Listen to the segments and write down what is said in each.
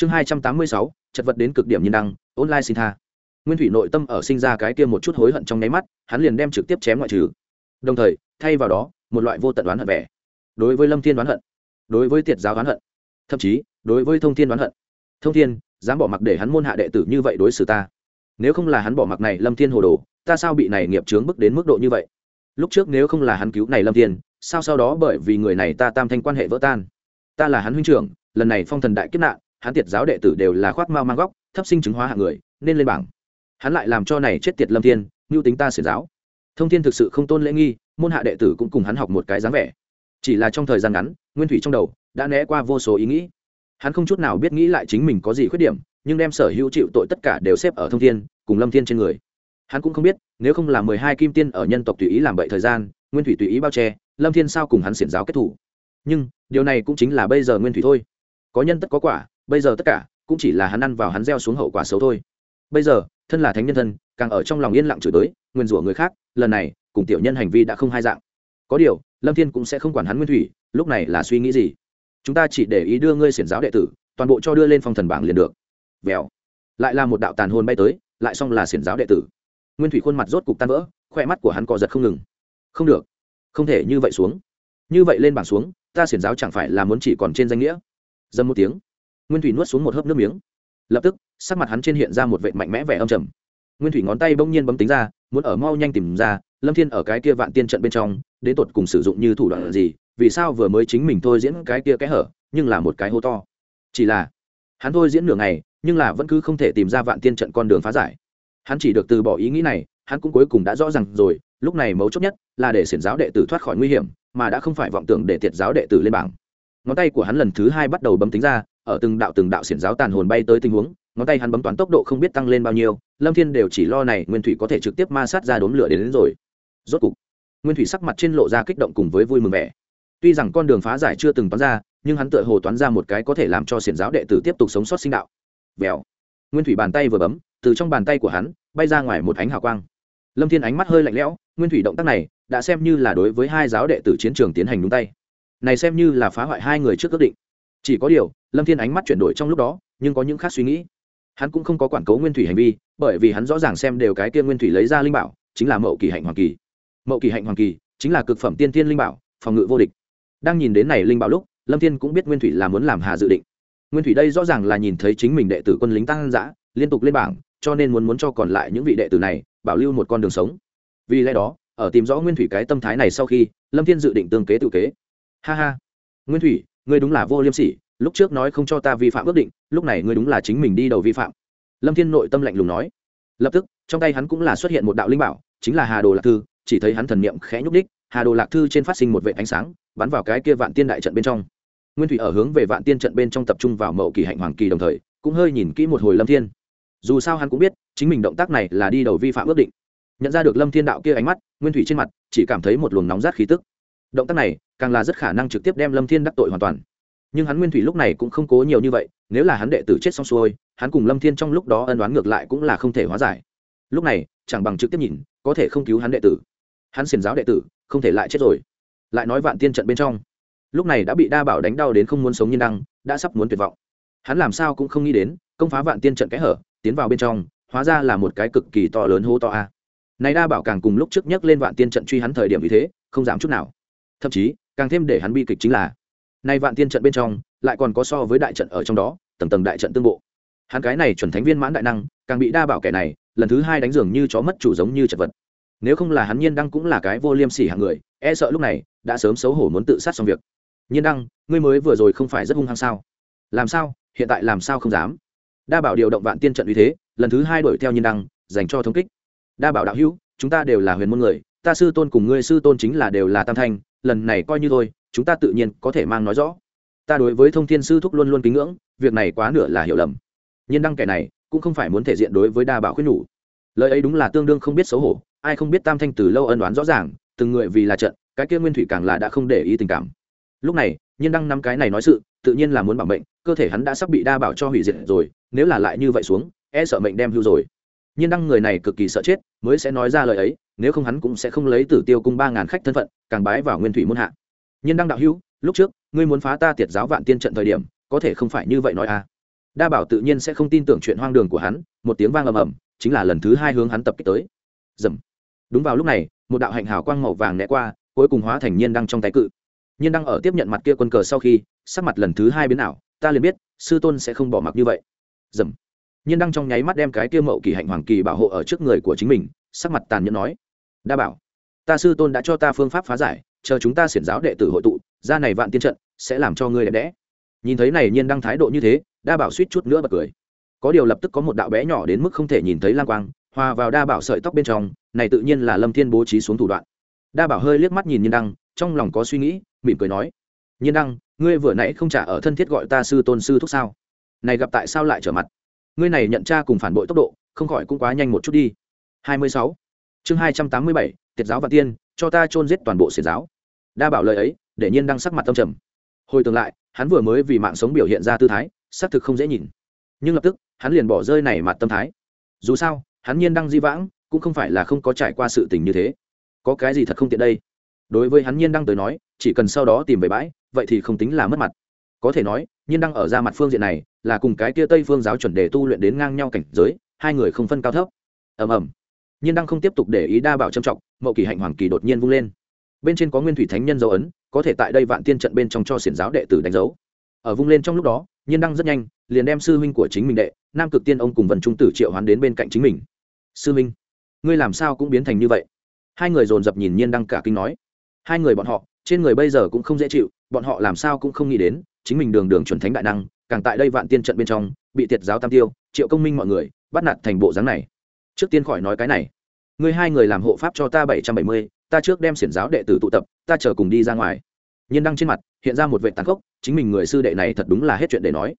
chương hai trăm tám mươi sáu, chật vật đến cực điểm nhiên đăng, online xin tha. Nguyên thủy nội tâm ở sinh ra cái kia một chút hối hận trong nháy mắt, hắn liền đem trực tiếp chém ngoại trừ. Đồng thời, thay vào đó, một loại vô tận đoán hận vẻ. Đối với lâm thiên đoán hận, đối với tiệt giáo đoán hận, thậm chí, đối với thông thiên đoán hận. Thông thiên, dám bỏ mặc để hắn môn hạ đệ tử như vậy đối xử ta. Nếu không là hắn bỏ mặc này lâm thiên hồ đồ, ta sao bị này nghiệp chướng bức đến mức độ như vậy? Lúc trước nếu không là hắn cứu này lâm thiên, sao sau đó bởi vì người này ta tam thanh quan hệ vỡ tan? Ta là hắn huynh trưởng, lần này phong thần đại kiếp nạn hắn tiệt giáo đệ tử đều là khoác mao mang góc, thấp sinh chứng hóa hạng người, nên lên bảng. Hắn lại làm cho này chết tiệt lâm thiên mưu tính ta xiển giáo. Thông thiên thực sự không tôn lễ nghi, môn hạ đệ tử cũng cùng hắn học một cái dáng vẻ. Chỉ là trong thời gian ngắn, nguyên thủy trong đầu đã né qua vô số ý nghĩ. Hắn không chút nào biết nghĩ lại chính mình có gì khuyết điểm, nhưng đem sở hữu chịu tội tất cả đều xếp ở thông thiên, cùng lâm thiên trên người. Hắn cũng không biết, nếu không là mười hai kim tiên ở nhân tộc tùy ý làm bậy thời gian, nguyên thủy tùy ý bao che, lâm thiên sao cùng hắn xiển giáo kết thủ. Nhưng, điều này cũng chính là bây giờ nguyên thủy thôi. Có nhân tất có quả bây giờ tất cả cũng chỉ là hắn ăn vào hắn gieo xuống hậu quả xấu thôi. Bây giờ, thân là thánh nhân thân, càng ở trong lòng yên lặng chửi tới, nguyên rủa người khác, lần này, cùng tiểu nhân hành vi đã không hai dạng. Có điều, lâm thiên cũng sẽ không quản hắn nguyên thủy, lúc này là suy nghĩ gì? Chúng ta chỉ để ý đưa ngươi xiển giáo đệ tử, toàn bộ cho đưa lên phong thần bảng liền được. Vèo. Lại là một đạo tàn hồn bay tới, lại xong là xiển giáo đệ tử. Nguyên thủy khuôn mặt rốt cục tan vỡ khoe mắt của hắn cò giật không ngừng. Không được. Không thể như vậy xuống. Như vậy lên bảng xuống, ta xiển giáo chẳng phải là muốn chỉ còn trên danh nghĩa? Dâm một tiếng nguyên thủy nuốt xuống một hớp nước miếng. Lập tức, sắc mặt hắn trên hiện ra một vệ mạnh mẽ vẻ âm trầm. Nguyên thủy ngón tay bỗng nhiên bấm tính ra, muốn ở mau nhanh tìm ra, lâm thiên ở cái kia vạn tiên trận bên trong, đến tột cùng sử dụng như thủ đoạn gì, vì sao vừa mới chính mình thôi diễn cái kia cái hở, nhưng là một cái hô to. Chỉ là, hắn thôi diễn nửa ngày, nhưng là vẫn cứ không thể tìm ra vạn tiên trận con đường phá giải. Hắn chỉ được từ bỏ ý nghĩ này, hắn cũng cuối cùng đã rõ ràng rồi, lúc này mấu chốt nhất là để xiển giáo đệ tử thoát khỏi nguy hiểm, mà đã không phải vọng tưởng để tiệt giáo đệ tử lên bảng. Ngón tay của hắn lần thứ hai bắt đầu bấm tính ra ở từng đạo từng đạo xiển giáo tàn hồn bay tới tình huống ngón tay hắn bấm toán tốc độ không biết tăng lên bao nhiêu lâm thiên đều chỉ lo này nguyên thủy có thể trực tiếp ma sát ra đốm lửa đến, đến rồi. Rốt cục nguyên thủy sắc mặt trên lộ ra kích động cùng với vui mừng vẻ. Tuy rằng con đường phá giải chưa từng toán ra nhưng hắn tựa hồ toán ra một cái có thể làm cho xiển giáo đệ tử tiếp tục sống sót sinh đạo. Vèo. Nguyên thủy bàn tay vừa bấm từ trong bàn tay của hắn bay ra ngoài một ánh hào quang. Lâm thiên ánh mắt hơi lạnh lẽo nguyên thủy động tác này đã xem như là đối với hai giáo đệ tử chiến trường tiến hành đúng tay. Này xem như là phá hoại hai người trước ước định chỉ có điều, lâm thiên ánh mắt chuyển đổi trong lúc đó, nhưng có những khác suy nghĩ. Hắn cũng không có quản cấu nguyên thủy hành vi, bởi vì hắn rõ ràng xem đều cái kia nguyên thủy lấy ra linh bảo, chính là mậu kỳ hạnh hoàng kỳ. Mậu kỳ hạnh hoàng kỳ chính là cực phẩm tiên thiên linh bảo, phòng ngự vô địch. Đang nhìn đến này linh bảo lúc, lâm thiên cũng biết nguyên thủy là muốn làm hà dự định. Nguyên thủy đây rõ ràng là nhìn thấy chính mình đệ tử quân lính tăng giã liên tục lên bảng, cho nên muốn muốn cho còn lại những vị đệ tử này bảo lưu một con đường sống. Vì lẽ đó, ở tìm rõ nguyên thủy cái tâm thái này sau khi, lâm thiên dự định tương kế tự kế. Ha ha. Nguyên thủy ngươi đúng là vô liêm sỉ, lúc trước nói không cho ta vi phạm ước định, lúc này ngươi đúng là chính mình đi đầu vi phạm. Lâm thiên nội tâm lạnh lùng nói. Lập tức, trong tay hắn cũng là xuất hiện một đạo linh bảo, chính là hà đồ lạc thư, chỉ thấy hắn thần niệm khẽ nhúc đích hà đồ lạc thư trên phát sinh một vệ ánh sáng, bắn vào cái kia vạn tiên đại trận bên trong. Nguyên thủy ở hướng về vạn tiên trận bên trong tập trung vào mậu kỳ hạnh hoàng kỳ đồng thời, cũng hơi nhìn kỹ một hồi lâm thiên. Dù sao hắn cũng biết, chính mình động tác này là đi đầu vi phạm ước định. Nhận ra được lâm thiên đạo kia ánh mắt, nguyên thủy trên mặt chỉ cảm thấy một luồng nóng rát khí tức động tác này, càng là rất khả năng trực tiếp đem lâm thiên đắc tội hoàn toàn. Nhưng hắn nguyên thủy lúc này cũng không cố nhiều như vậy, nếu là hắn đệ tử chết xong xuôi, hắn cùng lâm thiên trong lúc đó ân đoán ngược lại cũng là không thể hóa giải. Lúc này, chẳng bằng trực tiếp nhìn, có thể không cứu hắn đệ tử. Hắn xiền giáo đệ tử, không thể lại chết rồi. Lại nói vạn tiên trận bên trong. Lúc này đã bị đa bảo đánh đau đến không muốn sống nhiên đăng, đã sắp muốn tuyệt vọng. Hắn làm sao cũng không nghĩ đến, công phá vạn tiên trận kẽ hở, tiến vào bên trong, hóa ra là một cái cực kỳ to lớn hô to a. Này đa bảo càng cùng lúc trước nhắc lên vạn tiên trận truy hắn thời điểm như thế, không giảm chút nào thậm chí, càng thêm để hắn bi kịch chính là, nay vạn tiên trận bên trong, lại còn có so với đại trận ở trong đó, tầng tầng đại trận tương bộ. Hắn cái này chuẩn thánh viên mãn đại năng, càng bị đa bảo kẻ này, lần thứ hai đánh dường như chó mất chủ giống như chật vật. Nếu không là hắn nhiên đăng cũng là cái vô liêm sỉ hạng người e sợ lúc này, đã sớm xấu hổ muốn tự sát xong việc. Nhiên đăng, ngươi mới vừa rồi không phải rất hung hăng sao? Làm sao? Hiện tại làm sao không dám? Đa bảo điều động vạn tiên trận uy thế, lần thứ hai đuổi theo nhiên đăng, dành cho thống kích. Đa bảo đạo hữu, chúng ta đều là huyền môn người, ta sư tôn cùng ngươi sư tôn chính là đều là tam thanh lần này coi như thôi, chúng ta tự nhiên có thể mang nói rõ. Ta đối với thông thiên sư thúc luôn luôn kính ngưỡng, việc này quá nửa là hiểu lầm. Nhiên đăng kẻ này, cũng không phải muốn thể diện đối với đa bảo khuyên nhủ. Lời ấy đúng là tương đương không biết xấu hổ, ai không biết tam thanh từ lâu ân đoán rõ ràng, từng người vì là trận, cái kia nguyên thủy càng là đã không để ý tình cảm. Lúc này, nhiên đăng năm cái này nói sự, tự nhiên là muốn bảo mệnh, cơ thể hắn đã sắp bị đa bảo cho hủy diệt rồi, nếu là lại như vậy xuống e sợ mệnh đem hưu rồi. Nhiên đăng người này cực kỳ sợ chết, mới sẽ nói ra lời ấy nếu không hắn cũng sẽ không lấy tử tiêu cung ba ngàn khách thân phận, càng bái vào nguyên thủy muôn hạ. Nhiên đăng đạo hữu, lúc trước, ngươi muốn phá ta tiệt giáo vạn tiên trận thời điểm, có thể không phải như vậy nói à. Đa bảo tự nhiên sẽ không tin tưởng chuyện hoang đường của hắn, một tiếng vang ầm ầm, chính là lần thứ hai hướng hắn tập kích tới. Dầm. Đúng vào lúc này, một đạo hạnh hào quang màu vàng né qua, cuối cùng hóa thành nhiên đăng trong tay cự. Nhiên đăng ở tiếp nhận mặt kia quân cờ sau khi, sắc mặt lần thứ hai biến ảo, ta liền biết, sư tôn sẽ không bỏ mặc như vậy. Dầm. Nhiên đăng trong nháy mắt đem cái kia mậu kỳ hạnh hoàng kỳ bảo hộ ở trước người của chính mình, sắc mặt tàn nhẫn nói đa bảo. Ta sư tôn đã cho ta phương pháp phá giải, chờ chúng ta xiển giáo đệ tử hội tụ, ra này vạn tiên trận, sẽ làm cho ngươi đẹp đẽ. Nhìn thấy này nhiên đăng thái độ như thế, đa bảo suýt chút nữa bật cười. Có điều lập tức có một đạo bé nhỏ đến mức không thể nhìn thấy lang quang, hòa vào đa bảo sợi tóc bên trong, này tự nhiên là lâm thiên bố trí xuống thủ đoạn. Đa bảo hơi liếc mắt nhìn nhiên đăng, trong lòng có suy nghĩ, mỉm cười nói, nhiên đăng, ngươi vừa nãy không trả ở thân thiết gọi ta sư tôn sư thúc sao? Này gặp tại sao lại trở mặt? Ngươi này nhận tra cùng phản bội tốc độ, không khỏi cũng quá nhanh một chút đi. 26 chương 287, tiệt giáo và tiên cho ta chôn giết toàn bộ xiển giáo. Đa bảo lời ấy để nhiên đăng sắc mặt tâm trầm. Hồi tương lại hắn vừa mới vì mạng sống biểu hiện ra tư thái xác thực không dễ nhìn. Nhưng lập tức hắn liền bỏ rơi này mặt tâm thái. Dù sao hắn nhiên đăng di vãng cũng không phải là không có trải qua sự tình như thế. Có cái gì thật không tiện đây? Đối với hắn nhiên đăng tới nói chỉ cần sau đó tìm về bãi vậy thì không tính là mất mặt. Có thể nói nhiên đăng ở ra mặt phương diện này là cùng cái kia tây phương giáo chuẩn đề tu luyện đến ngang nhau cảnh giới hai người không phân cao thấp. Ầm ầm nhiên đăng không tiếp tục để ý đa bảo trầm trọng, mậu kỳ hạnh hoàng kỳ đột nhiên vung lên. Bên trên có nguyên thủy thánh nhân dấu ấn, có thể tại đây vạn tiên trận bên trong cho xiển giáo đệ tử đánh dấu. Ở vung lên trong lúc đó, nhiên đăng rất nhanh, liền đem sư huynh của chính mình đệ, nam cực tiên ông cùng vần trung tử triệu hoán đến bên cạnh chính mình. Sư huynh, ngươi làm sao cũng biến thành như vậy? Hai người dồn dập nhìn nhiên đăng cả kinh nói. Hai người bọn họ, trên người bây giờ cũng không dễ chịu, bọn họ làm sao cũng không nghĩ đến, chính mình đường đường chuẩn thánh đại năng, càng tại đây vạn tiên trận bên trong, bị tiệt giáo tam tiêu, triệu công minh mọi người, bắt nạt thành bộ dáng này. Trước tiên khỏi nói cái này ngươi hai người làm hộ pháp cho ta bảy trăm bảy mươi, ta trước đem xiển giáo đệ tử tụ tập, ta chờ cùng đi ra ngoài. Nhiên đăng trên mặt hiện ra một vệ tàn khốc, chính mình người sư đệ này thật đúng là hết chuyện để nói.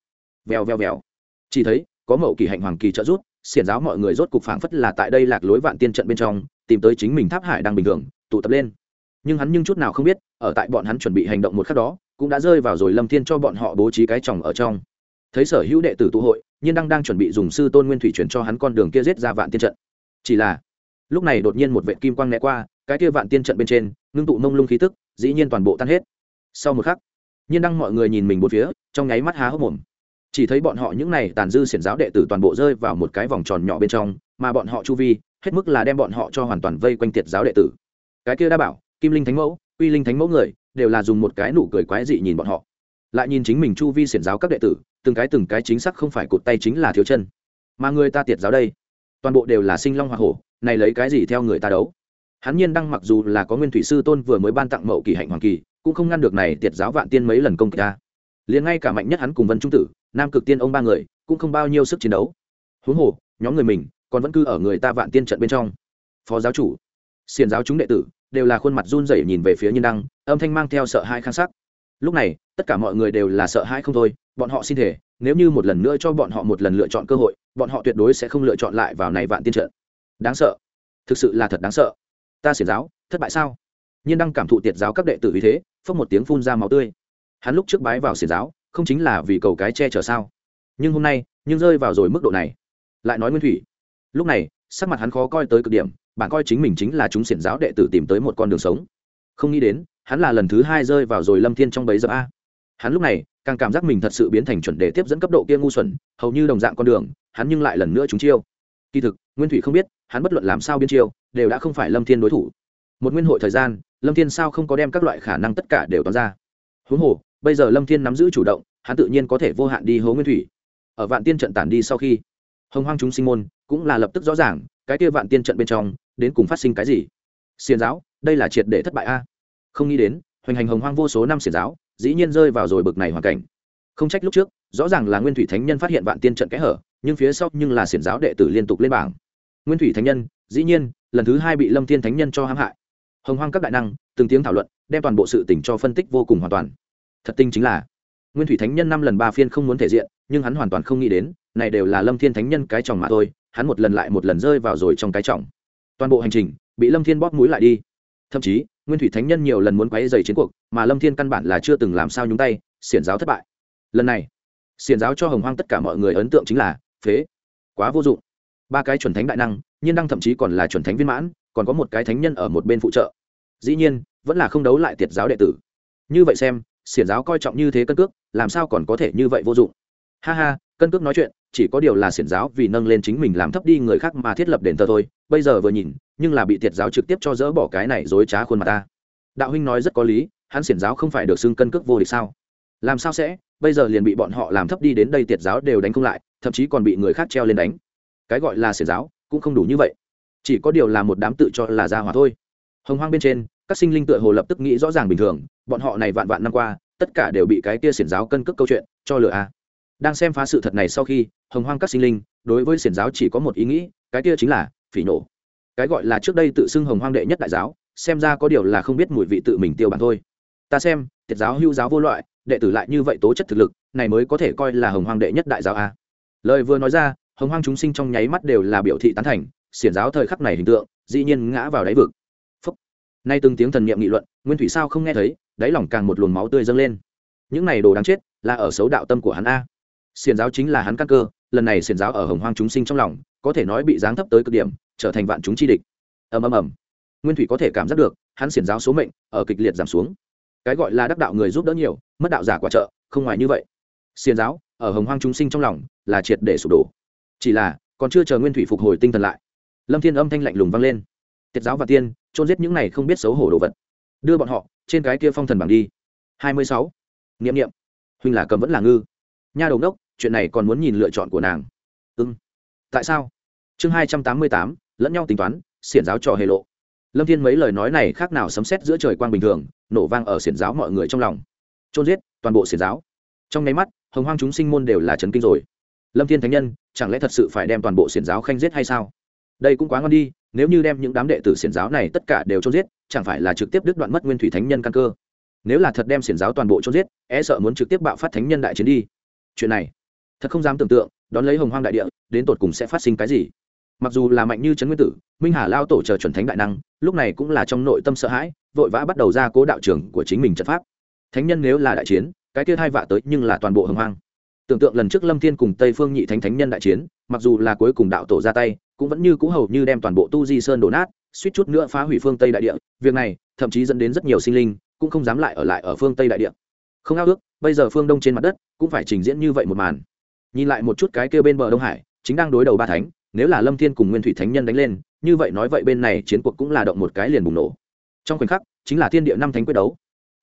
Vèo vèo vèo. Chỉ thấy, có mậu kỳ hạnh hoàng kỳ trợ rút xiển giáo mọi người rốt cục phảng phất là tại đây lạc lối vạn tiên trận bên trong, tìm tới chính mình tháp hải đang bình thường, tụ tập lên. Nhưng hắn nhưng chút nào không biết, ở tại bọn hắn chuẩn bị hành động một khắc đó, cũng đã rơi vào rồi lâm thiên cho bọn họ bố trí cái chồng ở trong. Thấy sở hữu đệ tử tụ hội, nhiên đăng đang chuẩn bị dùng sư tôn nguyên thủy chuyển cho hắn con đường kia giết ra vạn tiên trận. Chỉ là lúc này đột nhiên một vệ kim quang né qua, cái kia vạn tiên trận bên trên, ngưng tụ mông lung khí tức, dĩ nhiên toàn bộ tan hết. Sau một khắc, nhiên đăng mọi người nhìn mình một phía, trong nháy mắt há hốc mồm. Chỉ thấy bọn họ những này tàn dư xiển giáo đệ tử toàn bộ rơi vào một cái vòng tròn nhỏ bên trong, mà bọn họ chu vi, hết mức là đem bọn họ cho hoàn toàn vây quanh tiệt giáo đệ tử. Cái kia đã bảo, kim linh thánh mẫu, uy linh thánh mẫu người, đều là dùng một cái nụ cười quái dị nhìn bọn họ. Lại nhìn chính mình chu vi xiển giáo các đệ tử, từng cái từng cái chính xác không phải cụt tay chính là thiếu chân. Mà người ta tiệt giáo đây, toàn bộ đều là sinh long hoa hổ này lấy cái gì theo người ta đấu? Hắn nhiên đăng mặc dù là có nguyên thủy sư tôn vừa mới ban tặng mậu kỳ hạnh hoàng kỳ, cũng không ngăn được này tiệt giáo vạn tiên mấy lần công kích ta. Liền ngay cả mạnh nhất hắn cùng vân trung tử, nam cực tiên ông ba người, cũng không bao nhiêu sức chiến đấu. Huống hồ, nhóm người mình còn vẫn cứ ở người ta vạn tiên trận bên trong. Phó giáo chủ, xiền giáo chúng đệ tử đều là khuôn mặt run rẩy nhìn về phía nhiên đăng, âm thanh mang theo sợ hãi khang sắc. Lúc này, tất cả mọi người đều là sợ hãi không thôi, bọn họ xin thể nếu như một lần nữa cho bọn họ một lần lựa chọn cơ hội, bọn họ tuyệt đối sẽ không lựa chọn lại vào này vạn tiên trận đáng sợ. Thực sự là thật đáng sợ. Ta xiển giáo, thất bại sao? Nhiên đăng cảm thụ tiệt giáo các đệ tử vì thế, phốc một tiếng phun ra máu tươi. Hắn lúc trước bái vào xiển giáo, không chính là vì cầu cái che chở sao? Nhưng hôm nay, nhưng rơi vào rồi mức độ này. Lại nói nguyên thủy. Lúc này, sắc mặt hắn khó coi tới cực điểm, bạn coi chính mình chính là chúng xiển giáo đệ tử tìm tới một con đường sống. Không nghĩ đến, hắn là lần thứ hai rơi vào rồi lâm thiên trong bấy giờ a. Hắn lúc này, càng cảm giác mình thật sự biến thành chuẩn đề tiếp dẫn cấp độ kia ngu xuẩn, hầu như đồng dạng con đường, hắn nhưng lại lần nữa chúng chiêu kỳ thực, nguyên thủy không biết, hắn bất luận làm sao biên chiêu, đều đã không phải lâm thiên đối thủ. Một nguyên hội thời gian, lâm thiên sao không có đem các loại khả năng tất cả đều toán ra? Huống hồ, bây giờ lâm thiên nắm giữ chủ động, hắn tự nhiên có thể vô hạn đi hố nguyên thủy. Ở vạn tiên trận tản đi sau khi, hồng hoang chúng sinh môn cũng là lập tức rõ ràng, cái kia vạn tiên trận bên trong, đến cùng phát sinh cái gì? Xiền giáo, đây là triệt để thất bại a. Không nghĩ đến, hoành hành hồng hoang vô số năm xiền giáo, dĩ nhiên rơi vào rồi bực này hoàn cảnh. Không trách lúc trước, rõ ràng là nguyên thủy thánh nhân phát hiện vạn tiên trận kẽ hở nhưng phía sau nhưng là xiển giáo đệ tử liên tục lên bảng. Nguyên thủy thánh nhân, dĩ nhiên, lần thứ hai bị lâm thiên thánh nhân cho hãm hại. Hồng hoang các đại năng, từng tiếng thảo luận, đem toàn bộ sự tình cho phân tích vô cùng hoàn toàn. Thật tinh chính là, nguyên thủy thánh nhân năm lần ba phiên không muốn thể diện, nhưng hắn hoàn toàn không nghĩ đến, này đều là lâm thiên thánh nhân cái chồng mà thôi, hắn một lần lại một lần rơi vào rồi trong cái chồng. Toàn bộ hành trình, bị lâm thiên bóp mũi lại đi. Thậm chí, nguyên thủy thánh nhân nhiều lần muốn quấy dày chiến cuộc, mà lâm thiên căn bản là chưa từng làm sao nhúng tay, xiển giáo thất bại. Lần này, xiển giáo cho hồng hoang tất cả mọi người ấn tượng chính là phế. Quá vô dụng. Ba cái chuẩn thánh đại năng, nhiên đăng thậm chí còn là chuẩn thánh viên mãn, còn có một cái thánh nhân ở một bên phụ trợ. Dĩ nhiên, vẫn là không đấu lại tiệt giáo đệ tử. Như vậy xem, xiển giáo coi trọng như thế cân cước, làm sao còn có thể như vậy vô dụng? Ha ha, cân cước nói chuyện, chỉ có điều là xiển giáo vì nâng lên chính mình làm thấp đi người khác mà thiết lập đền thờ thôi, bây giờ vừa nhìn, nhưng là bị tiệt giáo trực tiếp cho dỡ bỏ cái này dối trá khuôn mặt ta. Đạo huynh nói rất có lý, hắn xiển giáo không phải được xưng cân cước vô địch sao? Làm sao sẽ? Bây giờ liền bị bọn họ làm thấp đi đến đây tiệt giáo đều đánh không lại thậm chí còn bị người khác treo lên đánh. Cái gọi là xiển giáo cũng không đủ như vậy. Chỉ có điều là một đám tự cho là gia hỏa thôi. Hồng hoang bên trên, các sinh linh tựa hồ lập tức nghĩ rõ ràng bình thường, bọn họ này vạn vạn năm qua, tất cả đều bị cái kia xiển giáo cân cước câu chuyện cho lừa a à. đang xem phá sự thật này sau khi, hồng hoang các sinh linh đối với xiển giáo chỉ có một ý nghĩ, cái kia chính là phỉ nổ. Cái gọi là trước đây tự xưng hồng hoang đệ nhất đại giáo, xem ra có điều là không biết mùi vị tự mình tiêu bản thôi. Ta xem, tiệt giáo hưu giáo vô loại, đệ tử lại như vậy tố chất thực lực, này mới có thể coi là hồng hoang đệ nhất đại giáo a lời vừa nói ra, hồng hoang chúng sinh trong nháy mắt đều là biểu thị tán thành, xiển giáo thời khắc này hình tượng, dĩ nhiên ngã vào đáy vực. Phúc. nay từng tiếng thần niệm nghị luận, nguyên thủy sao không nghe thấy, đáy lòng càng một luồng máu tươi dâng lên. Những này đồ đáng chết, là ở xấu đạo tâm của hắn a. Xiển giáo chính là hắn căn cơ, lần này xiển giáo ở hồng hoang chúng sinh trong lòng, có thể nói bị giáng thấp tới cực điểm, trở thành vạn chúng chi địch. Ầm ầm ầm. Nguyên thủy có thể cảm giác được, hắn xiển giáo số mệnh, ở kịch liệt giảm xuống. Cái gọi là đắc đạo người giúp đỡ nhiều, mất đạo giả quả trợ, không ngoài như vậy. Xiển giáo ở hồng hoang chúng sinh trong lòng là triệt để sụp đổ. Chỉ là, còn chưa chờ nguyên thủy phục hồi tinh thần lại, lâm thiên âm thanh lạnh lùng vang lên. Tiết giáo và tiên trôn giết những này không biết xấu hổ đồ vật. Đưa bọn họ trên cái kia phong thần bảng đi. Hai mươi sáu. Nghiệm nghiệm huynh là cầm vẫn là ngư. Nha đầu đốc chuyện này còn muốn nhìn lựa chọn của nàng. Ưng tại sao? Chương hai trăm tám mươi tám, lẫn nhau tính toán, xiển giáo trò hề lộ. Lâm thiên mấy lời nói này khác nào sấm xét giữa trời quang bình thường, nổ vang ở xiển giáo mọi người trong lòng. Trôn giết toàn bộ xiển giáo. Trong nháy mắt hồng hoang chúng sinh môn đều là trấn kinh rồi. Lâm thiên thánh nhân, chẳng lẽ thật sự phải đem toàn bộ xiển giáo khanh giết hay sao? Đây cũng quá ngon đi, nếu như đem những đám đệ tử xiển giáo này tất cả đều cho giết, chẳng phải là trực tiếp đứt đoạn mất nguyên thủy thánh nhân căn cơ? Nếu là thật đem xiển giáo toàn bộ cho giết e sợ muốn trực tiếp bạo phát thánh nhân đại chiến đi. Chuyện này, thật không dám tưởng tượng, đón lấy hồng hoang đại địa, đến tột cùng sẽ phát sinh cái gì? Mặc dù là mạnh như trấn nguyên tử, minh hà lao tổ chờ chuẩn thánh đại năng, lúc này cũng là trong nội tâm sợ hãi, vội vã bắt đầu ra cố đạo trưởng của chính mình trận pháp. Thánh nhân nếu là đại chiến cái kia hai vạ tới nhưng là toàn bộ hồng hoang. Tưởng tượng lần trước lâm thiên cùng tây phương nhị thánh thánh nhân đại chiến, mặc dù là cuối cùng đạo tổ ra tay, cũng vẫn như cũ hầu như đem toàn bộ tu di sơn đổ nát, suýt chút nữa phá hủy phương tây đại địa. Việc này, thậm chí dẫn đến rất nhiều sinh linh cũng không dám lại ở lại ở phương tây đại địa. Không ao ước, bây giờ phương đông trên mặt đất cũng phải trình diễn như vậy một màn. Nhìn lại một chút cái kêu bên bờ đông hải, chính đang đối đầu ba thánh, nếu là lâm thiên cùng nguyên thủy thánh nhân đánh lên, như vậy nói vậy bên này chiến cuộc cũng là động một cái liền bùng nổ. Trong khoảnh khắc, chính là thiên địa năm thánh quyết đấu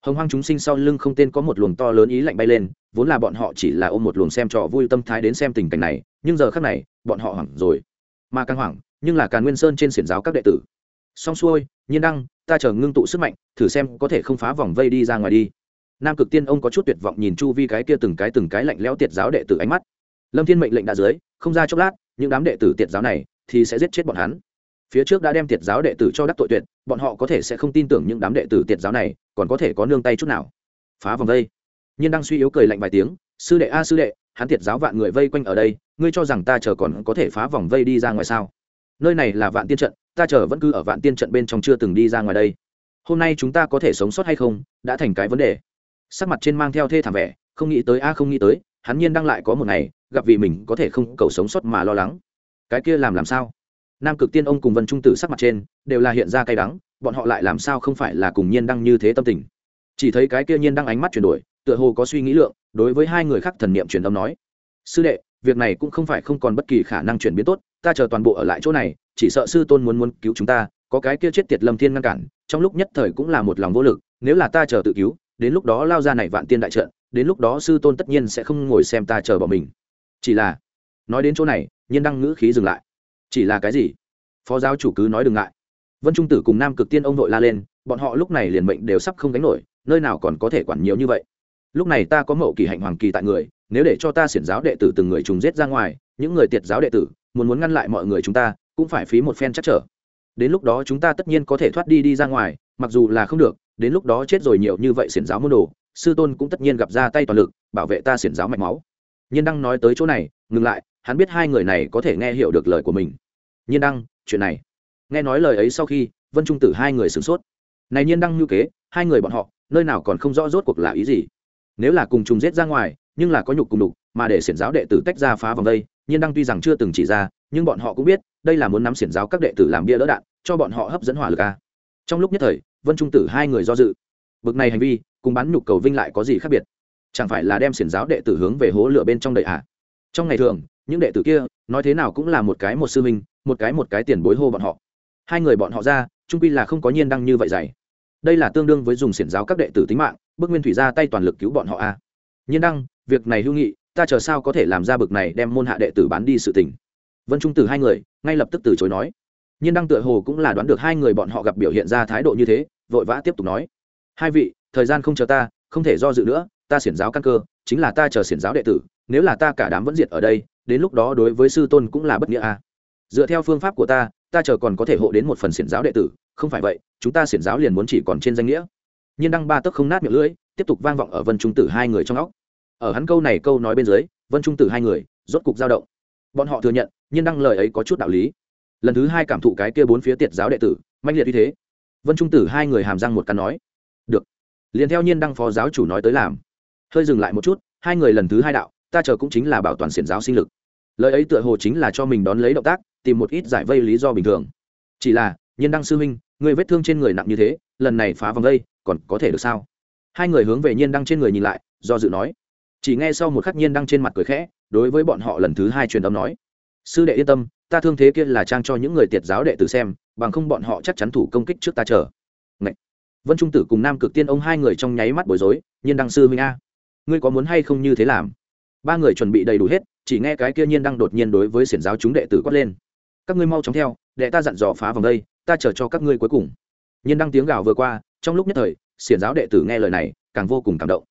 hồng hoang chúng sinh sau lưng không tên có một luồng to lớn ý lạnh bay lên, vốn là bọn họ chỉ là ôm một luồng xem trò vui tâm thái đến xem tình cảnh này, nhưng giờ khác này, bọn họ hoảng rồi. Mà càng hoảng, nhưng là càng nguyên sơn trên xiển giáo các đệ tử. Xong xuôi, nhiên đăng, ta chờ ngưng tụ sức mạnh, thử xem có thể không phá vòng vây đi ra ngoài đi. Nam cực tiên ông có chút tuyệt vọng nhìn chu vi cái kia từng cái từng cái lạnh lẽo tiệt giáo đệ tử ánh mắt. Lâm thiên mệnh lệnh đã dưới, không ra chốc lát, những đám đệ tử tiệt giáo này thì sẽ giết chết bọn hắn phía trước đã đem tiệt giáo đệ tử cho đắc tội tuyệt, bọn họ có thể sẽ không tin tưởng những đám đệ tử tiệt giáo này, còn có thể có nương tay chút nào. Phá vòng vây nhiên đang suy yếu cười lạnh vài tiếng, sư đệ a, sư đệ, hắn tiệt giáo vạn người vây quanh ở đây, ngươi cho rằng ta chờ còn có thể phá vòng vây đi ra ngoài sao? Nơi này là vạn tiên trận, ta chờ vẫn cứ ở vạn tiên trận bên trong chưa từng đi ra ngoài đây. Hôm nay chúng ta có thể sống sót hay không, đã thành cái vấn đề. Sắc mặt trên mang theo thê thảm vẻ, không nghĩ tới a, không nghĩ tới, hắn nhiên đang lại có một ngày, gặp vì mình có thể không cầu sống sót mà lo lắng. Cái kia làm làm sao? Nam cực tiên ông cùng vân trung tử sắc mặt trên, đều là hiện ra cay đắng, bọn họ lại làm sao không phải là cùng nhiên đăng như thế tâm tình? Chỉ thấy cái kia nhiên đăng ánh mắt chuyển đổi, tựa hồ có suy nghĩ lượng, đối với hai người khác thần niệm truyền âm nói, sư đệ, việc này cũng không phải không còn bất kỳ khả năng chuyển biến tốt, ta chờ toàn bộ ở lại chỗ này, chỉ sợ sư tôn muốn muốn cứu chúng ta, có cái kia chết tiệt lâm thiên ngăn cản, trong lúc nhất thời cũng là một lòng vô lực, nếu là ta chờ tự cứu, đến lúc đó lao ra này vạn tiên đại trận, đến lúc đó sư tôn tất nhiên sẽ không ngồi xem ta chờ bỏ mình. Chỉ là, nói đến chỗ này, nhiên đăng ngữ khí dừng lại chỉ là cái gì? Phó giáo chủ cứ nói đừng ngại. Vân trung tử cùng nam cực tiên ông nội la lên, bọn họ lúc này liền mệnh đều sắp không gánh nổi, nơi nào còn có thể quản nhiều như vậy. Lúc này ta có mậu kỳ hạnh hoàng kỳ tại người, nếu để cho ta xiển giáo đệ tử từng người trùng giết ra ngoài, những người tiệt giáo đệ tử, muốn muốn ngăn lại mọi người chúng ta, cũng phải phí một phen chắc trở. Đến lúc đó chúng ta tất nhiên có thể thoát đi đi ra ngoài, mặc dù là không được, đến lúc đó chết rồi nhiều như vậy xiển giáo môn đồ, sư tôn cũng tất nhiên gặp ra tay toàn lực, bảo vệ ta xiển giáo mạch máu. Nhiên đăng nói tới chỗ này, ngừng lại, hắn biết hai người này có thể nghe hiểu được lời của mình nhiên đăng, chuyện này. Nghe nói lời ấy sau khi, vân trung tử hai người sửng sốt. Này nhiên đăng như kế, hai người bọn họ, nơi nào còn không rõ rốt cuộc là ý gì? Nếu là cùng trùng giết ra ngoài, nhưng là có nhục cùng đục, mà để xiển giáo đệ tử tách ra phá vòng đây, nhiên đăng tuy rằng chưa từng chỉ ra, nhưng bọn họ cũng biết, đây là muốn nắm xiển giáo các đệ tử làm bia đỡ đạn, cho bọn họ hấp dẫn hỏa lực a. Trong lúc nhất thời, vân trung tử hai người do dự. Bực này hành vi, cùng bắn nhục cầu vinh lại có gì khác biệt? Chẳng phải là đem xiển giáo đệ tử hướng về hố lửa bên trong đầy ạ à. trong ngày thường, những đệ tử kia, nói thế nào cũng là một cái một sư minh một cái một cái tiền bối hô bọn họ. Hai người bọn họ ra, trung quy là không có nhiên đăng như vậy dày đây là tương đương với dùng xiển giáo các đệ tử tính mạng bước nguyên thủy ra tay toàn lực cứu bọn họ a. À. nhiên đăng, việc này hữu nghị, ta chờ sao có thể làm ra bực này đem môn hạ đệ tử bán đi sự tình. Vân trung tử hai người, ngay lập tức từ chối nói. Nhiên đăng tựa hồ cũng là đoán được hai người bọn họ gặp biểu hiện ra thái độ như thế, vội vã tiếp tục nói. Hai vị, thời gian không chờ ta, không thể do dự nữa, ta xiển giáo căn cơ, chính là ta chờ xiển giáo đệ tử, nếu là ta cả đám vẫn diệt ở đây, đến lúc đó đối với sư tôn cũng là bất nghĩa a dựa theo phương pháp của ta ta chờ còn có thể hộ đến một phần xiển giáo đệ tử, không phải vậy, chúng ta xiển giáo liền muốn chỉ còn trên danh nghĩa. Nhiên đăng ba tấc không nát miệng lưỡi, tiếp tục vang vọng ở vân trung tử hai người trong óc. Ở hắn câu này câu nói bên dưới, vân trung tử hai người rốt cục dao động. Bọn họ thừa nhận, nhiên đăng lời ấy có chút đạo lý. Lần thứ hai cảm thụ cái kia bốn phía tiệt giáo đệ tử manh liệt như thế. Vân trung tử hai người hàm răng một cắn nói, được, liền theo nhiên đăng phó giáo chủ nói tới làm. Hơi dừng lại một chút, hai người lần thứ hai đạo, ta chờ cũng chính là bảo toàn xiển giáo sinh lực. Lời ấy tựa hồ chính là cho mình đón lấy động tác tìm một ít giải vây lý do bình thường. Chỉ là, nhiên đăng sư huynh người vết thương trên người nặng như thế, lần này phá vòng vây còn có thể được sao? Hai người hướng về nhiên đăng trên người nhìn lại, do dự nói. Chỉ nghe sau một khắc nhiên đăng trên mặt cười khẽ, đối với bọn họ lần thứ hai truyền âm nói. Sư đệ yên tâm, ta thương thế kia là trang cho những người tiệt giáo đệ tử xem, bằng không bọn họ chắc chắn thủ công kích trước ta chờ. Ngậy! vân trung tử cùng nam cực tiên ông hai người trong nháy mắt bối rối, nhiên đăng sư huynh a, ngươi có muốn hay không như thế làm? Ba người chuẩn bị đầy đủ hết, chỉ nghe cái kia nhiên đăng đột nhiên đối với xiển giáo chúng đệ tử quát lên các ngươi mau chóng theo, để ta dặn dò phá vòng đây, ta chờ cho các ngươi cuối cùng. Nhiên đăng tiếng gào vừa qua, trong lúc nhất thời, xiển giáo đệ tử nghe lời này, càng vô cùng cảm động.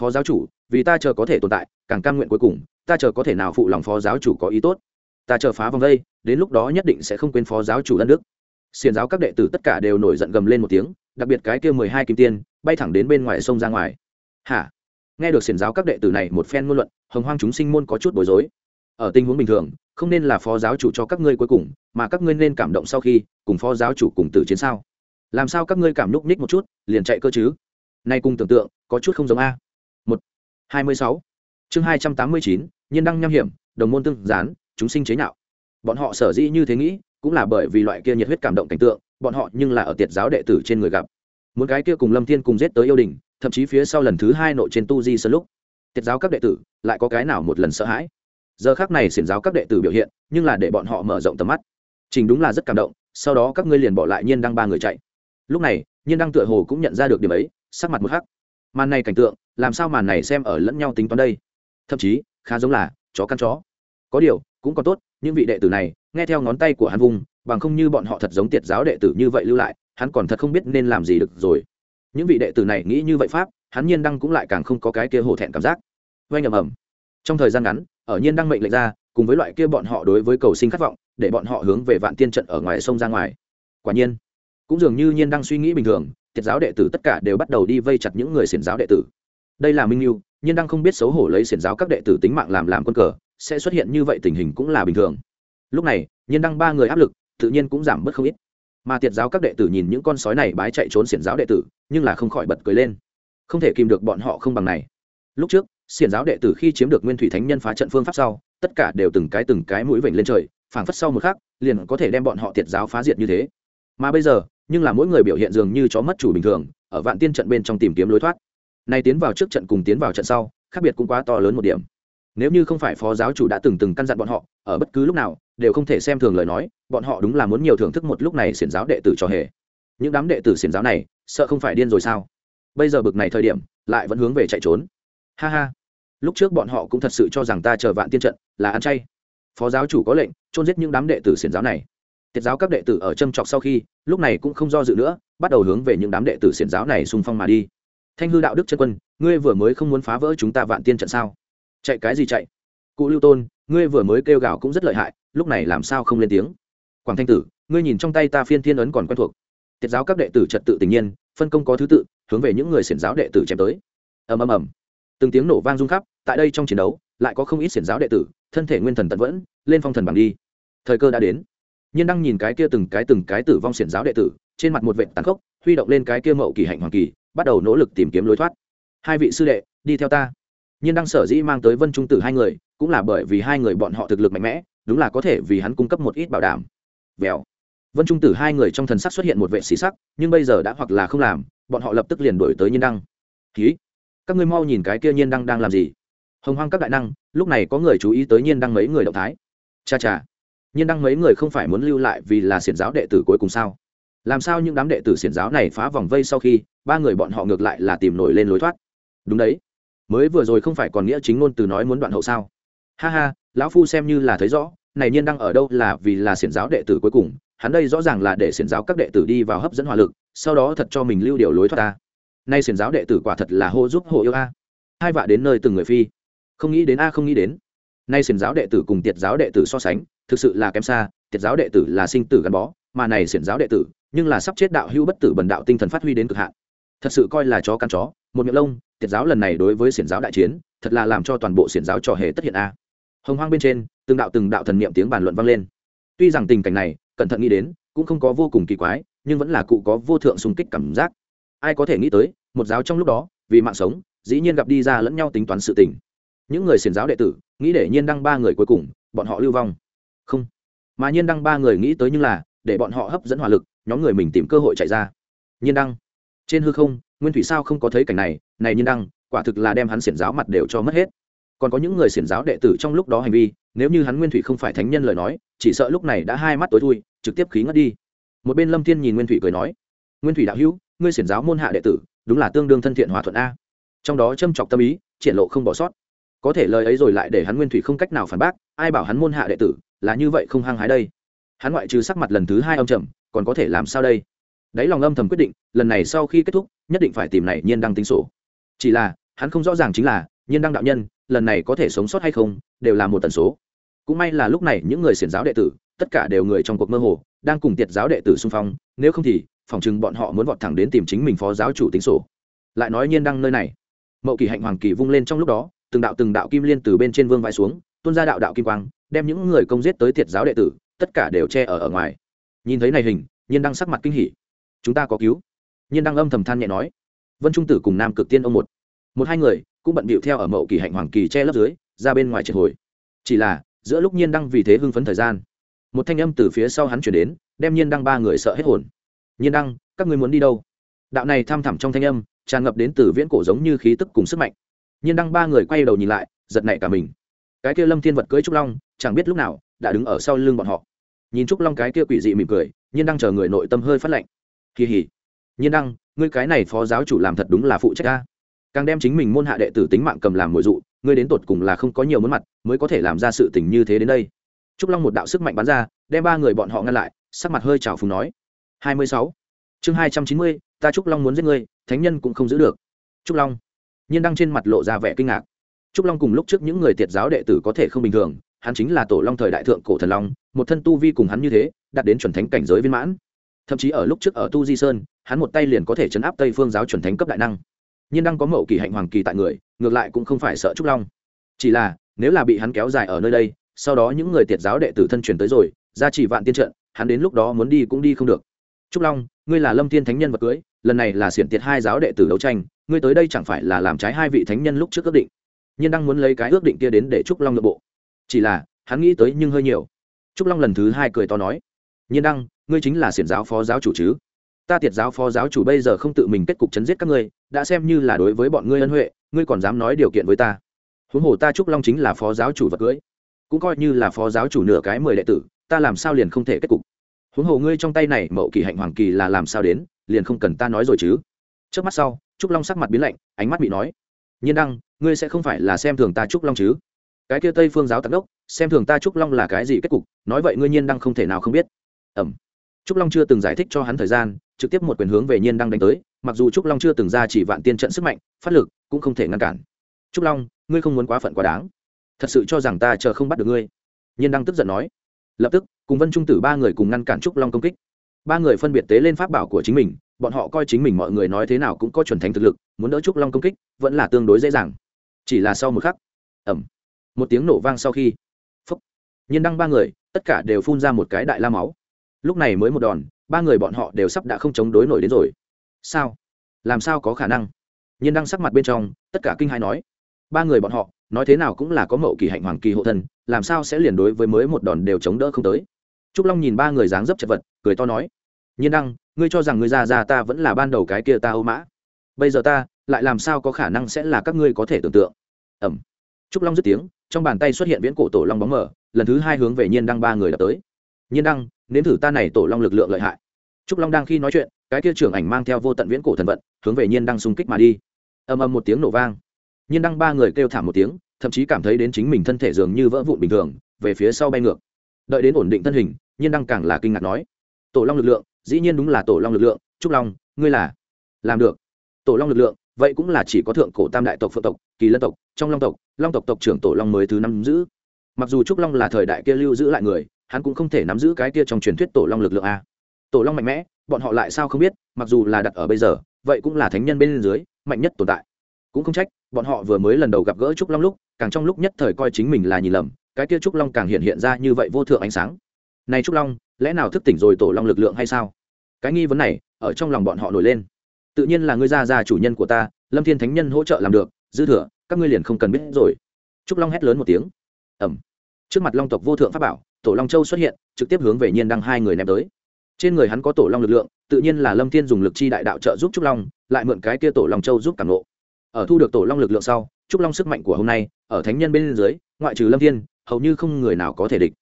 Phó giáo chủ, vì ta chờ có thể tồn tại, càng cam nguyện cuối cùng, ta chờ có thể nào phụ lòng phó giáo chủ có ý tốt. Ta chờ phá vòng đây, đến lúc đó nhất định sẽ không quên phó giáo chủ đất nước. Xiển giáo các đệ tử tất cả đều nổi giận gầm lên một tiếng, đặc biệt cái kia mười hai kim tiên, bay thẳng đến bên ngoài sông ra ngoài. Hả? Nghe được xiển giáo các đệ tử này một phen ngôn luận, hồng hoang chúng sinh môn có chút bối rối. Ở tình huống bình thường không nên là phó giáo chủ cho các ngươi cuối cùng, mà các ngươi nên cảm động sau khi, cùng phó giáo chủ cùng tử chiến sao? Làm sao các ngươi cảm núc ních một chút, liền chạy cơ chứ? Nay cùng tưởng tượng, có chút không giống a. Một, hai mươi sáu. Chương hai trăm tám mươi chín nhân đăng nham hiểm, đồng môn tương gián, chúng sinh chế nhạo. Bọn họ sở dĩ như thế nghĩ, cũng là bởi vì loại kia nhiệt huyết cảm động cảnh tượng, bọn họ nhưng là ở tiệt giáo đệ tử trên người gặp. Muốn cái kia cùng lâm thiên cùng giết tới yêu đình, thậm chí phía sau lần thứ hai nội trên tu di sơ lúc. Tiệt giáo các đệ tử, lại có cái nào một lần sợ hãi? Giờ khác này xiển giáo các đệ tử biểu hiện, nhưng là để bọn họ mở rộng tầm mắt. Trình đúng là rất cảm động, sau đó các ngươi liền bỏ lại nhiên đăng ba người chạy. Lúc này, nhiên đăng tựa hồ cũng nhận ra được điểm ấy, sắc mặt một hắc. Màn này cảnh tượng, làm sao màn này xem ở lẫn nhau tính toán đây? Thậm chí, khá giống là, chó căn chó. Có điều, cũng còn tốt, những vị đệ tử này, nghe theo ngón tay của hắn vùng, bằng không như bọn họ thật giống tiệt giáo đệ tử như vậy lưu lại, hắn còn thật không biết nên làm gì được rồi. Những vị đệ tử này nghĩ như vậy pháp, hắn nhiên đăng cũng lại càng không có cái kia hổ thẹn cảm giác. Vay nhầm ẩm trong thời gian ngắn ở nhiên đang mệnh lệnh ra, cùng với loại kia bọn họ đối với cầu sinh khát vọng, để bọn họ hướng về vạn tiên trận ở ngoài sông ra ngoài. Quả nhiên, cũng dường như nhiên đang suy nghĩ bình thường, tiệt giáo đệ tử tất cả đều bắt đầu đi vây chặt những người xiển giáo đệ tử. Đây là minh lưu, nhiên đang không biết xấu hổ lấy xiển giáo các đệ tử tính mạng làm làm quân cờ, sẽ xuất hiện như vậy tình hình cũng là bình thường. Lúc này, nhiên đang ba người áp lực, tự nhiên cũng giảm bớt không ít. Mà tiệt giáo các đệ tử nhìn những con sói này bái chạy trốn xiển giáo đệ tử, nhưng là không khỏi bật cười lên. Không thể kìm được bọn họ không bằng này. Lúc trước xiển giáo đệ tử khi chiếm được nguyên thủy thánh nhân phá trận phương pháp sau, tất cả đều từng cái từng cái mũi vểnh lên trời, phảng phất sau một khắc, liền có thể đem bọn họ tiệt giáo phá diệt như thế. Mà bây giờ, nhưng là mỗi người biểu hiện dường như chó mất chủ bình thường, ở vạn tiên trận bên trong tìm kiếm lối thoát. Nay tiến vào trước trận cùng tiến vào trận sau, khác biệt cũng quá to lớn một điểm. Nếu như không phải phó giáo chủ đã từng từng căn dặn bọn họ, ở bất cứ lúc nào, đều không thể xem thường lời nói, bọn họ đúng là muốn nhiều thưởng thức một lúc này xiển giáo đệ tử cho hề. Những đám đệ tử xiển giáo này, sợ không phải điên rồi sao? Bây giờ bực này thời điểm, lại vẫn hướng về chạy trốn. Ha ha lúc trước bọn họ cũng thật sự cho rằng ta chờ vạn tiên trận là ăn chay. Phó giáo chủ có lệnh trôn giết những đám đệ tử xiển giáo này. Tiết giáo các đệ tử ở châm trọc sau khi, lúc này cũng không do dự nữa, bắt đầu hướng về những đám đệ tử xiển giáo này xung phong mà đi. Thanh hư đạo đức chân quân, ngươi vừa mới không muốn phá vỡ chúng ta vạn tiên trận sao? Chạy cái gì chạy? Cụ lưu tôn, ngươi vừa mới kêu gào cũng rất lợi hại, lúc này làm sao không lên tiếng? Quảng thanh tử, ngươi nhìn trong tay ta phiên thiên ấn còn quen thuộc. Tiết giáo các đệ tử trật tự tình nhiên, phân công có thứ tự, hướng về những người xiển giáo đệ tử chém tới. Ầm ầm ầm từng tiếng nổ vang rung khắp, tại đây trong chiến đấu, lại có không ít xiển giáo đệ tử, thân thể nguyên thần tận vẫn, lên phong thần bằng đi. Thời cơ đã đến. Nhiên đang nhìn cái kia từng cái từng cái tử vong xiển giáo đệ tử, trên mặt một vệ tàn khốc, huy động lên cái kia mậu kỳ hạnh hoàng kỳ, bắt đầu nỗ lực tìm kiếm lối thoát. Hai vị sư đệ, đi theo ta. Nhiên đang sở dĩ mang tới vân trung tử hai người, cũng là bởi vì hai người bọn họ thực lực mạnh mẽ, đúng là có thể vì hắn cung cấp một ít bảo đảm. Vèo. Vân trung tử hai người trong thần sắc xuất hiện một vệ sĩ sắc, nhưng bây giờ đã hoặc là không làm, bọn họ lập tức liền đổi tới nhiên đăng. Ký các ngươi mau nhìn cái kia nhiên đăng đang làm gì. Hồng hoang các đại năng, lúc này có người chú ý tới nhiên đăng mấy người động thái. Cha cha, nhiên đăng mấy người không phải muốn lưu lại vì là xiển giáo đệ tử cuối cùng sao? Làm sao những đám đệ tử xiển giáo này phá vòng vây sau khi, ba người bọn họ ngược lại là tìm nổi lên lối thoát? Đúng đấy, mới vừa rồi không phải còn nghĩa chính ngôn từ nói muốn đoạn hậu sao? Ha ha, lão phu xem như là thấy rõ, này nhiên đang ở đâu là vì là xiển giáo đệ tử cuối cùng, hắn đây rõ ràng là để xiển giáo các đệ tử đi vào hấp dẫn hỏa lực, sau đó thật cho mình lưu điều lối thoát ta nay xiển giáo đệ tử quả thật là hô giúp hộ yêu a. Hai vạ đến nơi từng người phi. Không nghĩ đến a, không nghĩ đến. Nay xiển giáo đệ tử cùng tiệt giáo đệ tử so sánh, thực sự là kém xa, tiệt giáo đệ tử là sinh tử gắn bó, mà này xiển giáo đệ tử, nhưng là sắp chết đạo hưu bất tử bần đạo tinh thần phát huy đến cực hạn. Thật sự coi là chó căn chó, một miệng lông, tiệt giáo lần này đối với xiển giáo đại chiến, thật là làm cho toàn bộ xiển giáo trò hề tất hiện a. Hồng hoang bên trên, từng đạo từng đạo thần niệm tiếng bàn luận vang lên. Tuy rằng tình cảnh này, cẩn thận nghĩ đến, cũng không có vô cùng kỳ quái, nhưng vẫn là cụ có vô thượng xung kích cảm giác ai có thể nghĩ tới, một giáo trong lúc đó, vì mạng sống, dĩ nhiên gặp đi ra lẫn nhau tính toán sự tình. Những người xiển giáo đệ tử, nghĩ để nhiên đăng ba người cuối cùng, bọn họ lưu vong. Không. Mà nhiên đăng ba người nghĩ tới nhưng là, để bọn họ hấp dẫn hỏa lực, nhóm người mình tìm cơ hội chạy ra. Nhiên đăng. Trên hư không, nguyên thủy sao không có thấy cảnh này này nhiên đăng, quả thực là đem hắn xiển giáo mặt đều cho mất hết. Còn có những người xiển giáo đệ tử trong lúc đó hành vi, nếu như hắn nguyên thủy không phải thánh nhân lời nói, chỉ sợ lúc này đã hai mắt tối thui, trực tiếp khí ngất đi. Một bên lâm thiên nhìn nguyên thủy cười nói, nguyên thủy đạo hữu ngươi xiển giáo môn hạ đệ tử, đúng là tương đương thân thiện hòa thuận a. Trong đó châm chọc tâm ý, triển lộ không bỏ sót. Có thể lời ấy rồi lại để hắn nguyên thủy không cách nào phản bác, ai bảo hắn môn hạ đệ tử, là như vậy không hăng hái đây. Hắn ngoại trừ sắc mặt lần thứ hai âm trầm, còn có thể làm sao đây? Đáy lòng âm thầm quyết định, lần này sau khi kết thúc, nhất định phải tìm này nhiên đăng tính sổ. Chỉ là, hắn không rõ ràng chính là, nhiên đăng đạo nhân, lần này có thể sống sót hay không, đều là một tần số. Cũng may là lúc này những người xiển giáo đệ tử, tất cả đều người trong cuộc mơ hồ, đang cùng tiệt giáo đệ tử xung phong, nếu không thì phòng chừng bọn họ muốn vọt thẳng đến tìm chính mình phó giáo chủ tính sổ. Lại nói nhiên đăng nơi này. Mậu kỳ hạnh hoàng kỳ vung lên trong lúc đó, từng đạo từng đạo kim liên từ bên trên vương vai xuống, tuôn ra đạo đạo kim quang, đem những người công giết tới thiệt giáo đệ tử, tất cả đều che ở ở ngoài. Nhìn thấy này hình, nhiên đăng sắc mặt kinh hỉ. Chúng ta có cứu. Nhiên đăng âm thầm than nhẹ nói. Vân trung tử cùng nam cực tiên ông một. Một hai người cũng bận bịu theo ở mậu kỳ hạnh hoàng kỳ che lấp dưới, ra bên ngoài triệt hồi. Chỉ là, giữa lúc nhiên đăng vì thế hưng phấn thời gian, một thanh âm từ phía sau hắn chuyển đến, đem nhiên đăng ba người sợ hết hồn nhiên đăng, các ngươi muốn đi đâu? Đạo này tham thẳm trong thanh âm, tràn ngập đến từ viễn cổ giống như khí tức cùng sức mạnh. Nhiên đăng ba người quay đầu nhìn lại, giật nảy cả mình. Cái kia lâm thiên vật cưới trúc long, chẳng biết lúc nào, đã đứng ở sau lưng bọn họ. Nhìn trúc long cái kia quỷ dị mỉm cười, nhiên đăng chờ người nội tâm hơi phát lạnh. Kỳ hỉ. Nhiên đăng, ngươi cái này phó giáo chủ làm thật đúng là phụ trách ta càng đem chính mình môn hạ đệ tử tính mạng cầm làm mồi dụ, ngươi đến tột cùng là không có nhiều muốn mặt, mới có thể làm ra sự tình như thế đến đây. Trúc long một đạo sức mạnh bắn ra, đem ba người bọn họ ngăn lại, sắc mặt hơi trào phùng nói hai mươi sáu. Chương hai trăm chín mươi, ta trúc long muốn giết ngươi, thánh nhân cũng không giữ được. Trúc long. Nhiên đăng trên mặt lộ ra vẻ kinh ngạc. Trúc long cùng lúc trước những người tiệt giáo đệ tử có thể không bình thường, hắn chính là tổ long thời đại thượng cổ thần long, một thân tu vi cùng hắn như thế, đạt đến chuẩn thánh cảnh giới viên mãn. Thậm chí ở lúc trước ở tu di sơn, hắn một tay liền có thể chấn áp tây phương giáo chuẩn thánh cấp đại năng. Nhiên đăng có mậu kỳ hạnh hoàng kỳ tại người, ngược lại cũng không phải sợ trúc long. Chỉ là, nếu là bị hắn kéo dài ở nơi đây, sau đó những người tiệt giáo đệ tử thân truyền tới rồi, ra chỉ vạn tiên trận, hắn đến lúc đó muốn đi cũng đi không được trúc long, ngươi là lâm Thiên thánh nhân vật cưới, lần này là xiển tiệt hai giáo đệ tử đấu tranh, ngươi tới đây chẳng phải là làm trái hai vị thánh nhân lúc trước ước định. Nhiên đang muốn lấy cái ước định kia đến để trúc long nội bộ. Chỉ là, hắn nghĩ tới nhưng hơi nhiều. Trúc long lần thứ hai cười to nói, nhiên đăng ngươi chính là xiển giáo phó giáo chủ chứ? Ta tiệt giáo phó giáo chủ bây giờ không tự mình kết cục chấn giết các ngươi, đã xem như là đối với bọn ngươi ân huệ, ngươi còn dám nói điều kiện với ta. Huống hồ ta trúc long chính là phó giáo chủ vật cưới, cũng coi như là phó giáo chủ nửa cái mười đệ tử, ta làm sao liền không thể kết cục? Huống hồ ngươi trong tay này mậu kỳ hạnh hoàng kỳ là làm sao đến, liền không cần ta nói rồi chứ. Trước mắt sau, trúc long sắc mặt biến lạnh, ánh mắt bị nói, nhiên đăng, ngươi sẽ không phải là xem thường ta trúc long chứ? Cái kia tây phương giáo tạc đốc, xem thường ta trúc long là cái gì kết cục, nói vậy ngươi nhiên đăng không thể nào không biết. Ẩm. Trúc long chưa từng giải thích cho hắn thời gian, trực tiếp một quyền hướng về nhiên đăng đánh tới, mặc dù trúc long chưa từng ra chỉ vạn tiên trận sức mạnh, phát lực cũng không thể ngăn cản. Trúc long, ngươi không muốn quá phận quá đáng. Thật sự cho rằng ta chờ không bắt được ngươi. Nhiên đăng tức giận nói. Lập tức cùng vân trung tử ba người cùng ngăn cản trúc long công kích ba người phân biệt tế lên pháp bảo của chính mình bọn họ coi chính mình mọi người nói thế nào cũng có chuẩn thành thực lực muốn đỡ trúc long công kích vẫn là tương đối dễ dàng chỉ là sau một khắc ẩm một tiếng nổ vang sau khi phúc nhiên đăng ba người tất cả đều phun ra một cái đại la máu lúc này mới một đòn ba người bọn họ đều sắp đã không chống đối nổi đến rồi sao làm sao có khả năng nhiên đăng sắc mặt bên trong tất cả kinh hai nói ba người bọn họ nói thế nào cũng là có mậu kỳ hạnh hoàng kỳ hộ thân làm sao sẽ liền đối với mới một đòn đều chống đỡ không tới trúc long nhìn ba người dáng dấp chật vật, cười to nói, nhiên đăng, ngươi cho rằng ngươi già già ta vẫn là ban đầu cái kia ta âu mã. Bây giờ ta lại làm sao có khả năng sẽ là các ngươi có thể tưởng tượng? Ẩm trúc long dứt tiếng, trong bàn tay xuất hiện viễn cổ tổ long bóng mờ, lần thứ hai hướng về nhiên đăng ba người đập tới. Nhiên đăng, nếm thử ta này tổ long lực lượng lợi hại. Trúc long đang khi nói chuyện, cái kia trưởng ảnh mang theo vô tận viễn cổ thần vận, hướng về nhiên đăng xung kích mà đi. Ầm ầm một tiếng nổ vang. Nhiên đăng ba người kêu thảm một tiếng, thậm chí cảm thấy đến chính mình thân thể dường như vỡ vụn bình thường, về phía sau bay ngược. Đợi đến ổn định thân hình nhiên đăng càng là kinh ngạc nói, tổ long lực lượng, dĩ nhiên đúng là tổ long lực lượng, trúc long, ngươi là làm được. Tổ long lực lượng, vậy cũng là chỉ có thượng cổ tam đại tộc phượng tộc, kỳ lân tộc, trong long tộc long tộc tộc trưởng tổ long mới thứ năm giữ. Mặc dù trúc long là thời đại kia lưu giữ lại người, hắn cũng không thể nắm giữ cái kia trong truyền thuyết tổ long lực lượng a. Tổ long mạnh mẽ, bọn họ lại sao không biết, mặc dù là đặt ở bây giờ, vậy cũng là thánh nhân bên dưới, mạnh nhất tồn tại. Cũng không trách, bọn họ vừa mới lần đầu gặp gỡ trúc long lúc, càng trong lúc nhất thời coi chính mình là nhìn lầm, cái kia trúc long càng hiện hiện ra như vậy vô thượng ánh sáng này trúc long, lẽ nào thức tỉnh rồi tổ long lực lượng hay sao? Cái nghi vấn này, ở trong lòng bọn họ nổi lên. Tự nhiên là ngươi ra ra chủ nhân của ta, lâm thiên thánh nhân hỗ trợ làm được, dư thừa, các ngươi liền không cần biết rồi. Trúc long hét lớn một tiếng. Ẩm trước mặt long tộc vô thượng pháp bảo, tổ long châu xuất hiện, trực tiếp hướng về nhiên đăng hai người ném tới. Trên người hắn có tổ long lực lượng, tự nhiên là lâm thiên dùng lực chi đại đạo trợ giúp trúc long, lại mượn cái kia tổ long châu giúp cảm lộ ở thu được tổ long lực lượng sau, trúc long sức mạnh của hôm nay, ở thánh nhân bên dưới, ngoại trừ lâm thiên, hầu như không người nào có thể địch.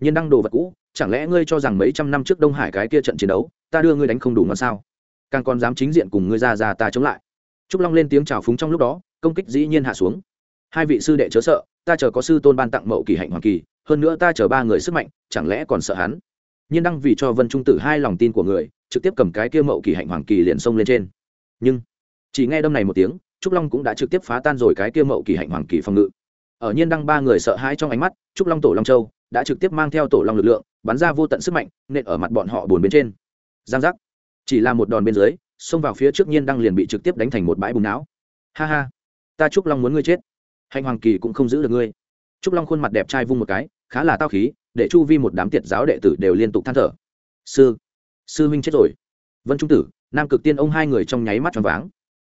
Nhiên đăng đồ vật cũ chẳng lẽ ngươi cho rằng mấy trăm năm trước đông hải cái kia trận chiến đấu, ta đưa ngươi đánh không đủ ngon sao? Càng còn dám chính diện cùng ngươi ra ra ta chống lại. Trúc long lên tiếng chào phúng trong lúc đó, công kích dĩ nhiên hạ xuống. Hai vị sư đệ chớ sợ, ta chờ có sư tôn ban tặng mậu kỳ hạnh hoàng kỳ, hơn nữa ta chờ ba người sức mạnh, chẳng lẽ còn sợ hắn? Nhiên đăng vì cho vân trung tử hai lòng tin của người, trực tiếp cầm cái kia mậu kỳ hạnh hoàng kỳ liền xông lên trên. Nhưng, chỉ nghe đâm này một tiếng, trúc long cũng đã trực tiếp phá tan rồi cái kia mậu kỳ hạnh hoàng kỳ phòng ngự. Ở nhiên đăng ba người sợ hãi trong ánh mắt, trúc long tổ long châu đã trực tiếp mang theo tổ long lực lượng bắn ra vô tận sức mạnh nên ở mặt bọn họ buồn bên trên. Giang giác. Chỉ là một đòn bên dưới, xông vào phía trước nhiên đang liền bị trực tiếp đánh thành một bãi bùn não. Ha ha. Ta trúc long muốn ngươi chết. Hạnh hoàng kỳ cũng không giữ được ngươi. Trúc long khuôn mặt đẹp trai vung một cái, khá là tao khí, để chu vi một đám tiệt giáo đệ tử đều liên tục than thở. Sư. Sư huynh chết rồi. Vân trung tử, nam cực tiên ông hai người trong nháy mắt tròn váng.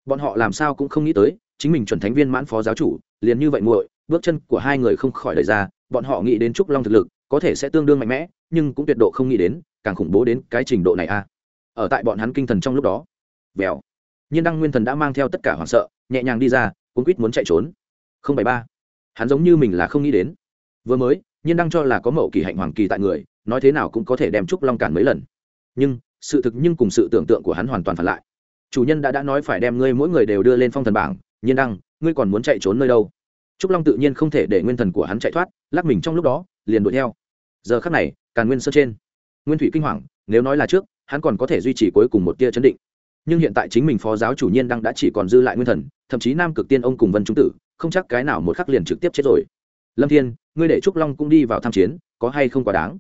Bọn họ làm sao cũng không nghĩ tới, chính mình chuẩn thánh viên mãn phó giáo chủ, liền như vậy muội, bước chân của hai người không khỏi đẩy ra, bọn họ nghĩ đến trúc long thực lực, có thể sẽ tương đương mạnh mẽ nhưng cũng tuyệt độ không nghĩ đến, càng khủng bố đến cái trình độ này a. Ở tại bọn hắn kinh thần trong lúc đó, vèo. Nhiên đăng nguyên thần đã mang theo tất cả hoảng sợ, nhẹ nhàng đi ra cuốn quýt muốn chạy trốn. Không bảy ba. Hắn giống như mình là không nghĩ đến. Vừa mới, nhiên đăng cho là có mậu kỳ hạnh hoàng kỳ tại người, nói thế nào cũng có thể đem trúc long cản mấy lần. Nhưng, sự thực nhưng cùng sự tưởng tượng của hắn hoàn toàn phản lại. Chủ nhân đã đã nói phải đem ngươi mỗi người đều đưa lên phong thần bảng, nhiên đăng, ngươi còn muốn chạy trốn nơi đâu? Trúc long tự nhiên không thể để nguyên thần của hắn chạy thoát, lắc mình trong lúc đó, liền đuổi theo giờ khắc này, càn nguyên sơn trên, nguyên thủy kinh hoàng, nếu nói là trước, hắn còn có thể duy trì cuối cùng một tia chấn định. Nhưng hiện tại chính mình phó giáo chủ nhiên đang đã chỉ còn dư lại nguyên thần, thậm chí nam cực tiên ông cùng vân trung tử, không chắc cái nào một khắc liền trực tiếp chết rồi. Lâm thiên, ngươi để trúc long cũng đi vào tham chiến, có hay không quá đáng?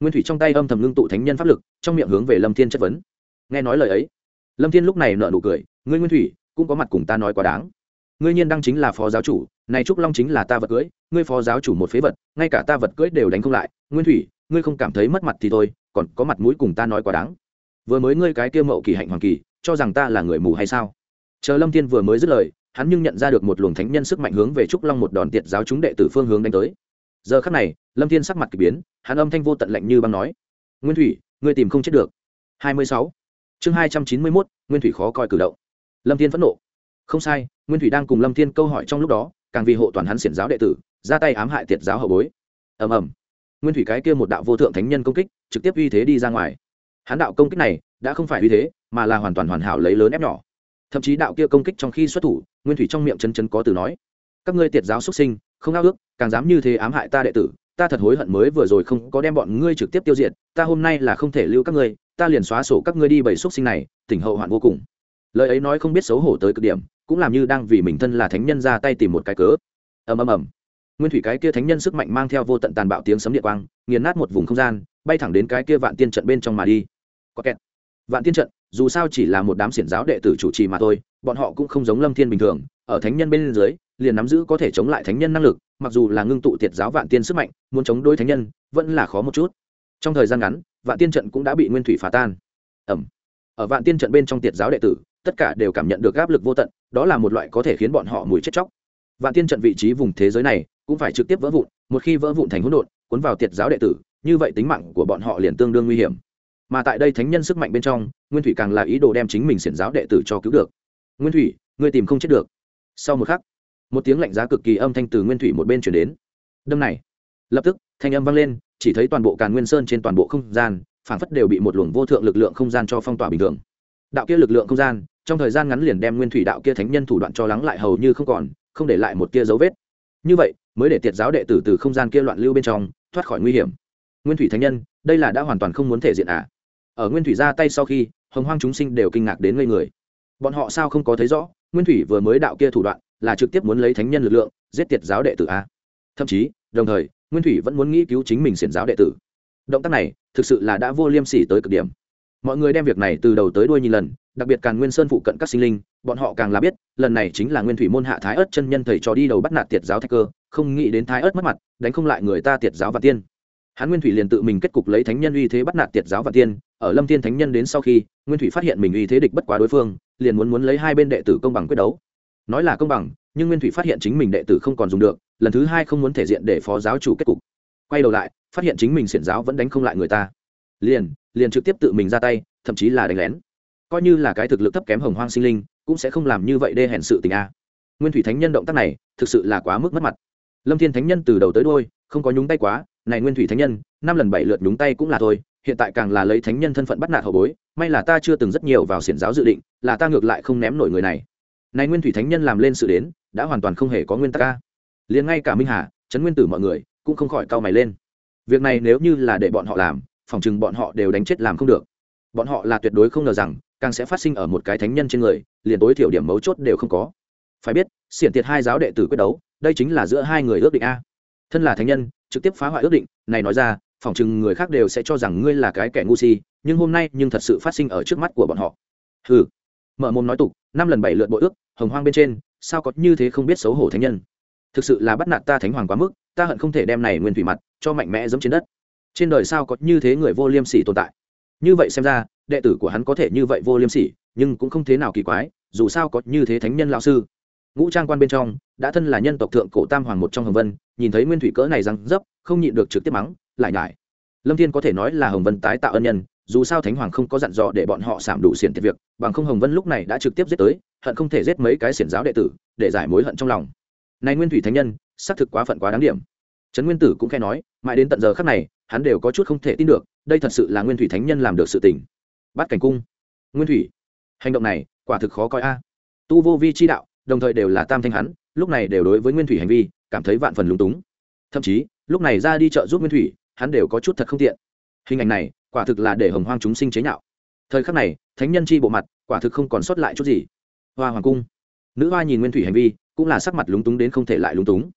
Nguyên thủy trong tay âm thầm ngưng tụ thánh nhân pháp lực, trong miệng hướng về lâm thiên chất vấn. Nghe nói lời ấy, lâm thiên lúc này nợ nụ cười, ngươi nguyên thủy, cũng có mặt cùng ta nói quá đáng. Ngươi nhiên đăng chính là phó giáo chủ này trúc long chính là ta vật cưới, ngươi phó giáo chủ một phế vật, ngay cả ta vật cưới đều đánh không lại. Nguyên thủy, ngươi không cảm thấy mất mặt thì thôi, còn có mặt mũi cùng ta nói quá đáng. Vừa mới ngươi cái kia mậu kỳ hạnh hoàng kỳ, cho rằng ta là người mù hay sao? Chờ lâm thiên vừa mới dứt lời, hắn nhưng nhận ra được một luồng thánh nhân sức mạnh hướng về trúc long một đòn tiệt giáo chúng đệ tử phương hướng đánh tới. Giờ khắc này, lâm thiên sắc mặt k ỳ biến, hắn âm thanh vô tận lạnh như băng nói, nguyên thủy, ngươi tìm không chết được. Hai mươi sáu. Chương hai trăm chín mươi mốt, nguyên thủy khó coi cử động. Lâm thiên phẫn nộ. Không sai, nguyên thủy đang cùng lâm thiên câu hỏi trong lúc đó càng vì hộ toàn hắn xiển giáo đệ tử, ra tay ám hại tiệt giáo hậu bối. Ầm ầm. Nguyên thủy cái kia một đạo vô thượng thánh nhân công kích, trực tiếp uy thế đi ra ngoài. Hắn đạo công kích này, đã không phải uy thế, mà là hoàn toàn hoàn hảo lấy lớn ép nhỏ. Thậm chí đạo kia công kích trong khi xuất thủ, nguyên thủy trong miệng chân chân có từ nói, các ngươi tiệt giáo xuất sinh, không ao ước, càng dám như thế ám hại ta đệ tử, ta thật hối hận mới vừa rồi không có đem bọn ngươi trực tiếp tiêu diệt, ta hôm nay là không thể lưu các ngươi, ta liền xóa sổ các ngươi đi bảy xuất sinh này, tỉnh hậu hoạn vô cùng. Lời ấy nói không biết xấu hổ tới cực điểm cũng làm như đang vì mình thân là thánh nhân ra tay tìm một cái cớ. Ầm ầm ầm. Nguyên thủy cái kia thánh nhân sức mạnh mang theo vô tận tàn bạo tiếng sấm địa quang, nghiền nát một vùng không gian, bay thẳng đến cái kia vạn tiên trận bên trong mà đi. Có kẹt. Vạn tiên trận, dù sao chỉ là một đám xiển giáo đệ tử chủ trì mà thôi, bọn họ cũng không giống lâm thiên bình thường, ở thánh nhân bên dưới, liền nắm giữ có thể chống lại thánh nhân năng lực, mặc dù là ngưng tụ tiệt giáo vạn tiên sức mạnh, muốn chống đối thánh nhân, vẫn là khó một chút. Trong thời gian ngắn, vạn tiên trận cũng đã bị nguyên thủy phá tan. Ẩm ở vạn tiên trận bên trong tiệt giáo đệ tử, tất cả đều cảm nhận được áp lực vô tận đó là một loại có thể khiến bọn họ mùi chết chóc. Vạn tiên trận vị trí vùng thế giới này cũng phải trực tiếp vỡ vụn, một khi vỡ vụn thành hỗn độn, cuốn vào tiệt giáo đệ tử, như vậy tính mạng của bọn họ liền tương đương nguy hiểm. Mà tại đây thánh nhân sức mạnh bên trong, nguyên thủy càng là ý đồ đem chính mình xiển giáo đệ tử cho cứu được. Nguyên thủy, ngươi tìm không chết được. Sau một khắc, một tiếng lạnh giá cực kỳ âm thanh từ nguyên thủy một bên chuyển đến. Đâm này, lập tức, thanh âm vang lên, chỉ thấy toàn bộ càn nguyên sơn trên toàn bộ không gian, phảng phất đều bị một luồng vô thượng lực lượng không gian cho phong tỏa bình thường. Đạo kia lực lượng không gian trong thời gian ngắn liền đem nguyên thủy đạo kia thánh nhân thủ đoạn cho lắng lại hầu như không còn, không để lại một tia dấu vết. Như vậy, mới để tiệt giáo đệ tử từ không gian kia loạn lưu bên trong, thoát khỏi nguy hiểm. Nguyên thủy thánh nhân, đây là đã hoàn toàn không muốn thể diện à? Ở nguyên thủy ra tay sau khi, hồng hoang chúng sinh đều kinh ngạc đến ngây người. Bọn họ sao không có thấy rõ, nguyên thủy vừa mới đạo kia thủ đoạn là trực tiếp muốn lấy thánh nhân lực lượng, giết tiệt giáo đệ tử a thậm chí, đồng thời, nguyên thủy vẫn muốn nghĩ cứu chính mình xiển giáo đệ tử. Động tác này, thực sự là đã vô liêm sỉ tới cực điểm. Mọi người đem việc này từ đầu tới đuôi nhìn lần đặc biệt càng nguyên sơn phụ cận các sinh linh, bọn họ càng là biết, lần này chính là nguyên thủy môn hạ thái ớt chân nhân thầy trò đi đầu bắt nạt tiệt giáo thạch cơ, không nghĩ đến thái ớt mất mặt, đánh không lại người ta tiệt giáo và tiên. Hắn nguyên thủy liền tự mình kết cục lấy thánh nhân uy thế bắt nạt tiệt giáo và tiên, ở lâm thiên thánh nhân đến sau khi, nguyên thủy phát hiện mình uy thế địch bất quá đối phương, liền muốn muốn lấy hai bên đệ tử công bằng quyết đấu. Nói là công bằng, nhưng nguyên thủy phát hiện chính mình đệ tử không còn dùng được, lần thứ hai không muốn thể diện để phó giáo chủ kết cục. Quay đầu lại, phát hiện chính mình xiển giáo vẫn đánh không lại người ta. Liền liền trực tiếp tự mình ra tay, thậm chí là đánh lén coi như là cái thực lực thấp kém hồng hoang sinh linh, cũng sẽ không làm như vậy đê hèn sự tình a. Nguyên thủy thánh nhân động tác này, thực sự là quá mức mất mặt. Lâm thiên thánh nhân từ đầu tới đôi không có nhúng tay quá, này nguyên thủy thánh nhân, năm lần bảy lượt nhúng tay cũng là thôi, hiện tại càng là lấy thánh nhân thân phận bắt nạt hậu bối, may là ta chưa từng rất nhiều vào xiển giáo dự định, là ta ngược lại không ném nổi người này. Này nguyên thủy thánh nhân làm lên sự đến, đã hoàn toàn không hề có nguyên tắc ca liền ngay cả minh hà, trấn nguyên tử mọi người, cũng không khỏi cau mày lên. Việc này nếu như là để bọn họ làm, phòng chừng bọn họ đều đánh chết làm không được. Bọn họ là tuyệt đối không ngờ rằng càng sẽ phát sinh ở một cái thánh nhân trên người, liền tối thiểu điểm mấu chốt đều không có. Phải biết, xiển tiệt hai giáo đệ tử quyết đấu, đây chính là giữa hai người ước định a. Thân là thánh nhân, trực tiếp phá hoại ước định, này nói ra, phỏng chừng người khác đều sẽ cho rằng ngươi là cái kẻ ngu si, nhưng hôm nay nhưng thật sự phát sinh ở trước mắt của bọn họ. Ừ mở mồm nói tục, năm lần bảy lượt bội ước, hồng hoang bên trên, sao có như thế không biết xấu hổ thánh nhân? Thực sự là bắt nạt ta thánh hoàng quá mức, ta hận không thể đem này nguyên thủy mặt, cho mạnh mẽ giống trên đất. Trên đời sao có như thế người vô liêm sỉ tồn tại? Như vậy xem ra, đệ tử của hắn có thể như vậy vô liêm sỉ, nhưng cũng không thế nào kỳ quái, dù sao có như thế thánh nhân lão sư. Ngũ trang quan bên trong, đã thân là nhân tộc thượng cổ tam hoàng một trong hồng vân, nhìn thấy nguyên thủy cỡ này răng dấp, không nhịn được trực tiếp mắng, lại nhải. Lâm thiên có thể nói là hồng vân tái tạo ân nhân, dù sao thánh hoàng không có dặn dò để bọn họ giảm đủ xiển tiệt việc, bằng không hồng vân lúc này đã trực tiếp giết tới, hận không thể giết mấy cái xiển giáo đệ tử, để giải mối hận trong lòng. Này nguyên thủy thánh nhân, xác thực quá phận quá đáng điểm. Trấn nguyên tử cũng khai nói, mãi đến tận giờ khắc này hắn đều có chút không thể tin được, đây thật sự là nguyên thủy thánh nhân làm được sự tình. Bắt cảnh cung. Nguyên thủy. Hành động này, quả thực khó coi a. Tu vô vi chi đạo, đồng thời đều là tam thanh hắn, lúc này đều đối với nguyên thủy hành vi, cảm thấy vạn phần lúng túng. Thậm chí, lúc này ra đi chợ giúp nguyên thủy, hắn đều có chút thật không tiện. Hình ảnh này, quả thực là để hồng hoang chúng sinh chế nhạo. Thời khắc này, thánh nhân chi bộ mặt, quả thực không còn sót lại chút gì. Hoa hoàng cung. Nữ hoa nhìn nguyên thủy hành vi, cũng là sắc mặt lúng túng đến không thể lại lúng túng.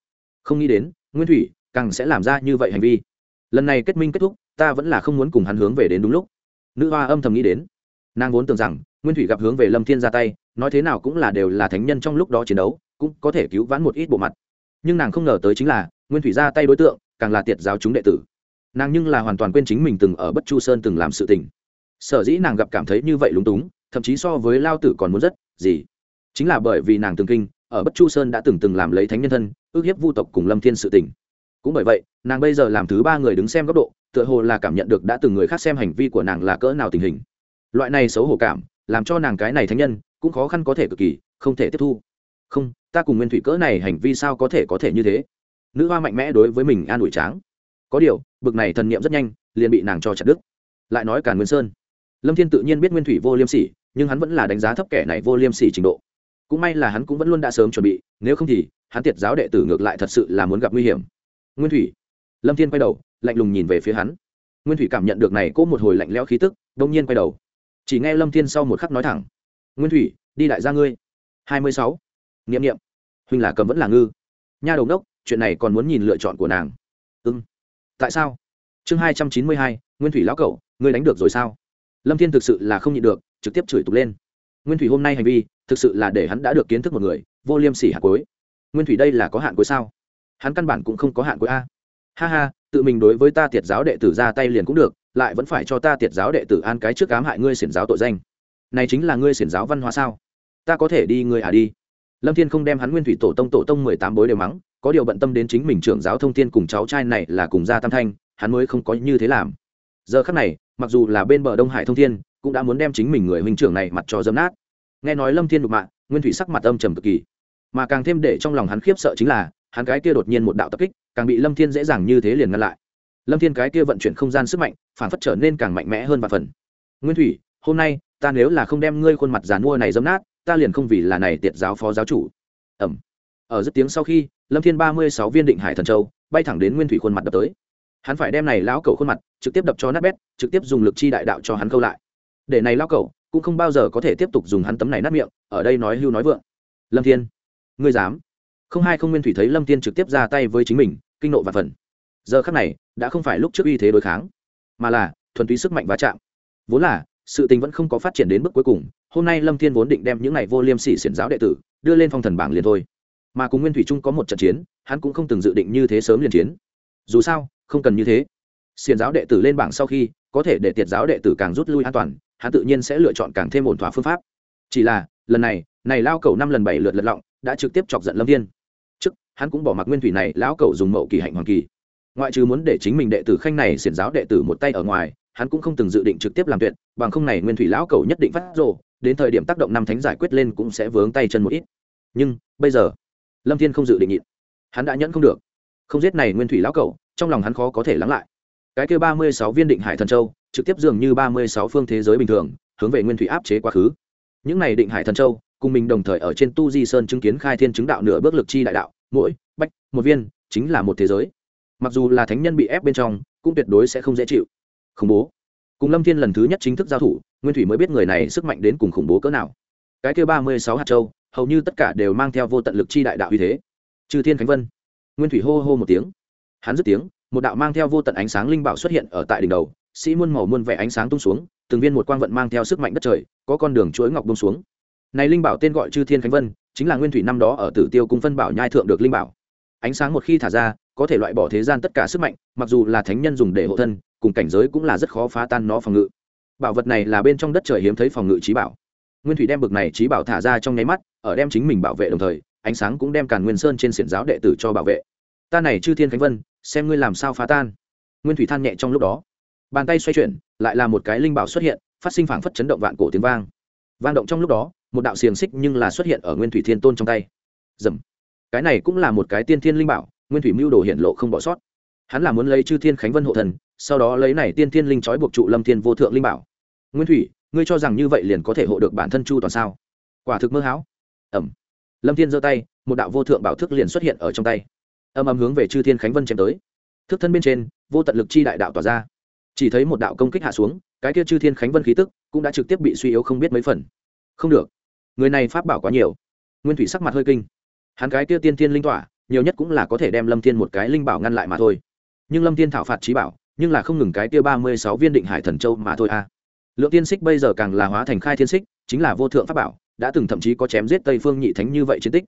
Không nghĩ đến, nguyên thủy càng sẽ làm ra như vậy hành vi lần này kết minh kết thúc, ta vẫn là không muốn cùng hắn hướng về đến đúng lúc. Nữ hoa âm thầm nghĩ đến. Nàng vốn tưởng rằng, nguyên thủy gặp hướng về lâm thiên ra tay, nói thế nào cũng là đều là thánh nhân trong lúc đó chiến đấu, cũng có thể cứu vãn một ít bộ mặt. Nhưng nàng không ngờ tới chính là, nguyên thủy ra tay đối tượng, càng là tiệt giáo chúng đệ tử. Nàng nhưng là hoàn toàn quên chính mình từng ở bất chu sơn từng làm sự tình. Sở dĩ nàng gặp cảm thấy như vậy lúng túng, thậm chí so với lao tử còn muốn rất, gì? Chính là bởi vì nàng từng kinh, ở bất chu sơn đã từng từng làm lấy thánh nhân thân, ước hiếp vu tộc cùng lâm thiên sự tình cũng bởi vậy, nàng bây giờ làm thứ ba người đứng xem góc độ, tựa hồ là cảm nhận được đã từng người khác xem hành vi của nàng là cỡ nào tình hình. Loại này xấu hổ cảm, làm cho nàng cái này thánh nhân, cũng khó khăn có thể cực kỳ, không thể tiếp thu. Không, ta cùng nguyên thủy cỡ này hành vi sao có thể có thể như thế? Nữ hoa mạnh mẽ đối với mình an ủi tráng. Có điều, bực này thần niệm rất nhanh, liền bị nàng cho chặt đứt. Lại nói cả nguyên sơn. Lâm thiên tự nhiên biết nguyên thủy vô liêm sỉ, nhưng hắn vẫn là đánh giá thấp kẻ này vô liêm sỉ trình độ. Cũng may là hắn cũng vẫn luôn đã sớm chuẩn bị, nếu không thì, hắn tiệt giáo đệ tử ngược lại thật sự là muốn gặp nguy hiểm nguyên thủy. Lâm thiên quay đầu, lạnh lùng nhìn về phía hắn. Nguyên thủy cảm nhận được này cố một hồi lạnh lẽo khí tức đông nhiên quay đầu. Chỉ nghe lâm thiên sau một khắc nói thẳng, nguyên thủy, đi đại gia ngươi. Hai mươi sáu. N i ệ m n i ệ m huynh là cầm vẫn là ngư. Nha đầu đốc chuyện này còn muốn nhìn lựa chọn của nàng. Ưng tại sao? Chương hai trăm chín mươi hai, nguyên thủy lão cậu ngươi đánh được rồi sao? Lâm thiên thực sự là không nhịn được, trực tiếp chửi tục lên. Nguyên thủy hôm nay hành vi, thực sự là để hắn đã được kiến thức một người, vô liêm sỉ hạt cuối nguyên thủy đây là có hạn cuối sao? Hắn căn bản cũng không có hạn cuối a. Ha ha, tự mình đối với ta tiệt giáo đệ tử ra tay liền cũng được, lại vẫn phải cho ta tiệt giáo đệ tử an cái trước cám hại ngươi xiển giáo tội danh. Này chính là ngươi xiển giáo văn hóa sao? Ta có thể đi ngươi à đi. Lâm thiên không đem hắn nguyên thủy tổ tông tổ tông mười tám bối đều mắng, có điều bận tâm đến chính mình trưởng giáo thông thiên cùng cháu trai này là cùng gia tam thanh, hắn mới không có như thế làm. Giờ khắc này, mặc dù là bên bờ đông hải thông thiên, cũng đã muốn đem chính mình người huynh trưởng này mặt cho dấm nát. Nghe nói lâm thiên đục mạ nguyên thủy sắc mặt âm trầm cực kỳ. Mà càng thêm để trong lòng hắn khiếp sợ chính là hắn cái kia đột nhiên một đạo tập kích, càng bị lâm thiên dễ dàng như thế liền ngăn lại. Lâm thiên cái kia vận chuyển không gian sức mạnh, phản phất trở nên càng mạnh mẽ hơn và phần. Nguyên thủy, hôm nay, ta nếu là không đem ngươi khuôn mặt giàn mua này dấm nát, ta liền không vì là này tiệt giáo phó giáo chủ. Ẩm. Ở dứt tiếng sau khi, lâm thiên ba mươi sáu viên định hải thần châu, bay thẳng đến nguyên thủy khuôn mặt đập tới. Hắn phải đem này lão cầu khuôn mặt, trực tiếp đập cho nát bét, trực tiếp dùng lực chi đại đạo cho hắn câu lại. Để này lão cầu cũng không bao giờ có thể tiếp tục dùng hắn tấm này nát miệng, ở đây nói hưu nói vượng. Lâm thiên, ngươi dám? Không hai không nguyên thủy thấy lâm thiên trực tiếp ra tay với chính mình kinh nộ và phần giờ khắc này đã không phải lúc trước uy thế đối kháng mà là thuần túy sức mạnh va chạm vốn là sự tình vẫn không có phát triển đến bước cuối cùng hôm nay lâm thiên vốn định đem những này vô liêm sỉ xiển giáo đệ tử đưa lên phong thần bảng liền thôi mà cùng nguyên thủy trung có một trận chiến hắn cũng không từng dự định như thế sớm liền chiến dù sao không cần như thế xiển giáo đệ tử lên bảng sau khi có thể để tiệt giáo đệ tử càng rút lui an toàn hắn tự nhiên sẽ lựa chọn càng thêm ổn thỏa phương pháp chỉ là lần này này lao cầu năm lần bảy lượt lật lọng đã trực tiếp chọc giận lâm thiên hắn cũng bỏ mặc nguyên thủy này, lão cậu dùng mậu kỳ hạnh hoàng kỳ. Ngoại trừ muốn để chính mình đệ tử khanh này xiển giáo đệ tử một tay ở ngoài, hắn cũng không từng dự định trực tiếp làm tuyệt, bằng không này nguyên thủy lão cậu nhất định phát rồ, đến thời điểm tác động năm thánh giải quyết lên cũng sẽ vướng tay chân một ít. Nhưng, bây giờ, lâm thiên không dự định nhịn. Hắn đã nhẫn không được. Không giết này nguyên thủy lão cậu trong lòng hắn khó có thể lắng lại. Cái kia ba mươi sáu viên định hải thần châu, trực tiếp dường như ba mươi sáu phương thế giới bình thường, hướng về nguyên thủy áp chế quá khứ. Những này định hải thần châu, cùng mình đồng thời ở trên tu di sơn chứng kiến khai thiên chứng đạo nửa bước lực chi đại đạo mỗi, bách, một viên, chính là một thế giới. Mặc dù là thánh nhân bị ép bên trong, cũng tuyệt đối sẽ không dễ chịu. Khủng bố. Cùng lâm thiên lần thứ nhất chính thức giao thủ, nguyên thủy mới biết người này sức mạnh đến cùng khủng bố cỡ nào. Cái kia ba mươi sáu hạt châu, hầu như tất cả đều mang theo vô tận lực chi đại đạo uy thế. Trừ thiên khánh vân. Nguyên thủy hô hô một tiếng. Hắn dứt tiếng, một đạo mang theo vô tận ánh sáng linh bảo xuất hiện ở tại đỉnh đầu, sĩ muôn màu muôn vẻ ánh sáng tung xuống, từng viên một quang vận mang theo sức mạnh đất trời, có con đường chuỗi ngọc bông xuống. Này linh bảo tên gọi chư thiên khánh vân chính là nguyên thủy năm đó ở tử tiêu cung phân bảo nhai thượng được linh bảo. Ánh sáng một khi thả ra, có thể loại bỏ thế gian tất cả sức mạnh, mặc dù là thánh nhân dùng để hộ thân, cùng cảnh giới cũng là rất khó phá tan nó phòng ngự. Bảo vật này là bên trong đất trời hiếm thấy phòng ngự trí bảo. Nguyên thủy đem bực này trí bảo thả ra trong nháy mắt, ở đem chính mình bảo vệ đồng thời, ánh sáng cũng đem càn nguyên sơn trên xiển giáo đệ tử cho bảo vệ. Ta này chư thiên khánh vân, xem ngươi làm sao phá tan. Nguyên thủy than nhẹ trong lúc đó. Bàn tay xoay chuyển, lại là một cái linh bảo xuất hiện, phát sinh phảng phất chấn động vạn cổ tiếng vang. Vang động trong lúc đó một đạo xiềng xích nhưng là xuất hiện ở nguyên thủy thiên tôn trong tay. Dầm. Cái này cũng là một cái tiên thiên linh bảo, nguyên thủy mưu đồ hiện lộ không bỏ sót. Hắn là muốn lấy chư thiên khánh vân hộ thần, sau đó lấy này tiên thiên linh trói buộc trụ lâm thiên vô thượng linh bảo. Nguyên thủy, ngươi cho rằng như vậy liền có thể hộ được bản thân chu toàn sao? Quả thực mơ hão. Ẩm lâm thiên giơ tay, một đạo vô thượng bảo thức liền xuất hiện ở trong tay. Âm âm hướng về chư thiên khánh vân chém tới. Thức thân bên trên, vô tận lực chi đại đạo tỏa ra. Chỉ thấy một đạo công kích hạ xuống, cái kia chư thiên khánh vân khí tức cũng đã trực tiếp bị suy yếu không biết mấy phần. Không được người này pháp bảo quá nhiều. Nguyên thủy sắc mặt hơi kinh. Hắn cái kia tiên thiên linh tỏa, nhiều nhất cũng là có thể đem lâm thiên một cái linh bảo ngăn lại mà thôi. Nhưng lâm thiên thảo phạt trí bảo, nhưng là không ngừng cái kia ba mươi sáu viên định hải thần châu mà thôi a à. lượng tiên xích bây giờ càng là hóa thành khai thiên xích, chính là vô thượng pháp bảo, đã từng thậm chí có chém giết tây phương nhị thánh như vậy chiến tích.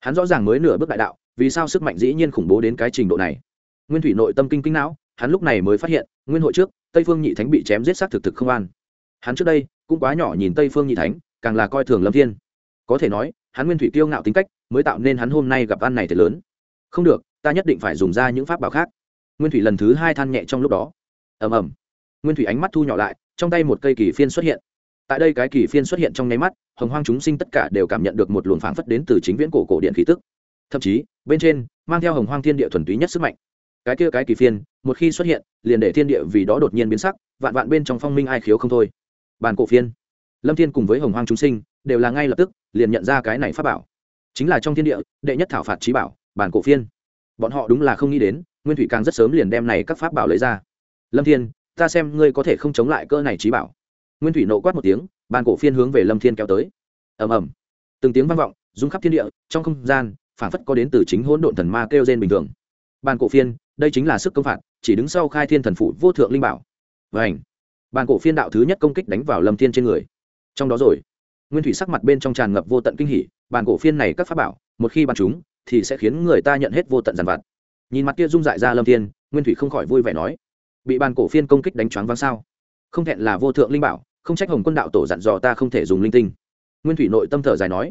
Hắn rõ ràng mới nửa bước đại đạo, vì sao sức mạnh dĩ nhiên khủng bố đến cái trình độ này? Nguyên thủy nội tâm kinh kinh não, hắn lúc này mới phát hiện, nguyên hội trước, tây phương nhị thánh bị chém giết xác thực thực không an. Hắn trước đây cũng quá nhỏ nhìn tây phương nhị thánh càng là coi thường lâm thiên có thể nói hắn nguyên thủy kiêu ngạo tính cách mới tạo nên hắn hôm nay gặp ăn này thật lớn không được ta nhất định phải dùng ra những pháp bảo khác nguyên thủy lần thứ hai than nhẹ trong lúc đó ầm ầm nguyên thủy ánh mắt thu nhỏ lại trong tay một cây kỳ phiên xuất hiện tại đây cái kỳ phiên xuất hiện trong nháy mắt hồng hoang chúng sinh tất cả đều cảm nhận được một luồng phảng phất đến từ chính viễn cổ cổ điện khí tức thậm chí bên trên mang theo hồng hoang thiên địa thuần túy nhất sức mạnh cái kia cái kỳ phiên một khi xuất hiện liền để thiên địa vì đó đột nhiên biến sắc vạn vạn bên trong phong minh ai khiếu không thôi bàn cổ phiên lâm thiên cùng với hồng hoang chúng sinh đều là ngay lập tức liền nhận ra cái này pháp bảo. Chính là trong thiên địa, đệ nhất thảo phạt trí bảo, bản cổ phiên. Bọn họ đúng là không nghĩ đến, nguyên thủy càng rất sớm liền đem này các pháp bảo lấy ra. Lâm thiên, ta xem ngươi có thể không chống lại cơ này trí bảo. Nguyên thủy nộ quát một tiếng bàn cổ phiên hướng về lâm thiên kéo tới. Ầm ầm. Từng tiếng vang vọng, rung khắp thiên địa, trong không gian phản phất có đến từ chính hỗn độn thần ma kêu gen bình thường. Bàn cổ phiên, đây chính là sức công phạt, chỉ đứng sau khai thiên thần phụ vô thượng linh bảo. Và ảnh bàn cổ phiên đạo thứ nhất công kích đánh vào lâm thiên trên người trong đó rồi. Nguyên thủy sắc mặt bên trong tràn ngập vô tận kinh hỉ bàn cổ phiên này các pháp bảo, một khi bàn chúng, thì sẽ khiến người ta nhận hết vô tận giàn vặt. Nhìn mặt kia rung dại ra lâm thiên, nguyên thủy không khỏi vui vẻ nói, bị bàn cổ phiên công kích đánh choáng váng sao? Không thẹn là vô thượng linh bảo, không trách hồng quân đạo tổ dặn dò ta không thể dùng linh tinh. Nguyên thủy nội tâm thở dài nói,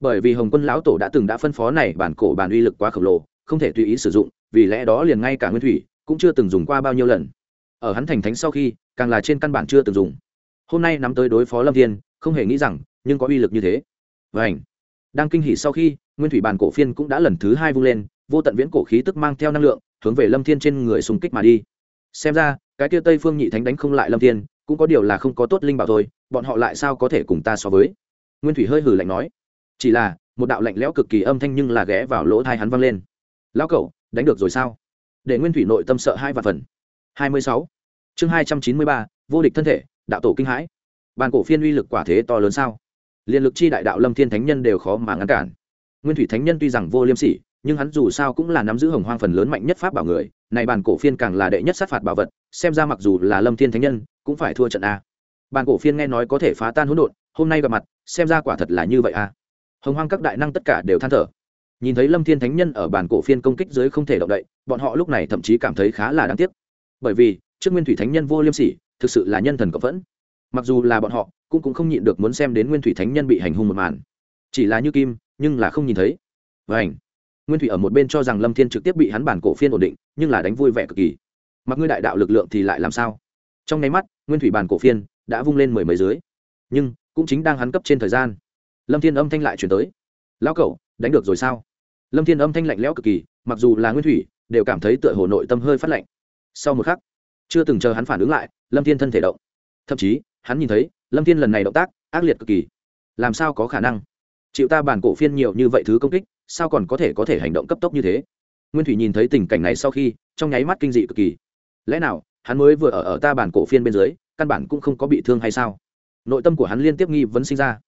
bởi vì hồng quân lão tổ đã từng đã phân phó này bản cổ bản uy lực quá khổng lồ, không thể tùy ý sử dụng, vì lẽ đó liền ngay cả nguyên thủy cũng chưa từng dùng qua bao nhiêu lần. Ở hắn thành thánh sau khi, càng là trên căn bản chưa từng dùng. Hôm nay nắm tới đối phó lâm thiên không hề nghĩ rằng nhưng có uy lực như thế. Và ảnh đang kinh hỉ sau khi, nguyên thủy bàn cổ phiên cũng đã lần thứ hai vung lên, vô tận viễn cổ khí tức mang theo năng lượng, hướng về lâm thiên trên người xung kích mà đi. Xem ra, cái kia tây phương nhị thánh đánh không lại lâm thiên, cũng có điều là không có tốt linh bảo thôi, bọn họ lại sao có thể cùng ta so với? Nguyên thủy hơi hử lạnh nói. Chỉ là, một đạo lạnh lẽo cực kỳ âm thanh nhưng là ghé vào lỗ thai hắn văng lên. Lão cậu đánh được rồi sao? Để nguyên thủy nội tâm sợ hai và phần. Hai mươi sáu. Chương hai trăm chín mươi ba, vô địch thân thể, đạo tổ kinh hãi bàn cổ phiên uy lực quả thế to lớn sao? Liên lực chi đại đạo lâm thiên thánh nhân đều khó mà ngăn cản. Nguyên thủy thánh nhân tuy rằng vô liêm sỉ, nhưng hắn dù sao cũng là nắm giữ hồng hoang phần lớn mạnh nhất pháp bảo người, này bàn cổ phiên càng là đệ nhất sát phạt bảo vật, xem ra mặc dù là lâm thiên thánh nhân, cũng phải thua trận a. Bàn cổ phiên nghe nói có thể phá tan hỗn độn, hôm nay gặp mặt, xem ra quả thật là như vậy a. Hồng hoang các đại năng tất cả đều than thở. Nhìn thấy lâm thiên thánh nhân ở bàn cổ phiên công kích dưới không thể động đậy, bọn họ lúc này thậm chí cảm thấy khá là đáng tiếc. Bởi vì, trước nguyên thủy thánh nhân vô liêm sỉ, thực sự là nhân thần cộng vẫn mặc dù là bọn họ, cũng cũng không nhịn được muốn xem đến nguyên thủy thánh nhân bị hành hung một màn. Chỉ là như kim, nhưng là không nhìn thấy. Vảnh nguyên thủy ở một bên cho rằng lâm thiên trực tiếp bị hắn bản cổ phiên ổn định, nhưng là đánh vui vẻ cực kỳ. Mặc ngươi đại đạo lực lượng thì lại làm sao? Trong nháy mắt, nguyên thủy bản cổ phiên đã vung lên mười mấy dưới. Nhưng, cũng chính đang hắn cấp trên thời gian. Lâm thiên âm thanh lại chuyển tới. Lão cẩu, đánh được rồi sao? Lâm thiên âm thanh lạnh lẽo cực kỳ, mặc dù là nguyên thủy, đều cảm thấy tựa hồ nội tâm hơi phát lạnh. Sau một khắc, chưa từng chờ hắn phản ứng lại, lâm thiên thân thể động. Thậm chí hắn nhìn thấy, lâm thiên lần này động tác, ác liệt cực kỳ. Làm sao có khả năng? Chịu ta bản cổ phiên nhiều như vậy thứ công kích, sao còn có thể có thể hành động cấp tốc như thế? Nguyên thủy nhìn thấy tình cảnh này sau khi, trong nháy mắt kinh dị cực kỳ. Lẽ nào, hắn mới vừa ở ở ta bản cổ phiên bên dưới, căn bản cũng không có bị thương hay sao? Nội tâm của hắn liên tiếp nghi vấn sinh ra.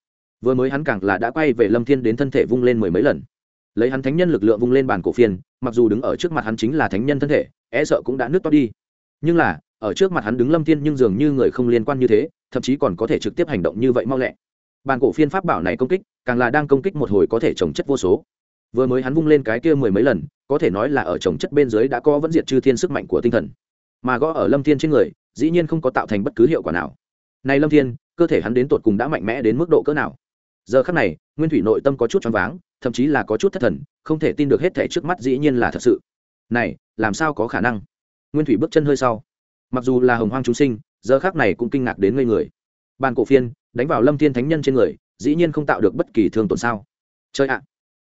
Vừa mới hắn càng là đã quay về lâm thiên đến thân thể vung lên mười mấy lần. Lấy hắn thánh nhân lực lượng vung lên bản cổ phiên, mặc dù đứng ở trước mặt hắn chính là thánh nhân thân thể e sợ cũng đã nứt toát đi. Nhưng là, ở trước mặt hắn đứng lâm thiên nhưng dường như người không liên quan như thế thậm chí còn có thể trực tiếp hành động như vậy mau lẹ. Bàn cổ phiên pháp bảo này công kích, càng là đang công kích một hồi có thể trồng chất vô số. Vừa mới hắn vung lên cái kia mười mấy lần, có thể nói là ở trồng chất bên dưới đã có vẫn diệt chư thiên sức mạnh của tinh thần. Mà gõ ở lâm thiên trên người, dĩ nhiên không có tạo thành bất cứ hiệu quả nào. Này lâm thiên, cơ thể hắn đến tột cùng đã mạnh mẽ đến mức độ cỡ nào? Giờ khắc này, nguyên thủy nội tâm có chút choáng váng, thậm chí là có chút thất thần, không thể tin được hết thể trước mắt dĩ nhiên là thật sự. Này, làm sao có khả năng? Nguyên thủy bước chân hơi sau. Mặc dù là hồng hoang chúng sinh giờ khác này cũng kinh ngạc đến ngây người. Bàn cổ phiên, đánh vào lâm thiên thánh nhân trên người, dĩ nhiên không tạo được bất kỳ thương tổn sao. Chơi ạ!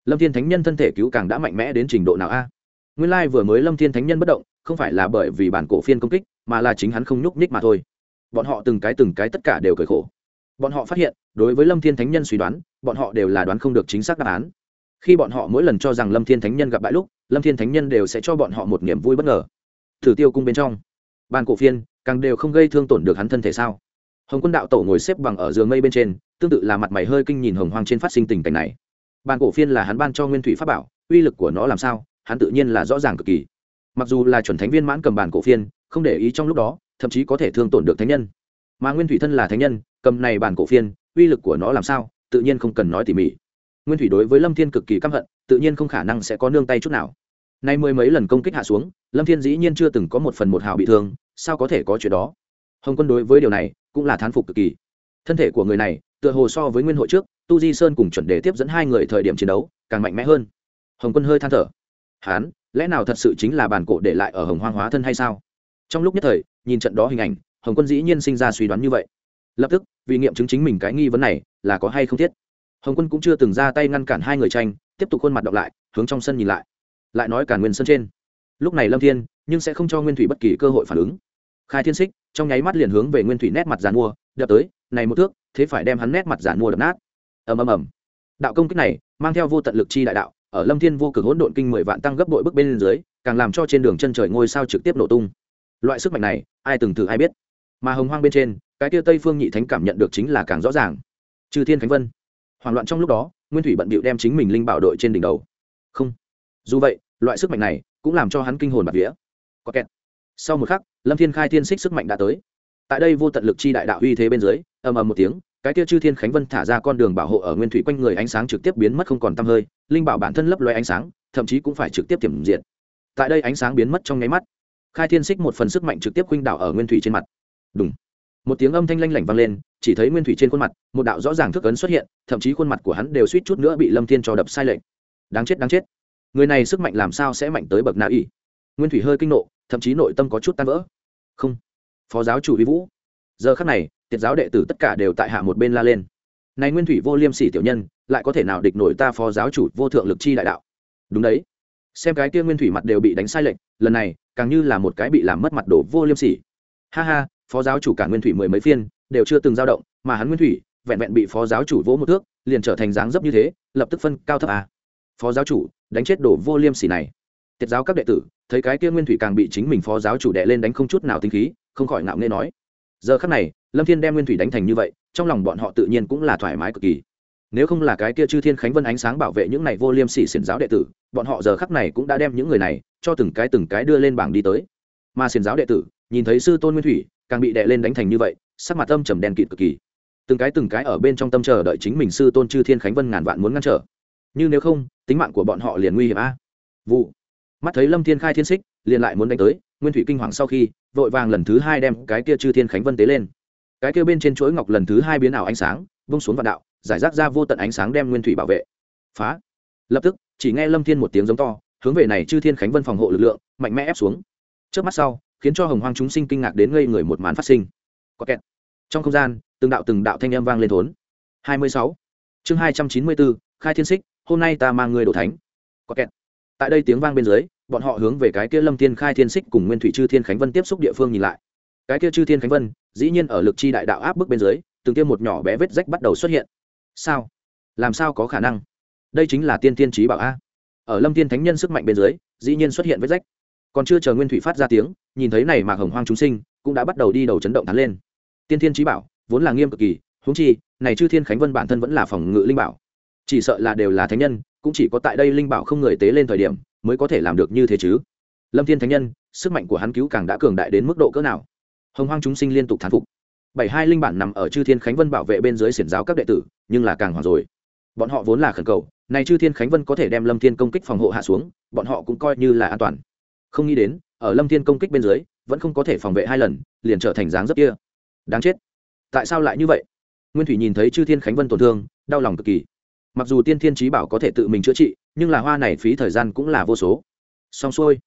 Lâm thiên thánh nhân thân thể cứu càng đã mạnh mẽ đến trình độ nào a? Nguyên lai vừa mới lâm thiên thánh nhân bất động, không phải là bởi vì bản cổ phiên công kích, mà là chính hắn không nhúc nhích mà thôi. Bọn họ từng cái từng cái tất cả đều cởi khổ. Bọn họ phát hiện, đối với lâm thiên thánh nhân suy đoán, bọn họ đều là đoán không được chính xác đáp án. Khi bọn họ mỗi lần cho rằng lâm thiên thánh nhân gặp bãi lúc, lâm thiên thánh nhân đều sẽ cho bọn họ một niềm vui bất ngờ. Thử tiêu cung bên trong, bàn cổ phiên càng đều không gây thương tổn được hắn thân thể sao? Hồng quân đạo tổ ngồi xếp bằng ở giường mây bên trên, tương tự là mặt mày hơi kinh nhìn hồng hoang trên phát sinh tình cảnh này. Bàn cổ phiên là hắn ban cho nguyên thủy pháp bảo, uy lực của nó làm sao, hắn tự nhiên là rõ ràng cực kỳ. Mặc dù là chuẩn thánh viên mãn cầm bàn cổ phiên, không để ý trong lúc đó, thậm chí có thể thương tổn được thánh nhân. Mà nguyên thủy thân là thánh nhân, cầm này bàn cổ phiên, uy lực của nó làm sao, tự nhiên không cần nói tỉ mỉ. Nguyên thủy đối với lâm thiên cực kỳ căm hận, tự nhiên không khả năng sẽ có nương tay chút nào. Nay mười mấy lần công kích hạ xuống, lâm thiên dĩ nhiên chưa từng có một phần một hào bị thương sao có thể có chuyện đó? Hồng quân đối với điều này cũng là thán phục cực kỳ. Thân thể của người này, tựa hồ so với nguyên hội trước, tu di sơn cùng chuẩn đề tiếp dẫn hai người thời điểm chiến đấu, càng mạnh mẽ hơn. Hồng quân hơi than thở. Hán, lẽ nào thật sự chính là bản cổ để lại ở hồng hoang hóa thân hay sao? Trong lúc nhất thời, nhìn trận đó hình ảnh, hồng quân dĩ nhiên sinh ra suy đoán như vậy. Lập tức, vì nghiệm chứng chính mình cái nghi vấn này là có hay không thiết. Hồng quân cũng chưa từng ra tay ngăn cản hai người tranh, tiếp tục khuôn mặt đọc lại, hướng trong sân nhìn lại. Lại nói cả nguyên sân trên lúc này lâm thiên, nhưng sẽ không cho nguyên thủy bất kỳ cơ hội phản ứng. Khai thiên xích trong nháy mắt liền hướng về nguyên thủy nét mặt giàn mua, đập tới, này một thước, thế phải đem hắn nét mặt giàn mua đập nát. Ầm ầm ầm. Đạo công kích này, mang theo vô tận lực chi đại đạo, ở lâm thiên vô cực hỗn độn kinh mười vạn tăng gấp bội bước bên dưới, càng làm cho trên đường chân trời ngôi sao trực tiếp nổ tung. Loại sức mạnh này, ai từng thử ai biết? Mà hồng hoang bên trên, cái tia tây phương nhị thánh cảm nhận được chính là càng rõ ràng. Trừ thiên khánh vân. Hoảng loạn trong lúc đó, nguyên thủy bận bịu đem chính mình linh bảo đội trên đỉnh đầu. Không. Dù vậy, loại sức mạnh này cũng làm cho hắn kinh hồn bạt vía. Có kẹt. Sau một khắc, lâm thiên khai thiên xích sức mạnh đã tới. Tại đây vô tận lực chi đại đạo uy thế bên dưới, ầm ầm một tiếng, cái kia chư thiên khánh vân thả ra con đường bảo hộ ở nguyên thủy quanh người ánh sáng trực tiếp biến mất không còn tăm hơi, linh bảo bản thân lấp loe ánh sáng, thậm chí cũng phải trực tiếp tiềm diện tại đây ánh sáng biến mất trong nháy mắt, khai thiên xích một phần sức mạnh trực tiếp khuynh đảo ở nguyên thủy trên mặt. Đúng một tiếng âm thanh lanh lảnh vang lên, chỉ thấy nguyên thủy trên khuôn mặt, một đạo rõ ràng thức ấn xuất hiện, thậm chí khuôn mặt của hắn đều suýt chút nữa bị lâm thiên cho đập sai lệch. Đáng chết đáng chết người này sức mạnh làm sao sẽ mạnh tới bậc nào ỉ nguyên thủy hơi kinh nộ, thậm chí nội tâm có chút tan vỡ. Không, phó giáo chủ vi vũ. Giờ khắc này, tiệt giáo đệ tử tất cả đều tại hạ một bên la lên. Này nguyên thủy vô liêm sỉ tiểu nhân, lại có thể nào địch nổi ta phó giáo chủ vô thượng lực chi đại đạo? Đúng đấy. Xem cái kia nguyên thủy mặt đều bị đánh sai lệch, lần này, càng như là một cái bị làm mất mặt đổ vô liêm sỉ. Ha ha, phó giáo chủ cả nguyên thủy mười mấy phiên, đều chưa từng dao động, mà hắn nguyên thủy, vẹn vẹn bị phó giáo chủ vỗ một thước, liền trở thành dáng dấp như thế, lập tức phân cao thấp à phó giáo chủ, đánh chết đổ vô liêm sỉ này. Tiết giáo các đệ tử, thấy cái kia nguyên thủy càng bị chính mình phó giáo chủ đệ lên đánh không chút nào tinh khí, không khỏi ngạo nghê nói. Giờ khắc này, lâm thiên đem nguyên thủy đánh thành như vậy, trong lòng bọn họ tự nhiên cũng là thoải mái cực kỳ. Nếu không là cái kia chư thiên khánh vân ánh sáng bảo vệ những này vô liêm sỉ xiển giáo đệ tử, bọn họ giờ khắc này cũng đã đem những người này, cho từng cái từng cái đưa lên bảng đi tới. Mà xiển giáo đệ tử, nhìn thấy sư tôn nguyên thủy, càng bị đệ lên đánh thành như vậy, sắc mặt tâm trầm đen kịt cực kỳ. Từng cái từng cái ở bên trong tâm chờ đợi chính mình sư tôn chư thiên khánh vân ngàn vạn muốn ngăn trở nhưng nếu không, tính mạng của bọn họ liền nguy hiểm a. Vụ. Mắt thấy lâm thiên khai thiên xích, liền lại muốn đánh tới, nguyên thủy kinh hoàng sau khi, vội vàng lần thứ hai đem cái kia chư thiên khánh vân tế lên. Cái kia bên trên chuỗi ngọc lần thứ hai biến ảo ánh sáng, vung xuống vạn đạo, giải rác ra vô tận ánh sáng đem nguyên thủy bảo vệ. Phá. Lập tức, chỉ nghe lâm thiên một tiếng giống to, hướng về này chư thiên khánh vân phòng hộ lực lượng, mạnh mẽ ép xuống. Trước mắt sau, khiến cho hồng hoang chúng sinh kinh ngạc đến ngây người một màn phát sinh. Có kẹt. Trong không gian, từng đạo từng đạo thanh âm vang lên thốn. Hai mươi sáu. Chương hai trăm chín mươi bốn, khai thiên xích hôm nay ta mang ngươi đổ thánh. Có kẹt. Tại đây tiếng vang bên dưới, bọn họ hướng về cái kia lâm thiên khai thiên xích cùng nguyên thủy chư thiên khánh vân tiếp xúc địa phương nhìn lại. Cái kia chư thiên khánh vân, dĩ nhiên ở lực chi đại đạo áp bức bên dưới, từng kia một nhỏ bé vết rách bắt đầu xuất hiện. Sao? Làm sao có khả năng? Đây chính là tiên tiên trí bảo a. Ở lâm Thiên thánh nhân sức mạnh bên dưới, dĩ nhiên xuất hiện vết rách. Còn chưa chờ nguyên thủy phát ra tiếng, nhìn thấy này mạc hồng hoang chúng sinh, cũng đã bắt đầu đi đầu chấn động thắn lên. Tiên thiên trí bảo, vốn là nghiêm cực kỳ, huống chi, này chư thiên khánh vân bản thân vẫn là phòng ngự linh bảo chỉ sợ là đều là thánh nhân, cũng chỉ có tại đây linh bảo không người tế lên thời điểm mới có thể làm được như thế chứ. Lâm thiên thánh nhân, sức mạnh của hắn cứu càng đã cường đại đến mức độ cỡ nào? Hồng hoang chúng sinh liên tục thán phục. Bảy hai linh bản nằm ở chư thiên khánh vân bảo vệ bên dưới xiển giáo các đệ tử, nhưng là càng hoàng rồi. Bọn họ vốn là khẩn cầu này chư thiên khánh vân có thể đem lâm thiên công kích phòng hộ hạ xuống, bọn họ cũng coi như là an toàn. Không nghĩ đến, ở lâm thiên công kích bên dưới, vẫn không có thể phòng vệ hai lần, liền trở thành dáng dấp kia. Đáng chết. Tại sao lại như vậy? Nguyên thủy nhìn thấy chư thiên khánh vân tổn thương, đau lòng cực kỳ mặc dù tiên thiên trí bảo có thể tự mình chữa trị, nhưng là hoa này phí thời gian cũng là vô số. Xong xuôi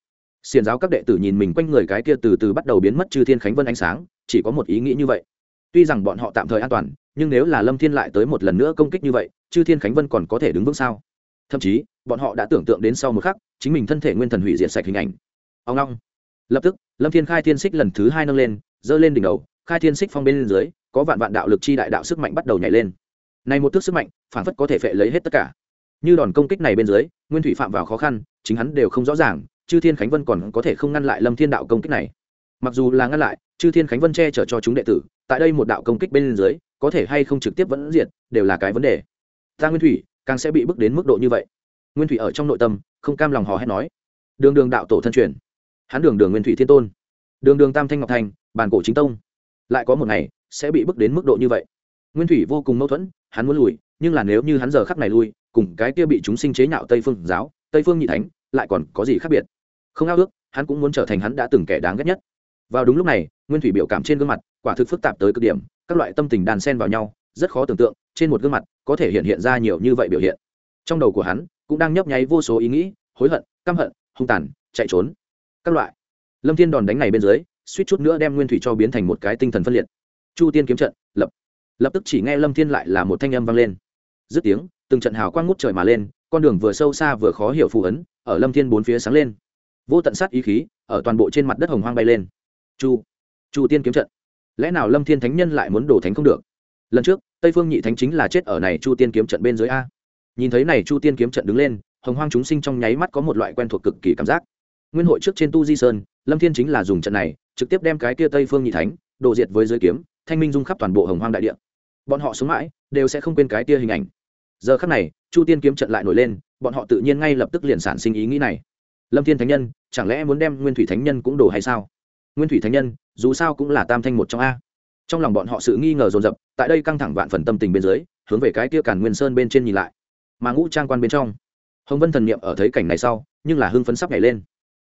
xiền giáo các đệ tử nhìn mình quanh người cái kia từ từ bắt đầu biến mất chư thiên khánh vân ánh sáng, chỉ có một ý nghĩ như vậy. Tuy rằng bọn họ tạm thời an toàn, nhưng nếu là lâm thiên lại tới một lần nữa công kích như vậy, chư thiên khánh vân còn có thể đứng vững sao? Thậm chí, bọn họ đã tưởng tượng đến sau một khắc, chính mình thân thể nguyên thần hủy diệt sạch hình ảnh. Ông long. Lập tức, lâm thiên khai thiên xích lần thứ hai nâng lên, giơ lên đỉnh đầu, khai thiên xích phong bên dưới, có vạn vạn đạo lực chi đại đạo sức mạnh bắt đầu nhảy lên này một thước sức mạnh, phản phất có thể phệ lấy hết tất cả. Như đòn công kích này bên dưới, nguyên thủy phạm vào khó khăn, chính hắn đều không rõ ràng, chư thiên khánh vân còn có thể không ngăn lại lâm thiên đạo công kích này. Mặc dù là ngăn lại, chư thiên khánh vân che chở cho chúng đệ tử, tại đây một đạo công kích bên dưới, có thể hay không trực tiếp vẫn diệt, đều là cái vấn đề. Ta nguyên thủy, càng sẽ bị bước đến mức độ như vậy. Nguyên thủy ở trong nội tâm, không cam lòng hò hét nói. Đường đường đạo tổ thân truyền. Hắn đường đường nguyên thủy thiên tôn. Đường đường tam thanh ngọc thành, bàn cổ chính tông. Lại có một ngày, sẽ bị bước đến mức độ như vậy nguyên thủy vô cùng mâu thuẫn, hắn muốn lùi, nhưng là nếu như hắn giờ khắc này lui, cùng cái kia bị chúng sinh chế nhạo tây phương giáo, tây phương nhị thánh, lại còn có gì khác biệt? Không ao ước, hắn cũng muốn trở thành hắn đã từng kẻ đáng ghét nhất. Vào đúng lúc này, nguyên thủy biểu cảm trên gương mặt, quả thực phức tạp tới cực điểm, các loại tâm tình đàn sen vào nhau, rất khó tưởng tượng, trên một gương mặt, có thể hiện hiện ra nhiều như vậy biểu hiện. Trong đầu của hắn, cũng đang nhấp nháy vô số ý nghĩ, hối hận, căm hận, hung tàn, chạy trốn. Các loại. Lâm thiên đòn đánh này bên dưới, suýt chút nữa đem nguyên thủy cho biến thành một cái tinh thần phân liệt. Chu tiên kiếm trận, lập lập tức chỉ nghe lâm thiên lại là một thanh âm vang lên dứt tiếng từng trận hào quang ngút trời mà lên con đường vừa sâu xa vừa khó hiểu phù ấn ở lâm thiên bốn phía sáng lên vô tận sát ý khí ở toàn bộ trên mặt đất hồng hoang bay lên chu chu tiên kiếm trận lẽ nào lâm thiên thánh nhân lại muốn đổ thánh không được lần trước tây phương nhị thánh chính là chết ở này chu tiên kiếm trận bên dưới a nhìn thấy này chu tiên kiếm trận đứng lên hồng hoang chúng sinh trong nháy mắt có một loại quen thuộc cực kỳ cảm giác nguyên hội trước trên tu di sơn lâm thiên chính là dùng trận này trực tiếp đem cái kia tây phương nhị thánh đổ diệt với giới kiếm thanh minh dung khắp toàn bộ hồng hoang đại địa bọn họ sống mãi, đều sẽ không quên cái tia hình ảnh. Giờ khắc này, chu tiên kiếm trận lại nổi lên, bọn họ tự nhiên ngay lập tức liền sản sinh ý nghĩ này. Lâm thiên thánh nhân, chẳng lẽ muốn đem nguyên thủy thánh nhân cũng đổ hay sao? Nguyên thủy thánh nhân, dù sao cũng là tam thanh một trong a. Trong lòng bọn họ sự nghi ngờ dồn dập, tại đây căng thẳng vạn phần tâm tình bên dưới, hướng về cái kia càn nguyên sơn bên trên nhìn lại. Mà ngũ trang quan bên trong, hồng vân thần niệm ở thấy cảnh này sau, nhưng là hưng phấn sắp nhảy lên.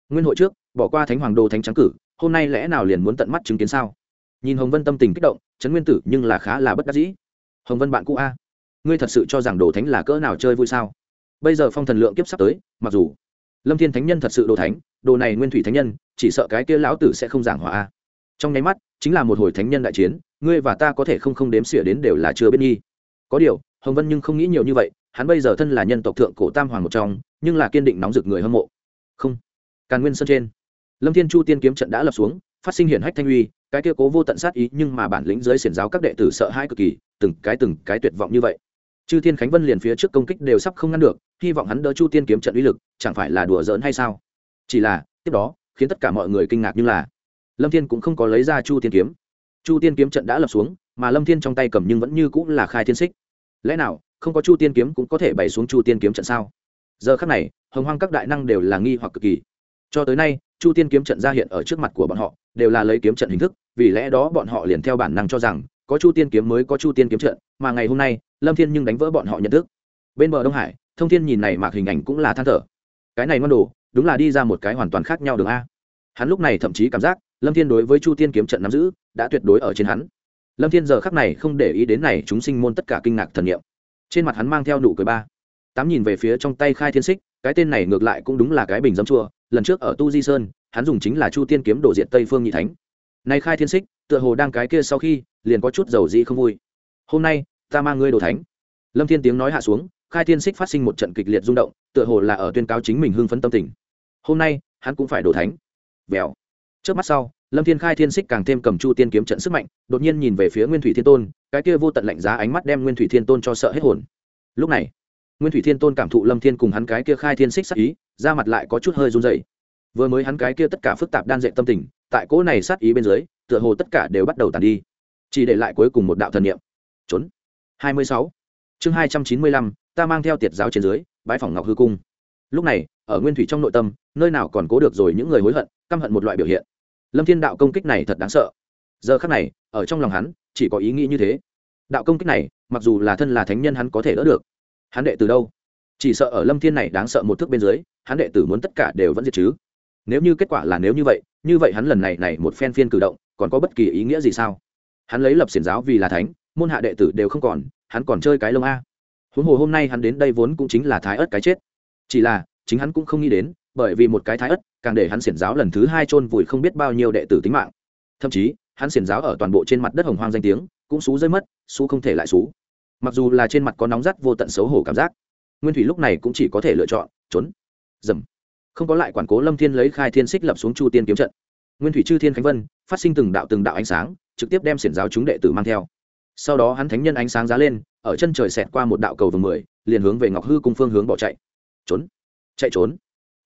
Nguyên hội trước, bỏ qua thánh hoàng đô thánh trắng cử, hôm nay lẽ nào liền muốn tận mắt chứng kiến sao? Nhìn hồng vân tâm tình kích động trấn nguyên tử nhưng là khá là bất đắc dĩ. Hồng vân bạn cũ a, ngươi thật sự cho rằng đồ thánh là cỡ nào chơi vui sao? Bây giờ phong thần lượng kiếp sắp tới, mặc dù lâm thiên thánh nhân thật sự đồ thánh, đồ này nguyên thủy thánh nhân, chỉ sợ cái kia lão tử sẽ không giảng hòa a. Trong nháy mắt, chính là một hồi thánh nhân đại chiến, ngươi và ta có thể không không đếm xỉa đến đều là chưa biết nhi có điều, hồng vân nhưng không nghĩ nhiều như vậy, hắn bây giờ thân là nhân tộc thượng cổ tam hoàng một trong, nhưng là kiên định nóng rực người hâm mộ. Không. Càn nguyên sân trên. Lâm thiên chu tiên kiếm trận đã lập xuống phát sinh hiển hách thanh uy, cái kia cố vô tận sát ý nhưng mà bản lĩnh dưới xiển giáo các đệ tử sợ hãi cực kỳ, từng cái từng cái tuyệt vọng như vậy. Chư thiên khánh vân liền phía trước công kích đều sắp không ngăn được, hy vọng hắn đỡ chu tiên kiếm trận uy lực, chẳng phải là đùa giỡn hay sao? Chỉ là, tiếp đó, khiến tất cả mọi người kinh ngạc như là, lâm thiên cũng không có lấy ra chu tiên kiếm. Chu tiên kiếm trận đã lập xuống, mà lâm thiên trong tay cầm nhưng vẫn như cũng là khai thiên xích. Lẽ nào, không có chu tiên kiếm cũng có thể bày xuống chu tiên kiếm trận sao? Giờ khắc này, hồng hoang các đại năng đều là nghi hoặc cực kỳ. Cho tới nay chu tiên kiếm trận ra hiện ở trước mặt của bọn họ, đều là lấy kiếm trận hình thức, vì lẽ đó bọn họ liền theo bản năng cho rằng, có chu tiên kiếm mới có chu tiên kiếm trận, mà ngày hôm nay, lâm thiên nhưng đánh vỡ bọn họ nhận thức. Bên bờ đông hải, thông thiên nhìn này mạc hình ảnh cũng là than thở. Cái này ngon đồ, đúng là đi ra một cái hoàn toàn khác nhau đường a. Hắn lúc này thậm chí cảm giác, lâm thiên đối với chu tiên kiếm trận nắm giữ, đã tuyệt đối ở trên hắn. Lâm thiên giờ khắc này không để ý đến này, chúng sinh môn tất cả kinh ngạc thần niệm. Trên mặt hắn mang theo nụ cười ba. Tám nhìn về phía trong tay khai thiên xích cái tên này ngược lại cũng đúng là cái bình dấm chua lần trước ở tu di sơn, hắn dùng chính là chu tiên kiếm đổ diện tây phương nhị thánh. Nay khai thiên xích, tựa hồ đang cái kia sau khi, liền có chút dầu dĩ không vui. Hôm nay, ta mang ngươi đồ thánh. Lâm thiên tiếng nói hạ xuống, khai thiên xích phát sinh một trận kịch liệt rung động, tựa hồ là ở tuyên cáo chính mình hưng phấn tâm tình. Hôm nay, hắn cũng phải đồ thánh. Vèo trước mắt sau, lâm thiên khai thiên xích càng thêm cầm chu tiên kiếm trận sức mạnh, đột nhiên nhìn về phía nguyên thủy thiên tôn, cái kia vô tận lạnh giá ánh mắt đem nguyên thủy thiên tôn cho sợ hết hồn. Lúc này, nguyên thủy thiên tôn cảm thụ lâm thiên cùng hắn cái kia khai thiên xích sắc ý da mặt lại có chút hơi run dày vừa mới hắn cái kia tất cả phức tạp đan dệt tâm tình tại cỗ này sát ý bên dưới tựa hồ tất cả đều bắt đầu tàn đi. Chỉ để lại cuối cùng một đạo thần niệm. Trốn. 26. chương 295, ta mang theo tiệt giáo trên dưới bãi phòng ngọc hư cung. Lúc này ở nguyên thủy trong nội tâm nơi nào còn cố được rồi những người hối hận căm hận một loại biểu hiện. Lâm thiên đạo công kích này thật đáng sợ. Giờ khắc này ở trong lòng hắn chỉ có ý nghĩ như thế. Đạo công kích này mặc dù là thân là thánh nhân hắn có thể đỡ được. Hắn đệ từ đâu? Chỉ sợ ở lâm thiên này đáng sợ một thước bên dưới, hắn đệ tử muốn tất cả đều vẫn diệt chứ. Nếu như kết quả là nếu như vậy như vậy hắn lần này này một phen phiên cử động, còn có bất kỳ ý nghĩa gì sao? Hắn lấy lập xiển giáo vì là thánh, môn hạ đệ tử đều không còn, hắn còn chơi cái lông a. Huống hồ hôm nay hắn đến đây vốn cũng chính là thái ớt cái chết. Chỉ là, chính hắn cũng không nghĩ đến, bởi vì một cái thái ớt, càng để hắn xiển giáo lần thứ hai chôn vùi không biết bao nhiêu đệ tử tính mạng. Thậm chí, hắn xiển giáo ở toàn bộ trên mặt đất hồng hoang danh tiếng, cũng xú rơi mất, xú không thể lại xú. Mặc dù là trên mặt có nóng rắt vô tận xấu hổ cảm giác nguyên thủy lúc này cũng chỉ có thể lựa chọn, trốn. Dầm. Không có lại quản cố lâm thiên lấy khai thiên xích lập xuống chu tiên kiếm trận. Nguyên thủy chư thiên khánh vân, phát sinh từng đạo từng đạo ánh sáng, trực tiếp đem xiển giáo chúng đệ tử mang theo. Sau đó hắn thánh nhân ánh sáng giá lên, ở chân trời xẹt qua một đạo cầu vồng mười, liền hướng về ngọc hư cung phương hướng bỏ chạy. Trốn. Chạy trốn.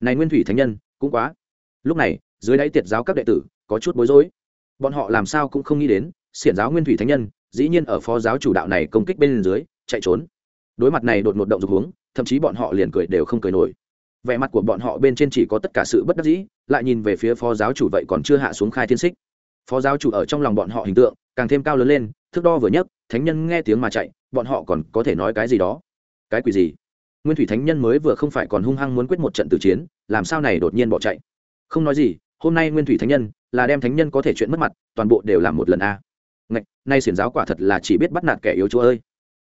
Này nguyên thủy thánh nhân, cũng quá. Lúc này, dưới đáy tiệt giáo các đệ tử, có chút bối rối. Bọn họ làm sao cũng không nghĩ đến, xiển giáo nguyên thủy thánh nhân, dĩ nhiên ở phó giáo chủ đạo này công kích bên dưới, chạy trốn. Đối mặt này đột ngột động dục hướng thậm chí bọn họ liền cười đều không cười nổi. Vẻ mặt của bọn họ bên trên chỉ có tất cả sự bất đắc dĩ, lại nhìn về phía phó giáo chủ vậy còn chưa hạ xuống khai thiên xích. Phó giáo chủ ở trong lòng bọn họ hình tượng, càng thêm cao lớn lên, thước đo vừa nhấc, thánh nhân nghe tiếng mà chạy, bọn họ còn có thể nói cái gì đó? Cái quỷ gì? Nguyên thủy thánh nhân mới vừa không phải còn hung hăng muốn quyết một trận tử chiến, làm sao này đột nhiên bỏ chạy? Không nói gì, hôm nay nguyên thủy thánh nhân là đem thánh nhân có thể chuyện mất mặt, toàn bộ đều làm một lần a. À. nay xiển giáo quả thật là chỉ biết bắt nạt kẻ yếu chúa ơi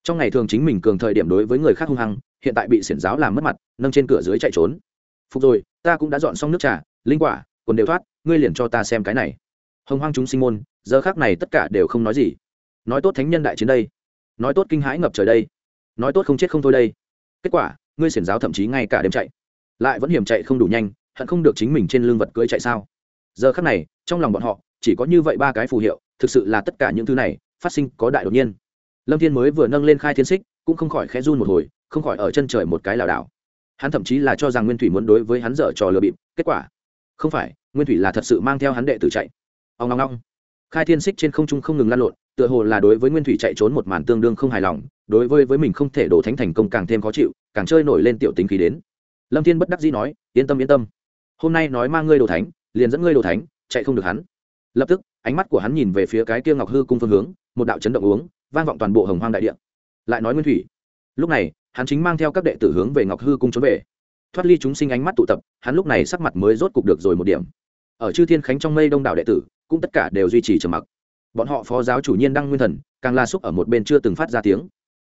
trong ngày thường chính mình cường thời điểm đối với người khác hung hăng, hiện tại bị xiển giáo làm mất mặt, nâng trên cửa dưới chạy trốn. Phục rồi, ta cũng đã dọn xong nước trà, linh quả còn đều thoát, ngươi liền cho ta xem cái này. Hồng hoang chúng sinh môn, giờ khác này tất cả đều không nói gì. Nói tốt thánh nhân đại chiến đây. Nói tốt kinh hãi ngập trời đây. Nói tốt không chết không thôi đây. Kết quả, ngươi xiển giáo thậm chí ngay cả đêm chạy. Lại vẫn hiểm chạy không đủ nhanh, hận không được chính mình trên lưng vật cưỡi chạy sao? Giờ khắc này, trong lòng bọn họ, chỉ có như vậy ba cái phù hiệu, thực sự là tất cả những thứ này, phát sinh có đại đột nhiên lâm thiên mới vừa nâng lên khai thiên xích, cũng không khỏi khẽ run một hồi, không khỏi ở chân trời một cái lảo đảo. Hắn thậm chí là cho rằng nguyên thủy muốn đối với hắn dở trò lừa bịp, kết quả, không phải, nguyên thủy là thật sự mang theo hắn đệ tử chạy. Ông long long khai thiên xích trên không trung không ngừng lan lộn, tựa hồ là đối với nguyên thủy chạy trốn một màn tương đương không hài lòng, đối với với mình không thể đổ thánh thành công càng thêm khó chịu, càng chơi nổi lên tiểu tính khí đến. Lâm thiên bất đắc dĩ nói, yên tâm yên tâm. Hôm nay nói mang ngươi đồ thánh, liền dẫn ngươi đồ thánh, chạy không được hắn. Lập tức ánh mắt của hắn nhìn về phía cái kia ngọc hư cung phương hướng, một đạo chấn động uống, vang vọng toàn bộ hồng hoang đại địa. Lại nói nguyên thủy. Lúc này, hắn chính mang theo các đệ tử hướng về ngọc hư cung trốn về. Thoát ly chúng sinh ánh mắt tụ tập, hắn lúc này sắc mặt mới rốt cục được rồi một điểm. Ở chư thiên khánh trong mây đông đảo đệ tử, cũng tất cả đều duy trì trầm mặc. Bọn họ phó giáo chủ nhiên đăng nguyên thần, càng la xúc ở một bên chưa từng phát ra tiếng.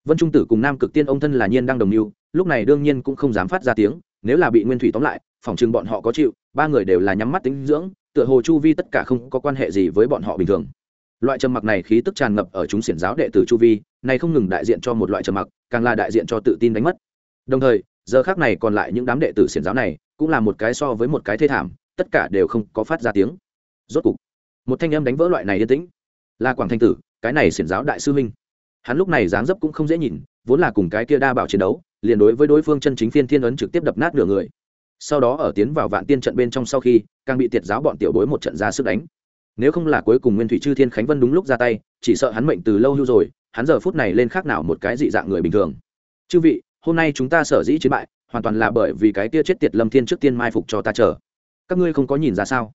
Vân trung tử cùng nam cực tiên ông thân là nhiên đăng đồng mưu lúc này đương nhiên cũng không dám phát ra tiếng, nếu là bị nguyên thủy tóm lại, phòng chừng bọn họ có chịu, ba người đều là nhắm mắt tính dưỡng tựa hồ chu vi tất cả không có quan hệ gì với bọn họ bình thường. Loại trầm mặc này khí tức tràn ngập ở chúng xiển giáo đệ tử chu vi, này không ngừng đại diện cho một loại trầm mặc, càng là đại diện cho tự tin đánh mất. Đồng thời, giờ khác này còn lại những đám đệ tử xiển giáo này, cũng là một cái so với một cái thê thảm, tất cả đều không có phát ra tiếng. Rốt cục, một thanh âm đánh vỡ loại này yên tĩnh. Là quảng thanh tử, cái này xiển giáo đại sư huynh. Hắn lúc này dáng dấp cũng không dễ nhìn, vốn là cùng cái kia đa bảo chiến đấu, liền đối với đối phương chân chính phiên thiên ấn trực tiếp đập nát nửa người sau đó ở tiến vào vạn tiên trận bên trong sau khi, càng bị tiệt giáo bọn tiểu bối một trận ra sức đánh. Nếu không là cuối cùng nguyên thủy chư thiên khánh vân đúng lúc ra tay, chỉ sợ hắn mệnh từ lâu hưu rồi, hắn giờ phút này lên khác nào một cái dị dạng người bình thường. Chư vị, hôm nay chúng ta sở dĩ chiến bại, hoàn toàn là bởi vì cái kia chết tiệt lâm thiên trước tiên mai phục cho ta chờ. Các ngươi không có nhìn ra sao?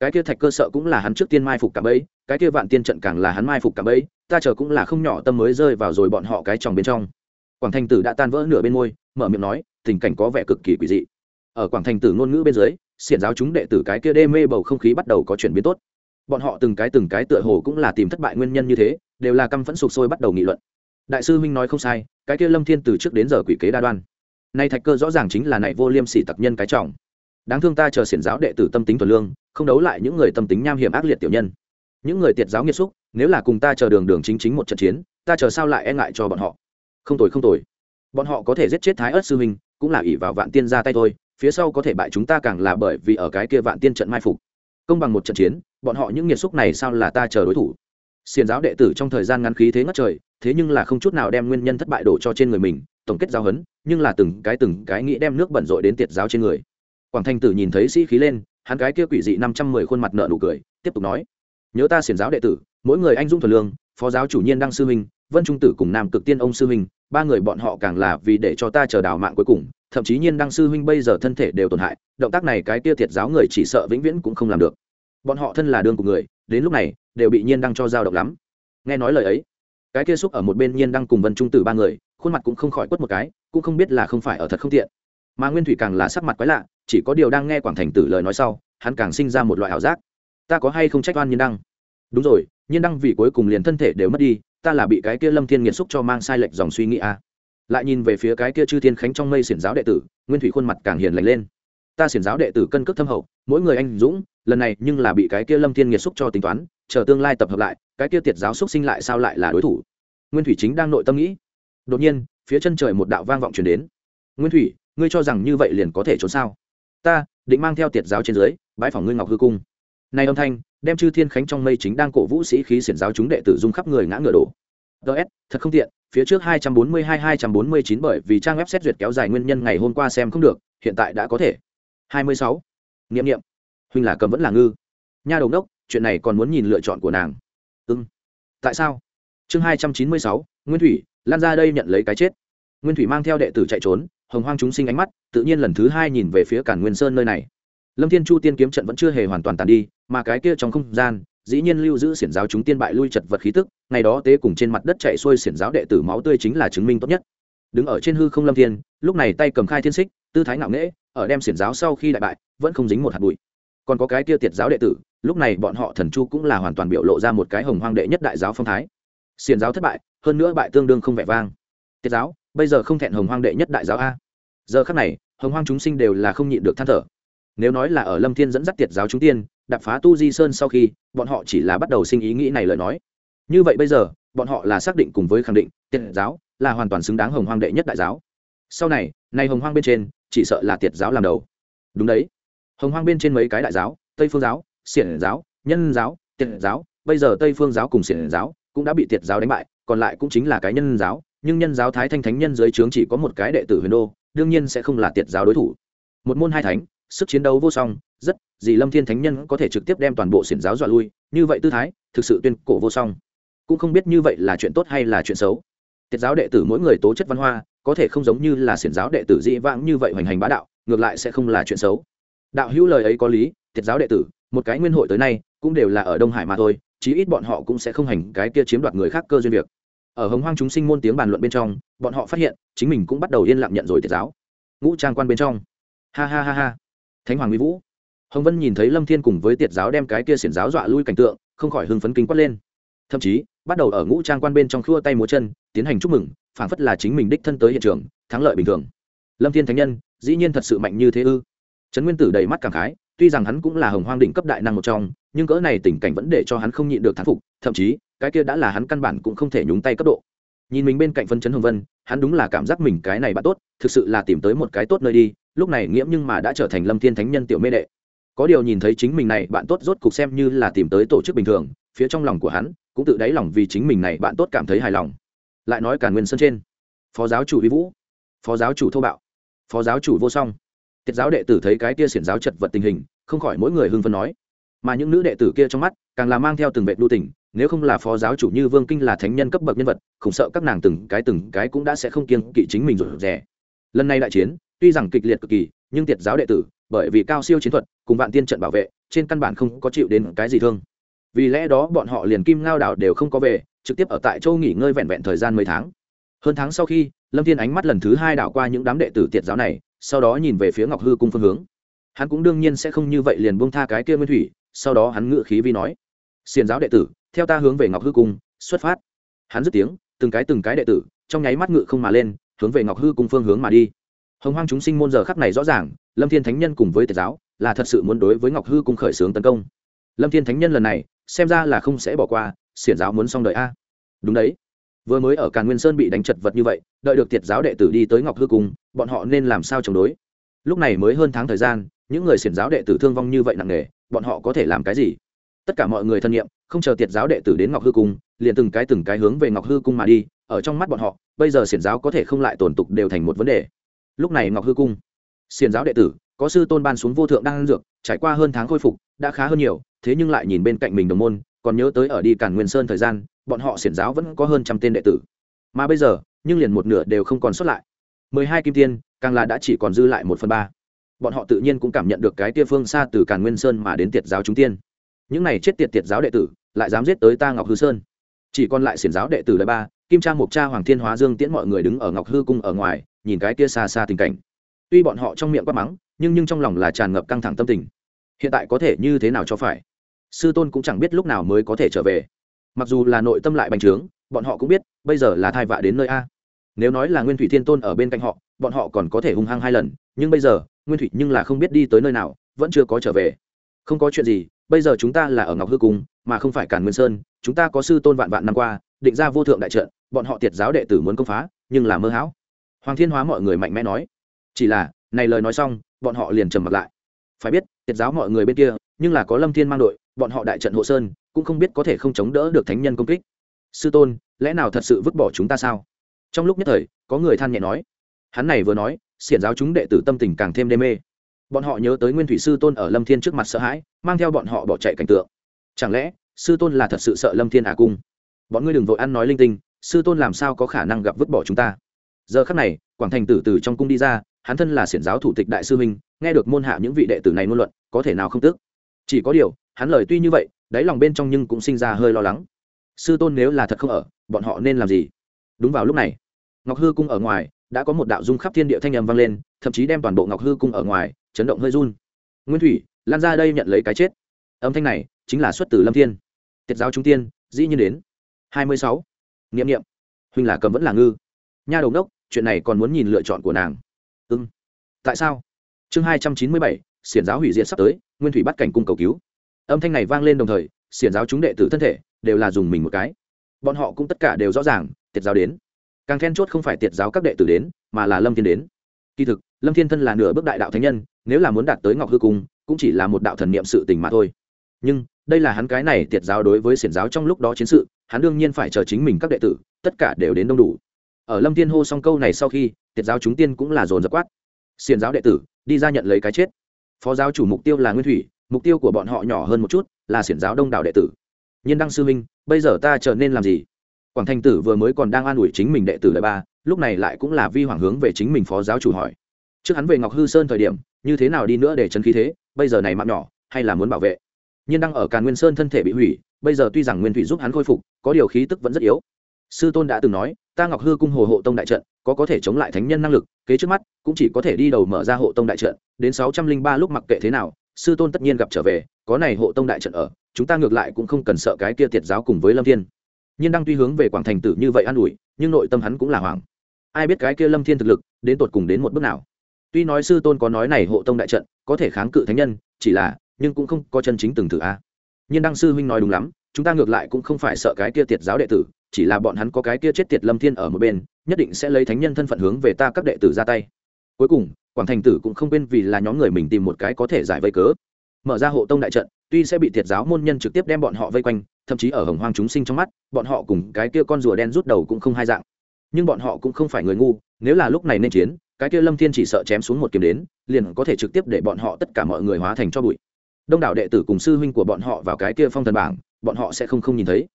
Cái kia thạch cơ sợ cũng là hắn trước tiên mai phục cả bấy cái kia vạn tiên trận càng là hắn mai phục cả bấy ta chờ cũng là không nhỏ tâm mới rơi vào rồi bọn họ cái tròng bên trong. Quảng thanh tử đã tan vỡ nửa bên môi, mở miệng nói, tình cảnh có vẻ cực kỳ quỷ dị ở quảng thành tử ngôn ngữ bên dưới, xiển giáo chúng đệ tử cái kia đê mê bầu không khí bắt đầu có chuyển biến tốt. Bọn họ từng cái từng cái tựa hồ cũng là tìm thất bại nguyên nhân như thế, đều là căm phẫn sụp sôi bắt đầu nghị luận. Đại sư huynh nói không sai, cái kia lâm thiên từ trước đến giờ quỷ kế đa đoan. Nay thạch cơ rõ ràng chính là này vô liêm sỉ tặc nhân cái trọng. Đáng thương ta chờ xiển giáo đệ tử tâm tính thuần lương, không đấu lại những người tâm tính nham hiểm ác liệt tiểu nhân. Những người tiệt giáo nghiệt xúc, nếu là cùng ta chờ đường đường chính chính một trận chiến, ta chờ sao lại e ngại cho bọn họ? Không tồi không tồi. Bọn họ có thể giết chết thái ớt sư huynh, cũng là ỷ vào vạn tiên ra tay thôi phía sau có thể bại chúng ta càng là bởi vì ở cái kia vạn tiên trận mai phục. Công bằng một trận chiến, bọn họ những nghiệt xúc này sao là ta chờ đối thủ? Xiền giáo đệ tử trong thời gian ngắn khí thế ngất trời, thế nhưng là không chút nào đem nguyên nhân thất bại đổ cho trên người mình, tổng kết giáo huấn, nhưng là từng cái từng cái nghĩ đem nước bẩn rội đến tiệt giáo trên người. Quảng thanh tử nhìn thấy sĩ khí lên, hắn cái kia quỷ dị năm trăm mười khuôn mặt nợ nụ cười, tiếp tục nói, nhớ ta xiển giáo đệ tử, mỗi người anh dung thuần lương, phó giáo chủ nhiên đăng sư huynh, vân trung tử cùng nam cực tiên ông sư huynh, ba người bọn họ càng là vì để cho ta chờ đào mạng cuối cùng thậm chí nhiên đăng sư huynh bây giờ thân thể đều tổn hại, động tác này cái kia thiệt giáo người chỉ sợ vĩnh viễn cũng không làm được. Bọn họ thân là đương của người, đến lúc này, đều bị nhiên đăng cho dao động lắm. Nghe nói lời ấy, cái kia xúc ở một bên nhiên đăng cùng vân trung tử ba người, khuôn mặt cũng không khỏi quất một cái, cũng không biết là không phải ở thật không tiện. Mà nguyên thủy càng là sắc mặt quái lạ, chỉ có điều đang nghe quảng thành tử lời nói sau, hắn càng sinh ra một loại ảo giác. Ta có hay không trách oan nhiên đăng? Đúng rồi, nhiên đăng vì cuối cùng liền thân thể đều mất đi, ta là bị cái kia lâm thiên nghiệt xúc cho mang sai lệch dòng suy nghĩ a à lại nhìn về phía cái kia chư thiên khánh trong mây xiển giáo đệ tử, nguyên thủy khuôn mặt càng hiền lành lên. Ta xiển giáo đệ tử cân cước thâm hậu, mỗi người anh dũng, lần này nhưng là bị cái kia lâm thiên nghiệt xúc cho tính toán, chờ tương lai tập hợp lại, cái kia tiệt giáo xúc sinh lại sao lại là đối thủ? Nguyên thủy chính đang nội tâm nghĩ. Đột nhiên, phía chân trời một đạo vang vọng truyền đến. Nguyên thủy, ngươi cho rằng như vậy liền có thể trốn sao? Ta, định mang theo tiệt giáo trên dưới bãi phòng ngươi ngọc hư cung. Nay âm thanh, đem chư thiên khánh trong mây chính đang cổ vũ sĩ khí xiển giáo chúng đệ tử dung khắp người ngã ngựa đổ ts thật không tiện phía trước 242 249 bởi vì trang web xét duyệt kéo dài nguyên nhân ngày hôm qua xem không được hiện tại đã có thể. 26. nghiệm nghiệm huynh là cầm vẫn là ngư. Nha đầu đốc chuyện này còn muốn nhìn lựa chọn của nàng. Ưng tại sao? Chương 296, nguyên thủy lan ra đây nhận lấy cái chết. Nguyên thủy mang theo đệ tử chạy trốn hồng hoang chúng sinh ánh mắt tự nhiên lần thứ hai nhìn về phía cản nguyên sơn nơi này. Lâm thiên chu tiên kiếm trận vẫn chưa hề hoàn toàn tàn đi mà cái kia trong không gian dĩ nhiên lưu giữ xiển giáo chúng tiên bại lui chật vật khí tức, ngày đó tế cùng trên mặt đất chạy xuôi xiển giáo đệ tử máu tươi chính là chứng minh tốt nhất. Đứng ở trên hư không lâm thiên, lúc này tay cầm khai thiên xích, tư thái ngạo nghễ, ở đem xiển giáo sau khi đại bại, vẫn không dính một hạt bụi. Còn có cái kia tiệt giáo đệ tử, lúc này bọn họ thần chu cũng là hoàn toàn biểu lộ ra một cái hồng hoang đệ nhất đại giáo phong thái. Xiển giáo thất bại, hơn nữa bại tương đương không vẻ vang. Tiệt giáo, bây giờ không thẹn hồng hoang đệ nhất đại giáo a. Giờ khắc này, hồng hoang chúng sinh đều là không nhịn được than thở. Nếu nói là ở lâm thiên dẫn dắt tiệt giáo chúng tiên đập phá tu di sơn sau khi, bọn họ chỉ là bắt đầu sinh ý nghĩ này lời nói. Như vậy bây giờ, bọn họ là xác định cùng với khẳng định, tiệt giáo là hoàn toàn xứng đáng hồng hoang đệ nhất đại giáo. Sau này, nay hồng hoang bên trên, chỉ sợ là tiệt giáo làm đầu. Đúng đấy. Hồng hoang bên trên mấy cái đại giáo, tây phương giáo, xiển giáo, nhân giáo, tiệt giáo, bây giờ tây phương giáo cùng xiển giáo cũng đã bị tiệt giáo đánh bại, còn lại cũng chính là cái nhân giáo, nhưng nhân giáo thái thanh thánh nhân dưới trướng chỉ có một cái đệ tử huyền đô, đương nhiên sẽ không là tiệt giáo đối thủ. Một môn hai thánh, sức chiến đấu vô song, rất gì lâm thiên thánh nhân có thể trực tiếp đem toàn bộ xiển giáo dọa lui, như vậy tư thái, thực sự tuyên cổ vô song. Cũng không biết như vậy là chuyện tốt hay là chuyện xấu. Tiết giáo đệ tử mỗi người tố chất văn hoa, có thể không giống như là xiển giáo đệ tử dĩ vãng như vậy hoành hành bá đạo, ngược lại sẽ không là chuyện xấu. Đạo hữu lời ấy có lý, tiết giáo đệ tử, một cái nguyên hội tới nay, cũng đều là ở đông hải mà thôi, chí ít bọn họ cũng sẽ không hành cái kia chiếm đoạt người khác cơ duyên việc. Ở hồng hoang chúng sinh môn tiếng bàn luận bên trong, bọn họ phát hiện, chính mình cũng bắt đầu yên lặng nhận rồi tiết giáo. Ngũ trang quan bên trong. Ha ha ha ha. Thánh hoàng mỹ vũ hồng vân nhìn thấy lâm thiên cùng với tiệt giáo đem cái kia xiển giáo dọa lui cảnh tượng, không khỏi hưng phấn kinh quát lên. Thậm chí, bắt đầu ở ngũ trang quan bên trong khua tay múa chân, tiến hành chúc mừng, phảng phất là chính mình đích thân tới hiện trường, thắng lợi bình thường. Lâm thiên thánh nhân, dĩ nhiên thật sự mạnh như thế ư? Trấn nguyên tử đầy mắt cảm khái, tuy rằng hắn cũng là hồng hoang đỉnh cấp đại năng một trong, nhưng cỡ này tình cảnh vẫn để cho hắn không nhịn được thán phục, thậm chí, cái kia đã là hắn căn bản cũng không thể nhúng tay cấp độ. Nhìn mình bên cạnh phân chấn hồng vân, hắn đúng là cảm giác mình cái này bạn tốt, thực sự là tìm tới một cái tốt nơi đi, lúc này nghiễm nhưng mà đã trở thành lâm thiên thánh nhân tiểu mê đệ có điều nhìn thấy chính mình này, bạn tốt rốt cục xem như là tìm tới tổ chức bình thường, phía trong lòng của hắn, cũng tự đáy lòng vì chính mình này, bạn tốt cảm thấy hài lòng. Lại nói cả nguyên sân trên. Phó giáo chủ vi vũ, phó giáo chủ thô bạo, phó giáo chủ vô song. Tiết giáo đệ tử thấy cái kia xiển giáo chật vật tình hình, không khỏi mỗi người hưng phân nói. Mà những nữ đệ tử kia trong mắt, càng là mang theo từng vệ đu tỉnh nếu không là phó giáo chủ như vương kinh là thánh nhân cấp bậc nhân vật, không sợ các nàng từng cái từng cái cũng đã sẽ không kiên kỵ chính mình rồi rẻ lần này đại chiến, tuy rằng kịch liệt cực kỳ, nhưng tiệt giáo đệ tử bởi vì cao siêu chiến thuật cùng vạn tiên trận bảo vệ, trên căn bản không có chịu đến cái gì thương. Vì lẽ đó bọn họ liền kim ngao đảo đều không có về, trực tiếp ở tại châu nghỉ ngơi vẹn vẹn thời gian mấy tháng. Hơn tháng sau khi, lâm thiên ánh mắt lần thứ hai đảo qua những đám đệ tử tiệt giáo này, sau đó nhìn về phía ngọc hư cung phương hướng. Hắn cũng đương nhiên sẽ không như vậy liền buông tha cái kia nguyên thủy, sau đó hắn ngự khí vi nói, xiền giáo đệ tử, theo ta hướng về ngọc hư cung, xuất phát. Hắn dứt tiếng, từng cái từng cái đệ tử, trong nháy mắt ngự không mà lên, hướng về ngọc hư cung phương hướng mà đi hồng hoang chúng sinh môn giờ khắc này rõ ràng, lâm thiên thánh nhân cùng với tiệt giáo là thật sự muốn đối với ngọc hư cung khởi xướng tấn công. Lâm thiên thánh nhân lần này, xem ra là không sẽ bỏ qua, xiển giáo muốn xong đợi a. Đúng đấy. Vừa mới ở càn nguyên sơn bị đánh chật vật như vậy, đợi được tiệt giáo đệ tử đi tới ngọc hư cung, bọn họ nên làm sao chống đối? Lúc này mới hơn tháng thời gian, những người xiển giáo đệ tử thương vong như vậy nặng nề, bọn họ có thể làm cái gì? Tất cả mọi người thân nhiệm, không chờ tiệt giáo đệ tử đến ngọc hư cung, liền từng cái từng cái hướng về ngọc hư cung mà đi, ở trong mắt bọn họ, bây giờ xiển giáo có thể không lại tổn tục đều thành một vấn đề lúc này ngọc hư cung xiền giáo đệ tử, có sư tôn ban xuống vô thượng đang dược, trải qua hơn tháng khôi phục, đã khá hơn nhiều, thế nhưng lại nhìn bên cạnh mình đồng môn, còn nhớ tới ở đi cản nguyên sơn thời gian, bọn họ xiển giáo vẫn có hơn trăm tên đệ tử. Mà bây giờ, nhưng liền một nửa đều không còn xuất lại. Mười hai kim tiên, càng là đã chỉ còn dư lại một phần ba. Bọn họ tự nhiên cũng cảm nhận được cái tia phương xa từ càn nguyên sơn mà đến tiệt giáo chúng tiên. Những này chết tiệt tiệt giáo đệ tử, lại dám giết tới ta ngọc hư sơn. Chỉ còn lại xiển giáo đệ tử đời ba, kim trang mục cha, hoàng thiên hóa dương tiễn mọi người đứng ở ngọc hư cung ở ngoài nhìn cái kia xa xa tình cảnh. Tuy bọn họ trong miệng quát mắng, nhưng nhưng trong lòng là tràn ngập căng thẳng tâm tình. Hiện tại có thể như thế nào cho phải? Sư tôn cũng chẳng biết lúc nào mới có thể trở về. Mặc dù là nội tâm lại bành trướng, bọn họ cũng biết, bây giờ là thai vạ đến nơi a. Nếu nói là nguyên thủy thiên tôn ở bên cạnh họ, bọn họ còn có thể hung hăng hai lần, nhưng bây giờ, nguyên thủy nhưng là không biết đi tới nơi nào, vẫn chưa có trở về. Không có chuyện gì, bây giờ chúng ta là ở ngọc hư cung, mà không phải cản nguyên sơn, chúng ta có sư tôn vạn vạn năm qua, định ra vô thượng đại trận, bọn họ tiệt giáo đệ tử muốn công phá, nhưng là mơ hão hoàng thiên hóa mọi người mạnh mẽ nói. Chỉ là, này lời nói xong, bọn họ liền trầm mặt lại. Phải biết, tiệt giáo mọi người bên kia, nhưng là có lâm thiên mang đội, bọn họ đại trận hộ sơn, cũng không biết có thể không chống đỡ được thánh nhân công kích. Sư tôn, lẽ nào thật sự vứt bỏ chúng ta sao? Trong lúc nhất thời, có người than nhẹ nói. Hắn này vừa nói, xiển giáo chúng đệ tử tâm tình càng thêm đê mê. Bọn họ nhớ tới nguyên thủy sư tôn ở lâm thiên trước mặt sợ hãi, mang theo bọn họ bỏ chạy cảnh tượng. Chẳng lẽ, sư tôn là thật sự sợ lâm thiên à cung? Bọn ngươi đừng vội ăn nói linh tinh, sư tôn làm sao có khả năng gặp vứt bỏ chúng ta? Giờ khắc này, quảng thành tử từ trong cung đi ra, hắn thân là xiển giáo thủ tịch đại sư minh nghe được môn hạ những vị đệ tử này ngôn luận, có thể nào không tức? Chỉ có điều, hắn lời tuy như vậy, đáy lòng bên trong nhưng cũng sinh ra hơi lo lắng. Sư tôn nếu là thật không ở, bọn họ nên làm gì? Đúng vào lúc này, ngọc hư cung ở ngoài, đã có một đạo dung khắp thiên địa thanh âm vang lên, thậm chí đem toàn bộ ngọc hư cung ở ngoài, chấn động hơi run. Nguyên thủy, lan ra đây nhận lấy cái chết. Âm thanh này, chính là xuất từ lâm thiên. Tiết giáo trung tiên, dĩ nhiên đến. Hai mươi sáu. Nghiệm nghiệm huynh là cầm vẫn là ngư. Nha đầu đốc chuyện này còn muốn nhìn lựa chọn của nàng. Ưng ừ. tại sao? Chương hai trăm chín mươi bảy, xiển giáo hủy diệt sắp tới, nguyên thủy bắt cảnh cung cầu cứu. Âm thanh này vang lên đồng thời, xiển giáo chúng đệ tử thân thể đều là dùng mình một cái. Bọn họ cũng tất cả đều rõ ràng, tiệt giáo đến. Càng then chốt không phải tiệt giáo các đệ tử đến, mà là lâm thiên đến. Kỳ thực, lâm thiên thân là nửa bước đại đạo thánh nhân, nếu là muốn đạt tới ngọc hư cung, cũng chỉ là một đạo thần niệm sự tình mà thôi. Nhưng, đây là hắn cái này tiệt giáo đối với xiển giáo trong lúc đó chiến sự, hắn đương nhiên phải chờ chính mình các đệ tử, tất cả đều đến đông đủ ở lâm thiên hô xong câu này sau khi, tiệt giáo chúng tiên cũng là dồn dập quát. Xiển giáo đệ tử, đi ra nhận lấy cái chết. Phó giáo chủ mục tiêu là nguyên thủy, mục tiêu của bọn họ nhỏ hơn một chút là xiển giáo đông đảo đệ tử. Nhân đăng sư minh bây giờ ta trở nên làm gì? Quảng thanh tử vừa mới còn đang an ủi chính mình đệ tử lợi ba, lúc này lại cũng là vi hoàng hướng về chính mình phó giáo chủ hỏi. Trước hắn về ngọc hư sơn thời điểm, như thế nào đi nữa để chân khí thế, bây giờ này mạng nhỏ, hay là muốn bảo vệ? Nhưng Đăng ở càn nguyên sơn thân thể bị hủy, bây giờ tuy rằng nguyên thủy giúp hắn khôi phục, có điều khí tức vẫn rất yếu sư tôn đã từng nói, ta ngọc hư cung hồ hộ tông đại trận, có có thể chống lại thánh nhân năng lực, kế trước mắt, cũng chỉ có thể đi đầu mở ra hộ tông đại trận, đến sáu trăm linh ba lúc mặc kệ thế nào, sư tôn tất nhiên gặp trở về, có này hộ tông đại trận ở, chúng ta ngược lại cũng không cần sợ cái kia tiệt giáo cùng với lâm thiên. Nhiên đang tuy hướng về quảng thành tử như vậy an ủi, nhưng nội tâm hắn cũng là hoảng. Ai biết cái kia lâm thiên thực lực, đến tột cùng đến một bước nào? Tuy nói sư tôn có nói này hộ tông đại trận, có thể kháng cự thánh nhân, chỉ là, nhưng cũng không có chân chính từng thử a. Nhiên đăng sư huynh nói đúng lắm, chúng ta ngược lại cũng không phải sợ cái kia tiệt giáo đệ tử chỉ là bọn hắn có cái kia chết tiệt lâm thiên ở một bên, nhất định sẽ lấy thánh nhân thân phận hướng về ta các đệ tử ra tay. Cuối cùng, quảng thành tử cũng không quên vì là nhóm người mình tìm một cái có thể giải vây cớ. Mở ra hộ tông đại trận, tuy sẽ bị thiệt giáo môn nhân trực tiếp đem bọn họ vây quanh, thậm chí ở hồng hoang chúng sinh trong mắt, bọn họ cùng cái kia con rùa đen rút đầu cũng không hai dạng. Nhưng bọn họ cũng không phải người ngu, nếu là lúc này nên chiến, cái kia lâm thiên chỉ sợ chém xuống một kiếm đến, liền có thể trực tiếp để bọn họ tất cả mọi người hóa thành cho bụi. Đông đảo đệ tử cùng sư huynh của bọn họ vào cái kia phong thần bảng, bọn họ sẽ không không nhìn thấy.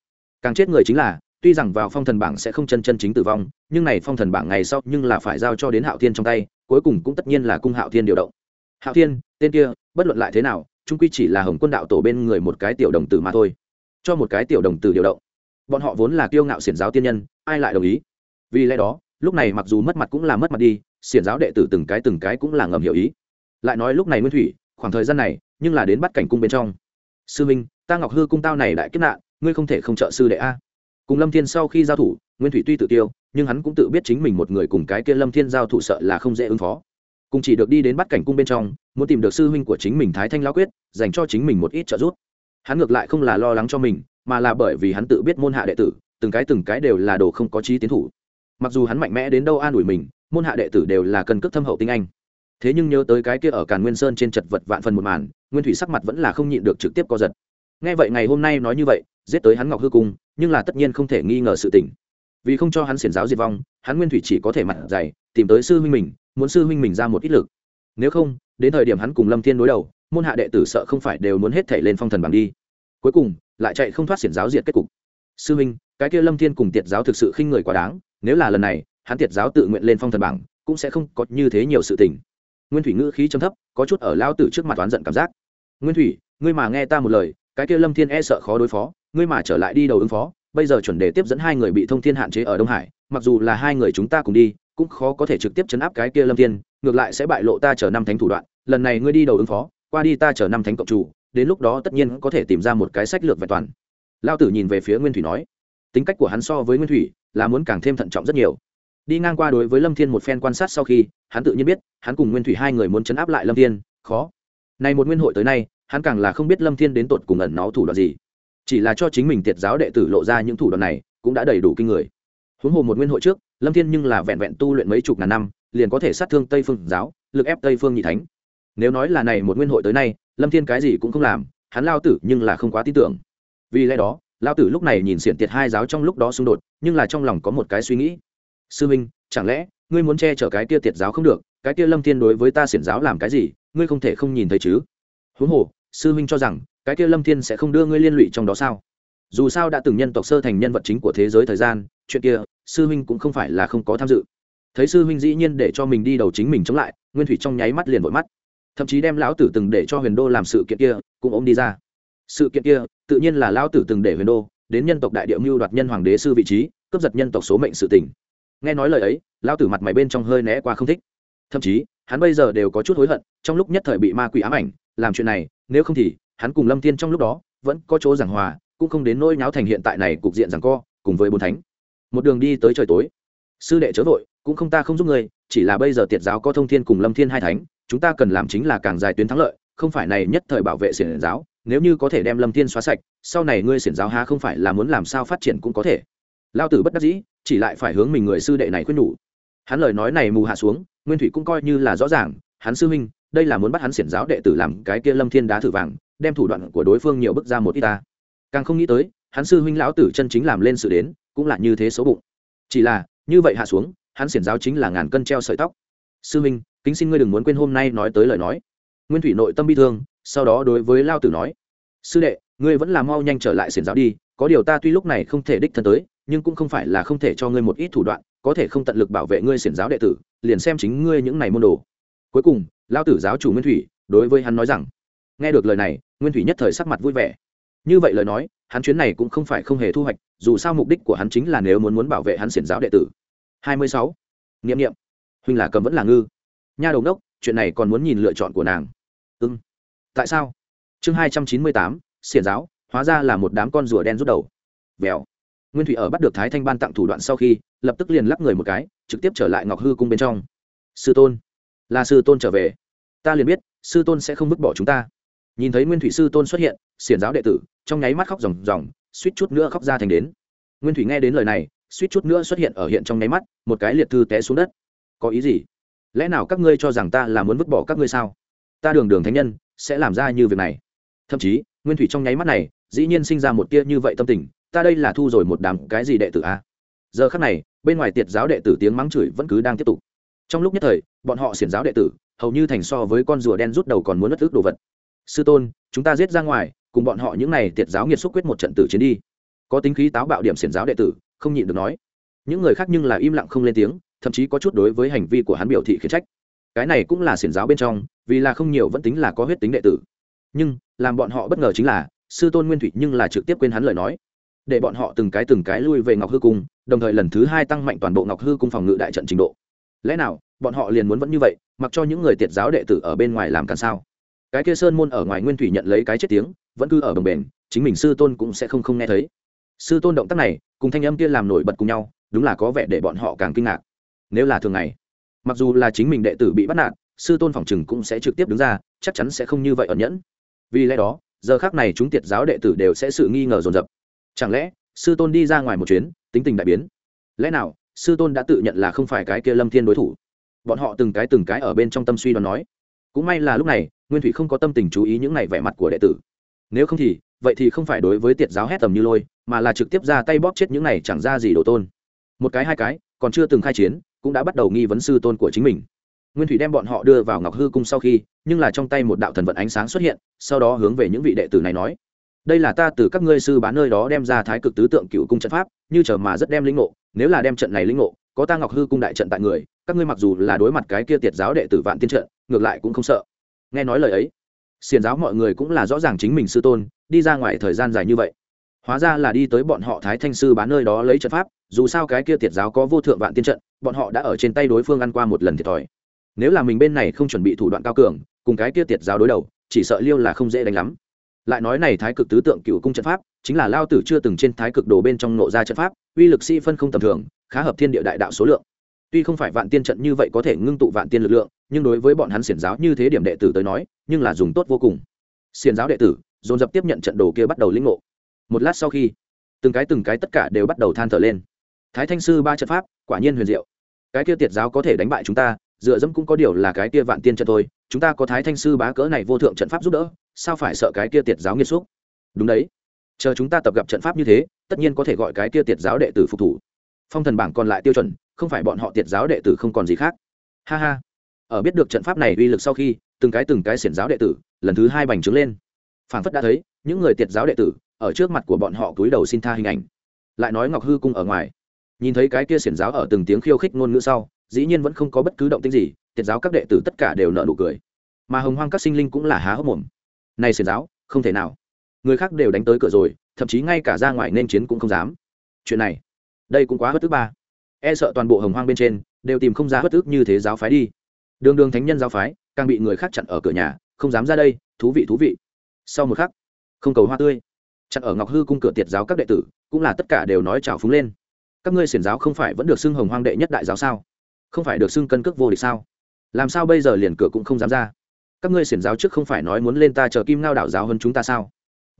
Càng chết người chính là tuy rằng vào phong thần bảng sẽ không chân chân chính tử vong, nhưng này phong thần bảng ngày sau nhưng là phải giao cho đến hạo thiên trong tay, cuối cùng cũng tất nhiên là cung hạo thiên điều động. Hạo thiên, tên kia, bất luận lại thế nào trung quy chỉ là hồng quân đạo tổ bên người một cái tiểu đồng tử mà thôi. Cho một cái tiểu đồng tử điều động. Bọn họ vốn là kiêu ngạo xiển giáo tiên nhân, ai lại đồng ý? Vì lẽ đó, lúc này mặc dù mất mặt cũng là mất mặt đi, xiển giáo đệ tử từng cái từng cái cũng là ngầm hiểu ý. Lại nói lúc này nguyên thủy, khoảng thời gian này, nhưng là đến bắt cảnh cung bên trong. Sư minh, ta ngọc hư cung tao này đại kiếp nạn, ngươi không thể không trợ sư đệ a cùng lâm thiên sau khi giao thủ, nguyên thủy tuy tự tiêu nhưng hắn cũng tự biết chính mình một người cùng cái kia lâm thiên giao thủ sợ là không dễ ứng phó. Cùng chỉ được đi đến bắt cảnh cung bên trong, muốn tìm được sư huynh của chính mình thái thanh lao quyết, dành cho chính mình một ít trợ giúp. Hắn ngược lại không là lo lắng cho mình, mà là bởi vì hắn tự biết môn hạ đệ tử, từng cái từng cái đều là đồ không có trí tiến thủ. Mặc dù hắn mạnh mẽ đến đâu an ủi mình, môn hạ đệ tử đều là cần cước thâm hậu tinh anh. Thế nhưng nhớ tới cái kia ở càn nguyên sơn trên chật vật vạn phần một màn, nguyên thủy sắc mặt vẫn là không nhịn được trực tiếp co giật nghe vậy ngày hôm nay nói như vậy, giết tới hắn ngọc hư cung, nhưng là tất nhiên không thể nghi ngờ sự tình. Vì không cho hắn xiển giáo diệt vong, hắn nguyên thủy chỉ có thể mặt dày, tìm tới sư huynh mình, muốn sư huynh mình ra một ít lực. Nếu không, đến thời điểm hắn cùng lâm thiên đối đầu, môn hạ đệ tử sợ không phải đều muốn hết thể lên phong thần bằng đi. Cuối cùng, lại chạy không thoát xiển giáo diệt kết cục. Sư huynh, cái kia lâm thiên cùng tiệt giáo thực sự khinh người quá đáng, nếu là lần này, hắn tiệt giáo tự nguyện lên phong thần bảng, cũng sẽ không có như thế nhiều sự tình. Nguyên thủy ngữ khí trầm thấp, có chút ở lao tử trước mặt oán giận cảm giác. Nguyên thủy, ngươi mà nghe ta một lời cái kia lâm thiên e sợ khó đối phó, ngươi mà trở lại đi đầu ứng phó, bây giờ chuẩn đề tiếp dẫn hai người bị thông thiên hạn chế ở đông hải, mặc dù là hai người chúng ta cùng đi, cũng khó có thể trực tiếp chấn áp cái kia lâm thiên, ngược lại sẽ bại lộ ta chở năm thánh thủ đoạn, lần này ngươi đi đầu ứng phó, qua đi ta chở năm thánh cộng chủ, đến lúc đó tất nhiên có thể tìm ra một cái sách lược vẹn toàn. Lao tử nhìn về phía nguyên thủy nói. Tính cách của hắn so với nguyên thủy là muốn càng thêm thận trọng rất nhiều. Đi ngang qua đối với lâm thiên một phen quan sát sau khi, hắn tự nhiên biết, hắn cùng nguyên thủy hai người muốn chấn áp lại lâm thiên, khó. Này một nguyên hội tới nay hắn càng là không biết lâm thiên đến tột cùng ẩn nó thủ đoạn gì. Chỉ là cho chính mình tiệt giáo đệ tử lộ ra những thủ đoạn này, cũng đã đầy đủ kinh người. Huống hồ một nguyên hội trước, lâm thiên nhưng là vẹn vẹn tu luyện mấy chục ngàn năm, liền có thể sát thương tây phương giáo, lực ép tây phương nhị thánh. Nếu nói là này một nguyên hội tới nay, lâm thiên cái gì cũng không làm, hắn lao tử nhưng là không quá tin tưởng. Vì lẽ đó, lao tử lúc này nhìn xiển tiệt hai giáo trong lúc đó xung đột, nhưng là trong lòng có một cái suy nghĩ. Sư minh, chẳng lẽ ngươi muốn che chở cái kia tiệt giáo không được? Cái kia lâm thiên đối với ta xiển giáo làm cái gì, ngươi không thể không nhìn thấy chứ? Huống hồ sư minh cho rằng, cái kia lâm thiên sẽ không đưa ngươi liên lụy trong đó sao? Dù sao đã từng nhân tộc sơ thành nhân vật chính của thế giới thời gian, chuyện kia, sư huynh cũng không phải là không có tham dự. Thấy sư huynh dĩ nhiên để cho mình đi đầu chính mình chống lại, nguyên thủy trong nháy mắt liền vội mắt. Thậm chí đem lão tử từng để cho huyền đô làm sự kiện kia, cũng ôm đi ra. Sự kiện kia, tự nhiên là lão tử từng để huyền đô đến nhân tộc đại địa mưu đoạt nhân hoàng đế sư vị trí, cướp giật nhân tộc số mệnh sự tỉnh nghe nói lời ấy, lão tử mặt mày bên trong hơi né qua không thích. Thậm chí, hắn bây giờ đều có chút hối hận, trong lúc nhất thời bị ma quỷ ám ảnh, làm chuyện này nếu không thì, hắn cùng lâm Thiên trong lúc đó, vẫn có chỗ giảng hòa, cũng không đến nỗi nháo thành hiện tại này cục diện rằng co, cùng với bốn thánh. Một đường đi tới trời tối. Sư đệ chớ vội, cũng không ta không giúp người chỉ là bây giờ tiệt giáo có thông thiên cùng lâm thiên hai thánh, chúng ta cần làm chính là càng dài tuyến thắng lợi, không phải này nhất thời bảo vệ xiển giáo, nếu như có thể đem lâm thiên xóa sạch, sau này ngươi xiển giáo há không phải là muốn làm sao phát triển cũng có thể. Lao tử bất đắc dĩ, chỉ lại phải hướng mình người sư đệ này khuyên nhủ. Hắn lời nói này mù hạ xuống, nguyên thủy cũng coi như là rõ ràng, hắn sư huynh đây là muốn bắt hắn xiển giáo đệ tử làm cái kia lâm thiên đá thử vàng, đem thủ đoạn của đối phương nhiều bước ra một ít ta. Càng không nghĩ tới, hắn sư huynh lão tử chân chính làm lên sự đến, cũng là như thế xấu bụng. Chỉ là, như vậy hạ xuống, hắn xiển giáo chính là ngàn cân treo sợi tóc. Sư huynh, kính xin ngươi đừng muốn quên hôm nay nói tới lời nói. Nguyên thủy nội tâm bi thương, sau đó đối với lao tử nói, sư đệ, ngươi vẫn là mau nhanh trở lại xiển giáo đi, có điều ta tuy lúc này không thể đích thân tới, nhưng cũng không phải là không thể cho ngươi một ít thủ đoạn, có thể không tận lực bảo vệ ngươi xiển giáo đệ tử, liền xem chính ngươi những này môn đồ cuối cùng lao tử giáo chủ nguyên thủy đối với hắn nói rằng, nghe được lời này, nguyên thủy nhất thời sắc mặt vui vẻ. Như vậy lời nói, hắn chuyến này cũng không phải không hề thu hoạch, dù sao mục đích của hắn chính là nếu muốn muốn bảo vệ hắn xiển giáo đệ tử. Hai mươi sáu. Huynh là cầm vẫn là ngư. Nha đầu đốc, chuyện này còn muốn nhìn lựa chọn của nàng. Ưng tại sao? Chương hai trăm chín mươi tám, xiển giáo, hóa ra là một đám con rùa đen rút đầu. Vèo. Nguyên thủy ở bắt được thái thanh ban tặng thủ đoạn sau khi, lập tức liền lắp người một cái, trực tiếp trở lại ngọc hư cung bên trong. Sư tôn là sư tôn trở về. Ta liền biết, sư tôn sẽ không vứt bỏ chúng ta. Nhìn thấy nguyên thủy sư tôn xuất hiện, xiển giáo đệ tử, trong nháy mắt khóc ròng ròng, suýt chút nữa khóc ra thành đến. Nguyên thủy nghe đến lời này, suýt chút nữa xuất hiện ở hiện trong nháy mắt, một cái liệt thư té xuống đất. Có ý gì? Lẽ nào các ngươi cho rằng ta là muốn vứt bỏ các ngươi sao? Ta đường đường thánh nhân, sẽ làm ra như việc này. Thậm chí, nguyên thủy trong nháy mắt này, dĩ nhiên sinh ra một tia như vậy tâm tình, ta đây là thu rồi một đám cái gì đệ tử a giờ khắc này, bên ngoài tiệt giáo đệ tử tiếng mắng chửi vẫn cứ đang tiếp tục trong lúc nhất thời, bọn họ xiển giáo đệ tử, hầu như thành so với con rùa đen rút đầu còn muốn mất ước đồ vật. Sư tôn, chúng ta giết ra ngoài, cùng bọn họ những n à y tiệt giáo nghiệt xúc quyết một trận tử chiến đi. Có tính khí táo bạo điểm xiển giáo đệ tử, không nhịn được nói. Những người khác nhưng là im lặng không lên tiếng, thậm chí có chút đối với hành vi của hắn biểu thị khiển trách. Cái này cũng là xiển giáo bên trong, vì là không nhiều vẫn tính là có huyết tính đệ tử. Nhưng, làm bọn họ bất ngờ chính là, sư tôn nguyên thủy nhưng là trực tiếp quên hắn lời nói. Để bọn họ từng cái từng cái lui về ngọc hư cung, đồng thời lần thứ hai tăng mạnh toàn bộ ngọc hư cung phòng ngự đại trận trình độ lẽ nào bọn họ liền muốn vẫn như vậy mặc cho những người tiệt giáo đệ tử ở bên ngoài làm càn sao? Cái kia sơn môn ở ngoài nguyên thủy nhận lấy cái chết tiếng vẫn cứ ở bồng bềnh, chính mình sư tôn cũng sẽ không không nghe thấy. Sư tôn động tác này cùng thanh âm kia làm nổi bật cùng nhau đúng là có vẻ để bọn họ càng kinh ngạc. Nếu là thường ngày mặc dù là chính mình đệ tử bị bắt nạt sư tôn phòng chừng cũng sẽ trực tiếp đứng ra chắc chắn sẽ không như vậy ẩn nhẫn. Vì lẽ đó giờ khác này chúng tiệt giáo đệ tử đều sẽ sự nghi ngờ dồn dập. Chẳng lẽ sư tôn đi ra ngoài một chuyến tính tình đại biến? Lẽ nào sư tôn đã tự nhận là không phải cái kia lâm thiên đối thủ. Bọn họ từng cái từng cái ở bên trong tâm suy đoán nói, cũng may là lúc này, nguyên thủy không có tâm tình chú ý những này vẻ mặt của đệ tử. Nếu không thì, vậy thì không phải đối với tiệt giáo hét tầm như lôi, mà là trực tiếp ra tay bóp chết những này chẳng ra gì đổ tôn. Một cái hai cái, còn chưa từng khai chiến, cũng đã bắt đầu nghi vấn sư tôn của chính mình. Nguyên thủy đem bọn họ đưa vào ngọc hư cung sau khi, nhưng là trong tay một đạo thần vận ánh sáng xuất hiện, sau đó hướng về những vị đệ tử này nói, đây là ta từ các ngươi sư bán nơi đó đem ra thái cực tứ tượng cựu cung trận pháp, như chờ mà rất đem linh ngộ nếu là đem trận này lĩnh ngộ, có ta ngọc hư cung đại trận tại người, các ngươi mặc dù là đối mặt cái kia tiệt giáo đệ tử vạn tiên trận, ngược lại cũng không sợ. Nghe nói lời ấy, xiền giáo mọi người cũng là rõ ràng chính mình sư tôn, đi ra ngoài thời gian dài như vậy. Hóa ra là đi tới bọn họ thái thanh sư bán nơi đó lấy trận pháp, dù sao cái kia tiệt giáo có vô thượng vạn tiên trận, bọn họ đã ở trên tay đối phương ăn qua một lần thiệt thòi. Nếu là mình bên này không chuẩn bị thủ đoạn cao cường, cùng cái kia tiệt giáo đối đầu, chỉ sợ liêu là không dễ đánh lắm. Lại nói này thái cực tứ tượng cựu cung trận pháp, chính là lao tử chưa từng trên thái cực đồ bên trong nộ ra trận pháp uy lực sĩ phân không tầm thường, khá hợp thiên địa đại đạo số lượng. Tuy không phải vạn tiên trận như vậy có thể ngưng tụ vạn tiên lực lượng, nhưng đối với bọn hắn xiển giáo như thế điểm đệ tử tới nói, nhưng là dùng tốt vô cùng. Xiển giáo đệ tử, dồn dập tiếp nhận trận đồ kia bắt đầu lĩnh ngộ. Một lát sau khi, từng cái từng cái tất cả đều bắt đầu than thở lên. Thái thanh sư ba trận pháp, quả nhiên huyền diệu. Cái kia tiệt giáo có thể đánh bại chúng ta, dựa dẫm cũng có điều là cái kia vạn tiên trận thôi, chúng ta có thái thanh sư bá cỡ này vô thượng trận pháp giúp đỡ, sao phải sợ cái kia tiệt giáo nghiệt xúc? Đúng đấy chờ chúng ta tập gặp trận pháp như thế, tất nhiên có thể gọi cái kia tiệt giáo đệ tử phục thủ. Phong thần bảng còn lại tiêu chuẩn, không phải bọn họ tiệt giáo đệ tử không còn gì khác. Ha ha. Ở biết được trận pháp này uy lực sau khi, từng cái từng cái xiển giáo đệ tử, lần thứ hai bành trướng lên. Phản phất đã thấy, những người tiệt giáo đệ tử, ở trước mặt của bọn họ cúi đầu xin tha hình ảnh. Lại nói ngọc hư cung ở ngoài. Nhìn thấy cái kia xiển giáo ở từng tiếng khiêu khích ngôn ngữ sau, dĩ nhiên vẫn không có bất cứ động tĩnh gì, tiệt giáo các đệ tử tất cả đều nợ nụ cười. Mà hồng hoang các sinh linh cũng là há hốc mồm. Này xiển giáo, không thể nào người khác đều đánh tới cửa rồi, thậm chí ngay cả ra ngoài nên chiến cũng không dám. Chuyện này, đây cũng quá bất tức ba. E sợ toàn bộ hồng hoang bên trên, đều tìm không ra bất tức như thế giáo phái đi. Đường đường thánh nhân giáo phái, càng bị người khác chặn ở cửa nhà, không dám ra đây, thú vị thú vị. Sau một khắc, không cầu hoa tươi. Chặn ở ngọc hư cung cửa tiệt giáo các đệ tử, cũng là tất cả đều nói trào phúng lên. Các ngươi xiển giáo không phải vẫn được xưng hồng hoang đệ nhất đại giáo sao? Không phải được xưng cân cước vô địch sao? Làm sao bây giờ liền cửa cũng không dám ra? Các ngươi xiển giáo trước không phải nói muốn lên ta chờ kim ngao đảo giáo hơn chúng ta sao?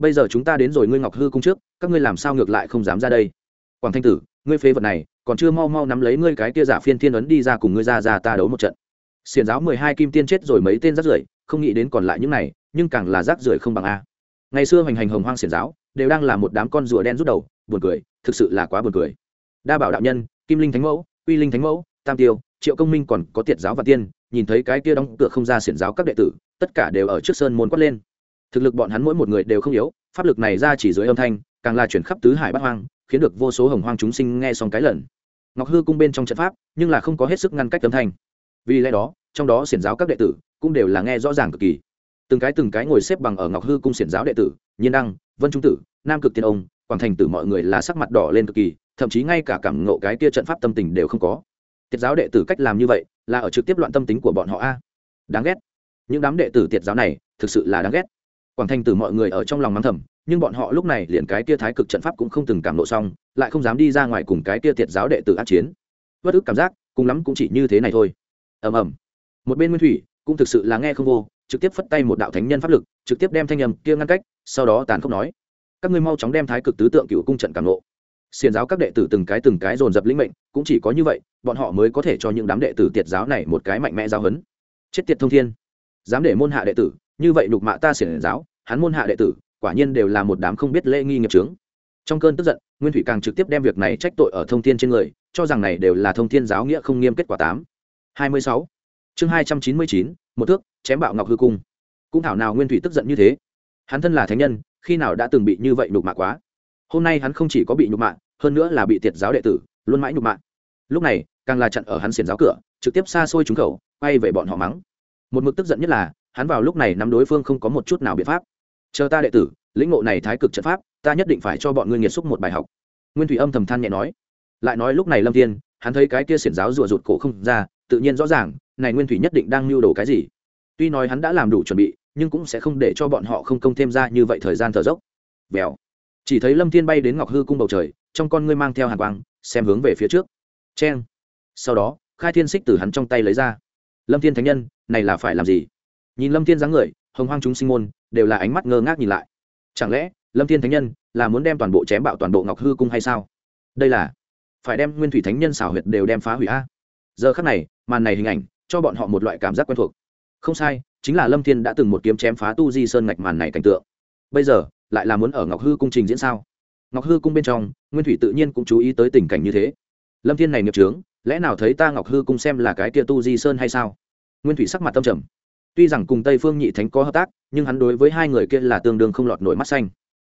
Bây giờ chúng ta đến rồi ngươi ngọc hư cung trước, các ngươi làm sao ngược lại không dám ra đây? Quảng thanh tử, ngươi phế vật này, còn chưa mau mau nắm lấy ngươi cái kia giả phiên thiên ấn đi ra cùng ngươi ra ra ta đấu một trận. Xiển giáo mười hai kim tiên chết rồi mấy tên rác rưởi, không nghĩ đến còn lại những này, nhưng càng là rác rưởi không bằng a. Ngày xưa hoành hành hồng hoang xiển giáo, đều đang là một đám con rùa đen rút đầu, buồn cười, thực sự là quá buồn cười. Đa bảo đạo nhân, kim linh thánh mẫu uy linh thánh mẫu, tam tiêu, triệu công minh còn có tiệt giáo và tiên, nhìn thấy cái kia đóng cửa không ra xiển giáo các đệ tử, tất cả đều ở trước sơn môn quát lên thực lực bọn hắn mỗi một người đều không yếu, pháp lực này ra chỉ dưới âm thanh, càng là chuyển khắp tứ hải bát hoang, khiến được vô số hồng hoang chúng sinh nghe xong cái lần. Ngọc hư cung bên trong trận pháp, nhưng là không có hết sức ngăn cách âm thanh. Vì lẽ đó, trong đó xiển giáo các đệ tử cũng đều là nghe rõ ràng cực kỳ. Từng cái từng cái ngồi xếp bằng ở ngọc hư cung xiển giáo đệ tử, nhiên đăng, vân trung tử, nam cực tiên ông, quảng thành tử mọi người là sắc mặt đỏ lên cực kỳ, thậm chí ngay cả cảm ngộ cái kia trận pháp tâm tình đều không có. Tiết giáo đệ tử cách làm như vậy, là ở trực tiếp loạn tâm tính của bọn họ a. Đáng ghét. Những đám đệ tử tiết giáo này, thực sự là đáng ghét quảng thành tử mọi người ở trong lòng mắng thầm, nhưng bọn họ lúc này liền cái kia thái cực trận pháp cũng không từng cảm lộ xong, lại không dám đi ra ngoài cùng cái kia tiệt giáo đệ tử át chiến. Bất ức cảm giác, cùng lắm cũng chỉ như thế này thôi. Ầm ầm. Một bên nguyên thủy cũng thực sự là nghe không vô, trực tiếp phất tay một đạo thánh nhân pháp lực, trực tiếp đem thanh âm kia ngăn cách, sau đó tàn khốc nói các ngươi mau chóng đem thái cực tứ tượng cựu cung trận cảm lộ. Xiền giáo các đệ tử từng cái từng cái dồn dập lĩnh mệnh, cũng chỉ có như vậy, bọn họ mới có thể cho những đám đệ tử tiệt giáo này một cái mạnh mẽ giáo hấn chết tiệt thông thiên. Dám để môn hạ đệ tử như vậy nhục mạ ta xiển giáo, hắn môn hạ đệ tử, quả nhiên đều là một đám không biết lễ nghi nghiệp trướng trong cơn tức giận, nguyên thủy càng trực tiếp đem việc này trách tội ở thông thiên trên người, cho rằng này đều là thông thiên giáo nghĩa không nghiêm kết quả tám. Hai mươi sáu. Chương hai trăm chín mươi chín, một thước, chém bạo ngọc hư cung. Cũng thảo nào nguyên thủy tức giận như thế? Hắn thân là thánh nhân, khi nào đã từng bị như vậy nhục mạ quá? Hôm nay hắn không chỉ có bị nhục mạ, hơn nữa là bị tiệt giáo đệ tử, luôn mãi nhục mạ. Lúc này, càng là chặn ở hắn xiển giáo cửa, trực tiếp xa xôi trúng khẩu, quay về bọn họ mắng. Một mực tức giận nhất là hắn vào lúc này nắm đối phương không có một chút nào biện pháp. Chờ ta đệ tử, lĩnh ngộ này thái cực trận pháp, ta nhất định phải cho bọn ngươi nghiệt xúc một bài học. Nguyên thủy âm thầm than nhẹ nói. Lại nói lúc này lâm thiên, hắn thấy cái kia xiển giáo rùa rụt cổ không ra, tự nhiên rõ ràng, này nguyên thủy nhất định đang lưu đồ cái gì. Tuy nói hắn đã làm đủ chuẩn bị, nhưng cũng sẽ không để cho bọn họ không công thêm ra như vậy thời gian thở dốc. Vèo. Chỉ thấy lâm thiên bay đến ngọc hư cung bầu trời, trong con ngươi mang theo hàn quang, xem hướng về phía trước. Cheng. Sau đó, khai thiên xích từ hắn trong tay lấy ra. Lâm thiên thánh nhân, này là phải làm gì? Nhìn lâm thiên dáng người, hồng hoang chúng sinh môn đều là ánh mắt ngơ ngác nhìn lại. Chẳng lẽ lâm thiên thánh nhân là muốn đem toàn bộ chém bạo toàn bộ ngọc hư cung hay sao? Đây là phải đem nguyên thủy thánh nhân xảo huyệt đều đem phá hủy a. Giờ khắc này, màn này hình ảnh cho bọn họ một loại cảm giác quen thuộc. Không sai, chính là lâm thiên đã từng một kiếm chém phá tu di sơn ngạch màn này cảnh tượng. Bây giờ, lại là muốn ở ngọc hư cung trình diễn sao? Ngọc hư cung bên trong, nguyên thủy tự nhiên cũng chú ý tới tình cảnh như thế. Lâm thiên này nghiệp trướng lẽ nào thấy ta ngọc hư cung xem là cái kia tu di sơn hay sao? Nguyên thủy sắc mặt tâm trầm tuy rằng cùng tây phương nhị thánh có hợp tác, nhưng hắn đối với hai người kia là tương đương không lọt nổi mắt xanh.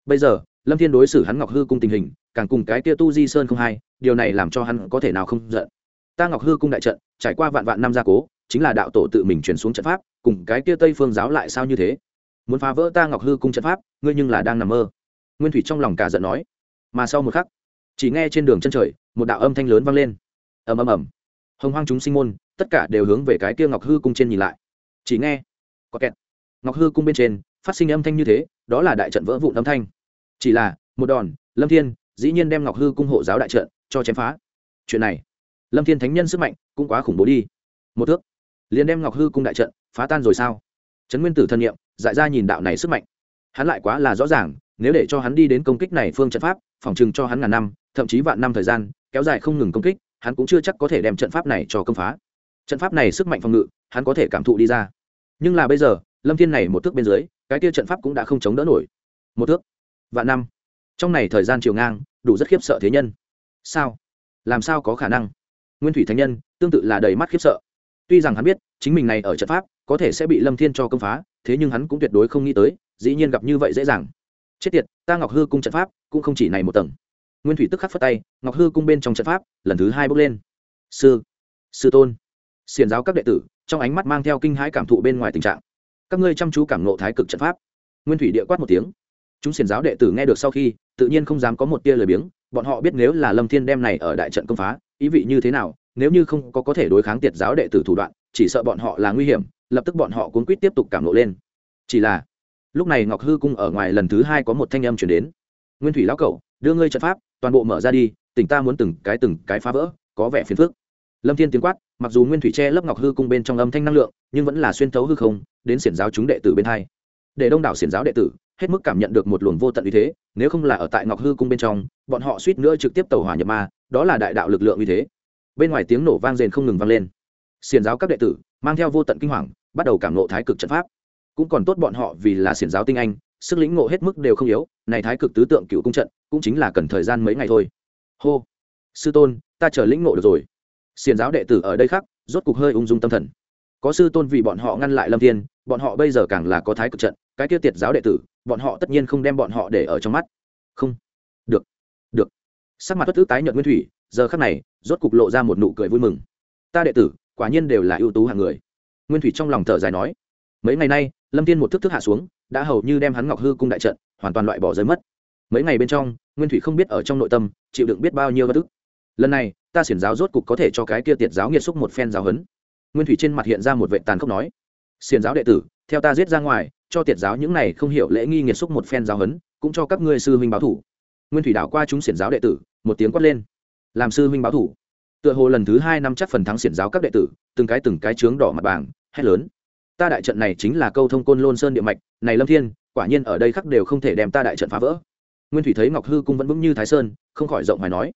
Bây giờ, lâm thiên đối xử hắn ngọc hư cung tình hình, càng cùng cái kia tu di sơn không hay, điều này làm cho hắn có thể nào không giận. Ta ngọc hư cung đại trận, trải qua vạn vạn năm gia cố, chính là đạo tổ tự mình truyền xuống trận pháp, cùng cái kia tây phương giáo lại sao như thế? Muốn phá vỡ ta ngọc hư cung trận pháp, ngươi nhưng là đang nằm mơ. Nguyên thủy trong lòng cả giận nói. Mà sau một khắc, chỉ nghe trên đường chân trời, một đạo âm thanh lớn vang lên. Ầm ầm ầm. Hồng hoang chúng sinh môn, tất cả đều hướng về cái kia ngọc hư cung trên nhìn lại chỉ nghe có kẹt ngọc hư cung bên trên, phát sinh âm thanh như thế, đó là đại trận vỡ vụn âm thanh. Chỉ là, một đòn, lâm thiên, dĩ nhiên đem ngọc hư cung hộ giáo đại trận, cho chém phá. Chuyện này, lâm thiên thánh nhân sức mạnh cũng quá khủng bố đi. Một thước, liền đem ngọc hư cung đại trận phá tan rồi sao? Trấn nguyên tử thân nhiệm dại ra nhìn đạo này sức mạnh. Hắn lại quá là rõ ràng, nếu để cho hắn đi đến công kích này phương trận pháp, phòng chừng cho hắn ngàn năm, thậm chí vạn năm thời gian, kéo dài không ngừng công kích, hắn cũng chưa chắc có thể đem trận pháp này cho công phá trận pháp này sức mạnh phòng ngự, hắn có thể cảm thụ đi ra. Nhưng là bây giờ, lâm thiên này một thước bên dưới, cái kia trận pháp cũng đã không chống đỡ nổi. Một thước? Vạn năm. Trong này thời gian chiều ngang, đủ rất khiếp sợ thế nhân. Sao? Làm sao có khả năng? Nguyên thủy thánh nhân, tương tự là đầy mắt khiếp sợ. Tuy rằng hắn biết, chính mình này ở trận pháp, có thể sẽ bị lâm thiên cho công phá, thế nhưng hắn cũng tuyệt đối không nghĩ tới, dĩ nhiên gặp như vậy dễ dàng. Chết tiệt, ta ngọc hư cung trận pháp, cũng không chỉ này một tầng. Nguyên thủy tức khắc phất tay, ngọc hư cung bên trong trận pháp, lần thứ hai bước lên. Sư sư tôn xiền giáo các đệ tử, trong ánh mắt mang theo kinh hãi cảm thụ bên ngoài tình trạng. Các ngươi chăm chú cảm nộ thái cực trận pháp. Nguyên thủy địa quát một tiếng. Chúng xiền giáo đệ tử nghe được sau khi, tự nhiên không dám có một tia lời biếng, bọn họ biết nếu là lâm thiên đem này ở đại trận công phá, ý vị như thế nào, nếu như không có có thể đối kháng tiệt giáo đệ tử thủ đoạn, chỉ sợ bọn họ là nguy hiểm, lập tức bọn họ cuốn quýt tiếp tục cảm nộ lên. Chỉ là, lúc này ngọc hư cung ở ngoài lần thứ hai có một thanh âm chuyển đến. Nguyên thủy lão cẩu, đưa ngươi trận pháp, toàn bộ mở ra đi, tỉnh ta muốn từng cái từng cái phá vỡ, có vẻ phiền phức lâm thiên tiếng quát, mặc dù nguyên thủy Tre lấp ngọc hư cung bên trong âm thanh năng lượng, nhưng vẫn là xuyên thấu hư không, đến xiển giáo chúng đệ tử bên hai. Để đông đảo xiển giáo đệ tử, hết mức cảm nhận được một luồng vô tận uy thế, nếu không là ở tại ngọc hư cung bên trong, bọn họ suýt nữa trực tiếp tàu hỏa nhập ma, đó là đại đạo lực lượng uy thế. Bên ngoài tiếng nổ vang rền không ngừng vang lên. Xiển giáo các đệ tử, mang theo vô tận kinh hoàng, bắt đầu cảm nộ thái cực trận pháp. Cũng còn tốt bọn họ vì là xiển giáo tinh anh, sức lĩnh ngộ hết mức đều không yếu, này thái cực tứ tượng cựu cung trận, cũng chính là cần thời gian mấy ngày thôi. Hô, sư tôn, ta chờ lĩnh ngộ được rồi. Xiền giáo đệ tử ở đây khác, rốt cục hơi ung dung tâm thần. Có sư tôn vì bọn họ ngăn lại lâm thiên, bọn họ bây giờ càng là có thái cực trận, cái tiêu tiệt giáo đệ tử, bọn họ tất nhiên không đem bọn họ để ở trong mắt. Không. Được. Được. Sắc mặt bất tức tái nhuận nguyên thủy, giờ khắc này, rốt cục lộ ra một nụ cười vui mừng. Ta đệ tử, quả nhiên đều là ưu tú hàng người. Nguyên thủy trong lòng thở dài nói. Mấy ngày nay, lâm thiên một thức thức hạ xuống, đã hầu như đem hắn ngọc hư cung đại trận, hoàn toàn loại bỏ rơi mất. Mấy ngày bên trong, nguyên thủy không biết ở trong nội tâm, chịu đựng biết bao nhiêu bất tức. lần này ta xiển giáo rốt cục có thể cho cái kia tiệt giáo nghiệt xúc một phen giáo hấn. Nguyên thủy trên mặt hiện ra một vệ tàn khốc nói, xiển giáo đệ tử, theo ta giết ra ngoài, cho tiệt giáo những này không hiểu lễ nghi nghiệt xúc một phen giáo hấn, cũng cho các ngươi sư huynh báo thủ. Nguyên thủy đảo qua chúng xiển giáo đệ tử, một tiếng quát lên, làm sư huynh báo thủ. Tựa hồ lần thứ hai năm chắc phần thắng xiển giáo các đệ tử, từng cái từng cái trướng đỏ mặt bảng hét lớn, ta đại trận này chính là câu thông côn lôn sơn địa mạch, này lâm thiên, quả nhiên ở đây khắc đều không thể đem ta đại trận phá vỡ. Nguyên thủy thấy ngọc hư cung vẫn vững như thái sơn, không khỏi rộng hoài nói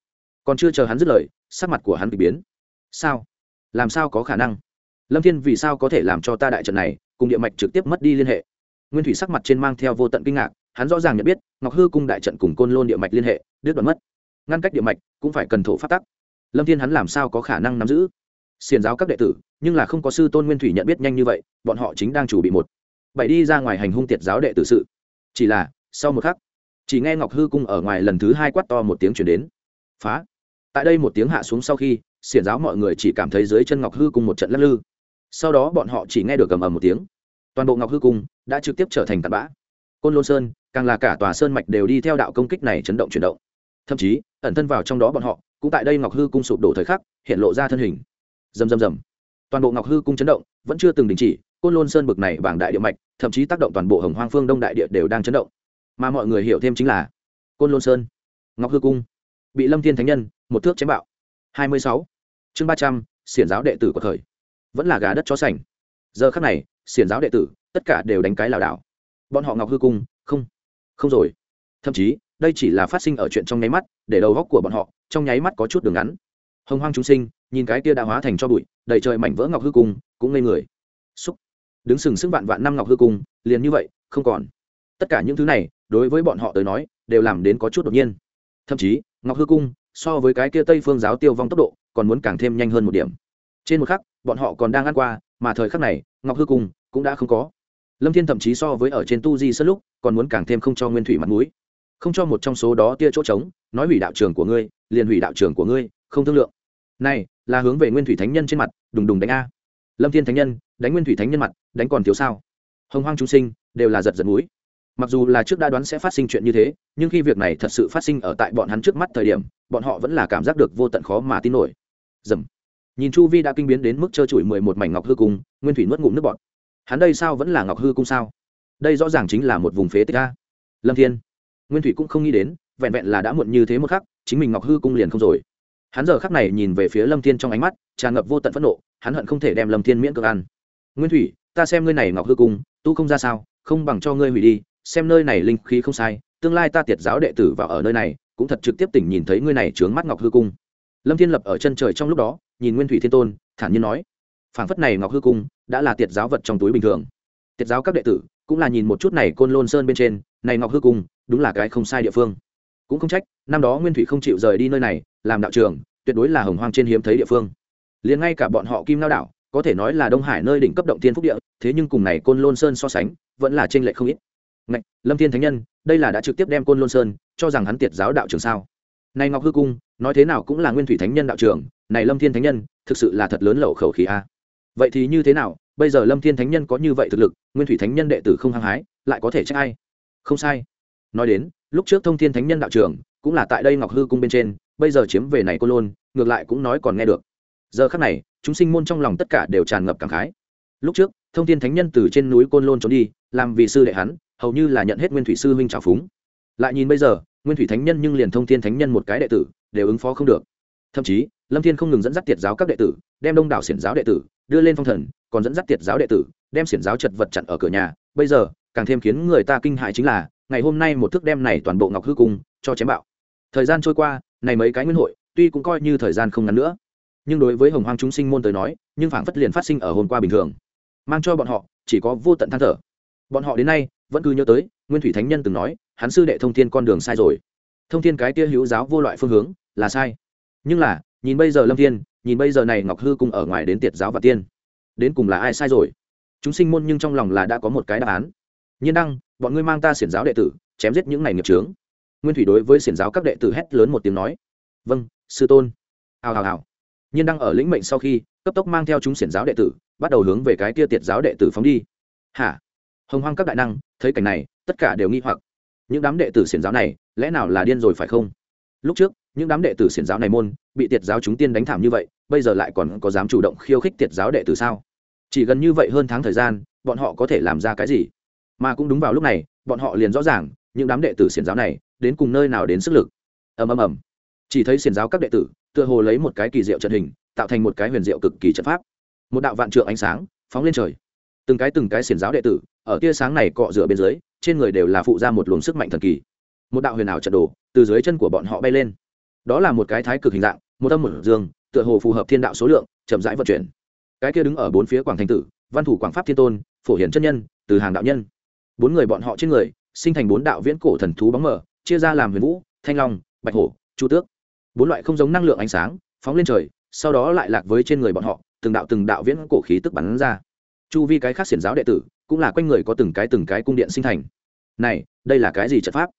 còn chưa chờ hắn dứt lời, sắc mặt của hắn bị biến. Sao? Làm sao có khả năng? Lâm thiên vì sao có thể làm cho ta đại trận này, cùng địa mạch trực tiếp mất đi liên hệ? Nguyên thủy sắc mặt trên mang theo vô tận kinh ngạc, hắn rõ ràng nhận biết, ngọc hư cung đại trận cùng côn lôn địa mạch liên hệ, đứt đoạn mất. Ngăn cách địa mạch cũng phải cần thổ phát tắc. Lâm thiên hắn làm sao có khả năng nắm giữ? Xiền giáo các đệ tử, nhưng là không có sư tôn nguyên thủy nhận biết nhanh như vậy, bọn họ chính đang chủ bị một. Bảy đi ra ngoài hành hung tiệt giáo đệ tử sự. Chỉ là, sau một khắc, chỉ nghe ngọc hư cung ở ngoài lần thứ hai quát to một tiếng chuyển đến. Phá! Tại đây một tiếng hạ xuống sau khi, xiển giáo mọi người chỉ cảm thấy dưới chân ngọc hư cung một trận lắc lư. Sau đó bọn họ chỉ nghe được gầm ầm một tiếng. Toàn bộ ngọc hư cung đã trực tiếp trở thành tạt bã. Côn lôn sơn, càng là cả tòa sơn mạch đều đi theo đạo công kích này chấn động chuyển động. Thậm chí, ẩn thân vào trong đó bọn họ, cũng tại đây ngọc hư cung sụp đổ thời khắc, hiện lộ ra thân hình. Rầm rầm rầm. Toàn bộ ngọc hư cung chấn động, vẫn chưa từng đình chỉ, côn lôn sơn bực này bảng đại địa mạch, thậm chí tác động toàn bộ hồng hoang phương đông đại địa đều đang chấn động. Mà mọi người hiểu thêm chính là, côn lôn sơn, ngọc hư cung, bị lâm thiên thánh nhân một thước chém bạo. Hai mươi sáu. Chương ba trăm, xiển giáo đệ tử của thời. Vẫn là gà đất chó sành. Giờ khắc này, xiển giáo đệ tử, tất cả đều đánh cái lảo đảo. Bọn họ ngọc hư cung, không không rồi. Thậm chí, đây chỉ là phát sinh ở chuyện trong nháy mắt, để đầu góc của bọn họ, trong nháy mắt có chút đường ngắn. Hồng hoang chúng sinh, nhìn cái kia đã hóa thành cho bụi, đầy trời mảnh vỡ ngọc hư cung, cũng ngây người. Xúc. Đứng sừng sững vạn vạn năm ngọc hư cung, liền như vậy, không còn. Tất cả những thứ này, đối với bọn họ tới nói, đều làm đến có chút đột nhiên. Thậm chí, ngọc hư cung so với cái kia tây phương giáo tiêu vong tốc độ, còn muốn càng thêm nhanh hơn một điểm. Trên một khắc, bọn họ còn đang ăn qua, mà thời khắc này, ngọc hư cung cũng đã không có. Lâm thiên thậm chí so với ở trên tu di sân lúc, còn muốn càng thêm không cho nguyên thủy mặt mũi. Không cho một trong số đó tia chỗ trống, nói hủy đạo trường của ngươi, liền hủy đạo trường của ngươi, không thương lượng. Này, là hướng về nguyên thủy thánh nhân trên mặt, đùng đùng đánh a. Lâm thiên thánh nhân, đánh nguyên thủy thánh nhân mặt, đánh còn thiếu sao? Hồng hoang chúng sinh, đều là giật giật mũi. Mặc dù là trước đã đoán sẽ phát sinh chuyện như thế, nhưng khi việc này thật sự phát sinh ở tại bọn hắn trước mắt thời điểm bọn họ vẫn là cảm giác được vô tận khó mà tin nổi. Dầm. Nhìn chu vi đã kinh biến đến mức trơ trụi mười một mảnh ngọc hư cung, nguyên thủy nuốt ngụm nước bọt. Hắn đây sao vẫn là ngọc hư cung sao? Đây rõ ràng chính là một vùng phế tích a. Lâm thiên. Nguyên thủy cũng không nghĩ đến, vẹn vẹn là đã muộn như thế một khắc, chính mình ngọc hư cung liền không rồi. Hắn giờ khắc này nhìn về phía lâm thiên trong ánh mắt, tràn ngập vô tận phẫn nộ, hắn hận không thể đem lâm thiên miễn cưỡng ăn. Nguyên thủy, ta xem ngươi này ngọc hư cung, tu không ra sao, không bằng cho ngươi hủy đi, xem nơi này linh khí không sai, tương lai ta tiệt giáo đệ tử vào ở nơi này cũng thật trực tiếp tỉnh nhìn thấy ngươi này trướng mắt ngọc hư cung. Lâm thiên lập ở chân trời trong lúc đó, nhìn nguyên thủy thiên tôn, thản nhiên nói, phảng phất này ngọc hư cung đã là tiệt giáo vật trong túi bình thường. Tiệt giáo các đệ tử cũng là nhìn một chút này côn lôn sơn bên trên, này ngọc hư cung đúng là cái không sai địa phương. Cũng không trách, năm đó nguyên thủy không chịu rời đi nơi này, làm đạo trường tuyệt đối là hồng hoang trên hiếm thấy địa phương. Liền ngay cả bọn họ kim lao đảo, có thể nói là đông hải nơi đỉnh cấp động thiên phúc địa, thế nhưng cùng này côn lôn sơn so sánh, vẫn là trên lệ không ít. Ngạch, lâm thiên thánh nhân đây là đã trực tiếp đem côn lôn sơn cho rằng hắn tiệt giáo đạo trưởng sao? Này ngọc hư cung nói thế nào cũng là nguyên thủy thánh nhân đạo trưởng, này lâm thiên thánh nhân thực sự là thật lớn lậu khẩu khí a. Vậy thì như thế nào bây giờ lâm thiên thánh nhân có như vậy thực lực nguyên thủy thánh nhân đệ tử không hăng hái lại có thể trách ai? Không sai. Nói đến lúc trước thông thiên thánh nhân đạo trưởng cũng là tại đây ngọc hư cung bên trên bây giờ chiếm về này Côn lôn ngược lại cũng nói còn nghe được. Giờ khắc này chúng sinh môn trong lòng tất cả đều tràn ngập cảm khái. Lúc trước thông thiên thánh nhân từ trên núi côn lôn trốn đi làm vì sư đệ hắn hầu như là nhận hết nguyên thủy sư huynh trào phúng. Lại nhìn bây giờ, nguyên thủy thánh nhân nhưng liền thông thiên thánh nhân một cái đệ tử, đều ứng phó không được. Thậm chí, lâm thiên không ngừng dẫn dắt tiệt giáo các đệ tử, đem đông đảo xiển giáo đệ tử, đưa lên phong thần, còn dẫn dắt tiệt giáo đệ tử, đem xiển giáo chật vật chặn ở cửa nhà. Bây giờ, càng thêm khiến người ta kinh hại chính là, ngày hôm nay một thước đem này toàn bộ ngọc hư cung cho chém bạo. Thời gian trôi qua, này mấy cái nguyên hội, tuy cũng coi như thời gian không ngắn nữa, nhưng đối với hồng hoang chúng sinh môn tới nói, nhưng phảng phất liền phát sinh ở hôm qua bình thường, mang cho bọn họ chỉ có vô tận than thở. Bọn họ đến nay vẫn cứ nhớ tới, nguyên thủy thánh nhân từng nói, hắn sư đệ thông thiên con đường sai rồi. Thông thiên cái tia hữu giáo vô loại phương hướng, là sai. Nhưng là, nhìn bây giờ lâm thiên, nhìn bây giờ này ngọc hư cung ở ngoài đến tiệt giáo và tiên, đến cùng là ai sai rồi? Chúng sinh môn nhưng trong lòng là đã có một cái đáp án. Nhiên đăng, bọn ngươi mang ta xiển giáo đệ tử, chém giết những này nghiệp trướng nguyên thủy đối với xiển giáo các đệ tử hét lớn một tiếng nói. Vâng sư tôn. Hào hào hào. Nhiên đăng ở lĩnh mệnh sau khi, cấp tốc mang theo chúng xiển giáo đệ tử, bắt đầu hướng về cái tia tiệt giáo đệ tử phóng đi. Hả? Hồng hoang các đại năng, thấy cảnh này, tất cả đều nghi hoặc. Những đám đệ tử xiển giáo này, lẽ nào là điên rồi phải không? Lúc trước, những đám đệ tử xiển giáo này môn, bị tiệt giáo chúng tiên đánh thảm như vậy, bây giờ lại còn có dám chủ động khiêu khích tiệt giáo đệ tử sao? Chỉ gần như vậy hơn tháng thời gian, bọn họ có thể làm ra cái gì? Mà cũng đúng vào lúc này, bọn họ liền rõ ràng, những đám đệ tử xiển giáo này, đến cùng nơi nào đến sức lực. Ầm ầm ầm. Chỉ thấy xiển giáo các đệ tử, tựa hồ lấy một cái kỳ diệu trận hình, tạo thành một cái huyền diệu cực kỳ trận pháp. Một đạo vạn trượng ánh sáng, phóng lên trời từng cái từng cái xiển giáo đệ tử, ở tia sáng này cọ rửa bên dưới, trên người đều là phụ ra một luồng sức mạnh thần kỳ. Một đạo huyền ảo trận đồ từ dưới chân của bọn họ bay lên. Đó là một cái thái cực hình dạng, một âm một dương, tựa hồ phù hợp thiên đạo số lượng, chậm rãi vận chuyển. Cái kia đứng ở bốn phía quảng thành tử, văn thủ quảng pháp thiên tôn, phổ hiển chân nhân, từ hàng đạo nhân. Bốn người bọn họ trên người, sinh thành bốn đạo viễn cổ thần thú bóng mờ, chia ra làm huyền vũ, thanh long, bạch hổ, chu tước. Bốn loại không giống năng lượng ánh sáng, phóng lên trời, sau đó lại lạc với trên người bọn họ, từng đạo từng đạo viễn cổ khí tức bắn ra chu vi cái khác xiển giáo đệ tử cũng là quanh người có từng cái từng cái cung điện sinh thành. Này, đây là cái gì trận pháp?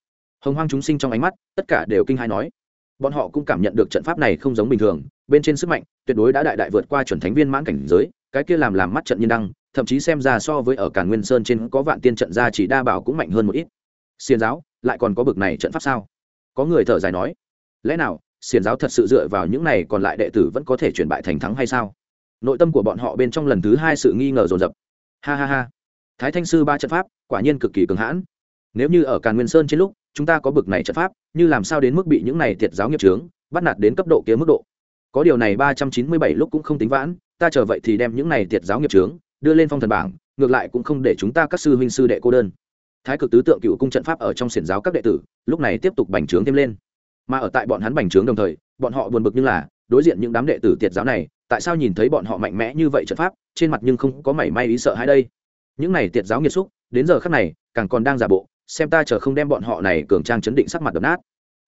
Hồng hoang chúng sinh trong ánh mắt, tất cả đều kinh hai nói. Bọn họ cũng cảm nhận được trận pháp này không giống bình thường, bên trên sức mạnh tuyệt đối đã đại đại vượt qua chuẩn thánh viên mãn cảnh giới, cái kia làm làm mắt trận nhiên đăng, thậm chí xem ra so với ở càn nguyên sơn trên có vạn tiên trận ra chỉ đa bảo cũng mạnh hơn một ít. Xiền giáo, lại còn có bực này trận pháp sao? Có người thở dài nói. Lẽ nào xiền giáo thật sự dựa vào những này còn lại đệ tử vẫn có thể chuyển bại thành thắng hay sao? Nội tâm của bọn họ bên trong lần thứ hai sự nghi ngờ dồn dập. Ha ha ha. Thái thanh sư ba trận pháp, quả nhiên cực kỳ cường hãn. Nếu như ở càn nguyên sơn trên lúc, chúng ta có bực này trận pháp, như làm sao đến mức bị những này thiệt giáo nghiệp trướng bắt nạt đến cấp độ kia mức độ? Có điều này ba trăm chín mươi bảy lúc cũng không tính vãn, ta chờ vậy thì đem những này thiệt giáo nghiệp trướng đưa lên phong thần bảng, ngược lại cũng không để chúng ta các sư huynh sư đệ cô đơn. Thái cực tứ tượng cựu cung trận pháp ở trong xiển giáo các đệ tử, lúc này tiếp tục bành trướng thêm lên. Mà ở tại bọn hắn bành trướng đồng thời, bọn họ buồn bực như là, đối diện những đám đệ tử tiệt giáo này tại sao nhìn thấy bọn họ mạnh mẽ như vậy trận pháp, trên mặt nhưng không có mảy may ý sợ hãi đây. Những này tiệt giáo nghiệt xúc, đến giờ khắc này, càng còn đang giả bộ, xem ta chờ không đem bọn họ này cường trang chấn định sắc mặt đập nát.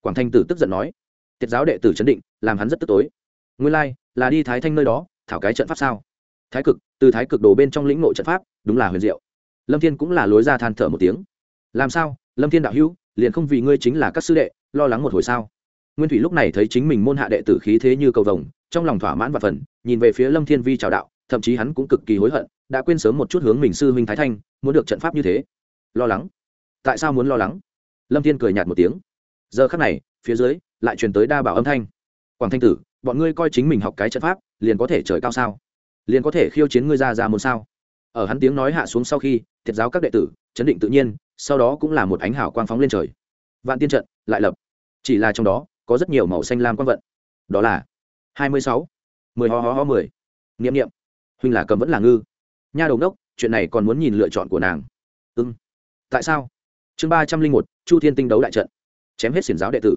Quảng thanh tử tức giận nói, tiệt giáo đệ tử chấn định, làm hắn rất tức tối. Nguyên lai, là đi thái thanh nơi đó, thảo cái trận pháp sao? Thái cực, từ thái cực đồ bên trong lĩnh nội trận pháp, đúng là huyền diệu. Lâm thiên cũng là lối ra than thở một tiếng. Làm sao? Lâm thiên đạo hữu, liền không vì ngươi chính là các sư đệ, lo lắng một hồi sao? Nguyên thủy lúc này thấy chính mình môn hạ đệ tử khí thế như cầu vồng trong lòng thỏa mãn và phần, nhìn về phía lâm thiên vi chào đạo, thậm chí hắn cũng cực kỳ hối hận, đã quên sớm một chút hướng mình sư huynh thái thanh, muốn được trận pháp như thế. Lo lắng. Tại sao muốn lo lắng? Lâm thiên cười nhạt một tiếng. Giờ khắc này, phía dưới, lại truyền tới đa bảo âm thanh. Quảng thanh tử, bọn ngươi coi chính mình học cái trận pháp, liền có thể trời cao sao? Liền có thể khiêu chiến ngươi ra ra môn sao? Ở hắn tiếng nói hạ xuống sau khi, thiệt giáo các đệ tử, chấn định tự nhiên, sau đó cũng là một ánh hào quang phóng lên trời. Vạn tiên trận, lại lập. Chỉ là trong đó, có rất nhiều màu xanh lam quang vận. Đó là hai mươi sáu. Mười ho ho ho mười. N i ệ m n i ệ m huynh là cầm vẫn là ngư. Nha đầu đốc chuyện này còn muốn nhìn lựa chọn của nàng. Ưng tại sao? Chương ba trăm linh một, chu thiên tinh đấu đại trận. Chém hết xiển giáo đệ tử.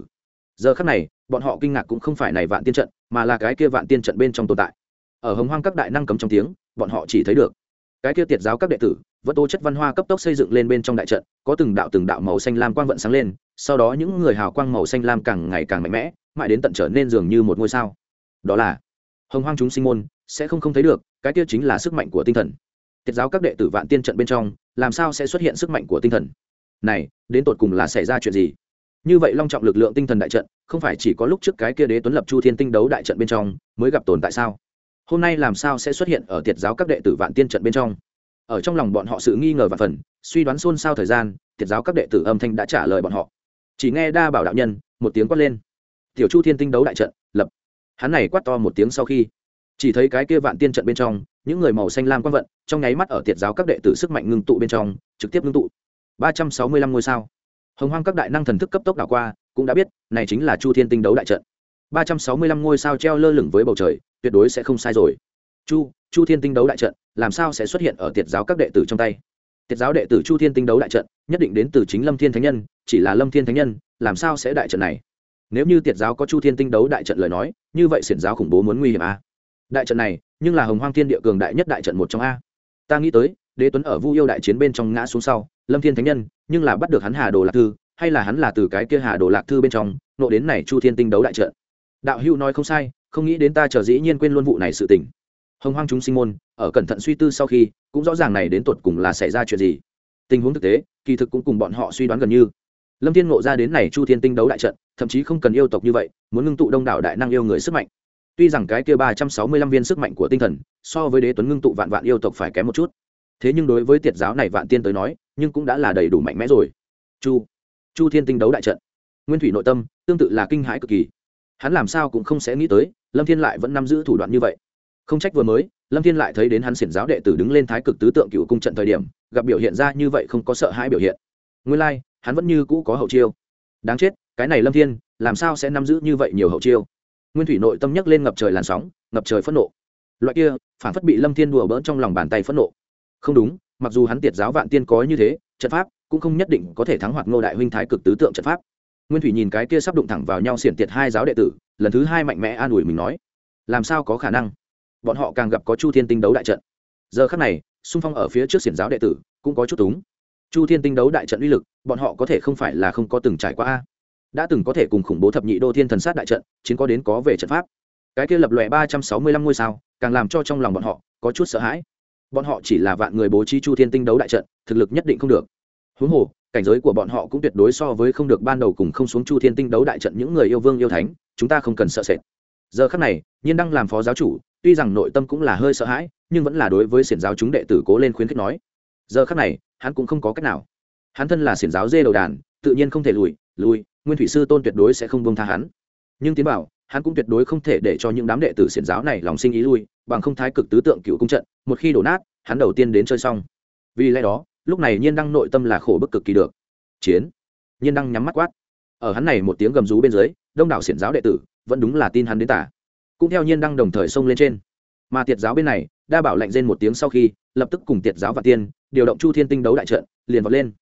Giờ khắc này, bọn họ kinh ngạc cũng không phải này vạn tiên trận, mà là cái kia vạn tiên trận bên trong tồn tại. Ở hồng hoang các đại năng cấm trong tiếng, bọn họ chỉ thấy được. Cái kia tiệt giáo các đệ tử, vẫn tố chất văn hoa cấp tốc xây dựng lên bên trong đại trận, có từng đạo từng đạo màu xanh lam quang vận sáng lên, sau đó những người hào quang màu xanh lam càng ngày càng mạnh mẽ, mãi đến tận trở nên dường như một ngôi sao đó là hồng hoang chúng sinh môn, sẽ không không thấy được, cái kia chính là sức mạnh của tinh thần. Tiệt giáo các đệ tử vạn tiên trận bên trong, làm sao sẽ xuất hiện sức mạnh của tinh thần? Này, đến tột cùng là xảy ra chuyện gì? Như vậy long trọng lực lượng tinh thần đại trận, không phải chỉ có lúc trước cái kia đế tuấn lập chu thiên tinh đấu đại trận bên trong mới gặp tồn tại sao? Hôm nay làm sao sẽ xuất hiện ở tiệt giáo các đệ tử vạn tiên trận bên trong? Ở trong lòng bọn họ sự nghi ngờ và phần, suy đoán xôn xao thời gian tiệt giáo các đệ tử âm thanh đã trả lời bọn họ. Chỉ nghe đa bảo đạo nhân, một tiếng quát lên. Tiểu chu thiên tinh đấu đại trận, lập hắn này quát to một tiếng sau khi, chỉ thấy cái kia vạn tiên trận bên trong, những người màu xanh lam quang vận, trong nháy mắt ở tiệt giáo các đệ tử sức mạnh ngưng tụ bên trong, trực tiếp ngưng tụ. Ba trăm sáu mươi lăm ngôi sao. Hồng hoang các đại năng thần thức cấp tốc đảo qua, cũng đã biết, này chính là chu thiên tinh đấu đại trận. Ba trăm sáu mươi lăm ngôi sao treo lơ lửng với bầu trời, tuyệt đối sẽ không sai rồi. Chu chu thiên tinh đấu đại trận, làm sao sẽ xuất hiện ở tiệt giáo các đệ tử trong tay? Tiệt giáo đệ tử chu thiên tinh đấu đại trận, nhất định đến từ chính lâm thiên thánh nhân, chỉ là lâm thiên thánh nhân, làm sao sẽ đại trận này? Nếu như tiệt giáo có chu thiên tinh đấu đại trận lời nói, như vậy xiển giáo khủng bố muốn nguy hiểm a đại trận này, nhưng là hồng hoang thiên địa cường đại nhất đại trận một trong a. Ta nghĩ tới, đế tuấn ở vu yêu đại chiến bên trong ngã xuống sau, lâm thiên thánh nhân, nhưng là bắt được hắn hà đồ lạc thư, hay là hắn là từ cái kia hà đồ lạc thư bên trong, nộ đến này chu thiên tinh đấu đại trận. Đạo hữu nói không sai, không nghĩ đến ta chờ dĩ nhiên quên luôn vụ này sự tình. Hồng hoang chúng sinh môn, ở cẩn thận suy tư sau khi, cũng rõ ràng này đến tột cùng là xảy ra chuyện gì. Tình huống thực tế, kỳ thực cũng cùng bọn họ suy đoán gần như lâm thiên ngộ ra đến này chu thiên tinh đấu đại trận, thậm chí không cần yêu tộc như vậy, muốn ngưng tụ đông đảo đại năng yêu người sức mạnh. Tuy rằng cái kia ba trăm sáu mươi lăm viên sức mạnh của tinh thần, so với đế tuấn ngưng tụ vạn vạn yêu tộc phải kém một chút. Thế nhưng đối với tiệt giáo này vạn tiên tới nói, nhưng cũng đã là đầy đủ mạnh mẽ rồi. Chu chu thiên tinh đấu đại trận. Nguyên thủy nội tâm, tương tự là kinh hãi cực kỳ. Hắn làm sao cũng không sẽ nghĩ tới, lâm thiên lại vẫn nắm giữ thủ đoạn như vậy. Không trách vừa mới, lâm thiên lại thấy đến hắn xiển giáo đệ tử đứng lên thái cực tứ tượng cựu cung trận thời điểm, gặp biểu hiện ra như vậy không có sợ hãi biểu hiện. Nguyên lai hắn vẫn như cũ có hậu chiêu. Đáng chết, cái này lâm thiên, làm sao sẽ nắm giữ như vậy nhiều hậu chiêu? Nguyên thủy nội tâm nhấc lên ngập trời làn sóng, ngập trời phẫn nộ. Loại kia, phản phất bị lâm thiên đùa bỡn trong lòng bàn tay phẫn nộ. Không đúng, mặc dù hắn tiệt giáo vạn tiên có như thế, trận pháp cũng không nhất định có thể thắng hoạt ngô đại huynh thái cực tứ tượng trận pháp. Nguyên thủy nhìn cái kia sắp đụng thẳng vào nhau xiển tiệt hai giáo đệ tử, lần thứ hai mạnh mẽ an ủi mình nói, làm sao có khả năng? Bọn họ càng gặp có chu thiên tinh đấu đại trận. Giờ khắc này, xung phong ở phía trước xiển giáo đệ tử cũng có chút túng chu thiên tinh đấu đại trận uy lực, bọn họ có thể không phải là không có từng trải qua a. Đã từng có thể cùng khủng bố thập nhị đô thiên thần sát đại trận, chiến có đến có về trận pháp. Cái kia lập lòe ba trăm sáu mươi lăm ngôi sao, càng làm cho trong lòng bọn họ có chút sợ hãi. Bọn họ chỉ là vạn người bố trí chu thiên tinh đấu đại trận, thực lực nhất định không được. Huống hồ, cảnh giới của bọn họ cũng tuyệt đối so với không được ban đầu cùng không xuống chu thiên tinh đấu đại trận những người yêu vương yêu thánh, chúng ta không cần sợ sệt. Giờ khắc này, nhiên đang làm phó giáo chủ, tuy rằng nội tâm cũng là hơi sợ hãi, nhưng vẫn là đối với xiển giáo chúng đệ tử cố lên khuyến khích nói giờ khắc này, hắn cũng không có cách nào. Hắn thân là xiển giáo dê đầu đàn, tự nhiên không thể lùi lùi, nguyên thủy sư tôn tuyệt đối sẽ không buông tha hắn. Nhưng tiến bảo, hắn cũng tuyệt đối không thể để cho những đám đệ tử xiển giáo này lòng sinh ý lui, bằng không thái cực tứ tượng cựu cung trận, một khi đổ nát, hắn đầu tiên đến chơi xong. Vì lẽ đó, lúc này nhiên đăng nội tâm là khổ bức cực kỳ được. Chiến. Nhiên đăng nhắm mắt quát. Ở hắn này một tiếng gầm rú bên dưới, đông đảo xiển giáo đệ tử vẫn đúng là tin hắn đến tả. Cũng theo nhiên đăng đồng thời xông lên trên. Mà tiệt giáo bên này, đa bảo lạnh rên một tiếng sau khi, lập tức cùng tiệt giáo và tiên điều động chu thiên tinh đấu đại trận, liền vọt lên.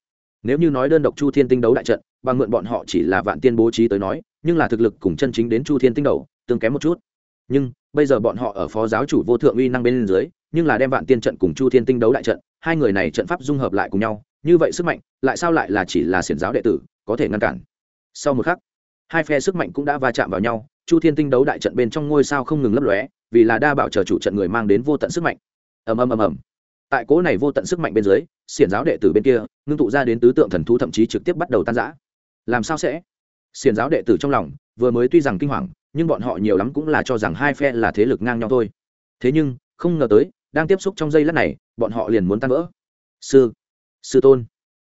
Nếu như nói đơn độc chu thiên tinh đấu đại trận, bằng mượn bọn họ chỉ là vạn tiên bố trí tới nói, nhưng là thực lực cùng chân chính đến chu thiên tinh đấu tương kém một chút. Nhưng, bây giờ bọn họ ở phó giáo chủ vô thượng uy năng bên dưới, nhưng là đem vạn tiên trận cùng chu thiên tinh đấu đại trận, hai người này trận pháp dung hợp lại cùng nhau, như vậy sức mạnh, lại sao lại là chỉ là xiển giáo đệ tử, có thể ngăn cản? Sau một khắc, hai phe sức mạnh cũng đã va chạm vào nhau, chu thiên tinh đấu đại trận bên trong ngôi sao không ngừng lấp lóe, vì là đa bảo chờ chủ trận người mang đến vô tận sức mạnh. Ầm ầm ầm ầm tại cố này vô tận sức mạnh bên dưới, xiển giáo đệ tử bên kia, ngưng tụ ra đến tứ tượng thần thú thậm chí trực tiếp bắt đầu tan rã. Làm sao sẽ? Xiển giáo đệ tử trong lòng vừa mới tuy rằng kinh hoàng, nhưng bọn họ nhiều lắm cũng là cho rằng hai phe là thế lực ngang nhau thôi. Thế nhưng, không ngờ tới, đang tiếp xúc trong giây lát này, bọn họ liền muốn tan vỡ. Sư sư tôn.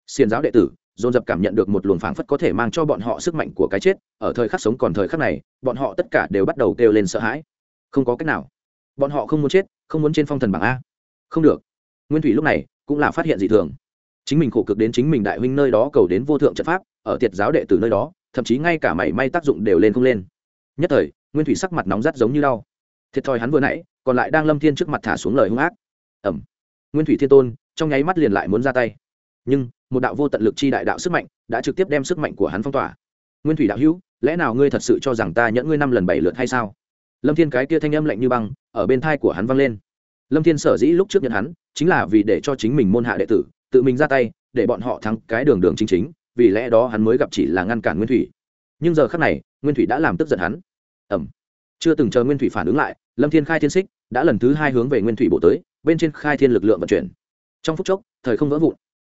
Xiển giáo đệ tử, dồn dập cảm nhận được một luồng phảng phất có thể mang cho bọn họ sức mạnh của cái chết, ở thời khắc sống còn thời khắc này, bọn họ tất cả đều bắt đầu kêu lên sợ hãi. Không có cách nào. Bọn họ không muốn chết, không muốn trên phong thần bảng a. Không được nguyên thủy lúc này cũng là phát hiện dị thường. Chính mình khổ cực đến chính mình đại huynh nơi đó cầu đến vô thượng trận pháp, ở tiệt giáo đệ tử nơi đó, thậm chí ngay cả mảy may tác dụng đều lên không lên. Nhất thời, nguyên thủy sắc mặt nóng rát giống như đau. Thiệt thòi hắn vừa nãy, còn lại đang lâm thiên trước mặt thả xuống lời hung ác. Ẩm nguyên thủy thiên tôn, trong nháy mắt liền lại muốn ra tay. Nhưng, một đạo vô tận lực chi đại đạo sức mạnh đã trực tiếp đem sức mạnh của hắn phong tỏa. Nguyên thủy đạo hữu, lẽ nào ngươi thật sự cho rằng ta nhẫn ngươi năm lần bảy lượt hay sao? Lâm thiên cái kia thanh âm lạnh như băng, ở bên thai của hắn vang lên lâm thiên sở dĩ lúc trước nhận hắn, chính là vì để cho chính mình môn hạ đệ tử, tự mình ra tay, để bọn họ thắng cái đường đường chính chính, vì lẽ đó hắn mới gặp chỉ là ngăn cản nguyên thủy. Nhưng giờ khác này, nguyên thủy đã làm tức giận hắn. Ẩm chưa từng chờ nguyên thủy phản ứng lại, lâm thiên khai thiên xích, đã lần thứ hai hướng về nguyên thủy bộ tới, bên trên khai thiên lực lượng vận chuyển. Trong phút chốc, thời không vỡ vụn.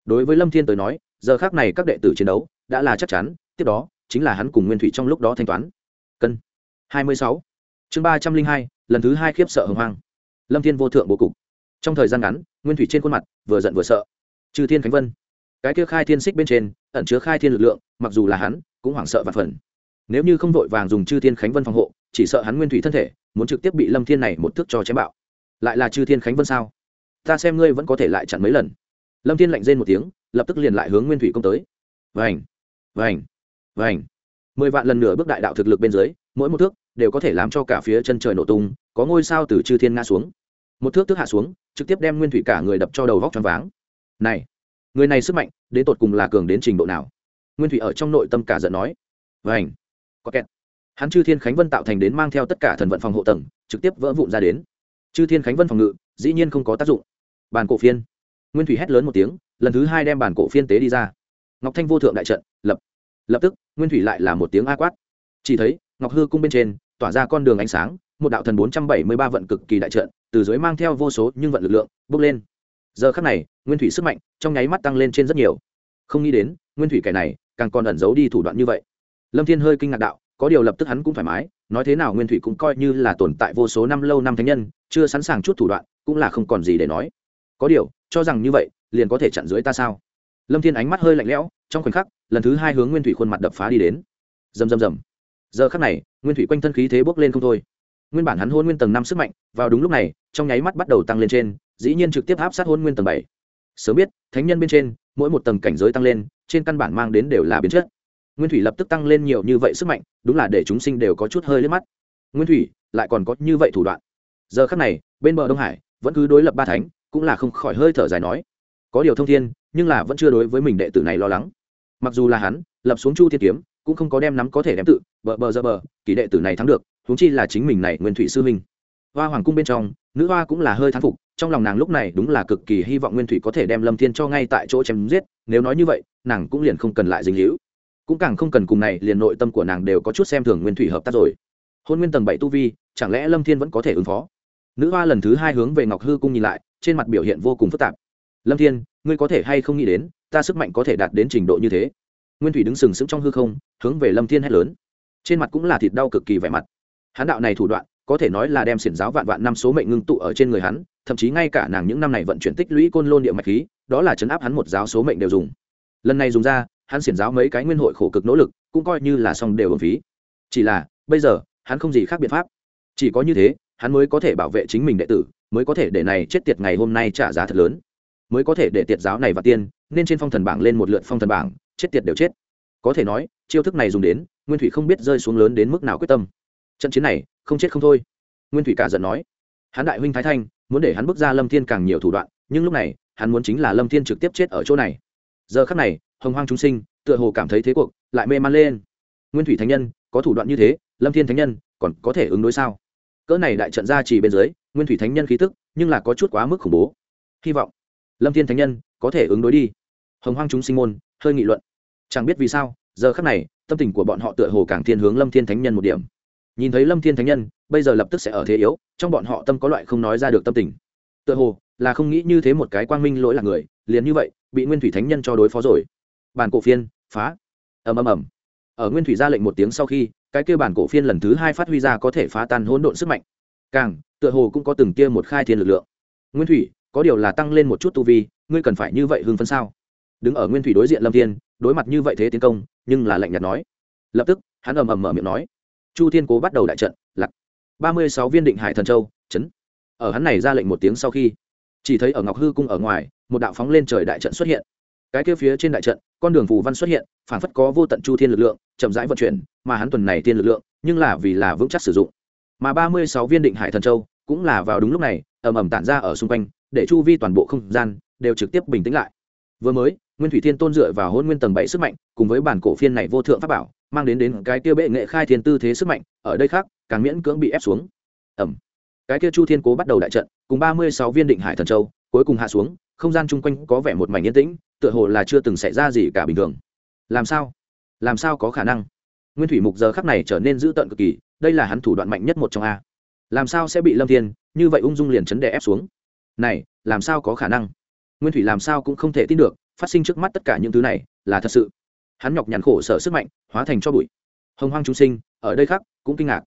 Đối với lâm thiên tới nói, giờ khác này các đệ tử chiến đấu đã là chắc chắn, tiếp đó chính là hắn cùng nguyên thủy trong lúc đó thanh toán. Cân. Hai mươi sáu. Chương ba trăm linh hai, lần thứ hai khiếp sợ hồng hoang lâm thiên vô thượng bố cục. Trong thời gian ngắn, nguyên thủy trên khuôn mặt vừa giận vừa sợ. Trừ thiên khánh vân, cái kia khai thiên xích bên trên, ẩn chứa khai thiên lực lượng, mặc dù là hắn, cũng hoảng sợ và phần. Nếu như không vội vàng dùng chư thiên khánh vân phòng hộ, chỉ sợ hắn nguyên thủy thân thể muốn trực tiếp bị lâm thiên này một thước cho chém bạo. Lại là chư thiên khánh vân sao? Ta xem ngươi vẫn có thể lại chặn mấy lần. Lâm thiên lạnh rên một tiếng, lập tức liền lại hướng nguyên thủy công tới. Vành vành vành. Mười vạn lần nửa bước đại đạo thực lực bên dưới, mỗi một thước đều có thể làm cho cả phía chân trời nổ tung, có ngôi sao từ chư thiên ngã xuống một thước thước hạ xuống, trực tiếp đem nguyên thủy cả người đập cho đầu vóc choáng váng. Này, người này sức mạnh, đến tột cùng là cường đến trình độ nào? Nguyên thủy ở trong nội tâm cả giận nói. Vảnh có kẹt. Hắn chư thiên khánh vân tạo thành đến mang theo tất cả thần vận phòng hộ tầng, trực tiếp vỡ vụn ra đến. Chư thiên khánh vân phòng ngự, dĩ nhiên không có tác dụng. Bàn cổ phiên. Nguyên thủy hét lớn một tiếng, lần thứ hai đem bàn cổ phiên tế đi ra. Ngọc thanh vô thượng đại trận, lập. Lập tức, nguyên thủy lại là một tiếng a quát. Chỉ thấy, ngọc hư cung bên trên, tỏa ra con đường ánh sáng một đạo thần bốn trăm bảy mươi ba vận cực kỳ đại trận, từ dưới mang theo vô số nhưng vận lực lượng bước lên. Giờ khắc này, nguyên thủy sức mạnh trong nháy mắt tăng lên trên rất nhiều. Không nghĩ đến, nguyên thủy kẻ này càng còn ẩn giấu đi thủ đoạn như vậy. Lâm thiên hơi kinh ngạc đạo, có điều lập tức hắn cũng thoải mái, nói thế nào nguyên thủy cũng coi như là tồn tại vô số năm lâu năm thánh nhân, chưa sẵn sàng chút thủ đoạn, cũng là không còn gì để nói. Có điều, cho rằng như vậy, liền có thể chặn dưới ta sao? Lâm thiên ánh mắt hơi lạnh lẽo, trong khoảnh khắc, lần thứ hai hướng nguyên thủy khuôn mặt đập phá đi đến. Rầm rầm rầm. Giờ khắc này, nguyên thủy quanh thân khí thế bốc lên không thôi nguyên bản hắn hôn nguyên tầng năm sức mạnh, vào đúng lúc này, trong nháy mắt bắt đầu tăng lên trên, dĩ nhiên trực tiếp áp sát hôn nguyên tầng bảy. Sớm biết, thánh nhân bên trên, mỗi một tầng cảnh giới tăng lên, trên căn bản mang đến đều là biến chất. Nguyên thủy lập tức tăng lên nhiều như vậy sức mạnh, đúng là để chúng sinh đều có chút hơi lên mắt. Nguyên thủy, lại còn có như vậy thủ đoạn. Giờ khắc này, bên bờ đông hải, vẫn cứ đối lập ba thánh, cũng là không khỏi hơi thở dài nói. Có điều thông thiên, nhưng là vẫn chưa đối với mình đệ tử này lo lắng. Mặc dù là hắn, lập xuống chu thiên kiếm cũng không có đem nắm có thể đem tự, bờ bờ giờ bờ, kỳ đệ tử này thắng được, huống chi là chính mình này nguyên thủy sư minh hoa hoàng cung bên trong, nữ hoa cũng là hơi thán phục, trong lòng nàng lúc này đúng là cực kỳ hy vọng nguyên thủy có thể đem lâm thiên cho ngay tại chỗ chém giết, nếu nói như vậy, nàng cũng liền không cần lại dính hữu cũng càng không cần cùng này liền nội tâm của nàng đều có chút xem thường nguyên thủy hợp tác rồi. Hôn nguyên tầng bảy tu vi, chẳng lẽ lâm thiên vẫn có thể ứng phó? Nữ hoa lần thứ hai hướng về ngọc hư cung nhìn lại, trên mặt biểu hiện vô cùng phức tạp. Lâm thiên, ngươi có thể hay không nghĩ đến, ta sức mạnh có thể đạt đến trình độ như thế? Nguyên thủy đứng sừng sững trong hư không, hướng về lâm thiên hét lớn. Trên mặt cũng là thịt đau cực kỳ vẻ mặt. Hán đạo này thủ đoạn, có thể nói là đem xiển giáo vạn vạn năm số mệnh ngưng tụ ở trên người hắn, thậm chí ngay cả nàng những năm này vận chuyển tích lũy côn lôn địa mạch khí, đó là chấn áp hắn một giáo số mệnh đều dùng. Lần này dùng ra, hắn xiển giáo mấy cái nguyên hội khổ cực nỗ lực, cũng coi như là xong đều ở phí. Chỉ là, bây giờ, hắn không gì khác biện pháp. Chỉ có như thế, hắn mới có thể bảo vệ chính mình đệ tử, mới có thể để này chết tiệt ngày hôm nay trả giá thật lớn. Mới có thể để tiệt giáo này và tiên, nên trên phong thần bảng lên một lượt phong thần bảng chết tiệt đều chết. Có thể nói, chiêu thức này dùng đến, nguyên thủy không biết rơi xuống lớn đến mức nào quyết tâm. Trận chiến này, không chết không thôi. Nguyên thủy cả giận nói. Hắn đại huynh thái thanh, muốn để hắn bước ra lâm thiên càng nhiều thủ đoạn, nhưng lúc này, hắn muốn chính là lâm thiên trực tiếp chết ở chỗ này. Giờ khắc này, hồng hoang chúng sinh, tựa hồ cảm thấy thế cuộc, lại mê man lên. Nguyên thủy thánh nhân, có thủ đoạn như thế, lâm thiên thánh nhân, còn có thể ứng đối sao? Cỡ này đại trận ra chỉ bên dưới, nguyên thủy thánh nhân khí tức, nhưng là có chút quá mức khủng bố. Hy vọng, lâm thiên thánh nhân, có thể ứng đối đi. Hồng hoang chúng sinh môn hơi nghị luận. Chẳng biết vì sao, giờ khắc này, tâm tình của bọn họ tựa hồ càng thiên hướng lâm thiên thánh nhân một điểm. Nhìn thấy lâm thiên thánh nhân, bây giờ lập tức sẽ ở thế yếu, trong bọn họ tâm có loại không nói ra được tâm tình. Tựa hồ, là không nghĩ như thế một cái quang minh lỗi là người, liền như vậy, bị nguyên thủy thánh nhân cho đối phó rồi. Bản cổ phiên, phá. Ầm ầm ầm. Ở nguyên thủy ra lệnh một tiếng sau khi, cái kêu bản cổ phiên lần thứ hai phát huy ra có thể phá tan hỗn độn sức mạnh. Càng, tựa hồ cũng có từng kia một khai thiên lực lượng. Nguyên thủy, có điều là tăng lên một chút tu vi, ngươi cần phải như vậy hưng phấn sao? Đứng ở nguyên thủy đối diện lâm thiên, đối mặt như vậy thế tiến công, nhưng là lạnh nhạt nói. Lập tức, hắn ầm ầm mở miệng nói. Chu thiên cố bắt đầu đại trận lặc ba mươi sáu viên định hải thần châu, chấn. Ở hắn này ra lệnh một tiếng sau khi, chỉ thấy ở ngọc hư cung ở ngoài, một đạo phóng lên trời đại trận xuất hiện. Cái kia phía trên đại trận, con đường phù văn xuất hiện, phản phất có vô tận chu thiên lực lượng, chậm rãi vận chuyển, mà hắn tuần này tiên lực lượng, nhưng là vì là vững chắc sử dụng. Mà ba mươi sáu viên định hải thần châu, cũng là vào đúng lúc này, ầm ầm tản ra ở xung quanh, để chu vi toàn bộ không gian, đều trực tiếp bình tĩnh lại. Vừa mới nguyên thủy thiên tôn dựa vào hôn nguyên tầng bảy sức mạnh, cùng với bản cổ phiên này vô thượng pháp bảo, mang đến đến cái kia bệ nghệ khai thiên tư thế sức mạnh, ở đây khác, càng miễn cưỡng bị ép xuống. Ẩm. Cái kia chu thiên cố bắt đầu đại trận, cùng ba mươi sáu viên định hải thần châu, cuối cùng hạ xuống, không gian chung quanh có vẻ một mảnh yên tĩnh, tựa hồ là chưa từng xảy ra gì cả bình thường. Làm sao? Làm sao có khả năng? Nguyên thủy mục giờ khắc này trở nên dữ tợn cực kỳ, đây là hắn thủ đoạn mạnh nhất một trong a. Làm sao sẽ bị lâm thiên, như vậy ung dung liền chấn đè ép xuống? Này, làm sao có khả năng? Nguyên thủy làm sao cũng không thể tin được phát sinh trước mắt tất cả những thứ này là thật sự. Hắn nhọc nhằn khổ sở sức mạnh, hóa thành cho bụi. Hồng hoang trung sinh, ở đây khác cũng kinh ngạc.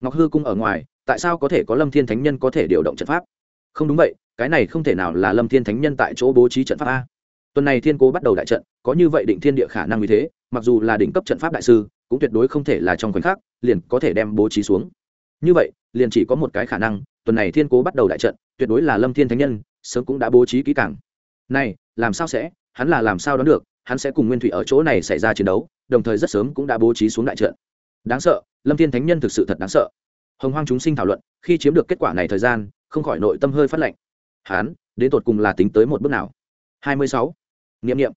Ngọc hư cung ở ngoài, tại sao có thể có lâm thiên thánh nhân có thể điều động trận pháp? Không đúng vậy, cái này không thể nào là lâm thiên thánh nhân tại chỗ bố trí trận pháp a. Tuần này thiên cố bắt đầu đại trận, có như vậy định thiên địa khả năng như thế, mặc dù là đỉnh cấp trận pháp đại sư, cũng tuyệt đối không thể là trong khoảnh khắc, liền có thể đem bố trí xuống. Như vậy, liền chỉ có một cái khả năng, tuần này thiên cố bắt đầu đại trận, tuyệt đối là lâm thiên thánh nhân, sớm cũng đã bố trí kỹ càng. Này, làm sao sẽ? Hắn là làm sao đoán được, hắn sẽ cùng nguyên thủy ở chỗ này xảy ra chiến đấu, đồng thời rất sớm cũng đã bố trí xuống đại trận. Đáng sợ, lâm thiên thánh nhân thực sự thật đáng sợ. Hồng hoang chúng sinh thảo luận, khi chiếm được kết quả này thời gian, không khỏi nội tâm hơi phát lệnh hắn, đến tột cùng là tính tới một bước nào? Hai mươi sáu. Nghiệm nghiệm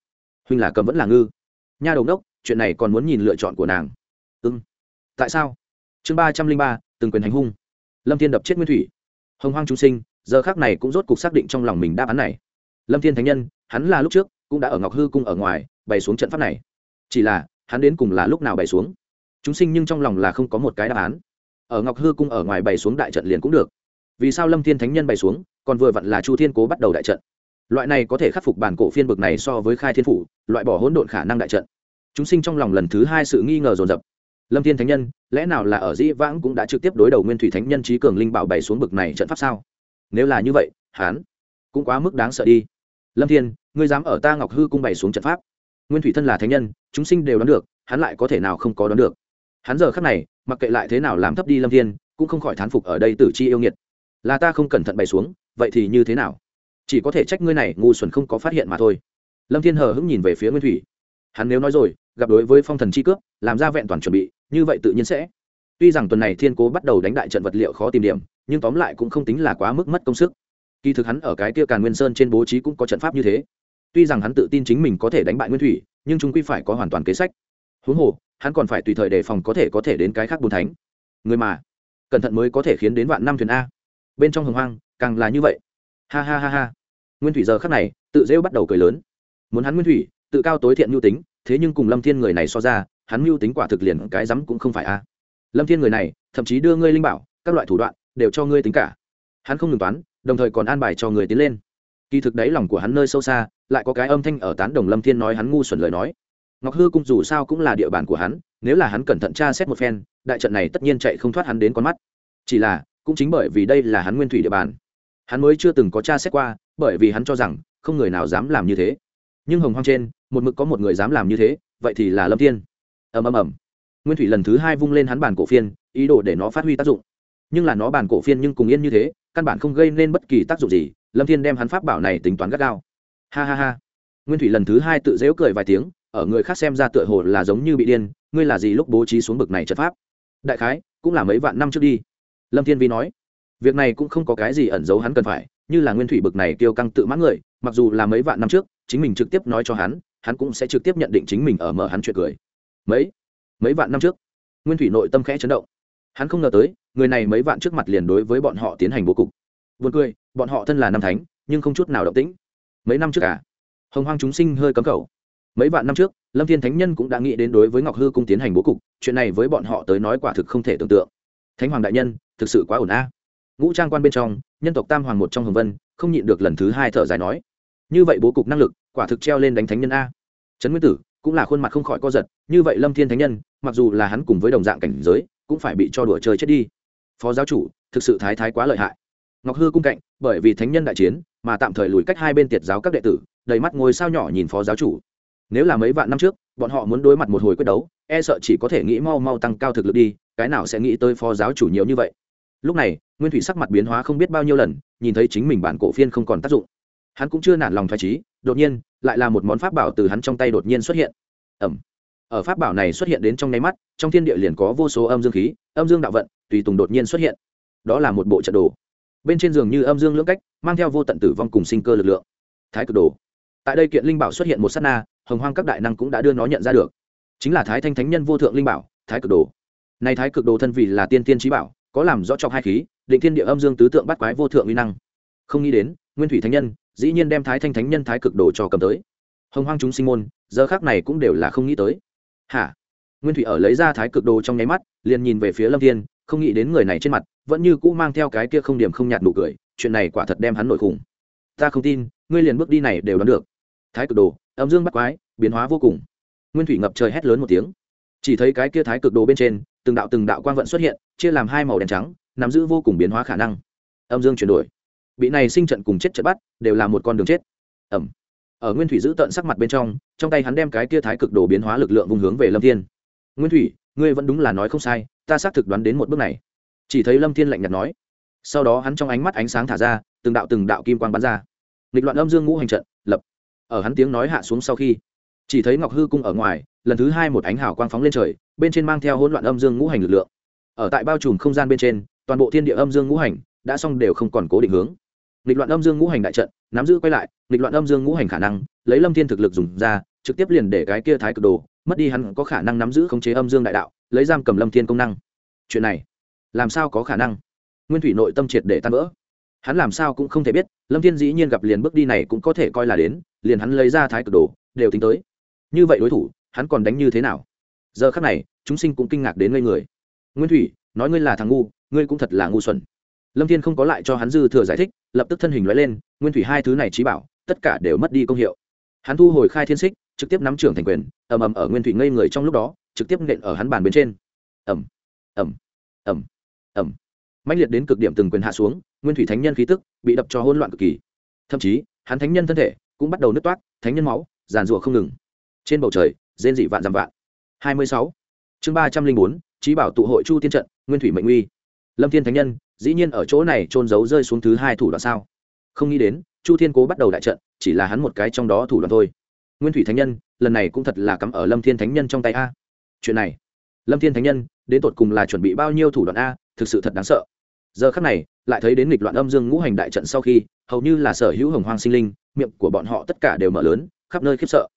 huynh là cầm vẫn là ngư. Nha đầu đốc chuyện này còn muốn nhìn lựa chọn của nàng. Ưng tại sao? Chương ba trăm linh ba, từng quyền hành hung. Lâm thiên đập chết nguyên thủy. Hồng hoang chúng sinh, giờ khác này cũng rốt cuộc xác định trong lòng mình đáp án này. Lâm thiên thánh nhân, hắn là lúc trước cũng đã ở ngọc hư cung ở ngoài, bày xuống trận pháp này. Chỉ là, hắn đến cùng là lúc nào bày xuống? Chúng sinh nhưng trong lòng là không có một cái đáp án. Ở ngọc hư cung ở ngoài bày xuống đại trận liền cũng được. Vì sao lâm thiên thánh nhân bày xuống, còn vừa vặn là chu thiên cố bắt đầu đại trận. Loại này có thể khắc phục bản cổ phiên bực này so với khai thiên phủ, loại bỏ hỗn độn khả năng đại trận. Chúng sinh trong lòng lần thứ hai sự nghi ngờ dồn dập. Lâm thiên thánh nhân, lẽ nào là ở dĩ vãng cũng đã trực tiếp đối đầu nguyên thủy thánh nhân trí cường linh bảo bày xuống bực này trận pháp sao? Nếu là như vậy hán cũng quá mức đáng sợ đi. Lâm thiên ngươi dám ở ta ngọc hư cung bày xuống trận pháp. Nguyên thủy thân là thánh nhân, chúng sinh đều đoán được, hắn lại có thể nào không có đoán được? Hắn giờ khắc này, mặc kệ lại thế nào làm thấp đi lâm thiên, cũng không khỏi thán phục ở đây tử chi yêu nghiệt. Là ta không cẩn thận bày xuống, vậy thì như thế nào? Chỉ có thể trách ngươi này, ngu xuẩn không có phát hiện mà thôi. Lâm thiên hờ hững nhìn về phía nguyên thủy. Hắn nếu nói rồi, gặp đối với phong thần chi cướp, làm ra vẹn toàn chuẩn bị, như vậy tự nhiên sẽ. Tuy rằng tuần này thiên cố bắt đầu đánh đại trận vật liệu khó tìm điểm, nhưng tóm lại cũng không tính là quá mức mất công sức. Kỳ thực hắn ở cái kia càn nguyên sơn trên bố trí cũng có trận pháp như thế tuy rằng hắn tự tin chính mình có thể đánh bại nguyên thủy, nhưng chúng quy phải có hoàn toàn kế sách. Huống hồ, hắn còn phải tùy thời đề phòng có thể có thể đến cái khác bùn thánh. Người mà, cẩn thận mới có thể khiến đến vạn năm thuyền a. Bên trong hồng hoang, càng là như vậy. Ha ha ha ha. Nguyên thủy giờ khắc này, tự rêu bắt đầu cười lớn. Muốn hắn nguyên thủy, tự cao tối thiện mưu tính, thế nhưng cùng lâm thiên người này so ra, hắn mưu tính quả thực liền cái rắm cũng không phải a. Lâm thiên người này, thậm chí đưa ngươi linh bảo, các loại thủ đoạn, đều cho ngươi tính cả. Hắn không ngừng toán, đồng thời còn an bài cho người tiến lên kỳ thực đấy lòng của hắn nơi sâu xa, lại có cái âm thanh ở tán đồng lâm thiên nói hắn ngu xuẩn lời nói. Ngọc hư cung dù sao cũng là địa bàn của hắn, nếu là hắn cẩn thận tra xét một phen, đại trận này tất nhiên chạy không thoát hắn đến con mắt. Chỉ là, cũng chính bởi vì đây là hắn nguyên thủy địa bàn. Hắn mới chưa từng có tra xét qua, bởi vì hắn cho rằng, không người nào dám làm như thế. Nhưng hồng hoang trên, một mực có một người dám làm như thế, vậy thì là lâm thiên. Ầm ầm ầm. Nguyên thủy lần thứ hai vung lên hắn bản cổ phiên, ý đồ để nó phát huy tác dụng. Nhưng là nó bản cổ phiên nhưng cùng yên như thế, căn bản không gây nên bất kỳ tác dụng gì lâm thiên đem hắn pháp bảo này tính toán gắt gao. Ha ha ha. Nguyên thủy lần thứ hai tự dễu cười vài tiếng, ở người khác xem ra tựa hồ là giống như bị điên, ngươi là gì lúc bố trí xuống bực này chất pháp? Đại khái, cũng là mấy vạn năm trước đi. Lâm thiên vi nói, việc này cũng không có cái gì ẩn giấu hắn cần phải, như là nguyên thủy bực này kiêu căng tự mãn người, mặc dù là mấy vạn năm trước, chính mình trực tiếp nói cho hắn hắn cũng sẽ trực tiếp nhận định chính mình ở mở hắn chuyện cười. Mấy? Mấy vạn năm trước? Nguyên thủy nội tâm khẽ chấn động. Hắn không ngờ tới, người này mấy vạn trước mặt liền đối với bọn họ tiến hành bố cục buồn cười, bọn họ thân là năm thánh, nhưng không chút nào động tĩnh. Mấy năm trước à? hồng hoang chúng sinh hơi cấm cẩu. mấy vạn năm trước, lâm thiên thánh nhân cũng đã nghĩ đến đối với ngọc hư cung tiến hành bố cục, chuyện này với bọn họ tới nói quả thực không thể tưởng tượng. Thánh hoàng đại nhân, thực sự quá ổn a. Ngũ trang quan bên trong, nhân tộc tam hoàng một trong hồng vân, không nhịn được lần thứ hai thở dài nói, như vậy bố cục năng lực, quả thực treo lên đánh thánh nhân a. Trấn nguyên tử cũng là khuôn mặt không khỏi co giật, như vậy lâm thiên thánh nhân, mặc dù là hắn cùng với đồng dạng cảnh giới, cũng phải bị cho đùa chơi chết đi. Phó giáo chủ, thực sự thái thái quá lợi hại ngọc hư cung cạnh, bởi vì thánh nhân đại chiến, mà tạm thời lùi cách hai bên tiệt giáo các đệ tử, đầy mắt ngồi sao nhỏ nhìn phó giáo chủ. Nếu là mấy vạn năm trước, bọn họ muốn đối mặt một hồi quyết đấu e sợ chỉ có thể nghĩ mau mau tăng cao thực lực đi, cái nào sẽ nghĩ tới phó giáo chủ nhiều như vậy. Lúc này, nguyên thủy sắc mặt biến hóa không biết bao nhiêu lần, nhìn thấy chính mình bản cổ phiên không còn tác dụng. Hắn cũng chưa nản lòng thoải trí đột nhiên, lại là một món pháp bảo từ hắn trong tay đột nhiên xuất hiện. Ẩm. Ở pháp bảo này xuất hiện đến trong nháy mắt, trong thiên địa liền có vô số âm dương khí, âm dương đạo vận, tùy tùng đột nhiên xuất hiện. Đó là một bộ trận đồ bên trên giường như âm dương lưỡng cách, mang theo vô tận tử vong cùng sinh cơ lực lượng. Thái cực đồ. Tại đây kiện linh bảo xuất hiện một s á t na, hồng hoang các đại năng cũng đã đưa nó nhận ra được. Chính là thái thanh thánh nhân vô thượng linh bảo, thái cực đồ. Này thái cực đồ thân vì là tiên tiên trí bảo, có làm rõ trong hai khí, định thiên địa âm dương tứ tượng bắt quái vô thượng uy năng. Không nghĩ đến, nguyên thủy thánh nhân, dĩ nhiên đem thái thanh thánh nhân thái cực đồ cho cầm tới. Hồng hoang chúng sinh môn, giờ khác này cũng đều là không nghĩ tới. Hả? Nguyên thủy ở lấy ra thái cực đồ trong nháy mắt, liền nhìn về phía lâm thiên không nghĩ đến người này trên mặt vẫn như cũ mang theo cái kia không điểm không nhạt nụ cười, chuyện này quả thật đem hắn nổi khủng. Ta không tin, ngươi liền bước đi này đều đoán được. Thái cực đồ, âm dương bắt quái, biến hóa vô cùng. Nguyên thủy ngập trời hét lớn một tiếng. Chỉ thấy cái kia thái cực đồ bên trên, từng đạo từng đạo quang vận xuất hiện, chia làm hai màu đen trắng, nắm giữ vô cùng biến hóa khả năng. Âm dương chuyển đổi. Bị này sinh trận cùng chết trận bắt, đều là một con đường chết. Ẩm. Ở nguyên thủy giữ tận sắc mặt bên trong trong tay hắn đem cái kia thái cực đồ biến hóa lực lượng vùng hướng về lâm thiên. Nguyên thủy, ngươi vẫn đúng là nói không sai ta xác thực đoán đến một bước này. Chỉ thấy lâm thiên lạnh nhạt nói. Sau đó hắn trong ánh mắt ánh sáng thả ra, từng đạo từng đạo kim quang bắn ra. Nghịch loạn âm dương ngũ hành trận, lập. Ở hắn tiếng nói hạ xuống sau khi, chỉ thấy ngọc hư cung ở ngoài, lần thứ hai một ánh hào quang phóng lên trời, bên trên mang theo hỗn loạn âm dương ngũ hành lực lượng. Ở tại bao trùm không gian bên trên, toàn bộ thiên địa âm dương ngũ hành đã xong đều không còn cố định hướng. Nghịch loạn âm dương ngũ hành đại trận, nắm giữ quay lại, nghịch loạn âm dương ngũ hành khả năng, lấy lâm thiên thực lực dùng ra, trực tiếp liền để cái kia thái cực đồ mất đi hắn có khả năng nắm giữ khống chế âm dương đại đạo, lấy giam cầm lâm thiên công năng. Chuyện này, làm sao có khả năng? Nguyên thủy nội tâm triệt để tan vỡ. Hắn làm sao cũng không thể biết, lâm thiên dĩ nhiên gặp liền bước đi này cũng có thể coi là đến, liền hắn lấy ra thái cực đồ, đều tính tới. Như vậy đối thủ, hắn còn đánh như thế nào? Giờ khắc này, chúng sinh cũng kinh ngạc đến ngây người. Nguyên thủy, nói ngươi là thằng ngu, ngươi cũng thật là ngu xuẩn. Lâm thiên không có lại cho hắn dư thừa giải thích, lập tức thân hình nói lên, nguyên thủy hai thứ này trí bảo, tất cả đều mất đi công hiệu. Hắn thu hồi khai thiên xích, trực tiếp nắm trưởng thành quyền ầm ầm ở nguyên thủy ngây người trong lúc đó, trực tiếp nện ở hắn bàn bên trên. Ầm ầm ầm ầm. Mạnh liệt đến cực điểm từng quyền hạ xuống, nguyên thủy thánh nhân khí tức bị đập cho hỗn loạn cực kỳ. Thậm chí, hắn thánh nhân thân thể cũng bắt đầu nứt toát thánh nhân máu, giàn rủa không ngừng. Trên bầu trời, rên dị vạn dặm vạn. Hai mươi sáu. Chương ba trăm linh bốn trí bảo tụ hội chu tiên trận, nguyên thủy mệnh uy. Lâm thiên thánh nhân, dĩ nhiên ở chỗ này trôn giấu rơi xuống thứ hai thủ đoạn sao? Không nghĩ đến, chu thiên cố bắt đầu đại trận, chỉ là hắn một cái trong đó thủ đoạn thôi nguyên thủy thánh nhân, lần này cũng thật là cắm ở lâm thiên thánh nhân trong tay a. Chuyện này, lâm thiên thánh nhân, đến tột cùng là chuẩn bị bao nhiêu thủ đoạn a, thực sự thật đáng sợ. Giờ khắc này, lại thấy đến nghịch loạn âm dương ngũ hành đại trận sau khi, hầu như là sở hữu hồng hoang sinh linh, miệng của bọn họ tất cả đều mở lớn, khắp nơi khiếp sợ.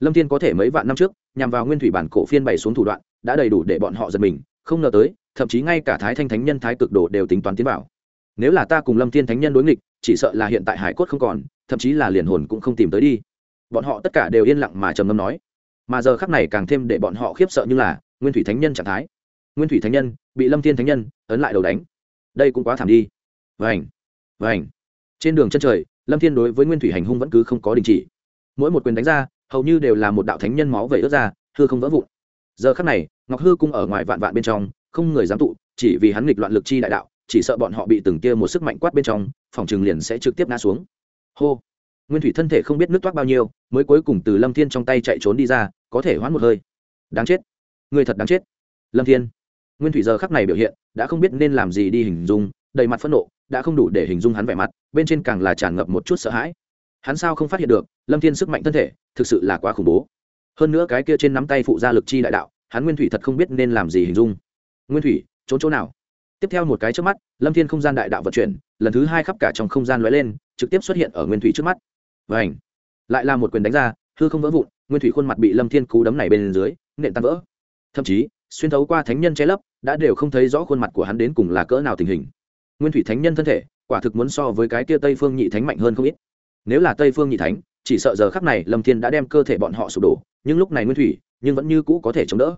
Lâm thiên có thể mấy vạn năm trước, nhằm vào nguyên thủy bản cổ phiên bày xuống thủ đoạn, đã đầy đủ để bọn họ giật mình, không ngờ tới, thậm chí ngay cả thái thanh thánh nhân, thái cực đồ đều tính toán tiến vào. Nếu là ta cùng lâm thiên thánh nhân đối nghịch, chỉ sợ là hiện tại hải cốt không còn, thậm chí là liền hồn cũng không tìm tới đi bọn họ tất cả đều yên lặng mà trầm ngâm nói. Mà giờ khắc này càng thêm để bọn họ khiếp sợ như là nguyên thủy thánh nhân trạng thái. Nguyên thủy thánh nhân, bị lâm thiên thánh nhân ấn lại đầu đánh. Đây cũng quá thảm đi. Vảnh vảnh trên đường chân trời, lâm thiên đối với nguyên thủy hành hung vẫn cứ không có đình chỉ. Mỗi một quyền đánh ra, hầu như đều là một đạo thánh nhân máu vẩy ướt ra, hư không vỡ vụn. Giờ khắc này, ngọc hư cung ở ngoài vạn vạn bên trong, không người dám tụ, chỉ vì hắn nghịch loạn lực chi đại đạo, chỉ sợ bọn họ bị từng kia một sức mạnh quát bên trong, phòng trường liền sẽ trực tiếp ngã xuống. Hô nguyên thủy thân thể không biết nước toát bao nhiêu, mới cuối cùng từ lâm thiên trong tay chạy trốn đi ra, có thể hoãn một hơi. Đáng chết. Người thật đáng chết. Lâm thiên. Nguyên thủy giờ khắc này biểu hiện, đã không biết nên làm gì đi hình dung, đầy mặt phẫn nộ, đã không đủ để hình dung hắn vẻ mặt, bên trên càng là tràn ngập một chút sợ hãi. Hắn sao không phát hiện được, lâm thiên sức mạnh thân thể, thực sự là quá khủng bố. Hơn nữa cái kia trên nắm tay phụ gia lực chi đại đạo, hắn nguyên thủy thật không biết nên làm gì hình dung. Nguyên thủy, trốn chỗ nào? Tiếp theo một cái trước mắt, lâm thiên không gian đại đạo vận chuyển, lần thứ hai khắp cả trong không gian lóe lên, trực tiếp xuất hiện ở nguyên thủy trước mắt và ảnh. Lại là một quyền đánh ra, hư không vỡ vụn, nguyên thủy khuôn mặt bị lâm thiên cú đấm này bên dưới, nện tan vỡ. Thậm chí, xuyên thấu qua thánh nhân che lấp, đã đều không thấy rõ khuôn mặt của hắn đến cùng là cỡ nào tình hình. Nguyên thủy thánh nhân thân thể, quả thực muốn so với cái kia tây phương nhị thánh mạnh hơn không ít. Nếu là tây phương nhị thánh, chỉ sợ giờ khắc này lâm thiên đã đem cơ thể bọn họ sụp đổ, nhưng lúc này nguyên thủy, nhưng vẫn như cũ có thể chống đỡ.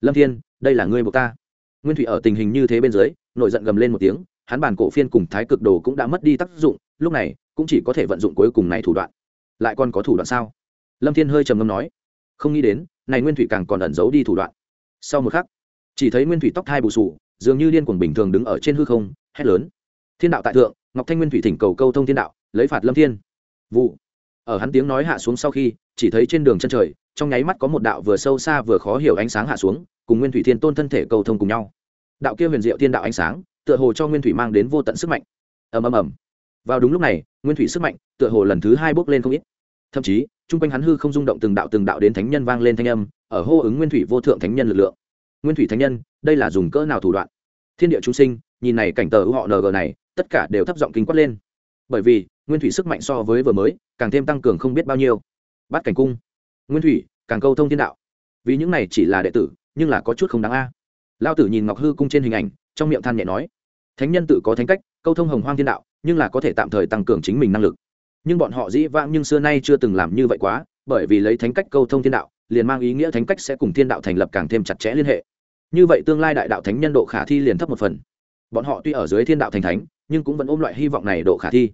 Lâm thiên, đây là ngươi buộc ta. Nguyên thủy ở tình hình như thế bên dưới, nổi giận gầm lên một tiếng, hắn bản cổ phiên cùng thái cực đồ cũng đã mất đi tác dụng, lúc này cũng chỉ có thể vận dụng cuối cùng này thủ đoạn. Lại còn có thủ đoạn sao? Lâm thiên hơi trầm ngâm nói. Không nghĩ đến, này nguyên thủy càng còn ẩn giấu đi thủ đoạn. Sau một khắc, chỉ thấy nguyên thủy tóc thai bù sù, dường như điên cuồng bình thường đứng ở trên hư không, hét lớn. Thiên đạo tại thượng, ngọc thanh nguyên thủy thỉnh cầu câu thông thiên đạo, lấy phạt lâm thiên. Vụ. Ở hắn tiếng nói hạ xuống sau khi, chỉ thấy trên đường chân trời, trong nháy mắt có một đạo vừa sâu xa vừa khó hiểu ánh sáng hạ xuống, cùng nguyên thủy thiên tôn thân thể cầu thông cùng nhau. Đạo kia huyền diệu thiên đạo ánh sáng, tựa hồ cho nguyên thủy mang đến vô tận sức mạnh. Ầm ầm ầm vào đúng lúc này, nguyên thủy sức mạnh tựa hồ lần thứ hai bước lên không ít. Thậm chí, chung quanh hắn hư không rung động từng đạo từng đạo đến thánh nhân vang lên thanh âm, ở hô ứng nguyên thủy vô thượng thánh nhân lực lượng. Nguyên thủy thánh nhân, đây là dùng cỡ nào thủ đoạn? Thiên địa chúng sinh, nhìn này cảnh tờ họ ng này, tất cả đều thấp giọng kinh quát lên. Bởi vì, nguyên thủy sức mạnh so với vừa mới, càng thêm tăng cường không biết bao nhiêu. Bắt cảnh cung. Nguyên thủy, càng câu thông thiên đạo. Vì những này chỉ là đệ tử, nhưng là có chút không đáng a. Lao tử nhìn ngọc hư cung trên hình ảnh, trong miệng than nhẹ nói. Thánh nhân tự có thánh cách, câu thông hồng hoang thiên đạo nhưng là có thể tạm thời tăng cường chính mình năng lực. Nhưng bọn họ dĩ vãng nhưng xưa nay chưa từng làm như vậy quá, bởi vì lấy thánh cách câu thông thiên đạo, liền mang ý nghĩa thánh cách sẽ cùng thiên đạo thành lập càng thêm chặt chẽ liên hệ. Như vậy tương lai đại đạo thánh nhân độ khả thi liền thấp một phần. Bọn họ tuy ở dưới thiên đạo thành thánh, nhưng cũng vẫn ôm loại hy vọng này độ khả thi.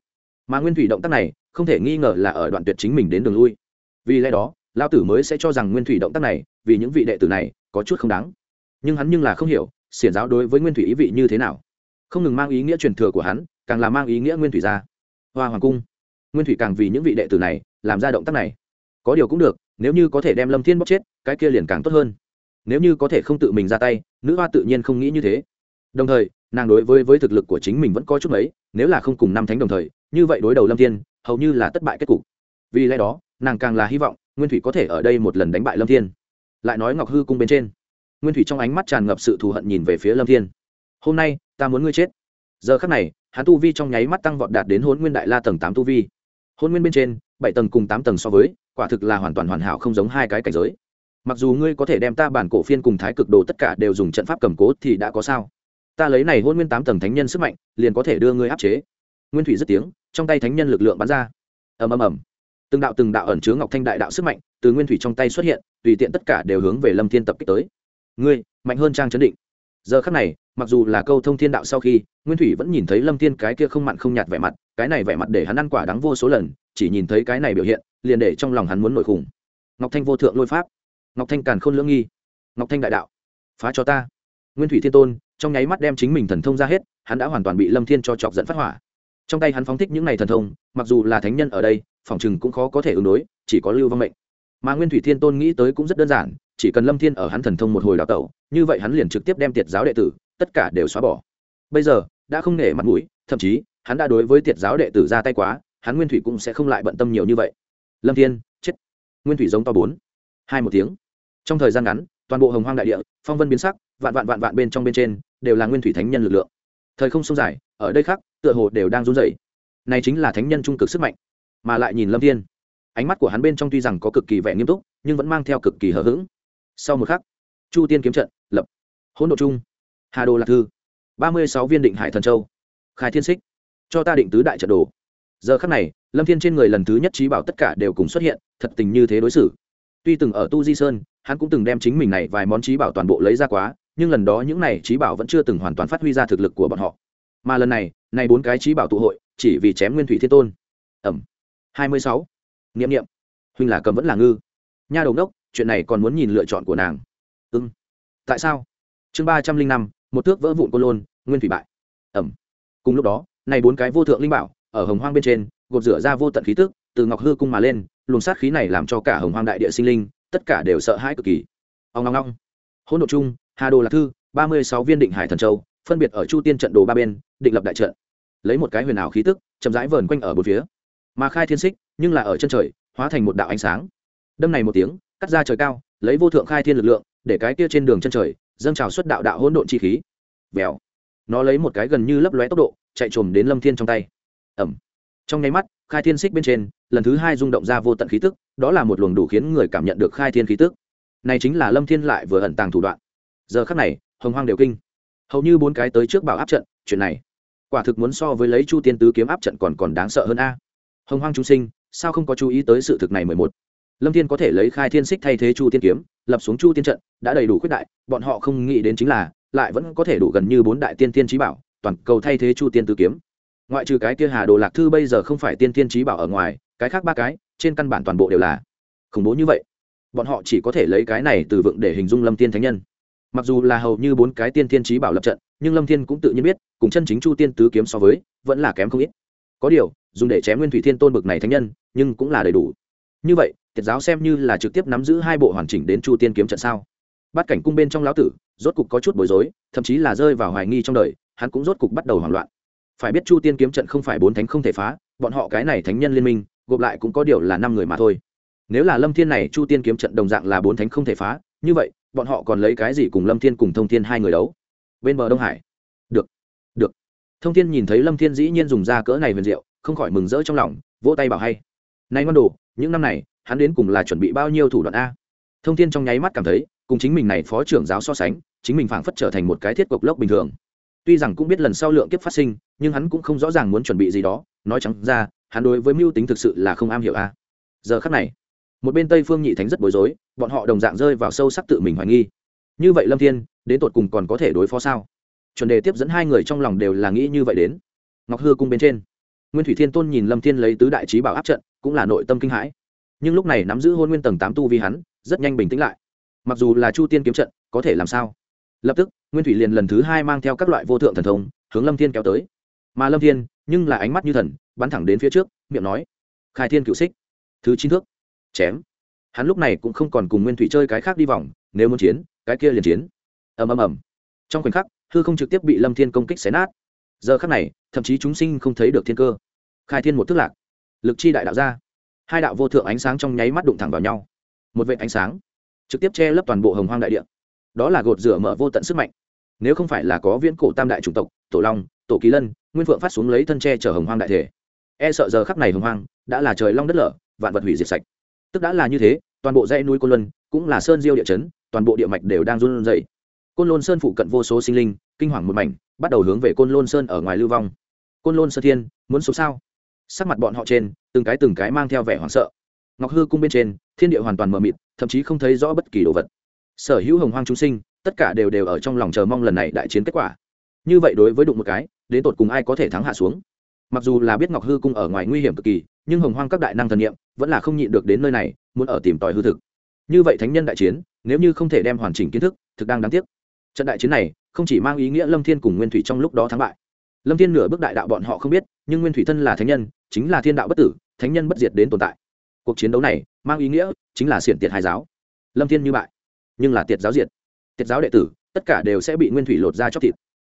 Mà nguyên thủy động tác này, không thể nghi ngờ là ở đoạn tuyệt chính mình đến đường lui. Vì lẽ đó lao tử mới sẽ cho rằng nguyên thủy động tác này, vì những vị đệ tử này, có chút không đáng. Nhưng hắn nhưng là không hiểu, xiển giáo đối với nguyên thủy ý vị như thế nào. Không ngừng mang ý nghĩa truyền thừa của hắn càng là mang ý nghĩa nguyên thủy ra. Hoa hoàng cung. Nguyên thủy càng vì những vị đệ tử này làm ra động tác này. Có điều cũng được, nếu như có thể đem lâm thiên bóc chết, cái kia liền càng tốt hơn. Nếu như có thể không tự mình ra tay, nữ hoa tự nhiên không nghĩ như thế. Đồng thời, nàng đối với với thực lực của chính mình vẫn có chút mấy, nếu là không cùng năm thánh đồng thời, như vậy đối đầu lâm thiên, hầu như là thất bại kết cục. Vì lẽ đó, nàng càng là hy vọng, nguyên thủy có thể ở đây một lần đánh bại lâm thiên. Lại nói ngọc hư cung bên trên, nguyên thủy trong ánh mắt tràn ngập sự thù hận nhìn về phía lâm thiên. Hôm nay, ta muốn ngươi chết. Giờ khắc này hắn tu vi trong nháy mắt tăng vọt đạt đến hôn nguyên đại la tầng tám tu vi. Hôn nguyên bên trên, bảy tầng cùng tám tầng so với, quả thực là hoàn toàn hoàn hảo không giống hai cái cảnh giới. Mặc dù ngươi có thể đem ta bản cổ phiên cùng thái cực đồ tất cả đều dùng trận pháp cầm cố thì đã có sao? Ta lấy này hôn nguyên tám tầng thánh nhân sức mạnh, liền có thể đưa ngươi áp chế. Nguyên thủy dứt tiếng, trong tay thánh nhân lực lượng bắn ra. Ầm ầm ầm. Từng đạo từng đạo ẩn chứa ngọc thanh đại đạo sức mạnh từ nguyên thủy trong tay xuất hiện, tùy tiện tất cả đều hướng về lâm thiên tập kích tới. Ngươi, mạnh hơn trang chấn định. Giờ khắc này mặc dù là câu thông thiên đạo sau khi, nguyên thủy vẫn nhìn thấy lâm thiên cái kia không mặn không nhạt vẻ mặt, cái này vẻ mặt để hắn ăn quả đắng vô số lần, chỉ nhìn thấy cái này biểu hiện, liền để trong lòng hắn muốn nổi khủng. Ngọc thanh vô thượng lôi pháp. Ngọc thanh càn khôn lưỡng nghi. Ngọc thanh đại đạo. Phá cho ta. Nguyên thủy thiên tôn, trong nháy mắt đem chính mình thần thông ra hết, hắn đã hoàn toàn bị lâm thiên cho chọc dẫn phát hỏa. Trong tay hắn phóng thích những n à y thần thông, mặc dù là thánh nhân ở đây, phòng chừng cũng khó có thể ứng đối, chỉ có lưu văn mệnh. Mà nguyên thủy thiên tôn nghĩ tới cũng rất đơn giản, chỉ cần lâm thiên ở hắn thần thông một hồi đào tẩu, như vậy hắn liền trực tiếp đem tiệt giáo đệ tử tất cả đều xóa bỏ. Bây giờ, đã không nể mặt mũi, thậm chí, hắn đã đối với tiệt giáo đệ tử ra tay quá, hắn nguyên thủy cũng sẽ không lại bận tâm nhiều như vậy. Lâm thiên, chết. Nguyên thủy giống to bốn. Hai một tiếng. Trong thời gian ngắn, toàn bộ hồng hoang đại địa, phong vân biến sắc, vạn vạn vạn vạn bên trong bên trên, đều là nguyên thủy thánh nhân lực lượng. Thời không sông dài, ở đây khác tựa hồ đều đang run rẩy. Này chính là thánh nhân trung cực sức mạnh. Mà lại nhìn lâm thiên, ánh mắt của hắn bên trong tuy rằng có cực kỳ vẻ nghiêm túc, nhưng vẫn mang theo cực kỳ hờ hững. Sau một khắc, chu tiên kiếm trận, lập. Hỗn độ chung hà đồ lạc thư. Ba mươi sáu viên định hải thần châu. Khai thiên xích. Cho ta định tứ đại trận đồ. Giờ khắc này, lâm thiên trên người lần thứ nhất trí bảo tất cả đều cùng xuất hiện, thật tình như thế đối xử. Tuy từng ở tu di sơn, hắn cũng từng đem chính mình này vài món trí bảo toàn bộ lấy ra quá, nhưng lần đó những này trí bảo vẫn chưa từng hoàn toàn phát huy ra thực lực của bọn họ. Mà lần này này bốn cái trí bảo tụ hội, chỉ vì chém nguyên thủy thiên tôn. Ẩm. Hai mươi sáu. Nghiệm nghiệm huynh là cầm vẫn là ngư. Nha đầu đốc chuyện này còn muốn nhìn lựa chọn của nàng. Ưng tại sao? Chương ba trăm linh năm một thước vỡ vụn côn lôn, nguyên thủy bại. Ẩm. Cùng lúc đó, này bốn cái vô thượng linh bảo, ở hồng hoang bên trên, gột rửa ra vô tận khí tức, từ ngọc hư cung mà lên, luồng sát khí này làm cho cả hồng hoang đại địa sinh linh, tất cả đều sợ hãi cực kỳ. Ông long long hỗn độ chung, hà đồ lạc thư, ba mươi sáu viên định hải thần châu, phân biệt ở chu tiên trận đồ ba bên, định lập đại trận. Lấy một cái huyền ảo khí tức, chậm rãi vờn quanh ở bốn phía. Mà khai thiên xích, nhưng là ở chân trời, hóa thành một đạo ánh sáng. Đâm này một tiếng, cắt ra trời cao, lấy vô thượng khai thiên lực lượng, để cái kia trên đường chân trời dâng trào xuất đạo đạo hỗn độn chi khí. Vèo. Nó lấy một cái gần như lấp lóe tốc độ, chạy trồm đến lâm thiên trong tay. Ẩm trong nháy mắt, khai thiên xích bên trên, lần thứ hai rung động ra vô tận khí tức, đó là một luồng đủ khiến người cảm nhận được khai thiên khí tức. Này chính là lâm thiên lại vừa ẩn tàng thủ đoạn. Giờ khắc này, hồng hoang đều kinh. Hầu như bốn cái tới trước bảo áp trận, chuyện này, quả thực muốn so với lấy chu tiên tứ kiếm áp trận còn còn đáng sợ hơn a. Hồng hoang chúng sinh, sao không có chú ý tới sự thực này mười một? Lâm thiên có thể lấy khai thiên xích thay thế chu tiên kiếm, lập xuống chu tiên trận, đã đầy đủ khuyết đại, bọn họ không nghĩ đến chính là, lại vẫn có thể đủ gần như bốn đại tiên tiên trí bảo, toàn cầu thay thế chu tiên tử kiếm. Ngoại trừ cái kia hà đồ lạc thư bây giờ không phải tiên tiên trí bảo ở ngoài, cái khác ba cái, trên căn bản toàn bộ đều là khủng bố như vậy. Bọn họ chỉ có thể lấy cái này từ vựng để hình dung lâm tiên thánh nhân. Mặc dù là hầu như bốn cái tiên tiên trí bảo lập trận, nhưng lâm thiên cũng tự nhiên biết, cùng chân chính chu tiên tứ kiếm so với, vẫn là kém không ít. Có điều, dùng để chém nguyên thủy thiên tôn bực này thánh nhân, nhưng cũng là đầy đủ như vậy tiệt giáo xem như là trực tiếp nắm giữ hai bộ hoàn chỉnh đến chu tiên kiếm trận sao? Bát cảnh cung bên trong lão tử, rốt cục có chút bối rối, thậm chí là rơi vào hoài nghi trong đời, hắn cũng rốt cục bắt đầu hoảng loạn. Phải biết chu tiên kiếm trận không phải bốn thánh không thể phá, bọn họ cái này thánh nhân liên minh, gộp lại cũng có điều là năm người mà thôi. Nếu là lâm thiên này chu tiên kiếm trận đồng dạng là bốn thánh không thể phá, như vậy, bọn họ còn lấy cái gì cùng lâm thiên cùng thông thiên hai người đấu? Bên bờ đông hải. Được được. Thông thiên nhìn thấy lâm thiên dĩ nhiên dùng ra cỡ này huyền diệu, không khỏi mừng rỡ trong lòng, vỗ tay bảo hay. Nay ngon đồ những năm này, hắn đến cùng là chuẩn bị bao nhiêu thủ đoạn a? Thông thiên trong nháy mắt cảm thấy, cùng chính mình này phó trưởng giáo so sánh, chính mình phảng phất trở thành một cái thiết cục lốc bình thường. Tuy rằng cũng biết lần sau lượng kiếp phát sinh, nhưng hắn cũng không rõ ràng muốn chuẩn bị gì đó, nói chẳng ra, hắn đối với mưu tính thực sự là không am hiểu a. Giờ khắc này, một bên tây phương nhị thánh rất bối rối, bọn họ đồng dạng rơi vào sâu sắc tự mình hoài nghi. Như vậy lâm thiên, đến tột cùng còn có thể đối phó sao? Chuẩn đề tiếp dẫn hai người trong lòng đều là nghĩ như vậy đến. Ngọc hư cung bên trên, nguyên thủy thiên tôn nhìn lâm thiên lấy tứ đại trí bảo áp trận cũng là nội tâm kinh hãi. Nhưng lúc này nắm giữ hôn nguyên tầng tám tu vi hắn, rất nhanh bình tĩnh lại. Mặc dù là chu tiên kiếm trận, có thể làm sao? Lập tức, nguyên thủy liền lần thứ hai mang theo các loại vô thượng thần thông, hướng lâm thiên kéo tới. Mà lâm thiên, nhưng là ánh mắt như thần, bắn thẳng đến phía trước, miệng nói, khai thiên cựu xích, thứ chín thước, chém. Hắn lúc này cũng không còn cùng nguyên thủy chơi cái khác đi vòng, nếu muốn chiến, cái kia liền chiến. Ầm ầm ầm. Trong khoảnh khắc, hư không trực tiếp bị lâm thiên công kích xé nát. Giờ khắc này, thậm chí chúng sinh không thấy được thiên cơ. Khai thiên một thức lạc lực chi đại đạo ra. Hai đạo vô thượng ánh sáng trong nháy mắt đụng thẳng vào nhau. Một vệ ánh sáng trực tiếp che lấp toàn bộ hồng hoang đại địa. Đó là gột rửa mở vô tận sức mạnh. Nếu không phải là có viễn cổ tam đại chủng tộc, tổ long, tổ kỳ lân, nguyên phượng phát xuống lấy thân tre chở hồng hoang đại thể. E sợ giờ khắc này hồng hoang đã là trời long đất lở, vạn vật hủy diệt sạch. Tức đã là như thế, toàn bộ dãy núi côn luân cũng là sơn diêu địa chấn, toàn bộ địa mạch đều đang run rẩy. Côn lôn sơn phụ cận vô số sinh linh, kinh hoàng một mảnh, bắt đầu hướng về côn lôn sơn ở ngoài lưu vong. Côn lôn sơ thiên, muốn số sao? Sắc mặt bọn họ trên, từng cái từng cái mang theo vẻ hoảng sợ. Ngọc hư cung bên trên, thiên địa hoàn toàn mờ mịt, thậm chí không thấy rõ bất kỳ đồ vật. Sở hữu hồng hoang chúng sinh, tất cả đều đều ở trong lòng chờ mong lần này đại chiến kết quả. Như vậy đối với đụng một cái, đến tột cùng ai có thể thắng hạ xuống? Mặc dù là biết ngọc hư cung ở ngoài nguy hiểm cực kỳ, nhưng hồng hoang các đại năng thần nghiệm vẫn là không nhịn được đến nơi này, muốn ở tìm tòi hư thực. Như vậy thánh nhân đại chiến, nếu như không thể đem hoàn chỉnh kiến thức, thực đang đáng tiếc. Trận đại chiến này, không chỉ mang ý nghĩa lâm thiên cùng nguyên thủy trong lúc đó thắng bại lâm thiên nửa bước đại đạo bọn họ không biết, nhưng nguyên thủy thân là thánh nhân, chính là thiên đạo bất tử, thánh nhân bất diệt đến tồn tại. Cuộc chiến đấu này mang ý nghĩa chính là xiển tiệt hai giáo. Lâm thiên như bại, nhưng là tiệt giáo diệt. Tiệt giáo đệ tử, tất cả đều sẽ bị nguyên thủy lột ra chóc thịt.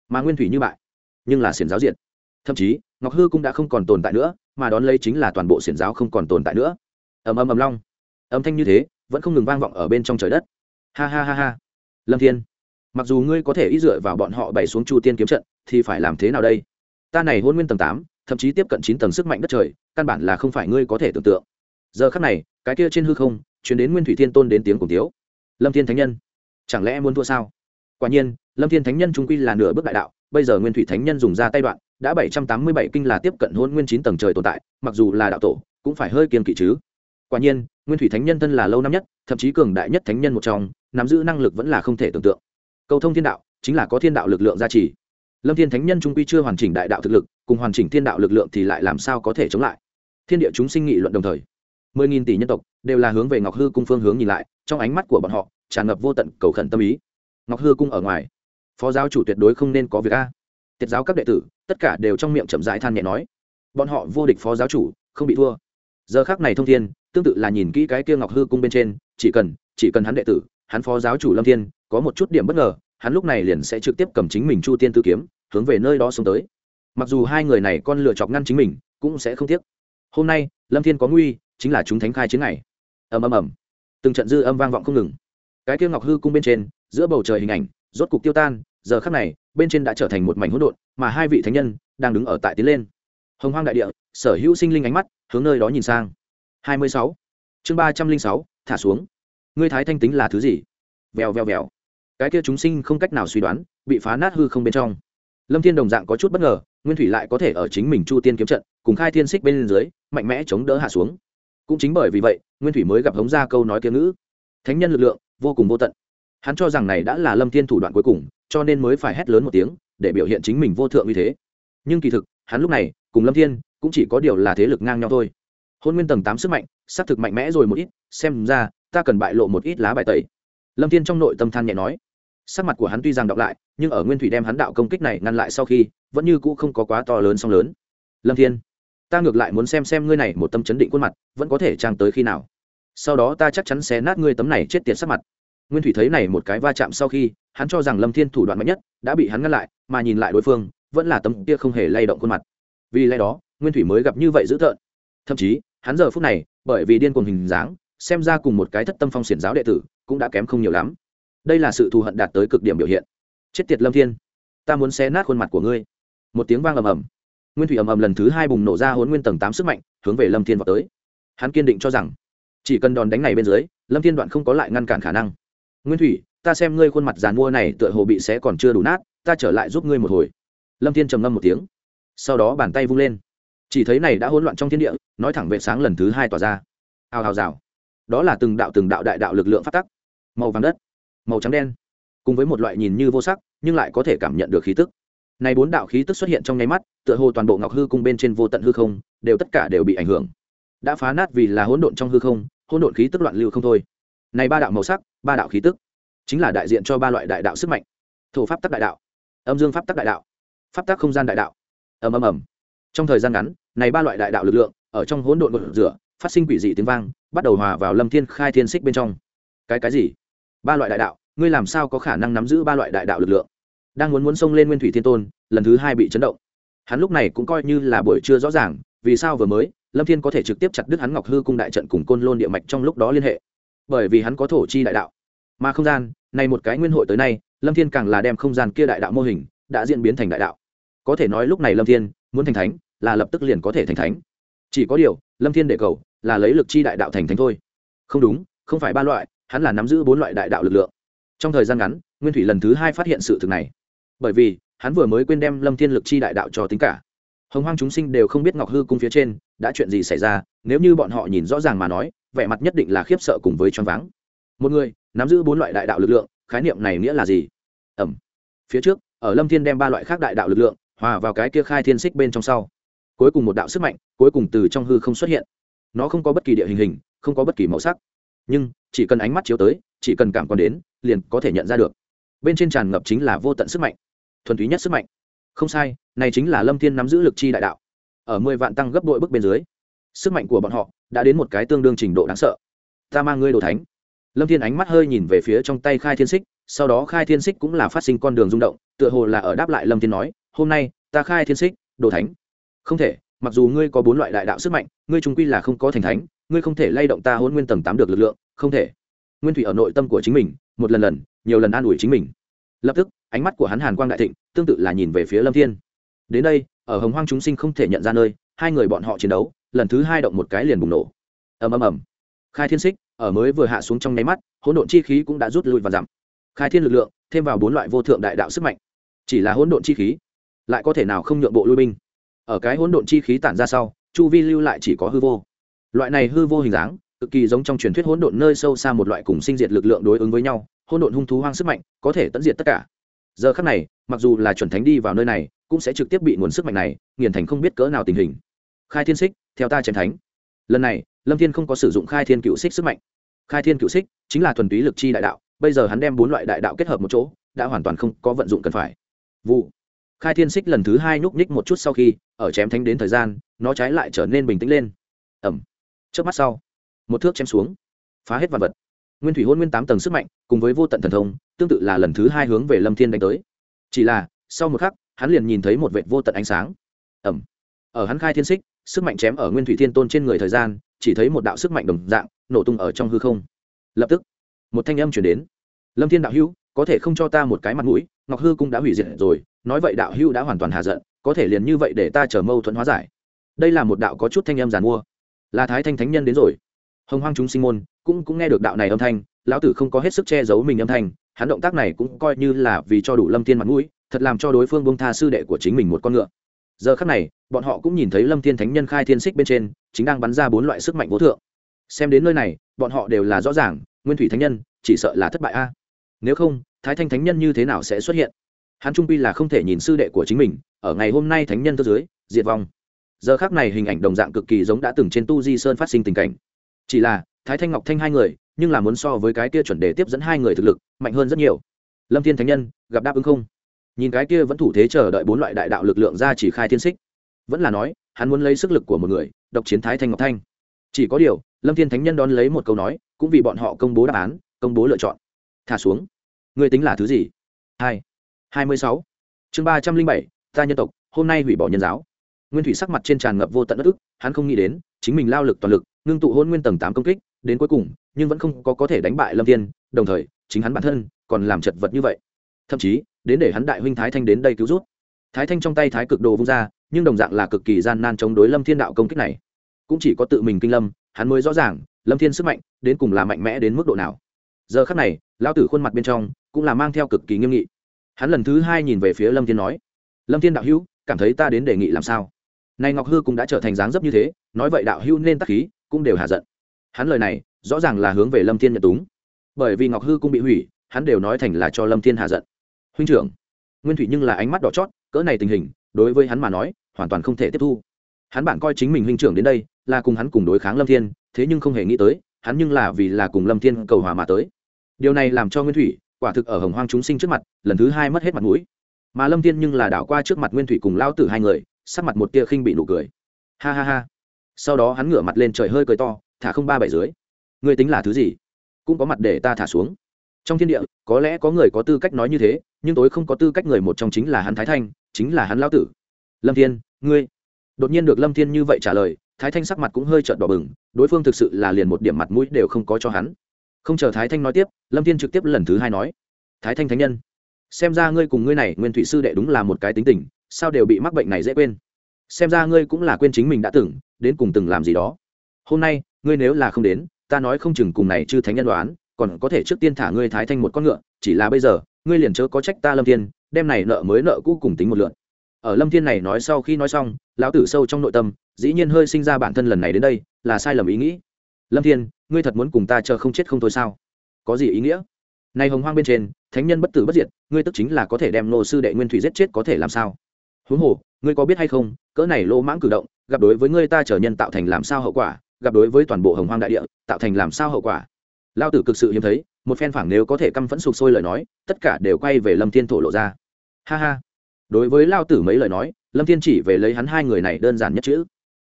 Mà nguyên thủy như bại, nhưng là xiển giáo diệt. Thậm chí, ngọc hư cũng đã không còn tồn tại nữa, mà đón lấy chính là toàn bộ xiển giáo không còn tồn tại nữa. Ầm ầm ầm long. Âm thanh như thế, vẫn không ngừng vang vọng ở bên trong trời đất. Ha ha ha ha. Lâm thiên mặc dù ngươi có thể ý dựa vào bọn họ bày xuống chu tiên kiếm trận, thì phải làm thế nào đây? Ta này hôn nguyên tầng tám, thậm chí tiếp cận chín tầng sức mạnh đất trời, căn bản là không phải ngươi có thể tưởng tượng. Giờ khắc này, cái kia trên hư không, chuyển đến nguyên thủy thiên tôn đến tiếng cùng tiếu. Lâm thiên thánh nhân, chẳng lẽ muốn thua sao? Quả nhiên, lâm thiên thánh nhân trung quy là nửa bước đại đạo, bây giờ nguyên thủy thánh nhân dùng ra tay đoạn, đã bảy trăm tám mươi bảy kinh là tiếp cận hôn nguyên chín tầng trời tồn tại, mặc dù là đạo tổ, cũng phải hơi kiên kỵ chứ. Quả nhiên, nguyên thủy thánh nhân thân là lâu năm nhất, thậm chí cường đại nhất thánh nhân một trong, nắm giữ năng lực vẫn là không thể tưởng tượng cầu thông thiên đạo, chính là có thiên đạo lực lượng gia trì. Lâm thiên thánh nhân trung quy chưa hoàn chỉnh đại đạo thực lực, cùng hoàn chỉnh thiên đạo lực lượng thì lại làm sao có thể chống lại? Thiên địa chúng sinh nghị luận đồng thời, mười nghìn tỷ nhân tộc đều là hướng về ngọc hư cung phương hướng nhìn lại, trong ánh mắt của bọn họ tràn ngập vô tận cầu khẩn tâm ý. Ngọc hư cung ở ngoài, phó giáo chủ tuyệt đối không nên có việc a. Tiết giáo các đệ tử, tất cả đều trong miệng chậm rãi than nhẹ nói. Bọn họ vô địch phó giáo chủ, không bị thua. Giờ khác này thông thiên, tương tự là nhìn kỹ cái kia ngọc hư cung bên trên, chỉ cần chỉ cần hắn đệ tử, hắn phó giáo chủ lâm thiên có một chút điểm bất ngờ, hắn lúc này liền sẽ trực tiếp cầm chính mình chu tiên tư kiếm, hướng về nơi đó xuống tới. Mặc dù hai người này con lựa chọc ngăn chính mình, cũng sẽ không tiếc. Hôm nay, lâm thiên có nguy, chính là chúng thánh khai chiến này. Ầm ầm ầm. Từng trận dư âm vang vọng không ngừng. Cái kia ngọc hư cung bên trên, giữa bầu trời hình ảnh, rốt cục tiêu tan, giờ khắc này, bên trên đã trở thành một mảnh hỗn độn, mà hai vị thánh nhân đang đứng ở tại tiến lên. Hồng hoang đại địa, sở hữu sinh linh ánh mắt hướng nơi đó nhìn sang. Hai mươi sáu. Chương ba trăm linh sáu, thả xuống. Ngươi thái thanh tính là thứ gì? Vèo vèo vèo cái kia chúng sinh không cách nào suy đoán, bị phá nát hư không bên trong. Lâm thiên đồng dạng có chút bất ngờ, nguyên thủy lại có thể ở chính mình chu tiên kiếm trận, cùng khai thiên xích bên dưới, mạnh mẽ chống đỡ hạ xuống. Cũng chính bởi vì vậy, nguyên thủy mới gặp hống ra câu nói kiếm ngữ. Thánh nhân lực lượng, vô cùng vô tận. Hắn cho rằng này đã là lâm thiên thủ đoạn cuối cùng, cho nên mới phải hét lớn một tiếng, để biểu hiện chính mình vô thượng như thế. Nhưng kỳ thực, hắn lúc này, cùng lâm thiên, cũng chỉ có điều là thế lực ngang nhau thôi. Hôn nguyên tầng tám sức mạnh xác thực mạnh mẽ rồi một ít, xem ra, ta cần bại lộ một ít lá bài tẩy. Lâm thiên trong nội tâm than nhẹ nói sắc mặt của hắn tuy rằng đọc lại, nhưng ở nguyên thủy đem hắn đạo công kích này ngăn lại sau khi, vẫn như cũ không có quá to lớn song lớn. Lâm thiên, ta ngược lại muốn xem xem ngươi này một tâm chấn định khuôn mặt, vẫn có thể trang tới khi nào. Sau đó ta chắc chắn sẽ nát ngươi tấm này chết tiệt sắc mặt. Nguyên thủy thấy này một cái va chạm sau khi, hắn cho rằng lâm thiên thủ đoạn mạnh nhất, đã bị hắn ngăn lại, mà nhìn lại đối phương, vẫn là tấm kia không hề lay động khuôn mặt. Vì lẽ đó, nguyên thủy mới gặp như vậy dữ tợn. Thậm chí, hắn giờ phút này, bởi vì điên cuồng hình dáng, xem ra cùng một cái thất tâm phong xiển giáo đệ tử, cũng đã kém không nhiều lắm đây là sự thù hận đạt tới cực điểm biểu hiện. Chết tiệt lâm thiên, ta muốn xé nát khuôn mặt của ngươi. Một tiếng vang ầm ầm. Nguyên thủy ầm ầm lần thứ hai bùng nổ ra hốn nguyên tầng tám sức mạnh, hướng về lâm thiên vào tới. Hắn kiên định cho rằng, chỉ cần đòn đánh này bên dưới, lâm thiên đoạn không có lại ngăn cản khả năng. Nguyên thủy, ta xem ngươi khuôn mặt giàn mua này tựa hồ bị xé còn chưa đủ nát, ta trở lại giúp ngươi một hồi. Lâm thiên trầm ngâm một tiếng. Sau đó bàn tay vung lên. Chỉ thấy này đã hỗn loạn trong thiên địa, nói thẳng vệ sáng lần thứ hai tỏa ra. Hào hào rào. Đó là từng đạo từng đạo đại đạo lực lượng phát tắc. Màu vàng đất màu trắng đen, cùng với một loại nhìn như vô sắc, nhưng lại có thể cảm nhận được khí tức. Này bốn đạo khí tức xuất hiện trong nháy mắt, tựa hồ toàn bộ ngọc hư cung bên trên vô tận hư không, đều tất cả đều bị ảnh hưởng. Đã phá nát vì là hỗn độn trong hư không, hỗn độn khí tức loạn lưu không thôi. Này ba đạo màu sắc, ba đạo khí tức, chính là đại diện cho ba loại đại đạo sức mạnh. Thổ pháp tắc đại đạo, âm dương pháp tắc đại đạo, pháp tắc không gian đại đạo. Ầm ầm ầm. Trong thời gian ngắn, này ba loại đại đạo lực lượng, ở trong hỗn độn rửa phát sinh quỷ dị tiếng vang, bắt đầu hòa vào lâm thiên khai thiên xích bên trong. Cái cái gì? Ba loại đại đạo, ngươi làm sao có khả năng nắm giữ ba loại đại đạo lực lượng? Đang muốn muốn xông lên nguyên thủy thiên tôn, lần thứ hai bị chấn động. Hắn lúc này cũng coi như là buổi chưa rõ ràng, vì sao vừa mới, lâm thiên có thể trực tiếp chặt đứt hắn ngọc hư cung đại trận cùng côn lôn địa mạch trong lúc đó liên hệ? Bởi vì hắn có thổ chi đại đạo. Mà không gian, này một cái nguyên hội tới nay, lâm thiên càng là đem không gian kia đại đạo mô hình, đã diễn biến thành đại đạo. Có thể nói lúc này lâm thiên, muốn thành thánh, là lập tức liền có thể thành thánh. Chỉ có điều, lâm thiên để cầu, là lấy lực chi đại đạo thành thánh thôi. Không đúng, không phải ba loại hắn là nắm giữ bốn loại đại đạo lực lượng. Trong thời gian ngắn, nguyên thủy lần thứ hai phát hiện sự thực này. Bởi vì, hắn vừa mới quên đem lâm thiên lực chi đại đạo cho tính cả. Hồng hoang chúng sinh đều không biết ngọc hư cung phía trên, đã chuyện gì xảy ra, nếu như bọn họ nhìn rõ ràng mà nói, vẻ mặt nhất định là khiếp sợ cùng với choáng váng. Một người, nắm giữ bốn loại đại đạo lực lượng, khái niệm này nghĩa là gì? Ẩm. Phía trước, ở lâm thiên đem ba loại khác đại đạo lực lượng, hòa vào cái kia khai thiên xích bên trong sau. Cuối cùng một đạo sức mạnh, cuối cùng từ trong hư không xuất hiện. Nó không có bất kỳ địa hình hình, không có bất kỳ màu sắc nhưng chỉ cần ánh mắt chiếu tới, chỉ cần cảm còn đến, liền có thể nhận ra được. Bên trên tràn ngập chính là vô tận sức mạnh, thuần túy nhất sức mạnh. Không sai, này chính là lâm thiên nắm giữ lực chi đại đạo. Ở mười vạn tăng gấp đội bước bên dưới, sức mạnh của bọn họ đã đến một cái tương đương trình độ đáng sợ. Ta mang ngươi đồ thánh. Lâm thiên ánh mắt hơi nhìn về phía trong tay khai thiên xích, sau đó khai thiên xích cũng là phát sinh con đường rung động, tựa hồ là ở đáp lại lâm thiên nói, hôm nay, ta khai thiên xích, đồ thánh. Không thể, mặc dù ngươi có bốn loại đại đạo sức mạnh, ngươi trung quy là không có thành thánh ngươi không thể lay động ta hôn nguyên tầng tám được lực lượng, không thể. Nguyên thủy ở nội tâm của chính mình, một lần lần, nhiều lần an ủi chính mình. Lập tức, ánh mắt của hắn hàn quang đại thịnh, tương tự là nhìn về phía lâm thiên. Đến đây, ở hồng hoang chúng sinh không thể nhận ra nơi, hai người bọn họ chiến đấu, lần thứ hai động một cái liền bùng nổ. Ầm ầm ầm. Khai thiên xích ở mới vừa hạ xuống trong nháy mắt, hỗn độn chi khí cũng đã rút lui và giảm. Khai thiên lực lượng, thêm vào bốn loại vô thượng đại đạo sức mạnh. Chỉ là hỗn độn chi khí, lại có thể nào không nhượng bộ lui binh? Ở cái hỗn độn chi khí tản ra sau, chu vi lưu lại chỉ có hư vô loại này hư vô hình dáng, cực kỳ giống trong truyền thuyết hỗn độn nơi sâu xa một loại cùng sinh diệt lực lượng đối ứng với nhau, hỗn độn hung thú hoang sức mạnh, có thể tận diệt tất cả. Giờ khắc này, mặc dù là chuẩn thánh đi vào nơi này, cũng sẽ trực tiếp bị nguồn sức mạnh này nghiền thành không biết cỡ nào tình hình. Khai thiên xích theo ta chém thánh. Lần này, lâm thiên không có sử dụng khai thiên cựu xích sức mạnh. Khai thiên cựu xích chính là thuần túy lực chi đại đạo, bây giờ hắn đem bốn loại đại đạo kết hợp một chỗ, đã hoàn toàn không có vận dụng cần phải. Vụ. Khai thiên xích lần thứ hai nhúc nhích một chút sau khi, ở chém thánh đến thời gian, nó trái lại trở nên bình tĩnh lên. Ẩm trước mắt sau, một thước chém xuống, phá hết vật vật. Nguyên thủy hôn nguyên tám tầng sức mạnh, cùng với vô tận thần thông, tương tự là lần thứ hai hướng về lâm thiên đánh tới. Chỉ là, sau một khắc, hắn liền nhìn thấy một vệt vô tận ánh sáng. Ẩm ở hắn khai thiên xích, sức mạnh chém ở nguyên thủy thiên tôn trên người thời gian, chỉ thấy một đạo sức mạnh đồng dạng, nổ tung ở trong hư không. Lập tức, một thanh âm chuyển đến. Lâm thiên đạo hữu, có thể không cho ta một cái mặt mũi, ngọc hư cũng đã hủy diệt rồi, nói vậy đạo hữu đã hoàn toàn hạ giận, có thể liền như vậy để ta chờ mâu thuẫn hóa giải. Đây là một đạo có chút thanh âm giàn mua là thái thanh thánh nhân đến rồi. Hồng hoang chúng sinh môn cũng cũng nghe được đạo này âm thanh, lão tử không có hết sức che giấu mình âm thanh, hắn động tác này cũng coi như là vì cho đủ lâm thiên mặt mũi, thật làm cho đối phương bông tha sư đệ của chính mình một con ngựa. Giờ khắc này, bọn họ cũng nhìn thấy lâm thiên thánh nhân khai thiên xích bên trên, chính đang bắn ra bốn loại sức mạnh vô thượng. Xem đến nơi này, bọn họ đều là rõ ràng, nguyên thủy thánh nhân, chỉ sợ là thất bại a. Nếu không, thái thanh thánh nhân như thế nào sẽ xuất hiện? Hắn trung pi là không thể nhìn sư đệ của chính mình, ở ngày hôm nay thánh nhân cơ dưới diệt vong giờ khác này hình ảnh đồng dạng cực kỳ giống đã từng trên tu di sơn phát sinh tình cảnh. Chỉ là, thái thanh ngọc thanh hai người, nhưng là muốn so với cái kia chuẩn đề tiếp dẫn hai người thực lực, mạnh hơn rất nhiều. Lâm thiên thánh nhân, gặp đáp ứng không? Nhìn cái kia vẫn thủ thế chờ đợi bốn loại đại đạo lực lượng ra chỉ khai thiên xích. Vẫn là nói, hắn muốn lấy sức lực của một người, độc chiến thái thanh ngọc thanh. Chỉ có điều, lâm thiên thánh nhân đón lấy một câu nói, cũng vì bọn họ công bố đáp án, công bố lựa chọn. Thả xuống. Người tính là thứ gì? Hai. Hai mươi sáu. Chương ba trăm linh bảy, ta nhân tộc, hôm nay hủy bỏ nhân giáo nguyên thủy sắc mặt trên tràn ngập vô tận đất ức, hắn không nghĩ đến, chính mình lao lực toàn lực, ngưng tụ hôn nguyên tầng tám công kích, đến cuối cùng, nhưng vẫn không có có thể đánh bại lâm thiên, đồng thời, chính hắn bản thân còn làm chật vật như vậy. Thậm chí, đến để hắn đại huynh thái thanh đến đây cứu rút thái thanh trong tay thái cực đồ vung ra, nhưng đồng dạng là cực kỳ gian nan chống đối lâm thiên đạo công kích này. Cũng chỉ có tự mình kinh lâm, hắn mới rõ ràng, lâm thiên sức mạnh đến cùng là mạnh mẽ đến mức độ nào. Giờ khắc này lao tử khuôn mặt bên trong cũng là mang theo cực kỳ nghiêm nghị. Hắn lần thứ hai nhìn về phía lâm thiên nói, lâm thiên đạo hữu, cảm thấy ta đến đề nghị làm sao? Nay ngọc hư cũng đã trở thành dáng dấp như thế, nói vậy đạo hưu nên tắc khí, cũng đều hạ giận. Hắn lời này, rõ ràng là hướng về lâm thiên nhận túng. Bởi vì ngọc hư cũng bị hủy, hắn đều nói thành là cho lâm thiên hạ giận. Huynh trưởng, nguyên thủy nhưng là ánh mắt đỏ chót, cỡ này tình hình, đối với hắn mà nói, hoàn toàn không thể tiếp thu. Hắn bạn coi chính mình huynh trưởng đến đây, là cùng hắn cùng đối kháng lâm thiên, thế nhưng không hề nghĩ tới, hắn nhưng là vì là cùng lâm thiên cầu hòa mà tới. Điều này làm cho nguyên thủy, quả thực ở hồng hoang chúng sinh trước mặt, lần thứ hai mất hết mặt mũi. Mà lâm thiên nhưng là đảo qua trước mặt nguyên thủy cùng lao tử hai người sắc mặt một tia khinh bị nụ cười. Ha ha ha. Sau đó hắn ngửa mặt lên trời hơi cười to, thả không ba bảy dưới. Ngươi tính là thứ gì? Cũng có mặt để ta thả xuống. Trong thiên địa, có lẽ có người có tư cách nói như thế, nhưng tối không có tư cách người một trong chính là hắn thái thanh, chính là hắn lao tử. Lâm thiên, ngươi. Đột nhiên được lâm thiên như vậy trả lời, thái thanh sắc mặt cũng hơi trợn đỏ bừng, đối phương thực sự là liền một điểm mặt mũi đều không có cho hắn. Không chờ thái thanh nói tiếp, lâm thiên trực tiếp lần thứ hai nói, thái thanh thánh nhân, xem ra ngươi cùng ngươi này nguyên thủy sư đệ đúng là một cái tính tình sao đều bị mắc bệnh này dễ quên. Xem ra ngươi cũng là quên chính mình đã từng, đến cùng từng làm gì đó. Hôm nay, ngươi nếu là không đến, ta nói không chừng cùng này chư thánh nhân đoán, còn có thể trước tiên thả ngươi thái thanh một con ngựa, chỉ là bây giờ, ngươi liền chớ có trách ta lâm thiên, đem này nợ mới nợ cũ cùng tính một lượn. Ở lâm thiên này nói sau khi nói xong, lão tử sâu trong nội tâm, dĩ nhiên hơi sinh ra bản thân lần này đến đây, là sai lầm ý nghĩ. Lâm thiên, ngươi thật muốn cùng ta chờ không chết không thôi sao? Có gì ý nghĩa? Này hồng hoang bên trên, thánh nhân bất tử bất diệt, ngươi tức chính là có thể đem nô sư đệ nguyên thủy giết chết có thể làm sao? Huống hồ, ngươi có biết hay không, cỡ này lô mãng cử động, gặp đối với ngươi ta trở nhân tạo thành làm sao hậu quả, gặp đối với toàn bộ hồng hoang đại địa, tạo thành làm sao hậu quả. Lao tử cực sự hiếm thấy, một phen phẳng nếu có thể căm phẫn sụp sôi lời nói, tất cả đều quay về lâm thiên thổ lộ ra. Ha ha. Đối với lao tử mấy lời nói, lâm thiên chỉ về lấy hắn hai người này đơn giản nhất chữ.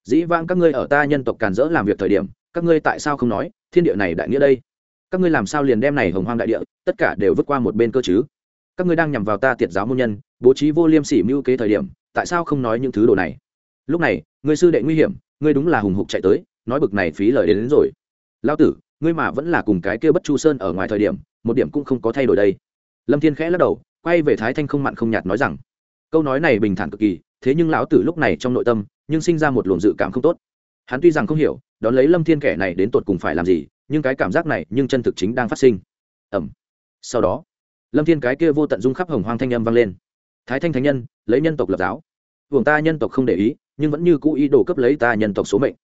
Dĩ vãng các ngươi ở ta nhân tộc càn rỡ làm việc thời điểm, các ngươi tại sao không nói, thiên địa này đại nghĩa đây? Các ngươi làm sao liền đem này hồng hoang đại địa, tất cả đều vứt qua một bên cơ chứ? Các ngươi đang nhằm vào ta tiệt giáo môn nhân bố trí vô liêm sỉ mưu kế thời điểm tại sao không nói những thứ đồ này? Lúc này ngươi sư đệ nguy hiểm ngươi đúng là hùng hục chạy tới nói bực này phí lời đến, đến rồi. Lao tử ngươi mà vẫn là cùng cái kia bất chu sơn ở ngoài thời điểm một điểm cũng không có thay đổi đây. Lâm thiên khẽ lắc đầu quay về thái thanh không mặn không nhạt nói rằng câu nói này bình thản cực kỳ thế nhưng lão tử lúc này trong nội tâm nhưng sinh ra một luồng dự cảm không tốt. Hắn tuy rằng không hiểu đón lấy lâm thiên kẻ này đến tột cùng phải làm gì nhưng cái cảm giác này nhưng chân thực chính đang phát sinh. Ẩm sau đó lâm thiên cái kia vô tận dung khắp hồng hoang thanh âm vang lên thái thanh thánh nhân, lấy nhân tộc lập giáo. Vùng ta nhân tộc không để ý, nhưng vẫn như cũ ý đồ cấp lấy ta nhân tộc số mệnh.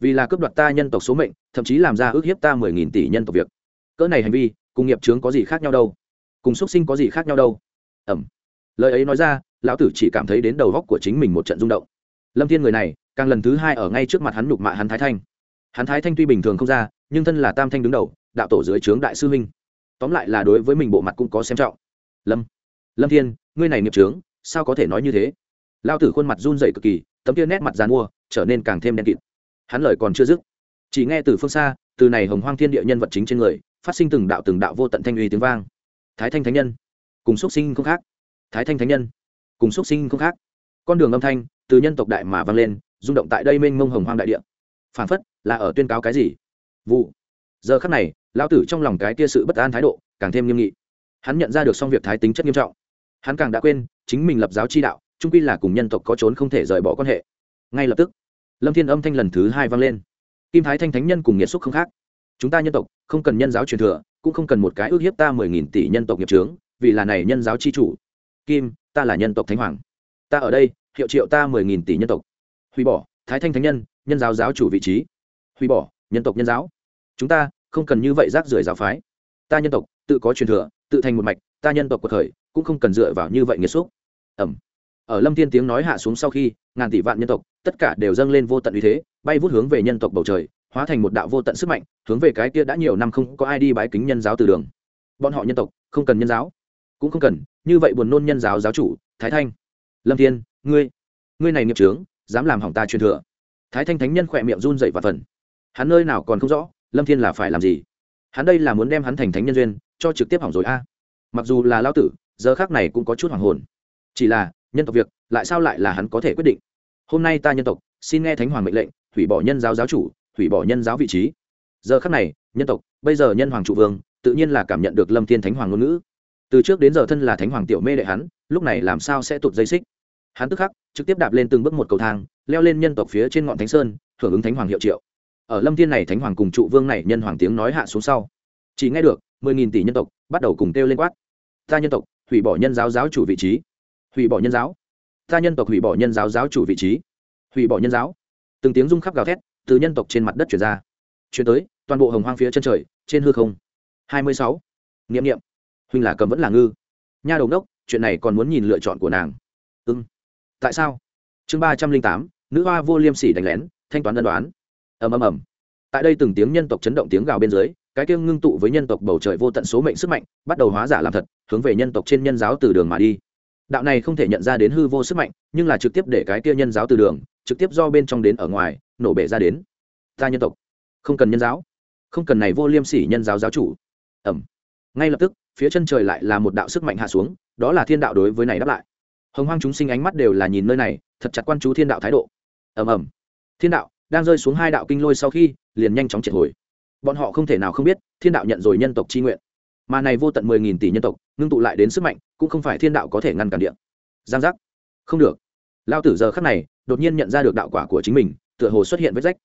Vì là cướp đoạt ta nhân tộc số mệnh, thậm chí làm ra ước hiếp ta mười nghìn tỷ nhân tộc việc. Cỡ này hành vi, cùng nghiệp trướng có gì khác nhau đâu? Cùng xuất sinh có gì khác nhau đâu? Ẩm. Lời ấy nói ra, lão tử chỉ cảm thấy đến đầu góc của chính mình một trận rung động. Lâm thiên người này, càng lần thứ hai ở ngay trước mặt hắn nhục mạ hắn thái thanh. Hắn thái thanh tuy bình thường không ra, nhưng thân là tam thanh đứng đầu, đạo tổ dưới trướng đại sư huynh. Tóm lại là đối với mình bộ mặt cũng có xem trọng. Lâm. Lâm thiên ngươi này nghiệp trướng, sao có thể nói như thế? Lao tử khuôn mặt run dậy cực kỳ, tấm kia nét mặt dàn mua trở nên càng thêm đen kịt. Hắn lời còn chưa dứt, chỉ nghe từ phương xa, từ này hồng hoang thiên địa nhân vật chính trên người, phát sinh từng đạo từng đạo vô tận thanh uy tiếng vang. Thái thanh thánh nhân, cùng xuất sinh không khác. Thái thanh thánh nhân, cùng xuất sinh không khác. Con đường âm thanh, từ nhân tộc đại mà vang lên, rung động tại đây mênh mông hồng hoang đại địa. Phản phất là ở tuyên cáo cái gì? Vụ. Giờ khắc này, lão tử trong lòng cái kia sự bất an thái độ càng thêm nghiêm nghị. Hắn nhận ra được xong việc thái tính chất nghiêm trọng hắn càng đã quên, chính mình lập giáo chi đạo trung quy là cùng nhân tộc có trốn không thể rời bỏ quan hệ. Ngay lập tức, lâm thiên âm thanh lần thứ hai vang lên. Kim thái thanh thánh nhân cùng nhiệt xúc không khác. Chúng ta nhân tộc, không cần nhân giáo truyền thừa, cũng không cần một cái ước hiếp ta mười nghìn tỷ nhân tộc nghiệp trướng vì là này nhân giáo chi chủ. Kim, ta là nhân tộc thánh hoàng. Ta ở đây, hiệu triệu ta mười nghìn tỷ nhân tộc. Hủy bỏ, thái thanh thánh nhân nhân giáo giáo chủ vị trí. Hủy bỏ, nhân tộc nhân giáo. Chúng ta, không cần như vậy rác rưởi giáo phái. Ta nhân tộc, tự có truyền thừa, tự thành một mạch ta nhân tộc của thời cũng không cần dựa vào như vậy nghiệt xúc. Ẩm ở lâm thiên tiếng nói hạ xuống sau khi, ngàn tỷ vạn nhân tộc, tất cả đều dâng lên vô tận uy thế, bay vút hướng về nhân tộc bầu trời, hóa thành một đạo vô tận sức mạnh, hướng về cái kia đã nhiều năm không có ai đi bái kính nhân giáo từ đường. Bọn họ nhân tộc, không cần nhân giáo. Cũng không cần, như vậy buồn nôn nhân giáo giáo chủ, thái thanh. Lâm thiên, ngươi ngươi này nghiệp trướng dám làm hỏng ta truyền thừa. Thái thanh thánh nhân khỏe miệng run dậy và phần. Hắn nơi nào còn không rõ, lâm thiên là phải làm gì? Hắn đây là muốn đem hắn thành thánh nhân duyên, cho trực tiếp hỏng rồi a mặc dù là lao tử, giờ khác này cũng có chút hoàng hồn. Chỉ là, nhân tộc việc, lại sao lại là hắn có thể quyết định? Hôm nay ta nhân tộc, xin nghe thánh hoàng mệnh lệnh, hủy bỏ nhân giáo giáo chủ, hủy bỏ nhân giáo vị trí. Giờ khác này, nhân tộc, bây giờ nhân hoàng trụ vương, tự nhiên là cảm nhận được lâm thiên thánh hoàng ngôn ngữ. Từ trước đến giờ thân là thánh hoàng tiểu mê đệ hắn, lúc này làm sao sẽ tụt dây xích? Hắn tức khắc, trực tiếp đạp lên từng bước một cầu thang, leo lên nhân tộc phía trên ngọn thánh sơn, hưởng ứng thánh hoàng hiệu triệu. Ở lâm thiên này thánh hoàng cùng trụ vương này nhân hoàng tiếng nói hạ xuống sau, chỉ nghe được mười nghìn tỷ nhân tộc bắt đầu cùng kêu lên quát ta nhân tộc, hủy bỏ nhân giáo giáo chủ vị trí. Hủy bỏ nhân giáo. Ta nhân tộc hủy bỏ nhân giáo giáo chủ vị trí. Hủy bỏ nhân giáo. Từng tiếng rung khắp gào thét từ nhân tộc trên mặt đất chuyển ra. Chuyển tới, toàn bộ hồng hoang phía chân trời, trên hư không. Hai mươi sáu. Nghiệm nghiệm huynh là cầm vẫn là ngư. Nha đầu đốc, chuyện này còn muốn nhìn lựa chọn của nàng. Ưng tại sao? Chương ba trăm linh tám, nữ hoa vô liêm sỉ đánh lén, thanh toán đơn đoán. Ầm ầm ầm. Tại đây từng tiếng nhân tộc chấn động tiếng gào bên dưới cái kiêng ngưng tụ với nhân tộc bầu trời vô tận số mệnh sức mạnh, bắt đầu hóa giả làm thật, hướng về nhân tộc trên nhân giáo từ đường mà đi. Đạo này không thể nhận ra đến hư vô sức mạnh, nhưng là trực tiếp để cái kia nhân giáo từ đường, trực tiếp do bên trong đến ở ngoài, nổ bể ra đến. Ta nhân tộc, không cần nhân giáo, không cần này vô liêm sỉ nhân giáo giáo chủ. Ẩm ngay lập tức, phía chân trời lại là một đạo sức mạnh hạ xuống, đó là thiên đạo đối với này đáp lại. Hồng hoang chúng sinh ánh mắt đều là nhìn nơi này, thật chặt quan chú thiên đạo thái độ. Ầm ầm. Thiên đạo đang rơi xuống hai đạo kinh lôi sau khi, liền nhanh chóng triệt hồi bọn họ không thể nào không biết, thiên đạo nhận rồi nhân tộc c nguyện. Mà này vô tận mười nghìn tỷ nhân tộc, ngưng tụ lại đến sức mạnh, cũng không phải thiên đạo có thể ngăn cản điện giang giác. Không được. Lao tử giờ khắc này, đột nhiên nhận ra được đạo quả của chính mình, tựa hồ xuất hiện vết rách.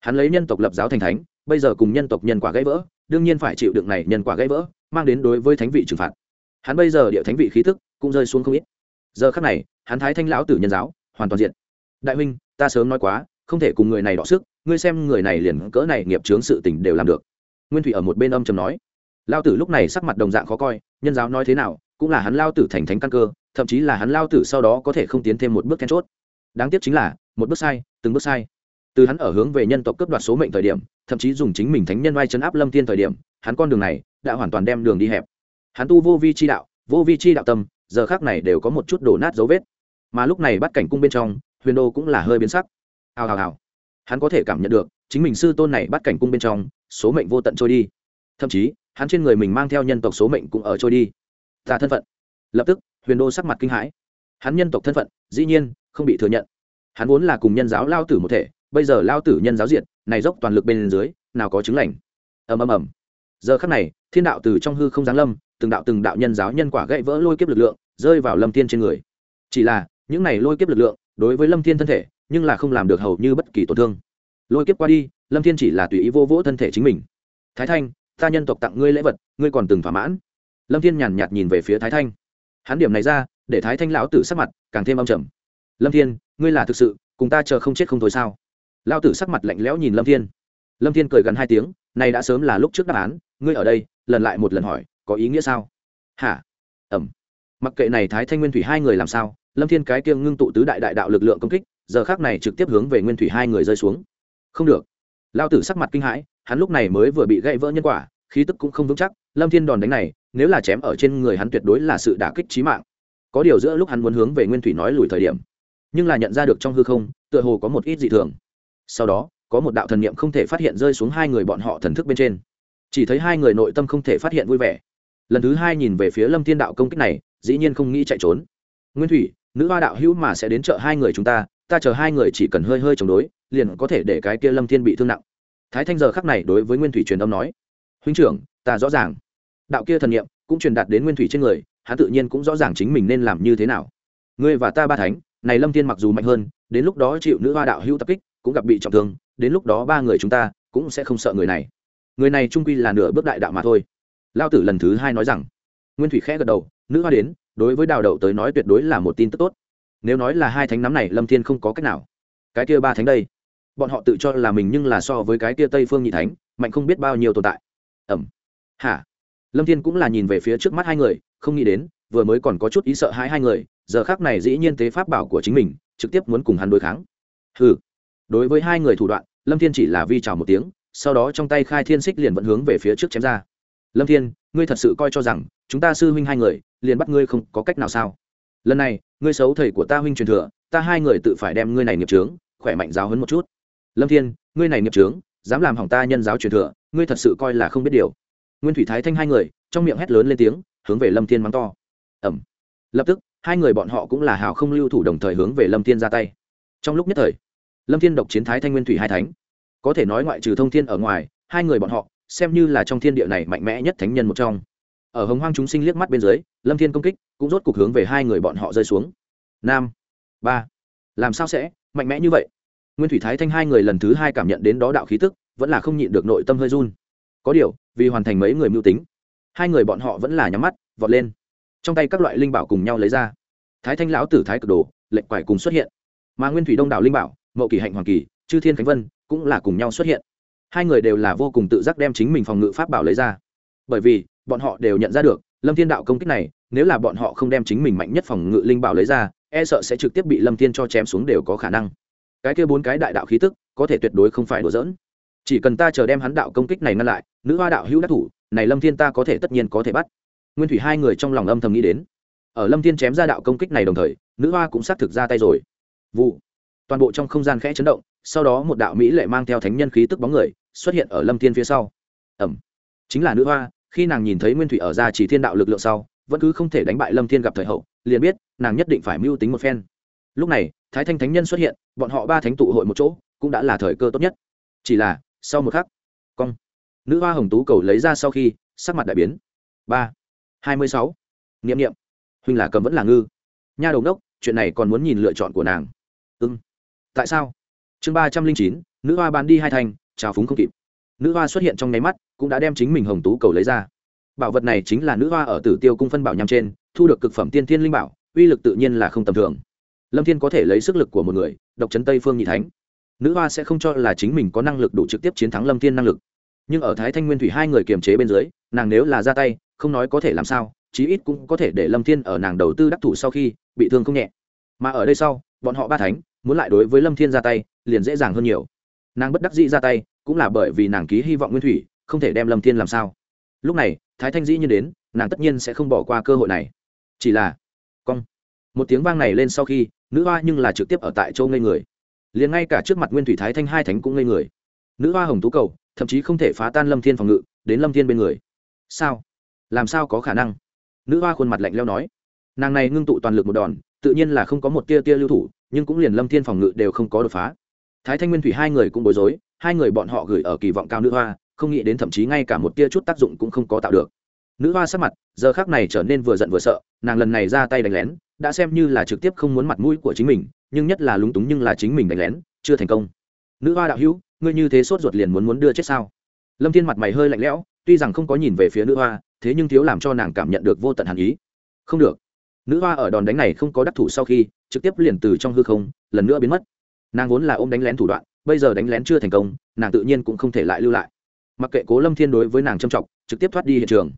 Hắn lấy nhân tộc lập giáo thành thánh, bây giờ cùng nhân tộc nhân quả gãy vỡ, đương nhiên phải chịu đựng này nhân quả gãy vỡ, mang đến đối với thánh vị trừng phạt. Hắn bây giờ địa thánh vị khí thức cũng rơi xuống không ít. Giờ khắc này, hắn thái thanh lão tử nhân giáo, hoàn toàn diện đại huynh, ta sớm nói quá, không thể cùng người này đọ sức ngươi xem người này liền cỡ này nghiệp chướng sự tình đều làm được. Nguyên thủy ở một bên âm trầm nói. Lao tử lúc này sắc mặt đồng dạng khó coi, nhân giáo nói thế nào, cũng là hắn lao tử thành thánh căn cơ, thậm chí là hắn lao tử sau đó có thể không tiến thêm một bước then chốt. Đáng tiếc chính là, một bước sai, từng bước sai. Từ hắn ở hướng về nhân tộc cấp đoạt số mệnh thời điểm, thậm chí dùng chính mình thánh nhân vai chấn áp lâm thiên thời điểm, hắn con đường này đã hoàn toàn đem đường đi hẹp. Hắn tu vô vi chi đạo, vô vi chi đạo tâm, giờ khác này đều có một chút đổ nát dấu vết. Mà lúc này bắt cảnh cung bên trong, huyền đô cũng là hơi biến sắc. Hào hào hào hắn có thể cảm nhận được, chính mình sư tôn này bắt cảnh cung bên trong, số mệnh vô tận trôi đi. Thậm chí, hắn trên người mình mang theo nhân tộc số mệnh cũng ở trôi đi. Ta thân phận. Lập tức, huyền đô sắc mặt kinh hãi. Hắn nhân tộc thân phận, dĩ nhiên, không bị thừa nhận. Hắn vốn là cùng nhân giáo lao tử một thể, bây giờ lao tử nhân giáo diện này dốc toàn lực bên dưới, nào có chứng lành. Ầm ầm ầm. Giờ khắc này, thiên đạo từ trong hư không giáng lâm, từng đạo từng đạo nhân giáo nhân quả gãy vỡ lôi kiếp lực lượng, rơi vào lâm thiên trên người. Chỉ là, những này lôi kiếp lực lượng, đối với lâm thiên thân thể nhưng là không làm được hầu như bất kỳ tổn thương. Lôi kiếp qua đi, lâm thiên chỉ là tùy ý vô vỗ thân thể chính mình. Thái thanh, ta nhân tộc tặng ngươi lễ vật, ngươi còn từng thỏa mãn. Lâm thiên nhàn nhạt nhìn về phía thái thanh. Hắn điểm này ra, để thái thanh lão tử sắc mặt càng thêm âm trầm. Lâm thiên, ngươi là thực sự, cùng ta chờ không chết không thôi sao? Lão tử sắc mặt lạnh lẽo nhìn lâm thiên. Lâm thiên cười gần hai tiếng, này đã sớm là lúc trước đáp án, ngươi ở đây, lần lại một lần hỏi, có ý nghĩa sao? Hả? Ẩm. Mặc kệ này thái thanh nguyên thủy hai người làm sao, lâm thiên cái kia ngưng tụ tứ đại đại đạo lực lượng công kích giờ khác này trực tiếp hướng về nguyên thủy hai người rơi xuống. Không được. Lao tử sắc mặt kinh hãi, hắn lúc này mới vừa bị gãy vỡ nhân quả, khí tức cũng không vững chắc, lâm thiên đòn đánh này, nếu là chém ở trên người hắn tuyệt đối là sự đả kích trí mạng. Có điều giữa lúc hắn muốn hướng về nguyên thủy nói lùi thời điểm, nhưng là nhận ra được trong hư không, tựa hồ có một ít dị thường. Sau đó, có một đạo thần niệm không thể phát hiện rơi xuống hai người bọn họ thần thức bên trên. Chỉ thấy hai người nội tâm không thể phát hiện vui vẻ. Lần thứ hai nhìn về phía lâm thiên đạo công kích này, dĩ nhiên không nghĩ chạy trốn. Nguyên thủy, nữ hoa đạo hữu mà sẽ đến chợ hai người chúng ta ta chờ hai người chỉ cần hơi hơi chống đối, liền có thể để cái kia lâm thiên bị thương nặng. Thái thanh giờ khắc này đối với nguyên thủy truyền âm nói, huynh trưởng, ta rõ ràng. Đạo kia thần nghiệm cũng truyền đạt đến nguyên thủy trên người, hắn tự nhiên cũng rõ ràng chính mình nên làm như thế nào. Ngươi và ta ba thánh, này lâm thiên mặc dù mạnh hơn, đến lúc đó chịu nữ hoa đạo hữu tập kích, cũng gặp bị trọng thương, đến lúc đó ba người chúng ta cũng sẽ không sợ người này. Người này trung quy là nửa bước đại đạo mà thôi. Lao tử lần thứ hai nói rằng. Nguyên thủy khẽ gật đầu, nữ hoa đến, đối với đào đậu tới nói tuyệt đối là một tin tức tốt nếu nói là hai thánh nắm này, lâm thiên không có cách nào. Cái kia ba thánh đây, bọn họ tự cho là mình nhưng là so với cái kia tây phương nhị thánh, mạnh không biết bao nhiêu tồn tại. Ẩm. Hả? Lâm thiên cũng là nhìn về phía trước mắt hai người, không nghĩ đến, vừa mới còn có chút ý sợ hãi hai người, giờ khác này dĩ nhiên tế pháp bảo của chính mình, trực tiếp muốn cùng hắn đối kháng. Hừ. Đối với hai người thủ đoạn, lâm thiên chỉ là vi trào một tiếng, sau đó trong tay khai thiên xích liền vẫn hướng về phía trước chém ra. Lâm thiên, ngươi thật sự coi cho rằng, chúng ta sư huynh hai người, liền bắt ngươi không có cách nào sao? Lần này ngươi xấu thầy của ta huynh truyền thừa, ta hai người tự phải đem ngươi này nghiệp trướng khỏe mạnh giáo hấn một chút. Lâm thiên, ngươi này nghiệp trướng dám làm hỏng ta nhân giáo truyền thừa, ngươi thật sự coi là không biết điều. Nguyên thủy thái thanh hai người, trong miệng hét lớn lên tiếng, hướng về lâm thiên mắng to. Ẩm. Lập tức, hai người bọn họ cũng là hào không lưu thủ đồng thời hướng về lâm thiên ra tay. Trong lúc nhất thời, lâm thiên độc chiến thái thanh nguyên thủy hai thánh. Có thể nói ngoại trừ thông thiên ở ngoài, hai người bọn họ, xem như là trong thiên địa này mạnh mẽ nhất thánh nhân một trong. Ở hồng hoang chúng sinh liếc mắt bên dưới, lâm thiên công kích cũng rốt cục hướng về hai người bọn họ rơi xuống. Nam, ba. Làm sao sẽ? Mạnh mẽ như vậy? Nguyên thủy thái thanh hai người lần thứ hai cảm nhận đến đó đạo khí tức, vẫn là không nhịn được nội tâm hơi run. Có điều, vì hoàn thành mấy người mưu tính, hai người bọn họ vẫn là nhắm mắt, vọt lên. Trong tay các loại linh bảo cùng nhau lấy ra. Thái thanh lão tử thái cực đồ, lệnh quải cùng xuất hiện. Mà nguyên thủy đông đảo linh bảo, mậu kỳ hạnh hoàng kỳ chư thiên khánh vân, cũng là cùng nhau xuất hiện. Hai người đều là vô cùng tự giác đem chính mình phòng ngự pháp bảo lấy ra. Bởi vì, bọn họ đều nhận ra được, lâm thiên đạo công kích này nếu là bọn họ không đem chính mình mạnh nhất phòng ngự linh bảo lấy ra e sợ sẽ trực tiếp bị lâm thiên cho chém xuống đều có khả năng. Cái kia bốn cái đại đạo khí tức, có thể tuyệt đối không phải đùa giỡn. Chỉ cần ta chờ đem hắn đạo công kích này ngăn lại, nữ hoa đạo hữu đắc thủ, này lâm thiên ta có thể tất nhiên có thể bắt. Nguyên thủy hai người trong lòng âm thầm nghĩ đến. Ở lâm thiên chém ra đạo công kích này đồng thời, nữ hoa cũng xác thực ra tay rồi. Vụ. Toàn bộ trong không gian khẽ chấn động, sau đó một đạo mỹ lệ mang theo thánh nhân khí tức bóng người xuất hiện ở lâm thiên phía sau. Ẩm. Chính là nữ hoa, khi nàng nhìn thấy nguyên thủy ở ra chỉ thiên đạo lực lượng sau vẫn cứ không thể đánh bại lâm thiên gặp thời hậu, liền biết nàng nhất định phải mưu tính một phen. Lúc này, thái thanh thánh nhân xuất hiện, bọn họ ba thánh tụ hội một chỗ, cũng đã là thời cơ tốt nhất. Chỉ là, sau một khắc, cong. Nữ hoa hồng tú cầu lấy ra sau khi, sắc mặt đại biến. Ba, hai mươi sáu. N i ệ m n i ệ m huynh là cầm vẫn là ngư. Nha đầu đốc, chuyện này còn muốn nhìn lựa chọn của nàng. Ưng tại sao? Chương ba trăm linh chín, nữ hoa bán đi hai thành trào phúng không kịp. Nữ hoa xuất hiện trong nháy mắt, cũng đã đem chính mình hồng tú cầu lấy ra bảo vật này chính là nữ hoa ở tử tiêu cung phân bảo nhằm trên, thu được cực phẩm tiên thiên linh bảo, uy lực tự nhiên là không tầm thường. Lâm thiên có thể lấy sức lực của một người, độc chấn tây phương nhị thánh. Nữ hoa sẽ không cho là chính mình có năng lực đủ trực tiếp chiến thắng lâm thiên năng lực. Nhưng ở thái thanh nguyên thủy hai người kiềm chế bên dưới, nàng nếu là ra tay, không nói có thể làm sao, chí ít cũng có thể để lâm thiên ở nàng đầu tư đắc thủ sau khi bị thương không nhẹ. Mà ở đây sau, bọn họ ba thánh, muốn lại đối với lâm thiên ra tay, liền dễ dàng hơn nhiều. Nàng bất đắc dĩ ra tay, cũng là bởi vì nàng ký hy vọng nguyên thủy, không thể đem lâm thiên làm sao lúc này, thái thanh dĩ nhiên đến, nàng tất nhiên sẽ không bỏ qua cơ hội này. Chỉ là, cong. Một tiếng vang này lên sau khi, nữ hoa nhưng là trực tiếp ở tại châu ngây người. Liền ngay cả trước mặt nguyên thủy thái thanh hai thánh cũng ngây người. Nữ hoa hồng tú cầu, thậm chí không thể phá tan lâm thiên phòng ngự, đến lâm thiên bên người. Sao? Làm sao có khả năng? Nữ hoa khuôn mặt lạnh leo nói. Nàng này ngưng tụ toàn lực một đòn, tự nhiên là không có một tia tia lưu thủ, nhưng cũng liền lâm thiên phòng ngự đều không có đột phá. Thái thanh nguyên thủy hai người cũng bối rối, hai người bọn họ gửi ở kỳ vọng cao nữ hoa không nghĩ đến thậm chí ngay cả một tia chút tác dụng cũng không có tạo được. Nữ hoa sắc mặt, giờ khác này trở nên vừa giận vừa sợ, nàng lần này ra tay đánh lén, đã xem như là trực tiếp không muốn mặt mũi của chính mình, nhưng nhất là lúng túng nhưng là chính mình đánh lén, chưa thành công. Nữ hoa đạo hữu, ngươi như thế sốt ruột liền muốn muốn đưa chết sao? Lâm thiên mặt mày hơi lạnh lẽo, tuy rằng không có nhìn về phía nữ hoa, thế nhưng thiếu làm cho nàng cảm nhận được vô tận hàn ý. Không được. Nữ hoa ở đòn đánh này không có đắc thủ sau khi, trực tiếp liền từ trong hư không, lần nữa biến mất. Nàng vốn là ôm đánh lén thủ đoạn, bây giờ đánh lén chưa thành công, nàng tự nhiên cũng không thể lại lưu lại mặc kệ cố lâm thiên đối với nàng châm trọng trực tiếp thoát đi hiện trường.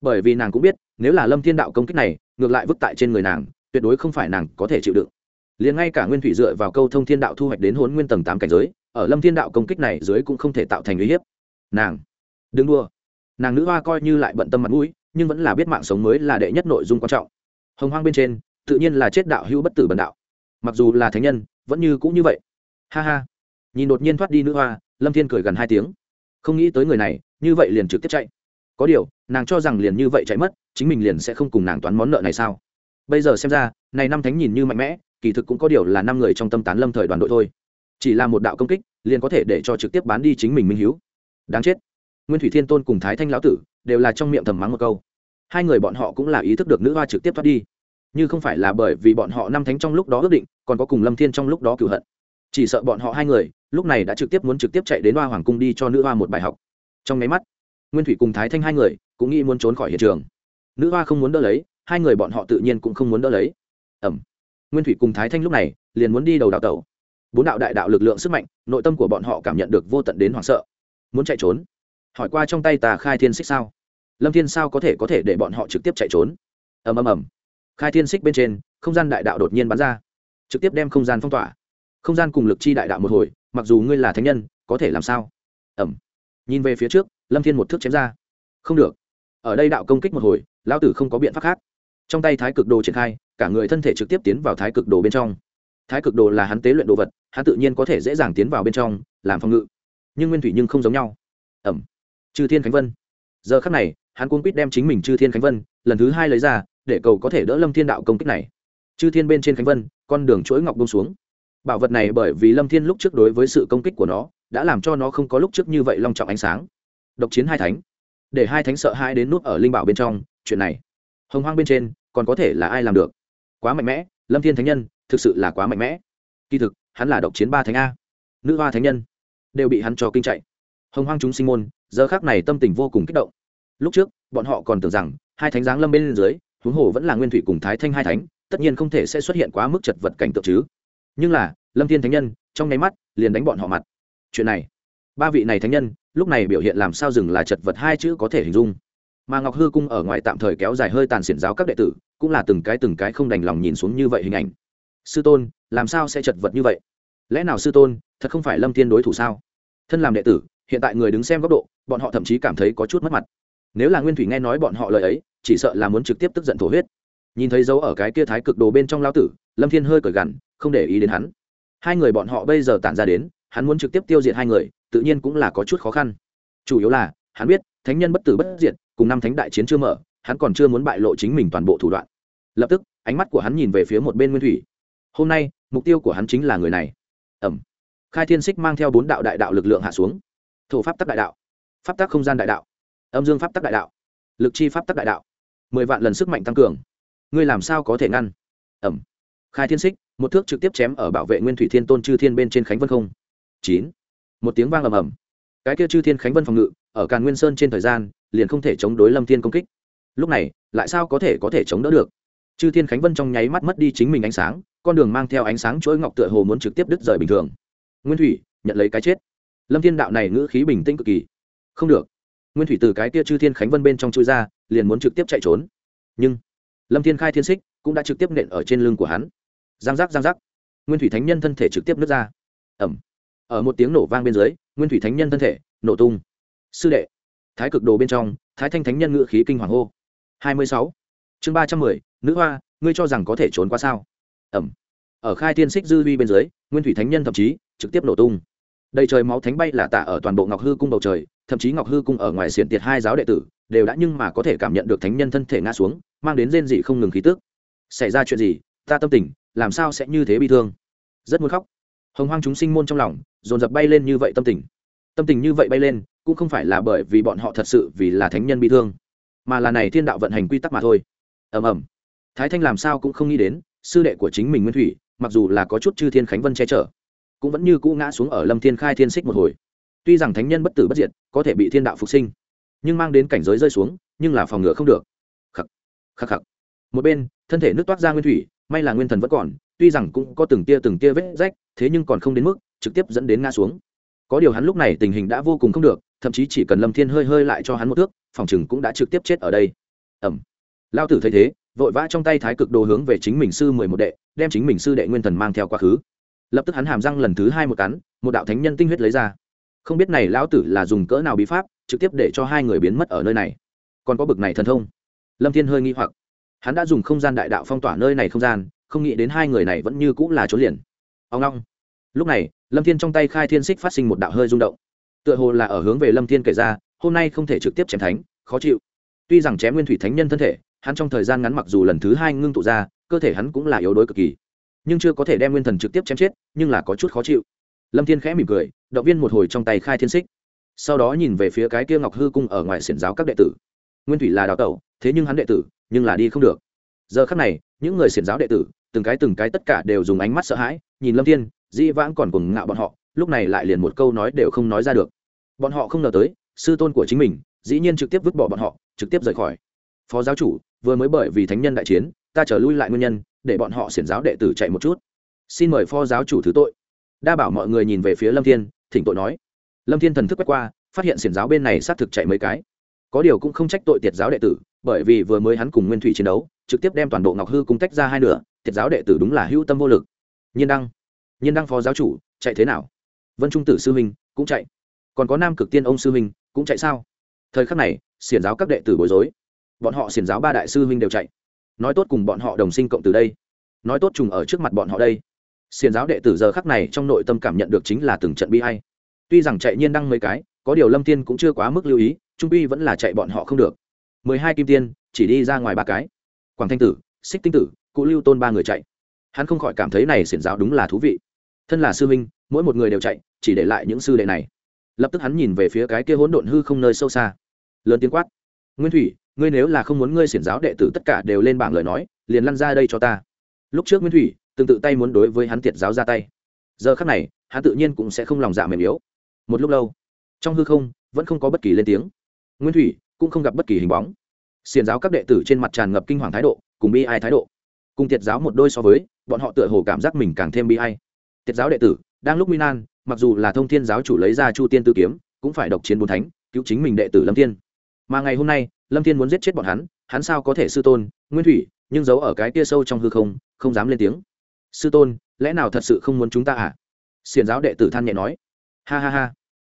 Bởi vì nàng cũng biết, nếu là lâm thiên đạo công kích này, ngược lại vứt tại trên người nàng, tuyệt đối không phải nàng có thể chịu đựng. Liền ngay cả nguyên thủy dựa vào câu thông thiên đạo thu hoạch đến hốn nguyên tầng tám cảnh giới, ở lâm thiên đạo công kích này dưới cũng không thể tạo thành uy hiếp. Nàng, đừng đua nàng nữ hoa coi như lại bận tâm mặt mũi, nhưng vẫn là biết mạng sống mới là đệ nhất nội dung quan trọng. Hồng hoang bên trên, tự nhiên là chết đạo hữu bất tử bần đạo. Mặc dù là thánh nhân, vẫn như cũng như vậy. Ha ha. Nhìn đột nhiên thoát đi nữ hoa, lâm thiên cười gần hai tiếng không nghĩ tới người này, như vậy liền trực tiếp chạy. Có điều, nàng cho rằng liền như vậy chạy mất, chính mình liền sẽ không cùng nàng toán món nợ này sao? Bây giờ xem ra, này năm thánh nhìn như mạnh mẽ, kỳ thực cũng có điều là năm người trong tâm tán lâm thời đoàn đội thôi. Chỉ là một đạo công kích, liền có thể để cho trực tiếp bán đi chính mình minh hiếu. Đáng chết. Nguyên thủy thiên tôn cùng thái thanh lão tử đều là trong miệng thầm mắng một câu. Hai người bọn họ cũng là ý thức được nữ hoa trực tiếp thoát đi. Như không phải là bởi vì bọn họ năm thánh trong lúc đó ước định, còn có cùng lâm thiên trong lúc đó cựu hận chỉ sợ bọn họ hai người, lúc này đã trực tiếp muốn trực tiếp chạy đến hoa hoàng cung đi cho nữ hoa một bài học. Trong máy mắt, nguyên thủy cùng thái thanh hai người cũng nghĩ muốn trốn khỏi hiện trường. Nữ hoa không muốn đỡ lấy, hai người bọn họ tự nhiên cũng không muốn đỡ lấy. Ẩm. Nguyên thủy cùng thái thanh lúc này liền muốn đi đầu đào tẩu. Bốn đạo đại đạo lực lượng sức mạnh, nội tâm của bọn họ cảm nhận được vô tận đến hoảng sợ. Muốn chạy trốn? Hỏi qua trong tay tà khai thiên xích sao? Lâm thiên sao có thể có thể để bọn họ trực tiếp chạy trốn? Ầm ầm ầm. Khai thiên xích bên trên, không gian đại đạo đột nhiên bắn ra. Trực tiếp đem không gian phong tỏa không gian cùng lực chi đại đạo một hồi, mặc dù ngươi là thánh nhân, có thể làm sao? Ẩm. Nhìn về phía trước, lâm thiên một thước chém ra. Không được. Ở đây đạo công kích một hồi, lão tử không có biện pháp khác. Trong tay thái cực đồ triển khai, cả người thân thể trực tiếp tiến vào thái cực đồ bên trong. Thái cực đồ là hắn tế luyện đồ vật, hắn tự nhiên có thể dễ dàng tiến vào bên trong, làm phòng ngự. Nhưng nguyên thủy nhưng không giống nhau. Ẩm. Chư thiên khánh vân. Giờ khắc này, hắn cuốn quýt đem chính mình chư thiên khánh vân, lần thứ hai lấy ra, để cầu có thể đỡ lâm thiên đạo công kích này. Chư thiên bên trên khánh vân, con đường chuỗi ngọc bông xuống bảo vật này bởi vì lâm thiên lúc trước đối với sự công kích của nó, đã làm cho nó không có lúc trước như vậy long trọng ánh sáng. Độc chiến hai thánh. Để hai thánh sợ hai đến nút ở linh bảo bên trong, chuyện này, hồng hoang bên trên, còn có thể là ai làm được? Quá mạnh mẽ, lâm thiên thánh nhân, thực sự là quá mạnh mẽ. Kỳ thực, hắn là độc chiến ba thánh a. Nữ hoa thánh nhân. Đều bị hắn cho kinh chạy. Hồng hoang chúng sinh môn, giờ khác này tâm tình vô cùng kích động. Lúc trước, bọn họ còn tưởng rằng, hai thánh giáng lâm bên dưới, huống hồ vẫn là nguyên thủy cùng thái thanh hai thánh, tất nhiên không thể sẽ xuất hiện quá mức chật vật cảnh tượng chứ nhưng là, lâm thiên thánh nhân, trong nháy mắt, liền đánh bọn họ mặt. Chuyện này, ba vị này thánh nhân, lúc này biểu hiện làm sao dừng là chật vật hai chữ có thể hình dung. Mà ngọc hư cung ở ngoài tạm thời kéo dài hơi tàn xiển giáo các đệ tử, cũng là từng cái từng cái không đành lòng nhìn xuống như vậy hình ảnh. Sư tôn, làm sao sẽ chật vật như vậy? Lẽ nào sư tôn, thật không phải lâm thiên đối thủ sao? Thân làm đệ tử, hiện tại người đứng xem góc độ, bọn họ thậm chí cảm thấy có chút mất mặt. Nếu là nguyên thủy nghe nói bọn họ lời ấy, chỉ sợ là muốn trực tiếp tức giận thổ huyết. Nhìn thấy dấu ở cái kia thái cực đồ bên trong lao tử, lâm thiên hơi cởi gằn không để ý đến hắn. Hai người bọn họ bây giờ tản ra đến, hắn muốn trực tiếp tiêu diệt hai người, tự nhiên cũng là có chút khó khăn. Chủ yếu là, hắn biết, thánh nhân bất tử bất diệt, cùng năm thánh đại chiến chưa mở, hắn còn chưa muốn bại lộ chính mình toàn bộ thủ đoạn. Lập tức, ánh mắt của hắn nhìn về phía một bên nguyên thủy. Hôm nay, mục tiêu của hắn chính là người này. Ẩm. Khai thiên xích mang theo bốn đạo đại đạo lực lượng hạ xuống. Thổ pháp tắc đại đạo, pháp tắc không gian đại đạo, âm dương pháp tắc đại đạo, lực chi pháp tắc đại đạo. Mười vạn lần sức mạnh tăng cường. Ngươi làm sao có thể ngăn? Ẩm khai thiên xích một thước trực tiếp chém ở bảo vệ nguyên thủy thiên tôn chư thiên bên trên khánh vân không. Chín. Một tiếng vang ầm ầm. Cái kia chư thiên khánh vân phòng ngự, ở càn nguyên sơn trên thời gian, liền không thể chống đối lâm thiên công kích. Lúc này, lại sao có thể có thể chống đỡ được? Chư thiên khánh vân trong nháy mắt mất đi chính mình ánh sáng, con đường mang theo ánh sáng chuỗi ngọc tựa hồ muốn trực tiếp đứt rời bình thường. Nguyên thủy, nhận lấy cái chết. Lâm thiên đạo này ngữ khí bình tĩnh cực kỳ. Không được. Nguyên thủy từ cái kia chư thiên khánh vân bên trong chui ra, liền muốn trực tiếp chạy trốn. Nhưng, lâm thiên khai thiên xích cũng đã trực tiếp nện ở trên lưng của hắn giang giác giang giác. Nguyên thủy thánh nhân thân thể trực tiếp nứt ra. Ẩm. Ở một tiếng nổ vang bên dưới, nguyên thủy thánh nhân thân thể nổ tung. Sư đệ. Thái cực đồ bên trong, thái thanh thánh nhân ngự khí kinh hoàng hô. Hai mươi sáu. Chương ba trăm mười, nữ hoa, ngươi cho rằng có thể trốn qua sao? Ẩm. Ở khai thiên xích dư vi bên dưới, nguyên thủy thánh nhân thậm chí trực tiếp nổ tung. Đầy trời máu thánh bay là tạ ở toàn bộ ngọc hư cung bầu trời, thậm chí ngọc hư cung ở ngoài xiển tiệt hai giáo đệ tử đều đã nhưng mà có thể cảm nhận được thánh nhân thân thể ngã xuống, mang đến rên dị không ngừng khí tức. Xảy ra chuyện gì? Ta tâm tình, làm sao sẽ như thế bị thương? Rất muốn khóc. Hồng hoang chúng sinh môn trong lòng, dồn dập bay lên như vậy tâm tình. Tâm tình như vậy bay lên, cũng không phải là bởi vì bọn họ thật sự vì là thánh nhân bị thương, mà là này thiên đạo vận hành quy tắc mà thôi. Ầm ầm. Thái thanh làm sao cũng không nghĩ đến, sư đệ của chính mình nguyên thủy, mặc dù là có chút chư thiên khánh vân che chở, cũng vẫn như cũ ngã xuống ở lâm thiên khai thiên xích một hồi. Tuy rằng thánh nhân bất tử bất diệt, có thể bị thiên đạo phục sinh, nhưng mang đến cảnh giới rơi xuống, nhưng là phòng ngừa không được. Khắc khắc khắc. Một bên, thân thể nước toát ra nguyên thủy may là nguyên thần vẫn còn, tuy rằng cũng có từng tia từng tia vết rách, thế nhưng còn không đến mức trực tiếp dẫn đến ngã xuống. Có điều hắn lúc này tình hình đã vô cùng không được, thậm chí chỉ cần lâm thiên hơi hơi lại cho hắn một thước, phòng chừng cũng đã trực tiếp chết ở đây. Ẩm lao tử thấy thế, vội vã trong tay thái cực đồ hướng về chính mình sư mười một đệ, đem chính mình sư đệ nguyên thần mang theo quá khứ. Lập tức hắn hàm răng lần thứ hai một cắn, một đạo thánh nhân tinh huyết lấy ra. Không biết này lão tử là dùng cỡ nào bí pháp, trực tiếp để cho hai người biến mất ở nơi này. Còn có bực này thần thông. Lâm thiên hơi nghi hoặc hắn đã dùng không gian đại đạo phong tỏa nơi này không gian, không nghĩ đến hai người này vẫn như cũng là trốn liền. Ông long lúc này, lâm thiên trong tay khai thiên xích phát sinh một đạo hơi rung động. Tựa hồ là ở hướng về lâm thiên kể ra, hôm nay không thể trực tiếp chém thánh, khó chịu. Tuy rằng chém nguyên thủy thánh nhân thân thể, hắn trong thời gian ngắn mặc dù lần thứ hai ngưng tụ ra, cơ thể hắn cũng là yếu đuối cực kỳ. Nhưng chưa có thể đem nguyên thần trực tiếp chém chết, nhưng là có chút khó chịu. Lâm thiên khẽ mỉm cười, động viên một hồi trong tay khai thiên xích. Sau đó nhìn về phía cái kia ngọc hư cung ở ngoài xiển giáo các đệ tử. Nguyên thủy là đào tẩu, thế nhưng hắn đệ tử nhưng là đi không được. Giờ khắc này, những người xiển giáo đệ tử, từng cái từng cái tất cả đều dùng ánh mắt sợ hãi, nhìn lâm thiên, dĩ vãng còn cùng ngạo bọn họ, lúc này lại liền một câu nói đều không nói ra được. Bọn họ không ngờ tới, sư tôn của chính mình, dĩ nhiên trực tiếp vứt bỏ bọn họ, trực tiếp rời khỏi. Phó giáo chủ, vừa mới bởi vì thánh nhân đại chiến, ta trở lui lại nguyên nhân, để bọn họ xiển giáo đệ tử chạy một chút. Xin mời phó giáo chủ thứ tội. Đa bảo mọi người nhìn về phía lâm thiên, thỉnh tội nói. Lâm thiên thần thức quét qua, phát hiện xiển giáo bên này xác thực chạy mấy cái. Có điều cũng không trách tội tiệt giáo đệ tử bởi vì vừa mới hắn cùng nguyên thủy chiến đấu, trực tiếp đem toàn bộ ngọc hư cung tách ra hai nửa, thiệt giáo đệ tử đúng là hữu tâm vô lực. Nhiên đăng nhiên đăng phó giáo chủ, chạy thế nào? Vân trung tử sư huynh cũng chạy. Còn có nam cực tiên ông sư huynh cũng chạy sao? Thời khắc này, xiển giáo các đệ tử bối rối. Bọn họ xiển giáo ba đại sư huynh đều chạy. Nói tốt cùng bọn họ đồng sinh cộng từ đây. Nói tốt trùng ở trước mặt bọn họ đây. Xiển giáo đệ tử giờ khắc này trong nội tâm cảm nhận được chính là từng trận bi hay tuy rằng chạy nhiên đăng mấy cái, có điều lâm tiên cũng chưa quá mức lưu ý, trung uy vẫn là chạy bọn họ không được mười hai kim tiên, chỉ đi ra ngoài ba cái. Quảng thanh tử, xích tinh tử cụ lưu tôn ba người chạy. Hắn không khỏi cảm thấy này xiển giáo đúng là thú vị. Thân là sư huynh, mỗi một người đều chạy, chỉ để lại những sư đệ này. Lập tức hắn nhìn về phía cái kia hỗn độn hư không nơi sâu xa. Lớn tiếng quát. Nguyên thủy, ngươi nếu là không muốn ngươi xiển giáo đệ tử tất cả đều lên bảng lời nói, liền lăn ra đây cho ta. Lúc trước nguyên thủy, từng tự tay muốn đối với hắn tiệt giáo ra tay. Giờ khắc này, hắn tự nhiên cũng sẽ không lòng dạ mềm yếu. Một lúc lâu, trong hư không, vẫn không có bất kỳ lên tiếng. Nguyên thủy cũng không gặp bất kỳ hình bóng. Xiền giáo các đệ tử trên mặt tràn ngập kinh hoàng thái độ, cùng bi ai thái độ. Cùng tiệt giáo một đôi so với, bọn họ tựa hồ cảm giác mình càng thêm bi ai. Tiệt giáo đệ tử, đang lúc nguy nan, mặc dù là thông thiên giáo chủ lấy ra chu tiên tư kiếm, cũng phải độc chiến bốn thánh, cứu chính mình đệ tử lâm thiên. Mà ngày hôm nay, lâm thiên muốn giết chết bọn hắn hắn sao có thể sư tôn, nguyên thủy, nhưng giấu ở cái kia sâu trong hư không không dám lên tiếng. Sư tôn, lẽ nào thật sự không muốn chúng ta à? Xiền giáo đệ tử than nhẹ nói. Ha ha ha.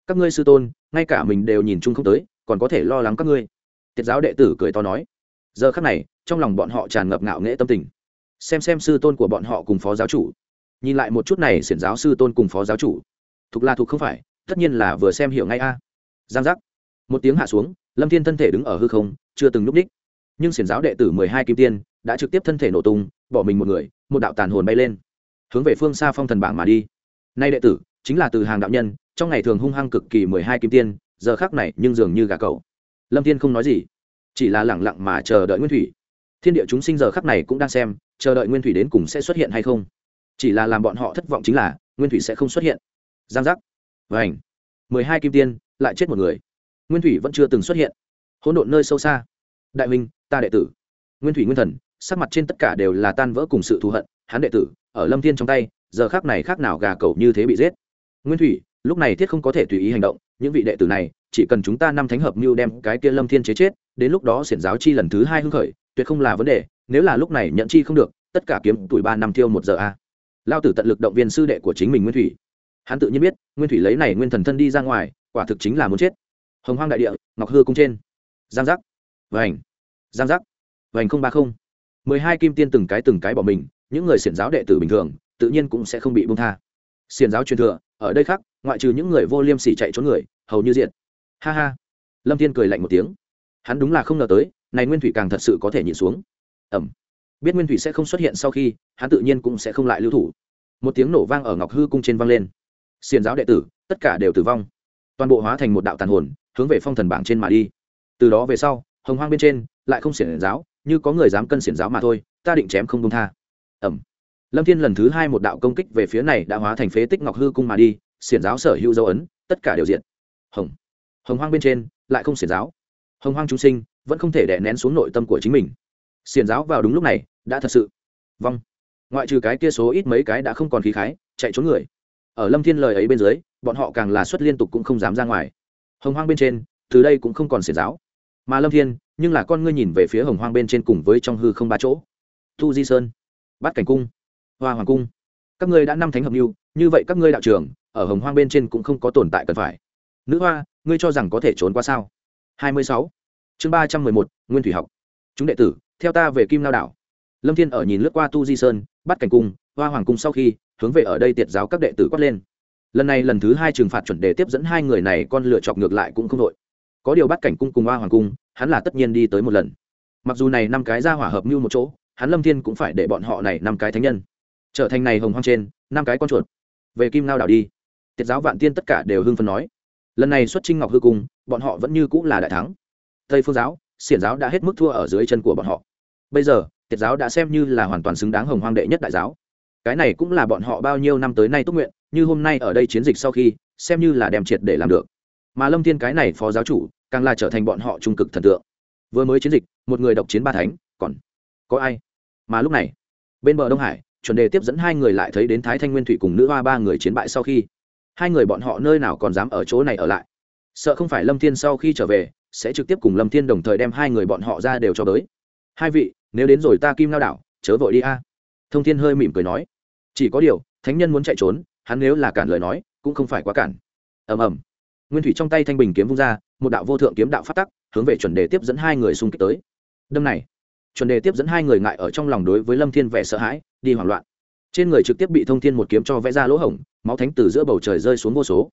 Các ngươi sư tôn, ngay cả mình đều nhìn chung không tới còn có thể lo lắng các ngươi. Tiết giáo đệ tử cười to nói. Giờ khắc này, trong lòng bọn họ tràn ngập ngạo nghễ tâm tình. Xem xem sư tôn của bọn họ cùng phó giáo chủ. Nhìn lại một chút này xiển giáo sư tôn cùng phó giáo chủ. Thục là thục không phải, tất nhiên là vừa xem hiểu ngay a. Giang giác. Một tiếng hạ xuống, lâm thiên thân thể đứng ở hư không, chưa từng núp đích. Nhưng xiển giáo đệ tử mười hai kim tiên đã trực tiếp thân thể nổ tung, bỏ mình một người, một đạo tàn hồn bay lên. Hướng về phương xa phong thần bảng mà đi. Nay đệ tử chính là từ hàng đạo nhân, trong ngày thường hung hăng cực kỳ mười hai kim tiên giờ khác này nhưng dường như gà cầu lâm thiên không nói gì, chỉ là lẳng lặng mà chờ đợi nguyên thủy. Thiên địa chúng sinh giờ khắc này cũng đang xem, chờ đợi nguyên thủy đến cùng sẽ xuất hiện hay không. Chỉ là làm bọn họ thất vọng chính là, nguyên thủy sẽ không xuất hiện. Giang giác. Vảnh mười hai kim tiên, lại chết một người. Nguyên thủy vẫn chưa từng xuất hiện. Hỗn độn nơi sâu xa. Đại minh ta đệ tử. Nguyên thủy nguyên thần, sắc mặt trên tất cả đều là tan vỡ cùng sự thù hận, hắn đệ tử, ở lâm thiên trong tay, giờ khác này khác nào gà cầu như thế bị giết. Nguyên thủy, lúc này thiết không có thể tùy ý hành động những vị đệ tử này, chỉ cần chúng ta năm thánh hợp mưu đem cái kia lâm thiên chế chết, đến lúc đó xiển giáo chi lần thứ hai hưng khởi, tuyệt không là vấn đề, nếu là lúc này nhận chi không được, tất cả kiếm tuổi ba năm thiêu một giờ a. À. Lao tử tận lực động viên sư đệ của chính mình nguyên thủy. Hắn tự nhiên biết, nguyên thủy lấy này nguyên thần thân đi ra ngoài, quả thực chính là muốn chết. Hồng hoang đại địa, ngọc hư cung trên. Giang giác. Vành. Giang giác. Vành không ba không. Mười hai kim tiên từng cái từng cái bỏ mình, những người xiển giáo đệ tử bình thường, tự nhiên cũng sẽ không bị bung tha. Xiển giáo truyền thừa ở đây khác, ngoại trừ những người vô liêm sỉ chạy trốn người, hầu như diện ha ha. Lâm thiên cười lạnh một tiếng. Hắn đúng là không ngờ tới, này nguyên thủy càng thật sự có thể nhìn xuống. Ẩm. Biết nguyên thủy sẽ không xuất hiện sau khi, hắn tự nhiên cũng sẽ không lại lưu thủ. Một tiếng nổ vang ở ngọc hư cung trên vang lên. Xiền giáo đệ tử, tất cả đều tử vong. Toàn bộ hóa thành một đạo tàn hồn, hướng về phong thần bảng trên mà đi. Từ đó về sau, hồng hoang bên trên, lại không xiển giáo, như có người dám cân xiển giáo mà thôi, ta định chém không công tha. Ẩm lâm thiên lần thứ hai một đạo công kích về phía này đã hóa thành phế tích ngọc hư cung mà đi, xiển giáo sở hữu dấu ấn, tất cả đều diện hồng. Hồng hoang bên trên, lại không xiển giáo. Hồng hoang chúng sinh, vẫn không thể đè nén xuống nội tâm của chính mình. Xiển giáo vào đúng lúc này, đã thật sự. Vong. Ngoại trừ cái kia số ít mấy cái đã không còn khí khái, chạy trốn người. Ở lâm thiên lời ấy bên dưới, bọn họ càng là xuất liên tục cũng không dám ra ngoài. Hồng hoang bên trên, từ đây cũng không còn xiển giáo. Mà lâm thiên, nhưng là con ngươi nhìn về phía hồng hoang bên trên cùng với trong hư không ba chỗ. Thu di sơn. Bắt cảnh cung hoa hoàng cung. Các ngươi đã năm thánh hợp mưu, như vậy các ngươi đạo trưởng, ở hồng hoang bên trên cũng không có tồn tại cần phải. Nữ hoa, ngươi cho rằng có thể trốn qua sao? Hai mươi sáu. Chương ba trăm mười một, nguyên thủy học. Chúng đệ tử, theo ta về kim lao đảo. Lâm thiên ở nhìn lướt qua tu di sơn, bắt cảnh cung, hoa hoàng cung sau khi, hướng về ở đây tiệt giáo các đệ tử quát lên. Lần này lần thứ hai trừng phạt chuẩn đề tiếp dẫn hai người này con lựa chọc ngược lại cũng không đội. Có điều bắt cảnh cung cùng hoa hoàng cung, hắn là tất nhiên đi tới một lần. Mặc dù này năm cái ra hỏa hợp như một chỗ, hắn lâm thiên cũng phải để bọn họ này năm cái thánh nhân trở thành này hồng hoang trên, năm cái con chuột. Về kim ngao đảo đi. Tiết giáo vạn tiên tất cả đều hưng phấn nói. Lần này xuất trinh ngọc hư cung, bọn họ vẫn như cũng là đại thắng. Tây phương giáo, xiển giáo đã hết mức thua ở dưới chân của bọn họ. Bây giờ, tiết giáo đã xem như là hoàn toàn xứng đáng hồng hoang đệ nhất đại giáo. Cái này cũng là bọn họ bao nhiêu năm tới nay tốt nguyện, như hôm nay ở đây chiến dịch sau khi, xem như là đem triệt để làm được. Mà lâm thiên cái này phó giáo chủ, càng là trở thành bọn họ trung cực thần tượng. Vừa mới chiến dịch, một người độc chiến ba thánh, còn có ai? Mà lúc này, bên bờ đông hải chuẩn đề tiếp dẫn hai người lại thấy đến thái thanh nguyên thủy cùng nữ hoa ba người chiến bại sau khi, hai người bọn họ nơi nào còn dám ở chỗ này ở lại. Sợ không phải lâm thiên sau khi trở về, sẽ trực tiếp cùng lâm thiên đồng thời đem hai người bọn họ ra đều cho tới. Hai vị, nếu đến rồi ta kim lao đảo, chớ vội đi a. Thông thiên hơi mỉm cười nói. Chỉ có điều, thánh nhân muốn chạy trốn, hắn nếu là cản lời nói, cũng không phải quá cản. Ầm ầm. Nguyên thủy trong tay thanh bình kiếm vung ra, một đạo vô thượng kiếm đạo phát tắc, hướng về chuẩn đề tiếp dẫn hai người xung kích tới. Đâm này, chuẩn đề tiếp dẫn hai người ngại ở trong lòng đối với lâm thiên vẻ sợ hãi đi hoảng loạn. Trên người trực tiếp bị thông thiên một kiếm cho vẽ ra lỗ hổng, máu thánh từ giữa bầu trời rơi xuống vô số.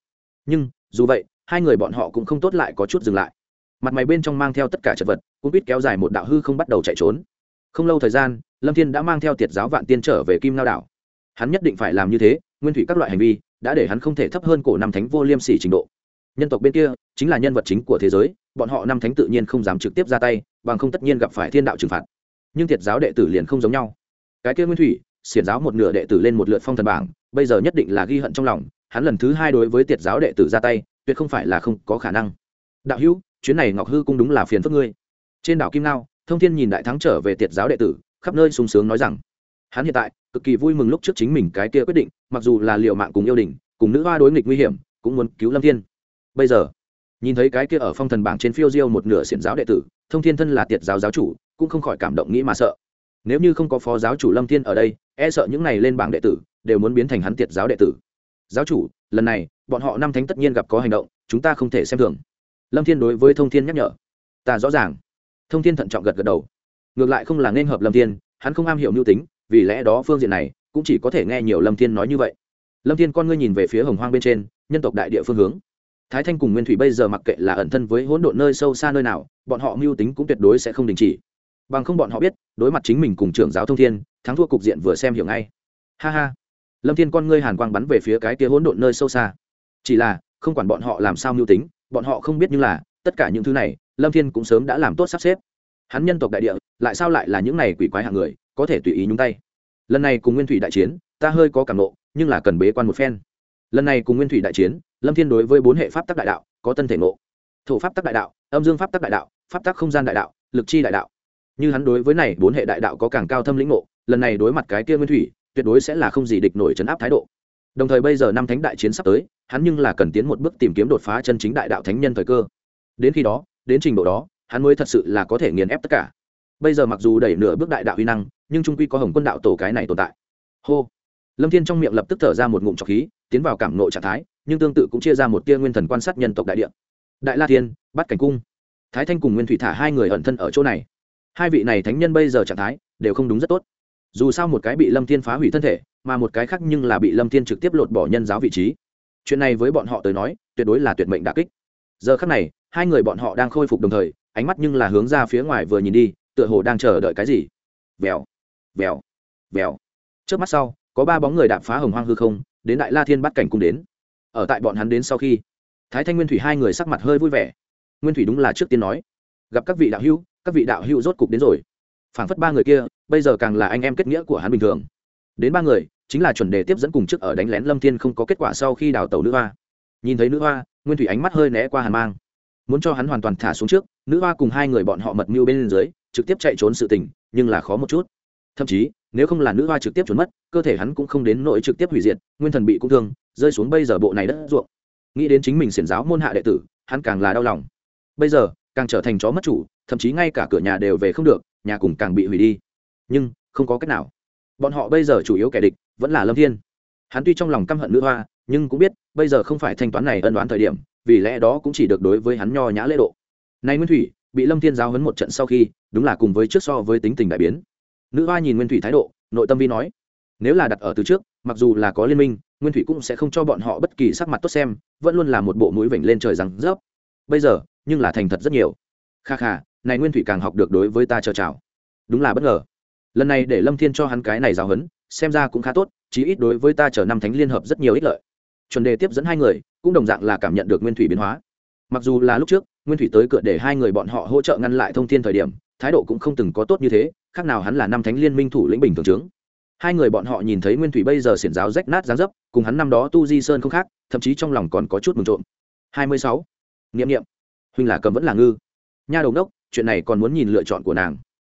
Nhưng, dù vậy, hai người bọn họ cũng không tốt lại có chút dừng lại. Mặt mày bên trong mang theo tất cả chật vật cũng biết kéo dài một đạo hư không bắt đầu chạy trốn. Không lâu thời gian, lâm thiên đã mang theo tiệt giáo vạn tiên trở về kim lao đảo. Hắn nhất định phải làm như thế, nguyên thủy các loại hành vi đã để hắn không thể thấp hơn cổ năm thánh vô liêm sỉ trình độ. Nhân tộc bên kia chính là nhân vật chính của thế giới, bọn họ năm thánh tự nhiên không dám trực tiếp ra tay, bằng không tất nhiên gặp phải thiên đạo trừng phạt. Nhưng thiệt giáo đệ tử liền không giống nhau cái kia nguyên thủy, xiển giáo một nửa đệ tử lên một lượt phong thần bảng, bây giờ nhất định là ghi hận trong lòng, hắn lần thứ hai đối với tiệt giáo đệ tử ra tay, tuyệt không phải là không có khả năng. Đạo hữu, chuyến này ngọc hư cũng đúng là phiền phức ngươi. Trên đảo kim lao thông thiên nhìn đại thắng trở về tiệt giáo đệ tử, khắp nơi sung sướng nói rằng, hắn hiện tại cực kỳ vui mừng lúc trước chính mình cái kia quyết định, mặc dù là liệu mạng cùng yêu đình cùng nữ hoa đối nghịch nguy hiểm, cũng muốn cứu lâm thiên. Bây giờ, nhìn thấy cái kia ở phong thần bảng trên phiêu diêu một nửa xiển giáo đệ tử, thông thiên thân là tiệt giáo giáo chủ, cũng không khỏi cảm động nghĩ mà sợ nếu như không có phó giáo chủ lâm thiên ở đây e sợ những này lên bảng đệ tử đều muốn biến thành hắn tiệt giáo đệ tử. Giáo chủ, lần này, bọn họ năm thánh tất nhiên gặp có hành động, chúng ta không thể xem thường. Lâm thiên đối với thông thiên nhắc nhở. Ta rõ ràng. Thông thiên thận trọng gật gật đầu. Ngược lại không là nên hợp lâm thiên, hắn không am hiểu mưu tính, vì lẽ đó phương diện này cũng chỉ có thể nghe nhiều lâm thiên nói như vậy. Lâm thiên con ngươi nhìn về phía hồng hoang bên trên, nhân tộc đại địa phương hướng. Thái thanh cùng nguyên thủy bây giờ mặc kệ là ẩn thân với hỗn độn nơi sâu xa nơi nào, bọn họ mưu tính cũng tuyệt đối sẽ không đình chỉ bằng không bọn họ biết, đối mặt chính mình cùng trưởng giáo thông thiên, thắng thua cục diện vừa xem hiểu ngay. Ha ha. Lâm thiên con ngươi hàn quang bắn về phía cái kia hỗn độn nơi sâu xa. Chỉ là, không quản bọn họ làm sao mưu tính, bọn họ không biết như là, tất cả những thứ này, lâm thiên cũng sớm đã làm tốt sắp xếp. Hắn nhân tộc đại địa, lại sao lại là những này quỷ quái hạng người, có thể tùy ý nhúng tay. Lần này cùng nguyên thủy đại chiến, ta hơi có cảm nộ, nhưng là cần bế quan một phen. Lần này cùng nguyên thủy đại chiến, lâm thiên đối với bốn hệ pháp tắc đại đạo có tân thể ngộ. Thổ pháp tắc đại đạo, âm dương pháp tắc đại đạo, pháp tắc không gian đại đạo, lực chi đại đạo như hắn đối với này bốn hệ đại đạo có càng cao thâm lĩnh ngộ, lần này đối mặt cái kia nguyên thủy, tuyệt đối sẽ là không gì địch nổi chấn áp thái độ. Đồng thời bây giờ năm thánh đại chiến sắp tới, hắn nhưng là cần tiến một bước tìm kiếm đột phá chân chính đại đạo thánh nhân thời cơ. Đến khi đó, đến trình độ đó, hắn mới thật sự là có thể nghiền ép tất cả. Bây giờ mặc dù đẩy nửa bước đại đạo huy năng, nhưng trung quy có hồng quân đạo tổ cái này tồn tại. Hô. Lâm thiên trong miệng lập tức thở ra một ngụm trọc khí, tiến vào cảm nộ trạng thái, nhưng tương tự cũng chia ra một tia nguyên thần quan sát nhân tộc đại địa. Đại la thiên bắt cảnh cung. Thái thanh cùng nguyên thủy thả hai người ẩn thân ở chỗ này hai vị này thánh nhân bây giờ trạng thái đều không đúng rất tốt. Dù sao một cái bị lâm thiên phá hủy thân thể, mà một cái khác nhưng là bị lâm thiên trực tiếp lột bỏ nhân giáo vị trí. Chuyện này với bọn họ tới nói, tuyệt đối là tuyệt mệnh đà kích. Giờ khác này, hai người bọn họ đang khôi phục đồng thời, ánh mắt nhưng là hướng ra phía ngoài vừa nhìn đi, tựa hồ đang chờ đợi cái gì. Vèo vèo vèo. Trước mắt sau, có ba bóng người đạp phá hồng hoang hư không, đến đại la thiên bắt cảnh cung đến. Ở tại bọn hắn đến sau khi, thái thanh nguyên thủy hai người sắc mặt hơi vui vẻ. Nguyên thủy đúng là trước tiên nói, gặp các vị đạo hữu các vị đạo hữu rốt cục đến rồi. Phảng phất ba người kia, bây giờ càng là anh em kết nghĩa của hắn bình thường. Đến ba người, chính là chuẩn đề tiếp dẫn cùng trước ở đánh lén lâm thiên không có kết quả sau khi đào tàu nữ hoa. Nhìn thấy nữ hoa, nguyên thủy ánh mắt hơi né qua hàn mang. Muốn cho hắn hoàn toàn thả xuống trước, nữ hoa cùng hai người bọn họ mật mưu bên dưới, trực tiếp chạy trốn sự tình, nhưng là khó một chút. Thậm chí, nếu không là nữ hoa trực tiếp trốn mất, cơ thể hắn cũng không đến nỗi trực tiếp hủy diệt, nguyên thần bị cũng thương, rơi xuống bây giờ bộ này đất ruộng. Nghĩ đến chính mình xiển giáo môn hạ đệ tử, hắn càng là đau lòng. Bây giờ càng trở thành chó mất chủ, thậm chí ngay cả cửa nhà đều về không được, nhà cùng càng bị hủy đi. Nhưng, không có cách nào. Bọn họ bây giờ chủ yếu kẻ địch vẫn là lâm thiên. Hắn tuy trong lòng căm hận nữ hoa, nhưng cũng biết, bây giờ không phải thanh toán này ân đoán thời điểm, vì lẽ đó cũng chỉ được đối với hắn nho nhã lễ độ. Nay nguyên thủy bị lâm thiên giáo hấn một trận sau khi, đúng là cùng với trước so với tính tình đại biến. Nữ hoa nhìn nguyên thủy thái độ, nội tâm vi nói, nếu là đặt ở từ trước, mặc dù là có liên minh, nguyên thủy cũng sẽ không cho bọn họ bất kỳ sắc mặt tốt xem, vẫn luôn là một bộ mũi vểnh lên trời rằng rớp bây giờ, nhưng là thành thật rất nhiều. Kha kha, này nguyên thủy càng học được đối với ta chờ chào. Đúng là bất ngờ. Lần này để lâm thiên cho hắn cái này giáo hấn xem ra cũng khá tốt, chí ít đối với ta chờ năm thánh liên hợp rất nhiều ích lợi. Chuẩn đề tiếp dẫn hai người, cũng đồng dạng là cảm nhận được nguyên thủy biến hóa. Mặc dù là lúc trước, nguyên thủy tới cửa để hai người bọn họ hỗ trợ ngăn lại thông thiên thời điểm, thái độ cũng không từng có tốt như thế, khác nào hắn là năm thánh liên minh thủ lĩnh bình thường trướng hai người bọn họ nhìn thấy nguyên thủy bây giờ xiển giáo rách nát dáng dấp, cùng hắn năm đó tu di sơn không khác, thậm chí trong lòng còn có chút mừng trộm. Hai mươi sáu nghiệm nghiệm huynh là cầm vẫn là ngư. Nha đầu đốc chuyện này còn muốn nhìn lựa chọn của nàng.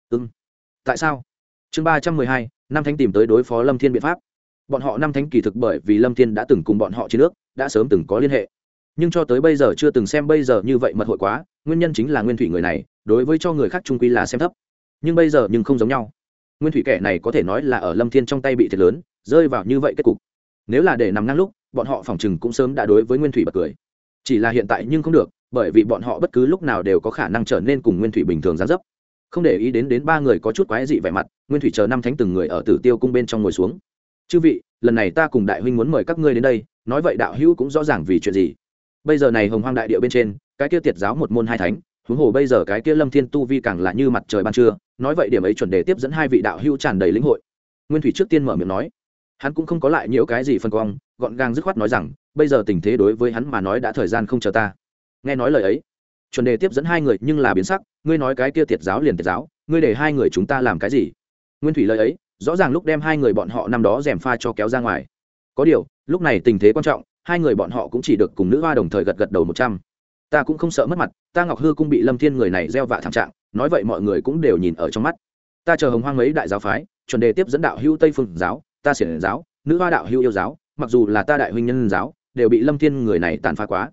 Ưng ừ. tại sao? Chương ba trăm mười hai, năm thánh tìm tới đối phó lâm thiên biện pháp. Bọn họ năm thánh kỳ thực bởi vì lâm thiên đã từng cùng bọn họ chiến nước, đã sớm từng có liên hệ. Nhưng cho tới bây giờ chưa từng xem bây giờ như vậy mật hội quá, nguyên nhân chính là nguyên thủy người này, đối với cho người khác trung quy là xem thấp. Nhưng bây giờ nhưng không giống nhau. Nguyên thủy kẻ này có thể nói là ở lâm thiên trong tay bị thiệt lớn, rơi vào như vậy kết cục. Nếu là để nằm ngang lúc, bọn họ phòng chừng cũng sớm đã đối với nguyên thủy bật cười chỉ là hiện tại nhưng không được, bởi vì bọn họ bất cứ lúc nào đều có khả năng trở nên cùng nguyên thủy bình thường gián dấp. Không để ý đến đến ba người có chút quái dị vẻ mặt, nguyên thủy chờ năm thánh từng người ở tử tiêu cung bên trong ngồi xuống. Chư vị, lần này ta cùng đại huynh muốn mời các ngươi đến đây, nói vậy đạo hữu cũng rõ ràng vì chuyện gì. Bây giờ này hồng hoang đại địa bên trên, cái kia tiệt giáo một môn hai thánh, huống hồ bây giờ cái kia lâm thiên tu vi càng là như mặt trời ban trưa, nói vậy điểm ấy chuẩn đề tiếp dẫn hai vị đạo hữu tràn đầy lĩnh hội. Nguyên thủy trước tiên mở miệng nói. Hắn cũng không có lại nhiễu cái gì phân quang, gọn gàng dứt khoát nói rằng bây giờ tình thế đối với hắn mà nói đã thời gian không chờ ta. Nghe nói lời ấy, chuẩn đề tiếp dẫn hai người nhưng là biến sắc, ngươi nói cái kia tiệt giáo liền tiệt giáo, ngươi để hai người chúng ta làm cái gì? Nguyên thủy lời ấy, rõ ràng lúc đem hai người bọn họ năm đó dèm pha cho kéo ra ngoài. Có điều, lúc này tình thế quan trọng, hai người bọn họ cũng chỉ được cùng nữ hoa đồng thời gật gật đầu một trăm. Ta cũng không sợ mất mặt, ta ngọc hư cũng bị lâm thiên người này gieo vạ thảm trạng, nói vậy mọi người cũng đều nhìn ở trong mắt. Ta chờ hồng hoang mấy đại giáo phái, chuẩn đề tiếp dẫn đạo hữu tây phương giáo, ta xiển giáo, nữ hoa đạo hữu yêu giáo, mặc dù là ta đại huynh nhân giáo đều bị lâm thiên người này tàn phá quá.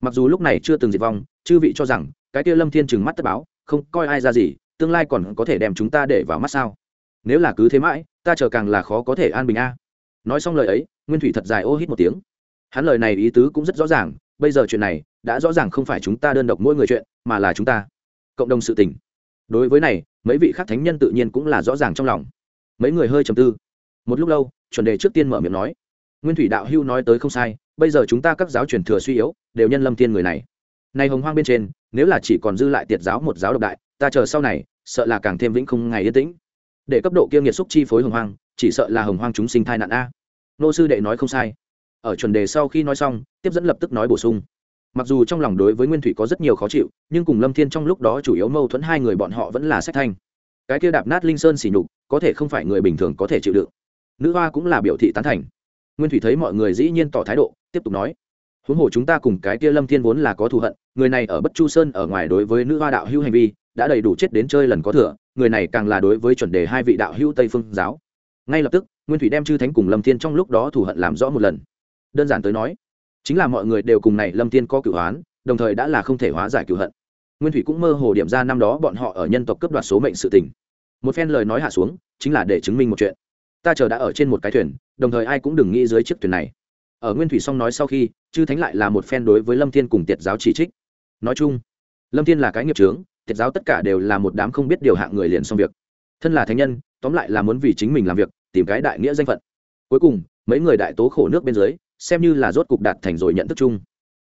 Mặc dù lúc này chưa từng diệt vong, chư vị cho rằng, cái kia lâm thiên trừng mắt tất báo, không coi ai ra gì, tương lai còn có thể đem chúng ta để vào mắt sao? Nếu là cứ thế mãi, ta chờ càng là khó có thể an bình a. Nói xong lời ấy, nguyên thủy thật dài ô hít một tiếng. Hắn lời này ý tứ cũng rất rõ ràng, bây giờ chuyện này, đã rõ ràng không phải chúng ta đơn độc mỗi người chuyện, mà là chúng ta. Cộng đồng sự tình. Đối với này, mấy vị khác thánh nhân tự nhiên cũng là rõ ràng trong lòng. Mấy người hơi trầm tư. Một lúc lâu, chuẩn đề trước tiên mở miệng nói. Nguyên thủy đạo hưu nói tới không sai bây giờ chúng ta các giáo truyền thừa suy yếu, đều nhân lâm thiên người này. Này hồng hoang bên trên, nếu là chỉ còn dư lại tiệt giáo một giáo độc đại, ta chờ sau này, sợ là càng thêm vĩnh không ngày yên tĩnh. Để cấp độ kia nghiệt xúc chi phối hồng hoang, chỉ sợ là hồng hoang chúng sinh thai nạn a. Nô sư đệ nói không sai. Ở chuẩn đề sau khi nói xong, tiếp dẫn lập tức nói bổ sung. Mặc dù trong lòng đối với nguyên thủy có rất nhiều khó chịu, nhưng cùng lâm thiên trong lúc đó chủ yếu mâu thuẫn hai người bọn họ vẫn là sách thanh. Cái kia đạp nát linh sơn xỉ nhục, có thể không phải người bình thường có thể chịu đựng. Nữ hoa cũng là biểu thị tán thành. Nguyên thủy thấy mọi người dĩ nhiên tỏ thái độ tiếp tục nói. Huống hồ chúng ta cùng cái kia lâm thiên vốn là có thù hận, người này ở bất chu sơn ở ngoài đối với nữ hoa đạo hữu hành vi, đã đầy đủ chết đến chơi lần có thừa, người này càng là đối với chuẩn đề hai vị đạo hữu tây phương giáo. Ngay lập tức, nguyên thủy đem chư thánh cùng lâm thiên trong lúc đó thù hận làm rõ một lần. Đơn giản tới nói, chính là mọi người đều cùng này lâm thiên có cửu hoán đồng thời đã là không thể hóa giải cửu hận. Nguyên thủy cũng mơ hồ điểm ra năm đó bọn họ ở nhân tộc cấp đoạt số mệnh sự tình. Một phen lời nói hạ xuống, chính là để chứng minh một chuyện. Ta chờ đã ở trên một cái thuyền, đồng thời ai cũng đừng nghĩ dưới chiếc thuyền này ở nguyên thủy song nói sau khi, chư thánh lại là một phen đối với lâm thiên cùng tiệt giáo chỉ trích. Nói chung, lâm thiên là cái nghiệp trướng tiệt giáo tất cả đều là một đám không biết điều hạng người liền xong việc. Thân là thánh nhân, tóm lại là muốn vì chính mình làm việc, tìm cái đại nghĩa danh phận. Cuối cùng, mấy người đại tố khổ nước bên dưới, xem như là rốt cục đạt thành rồi nhận thức chung.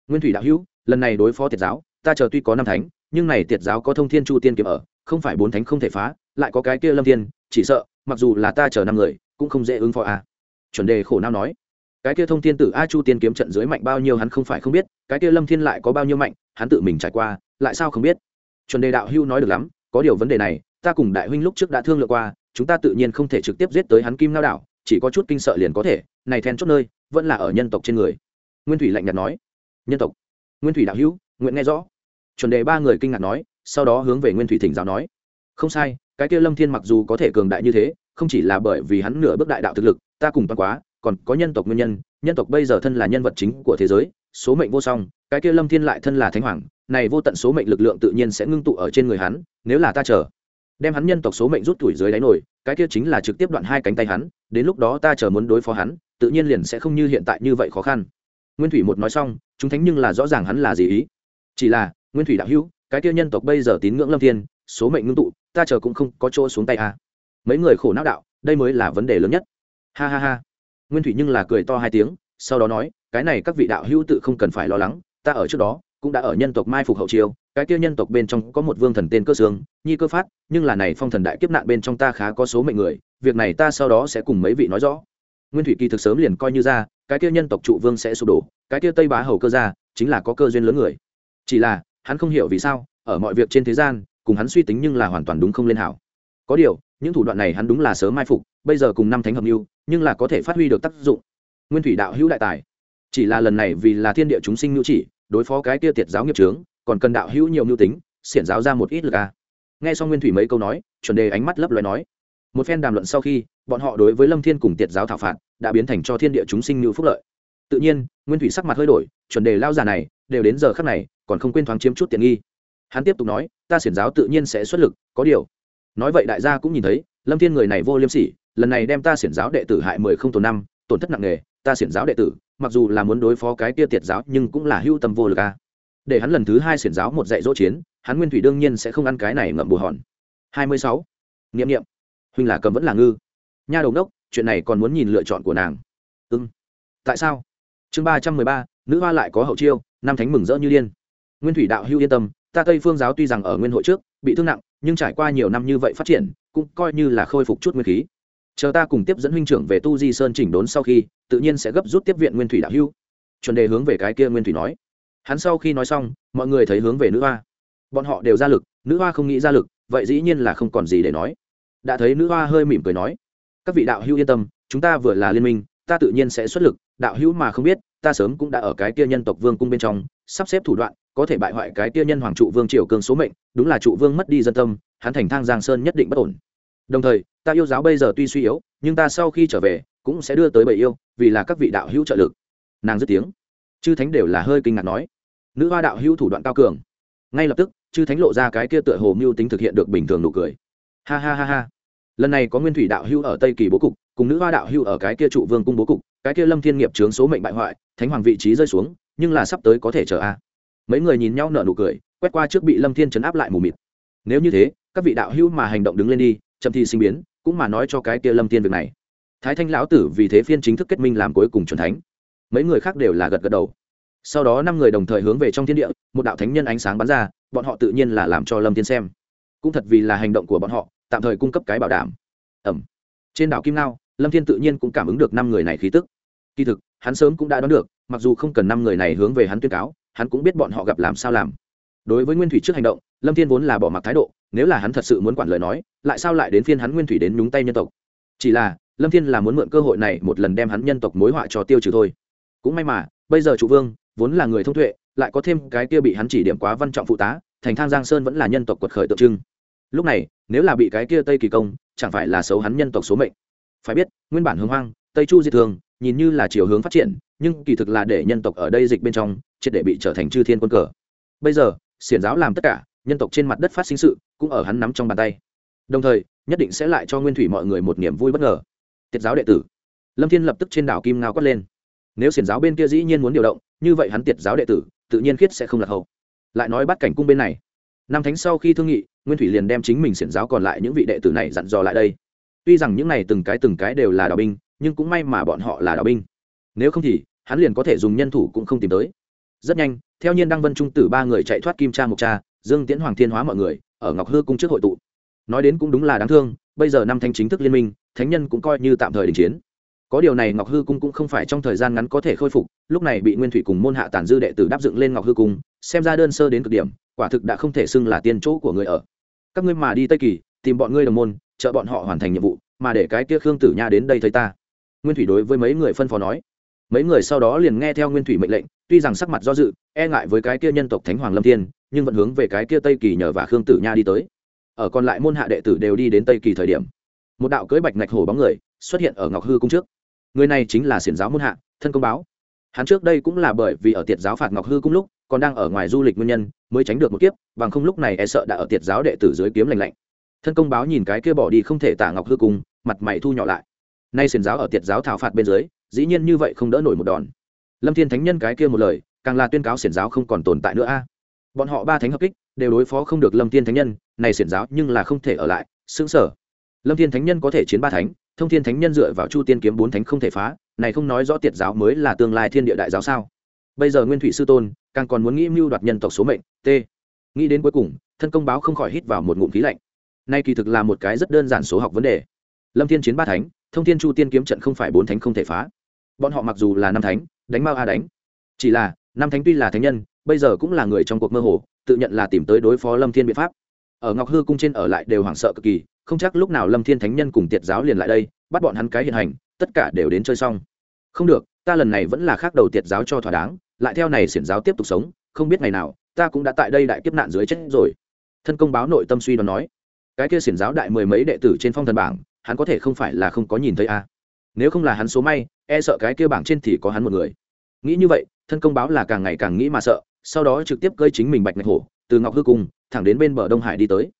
Nguyên thủy đạo hữu, lần này đối phó tiệt giáo, ta chờ tuy có năm thánh, nhưng này tiệt giáo có thông thiên chu tiên kiếm ở, không phải bốn thánh không thể phá, lại có cái kia lâm thiên, chỉ sợ, mặc dù là ta chờ năm người, cũng không dễ ứng phó a à. chuẩn đề khổ não nói cái kia thông thiên tử a chu tiên kiếm trận dưới mạnh bao nhiêu hắn không phải không biết, cái kia lâm thiên lại có bao nhiêu mạnh, hắn tự mình trải qua, lại sao không biết. Chuẩn đề đạo hưu nói được lắm, có điều vấn đề này, ta cùng đại huynh lúc trước đã thương lượng qua, chúng ta tự nhiên không thể trực tiếp giết tới hắn kim lao đảo, chỉ có chút kinh sợ liền có thể, này then chốt nơi, vẫn là ở nhân tộc trên người. Nguyên thủy lạnh nhạt nói. Nhân tộc. Nguyên thủy đạo hữu nguyện nghe rõ. Chuẩn đề ba người kinh ngạc nói, sau đó hướng về nguyên thủy thỉnh giáo nói. Không sai, cái kia lâm thiên mặc dù có thể cường đại như thế, không chỉ là bởi vì hắn nửa bước đại đạo thực lực, ta cùng toàn quá còn có nhân tộc nguyên nhân nhân tộc bây giờ thân là nhân vật chính của thế giới, số mệnh vô song, cái kia lâm thiên lại thân là thánh hoàng, này vô tận số mệnh lực lượng tự nhiên sẽ ngưng tụ ở trên người hắn, nếu là ta chờ, đem hắn nhân tộc số mệnh rút tuổi dưới đáy nổi, cái kia chính là trực tiếp đoạn hai cánh tay hắn, đến lúc đó ta chờ muốn đối phó hắn, tự nhiên liền sẽ không như hiện tại như vậy khó khăn. Nguyên thủy một nói xong, chúng thánh nhưng là rõ ràng hắn là gì ý. Chỉ là, nguyên thủy đạo hữu, cái kia nhân tộc bây giờ tín ngưỡng lâm thiên, số mệnh ngưng tụ, ta chờ cũng không có chỗ xuống tay à. mấy người khổ não đạo, đây mới là vấn đề lớn nhất. Ha ha ha nguyên thủy nhưng là cười to hai tiếng, sau đó nói, cái này các vị đạo hữu tự không cần phải lo lắng, ta ở trước đó cũng đã ở nhân tộc mai phục hậu chiêu cái kia nhân tộc bên trong có một vương thần tên cơ sương, nhi cơ phát, nhưng là này phong thần đại kiếp nạn bên trong ta khá có số mệnh người, việc này ta sau đó sẽ cùng mấy vị nói rõ. Nguyên thủy kỳ thực sớm liền coi như ra, cái kia nhân tộc trụ vương sẽ sụp đổ, cái kia tây bá hầu cơ ra, chính là có cơ duyên lớn người. Chỉ là, hắn không hiểu vì sao, ở mọi việc trên thế gian, cùng hắn suy tính nhưng là hoàn toàn đúng không lên hảo. Có điều, những thủ đoạn này hắn đúng là sớm mai phục, bây giờ cùng năm thánh hợp mưu nhưng là có thể phát huy được tác dụng. Nguyên thủy đạo hữu đại tài. Chỉ là lần này vì là thiên địa chúng sinh nhu chỉ, đối phó cái kia tiệt giáo nghiệp trướng còn cần đạo hữu nhiều mưu tính, xiển giáo ra một ít lực a. Nghe xong nguyên thủy mấy câu nói, chuẩn đề ánh mắt lấp loài nói. Một phen đàm luận sau khi, bọn họ đối với lâm thiên cùng tiệt giáo thảo phạt, đã biến thành cho thiên địa chúng sinh như phúc lợi. Tự nhiên, nguyên thủy sắc mặt hơi đổi, chuẩn đề lao già này, đều đến giờ khắc này, còn không quên thoáng chiếm chút tiện nghi. Hắn tiếp tục nói, ta xiển giáo tự nhiên sẽ xuất lực, có điều. Nói vậy đại gia cũng nhìn thấy, lâm thiên người này vô liêm sỉ lần này đem ta xiển giáo đệ tử hại mười không tồn năm, tổn thất nặng nề, ta xiển giáo đệ tử, mặc dù là muốn đối phó cái tia tiệt giáo, nhưng cũng là hưu tâm vô lực a. Để hắn lần thứ hai xiển giáo một dạy dỗ chiến, hắn nguyên thủy đương nhiên sẽ không ăn cái này ngậm bù hòn. Hai mươi sáu. Nghiệm nghiệm huynh là cầm vẫn là ngư. Nha đầu đốc chuyện này còn muốn nhìn lựa chọn của nàng. Ưng tại sao? Chương ba trăm mười ba, nữ hoa lại có hậu chiêu nam thánh mừng rỡ như điên. Nguyên thủy đạo hưu yên tâm, ta tây phương giáo tuy rằng ở nguyên hội trước, bị thương nặng, nhưng trải qua nhiều năm như vậy phát triển, cũng coi như là khôi phục chút nguyên khí chờ ta cùng tiếp dẫn huynh trưởng về tu di sơn chỉnh đốn sau khi, tự nhiên sẽ gấp rút tiếp viện nguyên thủy đạo hưu. Chuẩn đề hướng về cái kia nguyên thủy nói. Hắn sau khi nói xong, mọi người thấy hướng về nữ hoa. Bọn họ đều ra lực, nữ hoa không nghĩ ra lực, vậy dĩ nhiên là không còn gì để nói. Đã thấy nữ hoa hơi mỉm cười nói. Các vị đạo hữu yên tâm, chúng ta vừa là liên minh, ta tự nhiên sẽ xuất lực, đạo hữu mà không biết, ta sớm cũng đã ở cái kia nhân tộc vương cung bên trong, sắp xếp thủ đoạn, có thể bại hoại cái kia nhân hoàng trụ vương triều cương số mệnh, đúng là trụ vương mất đi dân tâm, hắn thành thang giang sơn nhất định bất ổn. Đồng thời ta yêu giáo bây giờ tuy suy yếu, nhưng ta sau khi trở về, cũng sẽ đưa tới bầy yêu, vì là các vị đạo hữu trợ lực. Nàng dứt tiếng. Chư thánh đều là hơi kinh ngạc nói. Nữ hoa đạo hữu thủ đoạn cao cường. Ngay lập tức, chư thánh lộ ra cái kia tựa hồ mưu tính thực hiện được bình thường nụ cười. Ha ha ha ha. Lần này có nguyên thủy đạo hữu ở tây kỳ bố cục, cùng nữ hoa đạo hữu ở cái kia trụ vương cung bố cục, cái kia lâm thiên nghiệp chướng số mệnh bại hoại, thánh hoàng vị trí rơi xuống, nhưng là sắp tới có thể chờ a. Mấy người nhìn nhau nở nụ cười, quét qua trước bị lâm thiên chấn áp lại mù mịt. Nếu như thế, các vị đạo hữu mà hành động đứng lên đi, chậm thì sinh biến cũng mà nói cho cái kia lâm thiên việc này. Thái thanh lão tử vì thế phiên chính thức kết minh làm cuối cùng c thánh. Mấy người khác đều là gật gật đầu. Sau đó năm người đồng thời hướng về trong thiên địa, một đạo thánh nhân ánh sáng bắn ra, bọn họ tự nhiên là làm cho lâm thiên xem. Cũng thật vì là hành động của bọn họ, tạm thời cung cấp cái bảo đảm. Ẩm. Trên đảo kim lao lâm thiên tự nhiên cũng cảm ứng được năm người này khí tức. Kỳ thực, hắn sớm cũng đã đoán được, mặc dù không cần năm người này hướng về hắn tuyên cáo, hắn cũng biết bọn họ gặp làm sao làm đối với nguyên thủy trước hành động, lâm thiên vốn là bỏ mặc thái độ, nếu là hắn thật sự muốn quản lời nói, lại sao lại đến phiên hắn nguyên thủy đến nhúng tay nhân tộc? Chỉ là, lâm thiên là muốn mượn cơ hội này một lần đem hắn nhân tộc mối họa cho tiêu trừ thôi. Cũng may mà, bây giờ chủ vương vốn là người thông tuệ, lại có thêm cái kia bị hắn chỉ điểm quá văn trọng phụ tá, thành thang giang sơn vẫn là nhân tộc quật khởi tượng trưng. Lúc này, nếu là bị cái kia tây kỳ công, chẳng phải là xấu hắn nhân tộc số mệnh. Phải biết, nguyên bản hướng hoang, tây chu diệt thường, nhìn như là chiều hướng phát triển, nhưng kỳ thực là để nhân tộc ở đây dịch bên trong, triệt để bị trở thành chư thiên quân cờ. Bây giờ xiển giáo làm tất cả, nhân tộc trên mặt đất phát sinh sự, cũng ở hắn nắm trong bàn tay. Đồng thời, nhất định sẽ lại cho nguyên thủy mọi người một niềm vui bất ngờ. Tiết giáo đệ tử. Lâm thiên lập tức trên đảo kim ngao quát lên. Nếu xiển giáo bên kia dĩ nhiên muốn điều động, như vậy hắn tiệt giáo đệ tử, tự nhiên khiết sẽ không lạc hậu. Lại nói bắt cảnh cung bên này. Năm thánh sau khi thương nghị, nguyên thủy liền đem chính mình xiển giáo còn lại những vị đệ tử này dặn dò lại đây. Tuy rằng những này từng cái từng cái đều là đạo binh, nhưng cũng may mà bọn họ là đạo binh. Nếu không thì, hắn liền có thể dùng nhân thủ cũng không tìm tới rất nhanh, theo nhiên đăng vân trung tử ba người chạy thoát kim cha mục cha, dương tiễn hoàng thiên hóa mọi người, ở ngọc hư cung trước hội tụ. Nói đến cũng đúng là đáng thương, bây giờ năm thanh chính thức liên minh, thánh nhân cũng coi như tạm thời đình chiến. Có điều này ngọc hư cung cũng không phải trong thời gian ngắn có thể khôi phục, lúc này bị nguyên thủy cùng môn hạ tản dư đệ tử đáp dựng lên ngọc hư cung, xem ra đơn sơ đến cực điểm, quả thực đã không thể xưng là tiên chỗ của người ở. Các ngươi mà đi tây kỳ, tìm bọn ngươi đồng môn, trợ bọn họ hoàn thành nhiệm vụ, mà để cái kia khương tử nha đến đây thấy ta. Nguyên thủy đối với mấy người phân phó nói. Mấy người sau đó liền nghe theo nguyên thủy mệnh lệnh tuy rằng sắc mặt do dự e ngại với cái kia nhân tộc thánh hoàng lâm thiên, nhưng vẫn hướng về cái kia tây kỳ nhờ và khương tử nha đi tới. Ở còn lại môn hạ đệ tử đều đi đến tây kỳ thời điểm, một đạo cưỡi bạch ngạch hổ bóng người xuất hiện ở ngọc hư cung trước. Người này chính là xiển giáo môn hạ, thân công báo. Hắn trước đây cũng là bởi vì ở tiệt giáo phạt ngọc hư cung lúc, còn đang ở ngoài du lịch nguyên nhân, mới tránh được một kiếp, bằng không lúc này e sợ đã ở tiệt giáo đệ tử dưới kiếm lành lạnh. Thân công báo nhìn cái kia bỏ đi không thể tả ngọc hư cung, mặt mày thu nhỏ lại. Nay xiển giáo ở tiệt giáo thảo phạt bên dưới, dĩ nhiên như vậy không đỡ nổi một đòn lâm thiên thánh nhân cái kia một lời, càng là tuyên cáo xiển giáo không còn tồn tại nữa a. Bọn họ ba thánh hợp kích, đều đối phó không được lâm thiên thánh nhân, này xiển giáo nhưng là không thể ở lại xứng sở lâm thiên thánh nhân có thể chiến ba thánh, thông thiên thánh nhân dựa vào chu tiên kiếm bốn thánh không thể phá, này không nói rõ tiệt giáo mới là tương lai thiên địa đại giáo sao. Bây giờ nguyên thủy sư tôn, càng còn muốn nghĩ mưu đoạt nhân tộc số mệnh, t. Nghĩ đến cuối cùng, thân công báo không khỏi hít vào một ngụm khí lạnh. Nay kỳ thực là một cái rất đơn giản số học vấn đề. Lâm thiên chiến ba thánh, thông thiên chu tiên kiếm trận không phải bốn thánh không thể phá. Bọn họ mặc dù là năm thánh đánh mao a đánh. Chỉ là, năm thánh tuy là thánh nhân, bây giờ cũng là người trong cuộc mơ hồ, tự nhận là tìm tới đối phó lâm thiên biện pháp. Ở ngọc hư cung trên ở lại đều hoảng sợ cực kỳ, không chắc lúc nào lâm thiên thánh nhân cùng tiệt giáo liền lại đây, bắt bọn hắn cái hiện hành, tất cả đều đến chơi xong. Không được, ta lần này vẫn là khác đầu tiệt giáo cho thỏa đáng, lại theo này xiển giáo tiếp tục sống, không biết ngày nào, ta cũng đã tại đây đại kiếp nạn dưới chết rồi. Thân công báo nội tâm suy đoán nói, cái kia xiển giáo đại mười mấy đệ tử trên phong thần bảng, hắn có thể không phải là không có nhìn thấy a. À. nếu không là hắn số may e sợ cái kia bảng trên thì có hắn một người nghĩ như vậy, thân công báo là càng ngày càng nghĩ mà sợ, sau đó trực tiếp cơi chính mình bạch ngạch hổ, từ ngọc hư cung, thẳng đến bên bờ đông hải đi tới.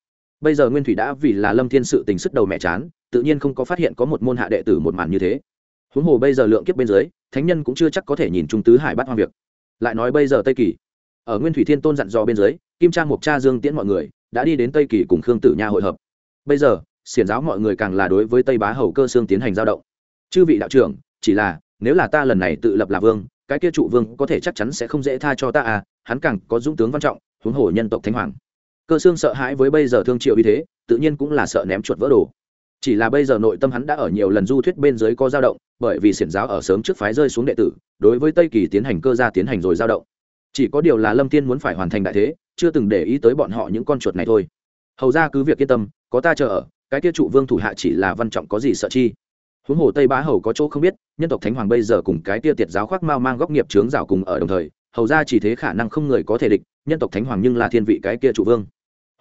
Bây giờ nguyên thủy đã vì là lâm thiên sự tình sức đầu mẹ chán, tự nhiên không có phát hiện có một môn hạ đệ tử một màn như thế. Huống hồ bây giờ lượng kiếp bên dưới, thánh nhân cũng chưa chắc có thể nhìn trung tứ hải bắt hoang việc. Lại nói bây giờ tây kỳ. Ở nguyên thủy thiên tôn dặn dò bên dưới, kim trang mục cha, dương tiễn mọi người đã đi đến tây kỳ cùng khương tử nha hội hợp. Bây giờ, xiển giáo mọi người càng là đối với tây bá hầu cơ xương tiến hành giao động. Chư vị đạo trưởng, chỉ là, nếu là ta lần này tự lập là vương cái kia trụ vương có thể chắc chắn sẽ không dễ tha cho ta à hắn càng có dũng tướng văn trọng, huống hồ nhân tộc thánh hoàng. Cơ xương sợ hãi với bây giờ thương triệu như thế, tự nhiên cũng là sợ ném chuột vỡ đồ. Chỉ là bây giờ nội tâm hắn đã ở nhiều lần du thuyết bên dưới có dao động, bởi vì xiển giáo ở sớm trước phái rơi xuống đệ tử, đối với tây kỳ tiến hành cơ gia tiến hành rồi dao động. Chỉ có điều là lâm tiên muốn phải hoàn thành đại thế, chưa từng để ý tới bọn họ những con chuột này thôi. Hầu ra cứ việc yên tâm, có ta chờ ở, cái kia trụ vương thủ hạ chỉ là văn trọng có gì sợ chi? Huống hồ tây bá hầu có chỗ không biết nhân tộc thánh hoàng bây giờ cùng cái kia tiệt giáo khoác mao mang góc nghiệp trướng rào cùng ở đồng thời hầu ra chỉ thế khả năng không người có thể địch nhân tộc thánh hoàng nhưng là thiên vị cái kia trụ vương.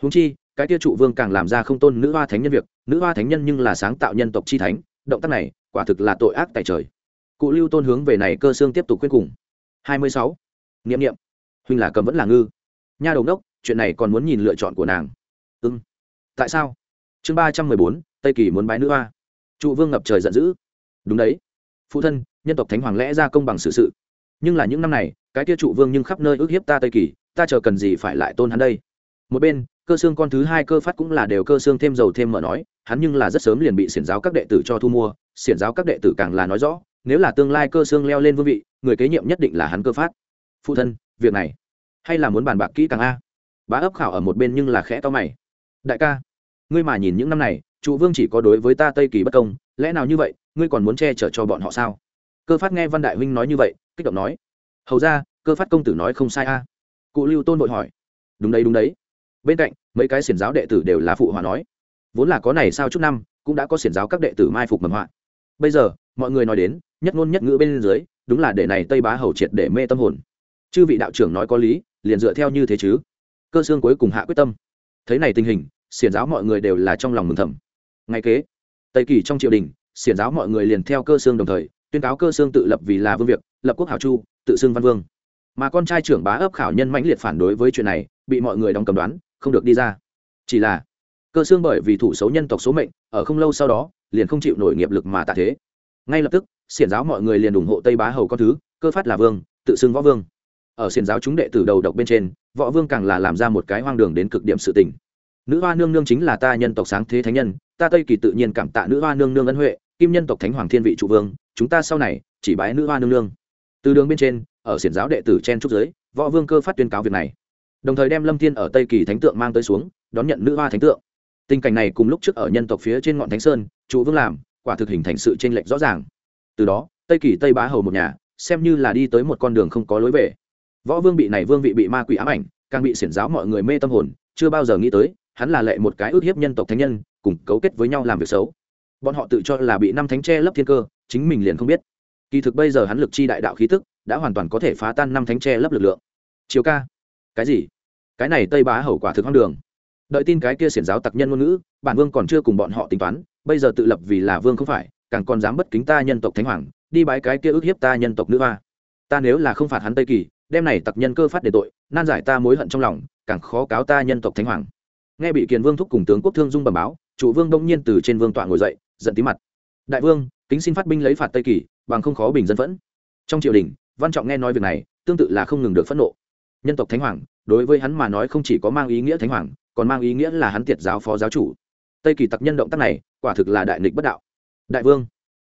Húng chi cái kia trụ vương càng làm ra không tôn nữ hoa thánh nhân việc nữ hoa thánh nhân nhưng là sáng tạo nhân tộc chi thánh động tác này quả thực là tội ác tại trời. Cụ lưu tôn hướng về này cơ xương tiếp tục khuyên cùng. Hai mươi sáu. Niệm niệm, huynh là cầm vẫn là ngư. Nha đầu đốc chuyện này còn muốn nhìn lựa chọn của nàng. Ưng ừ. tại sao? Chương ba trăm mười bốn tây kỳ muốn bái nữ hoa trụ vương ngập trời giận dữ. Đúng đấy. Phụ thân, nhân tộc thánh hoàng lẽ ra công bằng sự sự. Nhưng là những năm này, cái kia trụ vương nhưng khắp nơi ước hiếp ta tây kỳ, ta chờ cần gì phải lại tôn hắn đây? Một bên, cơ xương con thứ hai cơ phát cũng là đều cơ xương thêm dầu thêm mở nói, hắn nhưng là rất sớm liền bị xiển giáo các đệ tử cho thu mua, xiển giáo các đệ tử càng là nói rõ, nếu là tương lai cơ xương leo lên vương vị, người kế nhiệm nhất định là hắn cơ phát. Phụ thân, việc này, hay là muốn bàn bạc kỹ càng a? Bá ấp khảo ở một bên nhưng là khẽ to mày. Đại ca, ngươi mà nhìn những năm này trụ vương chỉ có đối với ta tây kỳ bất công, lẽ nào như vậy, ngươi còn muốn che chở cho bọn họ sao? Cơ phát nghe văn đại huynh nói như vậy, kích động nói. Hầu ra, cơ phát công tử nói không sai a. Cụ lưu tôn vội hỏi. Đúng đấy đúng đấy. Bên cạnh, mấy cái xiển giáo đệ tử đều là phụ hòa nói. Vốn là có này sao chút năm, cũng đã có xiển giáo các đệ tử mai phục mầm họa. Bây giờ, mọi người nói đến, nhất ngôn nhất ngữ bên dưới, đúng là để này tây bá hầu triệt để mê tâm hồn. Chư vị đạo trưởng nói có lý, liền dựa theo như thế chứ. Cơ xương cuối cùng hạ quyết tâm. Thấy này tình hình, xiển giáo mọi người đều là trong lòng mừng thầm ngay kế, tây kỳ trong triều đình, xiển giáo mọi người liền theo cơ xương đồng thời, tuyên cáo cơ xương tự lập vì là vương việc, lập quốc hảo chu, tự xưng văn vương. Mà con trai trưởng bá ấp khảo nhân mãnh liệt phản đối với chuyện này, bị mọi người đóng cầm đoán, không được đi ra. Chỉ là, cơ xương bởi vì thủ xấu nhân tộc số mệnh, ở không lâu sau đó, liền không chịu nổi nghiệp lực mà tạ thế. Ngay lập tức, xiển giáo mọi người liền ủng hộ tây bá hầu con thứ, cơ phát là vương, tự xưng võ vương. Ở xiển giáo chúng đệ tử đầu độc bên trên, võ vương càng là làm ra một cái hoang đường đến cực điểm sự tình. Nữ hoa nương nương chính là ta nhân tộc sáng thế thánh nhân ta tây kỳ tự nhiên cảm tạ nữ hoa nương nương ân huệ, kim nhân tộc thánh hoàng thiên vị trụ vương, chúng ta sau này chỉ bái nữ hoa nương nương. Từ đường bên trên, ở xiển giáo đệ tử chen trúc giới, võ vương cơ phát tuyên cáo việc này. Đồng thời đem lâm thiên ở tây kỳ thánh tượng mang tới xuống, đón nhận nữ hoa thánh tượng. Tình cảnh này cùng lúc trước ở nhân tộc phía trên ngọn thánh sơn, trụ vương làm, quả thực hình thành sự tranh lệch rõ ràng. Từ đó, tây kỳ tây bá hầu một nhà, xem như là đi tới một con đường không có lối về. Võ vương bị này vương vị bị ma quỷ ám ảnh, càng bị xiển giáo mọi người mê tâm hồn, chưa bao giờ nghĩ tới, hắn là lệ một cái ước hiếp nhân tộc thánh nhân cùng cấu kết với nhau làm việc xấu. Bọn họ tự cho là bị năm thánh tre lấp thiên cơ, chính mình liền không biết. Kỳ thực bây giờ hắn lực chi đại đạo khí tức, đã hoàn toàn có thể phá tan năm thánh tre lấp lực lượng. Chiều ca. Cái gì? Cái này tây bá hậu quả thực hoang đường. Đợi tin cái kia xiển giáo tặc nhân ngôn ngữ, bản vương còn chưa cùng bọn họ tính toán, bây giờ tự lập vì là vương không phải, càng còn dám bất kính ta nhân tộc thánh hoàng, đi bái cái kia ước hiếp ta nhân tộc nữ hoa. Ta nếu là không phạt hắn tây kỳ đem này tặc nhân cơ phát để tội, nan giải ta mối hận trong lòng, càng khó cáo ta nhân tộc thánh hoàng. Nghe bị kiền vương thúc cùng tướng quốc thương dung bẩm báo chủ vương đông nhiên từ trên vương tọa ngồi dậy, giận tí mặt. Đại vương, kính xin phát binh lấy phạt tây kỳ, bằng không khó bình dân phẫn. Trong triều đình, văn trọng nghe nói việc này, tương tự là không ngừng được phẫn nộ. Nhân tộc thánh hoàng, đối với hắn mà nói không chỉ có mang ý nghĩa thánh hoàng, còn mang ý nghĩa là hắn tiệt giáo phó giáo chủ. Tây kỳ tặc nhân động tác này, quả thực là đại nghịch bất đạo. Đại vương,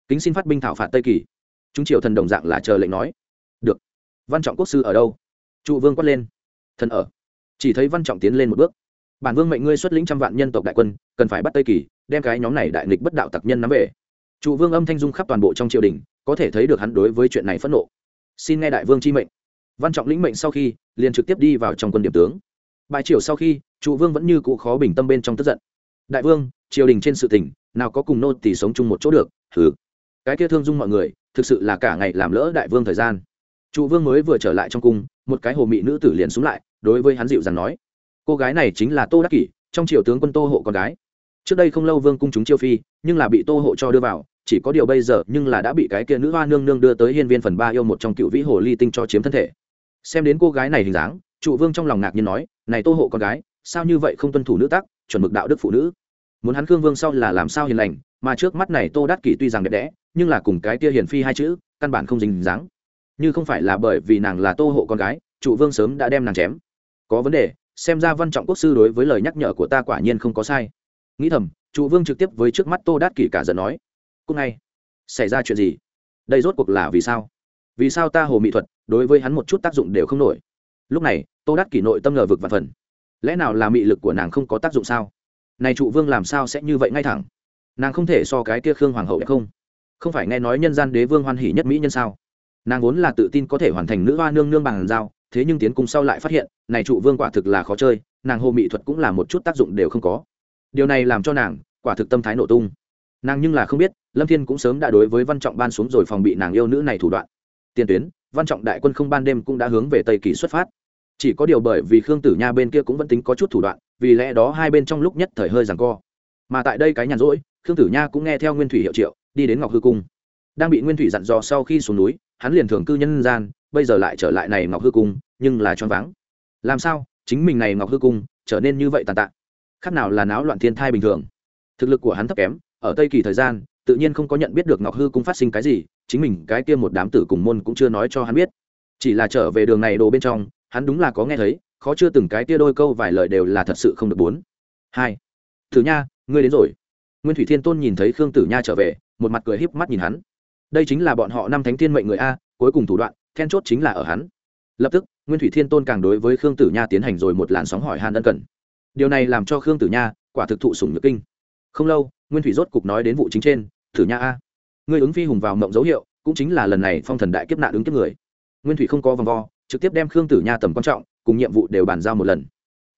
kính xin phát binh thảo phạt tây kỳ. Chúng triều thần đồng dạng là chờ lệnh nói. Được. Văn trọng quốc sư ở đâu? Trụ vương quát lên. Thần ở. Chỉ thấy văn trọng tiến lên một bước bản vương mệnh ngươi xuất lĩnh trăm vạn nhân tộc đại quân, cần phải bắt tây kỳ, đem cái nhóm này đại nghịch bất đạo tặc nhân nắm về. Trụ vương âm thanh dung khắp toàn bộ trong triều đình, có thể thấy được hắn đối với chuyện này phẫn nộ. Xin nghe đại vương chi mệnh. Văn trọng lĩnh mệnh sau khi, liền trực tiếp đi vào trong quân điểm tướng. Bài triều sau khi, trụ vương vẫn như cụ khó bình tâm bên trong tức giận. Đại vương, triều đình trên sự tình, nào có cùng nô tỷ sống chung một chỗ được thử cái kia thương dung mọi người, thực sự là cả ngày làm lỡ đại vương thời gian. Trụ vương mới vừa trở lại trong cung, một cái hồ mị nữ tử liền xuống lại, đối với hắn dịu dàng nói cô gái này chính là tô đắc kỷ, trong triều tướng quân tô hộ con gái. Trước đây không lâu vương cung chúng chiêu phi, nhưng là bị tô hộ cho đưa vào, chỉ có điều bây giờ nhưng là đã bị cái kia nữ hoa nương nương đưa tới hiên viên phần ba yêu một trong cựu vĩ hồ ly tinh cho chiếm thân thể. Xem đến cô gái này hình dáng, trụ vương trong lòng ngạc nhiên nói, này tô hộ con gái, sao như vậy không tuân thủ nữ tắc, chuẩn mực đạo đức phụ nữ? Muốn hắn khương vương sau là làm sao hiền lành, mà trước mắt này tô đắc kỷ tuy rằng đẹp đẽ, nhưng là cùng cái kia hiền phi hai chữ, căn bản không dính dáng. Như không phải là bởi vì nàng là tô hộ con gái, trụ vương sớm đã đem nàng chém. Có vấn đề xem ra văn trọng quốc sư đối với lời nhắc nhở của ta quả nhiên không có sai. Nghĩ thầm, trụ vương trực tiếp với trước mắt tô đát kỷ cả giận nói cúc ngay, xảy ra chuyện gì? Đây rốt cuộc là vì sao? Vì sao ta hồ mỹ thuật đối với hắn một chút tác dụng đều không nổi? Lúc này, tô đát kỷ nội tâm ngờ vực và phần. Lẽ nào là mị lực của nàng không có tác dụng sao? Này trụ vương làm sao sẽ như vậy ngay thẳng? Nàng không thể so cái kia khương hoàng hậu đẹp không? Không phải nghe nói nhân gian đế vương hoan hỉ nhất mỹ nhân sao? Nàng vốn là tự tin có thể hoàn thành nữ hoa nương nương bằng giao thế nhưng tiến cung sau lại phát hiện, này trụ vương quả thực là khó chơi, nàng hồ mỹ thuật cũng là một chút tác dụng đều không có. Điều này làm cho nàng, quả thực tâm thái nổ tung. Nàng nhưng là không biết, lâm thiên cũng sớm đã đối với văn trọng ban xuống rồi phòng bị nàng yêu nữ này thủ đoạn. Tiền tuyến, văn trọng đại quân không ban đêm cũng đã hướng về tây kỳ xuất phát. Chỉ có điều bởi vì khương tử nha bên kia cũng vẫn tính có chút thủ đoạn, vì lẽ đó hai bên trong lúc nhất thời hơi giằng co. Mà tại đây cái nhàn rỗi, khương tử nha cũng nghe theo nguyên thủy hiệu triệu, đi đến ngọc hư cung đang bị nguyên thủy dặn dò sau khi xuống núi, hắn liền thường cư nhân gian, bây giờ lại trở lại này ngọc hư cung, nhưng là choáng váng. Làm sao? Chính mình này ngọc hư cung trở nên như vậy tàn tạ? Khác nào là náo loạn thiên thai bình thường? Thực lực của hắn thấp kém, ở tây kỳ thời gian, tự nhiên không có nhận biết được ngọc hư cung phát sinh cái gì, chính mình cái kia một đám tử cùng môn cũng chưa nói cho hắn biết. Chỉ là trở về đường này đồ bên trong, hắn đúng là có nghe thấy, khó chưa từng cái kia đôi câu vài lời đều là thật sự không được bốn. Hai. Thử nha, ngươi đến rồi. Nguyên thủy thiên tôn nhìn thấy khương tử nha trở về, một mặt cười híp mắt nhìn hắn đây chính là bọn họ năm thánh thiên mệnh người a, cuối cùng thủ đoạn, then chốt chính là ở hắn. Lập tức, nguyên thủy thiên tôn càng đối với khương tử nha tiến hành rồi một làn sóng hỏi han ân cần. Điều này làm cho khương tử nha quả thực thụ sủng nhược kinh. Không lâu, nguyên thủy rốt cục nói đến vụ chính trên, tử nha a, ngươi ứng phi hùng vào mộng dấu hiệu, cũng chính là lần này phong thần đại kiếp nạn ứng kiếp người. Nguyên thủy không có vòng vo, trực tiếp đem khương tử nha tầm quan trọng, cùng nhiệm vụ đều bàn giao một lần.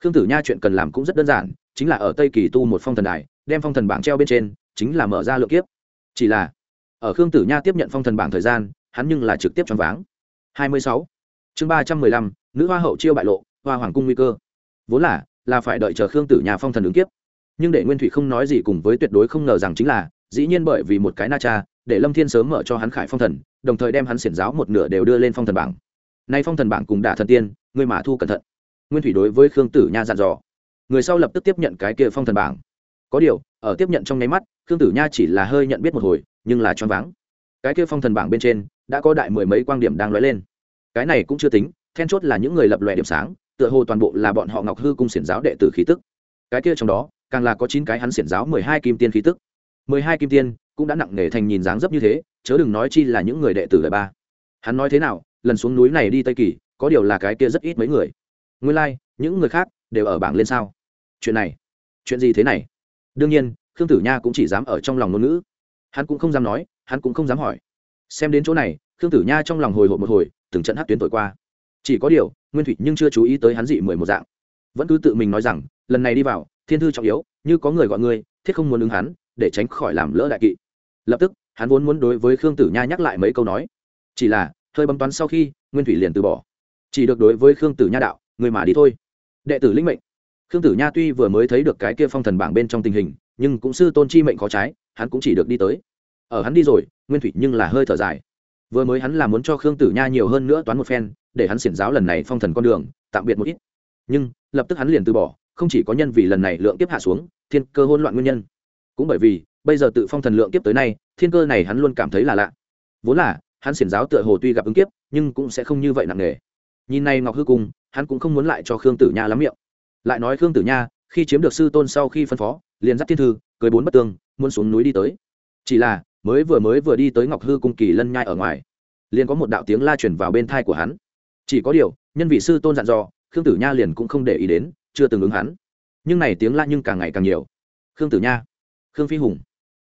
Khương tử nha chuyện cần làm cũng rất đơn giản, chính là ở tây kỳ tu một phong thần đài, đem phong thần bảng treo bên trên, chính là mở ra lượng kiếp. Chỉ là ở khương tử nha tiếp nhận phong thần bảng thời gian hắn nhưng là trực tiếp choáng váng. 26. chương 315, nữ hoa hậu chiêu bại lộ hoa hoàng cung nguy cơ. Vốn là là phải đợi chờ khương tử nha phong thần ứng kiếp. Nhưng để nguyên thủy không nói gì cùng với tuyệt đối không ngờ rằng chính là dĩ nhiên bởi vì một cái na cha để lâm thiên sớm mở cho hắn khải phong thần đồng thời đem hắn xiển giáo một nửa đều đưa lên phong thần bảng. Nay phong thần bảng cùng đả thần tiên người mà thu cẩn thận. Nguyên thủy đối với khương tử nha dặn dò. Người sau lập tức tiếp nhận cái kia phong thần bảng. Có điều ở tiếp nhận trong nháy mắt khương tử nha chỉ là hơi nhận biết một hồi nhưng là choáng váng. Cái kia phong thần bảng bên trên đã có đại mười mấy quan điểm đang lóe lên. Cái này cũng chưa tính then chốt là những người lập lòe điểm sáng tựa hồ toàn bộ là bọn họ ngọc hư cung xiển giáo đệ tử khí tức. Cái kia trong đó càng là có chín cái hắn xiển giáo mười hai kim tiên khí tức. mười hai kim tiên cũng đã nặng nề thành nhìn dáng dấp như thế chớ đừng nói chi là những người đệ tử đời ba. Hắn nói thế nào lần xuống núi này đi tây kỳ có điều là cái kia rất ít mấy người. Nguyên lai、like, những người khác đều ở bảng lên sao? Chuyện này chuyện gì thế này? Đương nhiên khương tử nha cũng chỉ dám ở trong lòng ngôn ngữ hắn cũng không dám nói, hắn cũng không dám hỏi. Xem đến chỗ này, khương tử nha trong lòng hồi hộp một hồi, từng trận hát tuyến tội qua. Chỉ có điều, nguyên thủy nhưng chưa chú ý tới hắn dị mười một dạng. Vẫn cứ tự mình nói rằng, lần này đi vào, thiên thư trọng yếu, như có người gọi ngươi, thiết không muốn ứng hắn, để tránh khỏi làm lỡ đại kỵ. Lập tức, hắn vốn muốn đối với khương tử nha nhắc lại mấy câu nói. Chỉ là, hơi bấm toán sau khi, nguyên thủy liền từ bỏ. Chỉ được đối với khương tử nha đạo người mà đi thôi. Đệ tử linh mệnh. Khương tử nha tuy vừa mới thấy được cái kia phong thần bảng bên trong tình hình, nhưng cũng sư tôn chi mệnh khó trái hắn cũng chỉ được đi tới. Ở hắn đi rồi, nguyên thủy nhưng là hơi thở dài. Vừa mới hắn là muốn cho khương tử nha nhiều hơn nữa toán một phen, để hắn xiển giáo lần này phong thần con đường, tạm biệt một ít. Nhưng, lập tức hắn liền từ bỏ, không chỉ có nhân vì lần này lượng kiếp hạ xuống, thiên cơ hỗn loạn nguyên nhân. Cũng bởi vì, bây giờ tự phong thần lượng kiếp tới nay, thiên cơ này hắn luôn cảm thấy là lạ. Vốn là, hắn xiển giáo tựa hồ tuy gặp ứng kiếp, nhưng cũng sẽ không như vậy nặng nề. Nhìn này ngọc hư cung, hắn cũng không muốn lại cho khương tử nha lắm miệng. Lại nói khương tử nha khi chiếm được sư tôn sau khi phân phó, liền dắt thiên thư, cưới bốn bất tương, muốn xuống núi đi tới. Chỉ là, mới vừa mới vừa đi tới ngọc hư cung kỳ lân nhai ở ngoài, liền có một đạo tiếng la chuyển vào bên thai của hắn. Chỉ có điều, nhân vị sư tôn dặn dò, khương tử nha liền cũng không để ý đến, chưa từng ứng hắn. Nhưng này tiếng la nhưng càng ngày càng nhiều. Khương tử nha, khương phi hùng.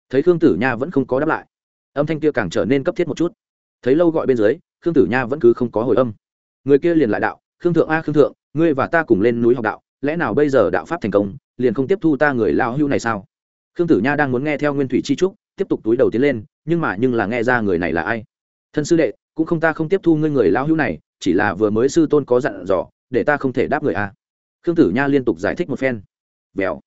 Thấy khương tử nha vẫn không có đáp lại, âm thanh kia càng trở nên cấp thiết một chút. Thấy lâu gọi bên dưới, khương tử nha vẫn cứ không có hồi âm. Người kia liền lại đạo, khương thượng a, khương thượng, ngươi và ta cùng lên núi học đạo lẽ nào bây giờ đạo pháp thành công, liền không tiếp thu ta người lao hưu này sao? Khương tử nha đang muốn nghe theo nguyên thủy chi trúc, tiếp tục túi đầu tiến lên, nhưng mà nhưng là nghe ra người này là ai? Thân sư đệ, cũng không ta không tiếp thu ngươi người lao hưu này, chỉ là vừa mới sư tôn có dặn dò, để ta không thể đáp người a. Khương tử nha liên tục giải thích một phen. Vèo.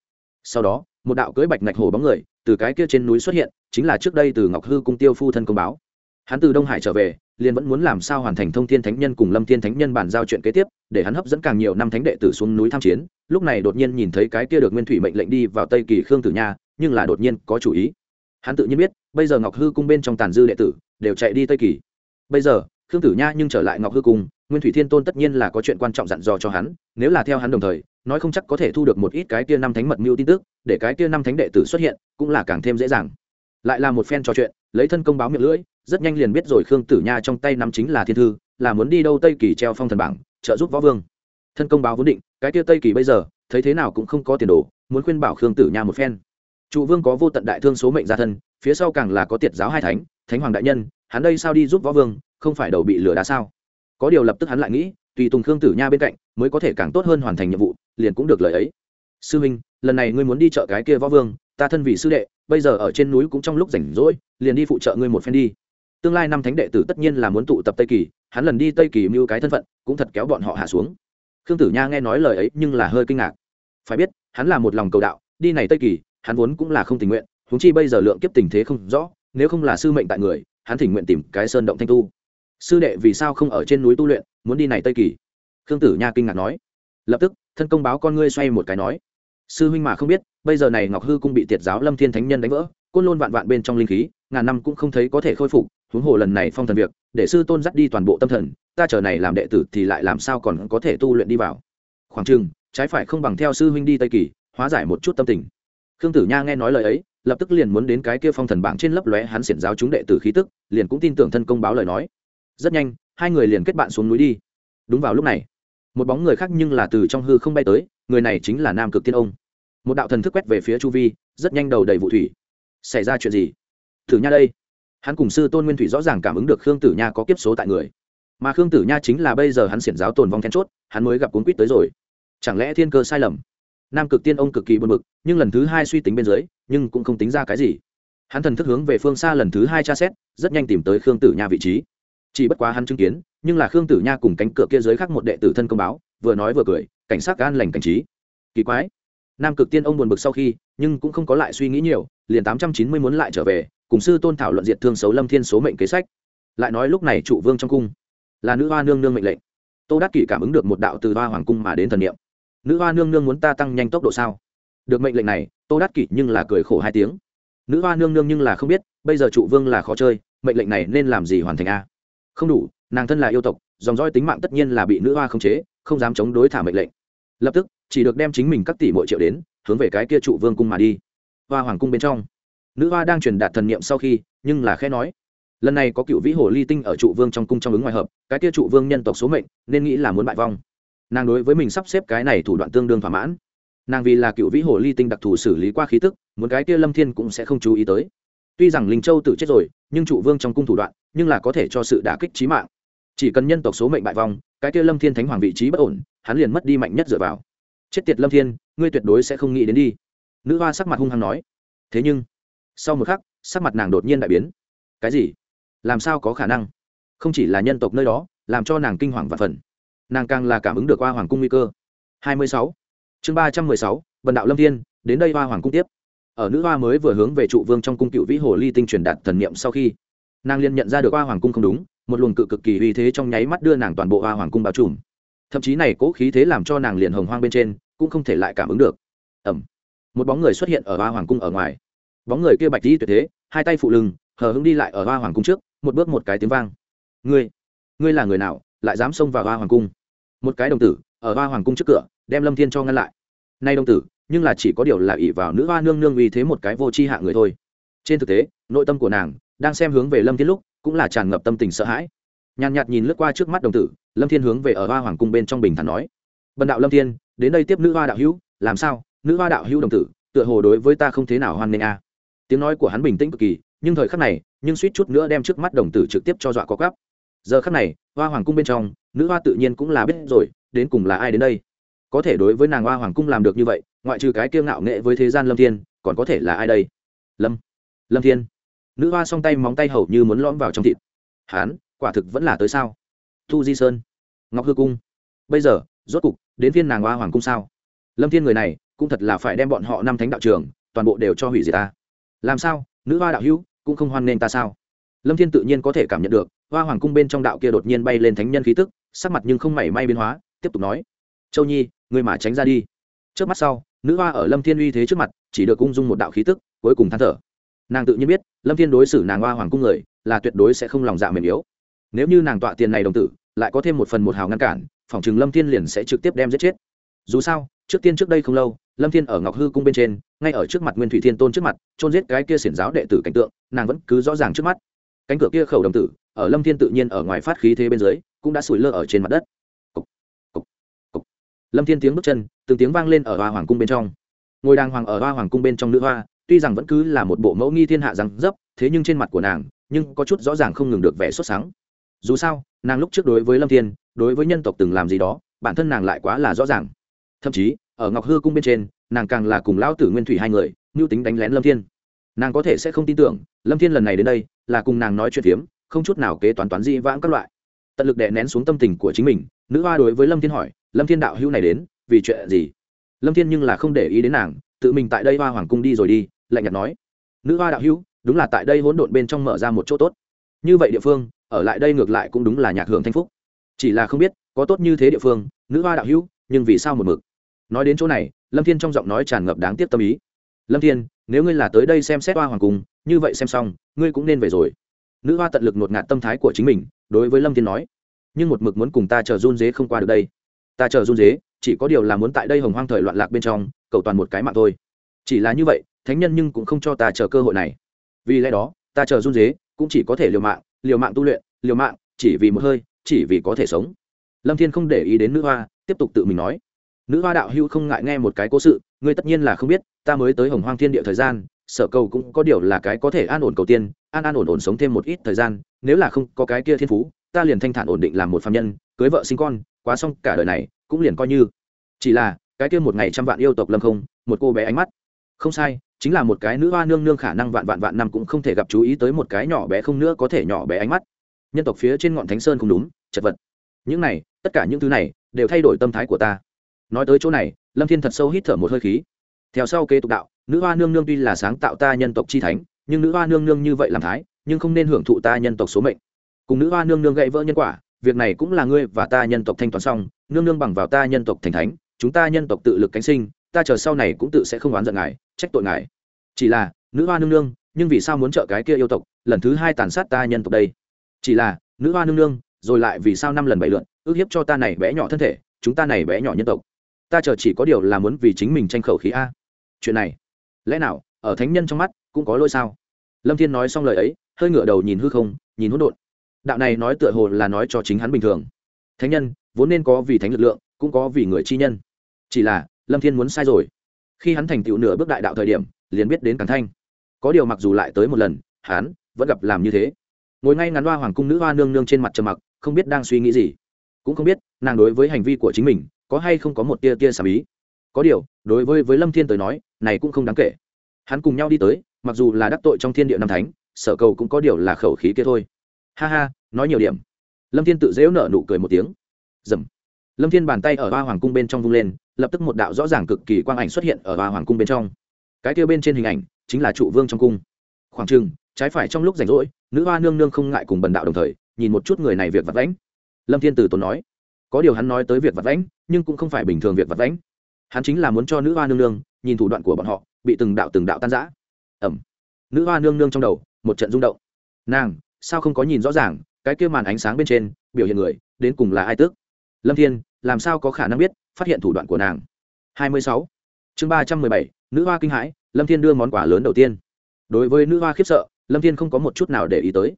Sau đó, một đạo cưỡi bạch ngạch hồ bóng người, từ cái kia trên núi xuất hiện, chính là trước đây từ ngọc hư cung tiêu phu thân công báo. Hắn từ đông hải trở về liền vẫn muốn làm sao hoàn thành thông thiên thánh nhân cùng lâm thiên thánh nhân bàn giao chuyện kế tiếp, để hắn hấp dẫn càng nhiều năm thánh đệ tử xuống núi tham chiến. Lúc này đột nhiên nhìn thấy cái kia được nguyên thủy mệnh lệnh đi vào tây kỳ khương tử nha, nhưng là đột nhiên có chủ ý. Hắn tự nhiên biết, bây giờ ngọc hư cung bên trong tàn dư đệ tử đều chạy đi tây kỳ. Bây giờ, khương tử nha nhưng trở lại ngọc hư cung, nguyên thủy thiên tôn tất nhiên là có chuyện quan trọng dặn dò cho hắn, nếu là theo hắn đồng thời, nói không chắc có thể thu được một ít cái kia năm thánh mật mưu tin tức, để cái kia năm thánh đệ tử xuất hiện cũng là càng thêm dễ dàng. Lại là một phen trò chuyện, lấy thân công báo miệng lưỡi rất nhanh liền biết rồi khương tử nha trong tay nắm chính là thiên thư, là muốn đi đâu tây kỳ treo phong thần bảng, trợ giúp võ vương. Thân công báo vốn định, cái kia tây kỳ bây giờ, thấy thế nào cũng không có tiền đồ, muốn khuyên bảo khương tử nha một phen. Trụ vương có vô tận đại thương số mệnh gia thân, phía sau càng là có tiệt giáo hai thánh thánh hoàng đại nhân, hắn đây sao đi giúp võ vương, không phải đầu bị lừa đá sao? Có điều lập tức hắn lại nghĩ, tùy tùng khương tử nha bên cạnh, mới có thể càng tốt hơn hoàn thành nhiệm vụ, liền cũng được lời ấy. Sư minh lần này ngươi muốn đi chợ cái kia võ vương, ta thân vị sư đệ, bây giờ ở trên núi cũng trong lúc rảnh rỗi, liền đi phụ trợ ngươi một phen đi tương lai năm thánh đệ tử tất nhiên là muốn tụ tập tây kỳ, hắn lần đi tây kỳ mưu cái thân phận, cũng thật kéo bọn họ hạ xuống. Khương tử nha nghe nói lời ấy nhưng là hơi kinh ngạc. Phải biết, hắn là một lòng cầu đạo, đi này tây kỳ, hắn vốn cũng là không tình nguyện húng chi bây giờ lượng kiếp tình thế không rõ, nếu không là sư mệnh tại người, hắn thỉnh nguyện tìm cái sơn động thanh tu. Sư đệ vì sao không ở trên núi tu luyện, muốn đi này tây kỳ? Khương tử nha kinh ngạc nói. Lập tức, thân công báo con ngươi xoay một cái nói. Sư huynh mà không biết, bây giờ này ngọc hư cung bị tiệt giáo lâm thiên thánh nhân đánh vỡ, côn lôn vạn vạn bên trong linh khí, ngàn năm cũng không thấy có thể khôi phục huống hồ lần này phong thần việc, để sư tôn dắt đi toàn bộ tâm thần, ta chờ này làm đệ tử thì lại làm sao còn có thể tu luyện đi vào. Khoảng chừng, trái phải không bằng theo sư huynh đi tây kỳ, hóa giải một chút tâm tình. Khương tử nha nghe nói lời ấy, lập tức liền muốn đến cái kia phong thần bảng trên lấp lóe hắn xiển giáo chúng đệ tử khí tức, liền cũng tin tưởng thân công báo lời nói. Rất nhanh, hai người liền kết bạn xuống núi đi. Đúng vào lúc này, một bóng người khác nhưng là từ trong hư không bay tới, người này chính là nam cực tiên ông. Một đạo thần thức quét về phía chu vi, rất nhanh đầu đầy vụ thủy. Xảy ra chuyện gì? Thử nha đây hắn cùng sư tôn nguyên thủy rõ ràng cảm ứng được khương tử nha có kiếp số tại người mà khương tử nha chính là bây giờ hắn xiển giáo tồn vong then chốt hắn mới gặp cuốn quýt tới rồi chẳng lẽ thiên cơ sai lầm nam cực tiên ông cực kỳ buồn bực, nhưng lần thứ hai suy tính bên dưới, nhưng cũng không tính ra cái gì. Hắn thần thức hướng về phương xa lần thứ hai tra xét, rất nhanh tìm tới khương tử nha vị trí. Chỉ bất quá hắn chứng kiến, nhưng là khương tử nha cùng cánh cửa kia dưới khác một đệ tử thân công báo, vừa nói vừa cười, cảnh sát gan lành cảnh trí. Kỳ quái. Nam cực tiên ông buồn bực sau khi, nhưng cũng không có lại suy nghĩ nhiều, liền tám trăm chín mươi muốn lại trở về cùng sư tôn thảo luận diệt thương xấu lâm thiên số mệnh kế sách. Lại nói lúc này trụ vương trong cung là nữ hoa nương nương mệnh lệnh. Tô đắc kỷ cảm ứng được một đạo từ hoa hoàng cung mà đến thần niệm. Nữ hoa nương nương muốn ta tăng nhanh tốc độ sao? Được mệnh lệnh này, tô đắc kỷ nhưng là cười khổ hai tiếng. Nữ hoa nương nương nhưng là không biết, bây giờ trụ vương là khó chơi, mệnh lệnh này nên làm gì hoàn thành a? Không đủ, nàng thân là yêu tộc, dòng dõi tính mạng tất nhiên là bị nữ hoa khống chế, không dám chống đối thả mệnh lệnh. Lập tức, chỉ được đem chính mình các tỷ mỗi triệu đến, hướng về cái kia trụ vương cung mà đi. Hoa hoàng cung bên trong nữ hoa đang truyền đạt thần niệm sau khi, nhưng là khẽ nói, lần này có cựu vĩ hồ ly tinh ở trụ vương trong cung trong ứng ngoài hợp, cái kia trụ vương nhân tộc số mệnh, nên nghĩ là muốn bại vong. Nàng đối với mình sắp xếp cái này thủ đoạn tương đương thỏa mãn. Nàng vì là cựu vĩ hồ ly tinh đặc thù xử lý qua khí tức, muốn cái kia lâm thiên cũng sẽ không chú ý tới. Tuy rằng linh châu tự chết rồi, nhưng trụ vương trong cung thủ đoạn, nhưng là có thể cho sự đả kích trí mạng. Chỉ cần nhân tộc số mệnh bại vong, cái kia lâm thiên thánh hoàng vị trí bất ổn, hắn liền mất đi mạnh nhất dựa vào. Chết tiệt lâm thiên, ngươi tuyệt đối sẽ không nghĩ đến đi. Nữ hoa sắc mặt hung hăng nói, thế nhưng sau một khắc sắc mặt nàng đột nhiên đại biến. Cái gì? Làm sao có khả năng? Không chỉ là nhân tộc nơi đó làm cho nàng kinh hoàng và phần. Nàng càng là cảm ứng được qua hoàng cung nguy cơ. 26. chương 316, vần đạo lâm thiên đến đây hoa hoàng cung tiếp. Ở nữ hoa mới vừa hướng về trụ vương trong cung cựu vĩ hồ ly tinh truyền đạt thần niệm sau khi nàng liền nhận ra được hoa hoàng cung không đúng một luồng cự cực kỳ uy thế trong nháy mắt đưa nàng toàn bộ hoa hoàng cung bao trùm. Thậm chí này cố khí thế làm cho nàng liền hồng hoang bên trên cũng không thể lại cảm ứng được. Ẩm một bóng người xuất hiện ở hoa hoàng cung ở ngoài bóng người kia bạch đi tuyệt thế, hai tay phụ lưng, hờ hững đi lại ở hoa hoàng cung trước, một bước một cái tiếng vang. Ngươi ngươi là người nào, lại dám xông vào hoa hoàng cung? Một cái đồng tử, ở hoa hoàng cung trước cửa, đem lâm thiên cho ngăn lại. Nay đồng tử, nhưng là chỉ có điều là ỷ vào nữ hoa nương nương vì thế một cái vô tri hạ người thôi. Trên thực tế, nội tâm của nàng đang xem hướng về lâm thiên lúc, cũng là tràn ngập tâm tình sợ hãi. Nhàn nhạt nhìn lướt qua trước mắt đồng tử, lâm thiên hướng về ở hoa hoàng cung bên trong bình thản nói, bần đạo lâm thiên, đến đây tiếp nữ hoa đạo hữu, làm sao? Nữ hoa đạo hữu đồng tử, tựa hồ đối với ta không thế nào hoan nghênh a tiếng nói của hắn bình tĩnh cực kỳ, nhưng thời khắc này, nhưng suýt chút nữa đem trước mắt đồng tử trực tiếp cho dọa có gắp giờ khắc này, hoa hoàng cung bên trong, nữ hoa tự nhiên cũng là biết rồi, đến cùng là ai đến đây? Có thể đối với nàng hoa hoàng cung làm được như vậy, ngoại trừ cái kiêu ngạo nghệ với thế gian lâm thiên, còn có thể là ai đây? Lâm lâm thiên. Nữ hoa song tay móng tay hầu như muốn lõm vào trong thịt. Hán, quả thực vẫn là tới sao? Thu di sơn, ngọc hư cung. Bây giờ, rốt cục, đến phiên nàng hoa hoàng cung sao? Lâm thiên người này, cũng thật là phải đem bọn họ năm thánh đạo trường, toàn bộ đều cho hủy diệt ta làm sao? Nữ hoa đạo hữu, cũng không hoan nghênh ta sao? Lâm thiên tự nhiên có thể cảm nhận được, hoa hoàng cung bên trong đạo kia đột nhiên bay lên thánh nhân khí tức, sắc mặt nhưng không mảy may biến hóa, tiếp tục nói. Châu nhi người mà tránh ra đi. Trước mắt sau, nữ hoa ở lâm thiên uy thế trước mặt, chỉ được ung dung một đạo khí tức, cuối cùng than thở. Nàng tự nhiên biết, lâm thiên đối xử nàng hoa hoàng cung người, là tuyệt đối sẽ không lòng dạ mềm yếu. Nếu như nàng tọa tiền này đồng tử, lại có thêm một phần một hào ngăn cản phòng chừng lâm thiên liền sẽ trực tiếp đem giết chết. Dù sao trước tiên trước đây không lâu lâm thiên ở ngọc hư cung bên trên ngay ở trước mặt nguyên thủy thiên tôn trước mặt trôn giết cái kia xiển giáo đệ tử cảnh tượng nàng vẫn cứ rõ ràng trước mắt. Cánh cửa kia khẩu đồng tử ở lâm thiên tự nhiên ở ngoài phát khí thế bên dưới cũng đã sủi lơ ở trên mặt đất. Cục, cục, cục. lâm thiên tiếng bước chân từng tiếng vang lên ở hoa hoàng cung bên trong. Ngồi đàng hoàng ở hoa hoàng cung bên trong nữ hoa tuy rằng vẫn cứ là một bộ mẫu nghi thiên hạ rằng dấp thế nhưng trên mặt của nàng nhưng có chút rõ ràng không ngừng được vẻ xuất sáng. Dù sao nàng lúc trước đối với lâm thiên đối với nhân tộc từng làm gì đó bản thân nàng lại quá là rõ ràng. Thậm chí ở ngọc hư cung bên trên, nàng càng là cùng lão tử nguyên thủy hai người mưu tính đánh lén lâm thiên. Nàng có thể sẽ không tin tưởng, lâm thiên lần này đến đây, là cùng nàng nói chuyện phiếm, không chút nào kế toán toán di vãng các loại. Tận lực đè nén xuống tâm tình của chính mình, nữ hoa đối với lâm thiên hỏi, lâm thiên đạo hữu này đến, vì chuyện gì? Lâm thiên nhưng là không để ý đến nàng, tự mình tại đây hoa hoàng cung đi rồi đi, lạnh nhạt nói, nữ hoa đạo hữu, đúng là tại đây hỗn độn bên trong mở ra một chỗ tốt. Như vậy địa phương, ở lại đây ngược lại cũng đúng là nhạc hưởng thanh phúc. Chỉ là không biết, có tốt như thế địa phương, nữ hoa đạo hữu, nhưng vì sao một mực? Nói đến chỗ này, lâm thiên trong giọng nói tràn ngập đáng tiếc tâm ý. Lâm thiên, nếu ngươi là tới đây xem xét hoa hoàng cung, như vậy xem xong, ngươi cũng nên về rồi. Nữ hoa tận lực ngột ngạt tâm thái của chính mình, đối với lâm thiên nói. Nhưng một mực muốn cùng ta chờ run dế không qua được đây. Ta chờ run dế chỉ có điều là muốn tại đây hồng hoang thời loạn lạc bên trong, cầu toàn một cái mạng thôi. Chỉ là như vậy, thánh nhân nhưng cũng không cho ta chờ cơ hội này. Vì lẽ đó, ta chờ run dế cũng chỉ có thể liều mạng liều mạng tu luyện, liều mạng, chỉ vì một hơi, chỉ vì có thể sống. Lâm thiên không để ý đến nữ hoa, tiếp tục tự mình nói nữ hoa đạo hữu không ngại nghe một cái cố sự, ngươi tất nhiên là không biết, ta mới tới hồng hoang thiên địa thời gian, sở cầu cũng có điều là cái có thể an ổn cầu tiên, an an ổn ổn sống thêm một ít thời gian, nếu là không có cái kia thiên phú, ta liền thanh thản ổn định làm một phạm nhân, cưới vợ sinh con, quá xong cả đời này, cũng liền coi như. Chỉ là, cái kia một ngày trăm vạn yêu tộc lâm không, một cô bé ánh mắt. Không sai, chính là một cái nữ hoa nương nương khả năng vạn vạn vạn năm cũng không thể gặp chú ý tới một cái nhỏ bé không nữa có thể nhỏ bé ánh mắt. Nhân tộc phía trên ngọn thánh sơn không đúng, chật vật. Những này, tất cả những thứ này, đều thay đổi tâm thái của ta nói tới chỗ này, lâm thiên thật sâu hít thở một hơi khí. Theo sau kế tục đạo, nữ hoa nương nương tuy là sáng tạo ta nhân tộc chi thánh, nhưng nữ hoa nương nương như vậy làm thái, nhưng không nên hưởng thụ ta nhân tộc số mệnh. Cùng nữ hoa nương nương gãy vỡ nhân quả, việc này cũng là ngươi và ta nhân tộc thanh toán xong, nương nương bằng vào ta nhân tộc thành thánh, chúng ta nhân tộc tự lực cánh sinh, ta chờ sau này cũng tự sẽ không oán giận ngài, trách tội ngài. Chỉ là, nữ hoa nương nương, nhưng vì sao muốn trợ cái kia yêu tộc, lần thứ hai tàn sát ta nhân tộc đây? Chỉ là, nữ hoa nương nương, rồi lại vì sao năm lần bảy lượn, ước hiếp cho ta này bé nhỏ thân thể, chúng ta này bé nhỏ nhân tộc? Ta chờ chỉ có điều là muốn vì chính mình tranh khẩu khí a. Chuyện này, lẽ nào, ở thánh nhân trong mắt, cũng có lỗi sao? Lâm thiên nói xong lời ấy, hơi ngửa đầu nhìn hư không, nhìn hỗn độn. Đạo này nói tựa hồ là nói cho chính hắn bình thường. Thánh nhân, vốn nên có vì thánh lực lượng, cũng có vì người chi nhân. Chỉ là, lâm thiên muốn sai rồi. Khi hắn thành tựu nửa bước đại đạo thời điểm, liền biết đến càng thanh. Có điều mặc dù lại tới một lần, hắn vẫn gặp làm như thế. Ngồi ngay ngắn hoa hoàng cung nữ hoa nương nương trên mặt trầm mặc, không biết đang suy nghĩ gì. Cũng không biết, nàng đối với hành vi của chính mình có hay không có một tia tia xàm ý có điều, đối với với lâm thiên tới nói, này cũng không đáng kể. Hắn cùng nhau đi tới, mặc dù là đắc tội trong thiên địa năm thánh, sở cầu cũng có điều là khẩu khí kia thôi. Ha ha, nói nhiều điểm. Lâm thiên tự dễu nở nụ cười một tiếng. Dầm. Lâm thiên bàn tay ở ba hoàng cung bên trong vung lên, lập tức một đạo rõ ràng cực kỳ quang ảnh xuất hiện ở ba hoàng cung bên trong. Cái kia bên trên hình ảnh, chính là trụ vương trong cung. Khoảng trừng trái phải trong lúc rảnh rỗi, nữ hoa nương nương không ngại cùng bần đạo đồng thời, nhìn một chút người này việc vặt vãnh. Lâm thiên tử tốn nói có điều hắn nói tới việc vặt vãnh nhưng cũng không phải bình thường việc vặt vãnh. Hắn chính là muốn cho nữ hoa nương nương nhìn thủ đoạn của bọn họ bị từng đạo từng đạo tan giã ẩm. Nữ hoa nương nương trong đầu một trận rung động. Nàng sao không có nhìn rõ ràng cái kia màn ánh sáng bên trên biểu hiện người đến cùng là ai tước lâm thiên làm sao có khả năng biết phát hiện thủ đoạn của nàng? 26. chương 317, nữ hoa kinh hãi lâm thiên đưa món quà lớn đầu tiên. Đối với nữ hoa khiếp sợ lâm thiên không có một chút nào để ý tới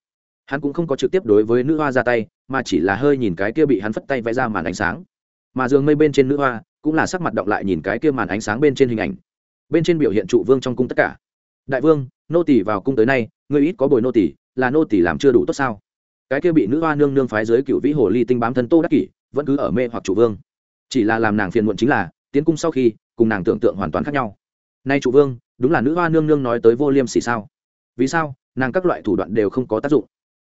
hắn cũng không có trực tiếp đối với nữ hoa ra tay, mà chỉ là hơi nhìn cái kia bị hắn phất tay vẽ ra màn ánh sáng. Mà giường mây bên trên nữ hoa cũng là sắc mặt động lại nhìn cái kia màn ánh sáng bên trên hình ảnh. Bên trên biểu hiện trụ vương trong cung tất cả. Đại vương, nô tỷ vào cung tới nay người ít có bồi nô tỷ là nô tỷ làm chưa đủ tốt sao? Cái kia bị nữ hoa nương nương phái dưới cựu vĩ hồ ly tinh bám thân tô đắc kỷ, vẫn cứ ở mê hoặc chủ vương. Chỉ là làm nàng phiền muộn chính là, tiến cung sau khi, cùng nàng tưởng tượng hoàn toàn khác nhau. Nay chủ vương, đúng là nữ hoa nương nương nói tới vô liêm sỉ sao? Vì sao, nàng các loại thủ đoạn đều không có tác dụng?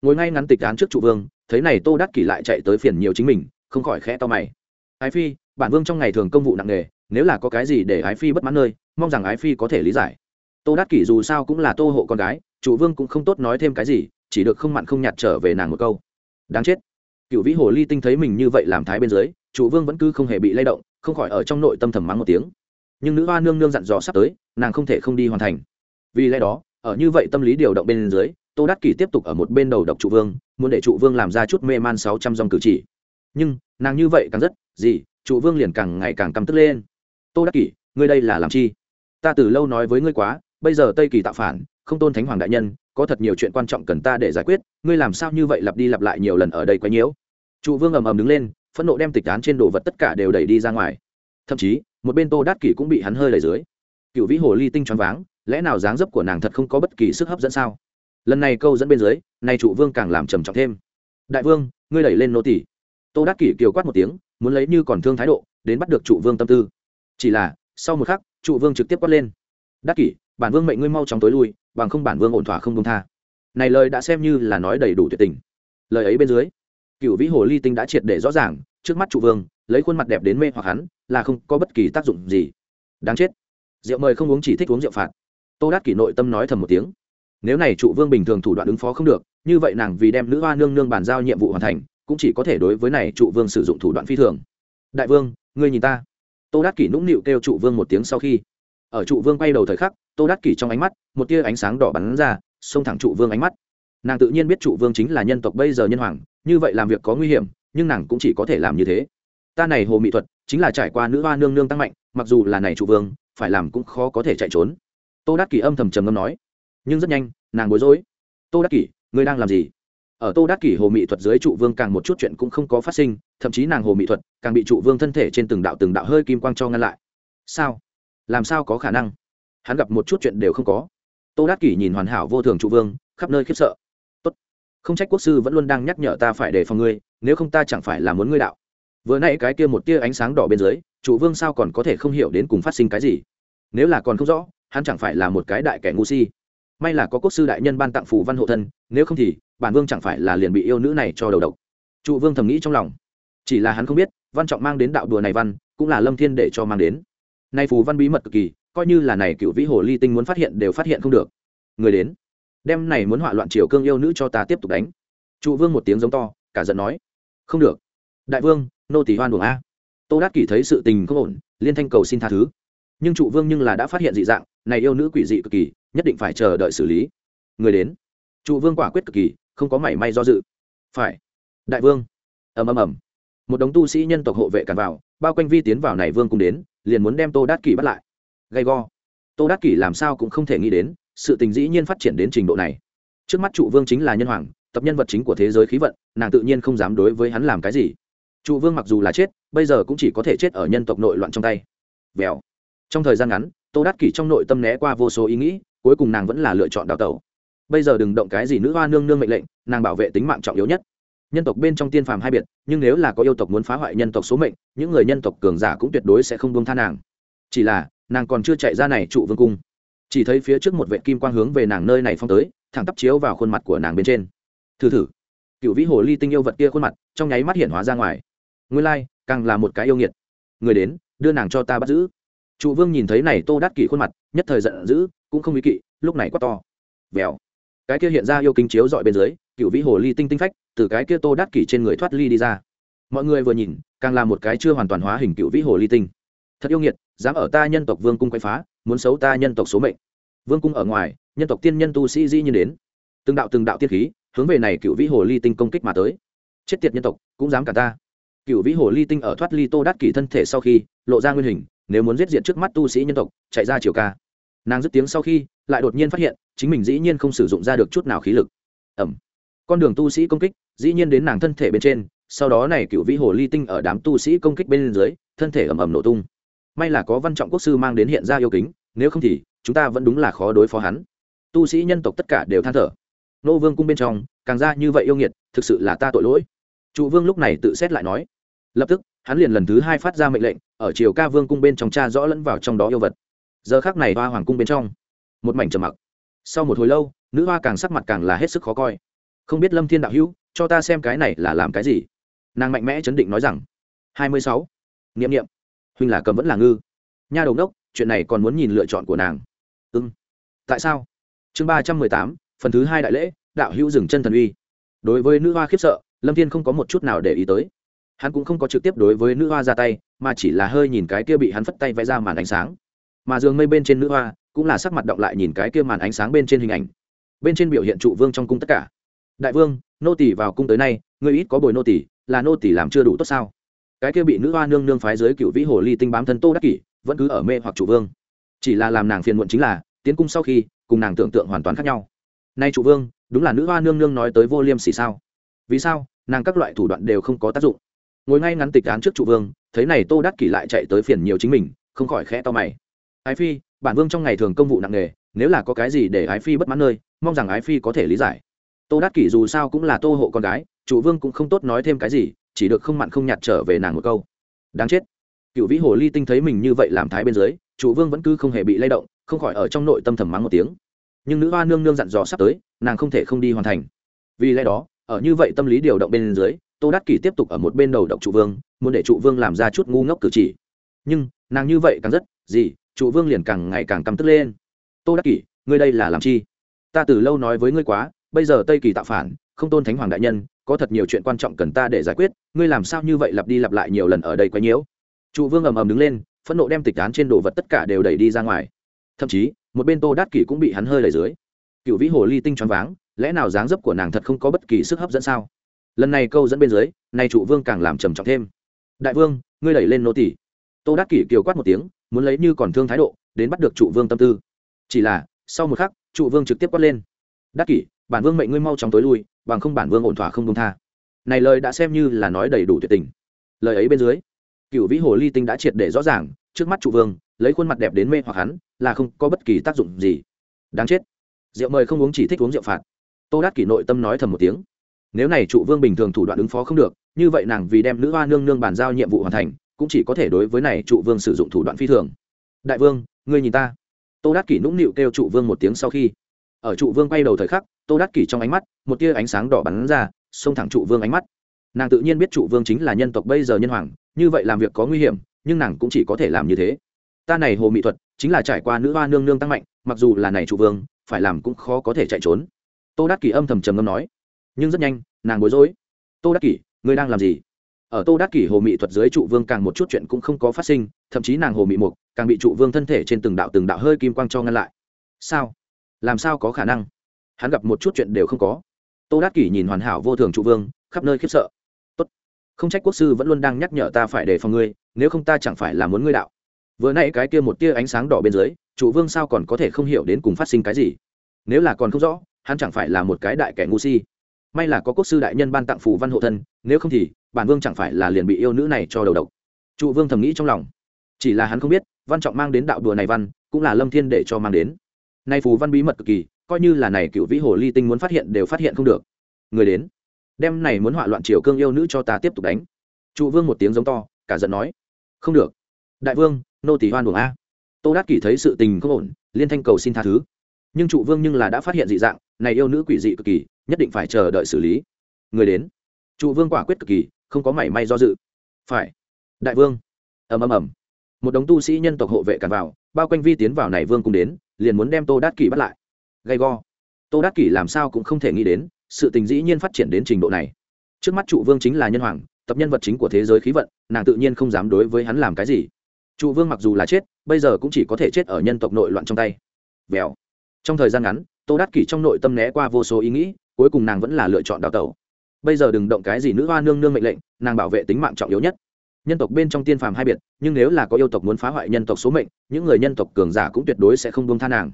Ngồi ngay ngắn tịch án trước trụ vương, thấy này tô đắc kỷ lại chạy tới phiền nhiều chính mình, không khỏi khẽ to mày. Ái phi, bản vương trong ngày thường công vụ nặng nề, nếu là có cái gì để ái phi bất mãn nơi, mong rằng ái phi có thể lý giải. Tô đắc kỷ dù sao cũng là tô hộ con gái, trụ vương cũng không tốt nói thêm cái gì, chỉ được không mặn không nhạt trở về nàng một câu. Đáng chết. Cựu vĩ hồ ly tinh thấy mình như vậy làm thái bên dưới, trụ vương vẫn cứ không hề bị lay động, không khỏi ở trong nội tâm thầm mắng một tiếng. Nhưng nữ hoa nương nương dặn dò sắp tới, nàng không thể không đi hoàn thành. Vì lẽ đó, ở như vậy tâm lý điều động bên dưới tô đắc kỷ tiếp tục ở một bên đầu độc trụ vương, muốn để trụ vương làm ra chút mê man sáu trăm dòng cử chỉ. Nhưng, nàng như vậy càng rất, gì, trụ vương liền càng ngày càng căm tức lên. Tô đắc kỷ, ngươi đây là làm chi? Ta từ lâu nói với ngươi quá, bây giờ tây kỳ tạo phản, không tôn thánh hoàng đại nhân, có thật nhiều chuyện quan trọng cần ta để giải quyết, ngươi làm sao như vậy lặp đi lặp lại nhiều lần ở đây quấy nhiễu? Trụ vương ầm ầm đứng lên, phẫn nộ đem tịch án trên đồ vật tất cả đều đẩy đi ra ngoài. Thậm chí, một bên tô đát kỷ cũng bị hắn hơi đẩy dưới. Cựu vĩ hồ ly tinh choáng váng, lẽ nào dáng dấp của nàng thật không có bất kỳ sức hấp dẫn sao? Lần này câu dẫn bên dưới, nay trụ vương càng làm trầm trọng thêm. Đại vương, ngươi đẩy lên nô tỷ tô đát kỷ kiều quát một tiếng, muốn lấy như còn thương thái độ, đến bắt được trụ vương tâm tư. Chỉ là, sau một khắc, trụ vương trực tiếp quát lên. Đắc kỷ, bản vương mệnh ngươi mau chóng tối lui, bằng không bản vương ổn thỏa không công tha. Này lời đã xem như là nói đầy đủ tuyệt tình. Lời ấy bên dưới, cựu vĩ hồ ly tinh đã triệt để rõ ràng, trước mắt trụ vương, lấy khuôn mặt đẹp đến mê hoặc hắn, là không có bất kỳ tác dụng gì. Đáng chết. Rượu mời không uống chỉ thích uống rượu phạt. Tô đát kỷ nội tâm nói thầm một tiếng nếu này trụ vương bình thường thủ đoạn ứng phó không được, như vậy nàng vì đem nữ hoa nương nương bàn giao nhiệm vụ hoàn thành, cũng chỉ có thể đối với này trụ vương sử dụng thủ đoạn phi thường. Đại vương, ngươi nhìn ta. Tô đát kỷ nũng nịu kêu trụ vương một tiếng sau khi, ở trụ vương quay đầu thời khắc, tô đát kỷ trong ánh mắt, một tia ánh sáng đỏ bắn ra, xông thẳng trụ vương ánh mắt. Nàng tự nhiên biết trụ vương chính là nhân tộc bây giờ nhân hoàng, như vậy làm việc có nguy hiểm, nhưng nàng cũng chỉ có thể làm như thế. Ta này hồ mỹ thuật, chính là trải qua nữ hoa nương nương tăng mạnh, mặc dù là này trụ vương, phải làm cũng khó có thể chạy trốn. Tô đát kỷ âm thầm trầm ngâm nói nhưng rất nhanh, nàng bối rối. Tô đát kỷ, ngươi đang làm gì? Ở tô đát kỷ hồ mỹ thuật dưới trụ vương càng một chút chuyện cũng không có phát sinh, thậm chí nàng hồ mỹ thuật càng bị trụ vương thân thể trên từng đạo từng đạo hơi kim quang cho ngăn lại. Sao? Làm sao có khả năng? Hắn gặp một chút chuyện đều không có. Tô đát kỷ nhìn hoàn hảo vô thường trụ vương, khắp nơi khiếp sợ. Tốt. không trách quốc sư vẫn luôn đang nhắc nhở ta phải đề phòng ngươi, nếu không ta chẳng phải là muốn ngươi đạo. Vừa n ã y cái kia một tia ánh sáng đỏ bên dưới, trụ vương sao còn có thể không hiểu đến cùng phát sinh cái gì? Nếu là còn không rõ, hắn chẳng phải là một cái đại kẻ ngu si may là có quốc sư đại nhân ban tặng phù văn hộ thân, nếu không thì, bản vương chẳng phải là liền bị yêu nữ này cho đầu độc. Trụ vương thầm nghĩ trong lòng. Chỉ là hắn không biết, văn trọng mang đến đạo đùa này văn, cũng là lâm thiên để cho mang đến. Nay phù văn bí mật cực kỳ, coi như là này cựu vĩ hồ ly tinh muốn phát hiện đều phát hiện không được. Người đến, đem này muốn họa loạn triều cương yêu nữ cho ta tiếp tục đánh. Trụ vương một tiếng giống to, cả giận nói. Không được. Đại vương, nô tỷ hoan buồng a. Tô đát kỷ thấy sự tình không ổn, liên thanh cầu xin tha thứ nhưng trụ vương nhưng là đã phát hiện dị dạng, này yêu nữ quỷ dị cực kỳ, nhất định phải chờ đợi xử lý. Người đến. Trụ vương quả quyết cực kỳ, không có mảy may do dự. Phải. Đại vương. Ầm ầm ầm. Một đống tu sĩ nhân tộc hộ vệ cản vào, bao quanh vi tiến vào này vương cùng đến, liền muốn đem tô đát kỷ bắt lại. Gay go. Tô đát kỷ làm sao cũng không thể nghĩ đến, sự tình dĩ nhiên phát triển đến trình độ này. Trước mắt trụ vương chính là nhân hoàng, tập nhân vật chính của thế giới khí vận, nàng tự nhiên không dám đối với hắn làm cái gì. Trụ vương mặc dù là chết, bây giờ cũng chỉ có thể chết ở nhân tộc nội loạn trong tay. Vèo trong thời gian ngắn, tô đát kỷ trong nội tâm né qua vô số ý nghĩ, cuối cùng nàng vẫn là lựa chọn đào tẩu. Bây giờ đừng động cái gì nữ hoa nương nương mệnh lệnh, nàng bảo vệ tính mạng trọng yếu nhất. Nhân tộc bên trong tiên phàm hai biệt, nhưng nếu là có yêu tộc muốn phá hoại nhân tộc số mệnh, những người nhân tộc cường giả cũng tuyệt đối sẽ không buông tha nàng. Chỉ là, nàng còn chưa chạy ra này trụ vương cung. Chỉ thấy phía trước một vệ kim quang hướng về nàng nơi này phong tới, thẳng tắp chiếu vào khuôn mặt của nàng bên trên. Thử thử. Cựu vĩ hồ ly tinh yêu vật kia khuôn mặt, trong nháy mắt hiện hóa ra ngoài. Nguyên lai, càng là một cái yêu nghiệt. Người đến, đưa nàng cho ta bắt giữ trụ vương nhìn thấy này tô đắc kỷ khuôn mặt, nhất thời giận dữ, cũng không ý kỵ, lúc này quá to. Vèo. Cái kia hiện ra yêu kinh chiếu dọi bên dưới cựu vĩ hồ ly tinh tinh phách, từ cái kia tô đắc kỷ trên người thoát ly đi ra. Mọi người vừa nhìn, càng là một cái chưa hoàn toàn hóa hình cựu vĩ hồ ly tinh. Thật yêu nghiệt, dám ở ta nhân tộc vương cung quay phá, muốn xấu ta nhân tộc số mệnh. Vương cung ở ngoài, nhân tộc tiên nhân tu sĩ di nhiên đến. Từng đạo từng đạo tiên khí, hướng về này cựu vĩ hồ ly tinh công kích mà tới. Chết tiệt nhân tộc, cũng dám cả ta. Cựu vĩ hồ ly tinh ở thoát ly tô đát kỷ thân thể sau khi, lộ ra nguyên hình nếu muốn giết diện trước mắt tu sĩ nhân tộc, chạy ra chiều ca. Nàng dứt tiếng sau khi, lại đột nhiên phát hiện, chính mình dĩ nhiên không sử dụng ra được chút nào khí lực. Ẩm. Con đường tu sĩ công kích, dĩ nhiên đến nàng thân thể bên trên, sau đó này cựu vĩ hồ ly tinh ở đám tu sĩ công kích bên dưới, thân thể ầm ầm nổ tung. May là có văn trọng quốc sư mang đến hiện ra yêu kính, nếu không thì, chúng ta vẫn đúng là khó đối phó hắn. Tu sĩ nhân tộc tất cả đều than thở. Nô vương cung bên trong, càng ra như vậy yêu nghiệt, thực sự là ta tội lỗi. Trụ vương lúc này tự xét lại nói. Lập tức, hắn liền lần thứ hai phát ra mệnh lệnh ở triều ca vương cung bên trong cha rõ lẫn vào trong đó yêu vật. Giờ khác này hoa hoàng cung bên trong, một mảnh trầm mặc. Sau một hồi lâu, nữ hoa càng sắc mặt càng là hết sức khó coi. Không biết lâm thiên đạo hữu, cho ta xem cái này là làm cái gì? Nàng mạnh mẽ chấn định nói rằng, hai mươi sáu. N i ệ m n i ệ m huynh là cầm vẫn là ngư. Nha đầu đốc, chuyện này còn muốn nhìn lựa chọn của nàng. Ưng tại sao? Chương ba trăm mười tám, phần thứ hai đại lễ, đạo hữu dừng chân thần uy. Đối với nữ hoa khiếp sợ, lâm thiên không có một chút nào để ý tới. Hắn cũng không có trực tiếp đối với nữ hoa ra tay mà chỉ là hơi nhìn cái kia bị hắn phất tay vẽ ra màn ánh sáng. Mà giường mây bên trên nữ hoa cũng là sắc mặt động lại nhìn cái kia màn ánh sáng bên trên hình ảnh. Bên trên biểu hiện trụ vương trong cung tất cả. Đại vương, nô tỷ vào cung tới nay người ít có bồi nô tỷ là nô tỷ làm chưa đủ tốt sao? Cái kia bị nữ hoa nương nương phái dưới cựu vĩ hồ ly tinh bám thân tô đắc kỷ, vẫn cứ ở mê hoặc trụ vương. Chỉ là làm nàng phiền muộn chính là, tiến cung sau khi, cùng nàng tưởng tượng hoàn toàn khác nhau. Nay trụ vương, đúng là nữ hoa nương nương nói tới vô liêm sỉ sao? Vì sao, nàng các loại thủ đoạn đều không có tác dụng? Ngồi ngay ngắn tịch án trước trụ vương thấy này tô đắc kỷ lại chạy tới phiền nhiều chính mình, không khỏi khẽ to mày. Ái phi, bản vương trong ngày thường công vụ nặng nề, nếu là có cái gì để ái phi bất mãn nơi, mong rằng ái phi có thể lý giải. Tô đắc kỷ dù sao cũng là tô hộ con gái, chủ vương cũng không tốt nói thêm cái gì, chỉ được không mặn không nhạt trở về nàng một câu. Đáng chết. Cựu vĩ hồ ly tinh thấy mình như vậy làm thái bên dưới, chủ vương vẫn cứ không hề bị lay động, không khỏi ở trong nội tâm thầm mắng một tiếng. Nhưng nữ hoa nương nương dặn dò sắp tới, nàng không thể không đi hoàn thành. Vì lẽ đó, ở như vậy tâm lý điều động bên dưới tô đắc kỷ tiếp tục ở một bên đầu độc trụ vương, muốn để trụ vương làm ra chút ngu ngốc cử chỉ. Nhưng, nàng như vậy càng rất, gì, trụ vương liền càng ngày càng căm tức lên. Tô đắc kỷ, ngươi đây là làm chi? Ta từ lâu nói với ngươi quá, bây giờ tây kỳ tạo phản, không tôn thánh hoàng đại nhân, có thật nhiều chuyện quan trọng cần ta để giải quyết, ngươi làm sao như vậy lặp đi lặp lại nhiều lần ở đây quấy nhiễu? Trụ vương ầm ầm đứng lên, phẫn nộ đem tịch án trên đồ vật tất cả đều đẩy đi ra ngoài. Thậm chí, một bên tô đát kỷ cũng bị hắn hơi lầy dưới. Cựu vĩ hồ ly tinh choáng váng, lẽ nào dáng dấp của nàng thật không có bất kỳ sức hấp dẫn sao? Lần này câu dẫn bên dưới, nay trụ vương càng làm trầm trọng thêm. Đại vương, ngươi đẩy lên nô tỷ tô đắc kỷ kiều quát một tiếng, muốn lấy như còn thương thái độ, đến bắt được trụ vương tâm tư. Chỉ là, sau một khắc, trụ vương trực tiếp quát lên. Đắc kỷ, bản vương mệnh ngươi mau chóng tối lui, bằng không bản vương ổn thỏa không công tha. Này lời đã xem như là nói đầy đủ tuyệt tình. Lời ấy bên dưới, cựu vĩ hồ ly tinh đã triệt để rõ ràng, trước mắt trụ vương, lấy khuôn mặt đẹp đến mê hoặc hắn, là không có bất kỳ tác dụng gì. Đáng chết. Rượu mời không uống chỉ thích uống rượu phạt. Tô đát kỷ nội tâm nói thầm một tiếng nếu này trụ vương bình thường thủ đoạn ứng phó không được, như vậy nàng vì đem nữ hoa nương nương bàn giao nhiệm vụ hoàn thành, cũng chỉ có thể đối với này trụ vương sử dụng thủ đoạn phi thường. Đại vương, ngươi nhìn ta. Tô đát kỷ nũng nịu kêu trụ vương một tiếng sau khi, ở trụ vương quay đầu thời khắc, tô đát kỷ trong ánh mắt, một tia ánh sáng đỏ bắn ra, xông thẳng trụ vương ánh mắt. Nàng tự nhiên biết trụ vương chính là nhân tộc bây giờ nhân hoàng, như vậy làm việc có nguy hiểm, nhưng nàng cũng chỉ có thể làm như thế. Ta này hồ mỹ thuật, chính là trải qua nữ hoa nương nương tăng mạnh, mặc dù là này trụ vương, phải làm cũng khó có thể chạy trốn. Tô đát kỷ âm thầm trầm ngâm nói nhưng rất nhanh, nàng bối rối. Tô đắc kỷ, ngươi đang làm gì? Ở tô đắc kỷ hồ mị thuật dưới trụ vương càng một chút chuyện cũng không có phát sinh, thậm chí nàng hồ mị mục, càng bị trụ vương thân thể trên từng đạo từng đạo hơi kim quang cho ngăn lại. Sao? Làm sao có khả năng? Hắn gặp một chút chuyện đều không có. Tô đắc kỷ nhìn hoàn hảo vô thường trụ vương, khắp nơi khiếp sợ. Tốt. Không trách quốc sư vẫn luôn đang nhắc nhở ta phải đề phòng ngươi, nếu không ta chẳng phải là muốn ngươi đạo. Vừa nãy cái kia một tia ánh sáng đỏ bên dưới, trụ vương sao còn có thể không hiểu đến cùng phát sinh cái gì? Nếu là còn không rõ, hắn chẳng phải là một cái đại kẻ ngu si may là có quốc sư đại nhân ban tặng phù văn hộ thân, nếu không thì, bản vương chẳng phải là liền bị yêu nữ này cho đầu độc. Trụ vương thầm nghĩ trong lòng. Chỉ là hắn không biết, văn trọng mang đến đạo đùa này văn, cũng là lâm thiên để cho mang đến. Nay phù văn bí mật cực kỳ, coi như là này cựu vĩ hồ ly tinh muốn phát hiện đều phát hiện không được. Người đến. Đem này muốn họa loạn triều cương yêu nữ cho ta tiếp tục đánh. Trụ vương một tiếng giống to, cả giận nói. Không được. Đại vương, nô tỷ hoan buồng a. Tô đắc kỷ thấy sự tình không ổn, liên thanh cầu xin tha thứ nhưng trụ vương nhưng là đã phát hiện dị dạng, này yêu nữ quỷ dị cực kỳ, nhất định phải chờ đợi xử lý. Người đến. Trụ vương quả quyết cực kỳ, không có mảy may do dự. Phải. Đại vương. Ầm ầm ầm. Một đống tu sĩ nhân tộc hộ vệ cản vào, bao quanh vi tiến vào này vương cùng đến, liền muốn đem tô đát kỷ bắt lại. Gay go. Tô đát kỷ làm sao cũng không thể nghĩ đến, sự tình dĩ nhiên phát triển đến trình độ này. Trước mắt trụ vương chính là nhân hoàng, tập nhân vật chính của thế giới khí vận, nàng tự nhiên không dám đối với hắn làm cái gì. Trụ vương mặc dù là chết, bây giờ cũng chỉ có thể chết ở nhân tộc nội loạn trong tay. Vèo trong thời gian ngắn, tô đát kỷ trong nội tâm né qua vô số ý nghĩ, cuối cùng nàng vẫn là lựa chọn đào tẩu. Bây giờ đừng động cái gì nữ hoa nương nương mệnh lệnh, nàng bảo vệ tính mạng trọng yếu nhất. Nhân tộc bên trong tiên phàm hai biệt, nhưng nếu là có yêu tộc muốn phá hoại nhân tộc số mệnh, những người nhân tộc cường giả cũng tuyệt đối sẽ không buông tha nàng.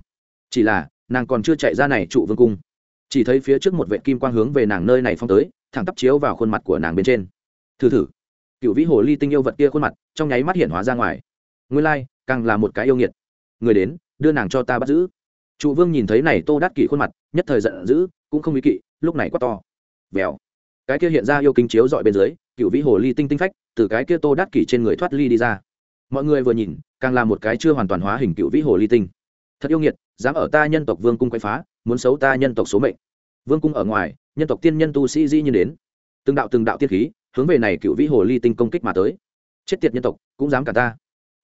Chỉ là, nàng còn chưa chạy ra này trụ vương cung. Chỉ thấy phía trước một vệ kim quang hướng về nàng nơi này phong tới, thẳng tắp chiếu vào khuôn mặt của nàng bên trên. Thử thử. Cựu vĩ hồ ly tinh yêu vật kia khuôn mặt, trong nháy mắt hiện hóa ra ngoài. Nguyên lai, càng là một cái yêu nghiệt. Người đến, đưa nàng cho ta bắt giữ trụ vương nhìn thấy này tô đắc kỷ khuôn mặt, nhất thời giận dữ, cũng không ý kỵ, lúc này quát to. Vèo. Cái kia hiện ra yêu kính chiếu dọi bên dưới, cựu vĩ hồ ly tinh tinh phách, từ cái kia tô đắc kỷ trên người thoát ly đi ra. Mọi người vừa nhìn, càng là một cái chưa hoàn toàn hóa hình cựu vĩ hồ ly tinh. Thật yêu nghiệt, dám ở ta nhân tộc vương cung quay phá, muốn xấu ta nhân tộc số mệnh. Vương cung ở ngoài, nhân tộc tiên nhân tu sĩ di nhiên đến. Từng đạo từng đạo tiết khí, hướng về này cựu vĩ hồ ly tinh công kích mà tới. Chết tiệt nhân tộc, cũng dám cả ta.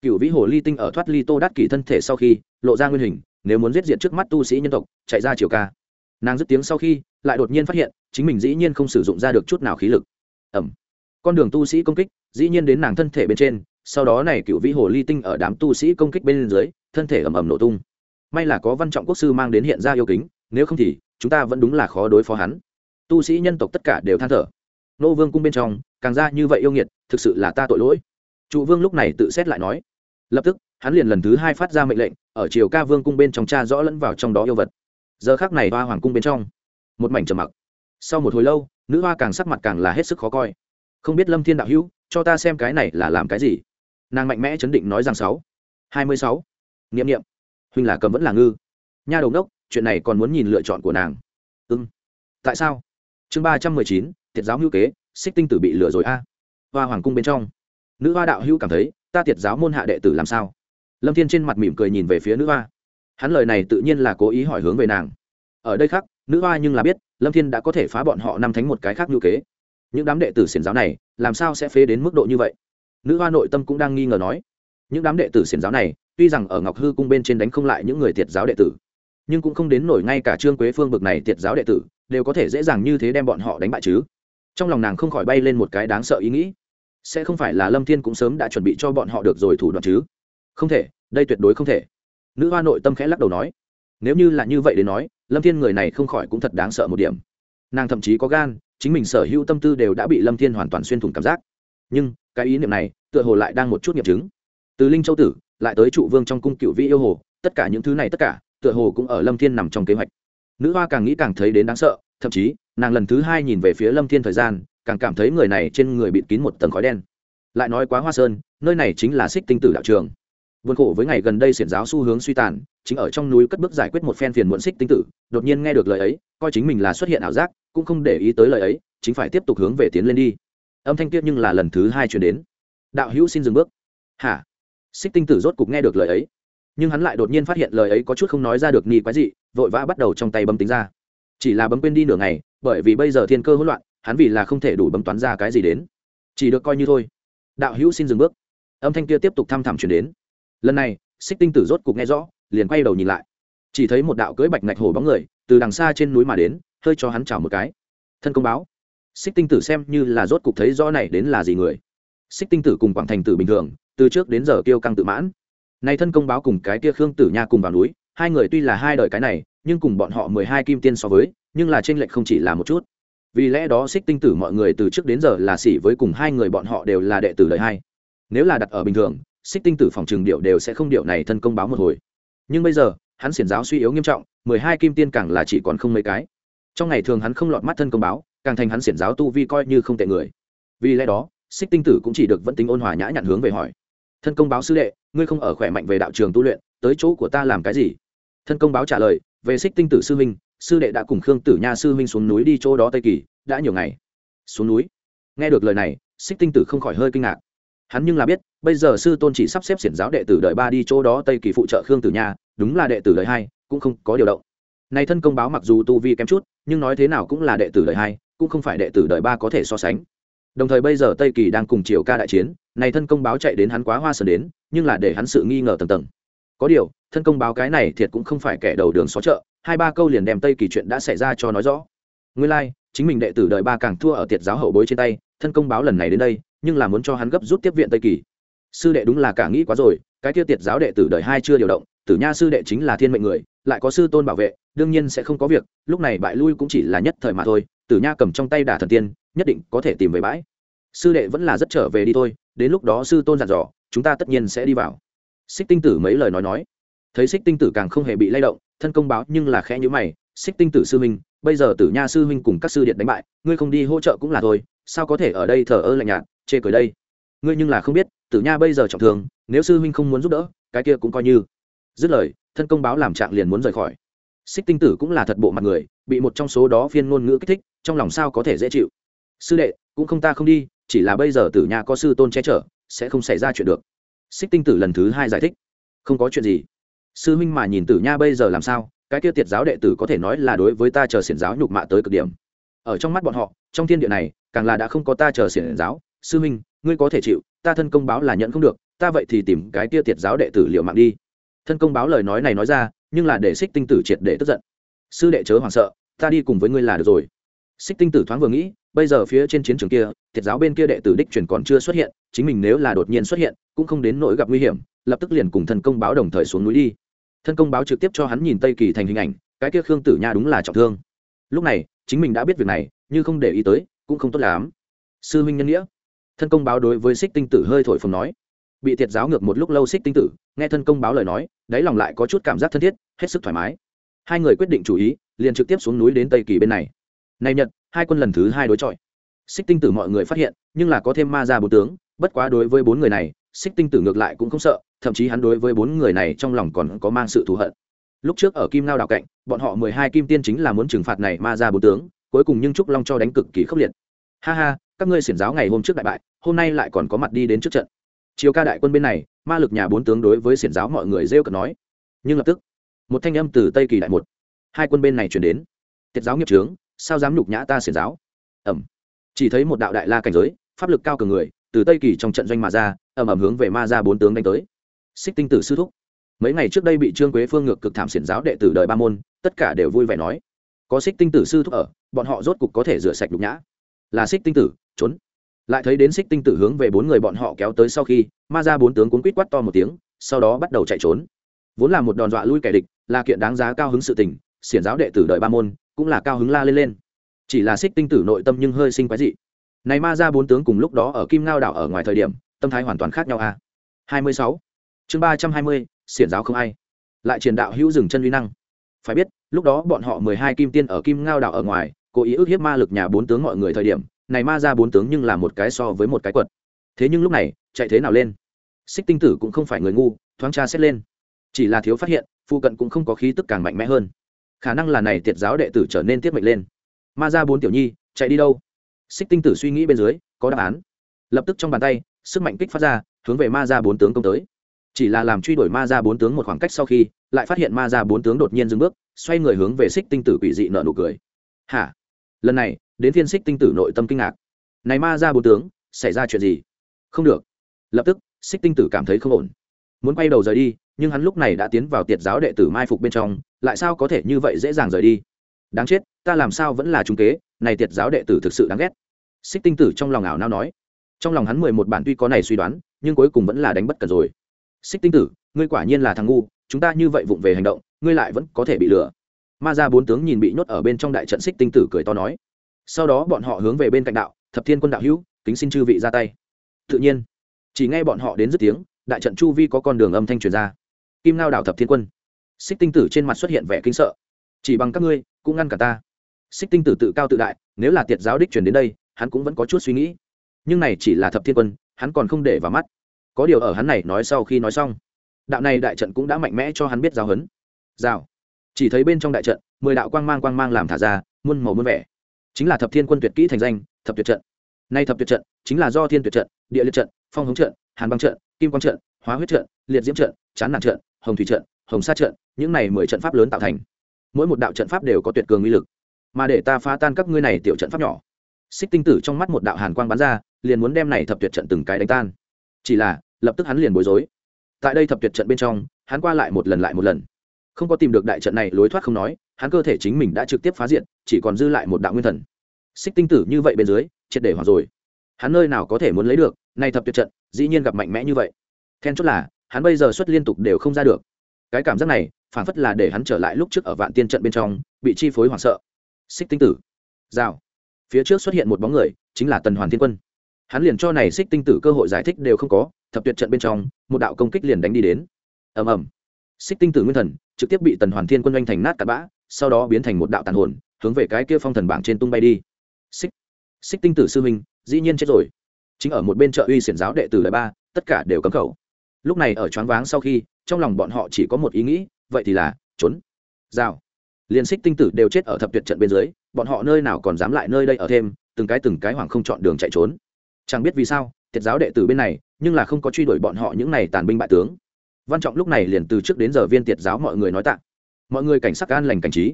Cựu vĩ hồ ly tinh ở thoát ly tô đát kỷ thân thể sau khi, lộ ra nguyên hình nếu muốn giết diệt trước mắt tu sĩ nhân tộc, chạy ra chiều ca. Nàng dứt tiếng sau khi, lại đột nhiên phát hiện, chính mình dĩ nhiên không sử dụng ra được chút nào khí lực. Ẩm. Con đường tu sĩ công kích, dĩ nhiên đến nàng thân thể bên trên, sau đó này cựu vĩ hồ ly tinh ở đám tu sĩ công kích bên dưới, thân thể ầm ầm nổ tung. May là có văn trọng quốc sư mang đến hiện ra yêu kính, nếu không thì, chúng ta vẫn đúng là khó đối phó hắn. Tu sĩ nhân tộc tất cả đều than thở. Nô vương cung bên trong, càng ra như vậy yêu nghiệt, thực sự là ta tội lỗi. Trụ vương lúc này tự xét lại nói. Lập tức, hắn liền lần thứ hai phát ra mệnh lệnh ở triều ca vương cung bên trong cha rõ lẫn vào trong đó yêu vật. Giờ khác này hoa hoàng cung bên trong, một mảnh trầm mặc. Sau một hồi lâu, nữ hoa càng sắc mặt càng là hết sức khó coi. Không biết lâm thiên đạo hữu, cho ta xem cái này là làm cái gì? Nàng mạnh mẽ chấn định nói rằng sáu. Hai mươi sáu. N i ệ m n i ệ m huynh là cầm vẫn là ngư. Nha đầu đốc chuyện này còn muốn nhìn lựa chọn của nàng. Ưng tại sao? Chương ba trăm mười chín thiệt giáo hữu kế, xích tinh tử bị lừa rồi a. Hoa hoàng cung bên trong. Nữ hoa đạo hữu cảm thấy, ta tiệt giáo môn hạ đệ tử làm sao? Lâm thiên trên mặt mỉm cười nhìn về phía nữ hoa. Hắn lời này tự nhiên là cố ý hỏi hướng về nàng. Ở đây khác, nữ hoa nhưng là biết, lâm thiên đã có thể phá bọn họ năm thánh một cái khác ngữ kế. Những đám đệ tử xiển giáo này, làm sao sẽ phế đến mức độ như vậy? Nữ hoa nội tâm cũng đang nghi ngờ nói. Những đám đệ tử xiển giáo này, tuy rằng ở ngọc hư cung bên trên đánh không lại những người tiệt giáo đệ tử, nhưng cũng không đến nổi ngay cả trương quế phương bực này tiệt giáo đệ tử, đều có thể dễ dàng như thế đem bọn họ đánh bại chứ. Trong lòng nàng không khỏi bay lên một cái đáng sợ ý nghĩ. Sẽ không phải là lâm thiên cũng sớm đã chuẩn bị cho bọn họ được rồi thủ đoạn chứ không thể, đây tuyệt đối không thể. Nữ hoa nội tâm khẽ lắc đầu nói. Nếu như là như vậy để nói, lâm thiên người này không khỏi cũng thật đáng sợ một điểm. Nàng thậm chí có gan, chính mình sở hữu tâm tư đều đã bị lâm thiên hoàn toàn xuyên thủng cảm giác. Nhưng, cái ý niệm này, tựa hồ lại đang một chút nghiệm chứng. Từ linh châu tử, lại tới trụ vương trong cung cựu vĩ yêu hồ, tất cả những thứ này tất cả, tựa hồ cũng ở lâm thiên nằm trong kế hoạch. Nữ hoa càng nghĩ càng thấy đến đáng sợ, thậm chí, nàng lần thứ hai nhìn về phía lâm thiên thời gian, càng cảm thấy người này trên người bịt kín một tầng khói đen. Lại nói quá hoa sơn, nơi này chính là xích tinh tử đạo trường vườn khổ với ngày gần đây xiển giáo xu hướng suy tàn, chính ở trong núi cất bước giải quyết một phen phiền muộn xích tinh tử, đột nhiên nghe được lời ấy, coi chính mình là xuất hiện ảo giác, cũng không để ý tới lời ấy, chính phải tiếp tục hướng về tiến lên đi. Âm thanh kia nhưng là lần thứ hai chuyển đến. Đạo hữu xin dừng bước. Hả? Xích tinh tử rốt cục nghe được lời ấy, nhưng hắn lại đột nhiên phát hiện lời ấy có chút không nói ra được ni quái dị, vội vã bắt đầu trong tay bấm tính ra. Chỉ là bấm quên đi nửa ngày, bởi vì bây giờ thiên cơ hỗn loạn, hắn vì là không thể đủ bấm toán ra cái gì đến. Chỉ được coi như thôi. Đạo hữu xin dừng bước. Âm thanh kia tiếp tục thăm thẳm chuyển đến lần này, xích tinh tử rốt cục nghe rõ, liền quay đầu nhìn lại. Chỉ thấy một đạo cưỡi bạch ngạch hổ bóng người, từ đằng xa trên núi mà đến, hơi cho hắn chào một cái. Thân công báo. Xích tinh tử xem như là rốt cục thấy rõ này đến là gì người. Xích tinh tử cùng quảng thành tử bình thường, từ trước đến giờ kêu căng tự mãn. Nay thân công báo cùng cái kia khương tử nha cùng vào núi, hai người tuy là hai đời cái này, nhưng cùng bọn họ mười hai kim tiên so với, nhưng là tranh lệch không chỉ là một chút. Vì lẽ đó xích tinh tử mọi người từ trước đến giờ là xỉ với cùng hai người bọn họ đều là đệ tử đời hai. Nếu là đặt ở bình thường xích tinh tử phòng trường điệu đều sẽ không điệu này thân công báo một hồi. Nhưng bây giờ hắn xiển giáo suy yếu nghiêm trọng mười hai kim tiên càng là chỉ còn không mấy cái. Trong ngày thường hắn không lọt mắt thân công báo càng thành hắn xiển giáo tu vi coi như không tệ người. Vì lẽ đó xích tinh tử cũng chỉ được vẫn tính ôn hòa nhã nhặn hướng về hỏi. Thân công báo sư đệ ngươi không ở khỏe mạnh về đạo trường tu luyện tới chỗ của ta làm cái gì? Thân công báo trả lời về xích tinh tử sư minh, sư đệ đã cùng khương tử nha sư minh xuống núi đi chỗ đó tây kỳ đã nhiều ngày. Xuống núi? Nghe được lời này xích tinh tử không khỏi hơi kinh ngạc hắn nhưng là biết bây giờ sư tôn chỉ sắp xếp xiển giáo đệ tử đợi ba đi chỗ đó tây kỳ phụ trợ khương tử nha đúng là đệ tử đợi hai cũng không có điều động. Này thân công báo mặc dù tu vi kém chút nhưng nói thế nào cũng là đệ tử đợi hai cũng không phải đệ tử đợi ba có thể so sánh. Đồng thời bây giờ tây kỳ đang cùng triều ca đại chiến này thân công báo chạy đến hắn quá hoa sơn đến nhưng là để hắn sự nghi ngờ tầng tầng. Có điều thân công báo cái này thiệt cũng không phải kẻ đầu đường xó chợ hai ba câu liền đem tây kỳ chuyện đã xảy ra cho nói rõ. Nguyên lai、like, chính mình đệ tử đợi ba càng thua ở tiệt giáo hậu bối trên tay thân công báo lần này đến đây nhưng là muốn cho hắn gấp rút tiếp viện tây kỳ. Sư đệ đúng là cả nghĩ quá rồi, cái tiêu tiệt giáo đệ tử đời hai chưa điều động, tử nha sư đệ chính là thiên mệnh người, lại có sư tôn bảo vệ, đương nhiên sẽ không có việc, lúc này bại lui cũng chỉ là nhất thời mà thôi, tử nha cầm trong tay đả thần tiên, nhất định có thể tìm về bãi. Sư đệ vẫn là rất trở về đi thôi, đến lúc đó sư tôn dặn dò, chúng ta tất nhiên sẽ đi vào. Xích tinh tử mấy lời nói nói. Thấy xích tinh tử càng không hề bị lay động, thân công báo nhưng là khẽ nhữ mày, xích tinh tử sư huynh, bây giờ tử nha sư huynh cùng các sư điện đánh bại, ngươi không đi hỗ trợ cũng là thôi, sao có thể ở đây thờ ơ lạnh nhạt? Chê cười đây. Ngươi nhưng là không biết, tử nha bây giờ trọng thương, nếu sư huynh không muốn giúp đỡ, cái kia cũng coi như. Dứt lời, thân công báo làm trạng liền muốn rời khỏi. Xích tinh tử cũng là thật bộ mặt người, bị một trong số đó phiên ngôn ngữ kích thích, trong lòng sao có thể dễ chịu? Sư đệ, cũng không ta không đi, chỉ là bây giờ tử nha có sư tôn che chở, sẽ không xảy ra chuyện được. Xích tinh tử lần thứ hai giải thích. Không có chuyện gì. Sư huynh mà nhìn tử nha bây giờ làm sao, cái kia tiệt giáo đệ tử có thể nói là đối với ta chờ xiển giáo nhục mạ tới cực điểm. Ở trong mắt bọn họ, trong thiên địa này, càng là đã không có ta chờ xiển giáo sư Minh, ngươi có thể chịu ta thân công báo là nhận không được ta vậy thì tìm cái kia tiệt giáo đệ tử liệu mạng đi. Thân công báo lời nói này nói ra nhưng là để xích tinh tử triệt để tức giận. Sư đệ chớ hoảng sợ ta đi cùng với ngươi là được rồi. Xích tinh tử thoáng vừa nghĩ bây giờ phía trên chiến trường kia thiệt giáo bên kia đệ tử đích truyền còn chưa xuất hiện chính mình nếu là đột nhiên xuất hiện cũng không đến nỗi gặp nguy hiểm lập tức liền cùng thân công báo đồng thời xuống núi đi. Thân công báo trực tiếp cho hắn nhìn tây kỳ thành hình ảnh cái kia khương tử nha đúng là trọng thương. Lúc này chính mình đã biết việc này nhưng không để ý tới cũng không tốt lắm. Sư huynh nhân nghĩa thân công báo đối với xích tinh tử hơi thổi phồng nói. Bị thiệt giáo ngược một lúc lâu xích tinh tử, nghe thân công báo lời nói, đáy lòng lại có chút cảm giác thân thiết, hết sức thoải mái. Hai người quyết định chủ ý, liền trực tiếp xuống núi đến tây kỳ bên này. Nay nhật, hai quân lần thứ hai đối chọi. Xích tinh tử mọi người phát hiện, nhưng là có thêm ma ra bốn tướng, bất quá đối với bốn người này xích tinh tử ngược lại cũng không sợ, thậm chí hắn đối với bốn người này trong lòng còn có mang sự thù hận. Lúc trước ở kim lao đảo cạnh, bọn họ mười hai kim tiên chính là muốn trừng phạt này ma ra bốn tướng, cuối cùng nhưng trúc long cho đánh cực kỳ khốc liệt. Ha ha các ngươi xiển giáo ngày hôm trước đại bại, hôm nay lại còn có mặt đi đến trước trận. Chiều ca đại quân bên này, ma lực nhà bốn tướng đối với xiển giáo mọi người rêu cợt nói. Nhưng lập tức, một thanh âm từ tây kỳ đại một. Hai quân bên này chuyển đến. Tiết giáo nghiệp trướng, sao dám nhục nhã ta xiển giáo? Ẩm chỉ thấy một đạo đại la cảnh giới, pháp lực cao cường người, từ tây kỳ trong trận doanh mà ra ẩm ẩm hướng về ma ra bốn tướng đánh tới. Xích tinh tử sư thúc. Mấy ngày trước đây bị trương quế phương ngược cực thảm xiển giáo đệ tử đời ba môn, tất cả đều vui vẻ nói. Có xích tinh tử sư thúc ở, bọn họ rốt cục có thể rửa sạch nhục nhã. Là xích tinh tử trốn. Lại thấy đến xích tinh tử hướng về bốn người bọn họ kéo tới sau khi, ma ra bốn tướng cuốn quýt quát to một tiếng, sau đó bắt đầu chạy trốn. Vốn là một đòn dọa lui kẻ địch, là kiện đáng giá cao hứng sự tình, xiển giáo đệ tử đợi ba môn, cũng là cao hứng la lên lên. Chỉ là xích tinh tử nội tâm nhưng hơi sinh quái dị. Này ma ra bốn tướng cùng lúc đó ở kim ngao đảo ở ngoài thời điểm, tâm thái hoàn toàn khác nhau a. Hai mươi sáu. Chương ba trăm hai mươi, xiển giáo không ai. Lại truyền đạo hữu dừng chân uy năng. Phải biết, lúc đó bọn họ mười hai kim tiên ở kim ngao đảo ở ngoài, cố ý ức hiếp ma lực nhà bốn tướng mọi người thời điểm này ma ra bốn tướng nhưng là một cái so với một cái quật. Thế nhưng lúc này, chạy thế nào lên? Xích tinh tử cũng không phải người ngu, thoáng tra xét lên. Chỉ là thiếu phát hiện, phụ cận cũng không có khí tức càng mạnh mẽ hơn. Khả năng là này tiệt giáo đệ tử trở nên tiết mệnh lên. Ma ra bốn tiểu nhi, chạy đi đâu? Xích tinh tử suy nghĩ bên dưới, có đáp án. Lập tức trong bàn tay, sức mạnh kích phát ra, hướng về ma ra bốn tướng công tới. Chỉ là làm truy đuổi ma ra bốn tướng một khoảng cách sau khi, lại phát hiện ma ra bốn tướng đột nhiên dừng bước, xoay người hướng về xích tinh tử quỷ dị nợ nụ cười. Hả? Lần này đến thiên xích tinh tử nội tâm kinh ngạc. Này ma ra bốn tướng, xảy ra chuyện gì? Không được. Lập tức, xích tinh tử cảm thấy không ổn. Muốn quay đầu rời đi, nhưng hắn lúc này đã tiến vào tiệt giáo đệ tử mai phục bên trong, lại sao có thể như vậy dễ dàng rời đi? Đáng chết, ta làm sao vẫn là trung kế, này tiệt giáo đệ tử thực sự đáng ghét. Xích tinh tử trong lòng ảo nao nói. Trong lòng hắn mười một bản tuy có này suy đoán, nhưng cuối cùng vẫn là đánh bất cần rồi. Xích tinh tử, ngươi quả nhiên là thằng ngu, chúng ta như vậy vụng về hành động, ngươi lại vẫn có thể bị lừa. Ma ra bốn tướng nhìn bị nhốt ở bên trong đại trận, xích tinh tử cười to nói sau đó bọn họ hướng về bên cạnh đạo, thập thiên quân đạo hữu, kính xin chư vị ra tay. Tự nhiên, chỉ nghe bọn họ đến dứt tiếng, đại trận chu vi có con đường âm thanh truyền ra. Kim lao đảo thập thiên quân. Xích tinh tử trên mặt xuất hiện vẻ kinh sợ. Chỉ bằng các ngươi, cũng ngăn cả ta. Xích tinh tử tự cao tự đại, nếu là tiệt giáo đích truyền đến đây, hắn cũng vẫn có chút suy nghĩ. Nhưng này chỉ là thập thiên quân, hắn còn không để vào mắt. Có điều ở hắn này nói sau khi nói xong, đạo này đại trận cũng đã mạnh mẽ cho hắn biết giáo hấn rào. Chỉ thấy bên trong đại trận, mười đạo quang mang quang mang làm thả ra, muôn màu muôn vẻ chính là thập thiên quân tuyệt kỹ thành danh, thập tuyệt trận. Nay thập tuyệt trận chính là do thiên tuyệt trận, địa liệt trận, phong hống trận, hàn băng trận, kim quang trận, hóa huyết trận, liệt diễm trận, chán nạn trận, hồng thủy trận, hồng sát trận, những này mười trận pháp lớn tạo thành. Mỗi một đạo trận pháp đều có tuyệt cường uy lực. Mà để ta phá tan các ngươi này tiểu trận pháp nhỏ, xích tinh tử trong mắt một đạo hàn quang bắn ra, liền muốn đem này thập tuyệt trận từng cái đánh tan. Chỉ là, lập tức hắn liền bối rối. Tại đây thập tuyệt trận bên trong, hắn qua lại một lần lại một lần. Không có tìm được đại trận này lối thoát không nói hắn cơ thể chính mình đã trực tiếp phá diện chỉ còn dư lại một đạo nguyên thần. Xích tinh tử như vậy bên dưới, triệt để hoặc rồi. Hắn nơi nào có thể muốn lấy được, nay thập tuyệt trận, dĩ nhiên gặp mạnh mẽ như vậy. Then chốt là, hắn bây giờ xuất liên tục đều không ra được. Cái cảm giác này phản phất là để hắn trở lại lúc trước ở vạn tiên trận bên trong, bị chi phối hoảng sợ. Xích tinh tử. Rào. Phía trước xuất hiện một bóng người, chính là tần hoàn thiên quân. Hắn liền cho này xích tinh tử cơ hội giải thích đều không có, thập tuyệt trận bên trong, một đạo công kích liền đánh đi đến. Ầm ầm. Xích tinh tử nguyên thần, trực tiếp bị tần hoàn thiên quân oanh thành nát cặn bã sau đó biến thành một đạo tàn hồn, hướng về cái kia phong thần bảng trên tung bay đi. Xích xích tinh tử sư minh dĩ nhiên chết rồi. Chính ở một bên chợ uy xiển giáo đệ tử đại ba, tất cả đều cấm khẩu. Lúc này ở choáng váng sau khi, trong lòng bọn họ chỉ có một ý nghĩ, vậy thì là, trốn. Rào. Liền xích tinh tử đều chết ở thập tuyệt trận bên dưới, bọn họ nơi nào còn dám lại nơi đây ở thêm, từng cái từng cái hoàng không chọn đường chạy trốn. Chẳng biết vì sao thiệt giáo đệ tử bên này, nhưng là không có truy đuổi bọn họ những này tàn binh bại tướng. Văn trọng lúc này liền từ trước đến giờ viên tiệt giáo mọi người nói tạ mọi người cảnh sắc an lành cảnh trí.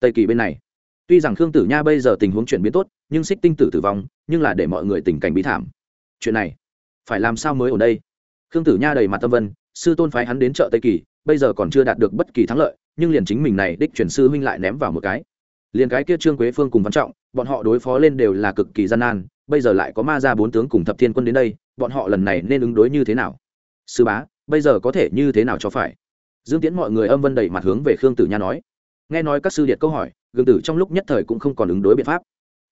Tây kỳ bên này, tuy rằng khương tử nha bây giờ tình huống chuyển biến tốt, nhưng xích tinh tử tử vong, nhưng là để mọi người tình cảnh bí thảm. Chuyện này, phải làm sao mới ở đây? Khương tử nha đầy mặt tâm vân, sư tôn phái hắn đến chợ tây kỳ, bây giờ còn chưa đạt được bất kỳ thắng lợi, nhưng liền chính mình này đích chuyển sư huynh lại ném vào một cái. Liền cái kia trương quế phương cùng văn trọng, bọn họ đối phó lên đều là cực kỳ gian nan, bây giờ lại có ma ra bốn tướng cùng thập thiên quân đến đây, bọn họ lần này nên ứng đối như thế nào? Sư bá, bây giờ có thể như thế nào cho phải? Dương tiễn mọi người âm vân đẩy mặt hướng về khương tử nha nói. Nghe nói các sư điệt câu hỏi gương tử trong lúc nhất thời cũng không còn ứng đối biện pháp.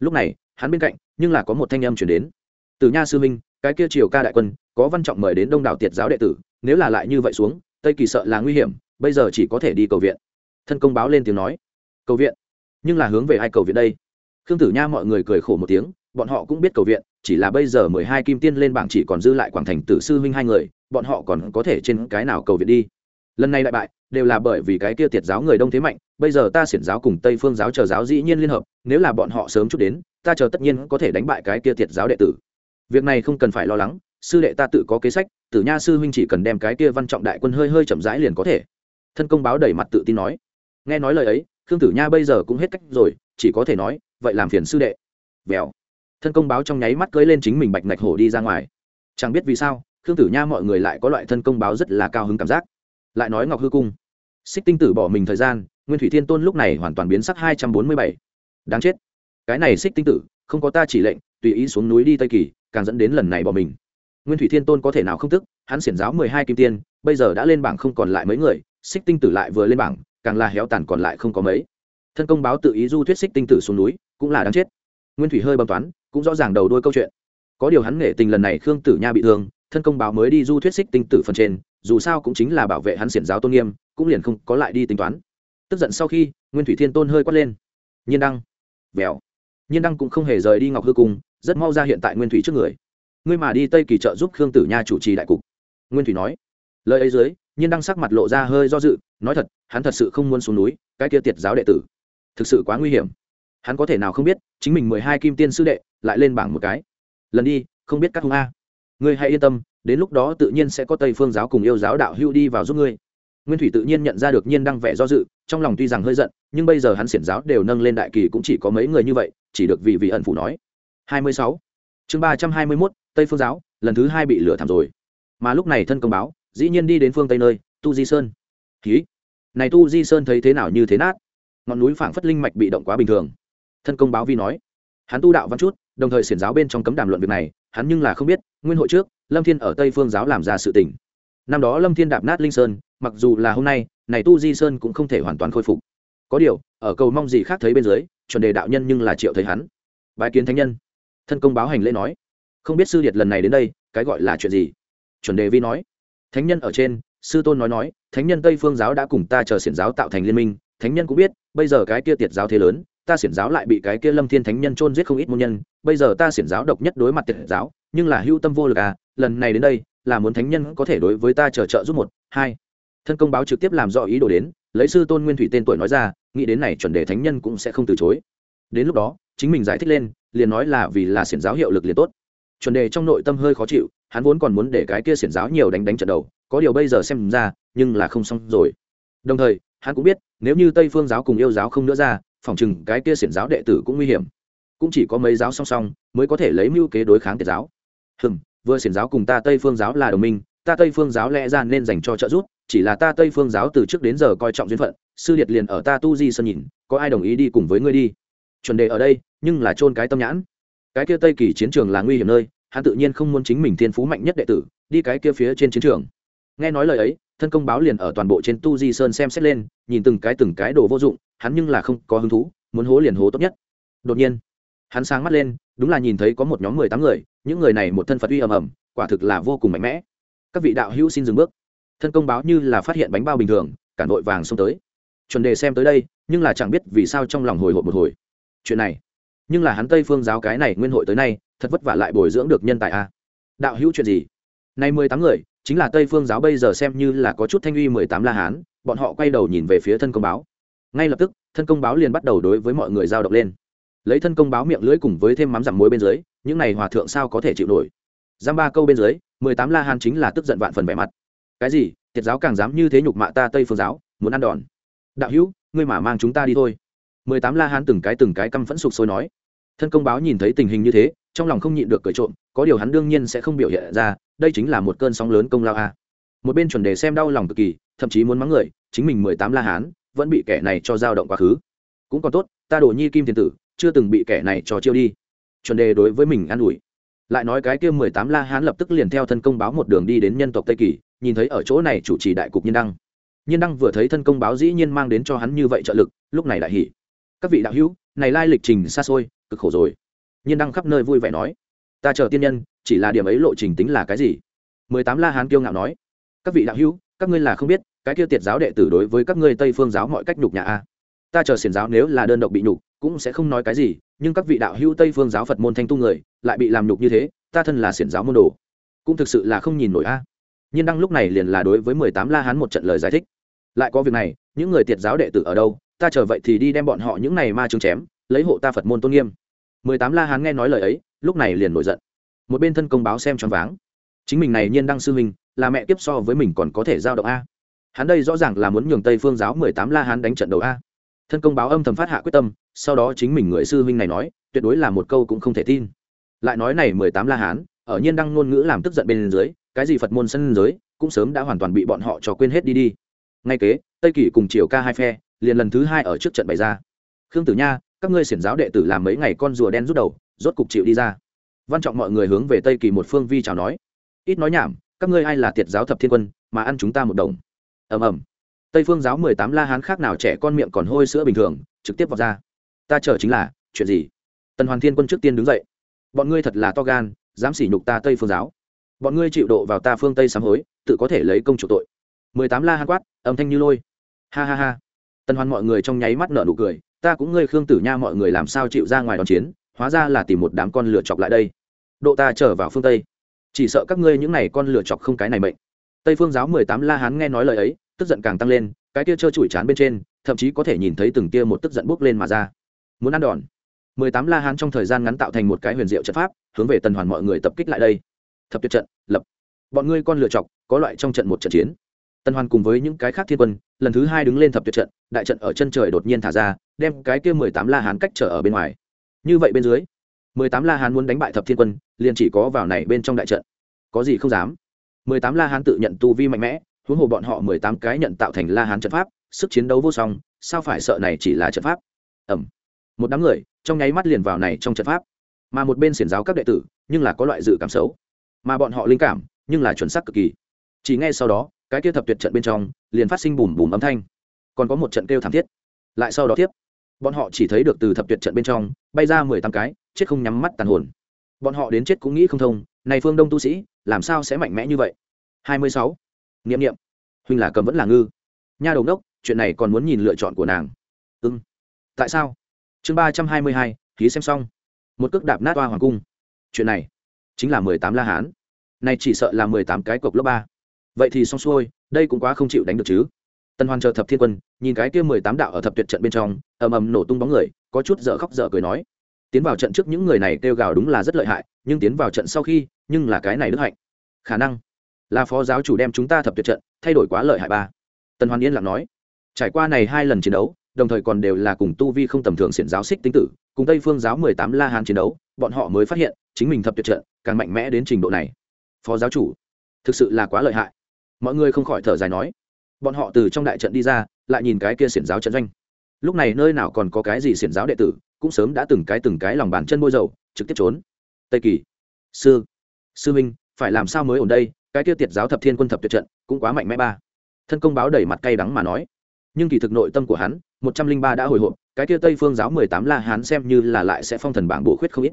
Lúc này, hắn bên cạnh, nhưng là có một thanh âm chuyển đến. Từ nha sư minh cái kia triều ca đại quân, có văn trọng mời đến đông đảo tiệt giáo đệ tử, nếu là lại như vậy xuống, tây kỳ sợ là nguy hiểm, bây giờ chỉ có thể đi cầu viện. Thân công báo lên tiếng nói. Cầu viện? Nhưng là hướng về ai cầu viện đây? Khương tử nha mọi người cười khổ một tiếng, bọn họ cũng biết cầu viện, chỉ là bây giờ mười hai kim tiên lên bảng chỉ còn dư lại quảng thành tử sư huynh hai người, bọn họ còn có thể trên cái nào cầu viện đi? Lần này đại bại, đều là bởi vì cái kia tiệt giáo người đông thế mạnh, bây giờ ta xiển giáo cùng tây phương giáo chờ giáo dĩ nhiên liên hợp, nếu là bọn họ sớm chút đến, ta chờ tất nhiên có thể đánh bại cái kia tiệt giáo đệ tử. Việc này không cần phải lo lắng, sư đệ ta tự có kế sách, tử nha sư huynh chỉ cần đem cái kia văn trọng đại quân hơi hơi chậm rãi liền có thể. Thân công báo đẩy mặt tự tin nói. Nghe nói lời ấy, khương tử nha bây giờ cũng hết cách rồi, chỉ có thể nói, vậy làm phiền sư đệ. Vèo. Thân công báo trong nháy mắt cưới lên chính mình bạch ngạch hổ đi ra ngoài. Chẳng biết vì sao, khương tử nha mọi người lại có loại thân công báo rất là cao hứng cảm giác lại nói ngọc hư cung. Xích tinh tử bỏ mình thời gian, nguyên thủy thiên tôn lúc này hoàn toàn biến sắc hai trăm bốn mươi bảy. Đáng chết. Cái này xích tinh tử, không có ta chỉ lệnh, tùy ý xuống núi đi tây kỳ, càng dẫn đến lần này bỏ mình. Nguyên thủy thiên tôn có thể nào không tức, hắn xiển giáo mười hai kim tiên, bây giờ đã lên bảng không còn lại mấy người, xích tinh tử lại vừa lên bảng, càng là héo tàn còn lại không có mấy. Thân công báo tự ý du thuyết xích tinh tử xuống núi, cũng là đáng chết. Nguyên thủy hơi bấm toán, cũng rõ ràng đầu đôi câu chuyện. Có điều hắn nghệ tình lần này khương tử nha bị thương, thân công báo mới đi du thuyết xích tinh tử phần trên dù sao cũng chính là bảo vệ hắn xiển giáo tôn nghiêm, cũng liền không có lại đi tính toán. Tức giận sau khi, nguyên thủy thiên tôn hơi quát lên. Nhiên đăng. Vèo nhiên đăng cũng không hề rời đi ngọc hư cung, rất mau ra hiện tại nguyên thủy trước người. Ngươi mà đi tây kỳ trợ giúp khương tử nha chủ trì đại cục. Nguyên thủy nói. Lời ấy dưới, nhiên đăng sắc mặt lộ ra hơi do dự, nói thật, hắn thật sự không muốn xuống núi, cái kia tiệt giáo đệ tử. Thực sự quá nguy hiểm. Hắn có thể nào không biết, chính mình mười hai kim tiên sư đệ, lại lên bảng một cái. Lần đi, không biết các hung a. Ngươi hãy yên tâm đến lúc đó tự nhiên sẽ có tây phương giáo cùng yêu giáo đạo hưu đi vào giúp ngươi. Nguyên thủy tự nhiên nhận ra được nhiên đang vẻ do dự, trong lòng tuy rằng hơi giận, nhưng bây giờ hắn xiển giáo đều nâng lên đại kỳ cũng chỉ có mấy người như vậy, chỉ được vị vị ẩn phủ nói. Hai mươi sáu. Chương ba trăm hai mươi mốt, tây phương giáo, lần thứ hai bị lửa thảm rồi. Mà lúc này thân công báo, dĩ nhiên đi đến phương tây nơi, tu di sơn. Ký này tu di sơn thấy thế nào như thế nát? Ngọn núi phảng phất linh mạch bị động quá bình thường. Thân công báo vi nói. Hắn tu đạo văn chút, đồng thời xiển giáo bên trong cấm đàm luận việc này, hắn nhưng là không biết, nguyên hội trước lâm thiên ở tây phương giáo làm ra sự tình. Năm đó lâm thiên đạp nát linh sơn, mặc dù là hôm nay, này tu di sơn cũng không thể hoàn toàn khôi phục. Có điều, ở cầu mong gì khác thấy bên dưới, chuẩn đề đạo nhân nhưng là triệu thấy hắn. Bái kiến thánh nhân. Thân công báo hành lễ nói. Không biết sư điệt lần này đến đây, cái gọi là chuyện gì? Chuẩn đề vi nói. Thánh nhân ở trên, sư tôn nói nói, thánh nhân tây phương giáo đã cùng ta chờ xiển giáo tạo thành liên minh. Thánh nhân cũng biết, bây giờ cái kia tiệt giáo thế lớn, ta xiển giáo lại bị cái kia lâm thiên thánh nhân chôn giết không ít môn nhân. Bây giờ ta xiển giáo độc nhất đối mặt tiệt giáo, nhưng là hưu tâm vô lực à lần này đến đây, là muốn thánh nhân có thể đối với ta chờ trợ giúp một, hai. Thân công báo trực tiếp làm rõ ý đồ đến, lấy sư tôn nguyên thủy tên tuổi nói ra, nghĩ đến này chuẩn đề thánh nhân cũng sẽ không từ chối. Đến lúc đó, chính mình giải thích lên, liền nói là vì là xiển giáo hiệu lực liền tốt. Chuẩn đề trong nội tâm hơi khó chịu, hắn vốn còn muốn để cái kia xiển giáo nhiều đánh đánh trận đầu, có điều bây giờ xem ra, nhưng là không xong rồi. Đồng thời, hắn cũng biết, nếu như tây phương giáo cùng yêu giáo không nữa ra, phòng chừng cái kia xiển giáo đệ tử cũng nguy hiểm. Cũng chỉ có mấy giáo song song, mới có thể lấy mưu kế đối kháng tiệt giáo. Hừm vừa xiển giáo cùng ta tây phương giáo là đồng minh, ta tây phương giáo lẽ ra nên dành cho trợ giúp, chỉ là ta tây phương giáo từ trước đến giờ coi trọng duyên phận, sư điệt liền ở ta tu di sơn nhìn, có ai đồng ý đi cùng với ngươi đi? Chuẩn đề ở đây, nhưng là chôn cái tâm nhãn. Cái kia tây kỳ chiến trường là nguy hiểm nơi, hắn tự nhiên không muốn chính mình thiên phú mạnh nhất đệ tử, đi cái kia phía trên chiến trường. Nghe nói lời ấy, thân công báo liền ở toàn bộ trên tu di sơn xem xét lên, nhìn từng cái từng cái đồ vô dụng, hắn nhưng là không có hứng thú, muốn hố liền hố tốt nhất. Đột nhiên hắn sáng mắt lên, đúng là nhìn thấy có một nhóm mười tám người, những người này một thân phật uy ầm ầm, quả thực là vô cùng mạnh mẽ. Các vị đạo hữu xin dừng bước. Thân công báo như là phát hiện bánh bao bình thường, cả nội vàng xông tới. Chuẩn đề xem tới đây, nhưng là chẳng biết vì sao trong lòng hồi hộp một hồi. Chuyện này, nhưng là hắn tây phương giáo cái này nguyên hội tới nay, thật vất vả lại bồi dưỡng được nhân tài a. Đạo hữu chuyện gì? Nay mười tám người, chính là tây phương giáo bây giờ xem như là có chút thanh uy mười tám la hán, bọn họ quay đầu nhìn về phía thân công báo. Ngay lập tức, thân công báo liền bắt đầu đối với mọi người giao động lên lấy thân công báo miệng lưỡi cùng với thêm mắm giảm muối bên dưới, những này hòa thượng sao có thể chịu nổi? Giam ba câu bên dưới, mười tám la hán chính là tức giận vạn phần vẻ mặt. Cái gì? Thiệt giáo càng dám như thế nhục mạ ta tây phương giáo, muốn ăn đòn. Đạo hữu, ngươi mà mang chúng ta đi thôi. mười tám la hán từng cái từng cái căm phẫn sục sôi nói. Thân công báo nhìn thấy tình hình như thế, trong lòng không nhịn được cười trộm, có điều hắn đương nhiên sẽ không biểu hiện ra, đây chính là một cơn sóng lớn công lao a. Một bên chuẩn đề xem đau lòng cực kỳ, thậm chí muốn mắng người, chính mình mười tám la hán, vẫn bị kẻ này cho dao động quá khứ. Cũng còn tốt, ta đổ nhi kim thiên tử chưa từng bị kẻ này cho chiêu đi. Chuẩn đề đối với mình an ủi. Lại nói cái kia mười tám la hán lập tức liền theo thân công báo một đường đi đến nhân tộc tây kỳ, nhìn thấy ở chỗ này chủ trì đại cục nhiên đăng. Nhiên đăng vừa thấy thân công báo dĩ nhiên mang đến cho hắn như vậy trợ lực, lúc này đại hỉ. Các vị đạo hữu, này lai lịch trình xa xôi, cực khổ rồi. Nhiên đăng khắp nơi vui vẻ nói. Ta chờ tiên nhân, chỉ là điểm ấy lộ trình tính là cái gì? Mười tám la hán kiêu ngạo nói. Các vị đạo hữu, các ngươi là không biết, cái kia tiệt giáo đệ tử đối với các ngươi tây phương giáo mọi cách nhục nhà a ta chờ xiển giáo nếu là đơn độc bị nhục, cũng sẽ không nói cái gì, nhưng các vị đạo hữu tây phương giáo phật môn thanh tu người, lại bị làm nhục như thế, ta thân là xiển giáo môn đồ. Cũng thực sự là không nhìn nổi a. Nhiên đăng lúc này liền là đối với mười tám la hán một trận lời giải thích. Lại có việc này, những người tiệt giáo đệ tử ở đâu, ta chờ vậy thì đi đem bọn họ những này ma chương chém, lấy hộ ta phật môn tôn nghiêm. mười tám la hán nghe nói lời ấy, lúc này liền nổi giận. Một bên thân công báo xem choáng váng. Chính mình này nhiên đăng sư huynh, là mẹ tiếp so với mình còn có thể giao động a. Hắn đây rõ ràng là muốn nhường tây phương giáo mười tám la hán đánh trận đầu a thân công báo âm thầm phát hạ quyết tâm, sau đó chính mình người sư huynh này nói, tuyệt đối là một câu cũng không thể tin. Lại nói này mười tám la hán, ở nhiên đăng ngôn ngữ làm tức giận bên dưới, cái gì phật môn sân giới, cũng sớm đã hoàn toàn bị bọn họ cho quên hết đi đi. Ngay kế, tây kỳ cùng triều ca hai phe, liền lần thứ hai ở trước trận bày ra. Khương tử nha, các ngươi xiển giáo đệ tử làm mấy ngày con rùa đen rút đầu, rốt cục chịu đi ra. Văn trọng mọi người hướng về tây kỳ một phương vi chào nói, ít nói nhảm, các ngươi ai là tiệt giáo thập thiên quân, mà ăn chúng ta một đồng. Ầm ầm tây phương giáo mười tám la hán khác nào trẻ con miệng còn hôi sữa bình thường, trực tiếp vào ra. Ta chờ chính là, chuyện gì? Tần hoàn thiên quân trước tiên đứng dậy. Bọn ngươi thật là to gan, dám sỉ nhục ta tây phương giáo. Bọn ngươi chịu độ vào ta phương tây sám hối, tự có thể lấy công chủ tội. mười tám la hán quát, âm thanh như lôi. Ha ha ha. Tần hoàn mọi người trong nháy mắt nở nụ cười, ta cũng ngươi khương tử nha mọi người làm sao chịu ra ngoài đòn chiến, hóa ra là tìm một đám con lửa chọc lại đây. Độ ta trở vào phương tây. Chỉ sợ các ngươi những này con lửa chọc không cái này mệnh. Tây phương giáo mười tám la hán nghe nói lời ấy tức giận càng tăng lên, cái tia trơ trụi chán bên trên, thậm chí có thể nhìn thấy từng tia một tức giận bốc lên mà ra. Muốn ăn đòn. Mười tám la hán trong thời gian ngắn tạo thành một cái huyền diệu trận pháp, hướng về tần hoàn mọi người tập kích lại đây. Thập tuyệt trận, lập. Bọn ngươi con lựa chọc, có loại trong trận một trận chiến. Tần hoàn cùng với những cái khác thiên quân, lần thứ hai đứng lên thập tuyệt trận, đại trận ở chân trời đột nhiên thả ra, đem cái kia mười tám la hán cách trở ở bên ngoài. Như vậy bên dưới, mười tám la hán muốn đánh bại thập thiên quân, liền chỉ có vào này bên trong đại trận. Có gì không dám. mười tám la hán tự nhận tu vi mạnh mẽ huống hồ bọn họ mười tám cái nhận tạo thành la hán trận pháp, sức chiến đấu vô song, sao phải sợ này chỉ là trận pháp? Ẩm. Một đám người, trong nháy mắt liền vào này trong trận pháp. Mà một bên xiển giáo các đệ tử, nhưng là có loại dự cảm xấu. Mà bọn họ linh cảm, nhưng là chuẩn xác cực kỳ. Chỉ ngay sau đó, cái kia thập tuyệt trận bên trong, liền phát sinh bùm bùm âm thanh. Còn có một trận kêu thảm thiết. Lại sau đó tiếp, bọn họ chỉ thấy được từ thập tuyệt trận bên trong, bay ra mười tám cái, chết không nhắm mắt tàn hồn. Bọn họ đến chết cũng nghĩ không thông, này phương đông tu sĩ, làm sao sẽ mạnh mẽ như vậy? 26 niệm niệm. Huynh là cầm vẫn là ngư. Nha đầu đốc, chuyện này còn muốn nhìn lựa chọn của nàng. Ưng ừ. tại sao? Chương ba trăm hai mươi hai, ký xem xong. Một cước đạp nát toa hoàng cung. Chuyện này chính là mười tám la hán. Này chỉ sợ là mười tám cái cộc lớp ba. Vậy thì xong xuôi, đây cũng quá không chịu đánh được chứ. Tân hoàng chờ thập thiên quân, nhìn cái kia mười tám đạo ở thập tuyệt trận bên trong, ầm ầm nổ tung bóng người, có chút dở khóc dở cười nói. Tiến vào trận trước những người này kêu gào đúng là rất lợi hại, nhưng tiến vào trận sau khi, nhưng là cái này đức hạnh. Khả năng là phó giáo chủ đem chúng ta thập tuyệt trận thay đổi quá lợi hại ba. Tần hoàn yên lặng nói, trải qua này hai lần chiến đấu, đồng thời còn đều là cùng tu vi không tầm thường xiển giáo xích tinh tử, cùng tây phương giáo mười tám la hán chiến đấu, bọn họ mới phát hiện, chính mình thập tuyệt trận càng mạnh mẽ đến trình độ này. Phó giáo chủ, thực sự là quá lợi hại. Mọi người không khỏi thở dài nói, bọn họ từ trong đại trận đi ra, lại nhìn cái kia xiển giáo trận doanh. Lúc này nơi nào còn có cái gì xiển giáo đệ tử, cũng sớm đã từng cái từng cái lòng bàn chân bôi dầu, trực tiếp trốn. Tây kỳ, sư sư minh, phải làm sao mới ổn đây? Cái kia tiệt giáo thập thiên quân thập tuyệt trận cũng quá mạnh mẽ ba. Thân công báo đẩy mặt cay đắng mà nói. Nhưng kỳ thực nội tâm của hắn, một trăm linh ba đã hồi hộp, cái kia tây phương giáo mười tám la hán xem như là lại sẽ phong thần bảng bổ khuyết không ít.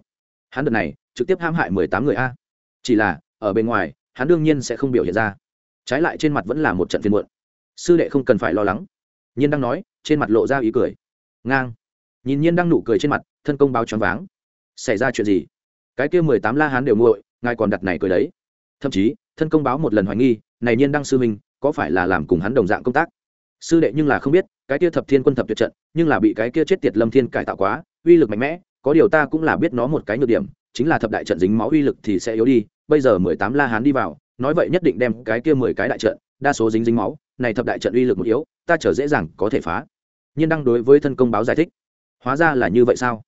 Hắn đợt này, trực tiếp hãm hại mười tám người a. Chỉ là, ở bên ngoài, hắn đương nhiên sẽ không biểu hiện ra. Trái lại trên mặt vẫn là một trận phiên muộn. Sư đệ không cần phải lo lắng. Nhiên đang nói, trên mặt lộ ra ý cười. Ngang. Nhìn nhiên đang nụ cười trên mặt, thân công báo choáng váng. Xảy ra chuyện gì? Cái kia mười tám la hán đều nguội ngài còn đặt này cười đấy. Thậm chí thân công báo một lần hoài nghi, này nhiên đăng sư minh có phải là làm cùng hắn đồng dạng công tác? Sư đệ nhưng là không biết, cái kia thập thiên quân thập tuyệt trận, nhưng là bị cái kia chết tiệt lâm thiên cải tạo quá, uy lực mạnh mẽ, có điều ta cũng là biết nó một cái nhược điểm, chính là thập đại trận dính máu uy lực thì sẽ yếu đi, bây giờ mười tám la hán đi vào, nói vậy nhất định đem cái kia mười cái đại trận, đa số dính dính máu, này thập đại trận uy lực một yếu, ta trở dễ dàng có thể phá. Nhiên đăng đối với thân công báo giải thích. Hóa ra là như vậy sao?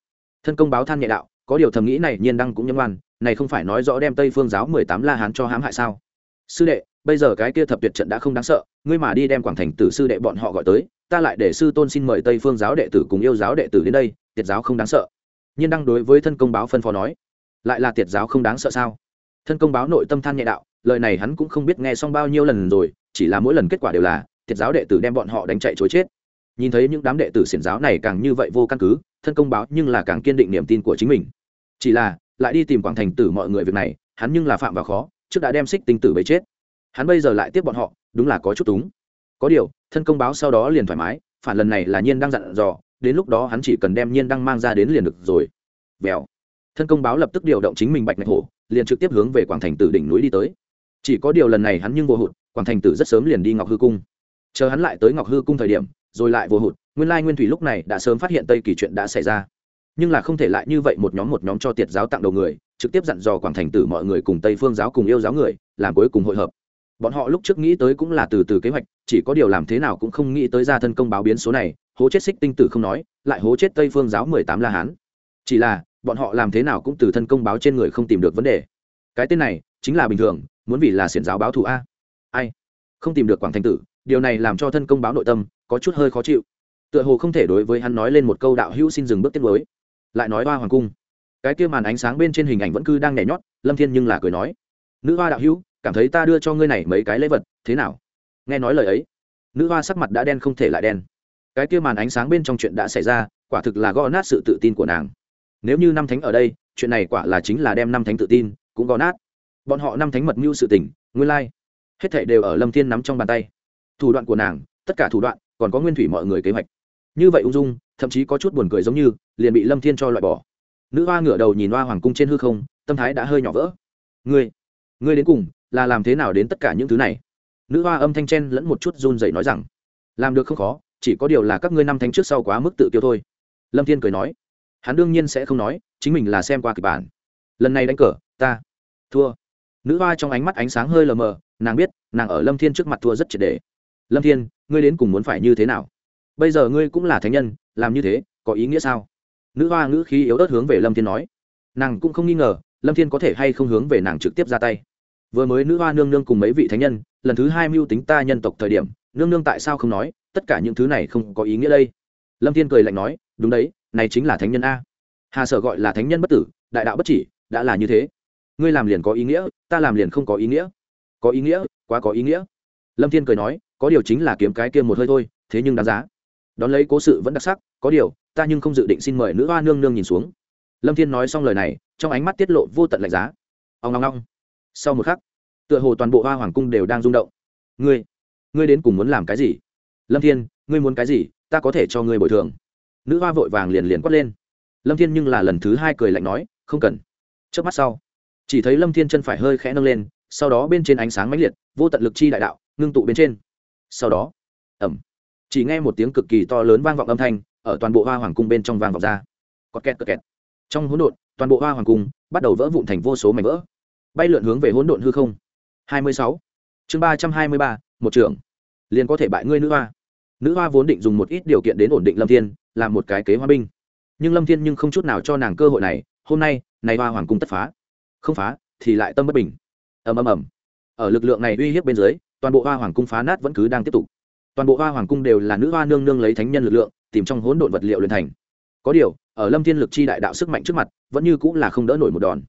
Thân công báo than nhẹ đạo có điều thầm nghĩ này, nhiên đăng cũng nhân ngoan này không phải nói rõ đem tây phương giáo mười tám la hán cho hãm hại sao? Sư đệ, bây giờ cái kia thập tuyệt trận đã không đáng sợ, ngươi mà đi đem quảng thành tử sư đệ bọn họ gọi tới, ta lại để sư tôn xin mời tây phương giáo đệ tử cùng yêu giáo đệ tử đến đây, tiệt giáo không đáng sợ. Nhiên đăng đối với thân công báo phân phó nói, lại là tiệt giáo không đáng sợ sao? Thân công báo nội tâm than nhẹ đạo, lời này hắn cũng không biết nghe xong bao nhiêu lần rồi, chỉ là mỗi lần kết quả đều là, tiệt giáo đệ tử đem bọn họ đánh chạy chối chết. Nhìn thấy những đám đệ tử xiển giáo này càng như vậy vô căn cứ, thân công báo nhưng là càng kiên định niềm tin của chính mình chỉ là, lại đi tìm quảng thành tử mọi người việc này, hắn nhưng là phạm vào khó, trước đã đem xích tinh tử bấy chết. Hắn bây giờ lại tiếp bọn họ, đúng là có chút túng. Có điều, thân công báo sau đó liền thoải mái, phản lần này là nhiên đang dặn dò, đến lúc đó hắn chỉ cần đem nhiên đang mang ra đến liền được rồi. Vèo. Thân công báo lập tức điều động chính mình bạch ngạch hổ, liền trực tiếp hướng về quảng thành tử đỉnh núi đi tới. Chỉ có điều lần này hắn nhưng vô hụt, quảng thành tử rất sớm liền đi ngọc hư cung. Chờ hắn lại tới ngọc hư cung thời điểm, rồi lại vô hụt, nguyên lai nguyên thủy lúc này đã sớm phát hiện tây kỳ chuyện đã xảy ra nhưng là không thể lại như vậy một nhóm một nhóm cho tiệt giáo tặng đầu người, trực tiếp dặn dò quảng thành tử mọi người cùng tây phương giáo cùng yêu giáo người, làm cuối cùng hội hợp. Bọn họ lúc trước nghĩ tới cũng là từ từ kế hoạch, chỉ có điều làm thế nào cũng không nghĩ tới ra thân công báo biến số này, hố chết xích tinh tử không nói, lại hố chết tây phương giáo mười tám la hán. Chỉ là, bọn họ làm thế nào cũng từ thân công báo trên người không tìm được vấn đề. Cái tên này, chính là bình thường, muốn vì là xiển giáo báo thù a. Ai? Không tìm được quảng thành tử, điều này làm cho thân công báo nội tâm có chút hơi khó chịu. Tựa hồ không thể đối với hắn nói lên một câu đạo hữu xin dừng bước tiết mới lại nói hoa hoàng cung. Cái kia màn ánh sáng bên trên hình ảnh vẫn cứ đang nhảy nhót, lâm thiên nhưng là cười nói, nữ hoa đạo hữu, cảm thấy ta đưa cho ngươi này mấy cái lễ vật, thế nào? Nghe nói lời ấy, nữ hoa sắc mặt đã đen không thể lại đen. Cái kia màn ánh sáng bên trong chuyện đã xảy ra, quả thực là gõ nát sự tự tin của nàng. Nếu như năm thánh ở đây, chuyện này quả là chính là đem năm thánh tự tin cũng gõ nát. Bọn họ năm thánh mật mưu sự tình, nguyên lai, hết thảy đều ở lâm thiên nắm trong bàn tay. Thủ đoạn của nàng, tất cả thủ đoạn, còn có nguyên thủy mọi người kế hoạch. Như vậy ung dung, thậm chí có chút buồn cười giống như liền bị lâm thiên cho loại bỏ. Nữ hoa ngửa đầu nhìn hoa hoàng cung trên hư không, tâm thái đã hơi nhỏ vỡ. Ngươi ngươi đến cùng là làm thế nào đến tất cả những thứ này? Nữ hoa âm thanh chen lẫn một chút run dậy nói rằng, làm được không khó, chỉ có điều là các ngươi năm tháng trước sau quá mức tự kiêu thôi. Lâm thiên cười nói, hắn đương nhiên sẽ không nói, chính mình là xem qua kịch bản. Lần này đánh cờ, ta thua. Nữ hoa trong ánh mắt ánh sáng hơi lờ mờ, nàng biết, nàng ở lâm thiên trước mặt thua rất triệt đề. Lâm thiên, ngươi đến cùng muốn phải như thế nào? Bây giờ ngươi cũng là thánh nhân, làm như thế, có ý nghĩa sao? Nữ hoa ngữ khí yếu ớt hướng về lâm thiên nói. Nàng cũng không nghi ngờ, lâm thiên có thể hay không hướng về nàng trực tiếp ra tay. Vừa mới nữ hoa nương nương cùng mấy vị thánh nhân, lần thứ hai mưu tính ta nhân tộc thời điểm, nương nương tại sao không nói, tất cả những thứ này không có ý nghĩa đây. Lâm thiên cười lạnh nói, đúng đấy, này chính là thánh nhân a. Hà sở gọi là thánh nhân bất tử, đại đạo bất chỉ, đã là như thế. Ngươi làm liền có ý nghĩa, ta làm liền không có ý nghĩa. Có ý nghĩa, quá có ý nghĩa. Lâm thiên cười nói, có điều chính là kiếm cái kia một hơi thôi, thế nhưng đáng giá. Đón lấy cố sự vẫn đặc sắc, có điều ta nhưng không dự định xin mời nữ hoa nương nương nhìn xuống. Lâm thiên nói xong lời này, trong ánh mắt tiết lộ vô tận lạnh giá. Ông ngong ngong sau một khắc, tựa hồ toàn bộ hoa hoàng cung đều đang rung động. Ngươi ngươi đến cùng muốn làm cái gì? Lâm thiên, ngươi muốn cái gì? Ta có thể cho ngươi bồi thường. Nữ hoa vội vàng liền liền quát lên. Lâm thiên nhưng là lần thứ hai cười lạnh nói, không cần. Trước mắt sau, chỉ thấy lâm thiên chân phải hơi khẽ nâng lên, sau đó bên trên ánh sáng mãnh liệt, vô tận lực chi đại đạo, ngưng tụ bên trên. Sau đó ẩm chỉ nghe một tiếng cực kỳ to lớn vang vọng âm thanh ở toàn bộ hoa hoàng cung bên trong vang vọng ra. Có kẹt kẹt. Trong hỗn độn toàn bộ hoa hoàng cung bắt đầu vỡ vụn thành vô số mảnh vỡ. Bay lượn hướng về hỗn độn hư không. 26. chương 323, một trưởng liền có thể bại ngươi nữ hoa. Nữ hoa vốn định dùng một ít điều kiện đến ổn định lâm thiên làm một cái kế hoa binh. Nhưng lâm thiên nhưng không chút nào cho nàng cơ hội này. Hôm nay này hoa hoàng cung tất phá. Không phá thì lại tâm bất bình. Ầm ầm ầm. Ở lực lượng này uy hiếp bên dưới toàn bộ hoa hoàng cung phá nát vẫn cứ đang tiếp tục toàn bộ hoa hoàng cung đều là nữ hoa nương nương lấy thánh nhân lực lượng, tìm trong hỗn độn vật liệu luyện thành. Có điều, ở lâm thiên lực chi đại đạo sức mạnh trước mặt, vẫn như cũng là không đỡ nổi một đòn.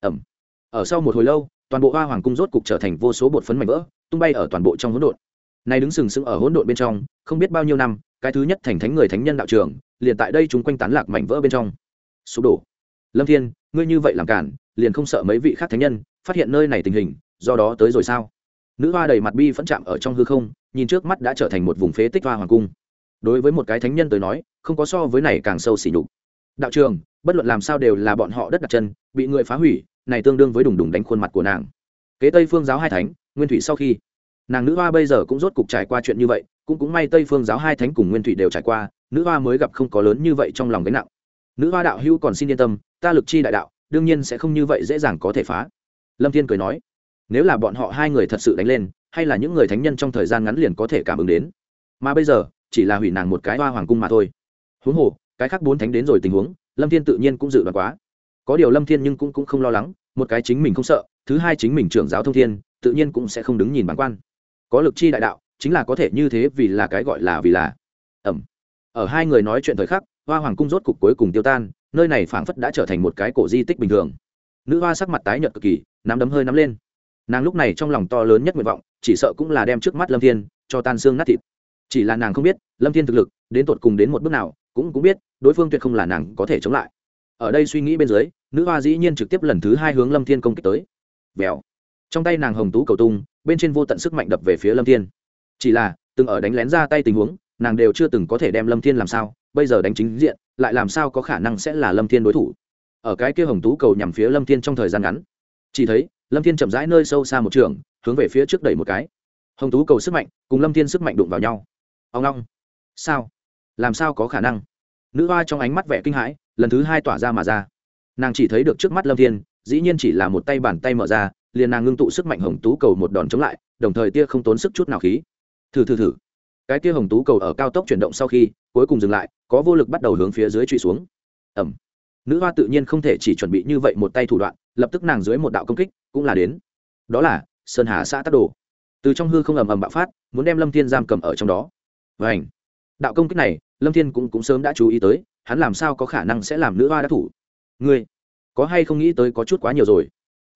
Ẩm ở sau một hồi lâu, toàn bộ hoa hoàng cung rốt cục trở thành vô số bột phấn mảnh vỡ, tung bay ở toàn bộ trong hỗn độn. Này đứng sừng sững ở hỗn độn bên trong, không biết bao nhiêu năm, cái thứ nhất thành thánh người thánh nhân đạo trường, liền tại đây chúng quanh tán lạc mảnh vỡ bên trong. Sụp đổ. Lâm thiên, ngươi như vậy làm cản, liền không sợ mấy vị khác thánh nhân phát hiện nơi này tình hình, do đó tới rồi sao? Nữ hoa đầy mặt bi phẫn chạm ở trong hư không nhìn trước mắt đã trở thành một vùng phế tích hoa hoàng cung. Đối với một cái thánh nhân tới nói, không có so với này càng sâu xỉ nhục. Đạo trường, bất luận làm sao đều là bọn họ đất đặt chân, bị người phá hủy, này tương đương với đùng đùng đánh khuôn mặt của nàng. Kế tây phương giáo hai thánh, nguyên thủy sau khi, nàng nữ hoa bây giờ cũng rốt cục trải qua chuyện như vậy, cũng cũng may tây phương giáo hai thánh cùng nguyên thủy đều trải qua, nữ hoa mới gặp không có lớn như vậy trong lòng gánh nặng. Nữ hoa đạo hữu còn xin yên tâm, ta lực chi đại đạo, đương nhiên sẽ không như vậy dễ dàng có thể phá. Lâm thiên cười nói, nếu là bọn họ hai người thật sự đánh lên hay là những người thánh nhân trong thời gian ngắn liền có thể cảm ứng đến. Mà bây giờ chỉ là hủy nàng một cái hoa hoàng cung mà thôi. Huống hồ cái khác bốn thánh đến rồi tình huống lâm thiên tự nhiên cũng dự đoán quá. Có điều lâm thiên nhưng cũng, cũng không lo lắng một cái chính mình không sợ thứ hai chính mình trưởng giáo thông thiên tự nhiên cũng sẽ không đứng nhìn bản quan. Có lực chi đại đạo chính là có thể như thế vì là cái gọi là vì là. Ẩm. Ở hai người nói chuyện thời khắc hoa hoàng cung rốt cục cuối cùng tiêu tan nơi này phảng phất đã trở thành một cái cổ di tích bình thường. Nữ hoa sắc mặt tái nhợt cực kỳ nắm đấm hơi nắm lên nàng lúc này trong lòng to lớn nhất nguyện vọng, chỉ sợ cũng là đem trước mắt lâm thiên cho tan xương nát thịt. Chỉ là nàng không biết, lâm thiên thực lực, đến tột cùng đến một bước nào, cũng cũng biết, đối phương tuyệt không là nàng có thể chống lại. Ở đây suy nghĩ bên dưới, nữ hoa dĩ nhiên trực tiếp lần thứ hai hướng lâm thiên công kích tới. Vèo. Trong tay nàng hồng tú cầu tung, bên trên vô tận sức mạnh đập về phía lâm thiên. Chỉ là, từng ở đánh lén ra tay tình huống, nàng đều chưa từng có thể đem lâm thiên làm sao, bây giờ đánh chính diện, lại làm sao có khả năng sẽ là lâm thiên đối thủ. Ở cái kia hồng tú cầu nhằm phía lâm thiên trong thời gian ngắn, chỉ thấy lâm thiên chậm rãi nơi sâu xa một trường, hướng về phía trước đẩy một cái. Hồng tú cầu sức mạnh, cùng lâm thiên sức mạnh đụng vào nhau. Ông long sao? Làm sao có khả năng? Nữ hoa trong ánh mắt vẻ kinh hãi, lần thứ hai tỏa ra mà ra. Nàng chỉ thấy được trước mắt lâm thiên, dĩ nhiên chỉ là một tay bàn tay mở ra, liền nàng ngưng tụ sức mạnh hồng tú cầu một đòn chống lại, đồng thời tia không tốn sức chút nào khí. Thử thử thử. Cái tia hồng tú cầu ở cao tốc chuyển động sau khi, cuối cùng dừng lại, có vô lực bắt đầu hướng phía dưới trụy xuống. Ẩm nữ hoa tự nhiên không thể chỉ chuẩn bị như vậy một tay thủ đoạn lập tức nàng dưới một đạo công kích cũng là đến. Đó là sơn hà xã tắc đồ. Từ trong hư không ầm ầm bạo phát muốn đem lâm thiên giam cầm ở trong đó. Và ảnh đạo công kích này lâm thiên cũng, cũng sớm đã chú ý tới hắn làm sao có khả năng sẽ làm nữ hoa đắc thủ? Ngươi có hay không nghĩ tới có chút quá nhiều rồi?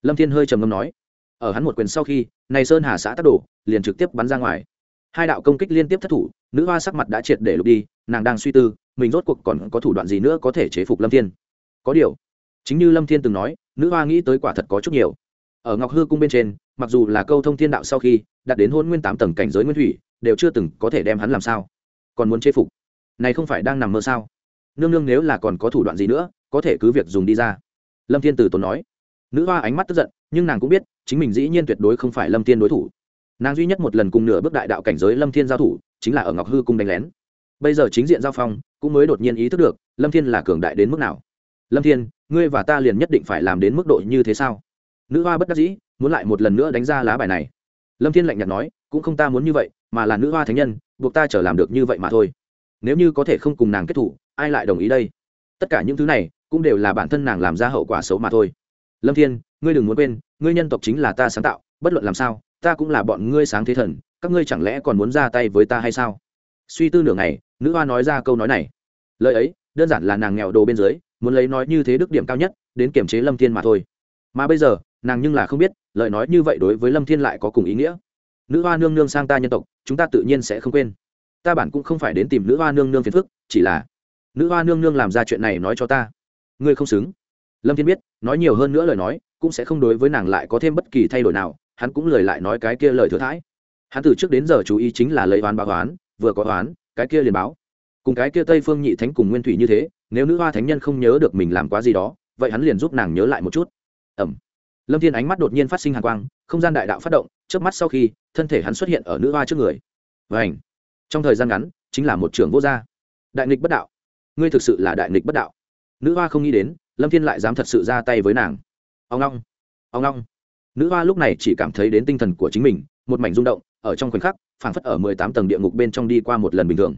Lâm thiên hơi trầm ngâm nói. Ở hắn một quyền sau khi này sơn hà xã tắc đổ liền trực tiếp bắn ra ngoài. Hai đạo công kích liên tiếp thất thủ nữ hoa sắc mặt đã triệt để lục đi nàng đang suy tư mình rốt cuộc còn có thủ đoạn gì nữa có thể chế phục lâm thiên? Có điều chính như lâm thiên từng nói, nữ hoa nghĩ tới quả thật có chút nhiều. Ở ngọc hư cung bên trên, mặc dù là câu thông thiên đạo sau khi đạt đến hôn nguyên tám tầng cảnh giới nguyên thủy, đều chưa từng có thể đem hắn làm sao. Còn muốn chế phục. Này không phải đang nằm mơ sao? Nương nương nếu là còn có thủ đoạn gì nữa, có thể cứ việc dùng đi ra. Lâm thiên từ tốn nói. Nữ hoa ánh mắt tức giận, nhưng nàng cũng biết, chính mình dĩ nhiên tuyệt đối không phải lâm thiên đối thủ. Nàng duy nhất một lần cùng nửa bước đại đạo cảnh giới lâm thiên giao thủ, chính là ở ngọc hư cung đánh lén. Bây giờ chính diện giao phong, cũng mới đột nhiên ý thức được, lâm thiên là cường đại đến mức nào. Lâm thiên ngươi và ta liền nhất định phải làm đến mức độ như thế sao? Nữ hoa bất đắc dĩ, muốn lại một lần nữa đánh ra lá bài này. Lâm thiên lạnh nhạt nói, cũng không ta muốn như vậy, mà là nữ hoa thánh nhân, buộc ta trở làm được như vậy mà thôi. Nếu như có thể không cùng nàng kết thủ, ai lại đồng ý đây? Tất cả những thứ này, cũng đều là bản thân nàng làm ra hậu quả xấu mà thôi. Lâm thiên, ngươi đừng muốn quên, ngươi nhân tộc chính là ta sáng tạo, bất luận làm sao, ta cũng là bọn ngươi sáng thế thần, các ngươi chẳng lẽ còn muốn ra tay với ta hay sao? Suy tư nửa ngày, nữ hoa nói ra câu nói này. Lời ấy đơn giản là nàng nghèo đồ bên dưới, muốn lấy nói như thế đức điểm cao nhất, đến kiểm chế lâm thiên mà thôi. Mà bây giờ, nàng nhưng là không biết, lời nói như vậy đối với lâm thiên lại có cùng ý nghĩa. Nữ hoa nương nương sang ta nhân tộc, chúng ta tự nhiên sẽ không quên. Ta bản cũng không phải đến tìm nữ hoa nương nương phiền phức, chỉ là, nữ hoa nương nương làm ra chuyện này nói cho ta. Ngươi không xứng. Lâm thiên biết, nói nhiều hơn nữa lời nói, cũng sẽ không đối với nàng lại có thêm bất kỳ thay đổi nào, hắn cũng lời lại nói cái kia lời thừa thãi. Hắn từ trước đến giờ chú ý chính là lấy oán báo oán, vừa có oán, cái kia liền báo cùng cái kia tây phương nhị thánh cùng nguyên thủy như thế, nếu nữ hoa thánh nhân không nhớ được mình làm quá gì đó, vậy hắn liền giúp nàng nhớ lại một chút. Ẩm. Lâm thiên ánh mắt đột nhiên phát sinh hàng quang, không gian đại đạo phát động trước mắt sau khi, thân thể hắn xuất hiện ở nữ hoa trước người. Và ảnh trong thời gian ngắn, chính là một trường vô gia. Đại nghịch bất đạo. Ngươi thực sự là đại nghịch bất đạo. Nữ hoa không nghĩ đến, lâm thiên lại dám thật sự ra tay với nàng. Ông long. Ông long. Nữ hoa lúc này chỉ cảm thấy đến tinh thần của chính mình, một mảnh rung động, ở trong khoảnh khắc, phảng phất ở mười tám tầng địa ngục bên trong đi qua một lần bình thường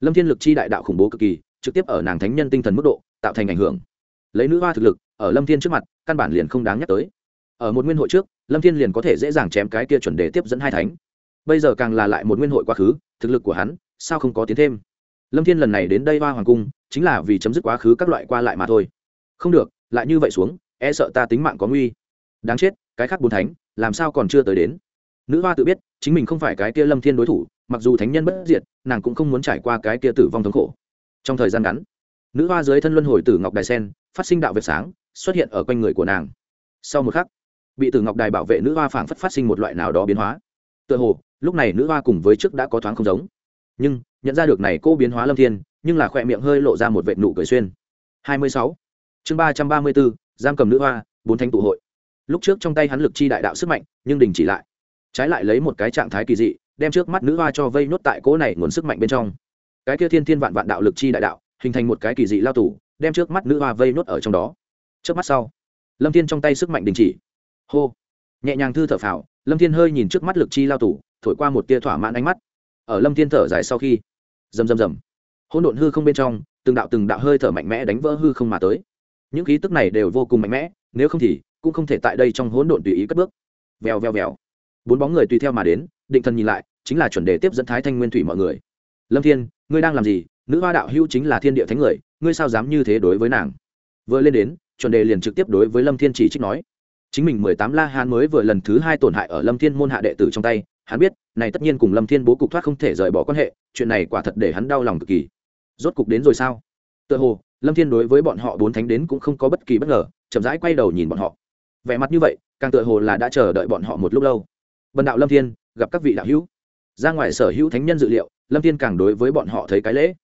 lâm thiên lực chi đại đạo khủng bố cực kỳ, trực tiếp ở nàng thánh nhân tinh thần mức độ, tạo thành ảnh hưởng. Lấy nữ hoa thực lực, ở lâm thiên trước mặt, căn bản liền không đáng nhắc tới. Ở một nguyên hội trước, lâm thiên liền có thể dễ dàng chém cái kia chuẩn đề tiếp dẫn hai thánh. Bây giờ càng là lại một nguyên hội quá khứ, thực lực của hắn, sao không có tiến thêm? Lâm thiên lần này đến đây hoa hoàng cung, chính là vì chấm dứt quá khứ các loại qua lại mà thôi. Không được, lại như vậy xuống e sợ ta tính mạng có nguy. Đáng chết, cái khác bốn thánh, làm sao còn chưa tới đến? Nữ hoa tự biết, chính mình không phải cái kia lâm thiên đối thủ mặc dù thánh nhân bất diệt nàng cũng không muốn trải qua cái kia tử vong thống khổ. Trong thời gian ngắn nữ hoa dưới thân luân hồi tử ngọc đài sen phát sinh đạo vệt sáng xuất hiện ở quanh người của nàng. Sau một khắc bị tử ngọc đài bảo vệ nữ hoa phảng phất phát sinh một loại nào đó biến hóa. Tựa hồ lúc này nữ hoa cùng với trước đã có thoáng không giống. Nhưng nhận ra được này cô biến hóa lâm thiên nhưng là khỏe miệng hơi lộ ra một vệt nụ cười xuyên. 26. chương 334, giam cầm nữ hoa bốn thánh tụ hội. Lúc trước trong tay hắn lực chi đại đạo sức mạnh nhưng đình chỉ lại. Trái lại lấy một cái trạng thái kỳ dị đem trước mắt nữ hoa cho vây nốt tại cỗ này nguồn sức mạnh bên trong. Cái kia thiên thiên vạn vạn đạo lực chi đại đạo, hình thành một cái kỳ dị lao tù, đem trước mắt nữ hoa vây nốt ở trong đó. Trước mắt sau, lâm thiên trong tay sức mạnh đình chỉ. Hô! Nhẹ nhàng thư thở phào, lâm thiên hơi nhìn trước mắt lực chi lao tù, thổi qua một tia thỏa mãn ánh mắt. Ở lâm thiên thở dài sau khi, rầm rầm rầm, hỗn độn hư không bên trong, từng đạo từng đạo hơi thở mạnh mẽ đánh vỡ hư không mà tới. Những khí tức này đều vô cùng mạnh mẽ, nếu không thì cũng không thể tại đây trong hỗn độn tùy ý cất bước. Vèo vèo vèo. Bốn bóng người tùy theo mà đến, định thần nhìn lại chính là chuẩn đề tiếp dẫn thái thanh nguyên thủy mọi người. Lâm thiên, ngươi đang làm gì? Nữ hoa đạo hữu chính là thiên địa thánh người, ngươi sao dám như thế đối với nàng? Vừa lên đến, chuẩn đề liền trực tiếp đối với lâm thiên chỉ trích nói. Chính mình mười tám la hán mới vừa lần thứ hai tổn hại ở lâm thiên môn hạ đệ tử trong tay, hắn biết, này tất nhiên cùng lâm thiên bố cục thoát không thể rời bỏ quan hệ, chuyện này quả thật để hắn đau lòng cực kỳ. Rốt cục đến rồi sao? Tựa hồ, lâm thiên đối với bọn họ bốn thánh đến cũng không có bất kỳ bất ngờ, chậm rãi quay đầu nhìn bọn họ. Vẻ mặt như vậy, càng tựa hồ là đã chờ đợi bọn họ một lúc lâu. Vần đạo lâm thiên, gặp các vị đạo hữu ra ngoài sở hữu thánh nhân dự liệu, lâm thiên càng đối với bọn họ thấy cái lễ.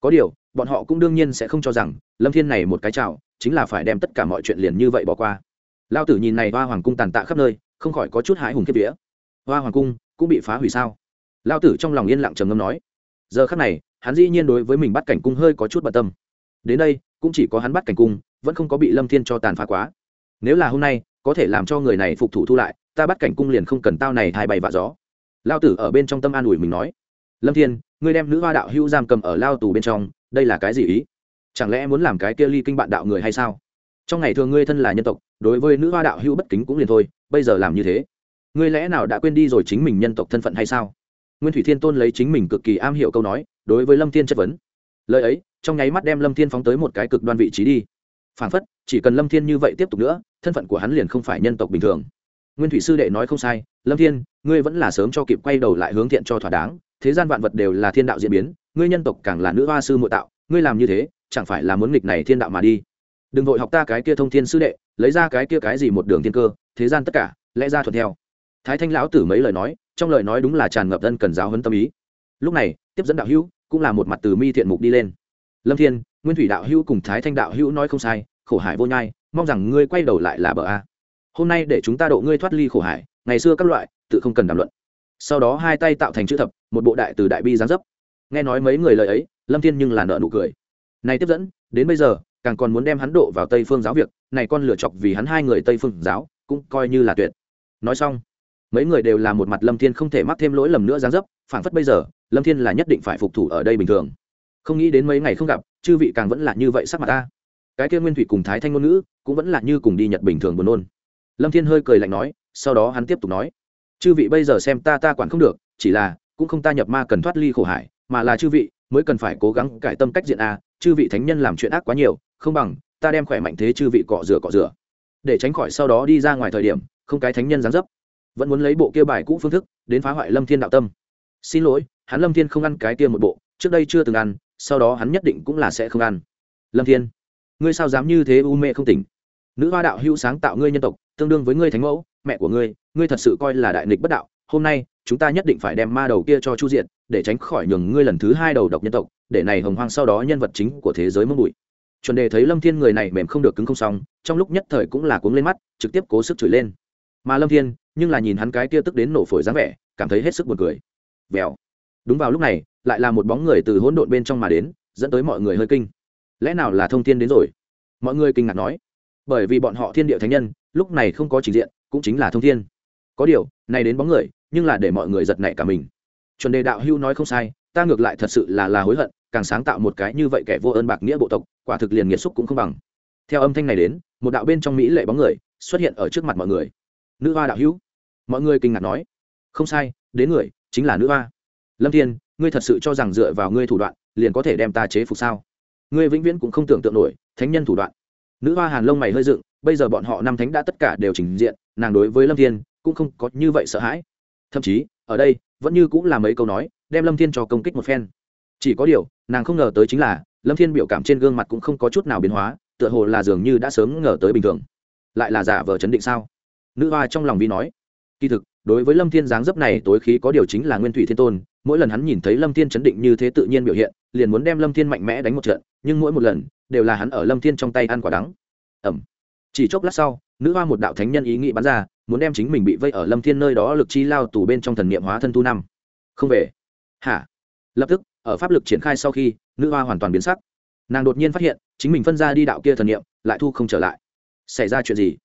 Có điều, bọn họ cũng đương nhiên sẽ không cho rằng, lâm thiên này một cái chào chính là phải đem tất cả mọi chuyện liền như vậy bỏ qua. Lao tử nhìn này hoa hoàng cung tàn tạ khắp nơi, không khỏi có chút hãi hùng kiếp vía. Hoa hoàng cung cũng bị phá hủy sao? Lao tử trong lòng yên lặng trầm ngâm nói. Giờ khắc này, hắn dĩ nhiên đối với mình bắt cảnh cung hơi có chút bận tâm. Đến đây, cũng chỉ có hắn bắt cảnh cung, vẫn không có bị lâm thiên cho tàn phá quá. Nếu là hôm nay, có thể làm cho người này phục thủ thu lại, ta bắt cảnh cung liền không cần tao này hai bày vạ gió lao tử ở bên trong tâm an ủi mình nói, lâm thiên, ngươi đem nữ hoa đạo hữu giam cầm ở lao tù bên trong, đây là cái gì ý? Chẳng lẽ muốn làm cái kia ly kinh bạn đạo người hay sao? Trong ngày thường ngươi thân là nhân tộc, đối với nữ hoa đạo hữu bất kính cũng liền thôi, bây giờ làm như thế, ngươi lẽ nào đã quên đi rồi chính mình nhân tộc thân phận hay sao? Nguyên thủy thiên tôn lấy chính mình cực kỳ am hiểu câu nói, đối với lâm thiên chất vấn. Lời ấy, trong nháy mắt đem lâm thiên phóng tới một cái cực đoan vị trí đi. Phản phất, chỉ cần lâm thiên như vậy tiếp tục nữa, thân phận của hắn liền không phải nhân tộc bình thường nguyên thủy sư đệ nói không sai, lâm thiên, ngươi vẫn là sớm cho kịp quay đầu lại hướng thiện cho thỏa đáng, thế gian vạn vật đều là thiên đạo diễn biến, ngươi nhân tộc càng là nữ hoa sư mộ tạo, ngươi làm như thế, chẳng phải là muốn nghịch này thiên đạo mà đi. Đừng vội học ta cái kia thông thiên sư đệ, lấy ra cái kia cái gì một đường thiên cơ, thế gian tất cả, lẽ ra thuận theo. Thái thanh lão tử mấy lời nói, trong lời nói đúng là tràn ngập thân cần giáo huấn tâm ý. Lúc này, tiếp dẫn đạo hữu, cũng là một mặt từ mi thiện mục đi lên. Lâm thiên, nguyên thủy đạo hữu cùng thái thanh đạo hữu nói không sai, khổ hải vô nhai, mong rằng ngươi quay đầu lại là bờ a hôm nay để chúng ta độ ngươi thoát ly khổ hải, ngày xưa các loại, tự không cần đàm luận. Sau đó hai tay tạo thành chữ thập, một bộ đại từ đại bi giáng dấp. Nghe nói mấy người lời ấy, lâm thiên nhưng là nợ nụ cười. Này tiếp dẫn, đến bây giờ, càng còn muốn đem hắn độ vào tây phương giáo việc, này con lựa chọc vì hắn hai người tây phương giáo, cũng coi như là tuyệt. Nói xong, mấy người đều là một mặt lâm thiên không thể mắc thêm lỗi lầm nữa giáng dấp phản phất bây giờ, lâm thiên là nhất định phải phục thủ ở đây bình thường. Không nghĩ đến mấy ngày không gặp, chư vị càng vẫn là như vậy sắc mặt ta. Cái kia nguyên thủy cùng thái thanh ngôn ngữ, cũng vẫn là như cùng đi nhật bình thường buồn nôn lâm thiên hơi cười lạnh nói, sau đó hắn tiếp tục nói, chư vị bây giờ xem ta ta quản không được, chỉ là, cũng không ta nhập ma cần thoát ly khổ hải, mà là chư vị, mới cần phải cố gắng cải tâm cách diện a, chư vị thánh nhân làm chuyện ác quá nhiều, không bằng, ta đem khỏe mạnh thế chư vị cọ rửa cọ rửa. Để tránh khỏi sau đó đi ra ngoài thời điểm, không cái thánh nhân dám dấp. Vẫn muốn lấy bộ kia bài cũ phương thức, đến phá hoại lâm thiên đạo tâm. Xin lỗi, hắn lâm thiên không ăn cái kia một bộ, trước đây chưa từng ăn, sau đó hắn nhất định cũng là sẽ không ăn. Lâm thiên, ngươi sao dám như thế u mê không tỉnh? Nữ hoa đạo hữu sáng tạo ngươi nhân tộc tương đương với ngươi thánh mẫu, mẹ của ngươi ngươi thật sự coi là đại nghịch bất đạo. Hôm nay, chúng ta nhất định phải đem ma đầu kia cho chu diện để tránh khỏi nhường ngươi lần thứ hai đầu độc nhân tộc, để này hồng hoang sau đó nhân vật chính của thế giới mông bụi chuẩn đề thấy lâm thiên người này mềm không được cứng không xong, trong lúc nhất thời cũng là cuống lên mắt, trực tiếp cố sức chửi lên. Mà lâm thiên, nhưng là nhìn hắn cái kia tức đến nổ phổi dáng vẻ, cảm thấy hết sức buồn cười. Vèo. Đúng vào lúc này, lại là một bóng người từ hỗn độn bên trong mà đến, dẫn tới mọi người hơi kinh. Lẽ nào là thông thiên đến rồi? Mọi người kinh ngạc nói bởi vì bọn họ thiên địa thánh nhân, lúc này không có trình diện, cũng chính là thông thiên. Có điều, này đến bóng người, nhưng là để mọi người giật nảy cả mình. Chuẩn đề đạo hưu nói không sai, ta ngược lại thật sự là là hối hận, càng sáng tạo một cái như vậy kẻ vô ơn bạc nghĩa bộ tộc, quả thực liền nghiệt xúc cũng không bằng. Theo âm thanh này đến, một đạo bên trong mỹ lệ bóng người xuất hiện ở trước mặt mọi người. Nữ hoa đạo hữu mọi người kinh ngạc nói, không sai, đến người chính là nữ hoa. Lâm thiên, ngươi thật sự cho rằng dựa vào ngươi thủ đoạn liền có thể đem ta chế phục sao? Ngươi vĩnh viễn cũng không tưởng tượng nổi, thánh nhân thủ đoạn nữ hoa hàn lông mày hơi dựng, bây giờ bọn họ năm thánh đã tất cả đều trình diện, nàng đối với lâm thiên cũng không có như vậy sợ hãi. Thậm chí, ở đây, vẫn như cũng là mấy câu nói, đem lâm thiên cho công kích một phen. Chỉ có điều, nàng không ngờ tới chính là, lâm thiên biểu cảm trên gương mặt cũng không có chút nào biến hóa, tựa hồ là dường như đã sớm ngờ tới bình thường. Lại là giả vờ chấn định sao? Nữ hoa trong lòng vi nói. Kỳ thực, đối với lâm thiên dáng dấp này, tối khí có điều chính là nguyên thủy thiên tôn, mỗi lần hắn nhìn thấy lâm thiên chấn định như thế tự nhiên biểu hiện, liền muốn đem lâm thiên mạnh mẽ đánh một trận, nhưng mỗi một lần đều là hắn ở lâm thiên trong tay ăn quả đắng. Ẩm. Chỉ chốc lát sau, nữ hoa một đạo thánh nhân ý nghĩ bắn ra, muốn đem chính mình bị vây ở lâm thiên nơi đó lực chi lao tù bên trong thần niệm hóa thân tu năm. Không về. Hả? Lập tức, ở pháp lực triển khai sau khi, nữ hoa hoàn toàn biến sắc. Nàng đột nhiên phát hiện, chính mình phân ra đi đạo kia thần niệm, lại thu không trở lại. Xảy ra chuyện gì?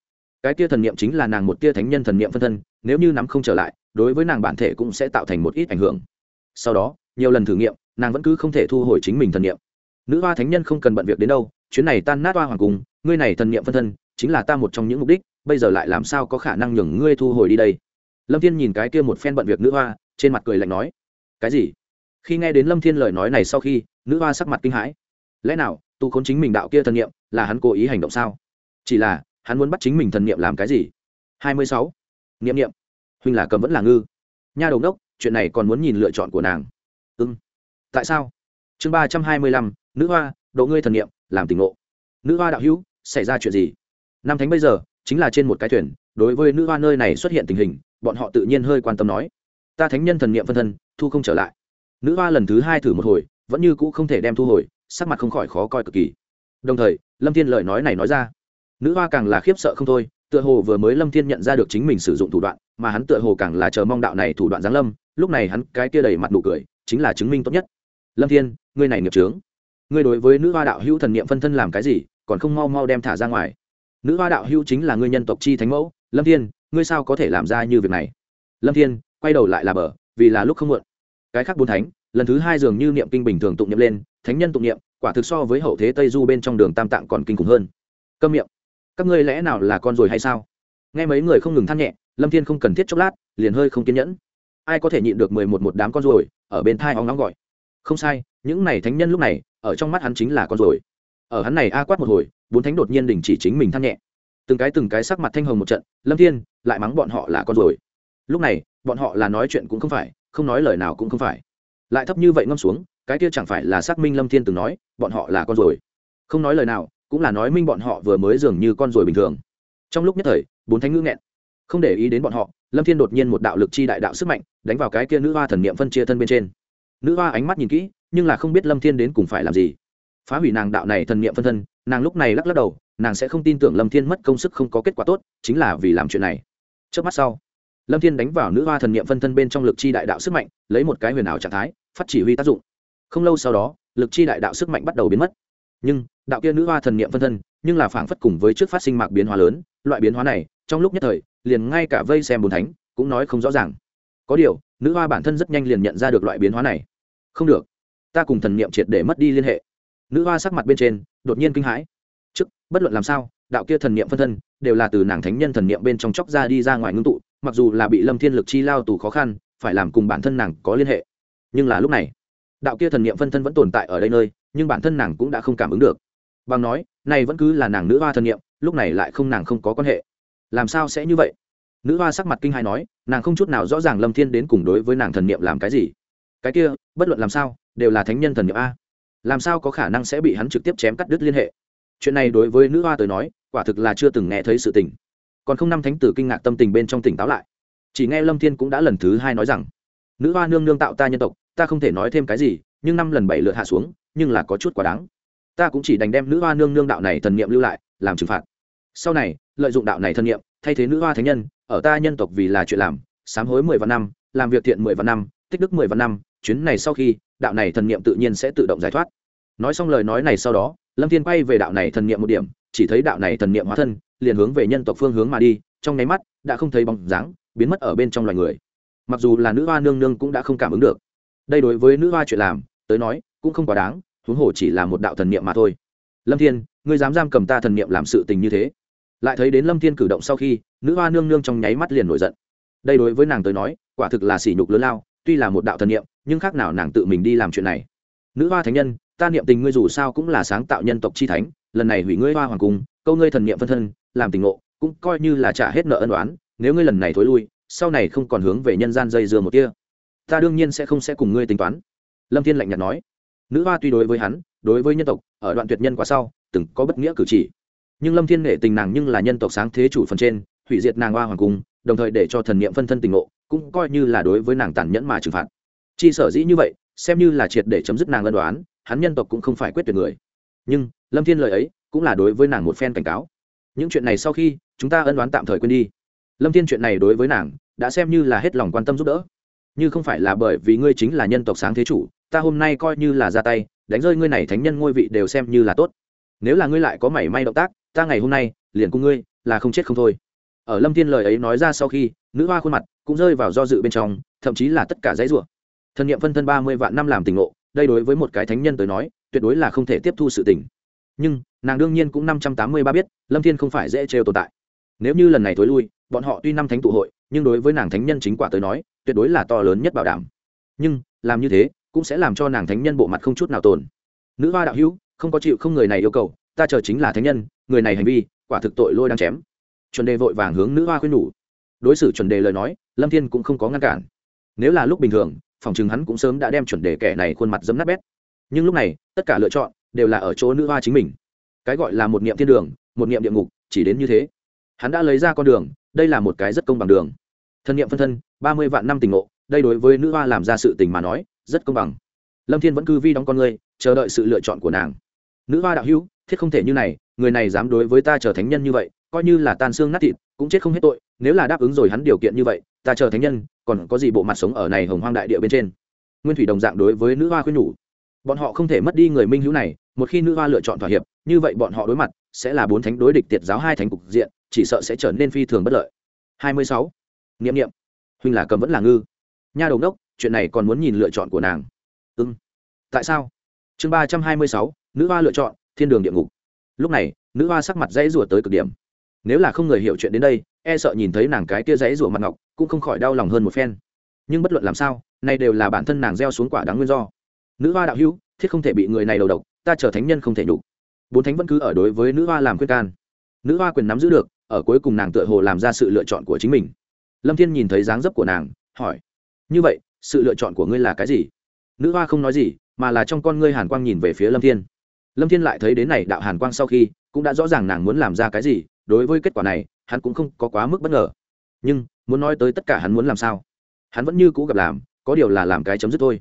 Cái kia thần niệm chính là nàng một tia thánh nhân thần niệm phân thân, nếu như nắm không trở lại, đối với nàng bản thể cũng sẽ tạo thành một ít ảnh hưởng. Sau đó, nhiều lần thử nghiệm, nàng vẫn cứ không thể thu hồi chính mình thần niệm nữ hoa thánh nhân không cần bận việc đến đâu, chuyến này tan nát hoa hoàng cung, ngươi này thần niệm phân thân, chính là ta một trong những mục đích, bây giờ lại làm sao có khả năng nhường ngươi thu hồi đi đây? Lâm thiên nhìn cái kia một phen bận việc nữ hoa, trên mặt cười lạnh nói, cái gì? Khi nghe đến lâm thiên lời nói này sau khi, nữ hoa sắc mặt kinh hãi. Lẽ nào, tu khốn chính mình đạo kia thần niệm, là hắn cố ý hành động sao? Chỉ là, hắn muốn bắt chính mình thần niệm làm cái gì? Hai mươi sáu. Niệm niệm. Huynh là cầm vẫn là ngư. Nha đầu đốc chuyện này còn muốn nhìn lựa chọn của nàng. Ưng tại sao? Chương ba trăm hai mươi lăm nữ hoa, độ ngươi thần niệm, làm tình ngộ. Nữ hoa đạo hữu, xảy ra chuyện gì? Nam thánh bây giờ, chính là trên một cái thuyền, đối với nữ hoa nơi này xuất hiện tình hình, bọn họ tự nhiên hơi quan tâm nói. Ta thánh nhân thần niệm phân thân, thu không trở lại. Nữ hoa lần thứ hai thử một hồi, vẫn như cũ không thể đem thu hồi, sắc mặt không khỏi khó coi cực kỳ. Đồng thời, lâm thiên lời nói này nói ra. Nữ hoa càng là khiếp sợ không thôi, tựa hồ vừa mới lâm thiên nhận ra được chính mình sử dụng thủ đoạn, mà hắn tựa hồ càng là chờ mong đạo này thủ đoạn giáng lâm, lúc này hắn cái kia đầy mặt nụ cười, chính là chứng minh tốt nhất. Lâm thiên, ngươi này nghiệp trướng ngươi đối với nữ hoa đạo hữu thần niệm phân thân làm cái gì, còn không mau mau đem thả ra ngoài. Nữ hoa đạo hữu chính là ngươi nhân tộc chi thánh mẫu, lâm thiên, ngươi sao có thể làm ra như việc này? Lâm thiên, quay đầu lại là bờ, vì là lúc không muộn. Cái khác bốn thánh, lần thứ hai dường như niệm kinh bình thường tụng niệm lên, thánh nhân tụng niệm, quả thực so với hậu thế tây du bên trong đường tam tạng còn kinh khủng hơn. Câm miệng. Các ngươi lẽ nào là con rồi hay sao? Nghe mấy người không ngừng than nhẹ, lâm thiên không cần thiết chốc lát, liền hơi không kiên nhẫn. Ai có thể nhịn được mười một một đám con rồi ở bên thai óng nóng gọi? Không sai, những này thánh nhân lúc này ở trong mắt hắn chính là con rồi. Ở hắn này a quát một hồi, bốn thánh đột nhiên đình chỉ chính mình thăng nhẹ. Từng cái từng cái sắc mặt thanh hồng một trận, lâm thiên, lại mắng bọn họ là con rồi. Lúc này, bọn họ là nói chuyện cũng không phải, không nói lời nào cũng không phải. Lại thấp như vậy ngâm xuống, cái kia chẳng phải là xác minh lâm thiên từng nói, bọn họ là con rồi. Không nói lời nào, cũng là nói minh bọn họ vừa mới dường như con rồi bình thường. Trong lúc nhất thời, bốn thánh ngữ nghẹn. Không để ý đến bọn họ, lâm thiên đột nhiên một đạo lực chi đại đạo sức mạnh, đánh vào cái kia nữ hoa thần niệm phân chia thân bên trên. Nữ hoa ánh mắt nhìn kỹ nhưng là không biết lâm thiên đến cùng phải làm gì. Phá hủy nàng đạo này thần niệm phân thân, nàng lúc này lắc lắc đầu, nàng sẽ không tin tưởng lâm thiên mất công sức không có kết quả tốt, chính là vì làm chuyện này. Trước mắt sau, lâm thiên đánh vào nữ hoa thần niệm phân thân bên trong lực chi đại đạo sức mạnh, lấy một cái huyền ảo trạng thái, phát chỉ huy tác dụng. Không lâu sau đó, lực chi đại đạo sức mạnh bắt đầu biến mất. Nhưng, đạo kia nữ hoa thần niệm phân thân, nhưng là phảng phất cùng với trước phát sinh mạc biến hóa lớn, loại biến hóa này, trong lúc nhất thời, liền ngay cả vây xem bốn thánh, cũng nói không rõ ràng. Có điều, nữ hoa bản thân rất nhanh liền nhận ra được loại biến hóa này. Không được ta cùng thần niệm triệt để mất đi liên hệ. Nữ hoa sắc mặt bên trên, đột nhiên kinh hãi. Trước, bất luận làm sao, đạo kia thần niệm phân thân, đều là từ nàng thánh nhân thần niệm bên trong chóc ra đi ra ngoài ngưng tụ, mặc dù là bị lâm thiên lực chi lao tù khó khăn, phải làm cùng bản thân nàng có liên hệ. Nhưng là lúc này, đạo kia thần niệm phân thân vẫn tồn tại ở đây nơi, nhưng bản thân nàng cũng đã không cảm ứng được. Bằng nói, này vẫn cứ là nàng nữ hoa thần niệm, lúc này lại không nàng không có quan hệ. Làm sao sẽ như vậy? Nữ hoa sắc mặt kinh hãi nói, nàng không chút nào rõ ràng lâm thiên đến cùng đối với nàng thần niệm làm cái gì. Cái kia, bất luận làm sao đều là thánh nhân thần nhập a. Làm sao có khả năng sẽ bị hắn trực tiếp chém cắt đứt liên hệ? Chuyện này đối với nữ hoa tới nói, quả thực là chưa từng nghe thấy sự tình. Còn không năm thánh tử kinh ngạc tâm tình bên trong tỉnh táo lại. Chỉ nghe lâm thiên cũng đã lần thứ hai nói rằng, nữ hoa nương nương tạo ta nhân tộc, ta không thể nói thêm cái gì, nhưng năm lần bảy lượt hạ xuống, nhưng là có chút quá đáng. Ta cũng chỉ đành đem nữ hoa nương nương đạo này thần niệm lưu lại, làm trừng phạt. Sau này, lợi dụng đạo này thần niệm, thay thế nữ hoa thánh nhân, ở ta nhân tộc vì là chuyện làm, sám hối mười vạn năm, làm việc thiện mười vạn năm, tích đức mười vạn năm, chuyến này sau khi đạo này thần niệm tự nhiên sẽ tự động giải thoát. Nói xong lời nói này sau đó, lâm thiên quay về đạo này thần niệm một điểm, chỉ thấy đạo này thần niệm hóa thân, liền hướng về nhân tộc phương hướng mà đi, trong nháy mắt, đã không thấy bóng dáng, biến mất ở bên trong loài người. Mặc dù là nữ hoa nương nương cũng đã không cảm ứng được. Đây đối với nữ hoa chuyện làm, tới nói, cũng không quá đáng, huống hồ chỉ là một đạo thần niệm mà thôi. Lâm thiên, ngươi dám giam cầm ta thần niệm làm sự tình như thế? Lại thấy đến lâm thiên cử động sau khi, nữ hoa nương nương trong nháy mắt liền nổi giận. Đây đối với nàng tới nói, quả thực là sỉ nhục lớn lao, tuy là một đạo thần niệm nhưng khác nào nàng tự mình đi làm chuyện này. Nữ hoa thánh nhân, ta niệm tình ngươi dù sao cũng là sáng tạo nhân tộc chi thánh, lần này hủy ngươi hoa hoàng cung, câu ngươi thần niệm phân thân, làm tình ngộ, cũng coi như là trả hết nợ ân oán, nếu ngươi lần này thối lui, sau này không còn hướng về nhân gian dây dưa một kia ta đương nhiên sẽ không sẽ cùng ngươi tính toán. Lâm thiên lạnh nhạt nói. Nữ hoa tuy đối với hắn, đối với nhân tộc, ở đoạn tuyệt nhân quá sau, từng có bất nghĩa cử chỉ. Nhưng lâm thiên nghệ tình nàng nhưng là nhân tộc sáng thế chủ phần trên, hủy diệt nàng hoa hoàng cung, đồng thời để cho thần niệm phân thân tình ngộ, cũng coi như là đối với nàng tàn nhẫn mà trừng phạt chi sở dĩ như vậy, xem như là triệt để chấm dứt nàng lân đoán, hắn nhân tộc cũng không phải quyết tuyệt người. Nhưng, lâm thiên lời ấy, cũng là đối với nàng một phen cảnh cáo. Những chuyện này sau khi, chúng ta ân đoán tạm thời quên đi. Lâm thiên chuyện này đối với nàng, đã xem như là hết lòng quan tâm giúp đỡ. Như không phải là bởi vì ngươi chính là nhân tộc sáng thế chủ, ta hôm nay coi như là ra tay, đánh rơi ngươi này thánh nhân ngôi vị đều xem như là tốt. Nếu là ngươi lại có mảy may động tác, ta ngày hôm nay, liền cùng ngươi, là không chết không thôi. Ở lâm thiên lời ấy nói ra sau khi, nữ hoa khuôn mặt cũng rơi vào do dự bên trong, thậm chí là tất cả dãy ruộng thần niệm phân thân ba mươi vạn năm làm tình ngộ, đây đối với một cái thánh nhân tới nói, tuyệt đối là không thể tiếp thu sự tình. Nhưng, nàng đương nhiên cũng năm trăm tám mươi ba biết, lâm thiên không phải dễ trêu tồn tại. Nếu như lần này thối lui, bọn họ tuy năm thánh tụ hội, nhưng đối với nàng thánh nhân chính quả tới nói, tuyệt đối là to lớn nhất bảo đảm. Nhưng, làm như thế, cũng sẽ làm cho nàng thánh nhân bộ mặt không chút nào tồn. Nữ hoa đạo hữu, không có chịu không người này yêu cầu, ta chờ chính là thánh nhân, người này hành vi, quả thực tội lôi đang chém. Chuẩn đề vội vàng hướng nữ hoa khuyên nhủ. Đối xử chuẩn đề lời nói, lâm thiên cũng không có ngăn cản. Nếu là lúc bình thường phòng chừng hắn cũng sớm đã đem chuẩn đề kẻ này khuôn mặt dấm nát bét. Nhưng lúc này, tất cả lựa chọn đều là ở chỗ nữ hoa chính mình. Cái gọi là một niệm thiên đường, một niệm địa ngục, chỉ đến như thế. Hắn đã lấy ra con đường, đây là một cái rất công bằng đường. Thân niệm phân thân, ba mươi vạn năm tình ngộ, đây đối với nữ hoa làm ra sự tình mà nói, rất công bằng. Lâm thiên vẫn cư vi đóng con người chờ đợi sự lựa chọn của nàng. Nữ hoa đạo hữu, thiết không thể như này, người này dám đối với ta trở thánh nhân như vậy coi như là tan xương nát thịt, cũng chết không hết tội, nếu là đáp ứng rồi hắn điều kiện như vậy, ta chờ thánh nhân, còn có gì bộ mặt sống ở này hồng hoang đại địa bên trên? Nguyên thủy đồng dạng đối với nữ hoa khuyên nhủ. Bọn họ không thể mất đi người minh hữu này, một khi nữ hoa lựa chọn thỏa hiệp, như vậy bọn họ đối mặt sẽ là bốn thánh đối địch tiệt giáo hai thánh cục diện, chỉ sợ sẽ trở nên phi thường bất lợi. Hai mươi sáu. Nghiệm nghiệm huynh là cầm vẫn là ngư. Nha đầu đốc, chuyện này còn muốn nhìn lựa chọn của nàng. Ưng tại sao? Chương ba trăm hai mươi sáu, nữ hoa lựa chọn, thiên đường địa ngục. Lúc này, nữ hoa sắc mặt dãy rủa tới cực điểm nếu là không người hiểu chuyện đến đây e sợ nhìn thấy nàng cái kia dãy rủa mặt ngọc, cũng không khỏi đau lòng hơn một phen. Nhưng bất luận làm sao nay đều là bản thân nàng gieo xuống quả đáng nguyên do. Nữ hoa đạo hữu, thiết không thể bị người này đầu độc, ta chờ thánh nhân không thể nhục. Bốn thánh vẫn cứ ở đối với nữ hoa làm khuyên can. Nữ hoa quyền nắm giữ được, ở cuối cùng nàng tựa hồ làm ra sự lựa chọn của chính mình. Lâm thiên nhìn thấy dáng dấp của nàng, hỏi, như vậy, sự lựa chọn của ngươi là cái gì? Nữ hoa không nói gì, mà là trong con ngươi hàn quang nhìn về phía lâm thiên. Lâm thiên lại thấy đến này đạo hàn quang sau khi, cũng đã rõ ràng nàng muốn làm ra cái gì đối với kết quả này, hắn cũng không có quá mức bất ngờ. Nhưng, muốn nói tới tất cả hắn muốn làm sao? Hắn vẫn như cũ gặp làm, có điều là làm cái chấm dứt thôi.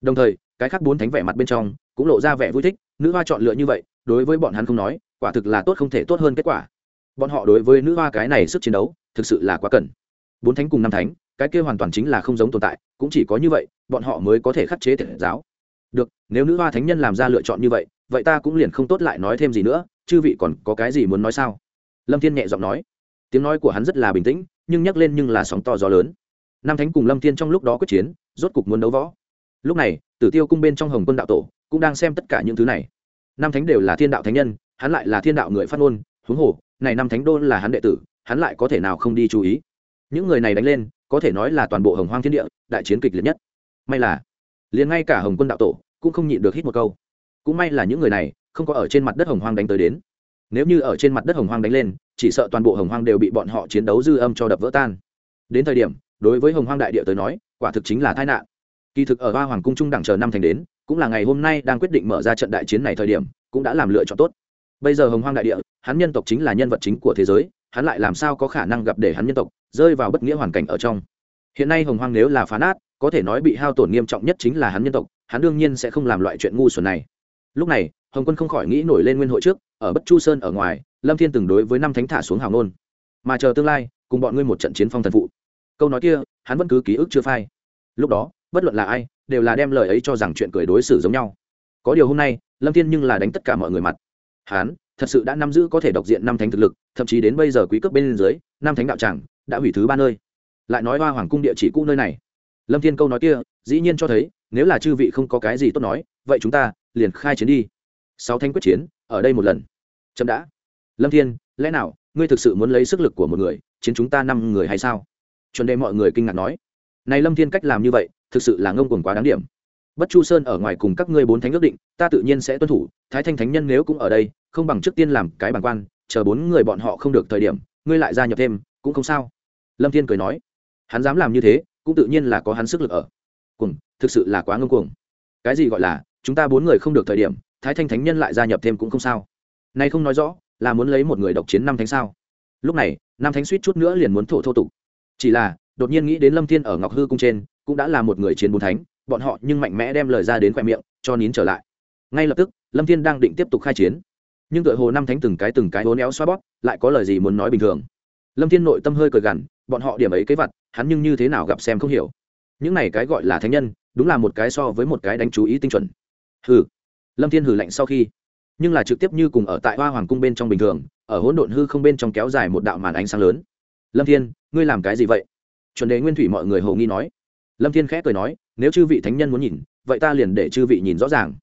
Đồng thời, cái khác bốn thánh vẻ mặt bên trong, cũng lộ ra vẻ vui thích, nữ hoa chọn lựa như vậy, đối với bọn hắn không nói, quả thực là tốt không thể tốt hơn kết quả. Bọn họ đối với nữ hoa cái này sức chiến đấu, thực sự là quá cần. Bốn thánh cùng năm thánh, cái kia hoàn toàn chính là không giống tồn tại, cũng chỉ có như vậy, bọn họ mới có thể khắc chế thể giáo. Được, nếu nữ hoa thánh nhân làm ra lựa chọn như vậy vậy ta cũng liền không tốt lại nói thêm gì nữa, chư vị còn có cái gì muốn nói sao? Lâm thiên nhẹ giọng nói. Tiếng nói của hắn rất là bình tĩnh, nhưng nhắc lên nhưng là sóng to gió lớn. Nam thánh cùng lâm thiên trong lúc đó quyết chiến, rốt cục muốn đấu võ. Lúc này, tử tiêu cung bên trong hồng quân đạo tổ cũng đang xem tất cả những thứ này. Nam thánh đều là thiên đạo thánh nhân, hắn lại là thiên đạo người phát ngôn, huống hồ, này Nam thánh đôn là hắn đệ tử, hắn lại có thể nào không đi chú ý? Những người này đánh lên, có thể nói là toàn bộ hồng hoang thiên địa, đại chiến kịch liệt nhất. May là, liền ngay cả hồng quân đạo tổ cũng không nhịn được hít một câu. Cũng may là những người này không có ở trên mặt đất hồng hoang đánh tới đến nếu như ở trên mặt đất hồng hoang đánh lên, chỉ sợ toàn bộ hồng hoang đều bị bọn họ chiến đấu dư âm cho đập vỡ tan. Đến thời điểm, đối với hồng hoang đại địa tới nói, quả thực chính là tai nạn. Kỳ thực ở ba hoàng cung trung đẳng chờ năm thành đến, cũng là ngày hôm nay đang quyết định mở ra trận đại chiến này thời điểm, cũng đã làm lựa chọn tốt. Bây giờ hồng hoang đại địa, hắn nhân tộc chính là nhân vật chính của thế giới, hắn lại làm sao có khả năng gặp để hắn nhân tộc, rơi vào bất nghĩa hoàn cảnh ở trong. Hiện nay hồng hoang nếu là phá nát, có thể nói bị hao tổn nghiêm trọng nhất chính là hắn nhân tộc, hắn đương nhiên sẽ không làm loại chuyện ngu xuẩn này. Lúc này hồng quân không khỏi nghĩ nổi lên nguyên hội trước, ở bất chu sơn ở ngoài, lâm thiên từng đối với năm thánh thả xuống hào nôn mà chờ tương lai, cùng bọn ngươi một trận chiến phong thần phụ. Câu nói kia, hắn vẫn cứ ký ức chưa phai. Lúc đó, bất luận là ai, đều là đem lời ấy cho rằng chuyện cười đối xử giống nhau. Có điều hôm nay, lâm thiên nhưng là đánh tất cả mọi người mặt. Hắn, thật sự đã nắm giữ có thể độc diện năm thánh thực lực, thậm chí đến bây giờ quý cấp bên dưới, năm thánh đạo tràng, đã hủy thứ ba nơi. Lại nói hoa hoàng cung địa chỉ cũ nơi này. Lâm thiên câu nói kia, dĩ nhiên cho thấy, nếu là chư vị không có cái gì tốt nói, vậy chúng ta liền khai chiến đi sáu thanh quyết chiến, ở đây một lần. Chậm đã. Lâm thiên, lẽ nào ngươi thực sự muốn lấy sức lực của một người, chiến chúng ta năm người hay sao? Chuẩn đề mọi người kinh ngạc nói. Này lâm thiên cách làm như vậy, thực sự là ngông cuồng quá đáng điểm. Bất chu sơn ở ngoài cùng các ngươi bốn thánh ước định, ta tự nhiên sẽ tuân thủ, thái thanh thánh nhân nếu cũng ở đây, không bằng trước tiên làm cái bản quan, chờ bốn người bọn họ không được thời điểm, ngươi lại gia nhập thêm, cũng không sao. Lâm thiên cười nói. Hắn dám làm như thế, cũng tự nhiên là có hắn sức lực ở. Cùng thực sự là quá ngông cuồng. Cái gì gọi là, chúng ta bốn người không được thời điểm thái thanh thánh nhân lại gia nhập thêm cũng không sao. Nay không nói rõ, là muốn lấy một người độc chiến năm thánh sao? Lúc này Nam thánh suýt chút nữa liền muốn thổ thô tục. Chỉ là, đột nhiên nghĩ đến lâm thiên ở ngọc hư cung trên, cũng đã là một người chiến bốn thánh, bọn họ nhưng mạnh mẽ đem lời ra đến khoe miệng, cho nín trở lại. Ngay lập tức, lâm thiên đang định tiếp tục khai chiến. Nhưng tựa hồ Nam thánh từng cái từng cái hố néo xoa bóp, lại có lời gì muốn nói bình thường. Lâm thiên nội tâm hơi cười gằn, bọn họ điểm ấy kế vật, hắn nhưng như thế nào gặp xem không hiểu. Những này cái gọi là thánh nhân, đúng là một cái so với một cái đánh chú ý tinh chuẩn. Hừ lâm thiên hừ lạnh sau khi, nhưng là trực tiếp như cùng ở tại hoa hoàng cung bên trong bình thường, ở hỗn độn hư không bên trong kéo dài một đạo màn ánh sáng lớn. Lâm thiên, ngươi làm cái gì vậy? Chuẩn đề nguyên thủy mọi người hầu nghi nói. Lâm thiên khẽ cười nói, nếu chư vị thánh nhân muốn nhìn, vậy ta liền để chư vị nhìn rõ ràng.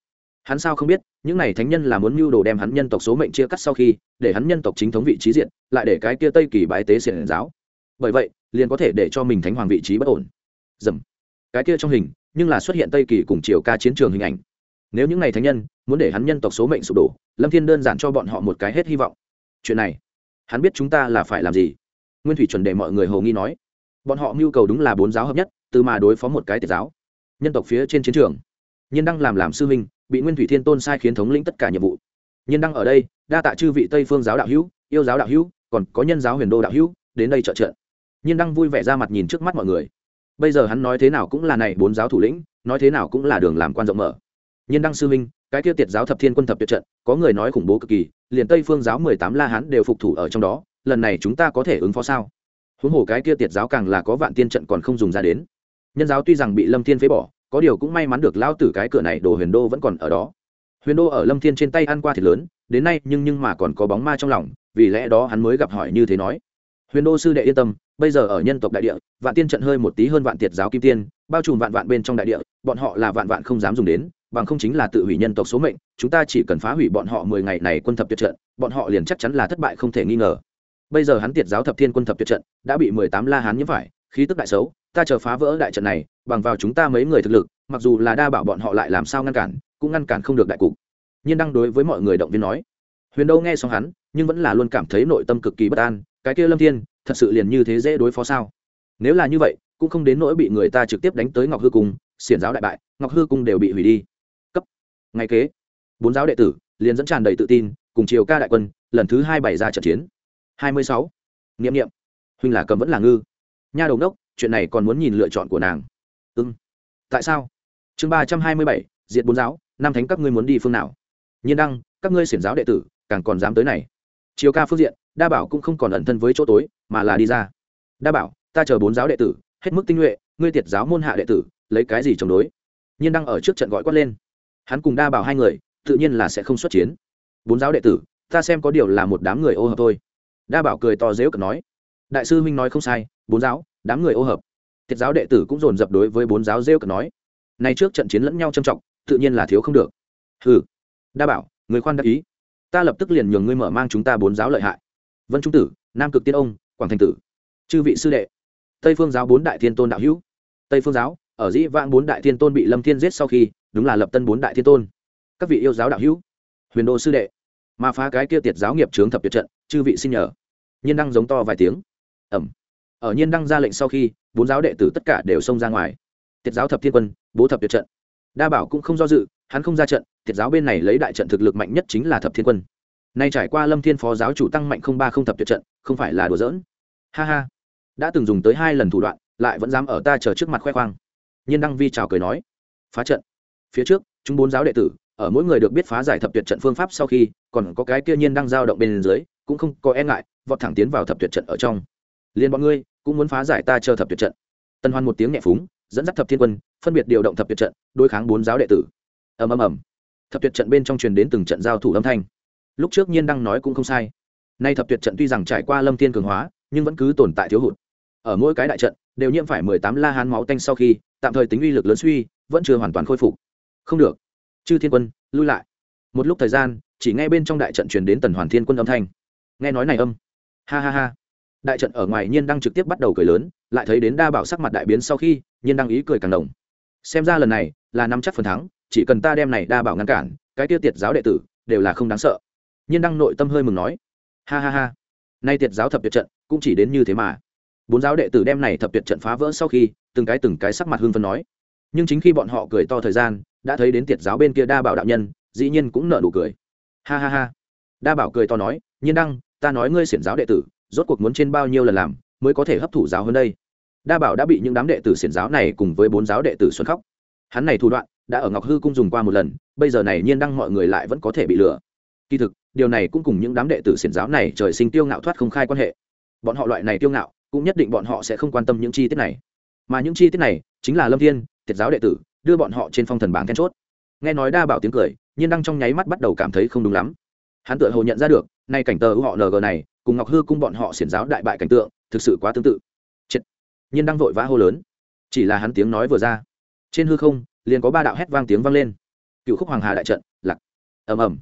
Hắn sao không biết, những này thánh nhân là muốn mưu đồ đem hắn nhân tộc số mệnh chia cắt sau khi, để hắn nhân tộc chính thống vị trí diện, lại để cái kia tây kỳ bái tế xiển giáo. Bởi vậy, liền có thể để cho mình thánh hoàng vị trí bất ổn. Dầm. Cái kia trong hình, nhưng là xuất hiện tây kỳ cùng triều ca chiến trường hình ảnh nếu những ngày thánh nhân muốn để hắn nhân tộc số mệnh sụp đổ, lâm thiên đơn giản cho bọn họ một cái hết hy vọng. Chuyện này, hắn biết chúng ta là phải làm gì. Nguyên thủy chuẩn đề mọi người hầu nghi nói. Bọn họ mưu cầu đúng là bốn giáo hợp nhất, từ mà đối phó một cái tiệt giáo. Nhân tộc phía trên chiến trường. Nhân đăng làm làm sư minh bị nguyên thủy thiên tôn sai khiến thống lĩnh tất cả nhiệm vụ. Nhân đăng ở đây, đa tạ chư vị tây phương giáo đạo hữu, yêu giáo đạo hữu, còn có nhân giáo huyền đô đạo hữu, đến đây trợ trợ. Nhân đăng vui vẻ ra mặt nhìn trước mắt mọi người. Bây giờ hắn nói thế nào cũng là này, bốn giáo thủ lĩnh, nói thế nào cũng là đường làm quan rộng mở nhân đăng sư minh cái kia tiệt giáo thập thiên quân thập tuyệt trận, có người nói khủng bố cực kỳ, liền tây phương giáo mười tám la hán đều phục thủ ở trong đó, lần này chúng ta có thể ứng phó sao? Huống hồ cái kia tiệt giáo càng là có vạn tiên trận còn không dùng ra đến. Nhân giáo tuy rằng bị lâm thiên phế bỏ, có điều cũng may mắn được lao tử cái cửa này đồ huyền đô vẫn còn ở đó. Huyền đô ở lâm thiên trên tay ăn qua thì lớn, đến nay nhưng nhưng mà còn có bóng ma trong lòng, vì lẽ đó hắn mới gặp hỏi như thế nói. Huyền đô sư đệ yên tâm, bây giờ ở nhân tộc đại địa, vạn tiên trận hơi một tí hơn vạn tiệt giáo kim tiên, bao trùm vạn vạn bên trong đại địa, bọn họ là vạn vạn không dám dùng đến bằng không chính là tự hủy nhân tộc số mệnh, chúng ta chỉ cần phá hủy bọn họ mười ngày này quân thập tuyệt trận, bọn họ liền chắc chắn là thất bại không thể nghi ngờ. Bây giờ hắn tiệt giáo thập thiên quân thập tuyệt trận, đã bị mười tám la hán nhiễm phải, khí tức đại xấu, ta chờ phá vỡ đại trận này, bằng vào chúng ta mấy người thực lực, mặc dù là đa bảo bọn họ lại làm sao ngăn cản, cũng ngăn cản không được đại cục. Nhiên đăng đối với mọi người động viên nói, huyền đâu nghe xong hắn, nhưng vẫn là luôn cảm thấy nội tâm cực kỳ bất an, cái kia lâm thiên, thật sự liền như thế dễ đối phó sao? Nếu là như vậy, cũng không đến nỗi bị người ta trực tiếp đánh tới ngọc hư cung, xiển giáo đại bại, ngọc hư cung đều bị hủy đi ngay kế, bốn giáo đệ tử liền dẫn tràn đầy tự tin cùng chiều ca đại quân, lần thứ hai bày ra trận chiến. Hai mươi sáu. Nghiệm nghiệm huynh là cầm vẫn là ngư. Nha đầu đốc chuyện này còn muốn nhìn lựa chọn của nàng. Ưng tại sao? Chương ba trăm hai mươi bảy diện bốn giáo, năm thánh các ngươi muốn đi phương nào? Nhiên đăng, các ngươi xiển giáo đệ tử, càng còn dám tới này. Chiều ca phương diện, đa bảo cũng không còn ẩn thân với chỗ tối, mà là đi ra. Đa bảo, ta chờ bốn giáo đệ tử, hết mức tinh nhuệ, ngươi tiệt giáo môn hạ đệ tử, lấy cái gì chống đối? Nhiên đăng ở trước trận gọi quát lên hắn cùng đa bảo hai người, tự nhiên là sẽ không xuất chiến. Bốn giáo đệ tử, ta xem có điều là một đám người ô hợp thôi. Đa bảo cười to dễu cực nói, đại sư huynh nói không sai, bốn giáo, đám người ô hợp. Thiệt giáo đệ tử cũng dồn dập đối với bốn giáo rêu cực nói, nay trước trận chiến lẫn nhau trầm trọng, tự nhiên là thiếu không được. Ừ đa bảo, người khoan đắc ý. Ta lập tức liền nhường ngươi mở mang chúng ta bốn giáo lợi hại. Vân trung tử, nam cực tiên ông, quảng thành tử. Chư vị sư đệ, tây phương giáo bốn đại thiên tôn đạo hữu. Tây phương giáo, ở dĩ vãng bốn đại thiên tôn bị lâm thiên giết sau khi đúng là lập tân bốn đại thiên tôn. Các vị yêu giáo đạo hữu, huyền đô sư đệ, mà phá cái kia tiệt giáo nghiệp trướng thập tuyệt trận, chư vị xin nhờ. Nhiên đăng giống to vài tiếng. Ẩm. Ở nhiên đăng ra lệnh sau khi, bốn giáo đệ tử tất cả đều xông ra ngoài. Tiệt giáo thập thiên quân, bố thập tuyệt trận. Đa bảo cũng không do dự, hắn không ra trận, tiệt giáo bên này lấy đại trận thực lực mạnh nhất chính là thập thiên quân. Nay trải qua lâm thiên phó giáo chủ tăng mạnh không ba không thập tuyệt trận, không phải là đùa giỡn. Ha ha. Đã từng dùng tới hai lần thủ đoạn, lại vẫn dám ở ta chờ trước mặt khoe khoang. Nhiên đăng vi chào cười nói. Phá trận phía trước, chúng bốn giáo đệ tử, ở mỗi người được biết phá giải thập tuyệt trận phương pháp sau khi, còn có cái kia nhiên đang giao động bên dưới, cũng không có e ngại, vọt thẳng tiến vào thập tuyệt trận ở trong. Liên bọn ngươi, cũng muốn phá giải ta chờ thập tuyệt trận. Tân hoan một tiếng nhẹ phúng, dẫn dắt thập thiên quân, phân biệt điều động thập tuyệt trận, đối kháng bốn giáo đệ tử. Ầm ầm ầm. Thập tuyệt trận bên trong truyền đến từng trận giao thủ âm thanh. Lúc trước nhiên đang nói cũng không sai. Nay thập tuyệt trận tuy rằng trải qua lâm thiên cường hóa, nhưng vẫn cứ tồn tại thiếu hụt. Ở mỗi cái đại trận, đều nhiễm phải mười tám la hán máu tanh sau khi, tạm thời tính uy lực lớn suy, vẫn chưa hoàn toàn khôi phục không được. Chư thiên quân, lui lại. Một lúc thời gian, chỉ nghe bên trong đại trận truyền đến tần hoàn thiên quân âm thanh. Nghe nói này âm. Ha ha ha. Đại trận ở ngoài nhiên đang trực tiếp bắt đầu cười lớn, lại thấy đến đa bảo sắc mặt đại biến sau khi, nhiên đang ý cười càng đồng xem ra lần này là nắm chắc phần thắng, chỉ cần ta đem này đa bảo ngăn cản, cái tiêu tiệt giáo đệ tử đều là không đáng sợ. Nhiên đăng nội tâm hơi mừng nói. Ha ha ha. Nay tiệt giáo thập tuyệt trận cũng chỉ đến như thế mà. Bốn giáo đệ tử đem này thập tuyệt trận phá vỡ sau khi, từng cái từng cái sắc mặt hương phân nói nhưng chính khi bọn họ cười to thời gian, đã thấy đến tiệt giáo bên kia đa bảo đạo nhân, dĩ nhiên cũng nợ nụ cười. Ha ha ha. Đa bảo cười to nói, nhiên đăng, ta nói ngươi xiển giáo đệ tử, rốt cuộc muốn trên bao nhiêu lần làm, mới có thể hấp thụ giáo hơn đây? Đa bảo đã bị những đám đệ tử xiển giáo này cùng với bốn giáo đệ tử xuân khóc. Hắn này thủ đoạn, đã ở ngọc hư cung dùng qua một lần, bây giờ này nhiên đăng mọi người lại vẫn có thể bị lừa. Kỳ thực, điều này cũng cùng những đám đệ tử xiển giáo này trời sinh tiêu ngạo thoát không khai quan hệ. Bọn họ loại này tiêu ngạo, cũng nhất định bọn họ sẽ không quan tâm những chi tiết này. Mà những chi tiết này, chính là lâm thiên tiệt giáo đệ tử, đưa bọn họ trên phong thần bảng then chốt. Nghe nói đa bảo tiếng cười, nhiên đang trong nháy mắt bắt đầu cảm thấy không đúng lắm. Hắn tựa hồ nhận ra được, nay cảnh tờ họ ng này, cùng ngọc hư cung bọn họ xiển giáo đại bại cảnh tượng, thực sự quá tương tự. Chết. nhiên đang vội vã hô lớn. Chỉ là hắn tiếng nói vừa ra. Trên hư không, liền có ba đạo hét vang tiếng vang lên. Cựu khúc hoàng hà đại trận, lặc. Ầm ầm.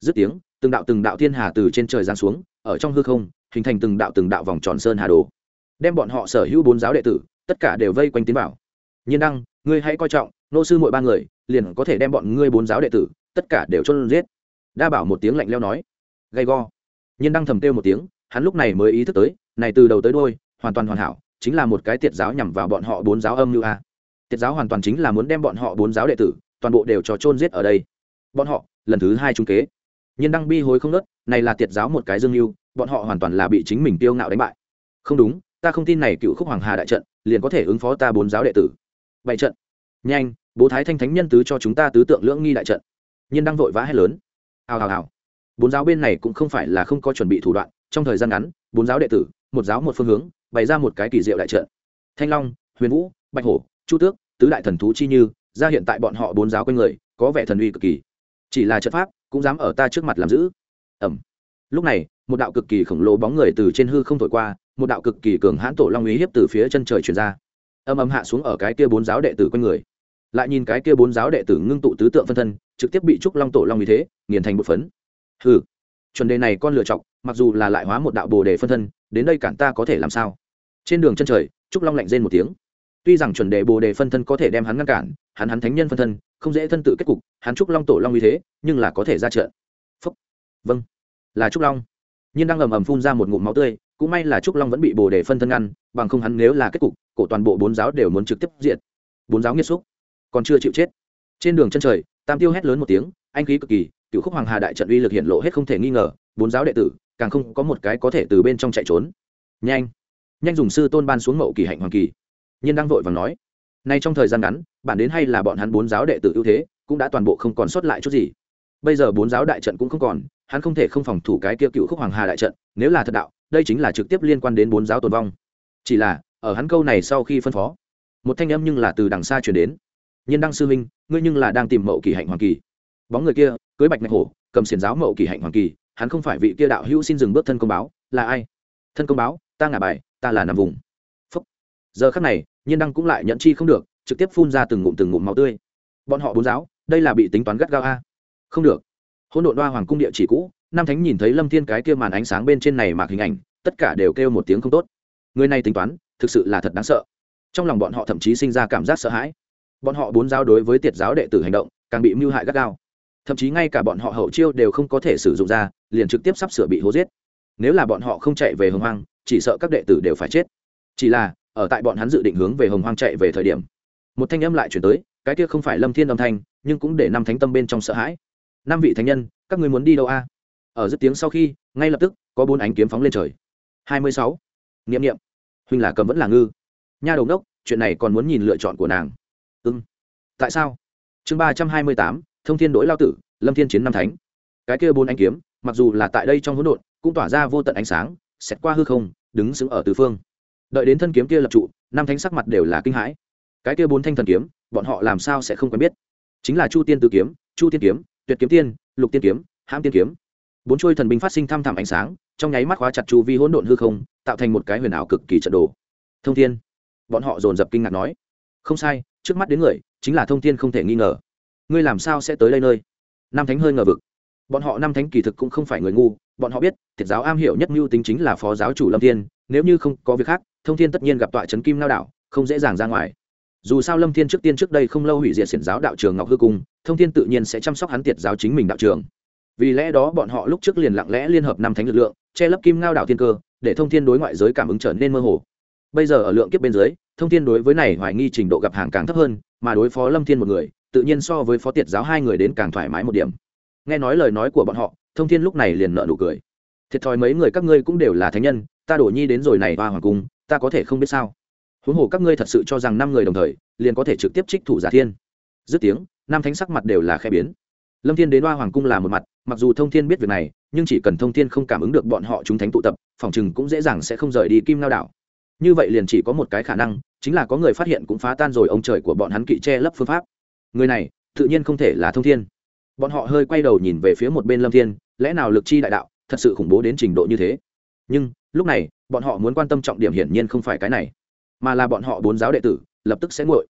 Dứt tiếng, từng đạo từng đạo thiên hà từ trên trời giáng xuống, ở trong hư không, hình thành từng đạo từng đạo vòng tròn sơn hà đồ. Đem bọn họ sở hữu bốn giáo đệ tử, tất cả đều vây quanh tiến vào nhiên đăng, ngươi hãy coi trọng, nô sư mỗi ba người, liền có thể đem bọn ngươi bốn giáo đệ tử, tất cả đều chôn giết. Đa bảo một tiếng lạnh leo nói. Gay go. Nhiên đăng thầm kêu một tiếng, hắn lúc này mới ý thức tới, này từ đầu tới đôi hoàn toàn hoàn hảo, chính là một cái tiệt giáo nhằm vào bọn họ bốn giáo âm như a. Tiệt giáo hoàn toàn chính là muốn đem bọn họ bốn giáo đệ tử, toàn bộ đều cho chôn giết ở đây. Bọn họ, lần thứ hai trung kế. Nhiên đăng bi hối không nớt, này là tiệt giáo một cái dương mưu, bọn họ hoàn toàn là bị chính mình tiêu ngạo đánh bại. Không đúng, ta không tin này cựu khúc hoàng hà đại trận, liền có thể ứng phó ta bốn giáo đệ tử bày trận. Nhanh, bố thái thanh thánh nhân tứ cho chúng ta tứ tượng lưỡng nghi đại trận. Nhiên đang vội vã hét lớn. Hào hào hào. Bốn giáo bên này cũng không phải là không có chuẩn bị thủ đoạn, trong thời gian ngắn, bốn giáo đệ tử, một giáo một phương hướng, bày ra một cái kỳ diệu đại trận. Thanh long, huyền vũ, bạch hổ, chu tước, tứ đại thần thú chi như, ra hiện tại bọn họ bốn giáo quanh người, có vẻ thần uy cực kỳ. Chỉ là trận pháp, cũng dám ở ta trước mặt làm giữ. Ẩm lúc này, một đạo cực kỳ khổng lồ bóng người từ trên hư không thổi qua, một đạo cực kỳ cường hãn tổ long uy hiếp từ phía chân trời truyền ra âm âm hạ xuống ở cái kia bốn giáo đệ tử quanh người. Lại nhìn cái kia bốn giáo đệ tử ngưng tụ tứ tượng phân thân, trực tiếp bị trúc long tổ long như thế, nghiền thành một phấn. Hừ, chuẩn đề này con lựa chọc mặc dù là lại hóa một đạo bồ đề phân thân, đến đây cản ta có thể làm sao? Trên đường chân trời, trúc long lạnh rên một tiếng. Tuy rằng chuẩn đề bồ đề phân thân có thể đem hắn ngăn cản, hắn hắn thánh nhân phân thân, không dễ thân tự kết cục, hắn trúc long tổ long như thế, nhưng là có thể ra trận. Phúc. Vâng. Là trúc long. Nhiên đang ầm ầm phun ra một ngụm máu tươi, cũng may là trúc long vẫn bị bồ đề phân thân ngăn, bằng không hắn nếu là kết cục cổ toàn bộ bốn giáo đều muốn trực tiếp diện bốn giáo nghiệt xúc, còn chưa chịu chết. Trên đường chân trời, tam tiêu hét lớn một tiếng, anh khí cực kỳ, cựu khúc hoàng hà đại trận uy lực hiện lộ hết không thể nghi ngờ, bốn giáo đệ tử, càng không có một cái có thể từ bên trong chạy trốn. Nhanh nhanh dùng sư tôn ban xuống mậu kỳ hạnh hoàng kỳ. Nhiên đang vội và nói, nay trong thời gian ngắn, bản đến hay là bọn hắn bốn giáo đệ tử ưu thế, cũng đã toàn bộ không còn sót lại chút gì. Bây giờ bốn giáo đại trận cũng không còn, hắn không thể không phòng thủ cái kia cựu khúc hoàng hà đại trận, nếu là thật đạo, đây chính là trực tiếp liên quan đến bốn giáo tồn vong. Chỉ là ở hắn câu này sau khi phân phó, một thanh âm nhưng là từ đằng xa chuyển đến. Nhân đăng sư huynh, ngươi nhưng là đang tìm mậu kỳ hạnh hoàng kỳ. Bóng người kia, cưới bạch ngạch hổ, cầm xiển giáo mậu kỳ hạnh hoàng kỳ, hắn không phải vị kia đạo hữu xin dừng bước thân công báo, là ai? Thân công báo, ta ngả bài, ta là nằm vùng. Phúc. giờ khắc này, nhiên đăng cũng lại nhận chi không được, trực tiếp phun ra từng ngụm từng ngụm máu tươi. Bọn họ bốn giáo, đây là bị tính toán gắt gao a. Không được. Hỗn độn đoa hoàng cung địa chỉ cũ, nam thánh nhìn thấy lâm thiên cái kia màn ánh sáng bên trên này mạc hình ảnh, tất cả đều kêu một tiếng không tốt. Người này tính toán thực sự là thật đáng sợ. Trong lòng bọn họ thậm chí sinh ra cảm giác sợ hãi. Bọn họ bốn giáo đối với tiệt giáo đệ tử hành động, càng bị mưu hại gắt gao. Thậm chí ngay cả bọn họ hậu chiêu đều không có thể sử dụng ra, liền trực tiếp sắp sửa bị hố giết. Nếu là bọn họ không chạy về hồng hoang, chỉ sợ các đệ tử đều phải chết. Chỉ là, ở tại bọn hắn dự định hướng về hồng hoang chạy về thời điểm, một thanh âm lại chuyển tới, cái kia không phải lâm thiên âm thanh, nhưng cũng để năm thánh tâm bên trong sợ hãi. Năm vị thánh nhân, các người muốn đi đâu a? Ở dứt tiếng sau khi, ngay lập tức, có bốn ánh kiếm phóng lên trời. Hai mươi sáu. Niệm niệm huynh là cầm vẫn là ngư. Nha đầu đốc chuyện này còn muốn nhìn lựa chọn của nàng. Ưng tại sao? Chương ba trăm hai mươi tám, thông thiên đổi lao tử, lâm thiên chiến năm thánh. Cái kia bốn ánh kiếm, mặc dù là tại đây trong hỗn độn, cũng tỏa ra vô tận ánh sáng xét qua hư không, đứng sững ở tứ phương. Đợi đến thân kiếm kia lập trụ, năm thánh sắc mặt đều là kinh hãi. Cái kia bốn thanh thần kiếm, bọn họ làm sao sẽ không quen biết? Chính là chu tiên tử kiếm, chu tiên kiếm, tuyệt kiếm tiên, lục tiên kiếm, hãm tiên kiếm bốn chuôi thần binh phát sinh thăm thẳm ánh sáng, trong nháy mắt khóa chặt chu vi hỗn độn hư không, tạo thành một cái huyền ảo cực kỳ trận đồ. Thông thiên. Bọn họ dồn dập kinh ngạc nói, không sai, trước mắt đến người, chính là thông thiên không thể nghi ngờ. Ngươi làm sao sẽ tới đây nơi? Nam thánh hơi ngờ vực. Bọn họ nam thánh kỳ thực cũng không phải người ngu, bọn họ biết, thiệt giáo am hiểu nhất mưu tính chính là phó giáo chủ lâm thiên, nếu như không có việc khác, thông thiên tất nhiên gặp tọa trấn kim lao đảo không dễ dàng ra ngoài. Dù sao lâm thiên trước tiên trước đây không lâu hủy diệt xiển giáo đạo trường ngọc hư cung, thông thiên tự nhiên sẽ chăm sóc hắn tiệt giáo chính mình đạo trường vì lẽ đó bọn họ lúc trước liền lặng lẽ liên hợp năm thánh lực lượng, che lấp kim ngao đảo thiên cơ, để thông thiên đối ngoại giới cảm ứng trở nên mơ hồ. Bây giờ ở lượng kiếp bên dưới, thông thiên đối với này hoài nghi trình độ gặp hàng càng thấp hơn, mà đối phó lâm thiên một người, tự nhiên so với phó tiệt giáo hai người đến càng thoải mái một điểm. Nghe nói lời nói của bọn họ, thông thiên lúc này liền nợ nụ cười. Thiệt thòi mấy người các ngươi cũng đều là thánh nhân, ta đổ nhi đến rồi này hoa hoàng cung, ta có thể không biết sao. Huống hồ các ngươi thật sự cho rằng năm người đồng thời, liền có thể trực tiếp trích thủ giả thiên. Dứt tiếng, năm thánh sắc mặt đều là khe biến lâm thiên đến hoa hoàng cung là một mặt, mặc dù thông thiên biết việc này, nhưng chỉ cần thông thiên không cảm ứng được bọn họ chúng thánh tụ tập, phòng chừng cũng dễ dàng sẽ không rời đi kim lao đảo. Như vậy liền chỉ có một cái khả năng, chính là có người phát hiện cũng phá tan rồi ông trời của bọn hắn kỵ che lấp phương pháp. Người này, tự nhiên không thể là thông thiên. Bọn họ hơi quay đầu nhìn về phía một bên lâm thiên, lẽ nào lực chi đại đạo, thật sự khủng bố đến trình độ như thế? Nhưng, lúc này, bọn họ muốn quan tâm trọng điểm hiển nhiên không phải cái này, mà là bọn họ bốn giáo đệ tử, lập tức sẽ nguội.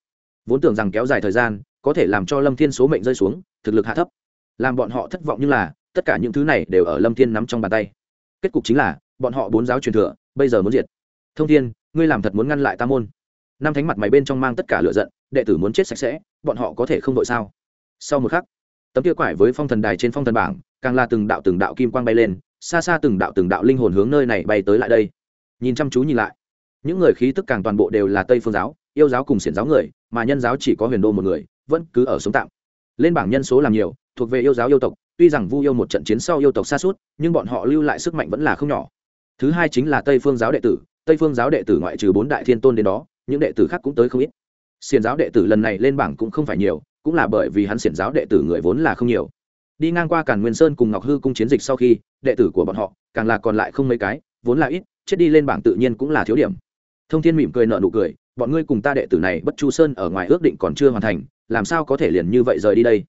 Vốn tưởng rằng kéo dài thời gian, có thể làm cho lâm thiên số mệnh rơi xuống, thực lực hạ thấp làm bọn họ thất vọng như là, tất cả những thứ này đều ở lâm thiên nắm trong bàn tay. Kết cục chính là, bọn họ bốn giáo truyền thừa, bây giờ muốn diệt. Thông thiên, ngươi làm thật muốn ngăn lại Tam môn. Năm thánh mặt mày bên trong mang tất cả lựa giận, đệ tử muốn chết sạch sẽ, bọn họ có thể không đội sao? Sau một khắc, tấm kia quải với phong thần đài trên phong thần bảng, càng là từng đạo từng đạo kim quang bay lên, xa xa từng đạo từng đạo linh hồn hướng nơi này bay tới lại đây. Nhìn chăm chú nhìn lại, những người khí tức càng toàn bộ đều là tây phương giáo, yêu giáo cùng xiển giáo người, mà nhân giáo chỉ có huyền đô một người, vẫn cứ ở sống tạm. Lên bảng nhân số làm nhiều thuộc về yêu giáo yêu tộc, tuy rằng vu yêu một trận chiến sau yêu tộc xa suốt nhưng bọn họ lưu lại sức mạnh vẫn là không nhỏ. Thứ hai chính là tây phương giáo đệ tử, tây phương giáo đệ tử ngoại trừ bốn đại thiên tôn đến đó, những đệ tử khác cũng tới không ít. Xiền giáo đệ tử lần này lên bảng cũng không phải nhiều, cũng là bởi vì hắn xiển giáo đệ tử người vốn là không nhiều. Đi ngang qua càn nguyên sơn cùng ngọc hư cung chiến dịch sau khi, đệ tử của bọn họ, càng là còn lại không mấy cái, vốn là ít, chết đi lên bảng tự nhiên cũng là thiếu điểm. Thông thiên mỉm cười nợ nụ cười, bọn ngươi cùng ta đệ tử này bất chu sơn ở ngoài ước định còn chưa hoàn thành, làm sao có thể liền như vậy rời đi đây?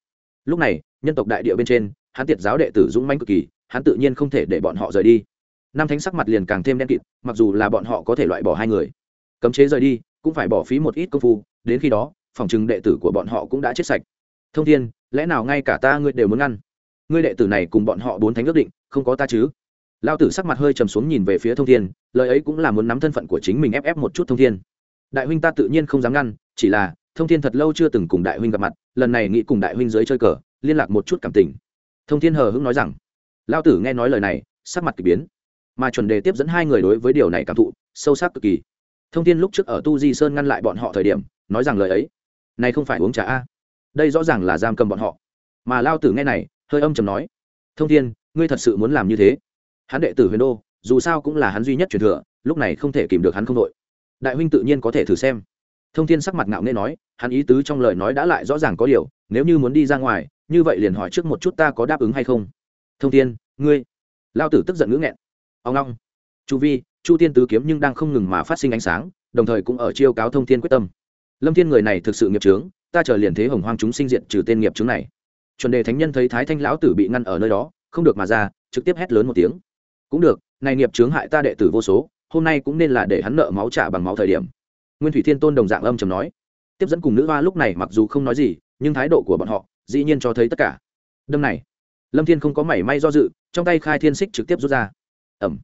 Lúc này, nhân tộc đại địa bên trên, hắn tiệt giáo đệ tử dũng manh cực kỳ, hắn tự nhiên không thể để bọn họ rời đi. Nam thánh sắc mặt liền càng thêm đen kịt, mặc dù là bọn họ có thể loại bỏ hai người, cấm chế rời đi, cũng phải bỏ phí một ít công phu, đến khi đó, phòng chừng đệ tử của bọn họ cũng đã chết sạch. Thông thiên, lẽ nào ngay cả ta ngươi đều muốn ngăn? Ngươi đệ tử này cùng bọn họ bốn thánh ước định, không có ta chứ? Lao tử sắc mặt hơi trầm xuống nhìn về phía thông thiên, lời ấy cũng là muốn nắm thân phận của chính mình ép ép một chút thông thiên. Đại huynh ta tự nhiên không dám ngăn, chỉ là thông thiên thật lâu chưa từng cùng đại huynh gặp mặt, lần này nghĩ cùng đại huynh dưới chơi cờ, liên lạc một chút cảm tình. Thông thiên hờ hững nói rằng lao tử nghe nói lời này, sắc mặt k ỳ biến, mà chuẩn đề tiếp dẫn hai người đối với điều này cảm thụ, sâu sắc cực kỳ. Thông tin lúc trước ở tu di sơn ngăn lại bọn họ thời điểm, nói rằng lời ấy, này không phải uống trà a? Đây rõ ràng là giam cầm bọn họ. Mà lao tử nghe này, hơi âm chầm nói, thông thiên, ngươi thật sự muốn làm như thế? Hắn đệ tử huyền đô, dù sao cũng là hắn duy nhất truyền thừa, lúc này không thể kìm được hắn không đội. Đại huynh tự nhiên có thể thử xem thông thiên sắc mặt ngạo nghễ nói, hắn ý tứ trong lời nói đã lại rõ ràng có điều, nếu như muốn đi ra ngoài, như vậy liền hỏi trước một chút ta có đáp ứng hay không. Thông thiên, ngươi. Lao tử tức giận ngữ nghẹn. Ông long. Chu vi, chu tiên tứ kiếm nhưng đang không ngừng mà phát sinh ánh sáng, đồng thời cũng ở chiêu cáo thông thiên quyết tâm. Lâm thiên người này thực sự nghiệp trướng ta chờ liền thế hồng hoang chúng sinh diện trừ tên nghiệp trướng này. Chuẩn đề thánh nhân thấy thái thanh lão tử bị ngăn ở nơi đó, không được mà ra, trực tiếp hét lớn một tiếng. Cũng được, này nghiệp chướng hại ta đệ tử vô số, hôm nay cũng nên là để hắn nợ máu trả bằng máu thời điểm nguyên thủy thiên tôn đồng dạng âm trầm nói. Tiếp dẫn cùng nữ hoa lúc này mặc dù không nói gì, nhưng thái độ của bọn họ dĩ nhiên cho thấy tất cả. Đâm này, lâm thiên không có mảy may do dự, trong tay khai thiên xích trực tiếp rút ra. Ẩm.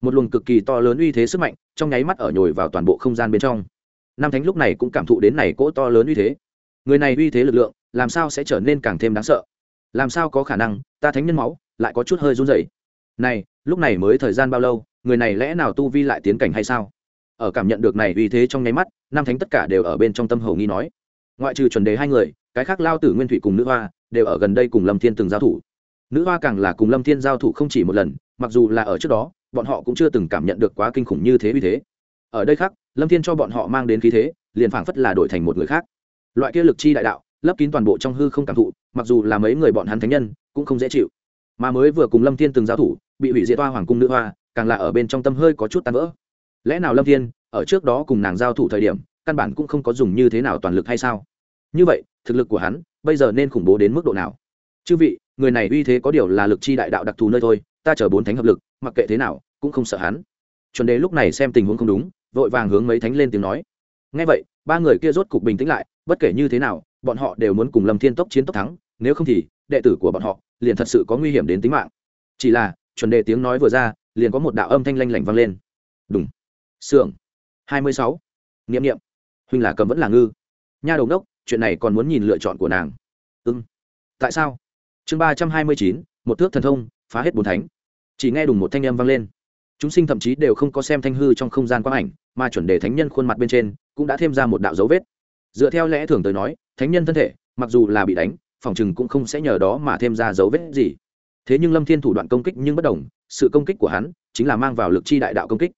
Một luồng cực kỳ to lớn uy thế sức mạnh trong nháy mắt ở nhồi vào toàn bộ không gian bên trong. Nam thánh lúc này cũng cảm thụ đến này cỗ to lớn uy thế. Người này uy thế lực lượng, làm sao sẽ trở nên càng thêm đáng sợ? Làm sao có khả năng, ta thánh nhân máu, lại có chút hơi run rẩy? Này, lúc này mới thời gian bao lâu, người này lẽ nào tu vi lại tiến cảnh hay sao? Ở cảm nhận được này uy thế trong nháy mắt, nam thánh tất cả đều ở bên trong tâm hầu nghi nói. Ngoại trừ chuẩn đề hai người, cái khác lao tử, nguyên thủy cùng nữ hoa, đều ở gần đây cùng lâm thiên từng giao thủ. Nữ hoa càng là cùng lâm thiên giao thủ không chỉ một lần, mặc dù là ở trước đó, bọn họ cũng chưa từng cảm nhận được quá kinh khủng như thế uy thế. Ở đây khác, lâm thiên cho bọn họ mang đến khí thế, liền phảng phất là đổi thành một người khác. Loại kia lực chi đại đạo, lấp kín toàn bộ trong hư không cảm thụ, mặc dù là mấy người bọn hắn thánh nhân, cũng không dễ chịu. Mà mới vừa cùng lâm thiên từng giao thủ, bị hủy diệt hoa hoàng cung nữ hoa, càng là ở bên trong tâm hơi có chút tan vỡ lẽ nào lâm thiên ở trước đó cùng nàng giao thủ thời điểm căn bản cũng không có dùng như thế nào toàn lực hay sao? Như vậy, thực lực của hắn bây giờ nên khủng bố đến mức độ nào? Chư vị, người này uy thế có điều là lực chi đại đạo đặc thù nơi thôi, ta chờ bốn thánh hợp lực, mặc kệ thế nào, cũng không sợ hắn. Chuẩn đề lúc này xem tình huống không đúng, vội vàng hướng mấy thánh lên tiếng nói. Ngay vậy, ba người kia rốt cục bình tĩnh lại, bất kể như thế nào, bọn họ đều muốn cùng lâm thiên tốc chiến tốc thắng, nếu không thì đệ tử của bọn họ liền thật sự có nguy hiểm đến tính mạng. Chỉ là, chuẩn đề tiếng nói vừa ra, liền có một đạo âm thanh lanh lảnh vang lên. Đúng sưởng. Hai mươi sáu. Nghiệm nghiệm. Huynh là cầm vẫn là ngư. Nha đầu đốc, chuyện này còn muốn nhìn lựa chọn của nàng. Ưng tại sao? Chương ba trăm hai mươi chín, một thước thần thông, phá hết bốn thánh. Chỉ nghe đùng một thanh âm vang lên. Chúng sinh thậm chí đều không có xem thanh hư trong không gian quang ảnh, mà chuẩn đề thánh nhân khuôn mặt bên trên cũng đã thêm ra một đạo dấu vết. Dựa theo lẽ thường tới nói, thánh nhân thân thể, mặc dù là bị đánh, phòng chừng cũng không sẽ nhờ đó mà thêm ra dấu vết gì. Thế nhưng lâm thiên thủ đoạn công kích nhưng bất đồng, sự công kích của hắn chính là mang vào lực chi đại đạo công kích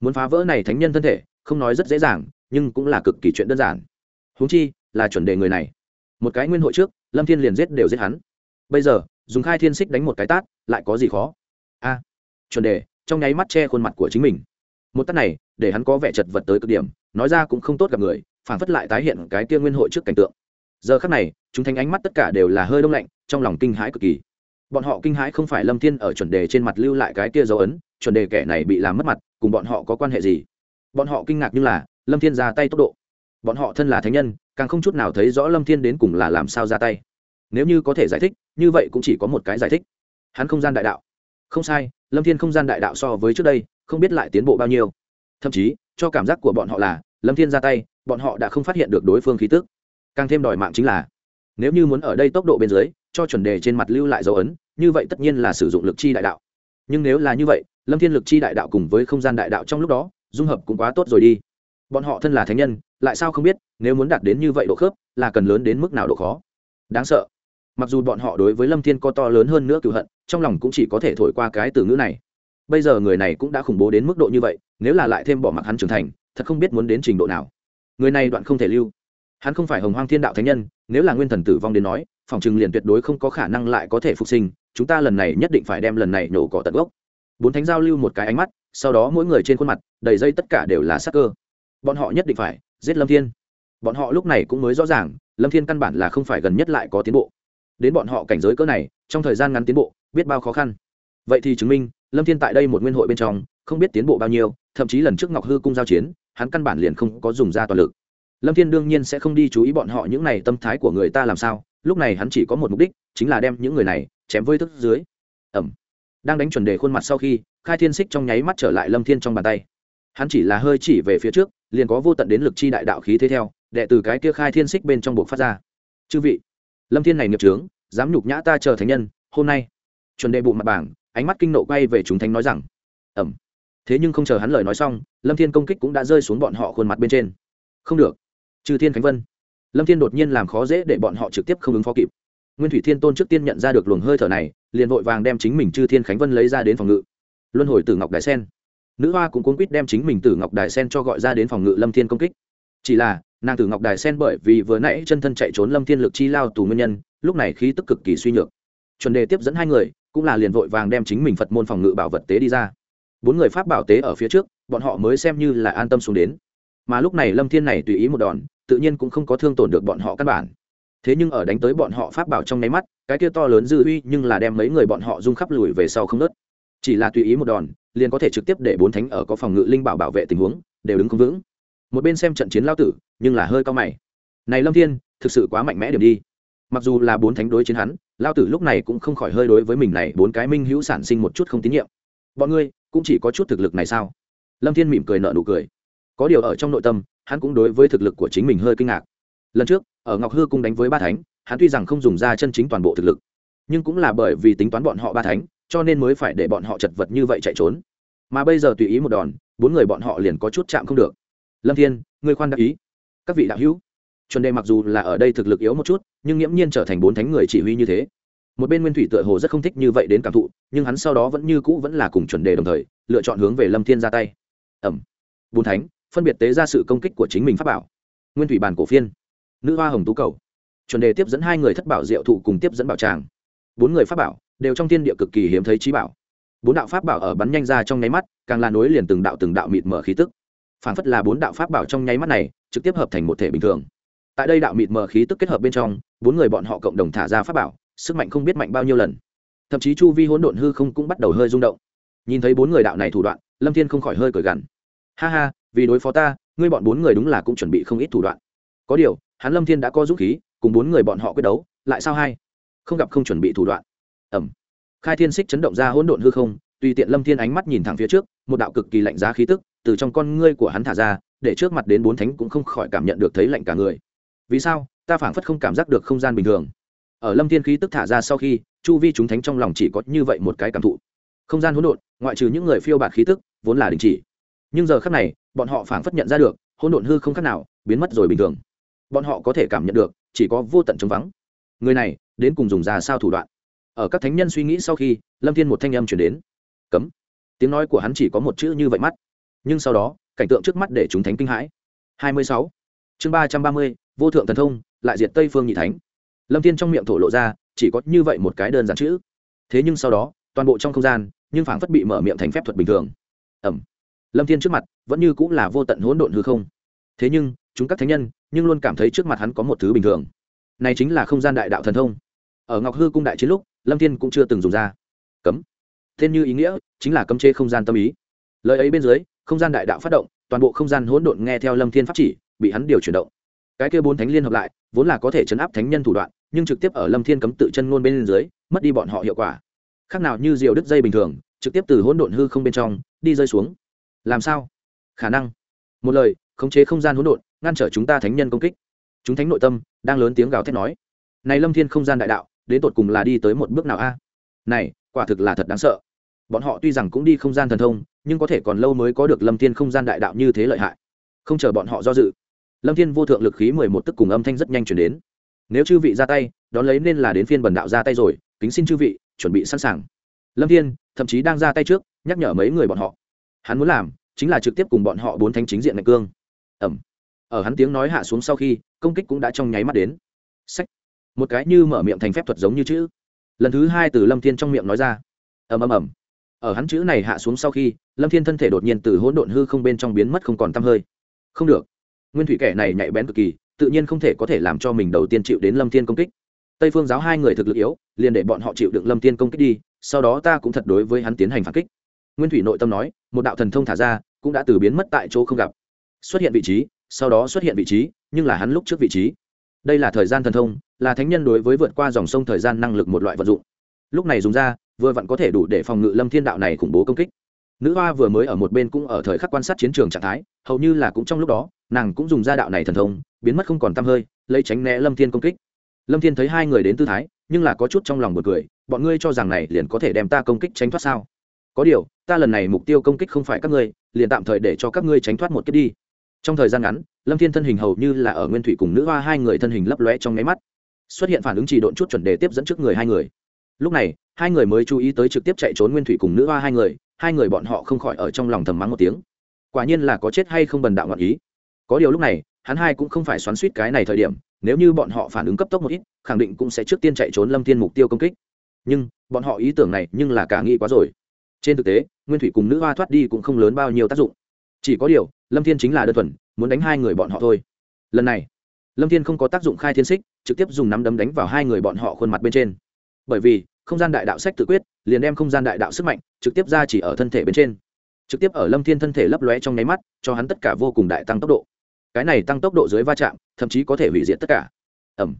muốn phá vỡ này thánh nhân thân thể, không nói rất dễ dàng, nhưng cũng là cực kỳ chuyện đơn giản. Huống chi, là chuẩn đề người này. Một cái nguyên hội trước, lâm thiên liền giết đều giết hắn. Bây giờ, dùng khai thiên xích đánh một cái tát, lại có gì khó? A, chuẩn đề, trong nháy mắt che khuôn mặt của chính mình. Một tát này, để hắn có vẻ chật vật tới cực điểm, nói ra cũng không tốt gặp người, phản phất lại tái hiện cái kia nguyên hội trước cảnh tượng. Giờ khắc này, chúng thanh ánh mắt tất cả đều là hơi đông lạnh, trong lòng kinh hãi cực kỳ. Bọn họ kinh hãi không phải lâm thiên ở chuẩn đề trên mặt lưu lại cái kia dấu ấn, chuẩn đề kẻ này bị làm mất mặt cùng bọn họ có quan hệ gì? Bọn họ kinh ngạc như là, lâm thiên ra tay tốc độ. Bọn họ thân là thánh nhân, càng không chút nào thấy rõ lâm thiên đến cùng là làm sao ra tay. Nếu như có thể giải thích, như vậy cũng chỉ có một cái giải thích. Hắn không gian đại đạo. Không sai, lâm thiên không gian đại đạo so với trước đây, không biết lại tiến bộ bao nhiêu. Thậm chí, cho cảm giác của bọn họ là, lâm thiên ra tay, bọn họ đã không phát hiện được đối phương khí tức. Càng thêm đòi mạng chính là, nếu như muốn ở đây tốc độ bên dưới, cho chuẩn đề trên mặt lưu lại dấu ấn, như vậy tất nhiên là sử dụng lực chi đại đạo. Nhưng nếu là như vậy lâm thiên lực chi đại đạo cùng với không gian đại đạo trong lúc đó, dung hợp cũng quá tốt rồi đi. Bọn họ thân là thánh nhân, lại sao không biết, nếu muốn đạt đến như vậy độ khớp, là cần lớn đến mức nào độ khó? Đáng sợ. Mặc dù bọn họ đối với lâm thiên có to lớn hơn nữa cựu hận, trong lòng cũng chỉ có thể thổi qua cái từ ngữ này. Bây giờ người này cũng đã khủng bố đến mức độ như vậy, nếu là lại thêm bỏ mặc hắn trưởng thành, thật không biết muốn đến trình độ nào. Người này đoạn không thể lưu. Hắn không phải hồng hoang thiên đạo thánh nhân, nếu là nguyên thần tử vong đến nói, phòng chừng liền tuyệt đối không có khả năng lại có thể phục sinh, chúng ta lần này nhất định phải đem lần này nổ cỏ tận gốc bốn thánh giao lưu một cái ánh mắt, sau đó mỗi người trên khuôn mặt, đầy dây tất cả đều là sắc cơ. Bọn họ nhất định phải giết lâm thiên. Bọn họ lúc này cũng mới rõ ràng, lâm thiên căn bản là không phải gần nhất lại có tiến bộ. Đến bọn họ cảnh giới cỡ này, trong thời gian ngắn tiến bộ, biết bao khó khăn. Vậy thì chứng minh, lâm thiên tại đây một nguyên hội bên trong, không biết tiến bộ bao nhiêu, thậm chí lần trước ngọc hư cung giao chiến, hắn căn bản liền không có dùng ra toàn lực. Lâm thiên đương nhiên sẽ không đi chú ý bọn họ những này tâm thái của người ta làm sao, lúc này hắn chỉ có một mục đích, chính là đem những người này chém vơi thức dưới. Ẩm đang đánh chuẩn đề khuôn mặt sau khi, khai thiên xích trong nháy mắt trở lại lâm thiên trong bàn tay. Hắn chỉ là hơi chỉ về phía trước, liền có vô tận đến lực chi đại đạo khí thế theo, đệ từ cái kia khai thiên xích bên trong buộc phát ra. Chư vị, lâm thiên này nghiệp trướng dám nhục nhã ta chờ thánh nhân, hôm nay. Chuẩn đề bụng mặt bảng, ánh mắt kinh nộ quay về chúng thánh nói rằng, ẩm. Thế nhưng không chờ hắn lời nói xong, lâm thiên công kích cũng đã rơi xuống bọn họ khuôn mặt bên trên. Không được trừ thiên khánh vân. Lâm thiên đột nhiên làm khó dễ để bọn họ trực tiếp không ứng phó kịp nguyên thủy thiên tôn trước tiên nhận ra được luồng hơi thở này, liền vội vàng đem chính mình chư thiên khánh vân lấy ra đến phòng ngự. Luân hồi tử ngọc đại sen. Nữ hoa cũng cuốn quýt đem chính mình tử ngọc đài sen cho gọi ra đến phòng ngự lâm thiên công kích. Chỉ là, nàng tử ngọc đài sen bởi vì vừa nãy chân thân chạy trốn lâm thiên lực chi lao tù nguyên nhân, lúc này khí tức cực kỳ suy nhược. Chuẩn đề tiếp dẫn hai người, cũng là liền vội vàng đem chính mình phật môn phòng ngự bảo vật tế đi ra. Bốn người pháp bảo tế ở phía trước, bọn họ mới xem như là an tâm xuống đến. Mà lúc này lâm thiên này tùy ý một đòn, tự nhiên cũng không có thương tổn được bọn họ căn bản thế nhưng ở đánh tới bọn họ pháp bảo trong nháy mắt, cái kia to lớn dư uy nhưng là đem mấy người bọn họ rung khắp lùi về sau không nớt. Chỉ là tùy ý một đòn, liền có thể trực tiếp để bốn thánh ở có phòng ngự linh bảo bảo vệ tình huống, đều đứng không vững. Một bên xem trận chiến lao tử, nhưng là hơi cao mày. Này lâm thiên, thực sự quá mạnh mẽ điểm đi. Mặc dù là bốn thánh đối chiến hắn, lao tử lúc này cũng không khỏi hơi đối với mình này bốn cái minh hữu sản sinh một chút không tín nhiệm. Bọn ngươi, cũng chỉ có chút thực lực này sao? Lâm thiên mỉm cười nợ nụ cười. Có điều ở trong nội tâm, hắn cũng đối với thực lực của chính mình hơi kinh ngạc. Lần trước ở ngọc hư cung đánh với ba thánh, hắn tuy rằng không dùng ra chân chính toàn bộ thực lực, nhưng cũng là bởi vì tính toán bọn họ ba thánh, cho nên mới phải để bọn họ chật vật như vậy chạy trốn. Mà bây giờ tùy ý một đòn, bốn người bọn họ liền có chút chạm không được. Lâm thiên, ngươi khoan đắc ý. Các vị đạo hữu, chuẩn đề mặc dù là ở đây thực lực yếu một chút, nhưng nghiễm nhiên trở thành bốn thánh người chỉ huy như thế. Một bên nguyên thủy tựa hồ rất không thích như vậy đến cảm thụ, nhưng hắn sau đó vẫn như cũ vẫn là cùng chuẩn đề đồng thời, lựa chọn hướng về lâm thiên ra tay. Ẩm. Bốn thánh, phân biệt tế ra sự công kích của chính mình pháp bảo. Nguyên thủy bàn cổ phiên nữ hoa hồng tú cầu. Chuẩn đề tiếp dẫn hai người thất bảo diệu thụ cùng tiếp dẫn bảo tràng. Bốn người pháp bảo đều trong thiên địa cực kỳ hiếm thấy trí bảo. Bốn đạo pháp bảo ở bắn nhanh ra trong nháy mắt, càng là nối liền từng đạo từng đạo mịt mở khí tức. Phản phất là bốn đạo pháp bảo trong nháy mắt này, trực tiếp hợp thành một thể bình thường. Tại đây đạo mịt mở khí tức kết hợp bên trong, bốn người bọn họ cộng đồng thả ra pháp bảo, sức mạnh không biết mạnh bao nhiêu lần. Thậm chí chu vi hỗn độn hư không cũng bắt đầu hơi rung động. Nhìn thấy bốn người đạo này thủ đoạn, lâm thiên không khỏi hơi cởi gằn. Ha ha, vì đối phó ta, ngươi bọn bốn người đúng là cũng chuẩn bị không ít thủ đoạn. Có điều hắn lâm thiên đã có dũng khí, cùng bốn người bọn họ quyết đấu, lại sao hay không gặp không chuẩn bị thủ đoạn. Ẩm. Khai thiên xích chấn động ra hỗn độn hư không, tùy tiện lâm thiên ánh mắt nhìn thẳng phía trước, một đạo cực kỳ lạnh giá khí tức từ trong con ngươi của hắn thả ra, để trước mặt đến bốn thánh cũng không khỏi cảm nhận được thấy lạnh cả người. Vì sao? Ta phảng phất không cảm giác được không gian bình thường. Ở lâm thiên khí tức thả ra sau khi, chu vi chúng thánh trong lòng chỉ có như vậy một cái cảm thụ. Không gian hỗn độn, ngoại trừ những người phiêu bạt khí tức, vốn là đình chỉ. Nhưng giờ khác này, bọn họ phảng phất nhận ra được, hỗn độn hư không khác nào, biến mất rồi bình thường bọn họ có thể cảm nhận được chỉ có vô tận trống vắng. Người này đến cùng dùng ra sao thủ đoạn? Ở các thánh nhân suy nghĩ sau khi lâm thiên một thanh âm chuyển đến. Cấm. Tiếng nói của hắn chỉ có một chữ như vậy mắt. Nhưng sau đó cảnh tượng trước mắt để chúng thánh kinh hãi. 26. chương 330, vô thượng thần thông lại diệt tây phương nhị thánh. Lâm thiên trong miệng thổ lộ ra chỉ có như vậy một cái đơn giản chữ. Thế nhưng sau đó toàn bộ trong không gian nhưng phảng phất bị mở miệng thành phép thuật bình thường. Ẩm. Lâm thiên trước mặt vẫn như cũng là vô tận hỗn độn hư không. Thế nhưng chúng các thánh nhân, nhưng luôn cảm thấy trước mặt hắn có một thứ bình thường. Này chính là không gian đại đạo thần thông. Ở ngọc hư cung đại chiến lúc, lâm thiên cũng chưa từng dùng ra. Cấm. Thiên như ý nghĩa, chính là cấm chế không gian tâm ý. Lời ấy bên dưới, không gian đại đạo phát động, toàn bộ không gian hỗn độn nghe theo lâm thiên pháp chỉ, bị hắn điều chuyển động. Cái kia bốn thánh liên hợp lại, vốn là có thể chấn áp thánh nhân thủ đoạn, nhưng trực tiếp ở lâm thiên cấm tự chân ngôn bên dưới, mất đi bọn họ hiệu quả. Khác nào như diều đứt dây bình thường, trực tiếp từ hỗn độn hư không bên trong, đi rơi xuống. Làm sao? Khả năng. Một lời, khống chế không gian hỗn độn ngăn trở chúng ta thánh nhân công kích. Chúng thánh nội tâm đang lớn tiếng gào thét nói, này lâm thiên không gian đại đạo, đến tột cùng là đi tới một bước nào a? Này, quả thực là thật đáng sợ. Bọn họ tuy rằng cũng đi không gian thần thông, nhưng có thể còn lâu mới có được lâm thiên không gian đại đạo như thế lợi hại. Không chờ bọn họ do dự, lâm thiên vô thượng lực khí mười một tức cùng âm thanh rất nhanh chuyển đến. Nếu chư vị ra tay, đón lấy nên là đến phiên bần đạo ra tay rồi, kính xin chư vị, chuẩn bị sẵn sàng. Lâm thiên thậm chí đang ra tay trước, nhắc nhở mấy người bọn họ. Hắn muốn làm chính là trực tiếp cùng bọn họ bốn thanh chính diện ngạch cương. Ẩm ở hắn tiếng nói hạ xuống sau khi, công kích cũng đã trong nháy mắt đến. Sách một cái như mở miệng thành phép thuật giống như chữ. Lần thứ hai từ lâm thiên trong miệng nói ra. Ầm ầm ầm. Ở hắn chữ này hạ xuống sau khi, lâm thiên thân thể đột nhiên từ hỗn độn hư không bên trong biến mất không còn t hơi. Không được. Nguyên thủy kẻ này nhạy bén cực kỳ, tự nhiên không thể có thể làm cho mình đầu tiên chịu đến lâm thiên công kích. Tây phương giáo hai người thực lực yếu, liền để bọn họ chịu đựng lâm thiên công kích đi, sau đó ta cũng thật đối với hắn tiến hành phản kích. Nguyên thủy nội tâm nói, một đạo thần thông thả ra, cũng đã từ biến mất tại chỗ không gặp. Xuất hiện vị trí sau đó xuất hiện vị trí, nhưng là hắn lúc trước vị trí. Đây là thời gian thần thông, là thánh nhân đối với vượt qua dòng sông thời gian năng lực một loại vật dụng. Lúc này dùng ra, vừa vặn có thể đủ để phòng ngự lâm thiên đạo này khủng bố công kích. Nữ hoa vừa mới ở một bên cũng ở thời khắc quan sát chiến trường trạng thái, hầu như là cũng trong lúc đó, nàng cũng dùng ra đạo này thần thông, biến mất không còn t hơi, lấy tránh né lâm thiên công kích. Lâm thiên thấy hai người đến tư thái, nhưng là có chút trong lòng một cười, bọn ngươi cho rằng này liền có thể đem ta công kích tránh thoát sao? Có điều, ta lần này mục tiêu công kích không phải các ngươi, liền tạm thời để cho các ngươi tránh thoát một kiếp đi trong thời gian ngắn, lâm thiên thân hình hầu như là ở nguyên thủy cùng nữ hoa hai người thân hình lấp lóe trong nháy mắt. Xuất hiện phản ứng chỉ độn chút chuẩn đề tiếp dẫn trước người hai người. Lúc này, hai người mới chú ý tới trực tiếp chạy trốn nguyên thủy cùng nữ hoa hai người hai người bọn họ không khỏi ở trong lòng thầm mắng một tiếng. Quả nhiên là có chết hay không bần đạo ngọn ý. Có điều lúc này, hắn hai cũng không phải xoắn suýt cái này thời điểm, nếu như bọn họ phản ứng cấp tốc một ít, khẳng định cũng sẽ trước tiên chạy trốn lâm thiên mục tiêu công kích. Nhưng, bọn họ ý tưởng này nhưng là cả nghĩ quá rồi. Trên thực tế, nguyên thủy cùng nữ hoa thoát đi cũng không lớn bao nhiêu tác dụng. Chỉ có điều lâm thiên chính là đơn thuần, muốn đánh hai người bọn họ thôi. Lần này, lâm thiên không có tác dụng khai thiên xích, trực tiếp dùng nắm đấm đánh vào hai người bọn họ khuôn mặt bên trên. Bởi vì, không gian đại đạo sách tự quyết, liền đem không gian đại đạo sức mạnh, trực tiếp ra chỉ ở thân thể bên trên. Trực tiếp ở lâm thiên thân thể lấp lóe trong nháy mắt, cho hắn tất cả vô cùng đại tăng tốc độ. Cái này tăng tốc độ dưới va chạm, thậm chí có thể hủy diệt tất cả. Ẩm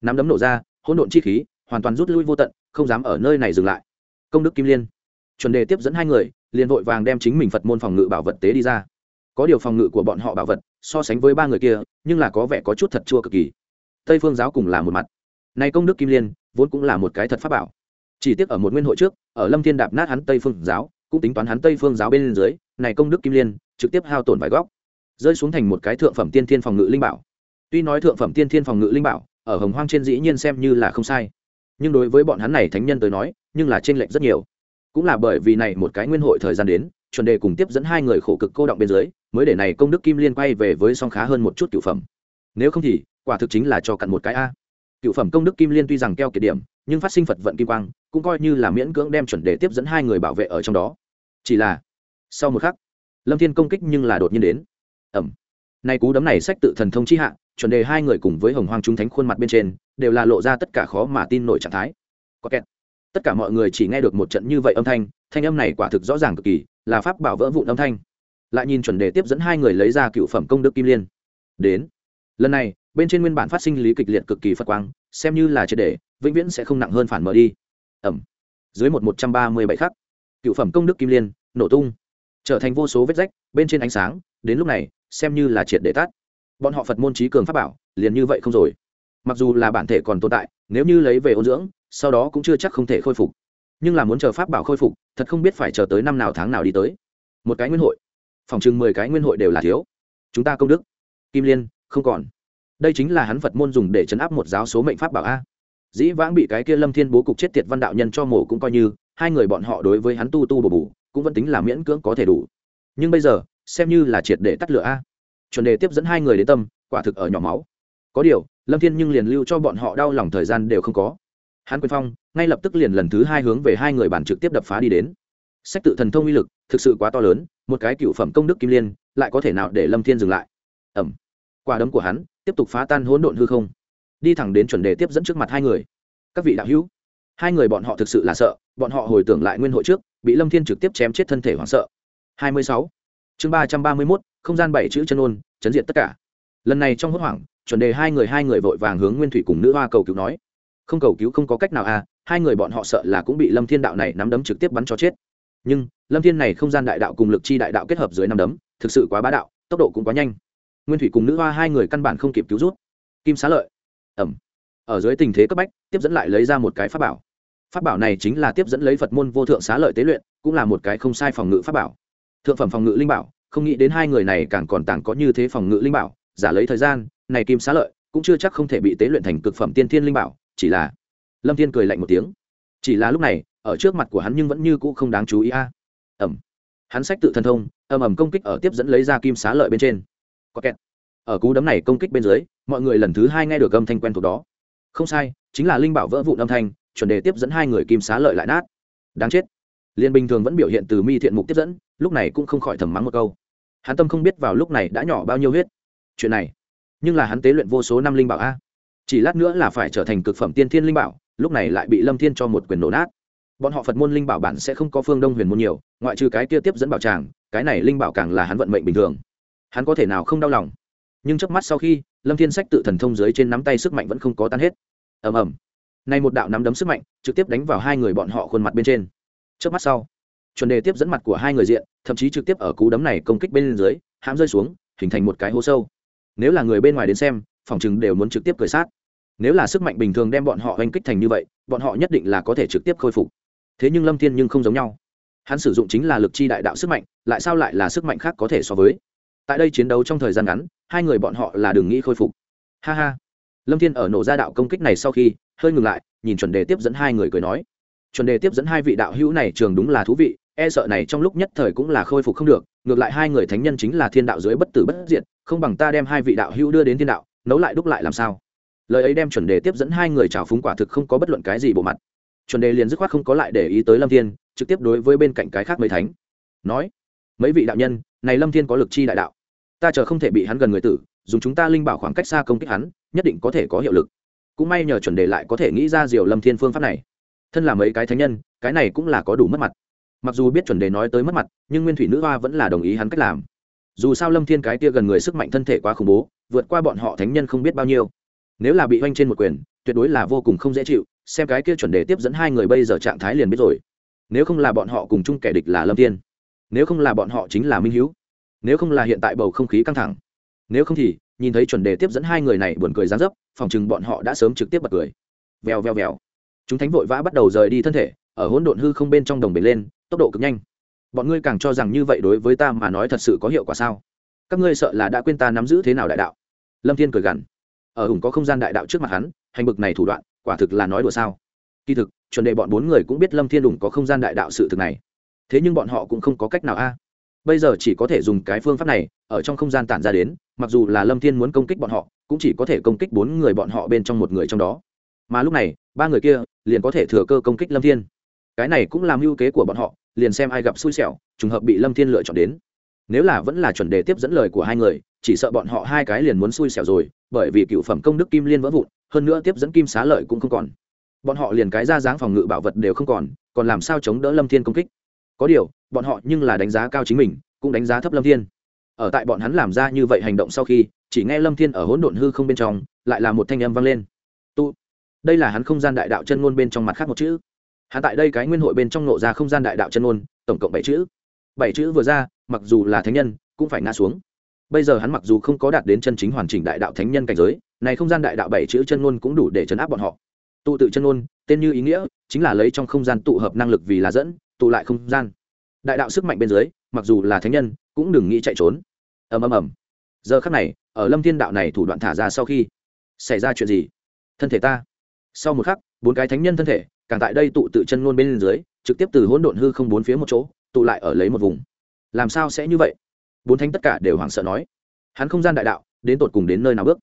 nắm đấm nổ ra, hỗn độn chi khí, hoàn toàn rút lui vô tận, không dám ở nơi này dừng lại. Công đức kim liên. Chuẩn đề tiếp dẫn hai người, liền vội vàng đem chính mình phật môn phòng ngự bảo vật tế đi ra có điều phòng ngự của bọn họ bảo vật, so sánh với ba người kia, nhưng là có vẻ có chút thật chua cực kỳ. Tây phương giáo cùng là một mặt. Này công đức kim liên, vốn cũng là một cái thật pháp bảo. Chỉ tiếc ở một nguyên hội trước, ở lâm thiên đạp nát hắn tây phương giáo, cũng tính toán hắn tây phương giáo bên dưới, này công đức kim liên, trực tiếp hao tổn vài góc. Rơi xuống thành một cái thượng phẩm tiên thiên phòng ngự linh bảo. Tuy nói thượng phẩm tiên thiên phòng ngự linh bảo, ở hồng hoang trên dĩ nhiên xem như là không sai. Nhưng đối với bọn hắn này thánh nhân tới nói, nhưng là trên lệnh rất nhiều. Cũng là bởi vì này một cái nguyên hội thời gian đến, chuẩn đề cùng tiếp dẫn hai người khổ cực cô động bên dưới mới để này công đức kim liên quay về với song khá hơn một chút cựu phẩm. Nếu không thì, quả thực chính là cho cặn một cái a. Cựu phẩm công đức kim liên tuy rằng keo kiệt điểm, nhưng phát sinh phật vận kim quang, cũng coi như là miễn cưỡng đem chuẩn đề tiếp dẫn hai người bảo vệ ở trong đó. Chỉ là, sau một khắc, lâm thiên công kích nhưng là đột nhiên đến. Ẩm. Nay cú đấm này sách tự thần thông chi hạ, chuẩn đề hai người cùng với hồng hoang trung thánh khuôn mặt bên trên, đều là lộ ra tất cả khó mà tin nổi trạng thái. Có kẹt. Tất cả mọi người chỉ nghe được một trận như vậy âm thanh thanh âm này quả thực rõ ràng cực kỳ, là pháp bảo vỡ vụn âm thanh lại nhìn chuẩn đề tiếp dẫn hai người lấy ra cựu phẩm công đức kim liên. Đến. Lần này, bên trên nguyên bản phát sinh lý kịch liệt cực kỳ phật quang, xem như là triệt đề vĩnh viễn sẽ không nặng hơn phản mở đi. Ẩm. Dưới một một trăm ba mươi bảy khắc, cựu phẩm công đức kim liên, nổ tung. Trở thành vô số vết rách, bên trên ánh sáng, đến lúc này, xem như là triệt để tắt. Bọn họ phật môn trí cường pháp bảo, liền như vậy không rồi. Mặc dù là bản thể còn tồn tại, nếu như lấy về ôn dưỡng, sau đó cũng chưa chắc không thể khôi phục. Nhưng là muốn chờ pháp bảo khôi phục, thật không biết phải chờ tới năm nào tháng nào đi tới. Một cái nguyên hội phòng chừng mười cái nguyên hội đều là thiếu. Chúng ta công đức. Kim liên, không còn. Đây chính là hắn phật môn dùng để chấn áp một giáo số mệnh pháp bảo a. Dĩ vãng bị cái kia lâm thiên bố cục chết tiệt văn đạo nhân cho mổ cũng coi như, hai người bọn họ đối với hắn tu tu bổ bổ, cũng vẫn tính là miễn cưỡng có thể đủ. Nhưng bây giờ, xem như là triệt để tắt lửa a. Chuẩn đề tiếp dẫn hai người đến tâm, quả thực ở nhỏ máu. Có điều, lâm thiên nhưng liền lưu cho bọn họ đau lòng thời gian đều không có. Hắn quyền phong, ngay lập tức liền lần thứ hai hướng về hai người bản trực tiếp đập phá đi đến. Sách tự thần thông uy lực, thực sự quá to lớn một cái cựu phẩm công đức kim liên, lại có thể nào để lâm thiên dừng lại? Ẩm. Quả đấm của hắn tiếp tục phá tan hỗn độn hư không. Đi thẳng đến chuẩn đề tiếp dẫn trước mặt hai người. Các vị đạo hữu, hai người bọn họ thực sự là sợ, bọn họ hồi tưởng lại nguyên hội trước, bị lâm thiên trực tiếp chém chết thân thể hoảng sợ. Hai mươi sáu. Chương ba trăm ba mươi mốt, không gian bảy chữ chân ôn, chấn diện tất cả. Lần này trong hốt hoảng, chuẩn đề hai người hai người vội vàng hướng nguyên thủy cùng nữ hoa cầu cứu nói. Không cầu cứu không có cách nào à hai người bọn họ sợ là cũng bị lâm thiên đạo này nắm đấm trực tiếp bắn cho chết. Nhưng lâm thiên này không gian đại đạo cùng lực chi đại đạo kết hợp dưới năm đấm, thực sự quá bá đạo, tốc độ cũng quá nhanh. Nguyên thủy cùng nữ hoa hai người căn bản không kịp cứu rút. Kim xá lợi. Ẩm. Ở dưới tình thế cấp bách, tiếp dẫn lại lấy ra một cái pháp bảo. Pháp bảo này chính là tiếp dẫn lấy phật môn vô thượng xá lợi tế luyện, cũng là một cái không sai phòng ngự pháp bảo. Thượng phẩm phòng ngự linh bảo, không nghĩ đến hai người này càng còn tàng có như thế phòng ngự linh bảo, giả lấy thời gian, này kim xá lợi cũng chưa chắc không thể bị tế luyện thành cực phẩm tiên thiên linh bảo, chỉ là lâm thiên cười lạnh một tiếng. Chỉ là lúc này, ở trước mặt của hắn nhưng vẫn như cũ không đáng chú ý a ẩm. Hắn sách tự thần thông ầm ầm công kích ở tiếp dẫn lấy ra kim xá lợi bên trên. Có kẹt. Ở cú đấm này công kích bên dưới, mọi người lần thứ hai nghe được âm thanh quen thuộc đó. Không sai, chính là linh bảo vỡ vụn âm thanh, chuẩn đề tiếp dẫn hai người kim xá lợi lại nát. Đáng chết. Liên bình thường vẫn biểu hiện từ mi thiện mục tiếp dẫn, lúc này cũng không khỏi thầm mắng một câu. Hắn tâm không biết vào lúc này đã nhỏ bao nhiêu huyết. Chuyện này, nhưng là hắn tế luyện vô số năm linh bảo a. Chỉ lát nữa là phải trở thành cực phẩm tiên thiên linh bảo, lúc này lại bị lâm thiên cho một quyền nổ nát bọn họ phật môn linh bảo bản sẽ không có phương đông huyền môn nhiều, ngoại trừ cái kia tiếp dẫn bảo tràng, cái này linh bảo càng là hắn vận mệnh bình thường. Hắn có thể nào không đau lòng? Nhưng trước mắt sau khi, lâm thiên sách tự thần thông dưới trên nắm tay sức mạnh vẫn không có tan hết. Ầm ầm. Nay một đạo nắm đấm sức mạnh trực tiếp đánh vào hai người bọn họ khuôn mặt bên trên. Trước mắt sau, chuẩn đề tiếp dẫn mặt của hai người diện, thậm chí trực tiếp ở cú đấm này công kích bên dưới, hãm rơi xuống, hình thành một cái hố sâu. Nếu là người bên ngoài đến xem, phòng chừng đều muốn trực tiếp cười sát. Nếu là sức mạnh bình thường đem bọn họ oanh kích thành như vậy, bọn họ nhất định là có thể trực tiếp khôi phục thế nhưng lâm thiên nhưng không giống nhau. Hắn sử dụng chính là lực chi đại đạo sức mạnh, lại sao lại là sức mạnh khác có thể so với? Tại đây chiến đấu trong thời gian ngắn, hai người bọn họ là đừng nghĩ khôi phục. Ha ha. Lâm thiên ở nổ ra đạo công kích này sau khi, hơi ngừng lại, nhìn chuẩn đề tiếp dẫn hai người cười nói. Chuẩn đề tiếp dẫn hai vị đạo hữu này trường đúng là thú vị e sợ này trong lúc nhất thời cũng là khôi phục không được, ngược lại hai người thánh nhân chính là thiên đạo dưới bất tử bất diệt, không bằng ta đem hai vị đạo hữu đưa đến thiên đạo, nấu lại đúc lại làm sao? Lời ấy đem chuẩn đề tiếp dẫn hai người trào phúng quả thực không có bất luận cái gì bộ mặt chuẩn đề liền dứt khoát không có lại để ý tới lâm thiên, trực tiếp đối với bên cạnh cái khác mấy thánh, nói, mấy vị đạo nhân, này lâm thiên có lực chi đại đạo. Ta chờ không thể bị hắn gần người tử, dùng chúng ta linh bảo khoảng cách xa công kích hắn, nhất định có thể có hiệu lực. Cũng may nhờ chuẩn đề lại có thể nghĩ ra diều lâm thiên phương pháp này. Thân là mấy cái thánh nhân, cái này cũng là có đủ mất mặt. Mặc dù biết chuẩn đề nói tới mất mặt, nhưng nguyên thủy nữ hoa vẫn là đồng ý hắn cách làm. Dù sao lâm thiên cái kia gần người sức mạnh thân thể quá khủng bố, vượt qua bọn họ thánh nhân không biết bao nhiêu nếu là bị oanh trên một quyền, tuyệt đối là vô cùng không dễ chịu, xem cái kia chuẩn đề tiếp dẫn hai người bây giờ trạng thái liền biết rồi. Nếu không là bọn họ cùng chung kẻ địch là lâm thiên. Nếu không là bọn họ chính là minh hữu nếu không là hiện tại bầu không khí căng thẳng. Nếu không thì, nhìn thấy chuẩn đề tiếp dẫn hai người này buồn cười gián dấp, phòng chừng bọn họ đã sớm trực tiếp bật cười. Vèo vèo vèo. Chúng thánh vội vã bắt đầu rời đi thân thể, ở hỗn độn hư không bên trong đồng bể lên, tốc độ cực nhanh. Bọn ngươi càng cho rằng như vậy đối với ta mà nói thật sự có hiệu quả sao? Các ngươi sợ là đã quên ta nắm giữ thế nào đại đạo? Lâm thiên cười gằn ở hùng có không gian đại đạo trước mặt hắn, hành bực này thủ đoạn, quả thực là nói đùa sao? Kỳ thực, chuẩn đề bọn bốn người cũng biết lâm thiên đủng có không gian đại đạo sự thực này. Thế nhưng bọn họ cũng không có cách nào a. Bây giờ chỉ có thể dùng cái phương pháp này, ở trong không gian tản ra đến, mặc dù là lâm thiên muốn công kích bọn họ, cũng chỉ có thể công kích bốn người bọn họ bên trong một người trong đó. Mà lúc này, ba người kia liền có thể thừa cơ công kích lâm thiên. Cái này cũng làm ưu kế của bọn họ, liền xem ai gặp xui xẻo, trùng hợp bị lâm thiên lựa chọn đến. Nếu là vẫn là chuẩn đề tiếp dẫn lời của hai người, chỉ sợ bọn họ hai cái liền muốn xui xẻo rồi bởi vì cựu phẩm công đức kim liên vỡ vụn, hơn nữa tiếp dẫn kim xá lợi cũng không còn. Bọn họ liền cái ra dáng phòng ngự bảo vật đều không còn còn làm sao chống đỡ lâm thiên công kích? Có điều, bọn họ nhưng là đánh giá cao chính mình, cũng đánh giá thấp lâm thiên. Ở tại bọn hắn làm ra như vậy hành động sau khi, chỉ nghe lâm thiên ở hỗn độn hư không bên trong, lại là một thanh âm vang lên. Tu, đây là hắn không gian đại đạo chân ngôn bên trong mặt khác một chữ. Hắn tại đây cái nguyên hội bên trong nộ ra không gian đại đạo chân ngôn, tổng cộng bảy chữ. Bảy chữ vừa ra, mặc dù là thánh nhân, cũng phải ngã xuống bây giờ hắn mặc dù không có đạt đến chân chính hoàn chỉnh đại đạo thánh nhân cảnh giới, này không gian đại đạo bảy chữ chân ngôn cũng đủ để chấn áp bọn họ. Tụ tự chân ngôn, tên như ý nghĩa, chính là lấy trong không gian tụ hợp năng lực vì là dẫn, tụ lại không gian. Đại đạo sức mạnh bên dưới, mặc dù là thánh nhân, cũng đừng nghĩ chạy trốn. Ầm ầm ầm. Giờ khắc này, ở lâm thiên đạo này thủ đoạn thả ra sau khi xảy ra chuyện gì? Thân thể ta. Sau một khắc, bốn cái thánh nhân thân thể, càng tại đây tụ tự chân ngôn bên dưới, trực tiếp từ hỗn độn hư không bốn phía một chỗ, tụ lại ở lấy một vùng. Làm sao sẽ như vậy? Bốn thánh tất cả đều hoảng sợ nói, hắn không gian đại đạo, đến tột cùng đến nơi nào bước?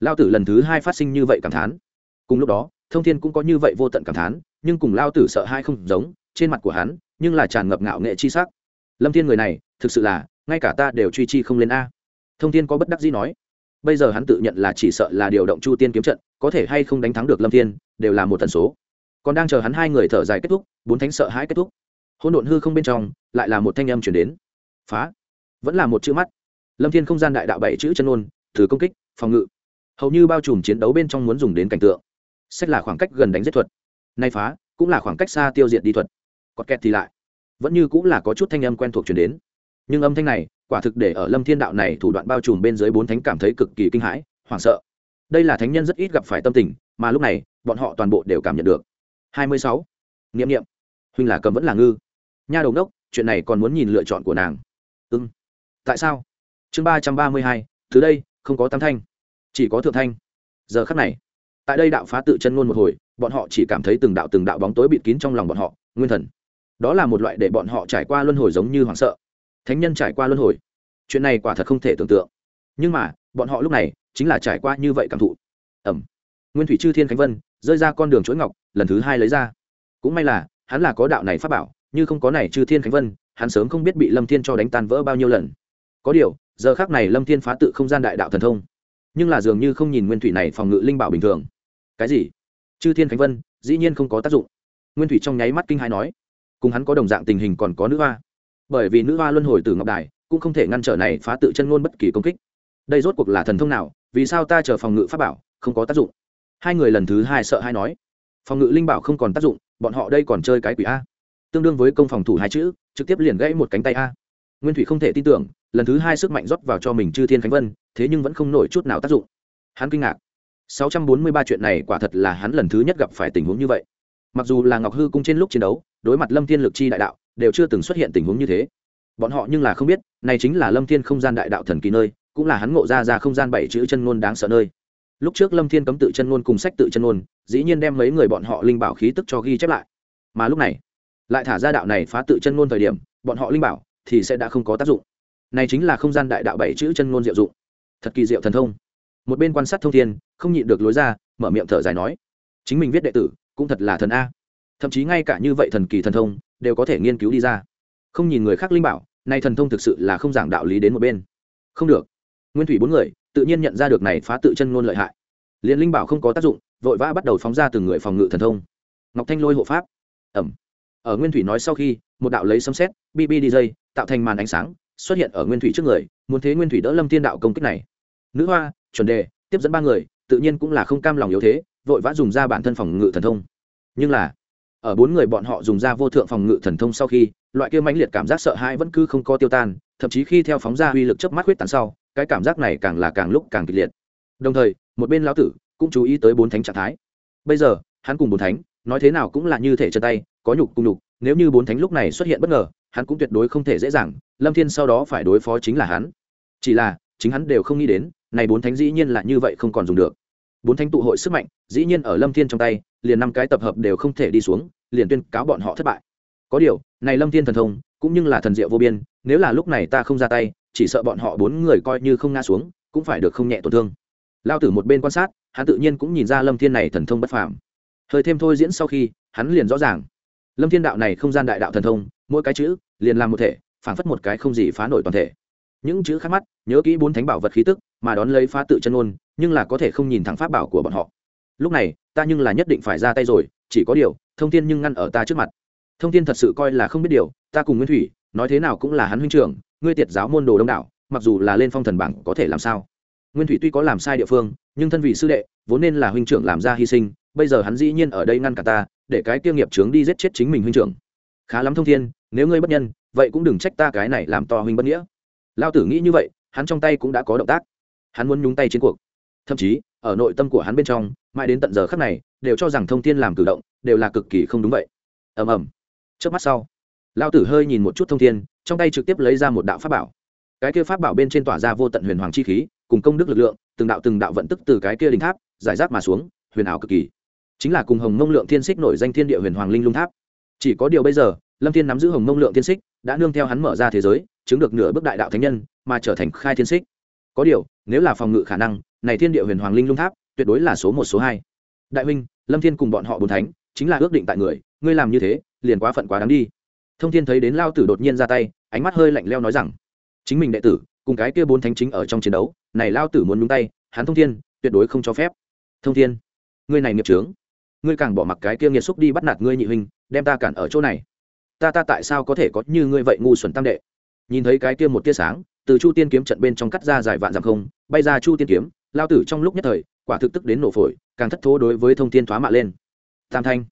Lao tử lần thứ hai phát sinh như vậy cảm thán. Cùng lúc đó, thông thiên cũng có như vậy vô tận cảm thán, nhưng cùng lao tử sợ hai không giống, trên mặt của hắn, nhưng là tràn ngập ngạo nghệ chi sắc. Lâm thiên người này, thực sự là, ngay cả ta đều truy chi không lên a. Thông thiên có bất đắc dĩ nói, bây giờ hắn tự nhận là chỉ sợ là điều động chu tiên kiếm trận, có thể hay không đánh thắng được lâm thiên, đều là một tần số. Còn đang chờ hắn hai người thở dài kết thúc, bốn thánh sợ hãi kết thúc. Hôn độn hư không bên trong, lại là một thanh âm chuyển đến. Phá! Vẫn là một chữ mắt. Lâm thiên không gian đại đạo bảy chữ chân ôn thử công kích, phòng ngự. Hầu như bao trùm chiến đấu bên trong muốn dùng đến cảnh tượng. Sách là khoảng cách gần đánh giết thuật. Nay phá, cũng là khoảng cách xa tiêu diệt đi thuật. Còn kẹt thì lại. Vẫn như cũng là có chút thanh âm quen thuộc chuyển đến. Nhưng âm thanh này, quả thực để ở lâm thiên đạo này thủ đoạn bao trùm bên dưới bốn thánh cảm thấy cực kỳ kinh hãi, hoảng sợ. Đây là thánh nhân rất ít gặp phải tâm tình, mà lúc này, bọn họ toàn bộ đều cảm nhận được. Hai mươi sáu. Nghiệm nghiệm huynh là cầm vẫn là ngư. Nha đầu đốc, chuyện này còn muốn nhìn lựa chọn của nàng. Ưng tại sao? Chương ba trăm ba mươi hai, từ đây, không có tam thanh, chỉ có thượng thanh. Giờ khắc này, tại đây đạo phá tự chân ngôn một hồi, bọn họ chỉ cảm thấy từng đạo từng đạo bóng tối bịt kín trong lòng bọn họ, nguyên thần. Đó là một loại để bọn họ trải qua luân hồi giống như hoảng sợ. Thánh nhân trải qua luân hồi. Chuyện này quả thật không thể tưởng tượng. Nhưng mà, bọn họ lúc này, chính là trải qua như vậy cảm thụ. Ẩm. Nguyên thủy chư thiên khánh vân, rơi ra con đường chuỗi ngọc, lần thứ hai lấy ra. Cũng may là, hắn là có đạo này pháp bảo, như không có này chư thiên khánh vân, hắn sớm không biết bị lâm thiên cho đánh tan vỡ bao nhiêu lần có điều, giờ khác này lâm thiên phá tự không gian đại đạo thần thông. Nhưng là dường như không nhìn nguyên thủy này phòng ngự linh bảo bình thường. Cái gì? Chư thiên khánh vân, dĩ nhiên không có tác dụng. Nguyên thủy trong nháy mắt kinh hai nói. Cùng hắn có đồng dạng tình hình còn có nữ hoa. Bởi vì nữ hoa luân hồi từ ngọc đài, cũng không thể ngăn trở này phá tự chân ngôn bất kỳ công kích. Đây rốt cuộc là thần thông nào? Vì sao ta chờ phòng ngự pháp bảo, không có tác dụng? Hai người lần thứ hai sợ hai nói. Phòng ngự linh bảo không còn tác dụng, bọn họ đây còn chơi cái quỷ a. Tương đương với công phòng thủ hai chữ, trực tiếp liền gãy một cánh tay a nguyên thủy không thể tin tưởng, lần thứ hai sức mạnh rót vào cho mình chư thiên khánh vân, thế nhưng vẫn không nổi chút nào tác dụng. Hắn kinh ngạc. 643 chuyện này quả thật là hắn lần thứ nhất gặp phải tình huống như vậy. Mặc dù là ngọc hư cung trên lúc chiến đấu, đối mặt lâm thiên lực chi đại đạo, đều chưa từng xuất hiện tình huống như thế. Bọn họ nhưng là không biết, này chính là lâm thiên không gian đại đạo thần kỳ nơi, cũng là hắn ngộ ra ra không gian bảy chữ chân ngôn đáng sợ nơi. Lúc trước lâm thiên cấm tự chân ngôn cùng sách tự chân ngôn, dĩ nhiên đem mấy người bọn họ linh bảo khí tức cho ghi chép lại. Mà lúc này, lại thả ra đạo này phá tự chân ngôn thời điểm, bọn họ linh bảo thì sẽ đã không có tác dụng. Này chính là không gian đại đạo bảy chữ chân ngôn diệu dụng. Thật kỳ diệu thần thông. Một bên quan sát thông thiên, không nhịn được lối ra, mở miệng thở dài nói, chính mình viết đệ tử, cũng thật là thần a. Thậm chí ngay cả như vậy thần kỳ thần thông, đều có thể nghiên cứu đi ra. Không nhìn người khác linh bảo nay thần thông thực sự là không giảng đạo lý đến một bên. Không được. Nguyên thủy bốn người, tự nhiên nhận ra được này phá tự chân ngôn lợi hại. Liền linh bảo không có tác dụng, vội vã bắt đầu phóng ra từng người phòng ngự thần thông. Ngọc thanh lôi hộ pháp. Ẩm. Ở nguyên thủy nói sau khi, một đạo lấy sấm xét bb đi tạo thành màn ánh sáng, xuất hiện ở nguyên thủy trước người, muốn thế nguyên thủy đỡ lâm thiên đạo công kích này. Nữ hoa, chuẩn đề, tiếp dẫn ba người, tự nhiên cũng là không cam lòng yếu thế, vội vã dùng ra bản thân phòng ngự thần thông. Nhưng là, ở bốn người bọn họ dùng ra vô thượng phòng ngự thần thông sau khi, loại kia mãnh liệt cảm giác sợ hãi vẫn cứ không có tiêu tan, thậm chí khi theo phóng ra uy lực chớp mắt huyết tàn sau, cái cảm giác này càng là càng lúc càng kịch liệt. Đồng thời, một bên lão tử cũng chú ý tới bốn thánh trạng thái. Bây giờ, hắn cùng bốn thánh, nói thế nào cũng là như thể chân tay, có nhục cùng nhục, nếu như bốn thánh lúc này xuất hiện bất ngờ hắn cũng tuyệt đối không thể dễ dàng, lâm thiên sau đó phải đối phó chính là hắn. Chỉ là, chính hắn đều không nghĩ đến, này bốn thánh dĩ nhiên là như vậy không còn dùng được. Bốn thánh tụ hội sức mạnh, dĩ nhiên ở lâm thiên trong tay, liền năm cái tập hợp đều không thể đi xuống, liền tuyên cáo bọn họ thất bại. Có điều, này lâm thiên thần thông, cũng như là thần diệu vô biên, nếu là lúc này ta không ra tay, chỉ sợ bọn họ bốn người coi như không ngã xuống, cũng phải được không nhẹ tổn thương. Lao tử một bên quan sát, hắn tự nhiên cũng nhìn ra lâm thiên này thần thông bất phàm. Hơi thêm thôi diễn sau khi, hắn liền rõ ràng. Lâm thiên đạo này không gian đại đạo thần thông mỗi cái chữ liền làm một thể, phảng phất một cái không gì phá nổi toàn thể. Những chữ khác mắt, nhớ kỹ bốn thánh bảo vật khí tức, mà đón lấy phá tự chân ngôn, nhưng là có thể không nhìn thẳng pháp bảo của bọn họ. Lúc này, ta nhưng là nhất định phải ra tay rồi, chỉ có điều, thông thiên nhưng ngăn ở ta trước mặt. Thông thiên thật sự coi là không biết điều, ta cùng nguyên thủy, nói thế nào cũng là hắn huynh trưởng, ngươi tiệt giáo môn đồ đông đảo, mặc dù là lên phong thần bảng có thể làm sao. Nguyên thủy tuy có làm sai địa phương, nhưng thân vị sư đệ, vốn nên là huynh trưởng làm ra hy sinh, bây giờ hắn dĩ nhiên ở đây ngăn cả ta, để cái kia nghiệp trướng đi giết chết chính mình huynh trưởng khá lắm thông thiên, nếu ngươi bất nhân, vậy cũng đừng trách ta cái này làm to huynh bất nghĩa. Lao tử nghĩ như vậy, hắn trong tay cũng đã có động tác. Hắn muốn nhúng tay chiến cuộc. Thậm chí, ở nội tâm của hắn bên trong, mãi đến tận giờ khắc này, đều cho rằng thông thiên làm cử động, đều là cực kỳ không đúng vậy. Ầm ầm. Trước mắt sau, lao tử hơi nhìn một chút thông thiên, trong tay trực tiếp lấy ra một đạo pháp bảo. Cái kia pháp bảo bên trên tỏa ra vô tận huyền hoàng chi khí, cùng công đức lực lượng, từng đạo từng đạo vận tức từ cái kia đỉnh tháp, giải rác mà xuống, huyền ảo cực kỳ. Chính là cùng hồng mông lượng thiên xích nổi danh thiên địa huyền hoàng linh lung tháp chỉ có điều bây giờ, lâm thiên nắm giữ hồng mông lượng thiên xích, đã nương theo hắn mở ra thế giới, chứng được nửa bước đại đạo thánh nhân, mà trở thành khai thiên xích. Có điều, nếu là phòng ngự khả năng, này thiên địa huyền hoàng linh lung tháp, tuyệt đối là số một, số hai. Đại huynh, lâm thiên cùng bọn họ bốn thánh, chính là ước định tại người, ngươi làm như thế, liền quá phận quá đáng đi. Thông thiên thấy đến lao tử đột nhiên ra tay, ánh mắt hơi lạnh leo nói rằng, chính mình đệ tử, cùng cái kia bốn thánh chính ở trong chiến đấu, này lao tử muốn nhúng tay, hắn thông thiên, tuyệt đối không cho phép. Thông thiên, ngươi này nghiệp trướng ngươi càng bỏ mặc cái kia nghiệt xúc đi bắt nạt ngươi nhị huynh đem ta cản ở chỗ này. Ta ta tại sao có thể có như ngươi vậy ngu xuẩn tam đệ? Nhìn thấy cái kia một tia sáng, từ chu tiên kiếm trận bên trong cắt ra dài vạn dặm không, bay ra chu tiên kiếm, lao tử trong lúc nhất thời, quả thực tức đến nổ phổi, càng thất thố đối với thông thiên thoá mạ lên. Tam thanh.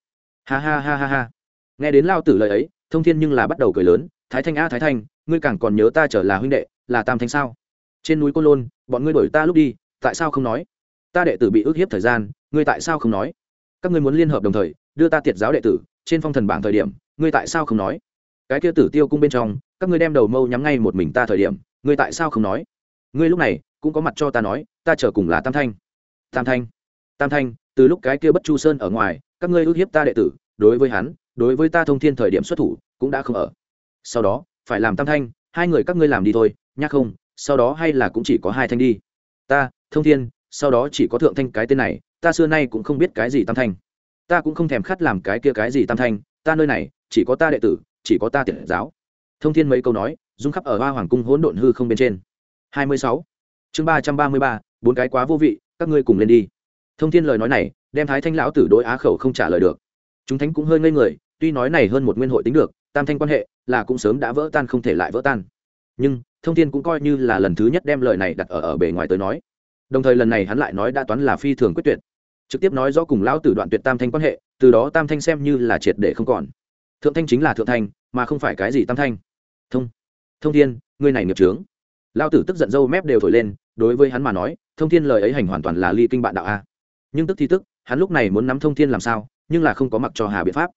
Ha ha ha ha ha. Nghe đến lao tử lời ấy, thông thiên nhưng là bắt đầu cười lớn, thái thanh a thái thanh, ngươi càng còn nhớ ta trở là huynh đệ, là tam thanh sao? Trên núi côn lôn, bọn ngươi đổi ta lúc đi, tại sao không nói? Ta đệ tử bị ức hiếp thời gian, ngươi tại sao không nói? Các ngươi muốn liên hợp đồng thời, đưa ta tiệt giáo đệ tử trên phong thần bảng thời điểm, ngươi tại sao không nói? Cái kia tử tiêu cung bên trong, các ngươi đem đầu mâu nhắm ngay một mình ta thời điểm, ngươi tại sao không nói? Ngươi lúc này, cũng có mặt cho ta nói, ta chờ cùng là tam thanh. Tam thanh tam thanh, từ lúc cái kia bất chu sơn ở ngoài, các ngươi ước hiếp ta đệ tử, đối với hắn, đối với ta thông thiên thời điểm xuất thủ, cũng đã không ở. Sau đó, phải làm tam thanh, hai người các ngươi làm đi thôi nhắc không, sau đó hay là cũng chỉ có hai thanh đi. Ta, thông thiên, sau đó chỉ có thượng thanh cái tên này, ta xưa nay cũng không biết cái gì tam thanh ta cũng không thèm khát làm cái kia cái gì tam thanh, ta nơi này, chỉ có ta đệ tử, chỉ có ta tiện giáo. Thông thiên mấy câu nói dung khắp ở hoa hoàng cung hỗn độn hư không bên trên. Hai mươi sáu. Chương ba trăm ba mươi ba, bốn cái quá vô vị, các ngươi cùng lên đi. Thông thiên lời nói này, đem thái thanh lão tử đối á khẩu không trả lời được. Chúng thánh cũng hơi ngây người, tuy nói này hơn một nguyên hội tính được, tam thanh quan hệ, là cũng sớm đã vỡ tan không thể lại vỡ tan. Nhưng, thông thiên cũng coi như là lần thứ nhất đem lời này đặt ở ở bề ngoài tới nói. Đồng thời lần này hắn lại nói đã toán là phi thường quyết tuyệt trực tiếp nói rõ cùng lão tử đoạn tuyệt tam thanh quan hệ, từ đó tam thanh xem như là triệt để không còn. Thượng thanh chính là thượng thanh, mà không phải cái gì tam thanh. Thông thông thiên, ngươi này nghiệp trướng. Lao tử tức giận dâu mép đều thổi lên, đối với hắn mà nói, thông thiên lời ấy hành hoàn toàn là ly kinh bạn đạo a. Nhưng tức thì tức, hắn lúc này muốn nắm thông thiên làm sao, nhưng là không có mặc cho hà biện pháp.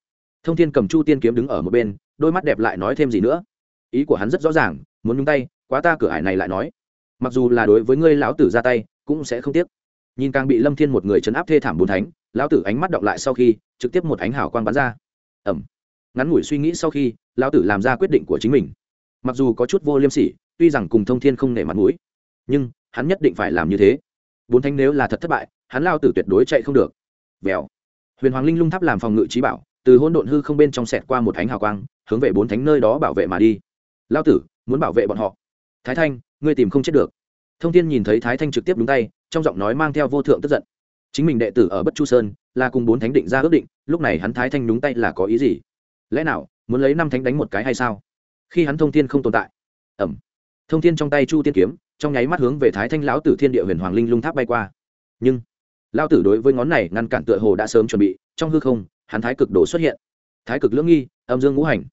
Thông thiên cầm chu tiên kiếm đứng ở một bên, đôi mắt đẹp lại nói thêm gì nữa. Ý của hắn rất rõ ràng, muốn nhúng tay, quá ta cửa ải này lại nói. Mặc dù là đối với ngươi lão tử ra tay, cũng sẽ không tiếc nhìn càng bị lâm thiên một người chấn áp thê thảm bốn thánh, lão tử ánh mắt động lại sau khi, trực tiếp một ánh hào quang bắn ra. Ẩm ngắn ngủi suy nghĩ sau khi, lão tử làm ra quyết định của chính mình. Mặc dù có chút vô liêm sỉ, tuy rằng cùng thông thiên không nể mặt mũi, nhưng hắn nhất định phải làm như thế. Bốn thánh nếu là thật thất bại, hắn lao tử tuyệt đối chạy không được. Vèo. Huyền hoàng linh lung tháp làm phòng ngự trí bảo, từ hỗn độn hư không bên trong sẹt qua một ánh hào quang, hướng về bốn thánh nơi đó bảo vệ mà đi. Lao tử, muốn bảo vệ bọn họ. Thái thanh, ngươi tìm không chết được. Thông thiên nhìn thấy thái thanh trực tiếp đúng tay trong giọng nói mang theo vô thượng tức giận. Chính mình đệ tử ở bất chu sơn là cùng bốn thánh định ra ước định, lúc này hắn thái thanh đúng tay là có ý gì? Lẽ nào, muốn lấy năm thánh đánh một cái hay sao? Khi hắn thông thiên không tồn tại. Ẩm. Thông thiên trong tay chu tiên kiếm, trong nháy mắt hướng về thái thanh lão tử thiên địa huyền hoàng linh lung tháp bay qua. Nhưng, lão tử đối với ngón này ngăn cản tựa hồ đã sớm chuẩn bị, trong hư không, hắn thái cực đồ xuất hiện. Thái cực lưỡng nghi, âm dương ngũ hành.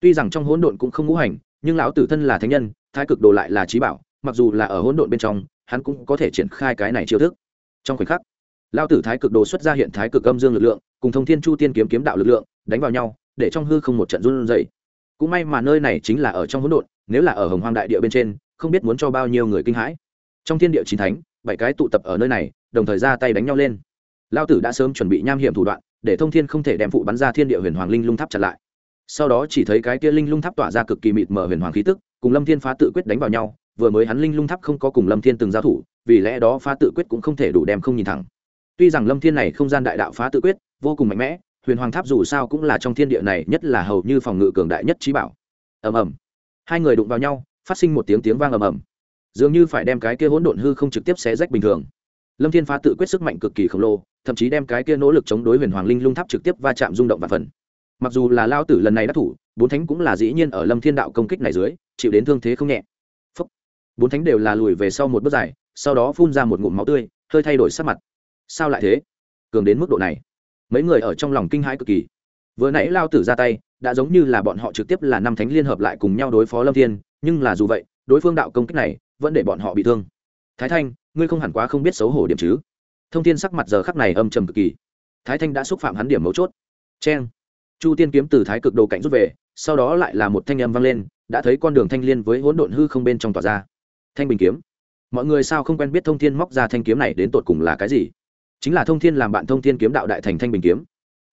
Tuy rằng trong hỗn độn cũng không ngũ hành, nhưng lão tử thân là thánh nhân, thái cực đồ lại là trí bảo, mặc dù là ở hỗn độn bên trong hắn cũng có thể triển khai cái này chiêu thức. Trong khoảnh khắc lão tử thái cực đồ xuất ra hiện thái cực âm dương lực lượng, cùng thông thiên chu tiên kiếm kiếm đạo lực lượng, đánh vào nhau, để trong hư không một trận run rẩy. Cũng may mà nơi này chính là ở trong hỗn độn, nếu là ở hồng hoang đại địa bên trên, không biết muốn cho bao nhiêu người kinh hãi. Trong thiên địa chín thánh, bảy cái tụ tập ở nơi này, đồng thời ra tay đánh nhau lên. Lao tử đã sớm chuẩn bị nham hiểm thủ đoạn, để thông thiên không thể đem phụ bắn ra thiên địa huyền hoàng linh lung tháp chặn lại. Sau đó chỉ thấy cái kia linh lung tháp tỏa ra cực kỳ mịt mờ huyền hoàng khí tức, cùng lâm thiên phá tự quyết đánh vào nhau vừa mới hắn linh lung tháp không có cùng lâm thiên từng giao thủ, vì lẽ đó phá tự quyết cũng không thể đủ đem không nhìn thẳng. Tuy rằng lâm thiên này không gian đại đạo phá tự quyết, vô cùng mạnh mẽ, huyền hoàng tháp dù sao cũng là trong thiên địa này nhất là hầu như phòng ngự cường đại nhất trí bảo. Ầm ầm. Hai người đụng vào nhau, phát sinh một tiếng tiếng vang ầm ầm. Dường như phải đem cái kia hỗn độn hư không trực tiếp xé rách bình thường. Lâm thiên phá tự quyết sức mạnh cực kỳ khổng lồ, thậm chí đem cái kia nỗ lực chống đối huyền hoàng linh lung tháp trực tiếp va chạm rung động và phần. Mặc dù là lao tử lần này đã thủ, bốn thánh cũng là dĩ nhiên ở lâm thiên đạo công kích này dưới, chịu đến thương thế không nhẹ bốn thánh đều là lùi về sau một bước dài, sau đó phun ra một ngụm máu tươi, hơi thay đổi sắc mặt. Sao lại thế? Cường đến mức độ này, mấy người ở trong lòng kinh hãi cực kỳ. Vừa nãy lao tử ra tay, đã giống như là bọn họ trực tiếp là năm thánh liên hợp lại cùng nhau đối phó lâm thiên, nhưng là dù vậy, đối phương đạo công kích này vẫn để bọn họ bị thương. Thái thanh, ngươi không hẳn quá không biết xấu hổ điểm chứ? Thông tin sắc mặt giờ khắc này âm trầm cực kỳ. Thái thanh đã xúc phạm hắn điểm mấu chốt. C chu tiên kiếm từ thái cực đồ cạnh rút về, sau đó lại là một thanh âm vang lên, đã thấy con đường thanh liên với hỗn độn hư không bên trong tỏa ra thanh bình kiếm. Mọi người sao không quen biết thông thiên móc ra thanh kiếm này đến tột cùng là cái gì? Chính là thông thiên làm bạn thông thiên kiếm đạo đại thành thanh bình kiếm.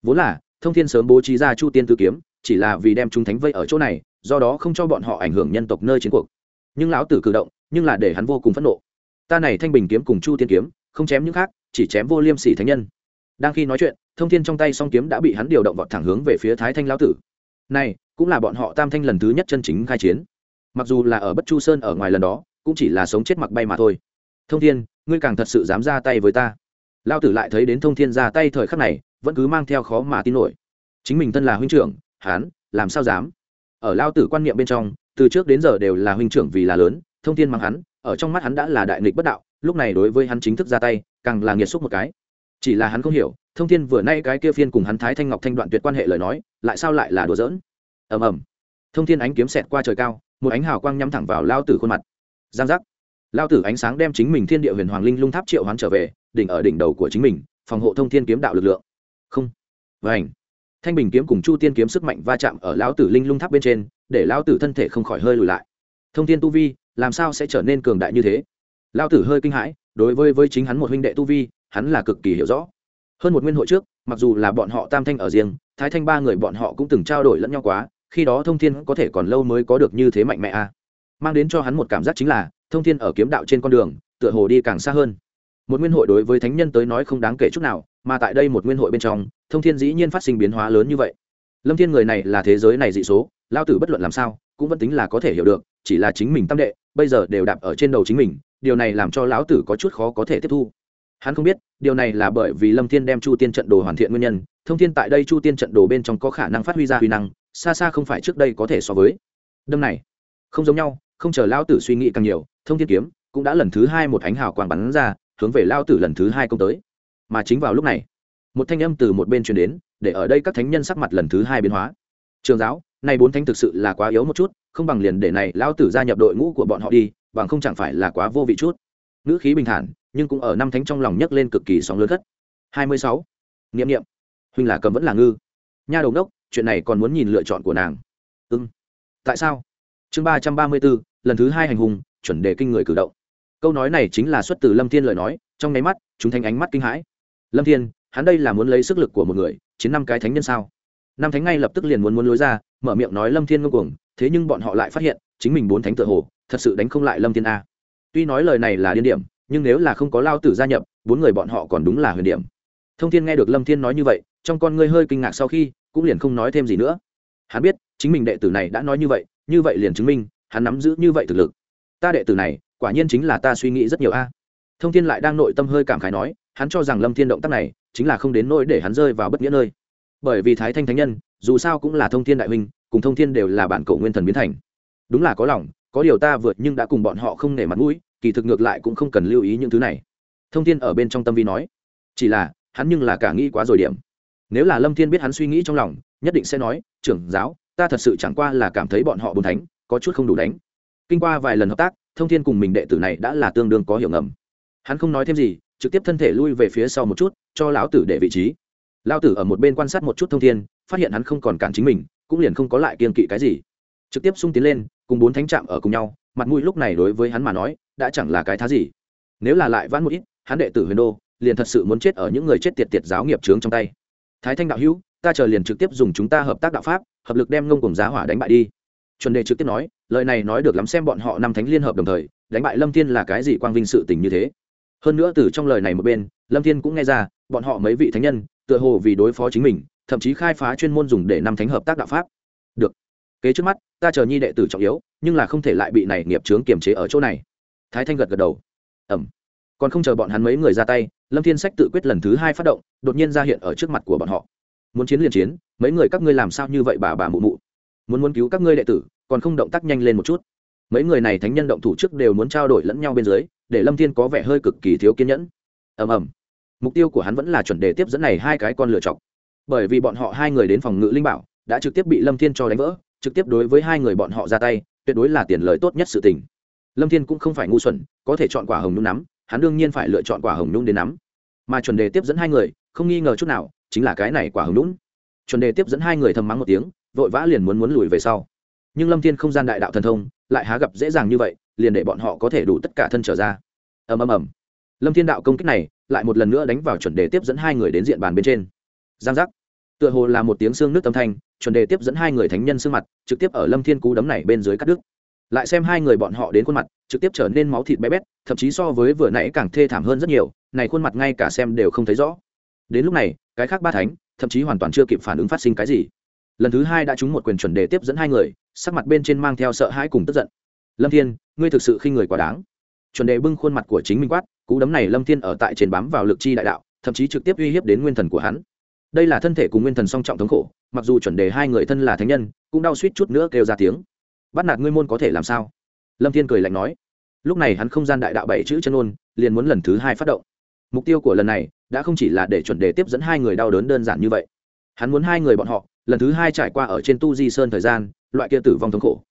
Vốn là, thông thiên sớm bố trí ra chu tiên tư kiếm, chỉ là vì đem chúng thánh vây ở chỗ này, do đó không cho bọn họ ảnh hưởng nhân tộc nơi chiến cuộc. Nhưng lão tử cử động, nhưng là để hắn vô cùng phẫn nộ. Ta này thanh bình kiếm cùng chu tiên kiếm, không chém những khác, chỉ chém vô liêm sỉ thánh nhân. Đang khi nói chuyện, thông thiên trong tay song kiếm đã bị hắn điều động vọt thẳng hướng về phía thái thanh lão tử. Này, cũng là bọn họ tam thanh lần thứ nhất chân chính khai chiến. Mặc dù là ở bất chu sơn ở ngoài lần đó cũng chỉ là sống chết mặc bay mà thôi. Thông thiên, ngươi càng thật sự dám ra tay với ta. Lao tử lại thấy đến thông thiên ra tay thời khắc này, vẫn cứ mang theo khó mà tin nổi. Chính mình thân là huynh trưởng hán làm sao dám? Ở lao tử quan niệm bên trong, từ trước đến giờ đều là huynh trưởng vì là lớn, thông thiên mang hắn, ở trong mắt hắn đã là đại nghịch bất đạo, lúc này đối với hắn chính thức ra tay, càng là nghiệt xúc một cái. Chỉ là hắn không hiểu, thông thiên vừa nay cái kia phiên cùng hắn thái thanh ngọc thanh đoạn tuyệt quan hệ lời nói, lại sao lại là đùa giỡn? Ầm ầm. Thông thiên ánh kiếm xẹt qua trời cao, một ánh hào quang nhắm thẳng vào lao tử khuôn mặt giang giác. Lao tử ánh sáng đem chính mình thiên địa huyền hoàng linh lung tháp triệu hoán trở về, đỉnh ở đỉnh đầu của chính mình, phòng hộ thông thiên kiếm đạo lực lượng. Không. Vảnh thanh bình kiếm cùng chu tiên kiếm sức mạnh va chạm ở lão tử linh lung tháp bên trên, để lão tử thân thể không khỏi hơi lùi lại. Thông thiên tu vi, làm sao sẽ trở nên cường đại như thế? Lão tử hơi kinh hãi, đối với với chính hắn một huynh đệ tu vi, hắn là cực kỳ hiểu rõ. Hơn một nguyên hội trước, mặc dù là bọn họ tam thanh ở riêng, thái thanh ba người bọn họ cũng từng trao đổi lẫn nhau quá, khi đó thông thiên có thể còn lâu mới có được như thế mạnh mẽ a mang đến cho hắn một cảm giác chính là thông thiên ở kiếm đạo trên con đường, tựa hồ đi càng xa hơn. Một nguyên hội đối với thánh nhân tới nói không đáng kể chút nào, mà tại đây một nguyên hội bên trong, thông thiên dĩ nhiên phát sinh biến hóa lớn như vậy. Lâm thiên người này là thế giới này dị số, lao tử bất luận làm sao, cũng vẫn tính là có thể hiểu được, chỉ là chính mình tâm đệ, bây giờ đều đạp ở trên đầu chính mình, điều này làm cho lão tử có chút khó có thể tiếp thu. Hắn không biết, điều này là bởi vì lâm thiên đem chu tiên trận đồ hoàn thiện nguyên nhân, thông thiên tại đây chu tiên trận đồ bên trong có khả năng phát huy ra huy năng, xa xa không phải trước đây có thể so với. Đâm này, không giống nhau không chờ lão tử suy nghĩ càng nhiều, thông thiên kiếm cũng đã lần thứ hai một ánh hào quang bắn ra, hướng về lao tử lần thứ hai công tới. Mà chính vào lúc này, một thanh âm từ một bên truyền đến, để ở đây các thánh nhân sắc mặt lần thứ hai biến hóa. Trường giáo này bốn thánh thực sự là quá yếu một chút, không bằng liền để này lao tử gia nhập đội ngũ của bọn họ đi, bằng không chẳng phải là quá vô vị chút. Ngữ khí bình thản, nhưng cũng ở năm thánh trong lòng nhấc lên cực kỳ sóng lớn thất hai mươi sáu. Nghiệm nghiệm huynh là cầm vẫn là ngư. Nha đầu đốc, chuyện này còn muốn nhìn lựa chọn của nàng. Ưng tại sao? Chương ba trăm ba mươi bốn lần thứ hai hành hùng chuẩn đề kinh người cử động. Câu nói này chính là xuất từ lâm thiên lời nói, trong nháy mắt, chúng thành ánh mắt kinh hãi. Lâm thiên, hắn đây là muốn lấy sức lực của một người, chiến năm cái thánh nhân sao? Năm thánh ngay lập tức liền muốn muốn lối ra, mở miệng nói lâm thiên ngông cuồng, thế nhưng bọn họ lại phát hiện, chính mình bốn thánh tự hồ, thật sự đánh không lại lâm thiên a. Tuy nói lời này là điên điểm, nhưng nếu là không có lao tử gia nhập, bốn người bọn họ còn đúng là huyền điểm. Thông thiên nghe được lâm thiên nói như vậy, trong con ngươi hơi kinh ngạc sau khi, cũng liền không nói thêm gì nữa. Hắn biết, chính mình đệ tử này đã nói như vậy như vậy liền chứng minh, hắn nắm giữ như vậy thực lực. Ta đệ tử này, quả nhiên chính là ta suy nghĩ rất nhiều a. Thông thiên lại đang nội tâm hơi cảm khái nói, hắn cho rằng lâm thiên động tác này, chính là không đến nỗi để hắn rơi vào bất nghĩa nơi. Bởi vì thái thanh thánh nhân, dù sao cũng là thông thiên đại huynh, cùng thông thiên đều là bản cổ nguyên thần biến thành. Đúng là có lòng, có điều ta vượt nhưng đã cùng bọn họ không nể mặt mũi, kỳ thực ngược lại cũng không cần lưu ý những thứ này. Thông thiên ở bên trong tâm vi nói, chỉ là, hắn nhưng là cả nghĩ quá rồi điểm. Nếu là lâm thiên biết hắn suy nghĩ trong lòng, nhất định sẽ nói, trưởng giáo ta thật sự chẳng qua là cảm thấy bọn họ bốn thánh, có chút không đủ đánh. Kinh qua vài lần hợp tác, thông thiên cùng mình đệ tử này đã là tương đương có hiểu ngầm. Hắn không nói thêm gì, trực tiếp thân thể lui về phía sau một chút, cho lão tử để vị trí. Lão tử ở một bên quan sát một chút thông thiên, phát hiện hắn không còn cản chính mình, cũng liền không có lại kiên kỵ cái gì. Trực tiếp sung tiến lên, cùng bốn thánh trạm ở cùng nhau, mặt mũi lúc này đối với hắn mà nói, đã chẳng là cái thá gì. Nếu là lại vãn một ít, hắn đệ tử huyền đô, liền thật sự muốn chết ở những người chết tiệt tiệt giáo nghiệp trướng trong tay. Thái thanh đạo hữu, ta chờ liền trực tiếp dùng chúng ta hợp tác đạo pháp hợp lực đem ngông cùng giá hỏa đánh bại đi. Chuẩn đề trực tiếp nói, lời này nói được lắm xem bọn họ năm thánh liên hợp đồng thời, đánh bại lâm thiên là cái gì quang vinh sự tình như thế. Hơn nữa từ trong lời này một bên, lâm thiên cũng nghe ra, bọn họ mấy vị thánh nhân, tựa hồ vì đối phó chính mình, thậm chí khai phá chuyên môn dùng để năm thánh hợp tác đạo pháp. Được. Kế trước mắt, ta chờ nhi đệ tử trọng yếu, nhưng là không thể lại bị này nghiệp chướng kiềm chế ở chỗ này. Thái thanh gật gật đầu. Ẩm. Còn không chờ bọn hắn mấy người ra tay, lâm thiên sách tự quyết lần thứ hai phát động, đột nhiên ra hiện ở trước mặt của bọn họ muốn chiến liền chiến, mấy người các ngươi làm sao như vậy bà bà mụ mụ? Muốn muốn cứu các ngươi đệ tử, còn không động tác nhanh lên một chút. Mấy người này thánh nhân động thủ trước đều muốn trao đổi lẫn nhau bên dưới, để lâm thiên có vẻ hơi cực kỳ thiếu kiên nhẫn. Ầm ầm. Mục tiêu của hắn vẫn là chuẩn đề tiếp dẫn này hai cái con lựa chọc. Bởi vì bọn họ hai người đến phòng ngự linh bảo, đã trực tiếp bị lâm thiên cho đánh vỡ, trực tiếp đối với hai người bọn họ ra tay, tuyệt đối là tiền lời tốt nhất sự tình. Lâm thiên cũng không phải ngu xuẩn, có thể chọn quả hồng nhung nắm, hắn đương nhiên phải lựa chọn quả hồng nhung đến nắm. Mà chuẩn đề tiếp dẫn hai người, không nghi ngờ chút nào chính là cái này quả hứng lũng chuẩn đề tiếp dẫn hai người thầm mắng một tiếng, vội vã liền muốn muốn lùi về sau. Nhưng lâm thiên không gian đại đạo thần thông, lại há gặp dễ dàng như vậy, liền để bọn họ có thể đủ tất cả thân trở ra. Ầm ầm ầm. Lâm thiên đạo công kích này, lại một lần nữa đánh vào chuẩn đề tiếp dẫn hai người đến diện bàn bên trên. Giang giác. Tựa hồ là một tiếng xương nước tâm thanh, chuẩn đề tiếp dẫn hai người thánh nhân xương mặt, trực tiếp ở lâm thiên cú đấm này bên dưới cắt đứt. Lại xem hai người bọn họ đến khuôn mặt, trực tiếp trở nên máu thịt bé bét, thậm chí so với vừa nãy càng thê thảm hơn rất nhiều, này khuôn mặt ngay cả xem đều không thấy rõ đến lúc này, cái khác ba thánh, thậm chí hoàn toàn chưa kịp phản ứng phát sinh cái gì. Lần thứ hai đã trúng một quyền chuẩn đề tiếp dẫn hai người, sắc mặt bên trên mang theo sợ hãi cùng tức giận. Lâm thiên, ngươi thực sự khi người quá đáng. Chuẩn đề bưng khuôn mặt của chính mình quát, cú đấm này lâm thiên ở tại trên bám vào lực chi đại đạo, thậm chí trực tiếp uy hiếp đến nguyên thần của hắn. Đây là thân thể cùng nguyên thần song trọng thống khổ, mặc dù chuẩn đề hai người thân là thánh nhân, cũng đau suýt chút nữa kêu ra tiếng. Bắt nạt ngươi môn có thể làm sao? Lâm thiên cười lạnh nói. Lúc này hắn không gian đại đạo bảy chữ chân ôn, liền muốn lần thứ hai phát động. Mục tiêu của lần này đã không chỉ là để chuẩn đề tiếp dẫn hai người đau đớn đơn giản như vậy. Hắn muốn hai người bọn họ, lần thứ hai trải qua ở trên tu di sơn thời gian, loại kia tử vong thống khổ.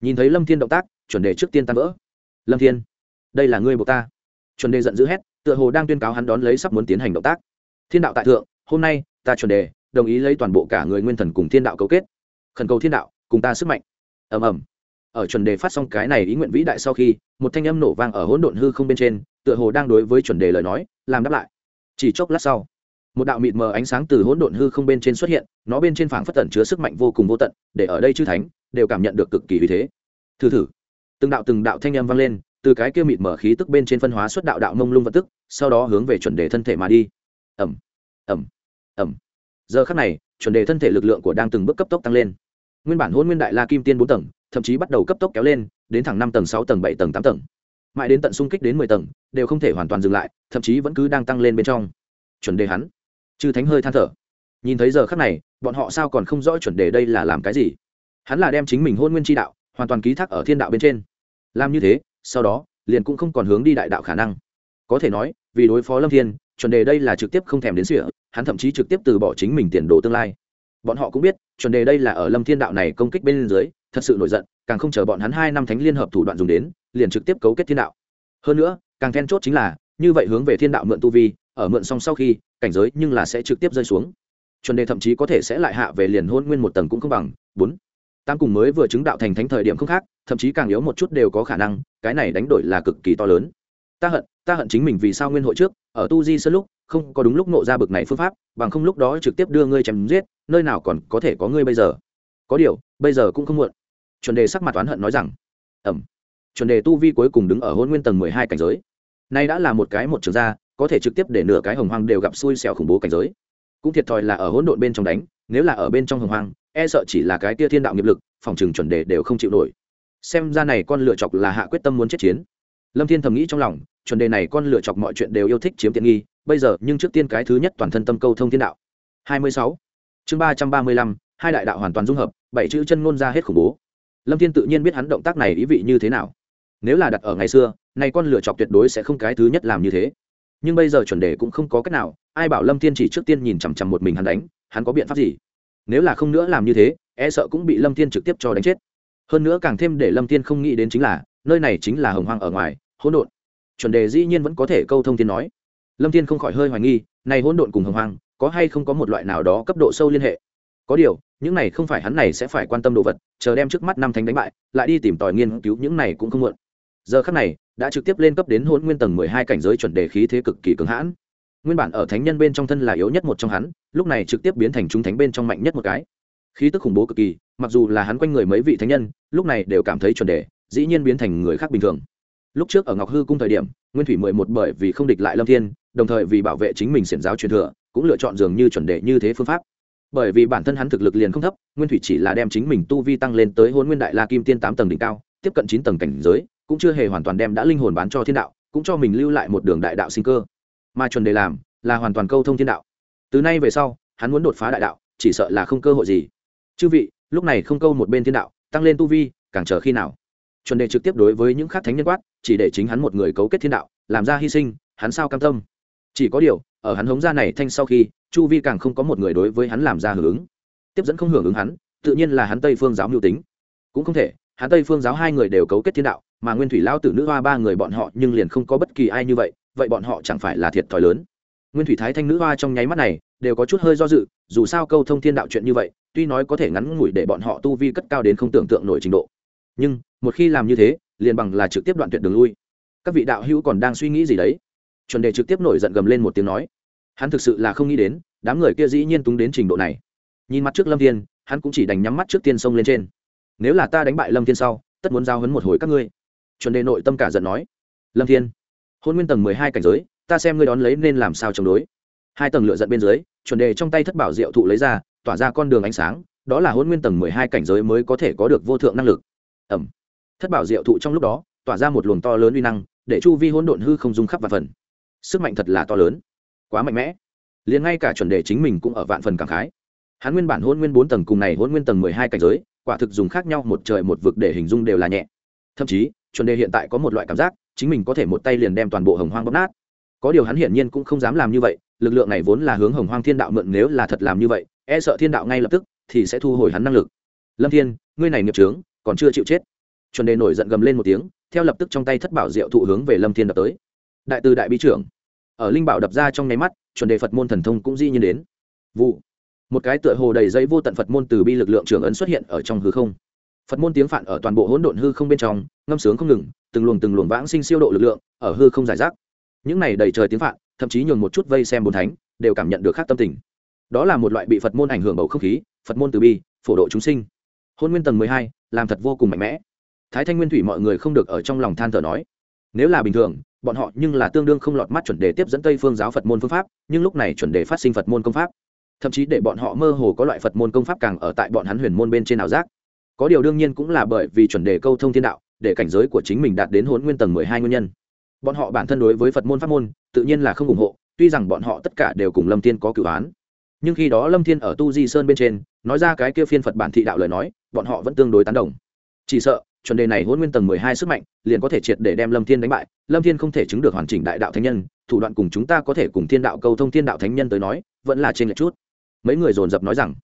Nhìn thấy lâm thiên động tác, chuẩn đề trước tiên tan vỡ. Lâm thiên, đây là ngươi buộc ta. Chuẩn đề giận dữ hét, tựa hồ đang tuyên cáo hắn đón lấy sắp muốn tiến hành động tác. Thiên đạo tại thượng, hôm nay, ta chuẩn đề, đồng ý lấy toàn bộ cả người nguyên thần cùng thiên đạo cấu kết. Khẩn cầu thiên đạo, cùng ta sức mạnh. Ầm ầm. Ở chuẩn đề phát xong cái này ý nguyện vĩ đại sau khi, một thanh âm nổ vang ở hỗn độn hư không bên trên, tựa hồ đang đối với chuẩn đề lời nói, làm đáp lại chỉ chốc lát sau, một đạo mịt mờ ánh sáng từ hỗn độn hư không bên trên xuất hiện, nó bên trên phảng phất tẩn chứa sức mạnh vô cùng vô tận, để ở đây chư thánh đều cảm nhận được cực kỳ vì thế. Thử thử. Từng đạo từng đạo thanh âm vang lên, từ cái kia mịt mờ khí tức bên trên phân hóa xuất đạo đạo mông lung vật tức, sau đó hướng về chuẩn đề thân thể mà đi. Ẩm ẩm ẩm giờ khắc này, chuẩn đề thân thể lực lượng của đang từng bước cấp tốc tăng lên. Nguyên bản hôn nguyên đại la kim tiên bốn tầng, thậm chí bắt đầu cấp tốc kéo lên, đến thẳng năm tầng, sáu tầng, bảy tầng, tám tầng mãi đến tận xung kích đến mười tầng, đều không thể hoàn toàn dừng lại, thậm chí vẫn cứ đang tăng lên bên trong. Chuẩn đề hắn. Chư thánh hơi than thở. Nhìn thấy giờ khắc này, bọn họ sao còn không rõ chuẩn đề đây là làm cái gì? Hắn là đem chính mình hôn nguyên tri đạo, hoàn toàn ký thác ở thiên đạo bên trên. Làm như thế, sau đó, liền cũng không còn hướng đi đại đạo khả năng. Có thể nói, vì đối phó lâm thiên, chuẩn đề đây là trực tiếp không thèm đến sỉa hắn thậm chí trực tiếp từ bỏ chính mình tiền đồ tương lai. Bọn họ cũng biết, chuẩn đề đây là ở lâm thiên đạo này công kích bên dưới, thật sự nổi giận, càng không chờ bọn hắn hai năm thánh liên hợp thủ đoạn dùng đến liền trực tiếp cấu kết thiên đạo. Hơn nữa, càng then chốt chính là, như vậy hướng về thiên đạo mượn tu vi, ở mượn xong sau khi, cảnh giới nhưng là sẽ trực tiếp rơi xuống. Chuẩn đề thậm chí có thể sẽ lại hạ về liền hôn nguyên một tầng cũng không bằng. Bốn, tam cùng mới vừa chứng đạo thành thánh thời điểm không khác, thậm chí càng yếu một chút đều có khả năng, cái này đánh đổi là cực kỳ to lớn. Ta hận ta hận chính mình vì sao nguyên hội trước, ở tu di sơ lúc, không có đúng lúc nộ ra bực này phương pháp, bằng không lúc đó trực tiếp đưa ngươi chém giết, nơi nào còn có thể có ngươi bây giờ. Có điều, bây giờ cũng không muộn. Chuẩn đề sắc mặt oán hận nói rằng ẩm chuẩn đề tu vi cuối cùng đứng ở hôn nguyên tầng mười hai cảnh giới. Nay đã là một cái một trường gia có thể trực tiếp để nửa cái hồng hoang đều gặp xui xẻo khủng bố cảnh giới. Cũng thiệt thòi là ở hỗn độn bên trong đánh nếu là ở bên trong hồng hoang e sợ chỉ là cái tia thiên đạo nghiệp lực phòng trừng chuẩn đề đều không chịu nổi. Xem ra này con lựa chọc là hạ quyết tâm muốn chết chiến. Lâm thiên thầm nghĩ trong lòng chuẩn đề này con lựa chọc mọi chuyện đều yêu thích chiếm tiện nghi bây giờ nhưng trước tiên cái thứ nhất toàn thân tâm câu thông thiên đạo. 26. chương 335, hai đại đạo hoàn toàn dung hợp bảy chữ chân ngôn ra hết khủng bố. Lâm thiên tự nhiên biết hắn động tác này ý vị như thế nào nếu là đặt ở ngày xưa, này con lựa chọc tuyệt đối sẽ không cái thứ nhất làm như thế. Nhưng bây giờ chuẩn đề cũng không có cách nào, ai bảo lâm thiên chỉ trước tiên nhìn chằm chằm một mình hắn đánh, hắn có biện pháp gì? Nếu là không nữa làm như thế e sợ cũng bị lâm thiên trực tiếp cho đánh chết. Hơn nữa càng thêm để lâm thiên không nghĩ đến chính là, nơi này chính là hồng hoang ở ngoài, hỗn độn. Chuẩn đề dĩ nhiên vẫn có thể câu thông thiên nói. Lâm thiên không khỏi hơi hoài nghi, này hỗn độn cùng hồng hoang, có hay không có một loại nào đó cấp độ sâu liên hệ? Có điều, những này không phải hắn này sẽ phải quan tâm đồ vật, chờ đem trước mắt năm thánh đánh bại, lại đi tìm tòi nghiên cứu những này cũng không muộn giờ khắc này, đã trực tiếp lên cấp đến hôn nguyên tầng mười hai cảnh giới chuẩn đề khí thế cực kỳ cứng hãn. Nguyên bản ở thánh nhân bên trong thân là yếu nhất một trong hắn, lúc này trực tiếp biến thành chúng thánh bên trong mạnh nhất một cái. Khí tức khủng bố cực kỳ, mặc dù là hắn quanh người mấy vị thánh nhân, lúc này đều cảm thấy chuẩn đề, dĩ nhiên biến thành người khác bình thường. Lúc trước ở ngọc hư cung thời điểm, nguyên thủy mười một bởi vì không địch lại lâm thiên, đồng thời vì bảo vệ chính mình xiển giáo truyền thừa, cũng lựa chọn dường như chuẩn đề như thế phương pháp. Bởi vì bản thân hắn thực lực liền không thấp, nguyên thủy chỉ là đem chính mình tu vi tăng lên tới hôn nguyên đại la kim tiên tám tầng đỉnh cao, tiếp cận chín tầng cảnh giới cũng chưa hề hoàn toàn đem đã linh hồn bán cho thiên đạo, cũng cho mình lưu lại một đường đại đạo sinh cơ. Mà chuẩn đề làm, là hoàn toàn câu thông thiên đạo. Từ nay về sau, hắn muốn đột phá đại đạo, chỉ sợ là không cơ hội gì. Chư vị, lúc này không câu một bên thiên đạo, tăng lên tu vi, càng chờ khi nào? Chuẩn đề trực tiếp đối với những khác thánh nhân quát, chỉ để chính hắn một người cấu kết thiên đạo, làm ra hy sinh, hắn sao cam tâm? Chỉ có điều, ở hắn hống ra này thanh sau khi, chu vi càng không có một người đối với hắn làm ra hưởng ứng. Tiếp dẫn không hưởng ứng hắn, tự nhiên là hắn tây phương giáo mưu tính. Cũng không thể, hắn tây phương giáo hai người đều cấu kết thiên đạo mà nguyên thủy lao tử nữ hoa ba người bọn họ nhưng liền không có bất kỳ ai như vậy vậy bọn họ chẳng phải là thiệt thòi lớn. Nguyên thủy thái thanh nữ hoa trong nháy mắt này đều có chút hơi do dự, dù sao câu thông thiên đạo chuyện như vậy, tuy nói có thể ngắn ngủi để bọn họ tu vi cất cao đến không tưởng tượng nổi trình độ. Nhưng, một khi làm như thế, liền bằng là trực tiếp đoạn tuyệt đường lui. Các vị đạo hữu còn đang suy nghĩ gì đấy? Chuẩn đề trực tiếp nổi giận gầm lên một tiếng nói. Hắn thực sự là không nghĩ đến, đám người kia dĩ nhiên túng đến trình độ này. Nhìn mắt trước lâm thiên, hắn cũng chỉ đành nhắm mắt trước tiên sông lên trên. Nếu là ta đánh bại lâm thiên sau, tất muốn giao hấn một hồi các ngươi chuẩn đề nội tâm cả giận nói, lâm thiên, hôn nguyên tầng mười hai cảnh giới, ta xem ngươi đón lấy nên làm sao chống đối. Hai tầng lựa giận bên dưới, chuẩn đề trong tay thất bảo diệu thụ lấy ra, tỏa ra con đường ánh sáng, đó là hôn nguyên tầng mười hai cảnh giới mới có thể có được vô thượng năng lực. Ẩm. Thất bảo diệu thụ trong lúc đó, tỏa ra một luồng to lớn uy năng, để chu vi hỗn độn hư không dung khắp và phần. Sức mạnh thật là to lớn, quá mạnh mẽ. Liền ngay cả chuẩn đề chính mình cũng ở vạn phần cảm khái. Hắn nguyên bản hôn nguyên bốn tầng cùng này hôn nguyên tầng mười hai cảnh giới, quả thực dùng khác nhau, một trời một vực để hình dung đều là nhẹ. Thậm chí chuẩn đề hiện tại có một loại cảm giác, chính mình có thể một tay liền đem toàn bộ hồng hoang bóp nát. Có điều hắn hiển nhiên cũng không dám làm như vậy, lực lượng này vốn là hướng hồng hoang thiên đạo mượn nếu là thật làm như vậy e sợ thiên đạo ngay lập tức thì sẽ thu hồi hắn năng lực. Lâm thiên, ngươi này nghiệp trướng còn chưa chịu chết. Chuẩn đề nổi giận gầm lên một tiếng, theo lập tức trong tay thất bảo diệu thụ hướng về lâm thiên đập tới. Đại từ đại bi trưởng. Ở linh bảo đập ra trong nháy mắt, chuẩn đề phật môn thần thông cũng di nhiên đến. Vụ. Một cái tựa hồ đầy giấy vô tận phật môn từ bi lực lượng trưởng ấn xuất hiện ở trong hư không phật môn tiếng phạn ở toàn bộ hỗn độn hư không bên trong, ngâm sướng không ngừng, từng luồng từng luồng vãng sinh siêu độ lực lượng ở hư không giải rác. Những này đầy trời tiếng phạn, thậm chí nhường một chút vây xem bốn thánh, đều cảm nhận được khác tâm tình. Đó là một loại bị phật môn ảnh hưởng bầu không khí, phật môn từ bi, phổ độ chúng sinh. Hôn nguyên tầng mười hai, làm thật vô cùng mạnh mẽ. Thái thanh nguyên thủy mọi người không được ở trong lòng than thở nói. Nếu là bình thường, bọn họ nhưng là tương đương không lọt mắt chuẩn đề tiếp dẫn tây phương giáo phật môn phương pháp, nhưng lúc này chuẩn đề phát sinh phật môn công pháp. Thậm chí để bọn họ mơ hồ có loại phật môn công pháp càng ở tại bọn hắn huyền môn bên trên ảo giác có điều đương nhiên cũng là bởi vì chuẩn đề câu thông thiên đạo, để cảnh giới của chính mình đạt đến hôn nguyên tầng mười hai nguyên nhân. Bọn họ bản thân đối với phật môn pháp môn, tự nhiên là không ủng hộ, tuy rằng bọn họ tất cả đều cùng lâm thiên có cửu án. Nhưng khi đó lâm thiên ở tu di sơn bên trên, nói ra cái kia phiên phật bản thị đạo lời nói, bọn họ vẫn tương đối tán đồng. Chỉ sợ, chuẩn đề này hôn nguyên tầng mười hai sức mạnh, liền có thể triệt để đem lâm thiên đánh bại. Lâm thiên không thể chứng được hoàn chỉnh đại đạo thánh nhân, thủ đoạn cùng chúng ta có thể cùng thiên đạo câu thông thiên đạo thánh nhân tới nói, vẫn là trên lệch chút. Mấy người dồn dập nói rằng,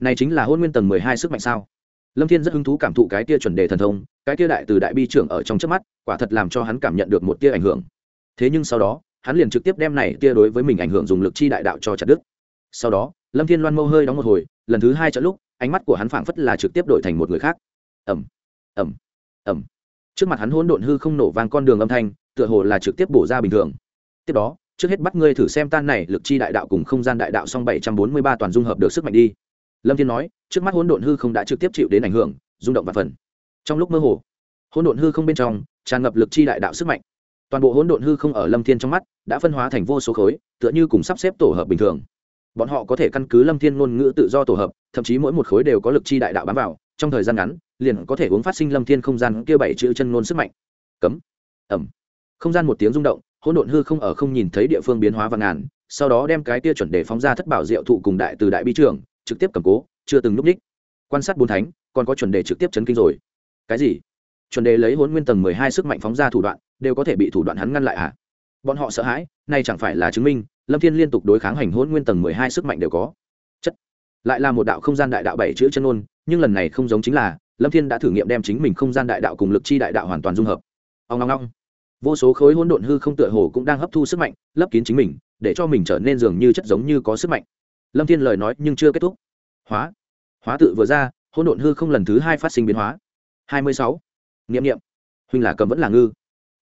này chính là hôn nguyên tầng mười hai sức mạnh sao? Lâm thiên rất hứng thú cảm thụ cái tia chuẩn đề thần thông, cái tia đại từ đại bi trưởng ở trong trước mắt, quả thật làm cho hắn cảm nhận được một tia ảnh hưởng. Thế nhưng sau đó, hắn liền trực tiếp đem này tia đối với mình ảnh hưởng dùng lực chi đại đạo cho chặt đức sau đó, lâm thiên loan mâu hơi đóng một hồi, lần thứ hai trận lúc, ánh mắt của hắn phảng phất là trực tiếp đổi thành một người khác. Ẩm ẩm ẩm trước mặt hắn hỗn độn hư không nổ vang con đường âm thanh, tựa hồ là trực tiếp bổ ra bình thường. Tiếp đó, trước hết bắt ngươi thử xem tan này, lực chi đại đạo cùng không gian đại đạo song bảy trăm bốn mươi ba toàn dung hợp được sức mạnh đi lâm thiên nói, trước mắt hỗn độn hư không đã trực tiếp chịu đến ảnh hưởng, rung động và phần. Trong lúc mơ hồ, hỗn độn hư không bên trong, tràn ngập lực chi đại đạo sức mạnh. Toàn bộ hỗn độn hư không ở lâm thiên trong mắt, đã phân hóa thành vô số khối, tựa như cùng sắp xếp tổ hợp bình thường. Bọn họ có thể căn cứ lâm thiên ngôn ngữ tự do tổ hợp, thậm chí mỗi một khối đều có lực chi đại đạo bám vào, trong thời gian ngắn, liền có thể uống phát sinh lâm thiên không gian kia bảy chữ chân ngôn sức mạnh. Cấm. Ẩm không gian một tiếng rung động, hỗn độn hư không ở không nhìn thấy địa phương biến hóa và ngàn, sau đó đem cái tia chuẩn để phóng ra thất bảo diệu thụ cùng đại từ đại bi trưởng trực tiếp cầm cố, chưa từng núp ních. Quan sát bốn thánh, còn có chuẩn đề trực tiếp chấn kinh rồi. Cái gì? Chuẩn đề lấy hôn nguyên tầng mười hai sức mạnh phóng ra thủ đoạn, đều có thể bị thủ đoạn hắn ngăn lại à? Bọn họ sợ hãi, nay chẳng phải là chứng minh, lâm thiên liên tục đối kháng hành hôn nguyên tầng mười hai sức mạnh đều có. Chất lại là một đạo không gian đại đạo bảy chữ chân ôn, nhưng lần này không giống chính là, lâm thiên đã thử nghiệm đem chính mình không gian đại đạo cùng lực chi đại đạo hoàn toàn dung hợp. Ông ngong ngong vô số khối hỗn độn hư không tựa hồ cũng đang hấp thu sức mạnh, lấp kín chính mình, để cho mình trở nên dường như chất giống như có sức mạnh lâm thiên lời nói nhưng chưa kết thúc. Hóa. Hóa tự vừa ra, hỗn độn hư không lần thứ hai phát sinh biến hóa. Hai mươi sáu. N i ệ m n i ệ m huynh là cầm vẫn là ngư.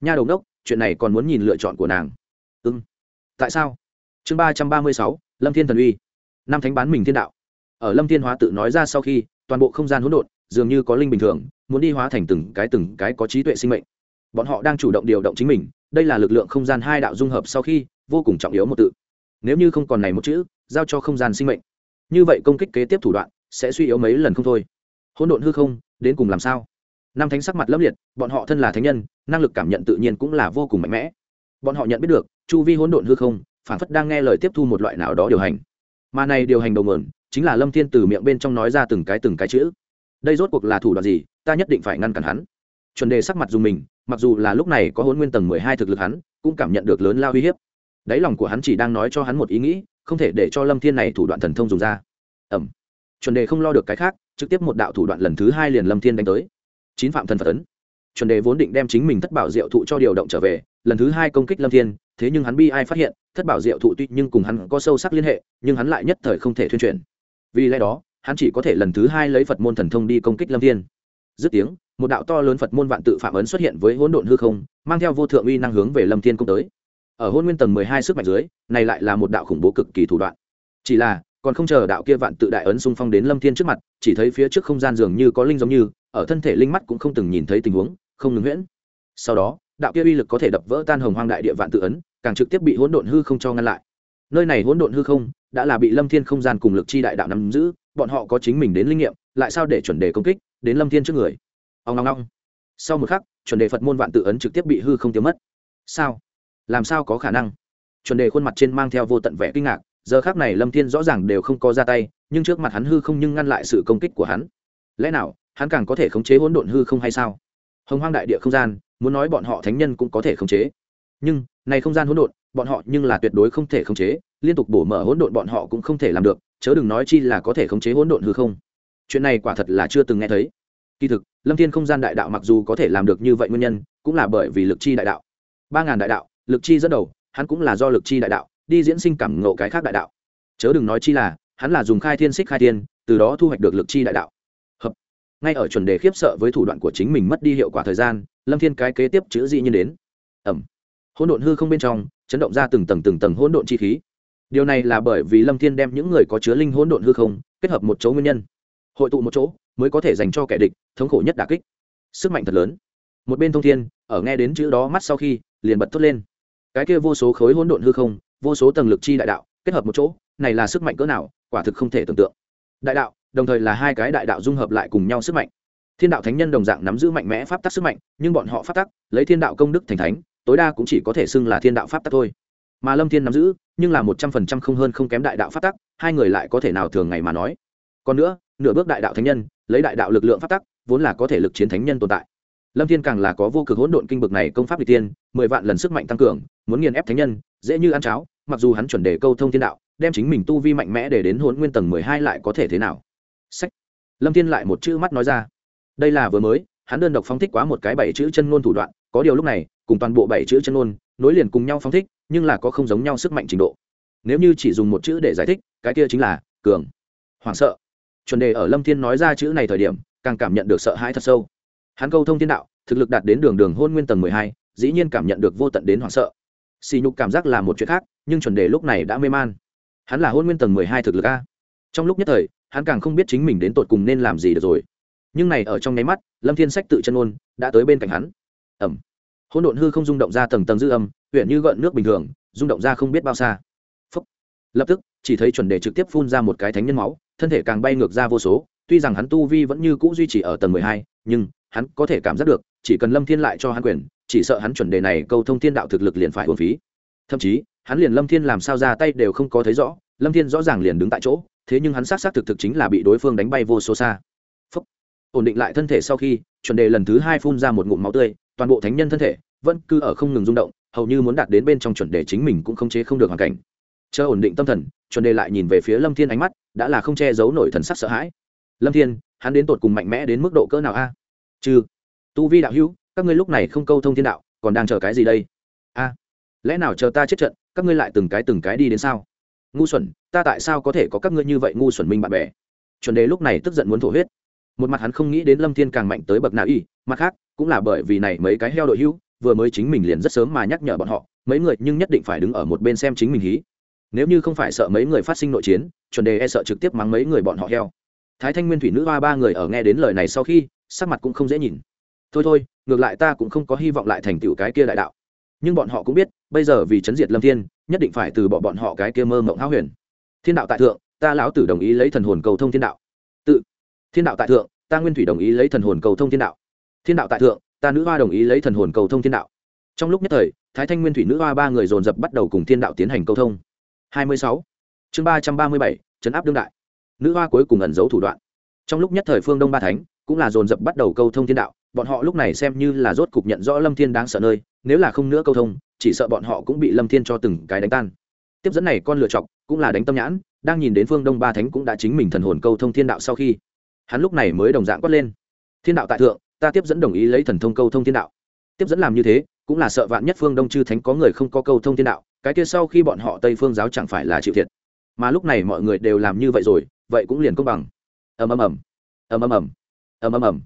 Nha đầu đốc, chuyện này còn muốn nhìn lựa chọn của nàng. Ưng tại sao? Chương ba trăm ba mươi sáu, lâm thiên thần uy. Năm thánh bán mình thiên đạo. Ở lâm thiên hóa tự nói ra sau khi, toàn bộ không gian hỗn độn dường như có linh bình thường, muốn đi hóa thành từng cái từng cái có trí tuệ sinh mệnh. Bọn họ đang chủ động điều động chính mình, đây là lực lượng không gian hai đạo dung hợp sau khi, vô cùng trọng yếu một tự nếu như không còn này một chữ, giao cho không gian sinh mệnh. Như vậy công kích kế tiếp thủ đoạn sẽ suy yếu mấy lần không thôi. Hỗn độn hư không, đến cùng làm sao? Năm thánh sắc mặt lấp liệt, bọn họ thân là thánh nhân, năng lực cảm nhận tự nhiên cũng là vô cùng mạnh mẽ. Bọn họ nhận biết được, chu vi hỗn độn hư không, phản phất đang nghe lời tiếp thu một loại nào đó điều hành. Mà này điều hành đầu nguồn, chính là lâm thiên từ miệng bên trong nói ra từng cái từng cái chữ. Đây rốt cuộc là thủ đoạn gì? Ta nhất định phải ngăn cản hắn. Chuẩn đề sắc mặt dùng mình, mặc dù là lúc này có hôn nguyên tầng mười hai thực lực hắn, cũng cảm nhận được lớn lao uy hiếp đáy lòng của hắn chỉ đang nói cho hắn một ý nghĩ, không thể để cho lâm thiên này thủ đoạn thần thông dùng ra. Ẩm. Chuẩn đề không lo được cái khác, trực tiếp một đạo thủ đoạn lần thứ hai liền lâm thiên đánh tới. Chín phạm thần phật ấn. Chuẩn đề vốn định đem chính mình thất bảo diệu thụ cho điều động trở về, lần thứ hai công kích lâm thiên, thế nhưng hắn bi ai phát hiện, thất bảo diệu thụ tuy nhưng cùng hắn có sâu sắc liên hệ, nhưng hắn lại nhất thời không thể thuyên truyền vì lẽ đó, hắn chỉ có thể lần thứ hai lấy phật môn thần thông đi công kích lâm thiên. Dứt tiếng, một đạo to lớn phật môn vạn tự phạm ấn xuất hiện với hỗn độn hư không, mang theo vô thượng uy năng hướng về lâm thiên công tới ở hôn nguyên tầng mười hai sức mạnh dưới, này lại là một đạo khủng bố cực kỳ thủ đoạn. Chỉ là, còn không chờ đạo kia vạn tự đại ấn xung phong đến lâm thiên trước mặt, chỉ thấy phía trước không gian dường như có linh giống như, ở thân thể linh mắt cũng không từng nhìn thấy tình huống, không ngừng huyễn. Sau đó, đạo kia uy lực có thể đập vỡ tan hồng hoang đại địa vạn tự ấn, càng trực tiếp bị hỗn độn hư không cho ngăn lại. Nơi này hỗn độn hư không, đã là bị lâm thiên không gian cùng lực chi đại đạo nắm giữ, bọn họ có chính mình đến linh nghiệm, lại sao để chuẩn đề công kích, đến lâm thiên trước người? Ông ngong ngong sau một khắc, chuẩn đề phật môn vạn tự ấn trực tiếp bị hư không tiêu mất. Sao? Làm sao có khả năng? Chuẩn đề khuôn mặt trên mang theo vô tận vẻ kinh ngạc, giờ khác này lâm thiên rõ ràng đều không có ra tay, nhưng trước mặt hắn hư không nhưng ngăn lại sự công kích của hắn. Lẽ nào, hắn càng có thể khống chế hỗn độn hư không hay sao? Hồng hoang đại địa không gian, muốn nói bọn họ thánh nhân cũng có thể khống chế. Nhưng, này không gian hỗn độn, bọn họ nhưng là tuyệt đối không thể khống chế, liên tục bổ mở hỗn độn bọn họ cũng không thể làm được, chớ đừng nói chi là có thể khống chế hỗn độn hư không. Chuyện này quả thật là chưa từng nghe thấy. Kỳ thực, lâm thiên không gian đại đạo mặc dù có thể làm được như vậy nguyên nhân, cũng là bởi vì lực chi đại đạo. Ba ngàn đại đạo lực chi dẫn đầu, hắn cũng là do lực chi đại đạo, đi diễn sinh cảm ngộ cái khác đại đạo. Chớ đừng nói chi là, hắn là dùng khai thiên xích khai thiên, từ đó thu hoạch được lực chi đại đạo. Hợp. Ngay ở chuẩn đề khiếp sợ với thủ đoạn của chính mình mất đi hiệu quả thời gian, lâm thiên cái kế tiếp chữ dị nhiên đến. Ẩm. Hỗn độn hư không bên trong, chấn động ra từng tầng từng tầng hỗn độn chi khí. Điều này là bởi vì lâm thiên đem những người có chứa linh hỗn độn hư không, kết hợp một chỗ nguyên nhân. Hội tụ một chỗ, mới có thể dành cho kẻ địch, thống khổ nhất đà kích. Sức mạnh thật lớn. Một bên thông thiên, ở nghe đến chữ đó mắt sau khi, liền bật thốt lên cái kia vô số khối hỗn độn hư không, vô số tầng lực chi đại đạo, kết hợp một chỗ, này là sức mạnh cỡ nào, quả thực không thể tưởng tượng. Đại đạo, đồng thời là hai cái đại đạo dung hợp lại cùng nhau sức mạnh. Thiên đạo thánh nhân đồng dạng nắm giữ mạnh mẽ pháp tắc sức mạnh, nhưng bọn họ pháp tắc, lấy thiên đạo công đức thành thánh, tối đa cũng chỉ có thể xưng là thiên đạo pháp tắc thôi. Mà lâm thiên nắm giữ, nhưng là một trăm phần trăm không hơn không kém đại đạo pháp tắc, hai người lại có thể nào thường ngày mà nói. Còn nữa, nửa bước đại đạo thánh nhân, lấy đại đạo lực lượng pháp tắc, vốn là có thể lực chiến thánh nhân tồn tại lâm thiên càng là có vô cực hỗn độn kinh bực này công pháp vị tiên, mười vạn lần sức mạnh tăng cường, muốn nghiền ép thánh nhân, dễ như ăn cháo, mặc dù hắn chuẩn đề câu thông thiên đạo, đem chính mình tu vi mạnh mẽ để đến hỗn nguyên tầng mười hai lại có thể thế nào? Sách. Lâm thiên lại một chữ mắt nói ra. Đây là vừa mới, hắn đơn độc phóng thích quá một cái bảy chữ chân ngôn thủ đoạn, có điều lúc này, cùng toàn bộ bảy chữ chân ngôn, nối liền cùng nhau phóng thích, nhưng là có không giống nhau sức mạnh trình độ. Nếu như chỉ dùng một chữ để giải thích, cái kia chính là cường. Hoảng sợ. Chuẩn đề ở lâm thiên nói ra chữ này thời điểm, càng cảm nhận được sợ hãi thật sâu hắn câu thông thiên đạo, thực lực đạt đến đường đường hôn nguyên tầng mười hai, dĩ nhiên cảm nhận được vô tận đến hoảng sợ. Xì nhục cảm giác là một chuyện khác, nhưng chuẩn đề lúc này đã mê man. Hắn là hôn nguyên tầng mười hai thực lực a. Trong lúc nhất thời, hắn càng không biết chính mình đến tột cùng nên làm gì được rồi. Nhưng này ở trong nháy mắt, lâm thiên sách tự chân ôn đã tới bên cạnh hắn. Ẩm. Hôn độn hư không rung động ra tầng tầng dư âm, huyện như gợn nước bình thường, rung động ra không biết bao xa. Phúc. lập tức, chỉ thấy chuẩn đề trực tiếp phun ra một cái thánh nhân máu, thân thể càng bay ngược ra vô số, tuy rằng hắn tu vi vẫn như cũ duy trì ở tầng mười hai, nhưng hắn có thể cảm giác được, chỉ cần lâm thiên lại cho hắn quyền, chỉ sợ hắn chuẩn đề này câu thông thiên đạo thực lực liền phải hồn phí. Thậm chí, hắn liền lâm thiên làm sao ra tay đều không có thấy rõ, lâm thiên rõ ràng liền đứng tại chỗ, thế nhưng hắn xác xác thực thực chính là bị đối phương đánh bay vô số xa. Phúc. ổn định lại thân thể sau khi, chuẩn đề lần thứ hai phun ra một ngụm máu tươi, toàn bộ thánh nhân thân thể vẫn cứ ở không ngừng rung động, hầu như muốn đạt đến bên trong chuẩn đề chính mình cũng không chế không được hoàn cảnh. Chờ ổn định tâm thần, chuẩn đề lại nhìn về phía lâm thiên ánh mắt, đã là không che giấu nổi thần sắc sợ hãi. Lâm thiên, hắn đến tột cùng mạnh mẽ đến mức độ cỡ nào a? Chư. Tu vi đạo hữu, các ngươi lúc này không câu thông thiên đạo, còn đang chờ cái gì đây? A, lẽ nào chờ ta chết trận, các ngươi lại từng cái từng cái đi đến sao? Ngu xuẩn, ta tại sao có thể có các ngươi như vậy ngu xuẩn minh bạn bè? Chuẩn đề lúc này tức giận muốn thổ huyết. Một mặt hắn không nghĩ đến lâm thiên càng mạnh tới bậc nào y, mặt khác, cũng là bởi vì này mấy cái heo đội hữu, vừa mới chính mình liền rất sớm mà nhắc nhở bọn họ, mấy người nhưng nhất định phải đứng ở một bên xem chính mình hí. Nếu như không phải sợ mấy người phát sinh nội chiến, chuẩn đề e sợ trực tiếp mắng mấy người bọn họ heo. Thái thanh nguyên thủy nữ hoa ba người ở nghe đến lời này sau khi sắc mặt cũng không dễ nhìn. Thôi thôi ngược lại ta cũng không có hy vọng lại thành tựu cái kia đại đạo. Nhưng bọn họ cũng biết bây giờ vì chấn diệt lâm thiên nhất định phải từ bỏ bọn họ cái kia mơ mộng háo huyền. Thiên đạo tại thượng ta lão tử đồng ý lấy thần hồn cầu thông thiên đạo. Tự thiên đạo tại thượng ta nguyên thủy đồng ý lấy thần hồn cầu thông thiên đạo. Thiên đạo tại thượng ta nữ hoa đồng ý lấy thần hồn cầu thông thiên đạo. Trong lúc nhất thời thái thanh nguyên thủy nữ hoa ba người dồn dập bắt đầu cùng thiên đạo tiến hành cầu thông. 26. chương 337, chấn áp đương đại. Nữ hoa cuối cùng ẩn giấu thủ đoạn. Trong lúc nhất thời phương đông ba thánh cũng là dồn dập bắt đầu câu thông thiên đạo, bọn họ lúc này xem như là rốt cục nhận rõ lâm thiên đáng sợ nơi, nếu là không nữa câu thông, chỉ sợ bọn họ cũng bị lâm thiên cho từng cái đánh tan. Tiếp dẫn này con lựa chọc cũng là đánh tâm nhãn, đang nhìn đến phương đông ba thánh cũng đã chính mình thần hồn câu thông thiên đạo sau khi, hắn lúc này mới đồng dạng quát lên. Thiên đạo tại thượng, ta tiếp dẫn đồng ý lấy thần thông câu thông thiên đạo. Tiếp dẫn làm như thế, cũng là sợ vạn nhất phương đông chư thánh có người không có câu thông thiên đạo, cái kia sau khi bọn họ tây phương giáo chẳng phải là chịu thiệt. Mà lúc này mọi người đều làm như vậy rồi, vậy cũng liền công bằng. Ầm ầm ầm. Ầm ầm ầm ầm ầm ầm.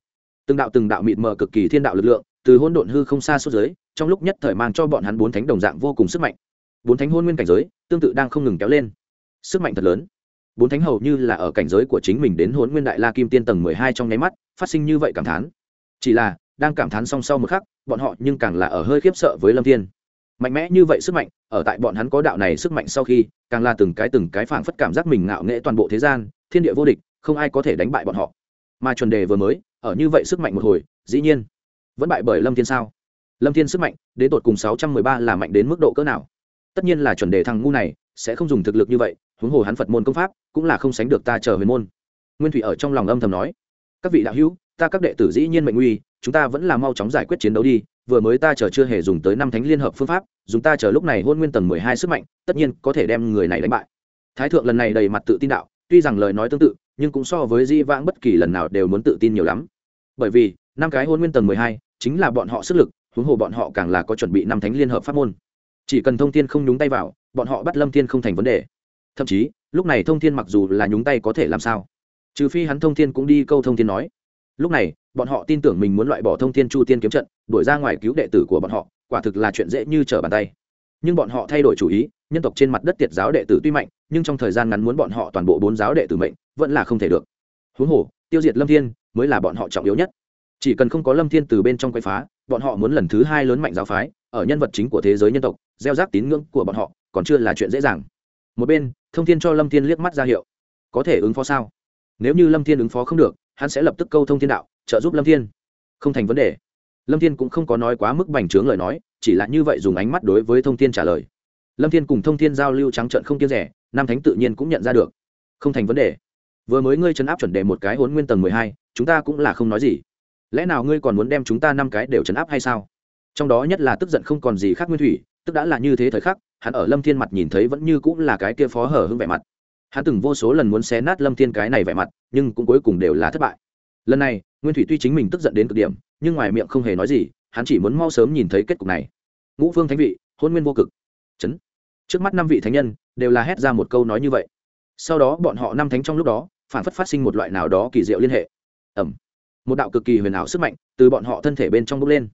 Từng đạo từng đạo mịt mờ cực kỳ thiên đạo lực lượng, từ hôn độn hư không xa suốt giới trong lúc nhất thời mang cho bọn hắn bốn thánh đồng dạng vô cùng sức mạnh. Bốn thánh hôn nguyên cảnh giới, tương tự đang không ngừng kéo lên. Sức mạnh thật lớn. Bốn thánh hầu như là ở cảnh giới của chính mình đến hôn nguyên đại la kim tiên tầng mười hai trong nháy mắt, phát sinh như vậy cảm thán. Chỉ là, đang cảm thán song sau một khắc, bọn họ nhưng càng là ở hơi khiếp sợ với lâm thiên. Mạnh mẽ như vậy sức mạnh, ở tại bọn hắn có đạo này sức mạnh sau khi, càng là từng cái từng cái phảng phất cảm giác mình ngạo nghễ toàn bộ thế gian, thiên địa vô địch, không ai có thể đánh bại bọn họ mà chuẩn đề vừa mới, ở như vậy sức mạnh một hồi, dĩ nhiên, vẫn bại bởi lâm thiên sao? Lâm thiên sức mạnh, đến tột cùng sáu trăm mười ba là mạnh đến mức độ cỡ nào? Tất nhiên là chuẩn đề thằng ngu này sẽ không dùng thực lực như vậy, huống hồ hắn phật môn công pháp cũng là không sánh được ta chờ huyền môn. Nguyên thủy ở trong lòng âm thầm nói, các vị đạo hữu, ta các đệ tử dĩ nhiên mệnh nguy chúng ta vẫn là mau chóng giải quyết chiến đấu đi, vừa mới ta chờ chưa hề dùng tới năm thánh liên hợp phương pháp, dùng ta chờ lúc này hôn nguyên tầng mười hai sức mạnh, tất nhiên có thể đem người này đánh bại. Thái thượng lần này đầy mặt tự tin đạo, tuy rằng lời nói tương tự nhưng cũng so với di vãng bất kỳ lần nào đều muốn tự tin nhiều lắm. Bởi vì, năm cái hôn nguyên tầng mười hai chính là bọn họ sức lực, huống hồ bọn họ càng là có chuẩn bị năm thánh liên hợp pháp môn. Chỉ cần thông thiên không nhúng tay vào, bọn họ bắt lâm thiên không thành vấn đề. Thậm chí, lúc này thông thiên mặc dù là nhúng tay có thể làm sao, trừ phi hắn thông thiên cũng đi câu thông thiên nói. Lúc này, bọn họ tin tưởng mình muốn loại bỏ thông thiên chu tiên kiếm trận, đuổi ra ngoài cứu đệ tử của bọn họ, quả thực là chuyện dễ như trở bàn tay. Nhưng bọn họ thay đổi chủ ý, nhân tộc trên mặt đất tiệt giáo đệ tử tuy mạnh, nhưng trong thời gian ngắn muốn bọn họ toàn bộ bốn giáo đệ tử mệnh vẫn là không thể được. Huống hồ, tiêu diệt lâm thiên mới là bọn họ trọng yếu nhất. Chỉ cần không có lâm thiên từ bên trong quay phá, bọn họ muốn lần thứ hai lớn mạnh giáo phái ở nhân vật chính của thế giới nhân tộc, gieo rác tín ngưỡng của bọn họ còn chưa là chuyện dễ dàng. Một bên, thông thiên cho lâm thiên liếc mắt ra hiệu, có thể ứng phó sao? Nếu như lâm thiên ứng phó không được, hắn sẽ lập tức câu thông thiên đạo, trợ giúp lâm thiên. Không thành vấn đề. Lâm thiên cũng không có nói quá mức bành trướng lời nói, chỉ là như vậy dùng ánh mắt đối với thông thiên trả lời. Lâm thiên cùng thông thiên giao lưu trắng trợn không kiêng rẻ, nam thánh tự nhiên cũng nhận ra được. Không thành vấn đề vừa mới ngươi chấn áp chuẩn đề một cái hốn nguyên tầng mười hai, chúng ta cũng là không nói gì. Lẽ nào ngươi còn muốn đem chúng ta năm cái đều chấn áp hay sao? Trong đó nhất là tức giận không còn gì khác nguyên thủy, tức đã là như thế thời khắc, hắn ở lâm thiên mặt nhìn thấy vẫn như cũng là cái kia phó hở hưng vẻ mặt. Hắn từng vô số lần muốn xé nát lâm thiên cái này vẻ mặt, nhưng cũng cuối cùng đều là thất bại. Lần này, nguyên thủy tuy chính mình tức giận đến cực điểm, nhưng ngoài miệng không hề nói gì, hắn chỉ muốn mau sớm nhìn thấy kết cục này. Ngũ phương thánh vị, hôn nguyên vô cực. Chấn. Trước mắt năm vị thánh nhân, đều là hét ra một câu nói như vậy. Sau đó bọn họ năm thánh trong lúc đó phản phất phát sinh một loại nào đó kỳ diệu liên hệ. Ẩm một đạo cực kỳ huyền ảo sức mạnh từ bọn họ thân thể bên trong bốc lên.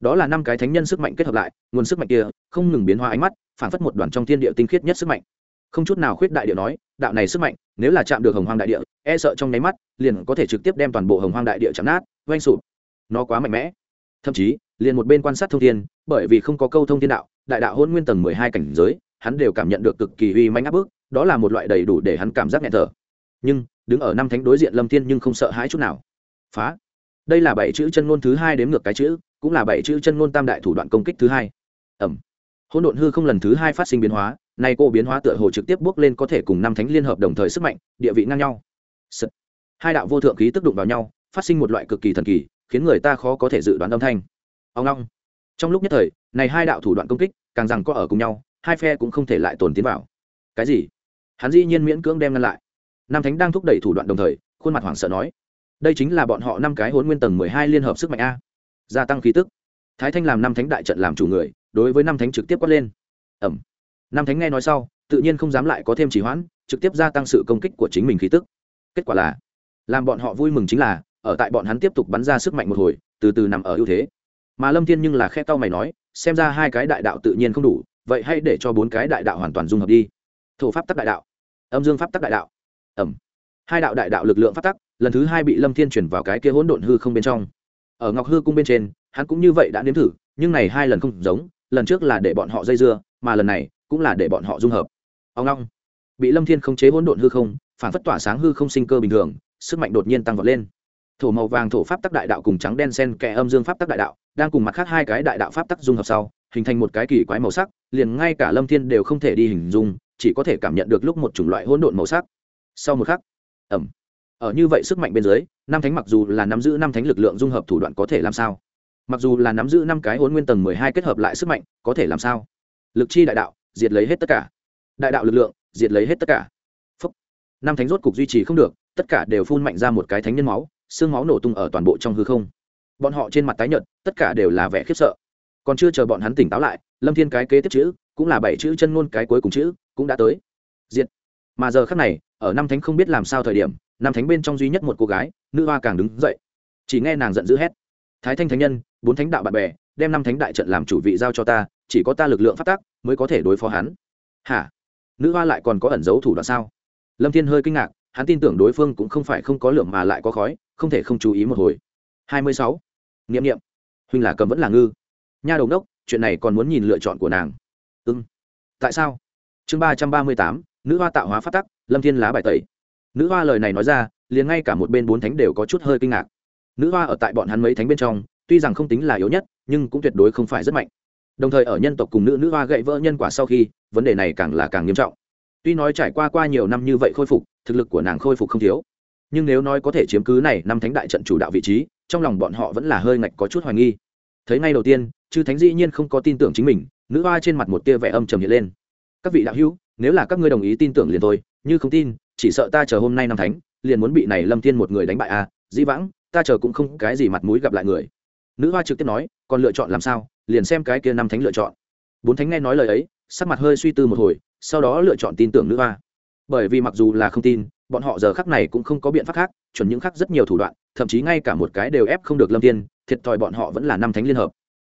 Đó là năm cái thánh nhân sức mạnh kết hợp lại, nguồn sức mạnh kia không ngừng biến hóa ánh mắt phản phất một đoàn trong thiên địa tinh khiết nhất sức mạnh. Không chút nào khuyết đại địa nói, đạo này sức mạnh, nếu là chạm được hồng hoang đại địa e sợ trong nháy mắt, liền có thể trực tiếp đem toàn bộ hồng hoang đại địa chạm nát oanh sụp. Nó quá mạnh mẽ. Thậm chí, liền một bên quan sát thông thiên, bởi vì không có câu thông thiên đạo, đại đạo hôn nguyên tầng mười hai cảnh giới, hắn đều cảm nhận được cực kỳ uy manh áp bức, đó là một loại đầy đủ để hắn cảm giác nhẹ thở. Nhưng đứng ở năm thánh đối diện lâm thiên nhưng không sợ hãi chút nào. Phá. Đây là bảy chữ chân ngôn thứ hai đếm ngược cái chữ, cũng là bảy chữ chân ngôn tam đại thủ đoạn công kích thứ hai. Ẩm. Hỗn độn hư không lần thứ hai phát sinh biến hóa nay cô biến hóa tựa hồ trực tiếp bước lên có thể cùng năm thánh liên hợp đồng thời sức mạnh, địa vị ngang nhau. Hai đạo vô thượng khí tức đụng vào nhau, phát sinh một loại cực kỳ thần kỳ, khiến người ta khó có thể dự đoán âm thanh. Ông long. Trong lúc nhất thời, này hai đạo thủ đoạn công kích, càng rằng có ở cùng nhau, hai phe cũng không thể lại tồn tiến vào. Cái gì? Hắn dĩ nhiên miễn cưỡng đem ngăn lại nam thánh đang thúc đẩy thủ đoạn đồng thời, khuôn mặt hoảng sợ nói, đây chính là bọn họ năm cái hôn nguyên tầng mười hai liên hợp sức mạnh a. Gia tăng khí tức. Thái thanh làm năm thánh đại trận làm chủ người, đối với năm thánh trực tiếp quát lên. Ẩm. Năm thánh nghe nói sau, tự nhiên không dám lại có thêm chỉ hoãn, trực tiếp gia tăng sự công kích của chính mình khí tức. Kết quả là, làm bọn họ vui mừng chính là, ở tại bọn hắn tiếp tục bắn ra sức mạnh một hồi, từ từ nằm ở ưu thế. Mà lâm thiên nhưng là khe tao mày nói, xem ra hai cái đại đạo tự nhiên không đủ, vậy hãy để cho bốn cái đại đạo hoàn toàn dung hợp đi. Thổ pháp tắc đại đạo. Âm dương pháp tắc đại đạo ẩm. Hai đạo đại đạo lực lượng phát tắc, lần thứ hai bị lâm thiên chuyển vào cái kia hỗn độn hư không bên trong. Ở ngọc hư cung bên trên, hắn cũng như vậy đã nếm thử, nhưng này hai lần không giống, lần trước là để bọn họ dây dưa, mà lần này cũng là để bọn họ dung hợp. Ông long. Bị lâm thiên khống chế hỗn độn hư không, phản phất tỏa sáng hư không sinh cơ bình thường, sức mạnh đột nhiên tăng vọt lên. Thổ màu vàng thổ pháp tắc đại đạo cùng trắng đen sen kẽ âm dương pháp tắc đại đạo, đang cùng mặt khác hai cái đại đạo pháp tắc dung hợp sau, hình thành một cái kỳ quái màu sắc, liền ngay cả lâm thiên đều không thể đi hình dung, chỉ có thể cảm nhận được lúc một chủng loại hỗn độn màu sắc sau một khắc ẩm ở như vậy sức mạnh bên dưới, năm thánh mặc dù là nắm giữ năm thánh lực lượng dung hợp thủ đoạn có thể làm sao? Mặc dù là nắm giữ năm cái hôn nguyên tầng mười hai kết hợp lại sức mạnh, có thể làm sao? Lực chi đại đạo, diệt lấy hết tất cả. Đại đạo lực lượng, diệt lấy hết tất cả. Phúc. năm thánh rốt cục duy trì không được, tất cả đều phun mạnh ra một cái thánh nhân máu, xương máu nổ tung ở toàn bộ trong hư không. Bọn họ trên mặt tái nhợt, tất cả đều là vẻ khiếp sợ. Còn chưa chờ bọn hắn tỉnh táo lại, lâm thiên cái kế tiếp chữ, cũng là bảy chữ chân ngôn cái cuối cùng chữ, cũng đã tới. Diệt. Mà giờ khắc này ở năm thánh không biết làm sao thời điểm, năm thánh bên trong duy nhất một cô gái, nữ hoa càng đứng dậy. Chỉ nghe nàng giận dữ hét. Thái thanh thánh nhân, bốn thánh đạo bạn bè, đem năm thánh đại trận làm chủ vị giao cho ta, chỉ có ta lực lượng phát tác mới có thể đối phó hắn. Hả? Nữ hoa lại còn có ẩn dấu thủ đoạn sao? Lâm thiên hơi kinh ngạc, hắn tin tưởng đối phương cũng không phải không có lượng mà lại có khói, không thể không chú ý một hồi. Hai mươi sáu. Nghiệm nghiệm huynh là cầm vẫn là ngư. Nha đầu đốc chuyện này còn muốn nhìn lựa chọn của nàng. Ưng tại sao? Chương ba trăm ba mươi tám, nữ hoa tạo hóa phát tắc lâm thiên lá bài tẩy. Nữ hoa lời này nói ra, liền ngay cả một bên bốn thánh đều có chút hơi kinh ngạc. Nữ hoa ở tại bọn hắn mấy thánh bên trong, tuy rằng không tính là yếu nhất, nhưng cũng tuyệt đối không phải rất mạnh. Đồng thời ở nhân tộc cùng nữ nữ hoa gậy vỡ nhân quả sau khi, vấn đề này càng là càng nghiêm trọng. Tuy nói trải qua qua nhiều năm như vậy khôi phục, thực lực của nàng khôi phục không thiếu. Nhưng nếu nói có thể chiếm cứ này năm thánh đại trận chủ đạo vị trí, trong lòng bọn họ vẫn là hơi ngạch có chút hoài nghi. Thấy ngay đầu tiên, chư thánh dĩ nhiên không có tin tưởng chính mình, nữ hoa trên mặt một tia vẻ âm trầm hiện lên. Các vị đạo hữu, nếu là các ngươi đồng ý tin tưởng liền thôi như không tin, chỉ sợ ta chờ hôm nay năm thánh, liền muốn bị này lâm thiên một người đánh bại à dĩ vãng, ta chờ cũng không cái gì mặt mũi gặp lại người. Nữ hoa trực tiếp nói, còn lựa chọn làm sao, liền xem cái kia năm thánh lựa chọn. Bốn thánh nghe nói lời ấy, sắc mặt hơi suy tư một hồi, sau đó lựa chọn tin tưởng nữ hoa. Bởi vì mặc dù là không tin, bọn họ giờ khắc này cũng không có biện pháp khác, chuẩn những khác rất nhiều thủ đoạn, thậm chí ngay cả một cái đều ép không được lâm tiên thiệt thòi bọn họ vẫn là năm thánh liên hợp.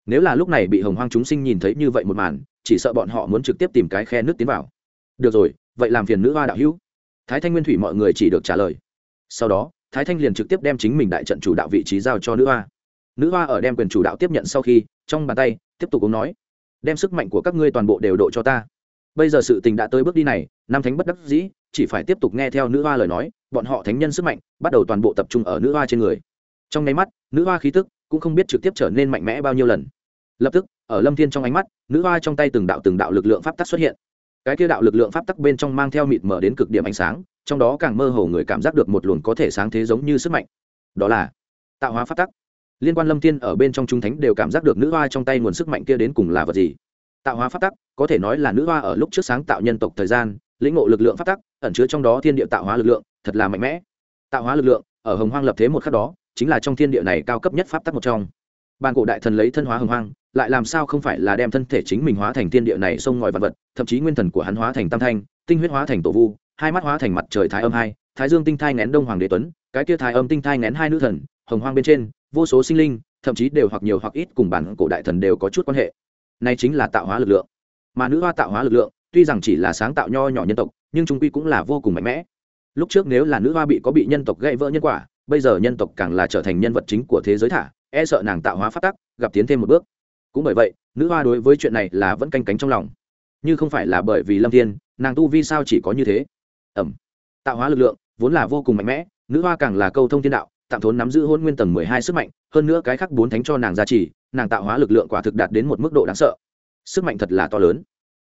Nếu là lúc này bị hồng hoang chúng sinh nhìn thấy như vậy một màn, chỉ sợ bọn họ muốn trực tiếp tìm cái khe nước tiến vào. Được rồi vậy làm phiền nữ hoa đạo hữu. Thái thanh nguyên thủy mọi người chỉ được trả lời. Sau đó, thái thanh liền trực tiếp đem chính mình đại trận chủ đạo vị trí giao cho nữ hoa. Nữ hoa ở đem quyền chủ đạo tiếp nhận sau khi, trong bàn tay, tiếp tục uống nói, đem sức mạnh của các ngươi toàn bộ đều độ cho ta. Bây giờ sự tình đã tới bước đi này nam thánh bất đắc dĩ, chỉ phải tiếp tục nghe theo nữ hoa lời nói, bọn họ thánh nhân sức mạnh bắt đầu toàn bộ tập trung ở nữ hoa trên người. Trong nháy mắt, nữ hoa khí tức cũng không biết trực tiếp trở nên mạnh mẽ bao nhiêu lần. Lập tức, ở lâm thiên trong ánh mắt, nữ hoa trong tay từng đạo từng đạo lực lượng pháp tắc xuất hiện cái kia đạo lực lượng pháp tắc bên trong mang theo mịt mở đến cực điểm ánh sáng, trong đó càng mơ hồ người cảm giác được một luồng có thể sáng thế giống như sức mạnh. Đó là tạo hóa pháp tắc. Liên quan lâm thiên ở bên trong trung thánh đều cảm giác được nữ hoa trong tay nguồn sức mạnh kia đến cùng là vật gì? Tạo hóa pháp tắc, có thể nói là nữ hoa ở lúc trước sáng tạo nhân tộc thời gian, lĩnh ngộ lực lượng pháp tắc, ẩn chứa trong đó thiên địa tạo hóa lực lượng, thật là mạnh mẽ. Tạo hóa lực lượng, ở hồng hoang lập thế một khắc đó, chính là trong thiên địa này cao cấp nhất pháp tắc một trong. Bàn cổ đại thần lấy thân hóa hồng hoang lại làm sao không phải là đem thân thể chính mình hóa thành thiên địa này sông ngòi vật vật, thậm chí nguyên thần của hắn hóa thành tam thanh, tinh huyết hóa thành tổ vu, hai mắt hóa thành mặt trời thái âm hai, thái dương tinh thai nén đông hoàng đế tuấn, cái kia thái âm tinh thai nén hai nữ thần, hồng hoang bên trên, vô số sinh linh, thậm chí đều hoặc nhiều hoặc ít cùng bản cổ đại thần đều có chút quan hệ. Này chính là tạo hóa lực lượng. Mà nữ hoa tạo hóa lực lượng, tuy rằng chỉ là sáng tạo nho nhỏ nhân tộc, nhưng chúng quy cũng là vô cùng mạnh mẽ. Lúc trước nếu là nữ hoa bị có bị nhân tộc gãy vỡ nhân quả, bây giờ nhân tộc càng là trở thành nhân vật chính của thế giới thả e sợ nàng tạo hóa phát tắc, gặp tiến thêm một bước cũng bởi vậy, nữ hoa đối với chuyện này là vẫn canh cánh trong lòng. Như không phải là bởi vì lâm thiên, nàng tu vi sao chỉ có như thế? Ẩm. Tạo hóa lực lượng vốn là vô cùng mạnh mẽ, nữ hoa càng là câu thông thiên đạo, tạm thốn nắm giữ hôn nguyên tầng mười hai sức mạnh, hơn nữa cái khác bốn thánh cho nàng gia trì, nàng tạo hóa lực lượng quả thực đạt đến một mức độ đáng sợ. Sức mạnh thật là to lớn.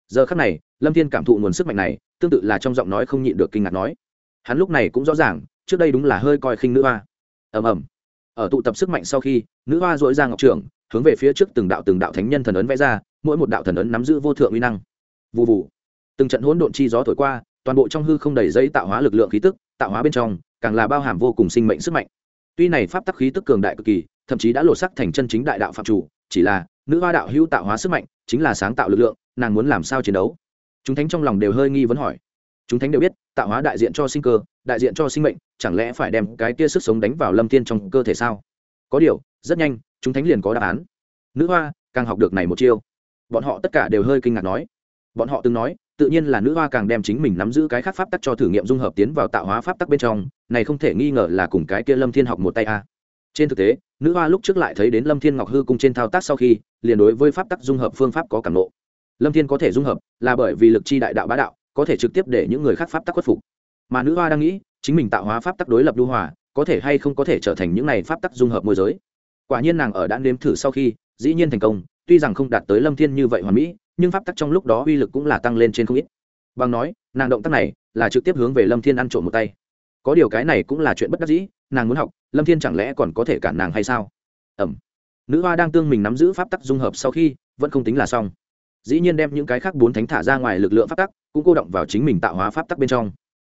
Giờ khắc này, lâm thiên cảm thụ nguồn sức mạnh này, tương tự là trong giọng nói không nhịn được kinh ngạc nói. Hắn lúc này cũng rõ ràng, trước đây đúng là hơi coi khinh nữ hoa. Ầm ầm. Ở tụ tập sức mạnh sau khi, nữ hoa dội ra ngọc trường hướng về phía trước từng đạo từng đạo thánh nhân thần ấn vẽ ra, mỗi một đạo thần ấn nắm giữ vô thượng uy năng. Vụ vụ từng trận hỗn độn chi gió thổi qua, toàn bộ trong hư không đầy dây tạo hóa lực lượng khí tức, tạo hóa bên trong, càng là bao hàm vô cùng sinh mệnh sức mạnh. Tuy này pháp tắc khí tức cường đại cực kỳ, thậm chí đã lột sắc thành chân chính đại đạo phạm chủ, chỉ là, nữ hoa đạo hữu tạo hóa sức mạnh, chính là sáng tạo lực lượng, nàng muốn làm sao chiến đấu? Chúng thánh trong lòng đều hơi nghi vấn hỏi. Chúng thánh đều biết, tạo hóa đại diện cho sinh cơ, đại diện cho sinh mệnh, chẳng lẽ phải đem cái tia sức sống đánh vào lâm thiên trong cơ thể sao? Có điều, rất nhanh chúng thánh liền có đáp án. Nữ hoa, càng học được này một chiêu. Bọn họ tất cả đều hơi kinh ngạc nói. Bọn họ từng nói, tự nhiên là nữ hoa càng đem chính mình nắm giữ cái khác pháp tắc cho thử nghiệm dung hợp tiến vào tạo hóa pháp tắc bên trong, này không thể nghi ngờ là cùng cái kia lâm thiên học một tay a. Trên thực tế, nữ hoa lúc trước lại thấy đến lâm thiên ngọc hư cung trên thao tác sau khi, liền đối với pháp tắc dung hợp phương pháp có cảm nộ lâm thiên có thể dung hợp là bởi vì lực chi đại đạo bá đạo, có thể trực tiếp để những người khác pháp tắc khuất phục. Mà nữ hoa đang nghĩ, chính mình tạo hóa pháp tắc đối lập lưu hòa, có thể hay không có thể trở thành những này pháp tắc dung hợp môi giới? Quả nhiên nàng ở đã nếm thử sau khi, dĩ nhiên thành công, tuy rằng không đạt tới lâm thiên như vậy hoàn mỹ, nhưng pháp tắc trong lúc đó uy lực cũng là tăng lên trên không ít. Bằng nói, nàng động tác này là trực tiếp hướng về lâm thiên ăn trộm một tay. Có điều cái này cũng là chuyện bất đắc dĩ, nàng muốn học, lâm thiên chẳng lẽ còn có thể cản nàng hay sao? Ẩm nữ hoa đang tương mình nắm giữ pháp tắc dung hợp sau khi, vẫn không tính là xong. Dĩ nhiên đem những cái khác bốn thánh thả ra ngoài lực lượng pháp tắc, cũng cô động vào chính mình tạo hóa pháp tắc bên trong.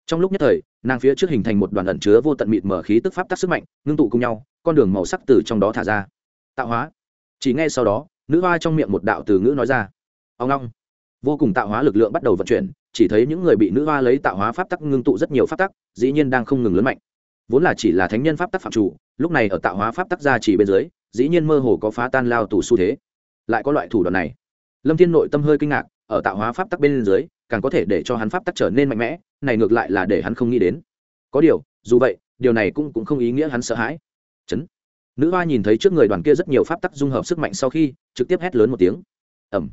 Trong lúc nhất thời, nàng phía trước hình thành một đoàn ẩn chứa vô tận mịt mở khí tức pháp tắc sức mạnh, ngưng tụ cùng nhau con đường màu sắc từ trong đó thả ra. Tạo hóa. Chỉ ngay sau đó, nữ hoa trong miệng một đạo từ ngữ nói ra. Ông long vô cùng tạo hóa lực lượng bắt đầu vận chuyển, chỉ thấy những người bị nữ hoa lấy tạo hóa pháp tắc ngưng tụ rất nhiều pháp tắc, dĩ nhiên đang không ngừng lớn mạnh. Vốn là chỉ là thánh nhân pháp tắc phạm chủ, lúc này ở tạo hóa pháp tắc ra chỉ bên dưới, dĩ nhiên mơ hồ có phá tan lao tù xu thế. Lại có loại thủ đoạn này. Lâm thiên nội tâm hơi kinh ngạc, ở tạo hóa pháp tắc bên dưới, càng có thể để cho hắn pháp tắc trở nên mạnh mẽ, này ngược lại là để hắn không nghĩ đến. Có điều, dù vậy, điều này cũng cũng không ý nghĩa hắn sợ hãi chấn. Nữ hoa nhìn thấy trước người đoàn kia rất nhiều pháp tắc dung hợp sức mạnh sau khi, trực tiếp hét lớn một tiếng. Ẩm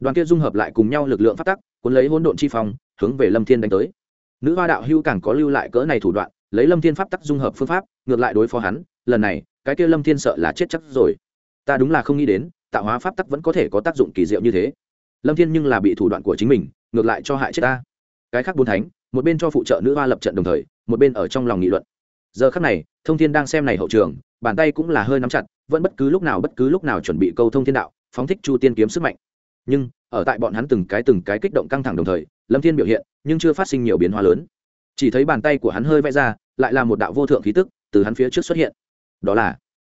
đoàn kia dung hợp lại cùng nhau lực lượng pháp tắc, cuốn lấy hỗn độn chi phong, hướng về lâm thiên đánh tới. Nữ hoa đạo hưu càng có lưu lại cỡ này thủ đoạn, lấy lâm thiên pháp tắc dung hợp phương pháp, ngược lại đối phó hắn, lần này, cái kia lâm thiên sợ là chết chắc rồi. Ta đúng là không nghĩ đến, tạo hóa pháp tắc vẫn có thể có tác dụng kỳ diệu như thế. Lâm thiên nhưng là bị thủ đoạn của chính mình, ngược lại cho hại chết ta. Cái khác bốn thánh, một bên cho phụ trợ nữ hoa lập trận đồng thời, một bên ở trong lòng nghị luận giờ khắc này thông thiên đang xem này hậu trường bàn tay cũng là hơi nắm chặt vẫn bất cứ lúc nào bất cứ lúc nào chuẩn bị câu thông thiên đạo phóng thích chu tiên kiếm sức mạnh. Nhưng ở tại bọn hắn từng cái từng cái kích động căng thẳng đồng thời lâm thiên biểu hiện nhưng chưa phát sinh nhiều biến hóa lớn. Chỉ thấy bàn tay của hắn hơi vẽ ra lại là một đạo vô thượng khí tức từ hắn phía trước xuất hiện. Đó là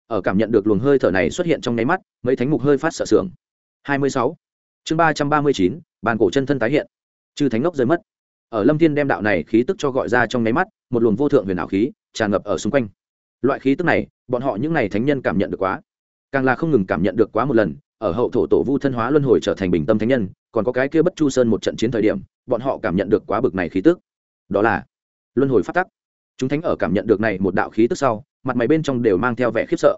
ở cảm nhận được luồng hơi thở này xuất hiện trong nháy mắt mấy thánh mục hơi phát sợ sưởng 26. chương 339, bàn cổ chân thân tái hiện. Chư thánh ngốc rơi mất. Ở lâm thiên đem đạo này khí tức cho gọi ra trong nháy mắt một luồng vô thượng huyền ảo khí tràn ngập ở xung quanh. Loại khí tức này, bọn họ những n à y thánh nhân cảm nhận được quá. Càng là không ngừng cảm nhận được quá một lần, ở hậu thổ tổ vu thân hóa luân hồi trở thành bình tâm thánh nhân, còn có cái kia bất chu sơn một trận chiến thời điểm, bọn họ cảm nhận được quá bực này khí tức. Đó là luân hồi phát tắc. Chúng thánh ở cảm nhận được này một đạo khí tức sau, mặt mày bên trong đều mang theo vẻ khiếp sợ.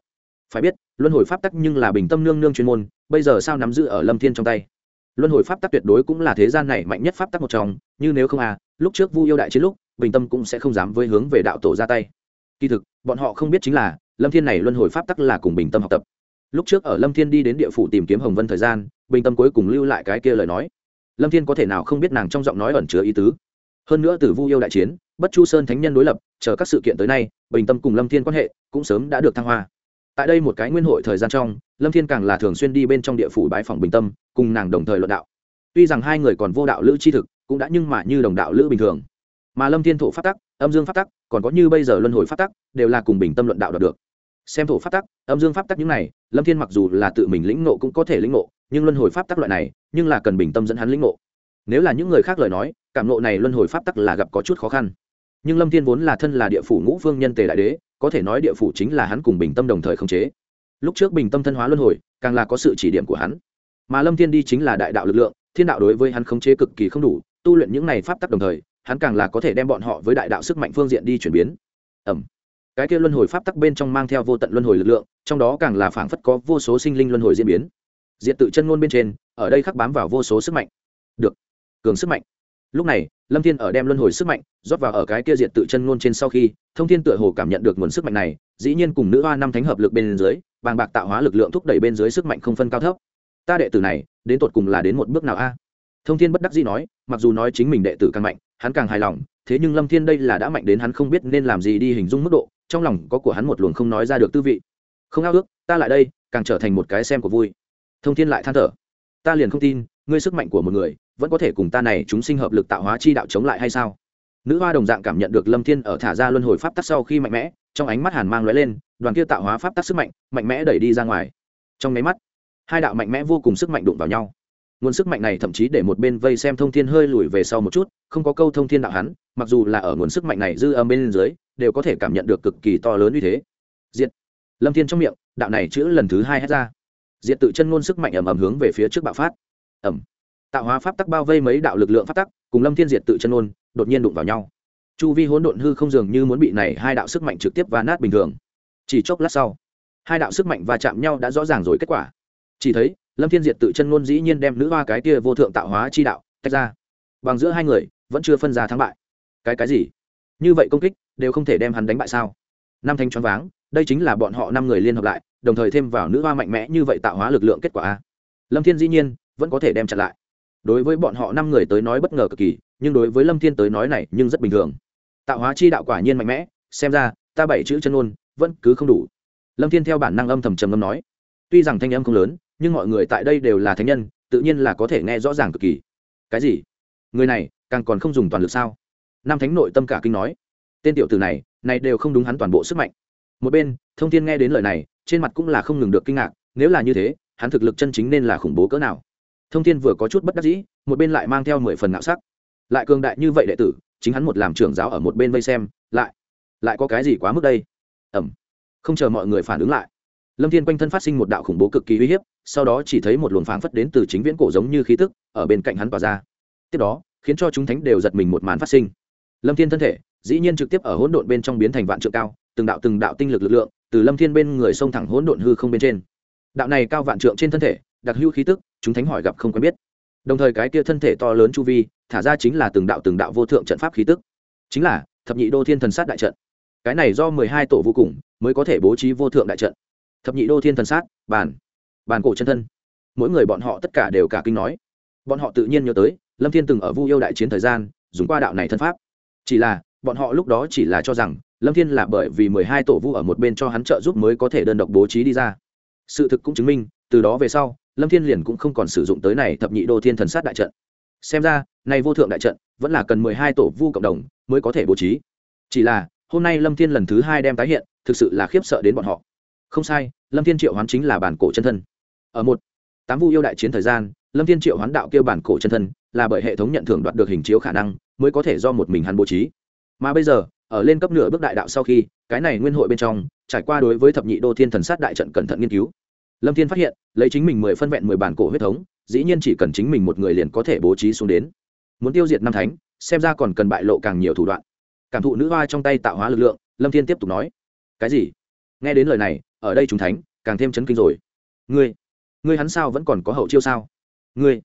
Phải biết, luân hồi pháp tắc nhưng là bình tâm nương nương chuyên môn, bây giờ sao nắm giữ ở lâm thiên trong tay? Luân hồi pháp tắc tuyệt đối cũng là thế gian này mạnh nhất pháp tắc một trong, như nếu không à lúc trước vu yêu đại chiến lúc bình tâm cũng sẽ không dám với hướng về đạo tổ ra tay. Kỳ thực, bọn họ không biết chính là, lâm thiên này luân hồi pháp tắc là cùng bình tâm học tập. Lúc trước ở lâm thiên đi đến địa phủ tìm kiếm hồng vân thời gian, bình tâm cuối cùng lưu lại cái kia lời nói. Lâm thiên có thể nào không biết nàng trong giọng nói ẩn chứa ý tứ? Hơn nữa từ vu yêu đại chiến, bất chu sơn thánh nhân đối lập, chờ các sự kiện tới nay, bình tâm cùng lâm thiên quan hệ cũng sớm đã được thăng hoa. Tại đây một cái nguyên hội thời gian trong, lâm thiên càng là thường xuyên đi bên trong địa phủ bái phòng bình tâm, cùng nàng đồng thời luận đạo. Tuy rằng hai người còn vô đạo lữ chi thực, cũng đã nhưng mà như đồng đạo lữ bình thường mà lâm thiên thổ phát tắc, âm dương phát tắc, còn có như bây giờ luân hồi phát tắc, đều là cùng bình tâm luận đạo đạt được. Xem thổ phát tắc, âm dương pháp tắc những này, lâm thiên mặc dù là tự mình lĩnh ngộ cũng có thể lĩnh ngộ, nhưng luân hồi pháp tắc loại này, nhưng là cần bình tâm dẫn hắn lĩnh ngộ. Nếu là những người khác lời nói, cảm ngộ này luân hồi pháp tắc là gặp có chút khó khăn. Nhưng lâm thiên vốn là thân là địa phủ ngũ phương nhân tề đại đế, có thể nói địa phủ chính là hắn cùng bình tâm đồng thời khống chế. Lúc trước bình tâm thân hóa luân hồi, càng là có sự chỉ điểm của hắn. Mà lâm thiên đi chính là đại đạo lực lượng, thiên đạo đối với hắn khống chế cực kỳ không đủ, tu luyện những này pháp tắc đồng thời hắn càng là có thể đem bọn họ với đại đạo sức mạnh phương diện đi chuyển biến. Ẩm. Cái kia luân hồi pháp tắc bên trong mang theo vô tận luân hồi lực lượng, trong đó càng là phảng phất có vô số sinh linh luân hồi diễn biến. Diện tự chân ngôn bên trên, ở đây khắc bám vào vô số sức mạnh. Được. Cường sức mạnh. Lúc này, lâm thiên ở đem luân hồi sức mạnh rót vào ở cái kia diện tự chân ngôn trên sau khi, thông thiên tựa hồ cảm nhận được nguồn sức mạnh này, dĩ nhiên cùng nữ hoa năm thánh hợp lực bên dưới, bàng bạc tạo hóa lực lượng thúc đẩy bên dưới sức mạnh không phân cao thấp. Ta đệ tử này, đến tột cùng là đến một bước nào a? Thông thiên bất đắc dĩ nói, mặc dù nói chính mình đệ tử càng mạnh hắn càng hài lòng, thế nhưng lâm thiên đây là đã mạnh đến hắn không biết nên làm gì đi hình dung mức độ, trong lòng có của hắn một luồng không nói ra được tư vị. Không ao ước, ta lại đây, càng trở thành một cái xem của vui. Thông thiên lại than thở. Ta liền không tin, ngươi sức mạnh của một người, vẫn có thể cùng ta này chúng sinh hợp lực tạo hóa chi đạo chống lại hay sao? Nữ hoa đồng dạng cảm nhận được lâm thiên ở thả ra luân hồi pháp tắc sau khi mạnh mẽ, trong ánh mắt hàn mang lóe lên, đoàn kia tạo hóa pháp tắc sức mạnh mạnh mẽ đẩy đi ra ngoài. Trong máy mắt, hai đạo mạnh mẽ vô cùng sức mạnh đụng vào nhau. Nguồn sức mạnh này thậm chí để một bên vây xem thông thiên hơi lùi về sau một chút không có câu thông thiên đạo hắn mặc dù là ở nguồn sức mạnh này dư âm bên dưới đều có thể cảm nhận được cực kỳ to lớn như thế. Diện lâm thiên trong miệng đạo này chữ lần thứ hai hét ra. Diện tự chân ngôn sức mạnh ầm ầm hướng về phía trước bạo phát. Ầm, tạo hóa pháp tắc bao vây mấy đạo lực lượng pháp tắc cùng lâm thiên diệt tự chân ngôn đột nhiên đụng vào nhau. Chu vi hỗn độn hư không dường như muốn bị này hai đạo sức mạnh trực tiếp và nát bình thường. Chỉ chốc lát sau hai đạo sức mạnh va chạm nhau đã rõ ràng rồi kết quả. Chỉ thấy lâm thiên diệt tự chân ngôn dĩ nhiên đem nữ hoa cái kia vô thượng tạo hóa chi đạo tách ra. Bằng giữa hai người vẫn chưa phân ra thắng bại. Cái cái gì? Như vậy công kích đều không thể đem hắn đánh bại sao? Năm thanh choáng váng, đây chính là bọn họ năm người liên hợp lại, đồng thời thêm vào nữ hoa mạnh mẽ như vậy tạo hóa lực lượng kết quả a. Lâm thiên dĩ nhiên vẫn có thể đem chặn lại. Đối với bọn họ năm người tới nói bất ngờ cực kỳ, nhưng đối với lâm thiên tới nói này nhưng rất bình thường. Tạo hóa chi đạo quả nhiên mạnh mẽ, xem ra, ta bảy chữ chân ôn vẫn cứ không đủ. Lâm thiên theo bản năng âm thầm trầm ngâm nói, tuy rằng thanh âm không lớn, nhưng mọi người tại đây đều là thánh nhân, tự nhiên là có thể nghe rõ ràng cực kỳ. Cái gì? Người này, càng còn không dùng toàn lực sao? Nam thánh nội tâm cả kinh nói. Tên tiểu tử này này đều không đúng hắn toàn bộ sức mạnh. Một bên, thông thiên nghe đến lời này, trên mặt cũng là không ngừng được kinh ngạc, nếu là như thế, hắn thực lực chân chính nên là khủng bố cỡ nào? Thông thiên vừa có chút bất đắc dĩ, một bên lại mang theo mười phần ngạo sắc. Lại cường đại như vậy đệ tử, chính hắn một làm trưởng giáo ở một bên vây xem, lại lại có cái gì quá mức đây? Ẩm. Không chờ mọi người phản ứng lại, lâm thiên quanh thân phát sinh một đạo khủng bố cực kỳ uy hiếp, sau đó chỉ thấy một luồng phảng phất đến từ chính viễn cổ giống như khí tức, ở bên cạnh hắn tỏa ra tiếp đó, khiến cho chúng thánh đều giật mình một màn phát sinh. Lâm thiên thân thể, dĩ nhiên trực tiếp ở hỗn độn bên trong biến thành vạn trượng cao, từng đạo từng đạo tinh lực lực lượng, từ lâm thiên bên người xông thẳng hỗn độn hư không bên trên. Đạo này cao vạn trượng trên thân thể, đặc hữu khí tức, chúng thánh hỏi gặp không quen biết. Đồng thời cái kia thân thể to lớn chu vi, thả ra chính là từng đạo từng đạo vô thượng trận pháp khí tức. Chính là, thập nhị đô thiên thần sát đại trận. Cái này do mười hai tổ vô cùng, mới có thể bố trí vô thượng đại trận. Thập nhị đô thiên thần sát, bàn. Bàn cổ chân thân. Mỗi người bọn họ tất cả đều cả kinh nói. Bọn họ tự nhiên nhớ tới lâm thiên từng ở vu yêu đại chiến thời gian, dùng qua đạo này thân pháp. Chỉ là, bọn họ lúc đó chỉ là cho rằng, lâm thiên là bởi vì mười hai tổ vu ở một bên cho hắn trợ giúp mới có thể đơn độc bố trí đi ra. Sự thực cũng chứng minh, từ đó về sau, lâm thiên liền cũng không còn sử dụng tới này thập nhị đô thiên thần sát đại trận. Xem ra nay vô thượng đại trận, vẫn là cần mười hai tổ vu cộng đồng mới có thể bố trí. Chỉ là, hôm nay lâm thiên lần thứ hai đem tái hiện, thực sự là khiếp sợ đến bọn họ. Không sai, lâm thiên triệu hoán chính là bản cổ chân thân. Ở một, tám vu yêu đại chiến thời gian, lâm thiên triệu hoán đạo kêu bản cổ chân thân là bởi hệ thống nhận thưởng đoạt được hình chiếu khả năng mới có thể do một mình hắn bố trí. Mà bây giờ, ở lên cấp nửa bước đại đạo sau khi, cái này nguyên hội bên trong, trải qua đối với thập nhị đô thiên thần sát đại trận cẩn thận nghiên cứu. Lâm thiên phát hiện, lấy chính mình mười phân vẹn mười bản cổ huyết thống, dĩ nhiên chỉ cần chính mình một người liền có thể bố trí xuống đến. Muốn tiêu diệt năm thánh, xem ra còn cần bại lộ càng nhiều thủ đoạn. Cảm thụ nữ hoa trong tay tạo hóa lực lượng, lâm thiên tiếp tục nói. Cái gì? Nghe đến lời này, ở đây chúng thánh, càng thêm chấn kinh rồi. Ngươi ngươi hắn sao vẫn còn có hậu chiêu sao? Ngươi,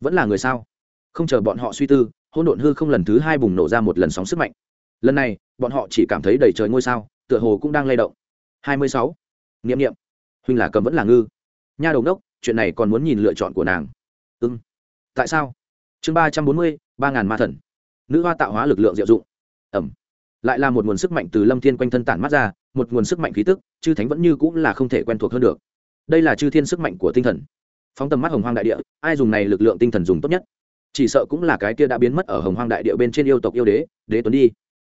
vẫn là người sao? Không chờ bọn họ suy tư hôn độn hư không lần thứ hai bùng nổ ra một lần sóng sức mạnh. Lần này, bọn họ chỉ cảm thấy đầy trời ngôi sao, tựa hồ cũng đang lay động. Hai mươi sáu. Nghiệm nghiệm huynh là cầm vẫn là ngư. Nha đầu đốc chuyện này còn muốn nhìn lựa chọn của nàng. Ưng tại sao? Chương ba trăm bốn mươi, ba ngàn ma thần. Nữ hoa tạo hóa lực lượng diệu dụng. Ẩm. Lại là một nguồn sức mạnh từ lâm thiên quanh thân tản mắt ra, một nguồn sức mạnh khí tức, chư thánh vẫn như cũng là không thể quen thuộc hơn được. Đây là chư thiên sức mạnh của tinh thần. Phóng tầm mắt hồng hoang đại địa, ai dùng này lực lượng tinh thần dùng tốt nhất? Chỉ sợ cũng là cái kia đã biến mất ở hồng hoang đại địa bên trên yêu tộc yêu đế đế tuấn đi.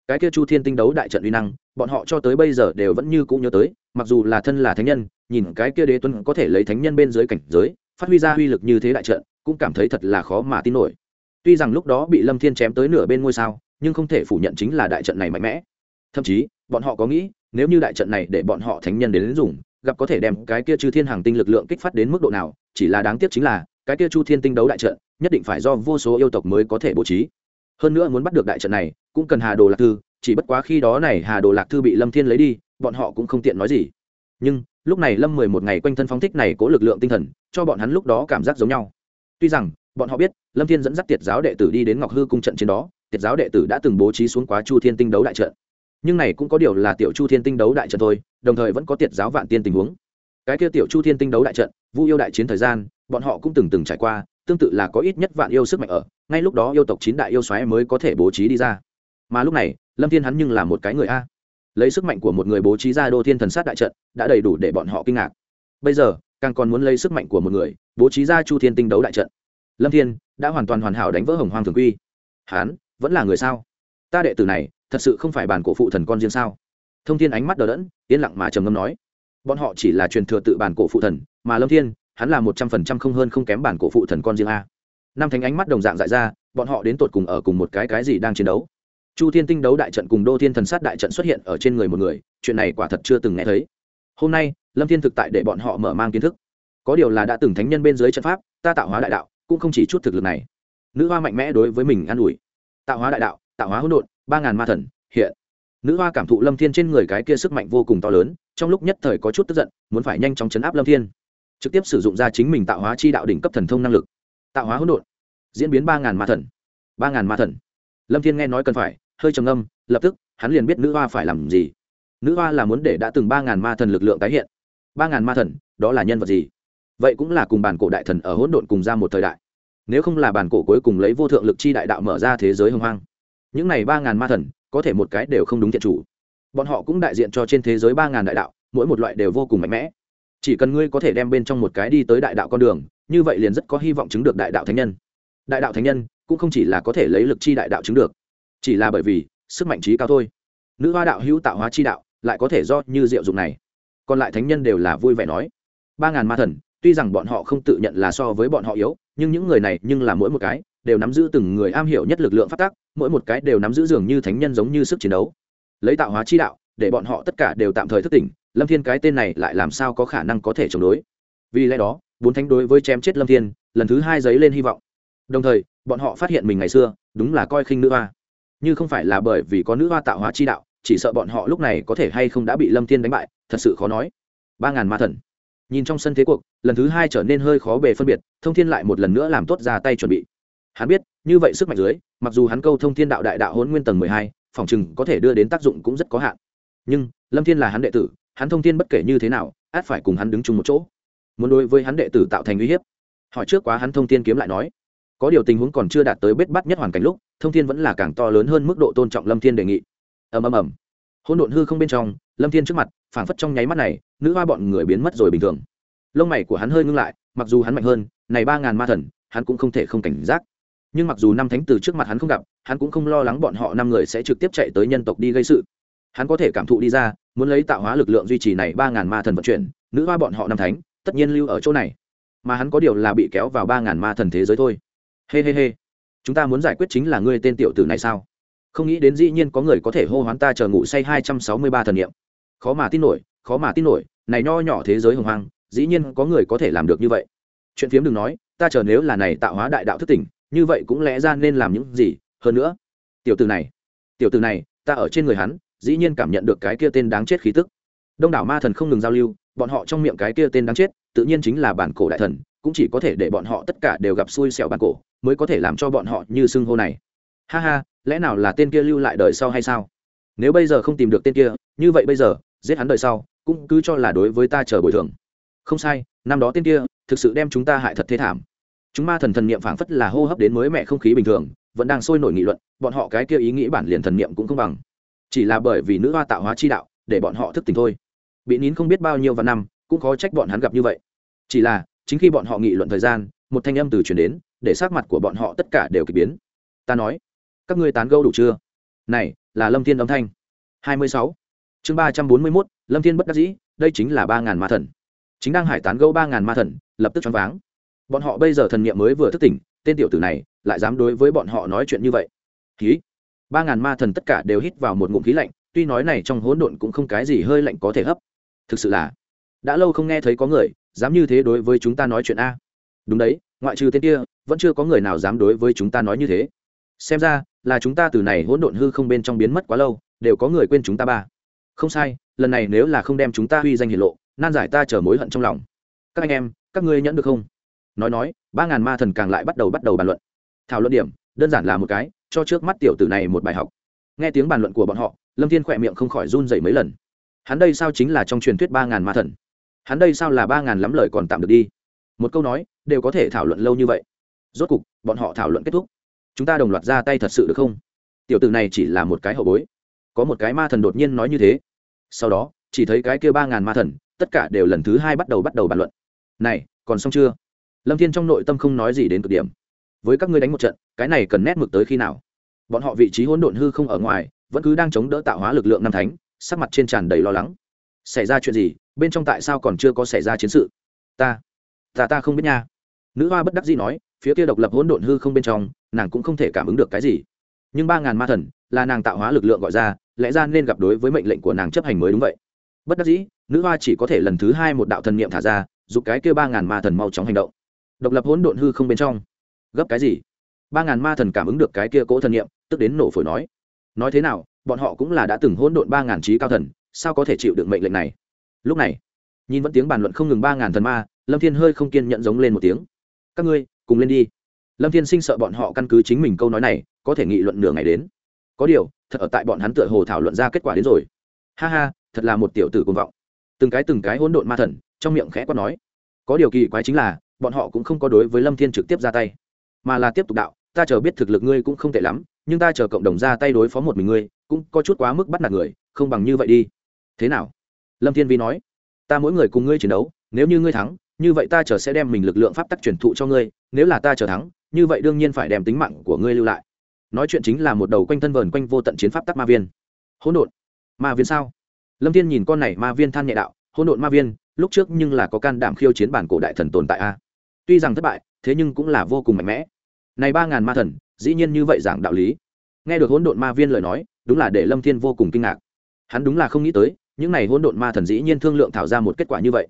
Cái kia chu thiên tinh đấu đại trận uy năng bọn họ cho tới bây giờ đều vẫn như cũng nhớ tới mặc dù là thân là thánh nhân nhìn cái kia đế tuấn có thể lấy thánh nhân bên dưới cảnh giới phát huy ra uy lực như thế đại trận cũng cảm thấy thật là khó mà tin nổi. Tuy rằng lúc đó bị lâm thiên chém tới nửa bên ngôi sao nhưng không thể phủ nhận chính là đại trận này mạnh mẽ. Thậm chí bọn họ có nghĩ nếu như đại trận này để bọn họ thánh nhân đến, đến dùng gặp có thể đem cái kia chư thiên hàng tinh lực lượng kích phát đến mức độ nào chỉ là đáng tiếc chính là cái kia chu thiên tinh đấu đại trận nhất định phải do vô số yêu tộc mới có thể bố trí. Hơn nữa muốn bắt được đại trận này, cũng cần hà đồ lạc thư, chỉ bất quá khi đó này hà đồ lạc thư bị lâm thiên lấy đi, bọn họ cũng không tiện nói gì. Nhưng, lúc này lâm mười một ngày quanh thân phóng thích này cố lực lượng tinh thần, cho bọn hắn lúc đó cảm giác giống nhau. Tuy rằng, bọn họ biết, lâm thiên dẫn dắt tiệt giáo đệ tử đi đến ngọc hư cung trận trên đó, tiệt giáo đệ tử đã từng bố trí xuống quá chu thiên tinh đấu đại trận. Nhưng này cũng có điều là tiểu chu thiên tinh đấu đại trận thôi, đồng thời vẫn có tiệt giáo vạn tiên tình huống cái kia tiểu chu thiên tinh đấu đại trận, vu yêu đại chiến thời gian, bọn họ cũng từng từng trải qua, tương tự là có ít nhất vạn yêu sức mạnh ở, ngay lúc đó yêu tộc chín đại yêu xoáy mới có thể bố trí đi ra. Mà lúc này, lâm thiên hắn nhưng là một cái người a. Lấy sức mạnh của một người bố trí ra đô thiên thần sát đại trận, đã đầy đủ để bọn họ kinh ngạc. Bây giờ, càng còn muốn lấy sức mạnh của một người, bố trí ra chu thiên tinh đấu đại trận. Lâm thiên đã hoàn toàn hoàn hảo đánh vỡ hồng hoang thường quy. Hán, vẫn là người sao? Ta đệ tử này, thật sự không phải bản cổ phụ thần con riêng sao? Thông thiên ánh mắt đờ đẫn, yên lặng mà trầm ngâm nói bọn họ chỉ là truyền thừa tự bản cổ phụ thần, mà lâm thiên, hắn là một trăm phần trăm không hơn không kém bản cổ phụ thần con riêng a. Năm thánh ánh mắt đồng dạng dại ra, bọn họ đến tột cùng ở cùng một cái cái gì đang chiến đấu? Chu thiên tinh đấu đại trận cùng đô thiên thần sát đại trận xuất hiện ở trên người một người, chuyện này quả thật chưa từng nghe thấy. Hôm nay, lâm thiên thực tại để bọn họ mở mang kiến thức. Có điều là đã từng thánh nhân bên dưới trận pháp, ta tạo hóa đại đạo, cũng không chỉ chút thực lực này. Nữ hoa mạnh mẽ đối với mình an ủi. Tạo hóa đại đạo, tạo hóa hỗn độn, ba ngàn ma thần, hiện nữ hoa cảm thụ lâm thiên trên người cái kia sức mạnh vô cùng to lớn, trong lúc nhất thời có chút tức giận, muốn phải nhanh chóng chấn áp lâm thiên. Trực tiếp sử dụng ra chính mình tạo hóa chi đạo đỉnh cấp thần thông năng lực. Tạo hóa hỗn độn. Diễn biến ba ngàn ma thần. ba ngàn ma thần. Lâm thiên nghe nói cần phải, hơi trầm ngâm, lập tức, hắn liền biết nữ hoa phải làm gì. Nữ hoa là muốn để đã từng ba ngàn ma thần lực lượng tái hiện. ba ngàn ma thần, đó là nhân vật gì? Vậy cũng là cùng bản cổ đại thần ở hỗn độn cùng ra một thời đại. Nếu không là bản cổ cuối cùng lấy vô thượng lực chi đại đạo mở ra thế giới hồng hoang. Những này ba ngàn ma thần có thể một cái đều không đúng thiện chủ. Bọn họ cũng đại diện cho trên thế giới ba ngàn đại đạo, mỗi một loại đều vô cùng mạnh mẽ. Chỉ cần ngươi có thể đem bên trong một cái đi tới đại đạo con đường, như vậy liền rất có hy vọng chứng được đại đạo thánh nhân. Đại đạo thánh nhân cũng không chỉ là có thể lấy lực chi đại đạo chứng được, chỉ là bởi vì sức mạnh trí cao thôi. Nữ hoa đạo hữu tạo hóa chi đạo, lại có thể do như diệu dụng này. Còn lại thánh nhân đều là vui vẻ nói, ba ngàn ma thần, tuy rằng bọn họ không tự nhận là so với bọn họ yếu, nhưng những người này nhưng là mỗi một cái, đều nắm giữ từng người am hiểu nhất lực lượng phát tác mỗi một cái đều nắm giữ dường như thánh nhân giống như sức chiến đấu. Lấy tạo hóa chi đạo, để bọn họ tất cả đều tạm thời thức tỉnh, lâm thiên cái tên này lại làm sao có khả năng có thể chống đối? Vì lẽ đó, bốn thánh đối với chém chết lâm thiên, lần thứ hai giấy lên hy vọng. Đồng thời, bọn họ phát hiện mình ngày xưa, đúng là coi khinh nữ hoa. Như không phải là bởi vì có nữ hoa tạo hóa chi đạo, chỉ sợ bọn họ lúc này có thể hay không đã bị lâm thiên đánh bại, thật sự khó nói. Ba ngàn ma thần. Nhìn trong sân thế cuộc, lần thứ hai trở nên hơi khó bề phân biệt, thông thiên lại một lần nữa làm tốt ra tay chuẩn bị. Hắn biết như vậy sức mạnh dưới, mặc dù hắn câu thông thiên đạo đại đạo hôn nguyên tầng mười hai, phòng chừng có thể đưa đến tác dụng cũng rất có hạn. Nhưng, lâm thiên là hắn đệ tử, hắn thông thiên bất kể như thế nào, át phải cùng hắn đứng chung một chỗ. Muốn đối với hắn đệ tử tạo thành uy hiếp. Hỏi trước quá hắn thông thiên kiếm lại nói. Có điều tình huống còn chưa đạt tới bết bắt nhất hoàn cảnh lúc, thông thiên vẫn là càng to lớn hơn mức độ tôn trọng lâm thiên đề nghị. Ầm ầm ầm. Hôn độn hư không bên trong, lâm thiên trước mặt, phảng phất trong nháy mắt này, nữ hoa bọn người biến mất rồi bình thường. Lông mày của hắn hơi ngưng lại, mặc dù hắn mạnh hơn, này ba ngàn ma thần, hắn cũng không thể không cảnh giác nhưng mặc dù năm thánh từ trước mặt hắn không gặp, hắn cũng không lo lắng bọn họ năm người sẽ trực tiếp chạy tới nhân tộc đi gây sự. Hắn có thể cảm thụ đi ra, muốn lấy tạo hóa lực lượng duy trì này ba ngàn ma thần vận chuyển, nữ hoa bọn họ năm thánh, tất nhiên lưu ở chỗ này. Mà hắn có điều là bị kéo vào ba ngàn ma thần thế giới thôi. Hê、hey、hê、hey、hê、hey. chúng ta muốn giải quyết chính là ngươi tên tiểu tử này sao? Không nghĩ đến dĩ nhiên có người có thể hô hoán ta chờ ngủ say hai trăm sáu mươi ba thần niệm. Khó mà tin nổi, khó mà tin nổi, này nho nhỏ thế giới hồng hoang, dĩ nhiên có người có thể làm được như vậy. Chuyện phiếm đừng nói, ta chờ nếu là này tạo hóa đại đạo thức tỉnh như vậy cũng lẽ ra nên làm những gì? Hơn nữa, tiểu tử này, tiểu tử này, ta ở trên người hắn, dĩ nhiên cảm nhận được cái kia tên đáng chết khí tức. Đông đảo ma thần không ngừng giao lưu, bọn họ trong miệng cái kia tên đáng chết, tự nhiên chính là bản cổ đại thần, cũng chỉ có thể để bọn họ tất cả đều gặp xui xẻo bản cổ, mới có thể làm cho bọn họ như xưng hô này. Ha ha, lẽ nào là tên kia lưu lại đời sau hay sao? Nếu bây giờ không tìm được tên kia, như vậy bây giờ, giết hắn đời sau, cũng cứ cho là đối với ta chờ bồi thường. Không sai, năm đó tên kia, thực sự đem chúng ta hại thật thế thảm chúng ma thần thần niệm phảng phất là hô hấp đến mới mẹ không khí bình thường, vẫn đang sôi nổi nghị luận, bọn họ cái kia ý nghĩ bản liền thần niệm cũng không bằng. Chỉ là bởi vì nữ hoa tạo hóa chi đạo, để bọn họ thức tỉnh thôi. Bị nín không biết bao nhiêu vạn năm, cũng khó trách bọn hắn gặp như vậy. Chỉ là, chính khi bọn họ nghị luận thời gian, một thanh âm từ chuyển đến, để sắc mặt của bọn họ tất cả đều k ỳ biến. Ta nói, các ngươi tán gâu đủ chưa? Này, là lâm thiên âm thanh. Hai mươi sáu. Chương ba trăm bốn mươi mốt, lâm thiên bất đắc dĩ, đây chính là ba ngàn ma thần. Chính đang hải tán gâu ba ngàn ma thần, lập tức choáng váng bọn họ bây giờ thần niệm mới vừa thức tỉnh, tên tiểu tử này lại dám đối với bọn họ nói chuyện như vậy. Khí ba ngàn ma thần tất cả đều hít vào một ngụm khí lạnh, tuy nói này trong hỗn độn cũng không cái gì hơi lạnh có thể hấp. Thực sự là, đã lâu không nghe thấy có người dám như thế đối với chúng ta nói chuyện a. Đúng đấy, ngoại trừ tên kia, vẫn chưa có người nào dám đối với chúng ta nói như thế. Xem ra, là chúng ta từ này hỗn độn hư không bên trong biến mất quá lâu, đều có người quên chúng ta ba. Không sai, lần này nếu là không đem chúng ta huy danh hiển lộ, nan giải ta chở mối hận trong lòng. Các anh em, các ngươi nhẫn được không? Nói nói, ba ngàn ma thần càng lại bắt đầu bắt đầu bàn luận. Thảo luận điểm, đơn giản là một cái, cho trước mắt tiểu tử này một bài học. Nghe tiếng bàn luận của bọn họ, lâm thiên khỏe miệng không khỏi run dậy mấy lần. Hắn đây sao chính là trong truyền thuyết ba ngàn ma thần? Hắn đây sao là ba ngàn lắm lời còn tạm được đi? Một câu nói, đều có thể thảo luận lâu như vậy. Rốt cục, bọn họ thảo luận kết thúc. Chúng ta đồng loạt ra tay thật sự được không? Tiểu tử này chỉ là một cái hậu bối. Có một cái ma thần đột nhiên nói như thế. Sau đó, chỉ thấy cái kia ba ngàn ma thần, tất cả đều lần thứ hai bắt đầu bắt đầu bàn luận. Này, còn xong chưa? Lâm thiên trong nội tâm không nói gì đến cực điểm. Với các ngươi đánh một trận, cái này cần nét mực tới khi nào? Bọn họ vị trí hỗn độn hư không ở ngoài, vẫn cứ đang chống đỡ tạo hóa lực lượng năm thánh, sắc mặt trên tràn đầy lo lắng. Xảy ra chuyện gì? Bên trong tại sao còn chưa có xảy ra chiến sự? Ta ta ta không biết nha. Nữ hoa bất đắc dĩ nói, phía kia độc lập hỗn độn hư không bên trong, nàng cũng không thể cảm ứng được cái gì. Nhưng ba ngàn ma thần, là nàng tạo hóa lực lượng gọi ra, lẽ ra nên gặp đối với mệnh lệnh của nàng chấp hành mới đúng vậy. Bất đắc dĩ, nữ hoa chỉ có thể lần thứ hai một đạo thần niệm thả ra giúp cái kia ba ngàn ma thần mau chóng hành động độc lập hỗn độn hư không bên trong. Gấp cái gì? Ba ngàn ma thần cảm ứng được cái kia cỗ thần niệm, tức đến nổ phổi nói. Nói thế nào, bọn họ cũng là đã từng hỗn độn ba ngàn trí cao thần, sao có thể chịu được mệnh lệnh này? Lúc này, nhìn vẫn tiếng bàn luận không ngừng ba ngàn thần ma, lâm thiên hơi không kiên nhận giống lên một tiếng. Các ngươi, cùng lên đi. Lâm thiên sinh sợ bọn họ căn cứ chính mình câu nói này, có thể nghị luận nửa ngày đến. Có điều, thật ở tại bọn hắn tựa hồ thảo luận ra kết quả đến rồi. Ha ha, thật là một tiểu tử cuồng vọng. Từng cái từng cái hỗn độn ma thần, trong miệng khẽ quát nói. Có điều kỳ quái chính là bọn họ cũng không có đối với lâm thiên trực tiếp ra tay, mà là tiếp tục đạo, ta chờ biết thực lực ngươi cũng không tệ lắm, nhưng ta chờ cộng đồng ra tay đối phó một mình ngươi, cũng có chút quá mức bắt nạt người, không bằng như vậy đi. Thế nào? Lâm thiên vi nói. Ta mỗi người cùng ngươi chiến đấu, nếu như ngươi thắng, như vậy ta chờ sẽ đem mình lực lượng pháp tắc truyền thụ cho ngươi, nếu là ta chờ thắng, như vậy đương nhiên phải đem tính mạng của ngươi lưu lại. Nói chuyện chính là một đầu quanh thân vờn quanh vô tận chiến pháp tắc ma viên. Hỗn độn, ma viên sao? Lâm thiên nhìn con này ma viên than nhẹ đạo, hỗn độn ma viên, lúc trước nhưng là có can đảm khiêu chiến bản cổ đại thần tồn tại a tuy rằng thất bại, thế nhưng cũng là vô cùng mạnh mẽ. Này ba ngàn ma thần, dĩ nhiên như vậy giảng đạo lý. Nghe được hỗn độn ma viên lời nói, đúng là để lâm thiên vô cùng kinh ngạc. Hắn đúng là không nghĩ tới, những này hỗn độn ma thần dĩ nhiên thương lượng thảo ra một kết quả như vậy.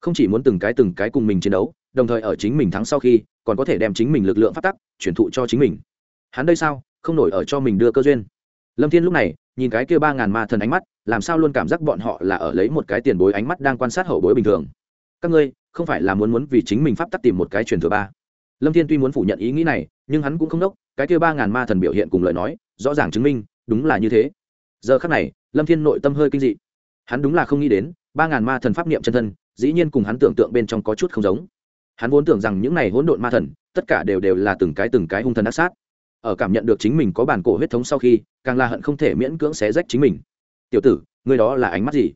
Không chỉ muốn từng cái từng cái cùng mình chiến đấu, đồng thời ở chính mình thắng sau khi, còn có thể đem chính mình lực lượng phát tắc chuyển thụ cho chính mình. Hắn đây sao, không nổi ở cho mình đưa cơ duyên. Lâm thiên lúc này, nhìn cái kia ba ngàn ma thần ánh mắt, làm sao luôn cảm giác bọn họ là ở lấy một cái tiền bối ánh mắt đang quan sát hậu bối bình thường. Các ngươi không phải là muốn muốn vì chính mình pháp tắc tìm một cái truyền thừa ba. Lâm thiên tuy muốn phủ nhận ý nghĩ này, nhưng hắn cũng không đốc, cái kia ba ngàn ma thần biểu hiện cùng lời nói, rõ ràng chứng minh, đúng là như thế. Giờ khắc này, lâm thiên nội tâm hơi kinh dị. Hắn đúng là không nghĩ đến, ba ngàn ma thần pháp niệm chân thân, dĩ nhiên cùng hắn tưởng tượng bên trong có chút không giống. Hắn vốn tưởng rằng những này hỗn độn ma thần, tất cả đều đều là từng cái từng cái hung thần ác sát. Ở cảm nhận được chính mình có bản cổ huyết thống sau khi, càng là hận không thể miễn cưỡng xé rách chính mình. Tiểu tử, ngươi đó là ánh mắt gì?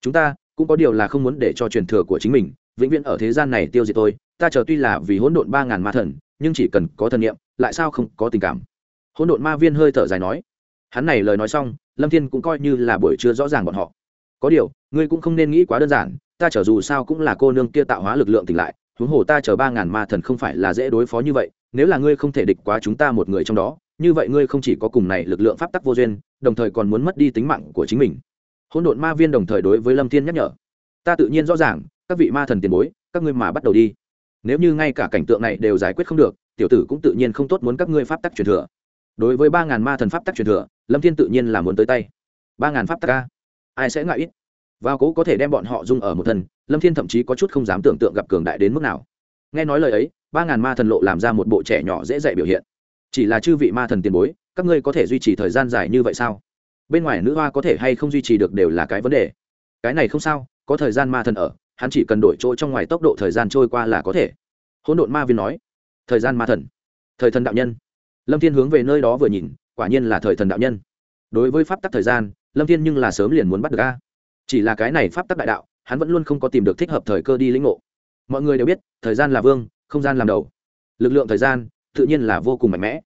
Chúng ta cũng có điều là không muốn để cho truyền thừa của chính mình vĩnh viễn ở thế gian này tiêu diệt tôi, ta chờ tuy là vì hỗn độn ba ngàn ma thần, nhưng chỉ cần có thần niệm, lại sao không có tình cảm? Hỗn độn ma viên hơi thở dài nói. Hắn này lời nói xong, lâm thiên cũng coi như là buổi trưa rõ ràng bọn họ. Có điều, ngươi cũng không nên nghĩ quá đơn giản, ta chờ dù sao cũng là cô nương kia tạo hóa lực lượng tỉnh lại, huống hồ ta chờ ba ngàn ma thần không phải là dễ đối phó như vậy, nếu là ngươi không thể địch quá chúng ta một người trong đó, như vậy ngươi không chỉ có cùng này lực lượng pháp tắc vô duyên, đồng thời còn muốn mất đi tính mạng của chính mình. Hỗn độn ma viên đồng thời đối với lâm thiên nhắc nhở. Ta tự nhiên rõ ràng các vị ma thần tiền bối, các ngươi mà bắt đầu đi. Nếu như ngay cả cảnh tượng này đều giải quyết không được, tiểu tử cũng tự nhiên không tốt muốn các ngươi pháp tắc truyền thừa. Đối với ba ngàn ma thần pháp tắc truyền thừa, lâm thiên tự nhiên là muốn tới tay. ba ngàn pháp tắc ca ai sẽ ngại ít? Và cố có thể đem bọn họ dung ở một thân lâm thiên thậm chí có chút không dám tưởng tượng gặp cường đại đến mức nào. Nghe nói lời ấy, ba ngàn ma thần lộ làm ra một bộ trẻ nhỏ dễ dạy biểu hiện. Chỉ là chư vị ma thần tiền bối, các ngươi có thể duy trì thời gian dài như vậy sao? Bên ngoài nữ hoa có thể hay không duy trì được đều là cái vấn đề. Cái này không sao, có thời gian ma thần ở hắn chỉ cần đổi chỗ trong ngoài tốc độ thời gian trôi qua là có thể. Hỗn độn ma viên nói, thời gian ma thần, thời thần đạo nhân. Lâm thiên hướng về nơi đó vừa nhìn, quả nhiên là thời thần đạo nhân. Đối với pháp tắc thời gian, lâm thiên nhưng là sớm liền muốn bắt được a. Chỉ là cái này pháp tắc đại đạo, hắn vẫn luôn không có tìm được thích hợp thời cơ đi lĩnh ngộ. Mọi người đều biết, thời gian là vương, không gian làm đầu. Lực lượng thời gian, tự nhiên là vô cùng mạnh mẽ.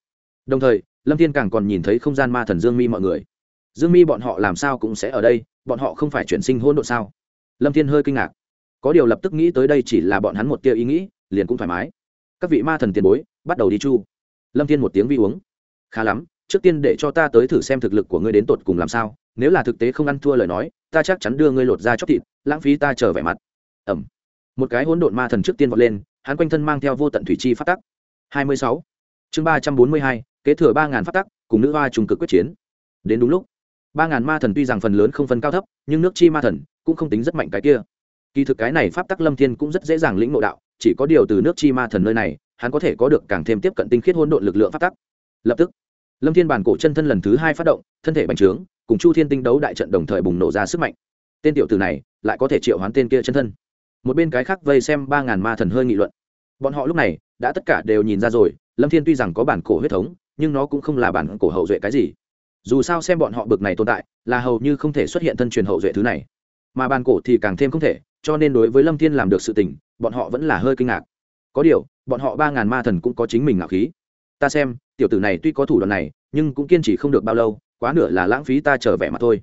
Đồng thời, lâm thiên càng còn nhìn thấy không gian ma thần dương mi mọi người. Dương mi bọn họ làm sao cũng sẽ ở đây, bọn họ không phải chuyển sinh hỗn độ sao? Lâm thiên hơi kinh ngạc có điều lập tức nghĩ tới đây chỉ là bọn hắn một tia ý nghĩ, liền cũng thoải mái. Các vị ma thần tiền bối, bắt đầu đi chu. Lâm thiên một tiếng vi uống. Khá lắm, trước tiên để cho ta tới thử xem thực lực của ngươi đến tột cùng làm sao, nếu là thực tế không ăn thua lời nói, ta chắc chắn đưa ngươi lột ra chóc thịt, lãng phí ta chờ vẻ mặt. Ẩm. Một cái hỗn độn ma thần trước tiên vọt lên, hắn quanh thân mang theo vô tận thủy chi phát tắc. Hai mươi sáu. Chương ba trăm bốn mươi hai, kế thừa ba ngàn phát tắc, cùng nữ hoa trùng cực quyết chiến. Đến đúng lúc. ba ngàn ma thần tuy rằng phần lớn không phân cao thấp, nhưng nước chi ma thần cũng không tính rất mạnh cái kia kỳ thực cái này pháp tắc lâm thiên cũng rất dễ dàng lĩnh ngộ đạo, chỉ có điều từ nước chi ma thần nơi này, hắn có thể có được càng thêm tiếp cận tinh khiết hỗn độn lực lượng pháp tắc. Lập tức, lâm thiên bản cổ chân thân lần thứ hai phát động, thân thể bành trướng, cùng chu thiên tinh đấu đại trận đồng thời bùng nổ ra sức mạnh. Tên tiểu tử này lại có thể triệu hoán tên kia chân thân. Một bên cái khác vây xem ba ngàn ma thần hơi nghị luận. Bọn họ lúc này đã tất cả đều nhìn ra rồi, lâm thiên tuy rằng có bản cổ huyết thống, nhưng nó cũng không là bản cổ hậu duệ cái gì. Dù sao xem bọn họ bực này tồn tại, là hầu như không thể xuất hiện thân truyền hậu duệ thứ này. Mà bản cổ thì càng thêm không thể cho nên đối với lâm thiên làm được sự tình, bọn họ vẫn là hơi kinh ngạc. Có điều, bọn họ ba ngàn ma thần cũng có chính mình ngạo khí. Ta xem, tiểu tử này tuy có thủ đoạn này, nhưng cũng kiên trì không được bao lâu, quá nửa là lãng phí ta trở vẻ mà thôi.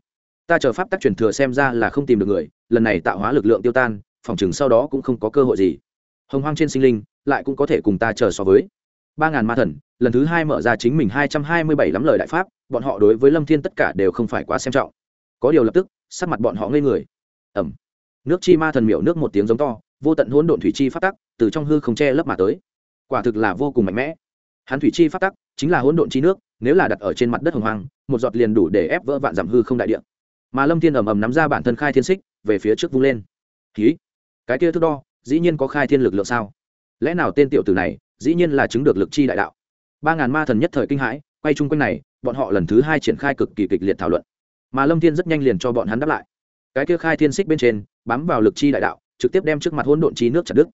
Ta chờ pháp tắc truyền thừa xem ra là không tìm được người, lần này tạo hóa lực lượng tiêu tan, phòng chừng sau đó cũng không có cơ hội gì. Hồng hoang trên sinh linh, lại cũng có thể cùng ta chờ so với. Ba ngàn ma thần, lần thứ hai mở ra chính mình hai trăm hai mươi bảy lắm lời đại pháp, bọn họ đối với lâm thiên tất cả đều không phải quá xem trọng. Có điều lập tức, sắc mặt bọn họ ngây người. Ẩm nước chi ma thần miệu nước một tiếng giống to, vô tận hỗn độn thủy chi phát tắc từ trong hư không che lấp mà tới. Quả thực là vô cùng mạnh mẽ. Hắn thủy chi phát tắc chính là hỗn độn chi nước, nếu là đặt ở trên mặt đất hồng hoang, một giọt liền đủ để ép vỡ vạn giảm hư không đại địa. Mà lâm thiên ầm ầm nắm ra bản thân khai thiên xích, về phía trước vung lên. Ký cái kia thước đo, dĩ nhiên có khai thiên lực lượng sao? Lẽ nào tên tiểu tử này, dĩ nhiên là chứng được lực chi đại đạo? Ba ngàn ma thần nhất thời kinh hãi, quay chung quanh này, bọn họ lần thứ hai triển khai cực kỳ kịch liệt thảo luận. Mà lâm thiên rất nhanh liền cho bọn hắn đáp lại. Cái kia khai thiên xích bên trên bám vào lực chi đại đạo, trực tiếp đem trước mặt hỗn độn chi nước chặt đứt.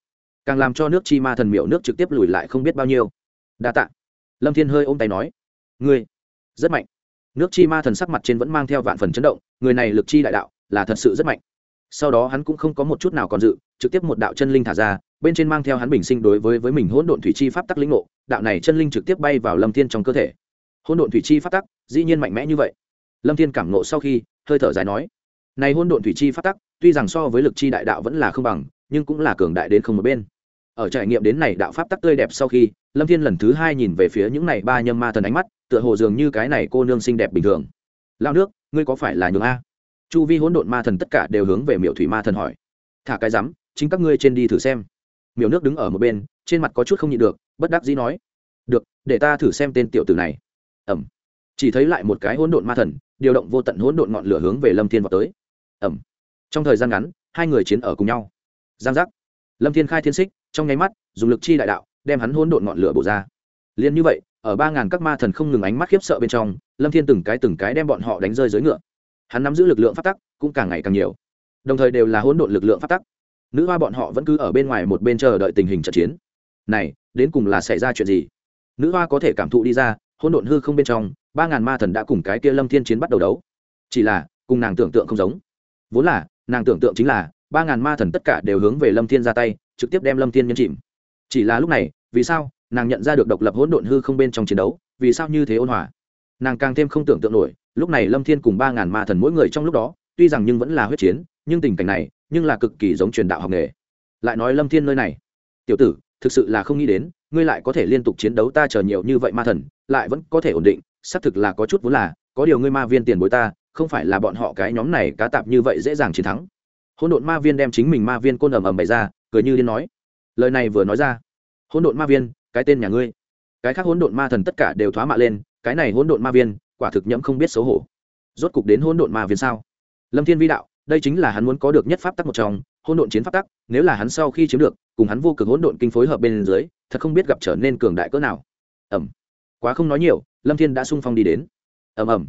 Càng làm cho nước chi ma thần miệu nước trực tiếp lùi lại không biết bao nhiêu. Đa tạ. Lâm thiên hơi ôm tay nói, ngươi, rất mạnh. Nước chi ma thần sắc mặt trên vẫn mang theo vạn phần chấn động, người này lực chi đại đạo là thật sự rất mạnh. Sau đó hắn cũng không có một chút nào còn dự, trực tiếp một đạo chân linh thả ra, bên trên mang theo hắn bình sinh đối với với mình hỗn độn thủy chi pháp tắc lĩnh ngộ, đạo này chân linh trực tiếp bay vào lâm thiên trong cơ thể. Hỗn độn thủy chi pháp tắc, dĩ nhiên mạnh mẽ như vậy. Lâm thiên cảm nộ sau khi, hơi thở dài nói này hỗn độn thủy chi pháp tắc, tuy rằng so với lực chi đại đạo vẫn là không bằng, nhưng cũng là cường đại đến không một bên. Ở trải nghiệm đến này đạo pháp tắc tươi đẹp sau khi, lâm thiên lần thứ hai nhìn về phía những này ba nhâm ma thần ánh mắt, tựa hồ dường như cái này cô nương xinh đẹp bình thường. Lao nước, ngươi có phải là nhường a? Chu vi hỗn độn ma thần tất cả đều hướng về miểu thủy ma thần hỏi. Thả cái rắm, chính các ngươi trên đi thử xem. Miểu nước đứng ở một bên, trên mặt có chút không nhịn được, bất đắc dĩ nói. Được, để ta thử xem tên tiểu tử này. Ẩm chỉ thấy lại một cái hỗn độn ma thần, điều động vô tận hỗn độn ngọn lửa hướng về lâm thiên vào tới ẩm. Trong thời gian ngắn, hai người chiến ở cùng nhau. Giang giác. Lâm thiên khai thiên xích trong nháy mắt, dùng lực chi đại đạo, đem hắn hỗn độn ngọn lửa bổ ra. Liền như vậy, ở ba ngàn các ma thần không ngừng ánh mắt khiếp sợ bên trong, lâm thiên từng cái từng cái đem bọn họ đánh rơi dưới ngựa. Hắn nắm giữ lực lượng phát tắc, cũng càng ngày càng nhiều. Đồng thời đều là hỗn độn lực lượng phát tắc. Nữ hoa bọn họ vẫn cứ ở bên ngoài một bên chờ đợi tình hình trận chiến. Này, đến cùng là xảy ra chuyện gì? Nữ hoa có thể cảm thụ đi ra, hỗn độn hư không bên trong, ba ngàn ma thần đã cùng cái kia lâm thiên chiến bắt đầu đấu. Chỉ là, cùng nàng tưởng tượng không giống vốn là, nàng tưởng tượng chính là, ba ngàn ma thần tất cả đều hướng về lâm thiên ra tay, trực tiếp đem lâm thiên nhân chìm. Chỉ là lúc này, vì sao, nàng nhận ra được độc lập hỗn độn hư không bên trong chiến đấu, vì sao như thế ôn hòa? Nàng càng thêm không tưởng tượng nổi, lúc này lâm thiên cùng ba ngàn ma thần mỗi người trong lúc đó, tuy rằng nhưng vẫn là huyết chiến, nhưng tình cảnh này, nhưng là cực kỳ giống truyền đạo học nghề. Lại nói lâm thiên nơi này, tiểu tử, thực sự là không nghĩ đến, ngươi lại có thể liên tục chiến đấu ta chờ nhiều như vậy ma thần, lại vẫn có thể ổn định, xác thực là có chút vốn là, có điều ngươi ma viên tiền bối ta không phải là bọn họ cái nhóm này cá tạp như vậy dễ dàng chiến thắng. Hỗn độn ma viên đem chính mình ma viên côn ầm ầm bày ra, cười như điên nói. Lời này vừa nói ra, hỗn độn ma viên, cái tên nhà ngươi. Cái khác hỗn độn ma thần tất cả đều thoá mạ lên, cái này hỗn độn ma viên, quả thực nhẫm không biết xấu hổ. Rốt cục đến hỗn độn ma viên sao? Lâm thiên vi đạo, đây chính là hắn muốn có được nhất pháp tắc một trong, hỗn độn chiến pháp tắc, nếu là hắn sau khi chiếm được, cùng hắn vô cực hỗn độn kinh phối hợp bên dưới, thật không biết gặp trở nên cường đại cỡ nào. Ẩm quá không nói nhiều, lâm thiên đã sung phong đi đến. Ẩm ẩm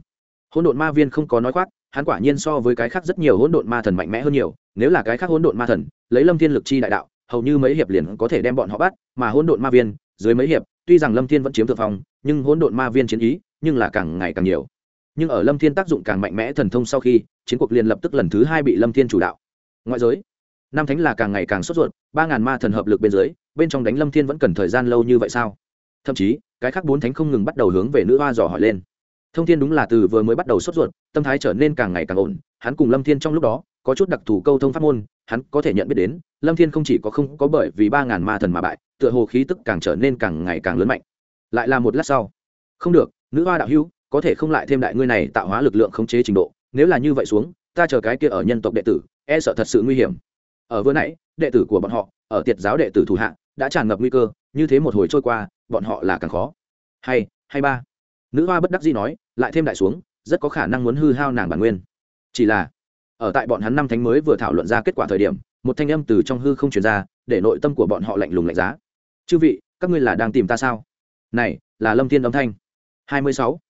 hỗn độn ma viên không có nói khoác, hắn quả nhiên so với cái khác rất nhiều hỗn độn ma thần mạnh mẽ hơn nhiều, nếu là cái khác hỗn độn ma thần, lấy lâm thiên lực chi đại đạo, hầu như mấy hiệp liền có thể đem bọn họ bắt, mà hỗn độn ma viên, dưới mấy hiệp, tuy rằng lâm thiên vẫn chiếm thượng phong, nhưng hỗn độn ma viên chiến ý, nhưng là càng ngày càng nhiều. Nhưng ở lâm thiên tác dụng càng mạnh mẽ thần thông sau khi, chiến cuộc liền lập tức lần thứ hai bị lâm thiên chủ đạo. Ngoại giới nam thánh là càng ngày càng sốt ruột, ba ngàn ma thần hợp lực bên dưới, bên trong đánh lâm thiên vẫn cần thời gian lâu như vậy sao? Thậm chí, cái khác bốn thánh không ngừng bắt đầu hướng về nữ hoa dò hỏi lên thông thiên đúng là từ vừa mới bắt đầu sốt ruột, tâm thái trở nên càng ngày càng ổn. Hắn cùng lâm thiên trong lúc đó, có chút đặc thù câu thông pháp môn, hắn có thể nhận biết đến, lâm thiên không chỉ có không có bởi vì ba ngàn ma thần mà bại, tựa hồ khí tức càng trở nên càng ngày càng lớn mạnh. Lại là một lát sau, không được, nữ hoa đạo hữu, có thể không lại thêm đại ngươi này tạo hóa lực lượng khống chế trình độ, nếu là như vậy xuống, ta chờ cái kia ở nhân tộc đệ tử e sợ thật sự nguy hiểm. Ở vừa nãy, đệ tử của bọn họ, ở tiệt giáo đệ tử thủ hạ, đã tràn ngập nguy cơ, như thế một hồi trôi qua, bọn họ là càng khó. Hay hay ba nữ hoa bất đắc dĩ nói, lại thêm đại xuống, rất có khả năng muốn hư hao nàng bản nguyên. Chỉ là, ở tại bọn hắn năm thánh mới vừa thảo luận ra kết quả thời điểm, một thanh âm từ trong hư không truyền ra, để nội tâm của bọn họ lạnh lùng lạnh giá. Chư vị, các ngươi là đang tìm ta sao? Này, là lâm thiên âm thanh. Hai mươi sáu.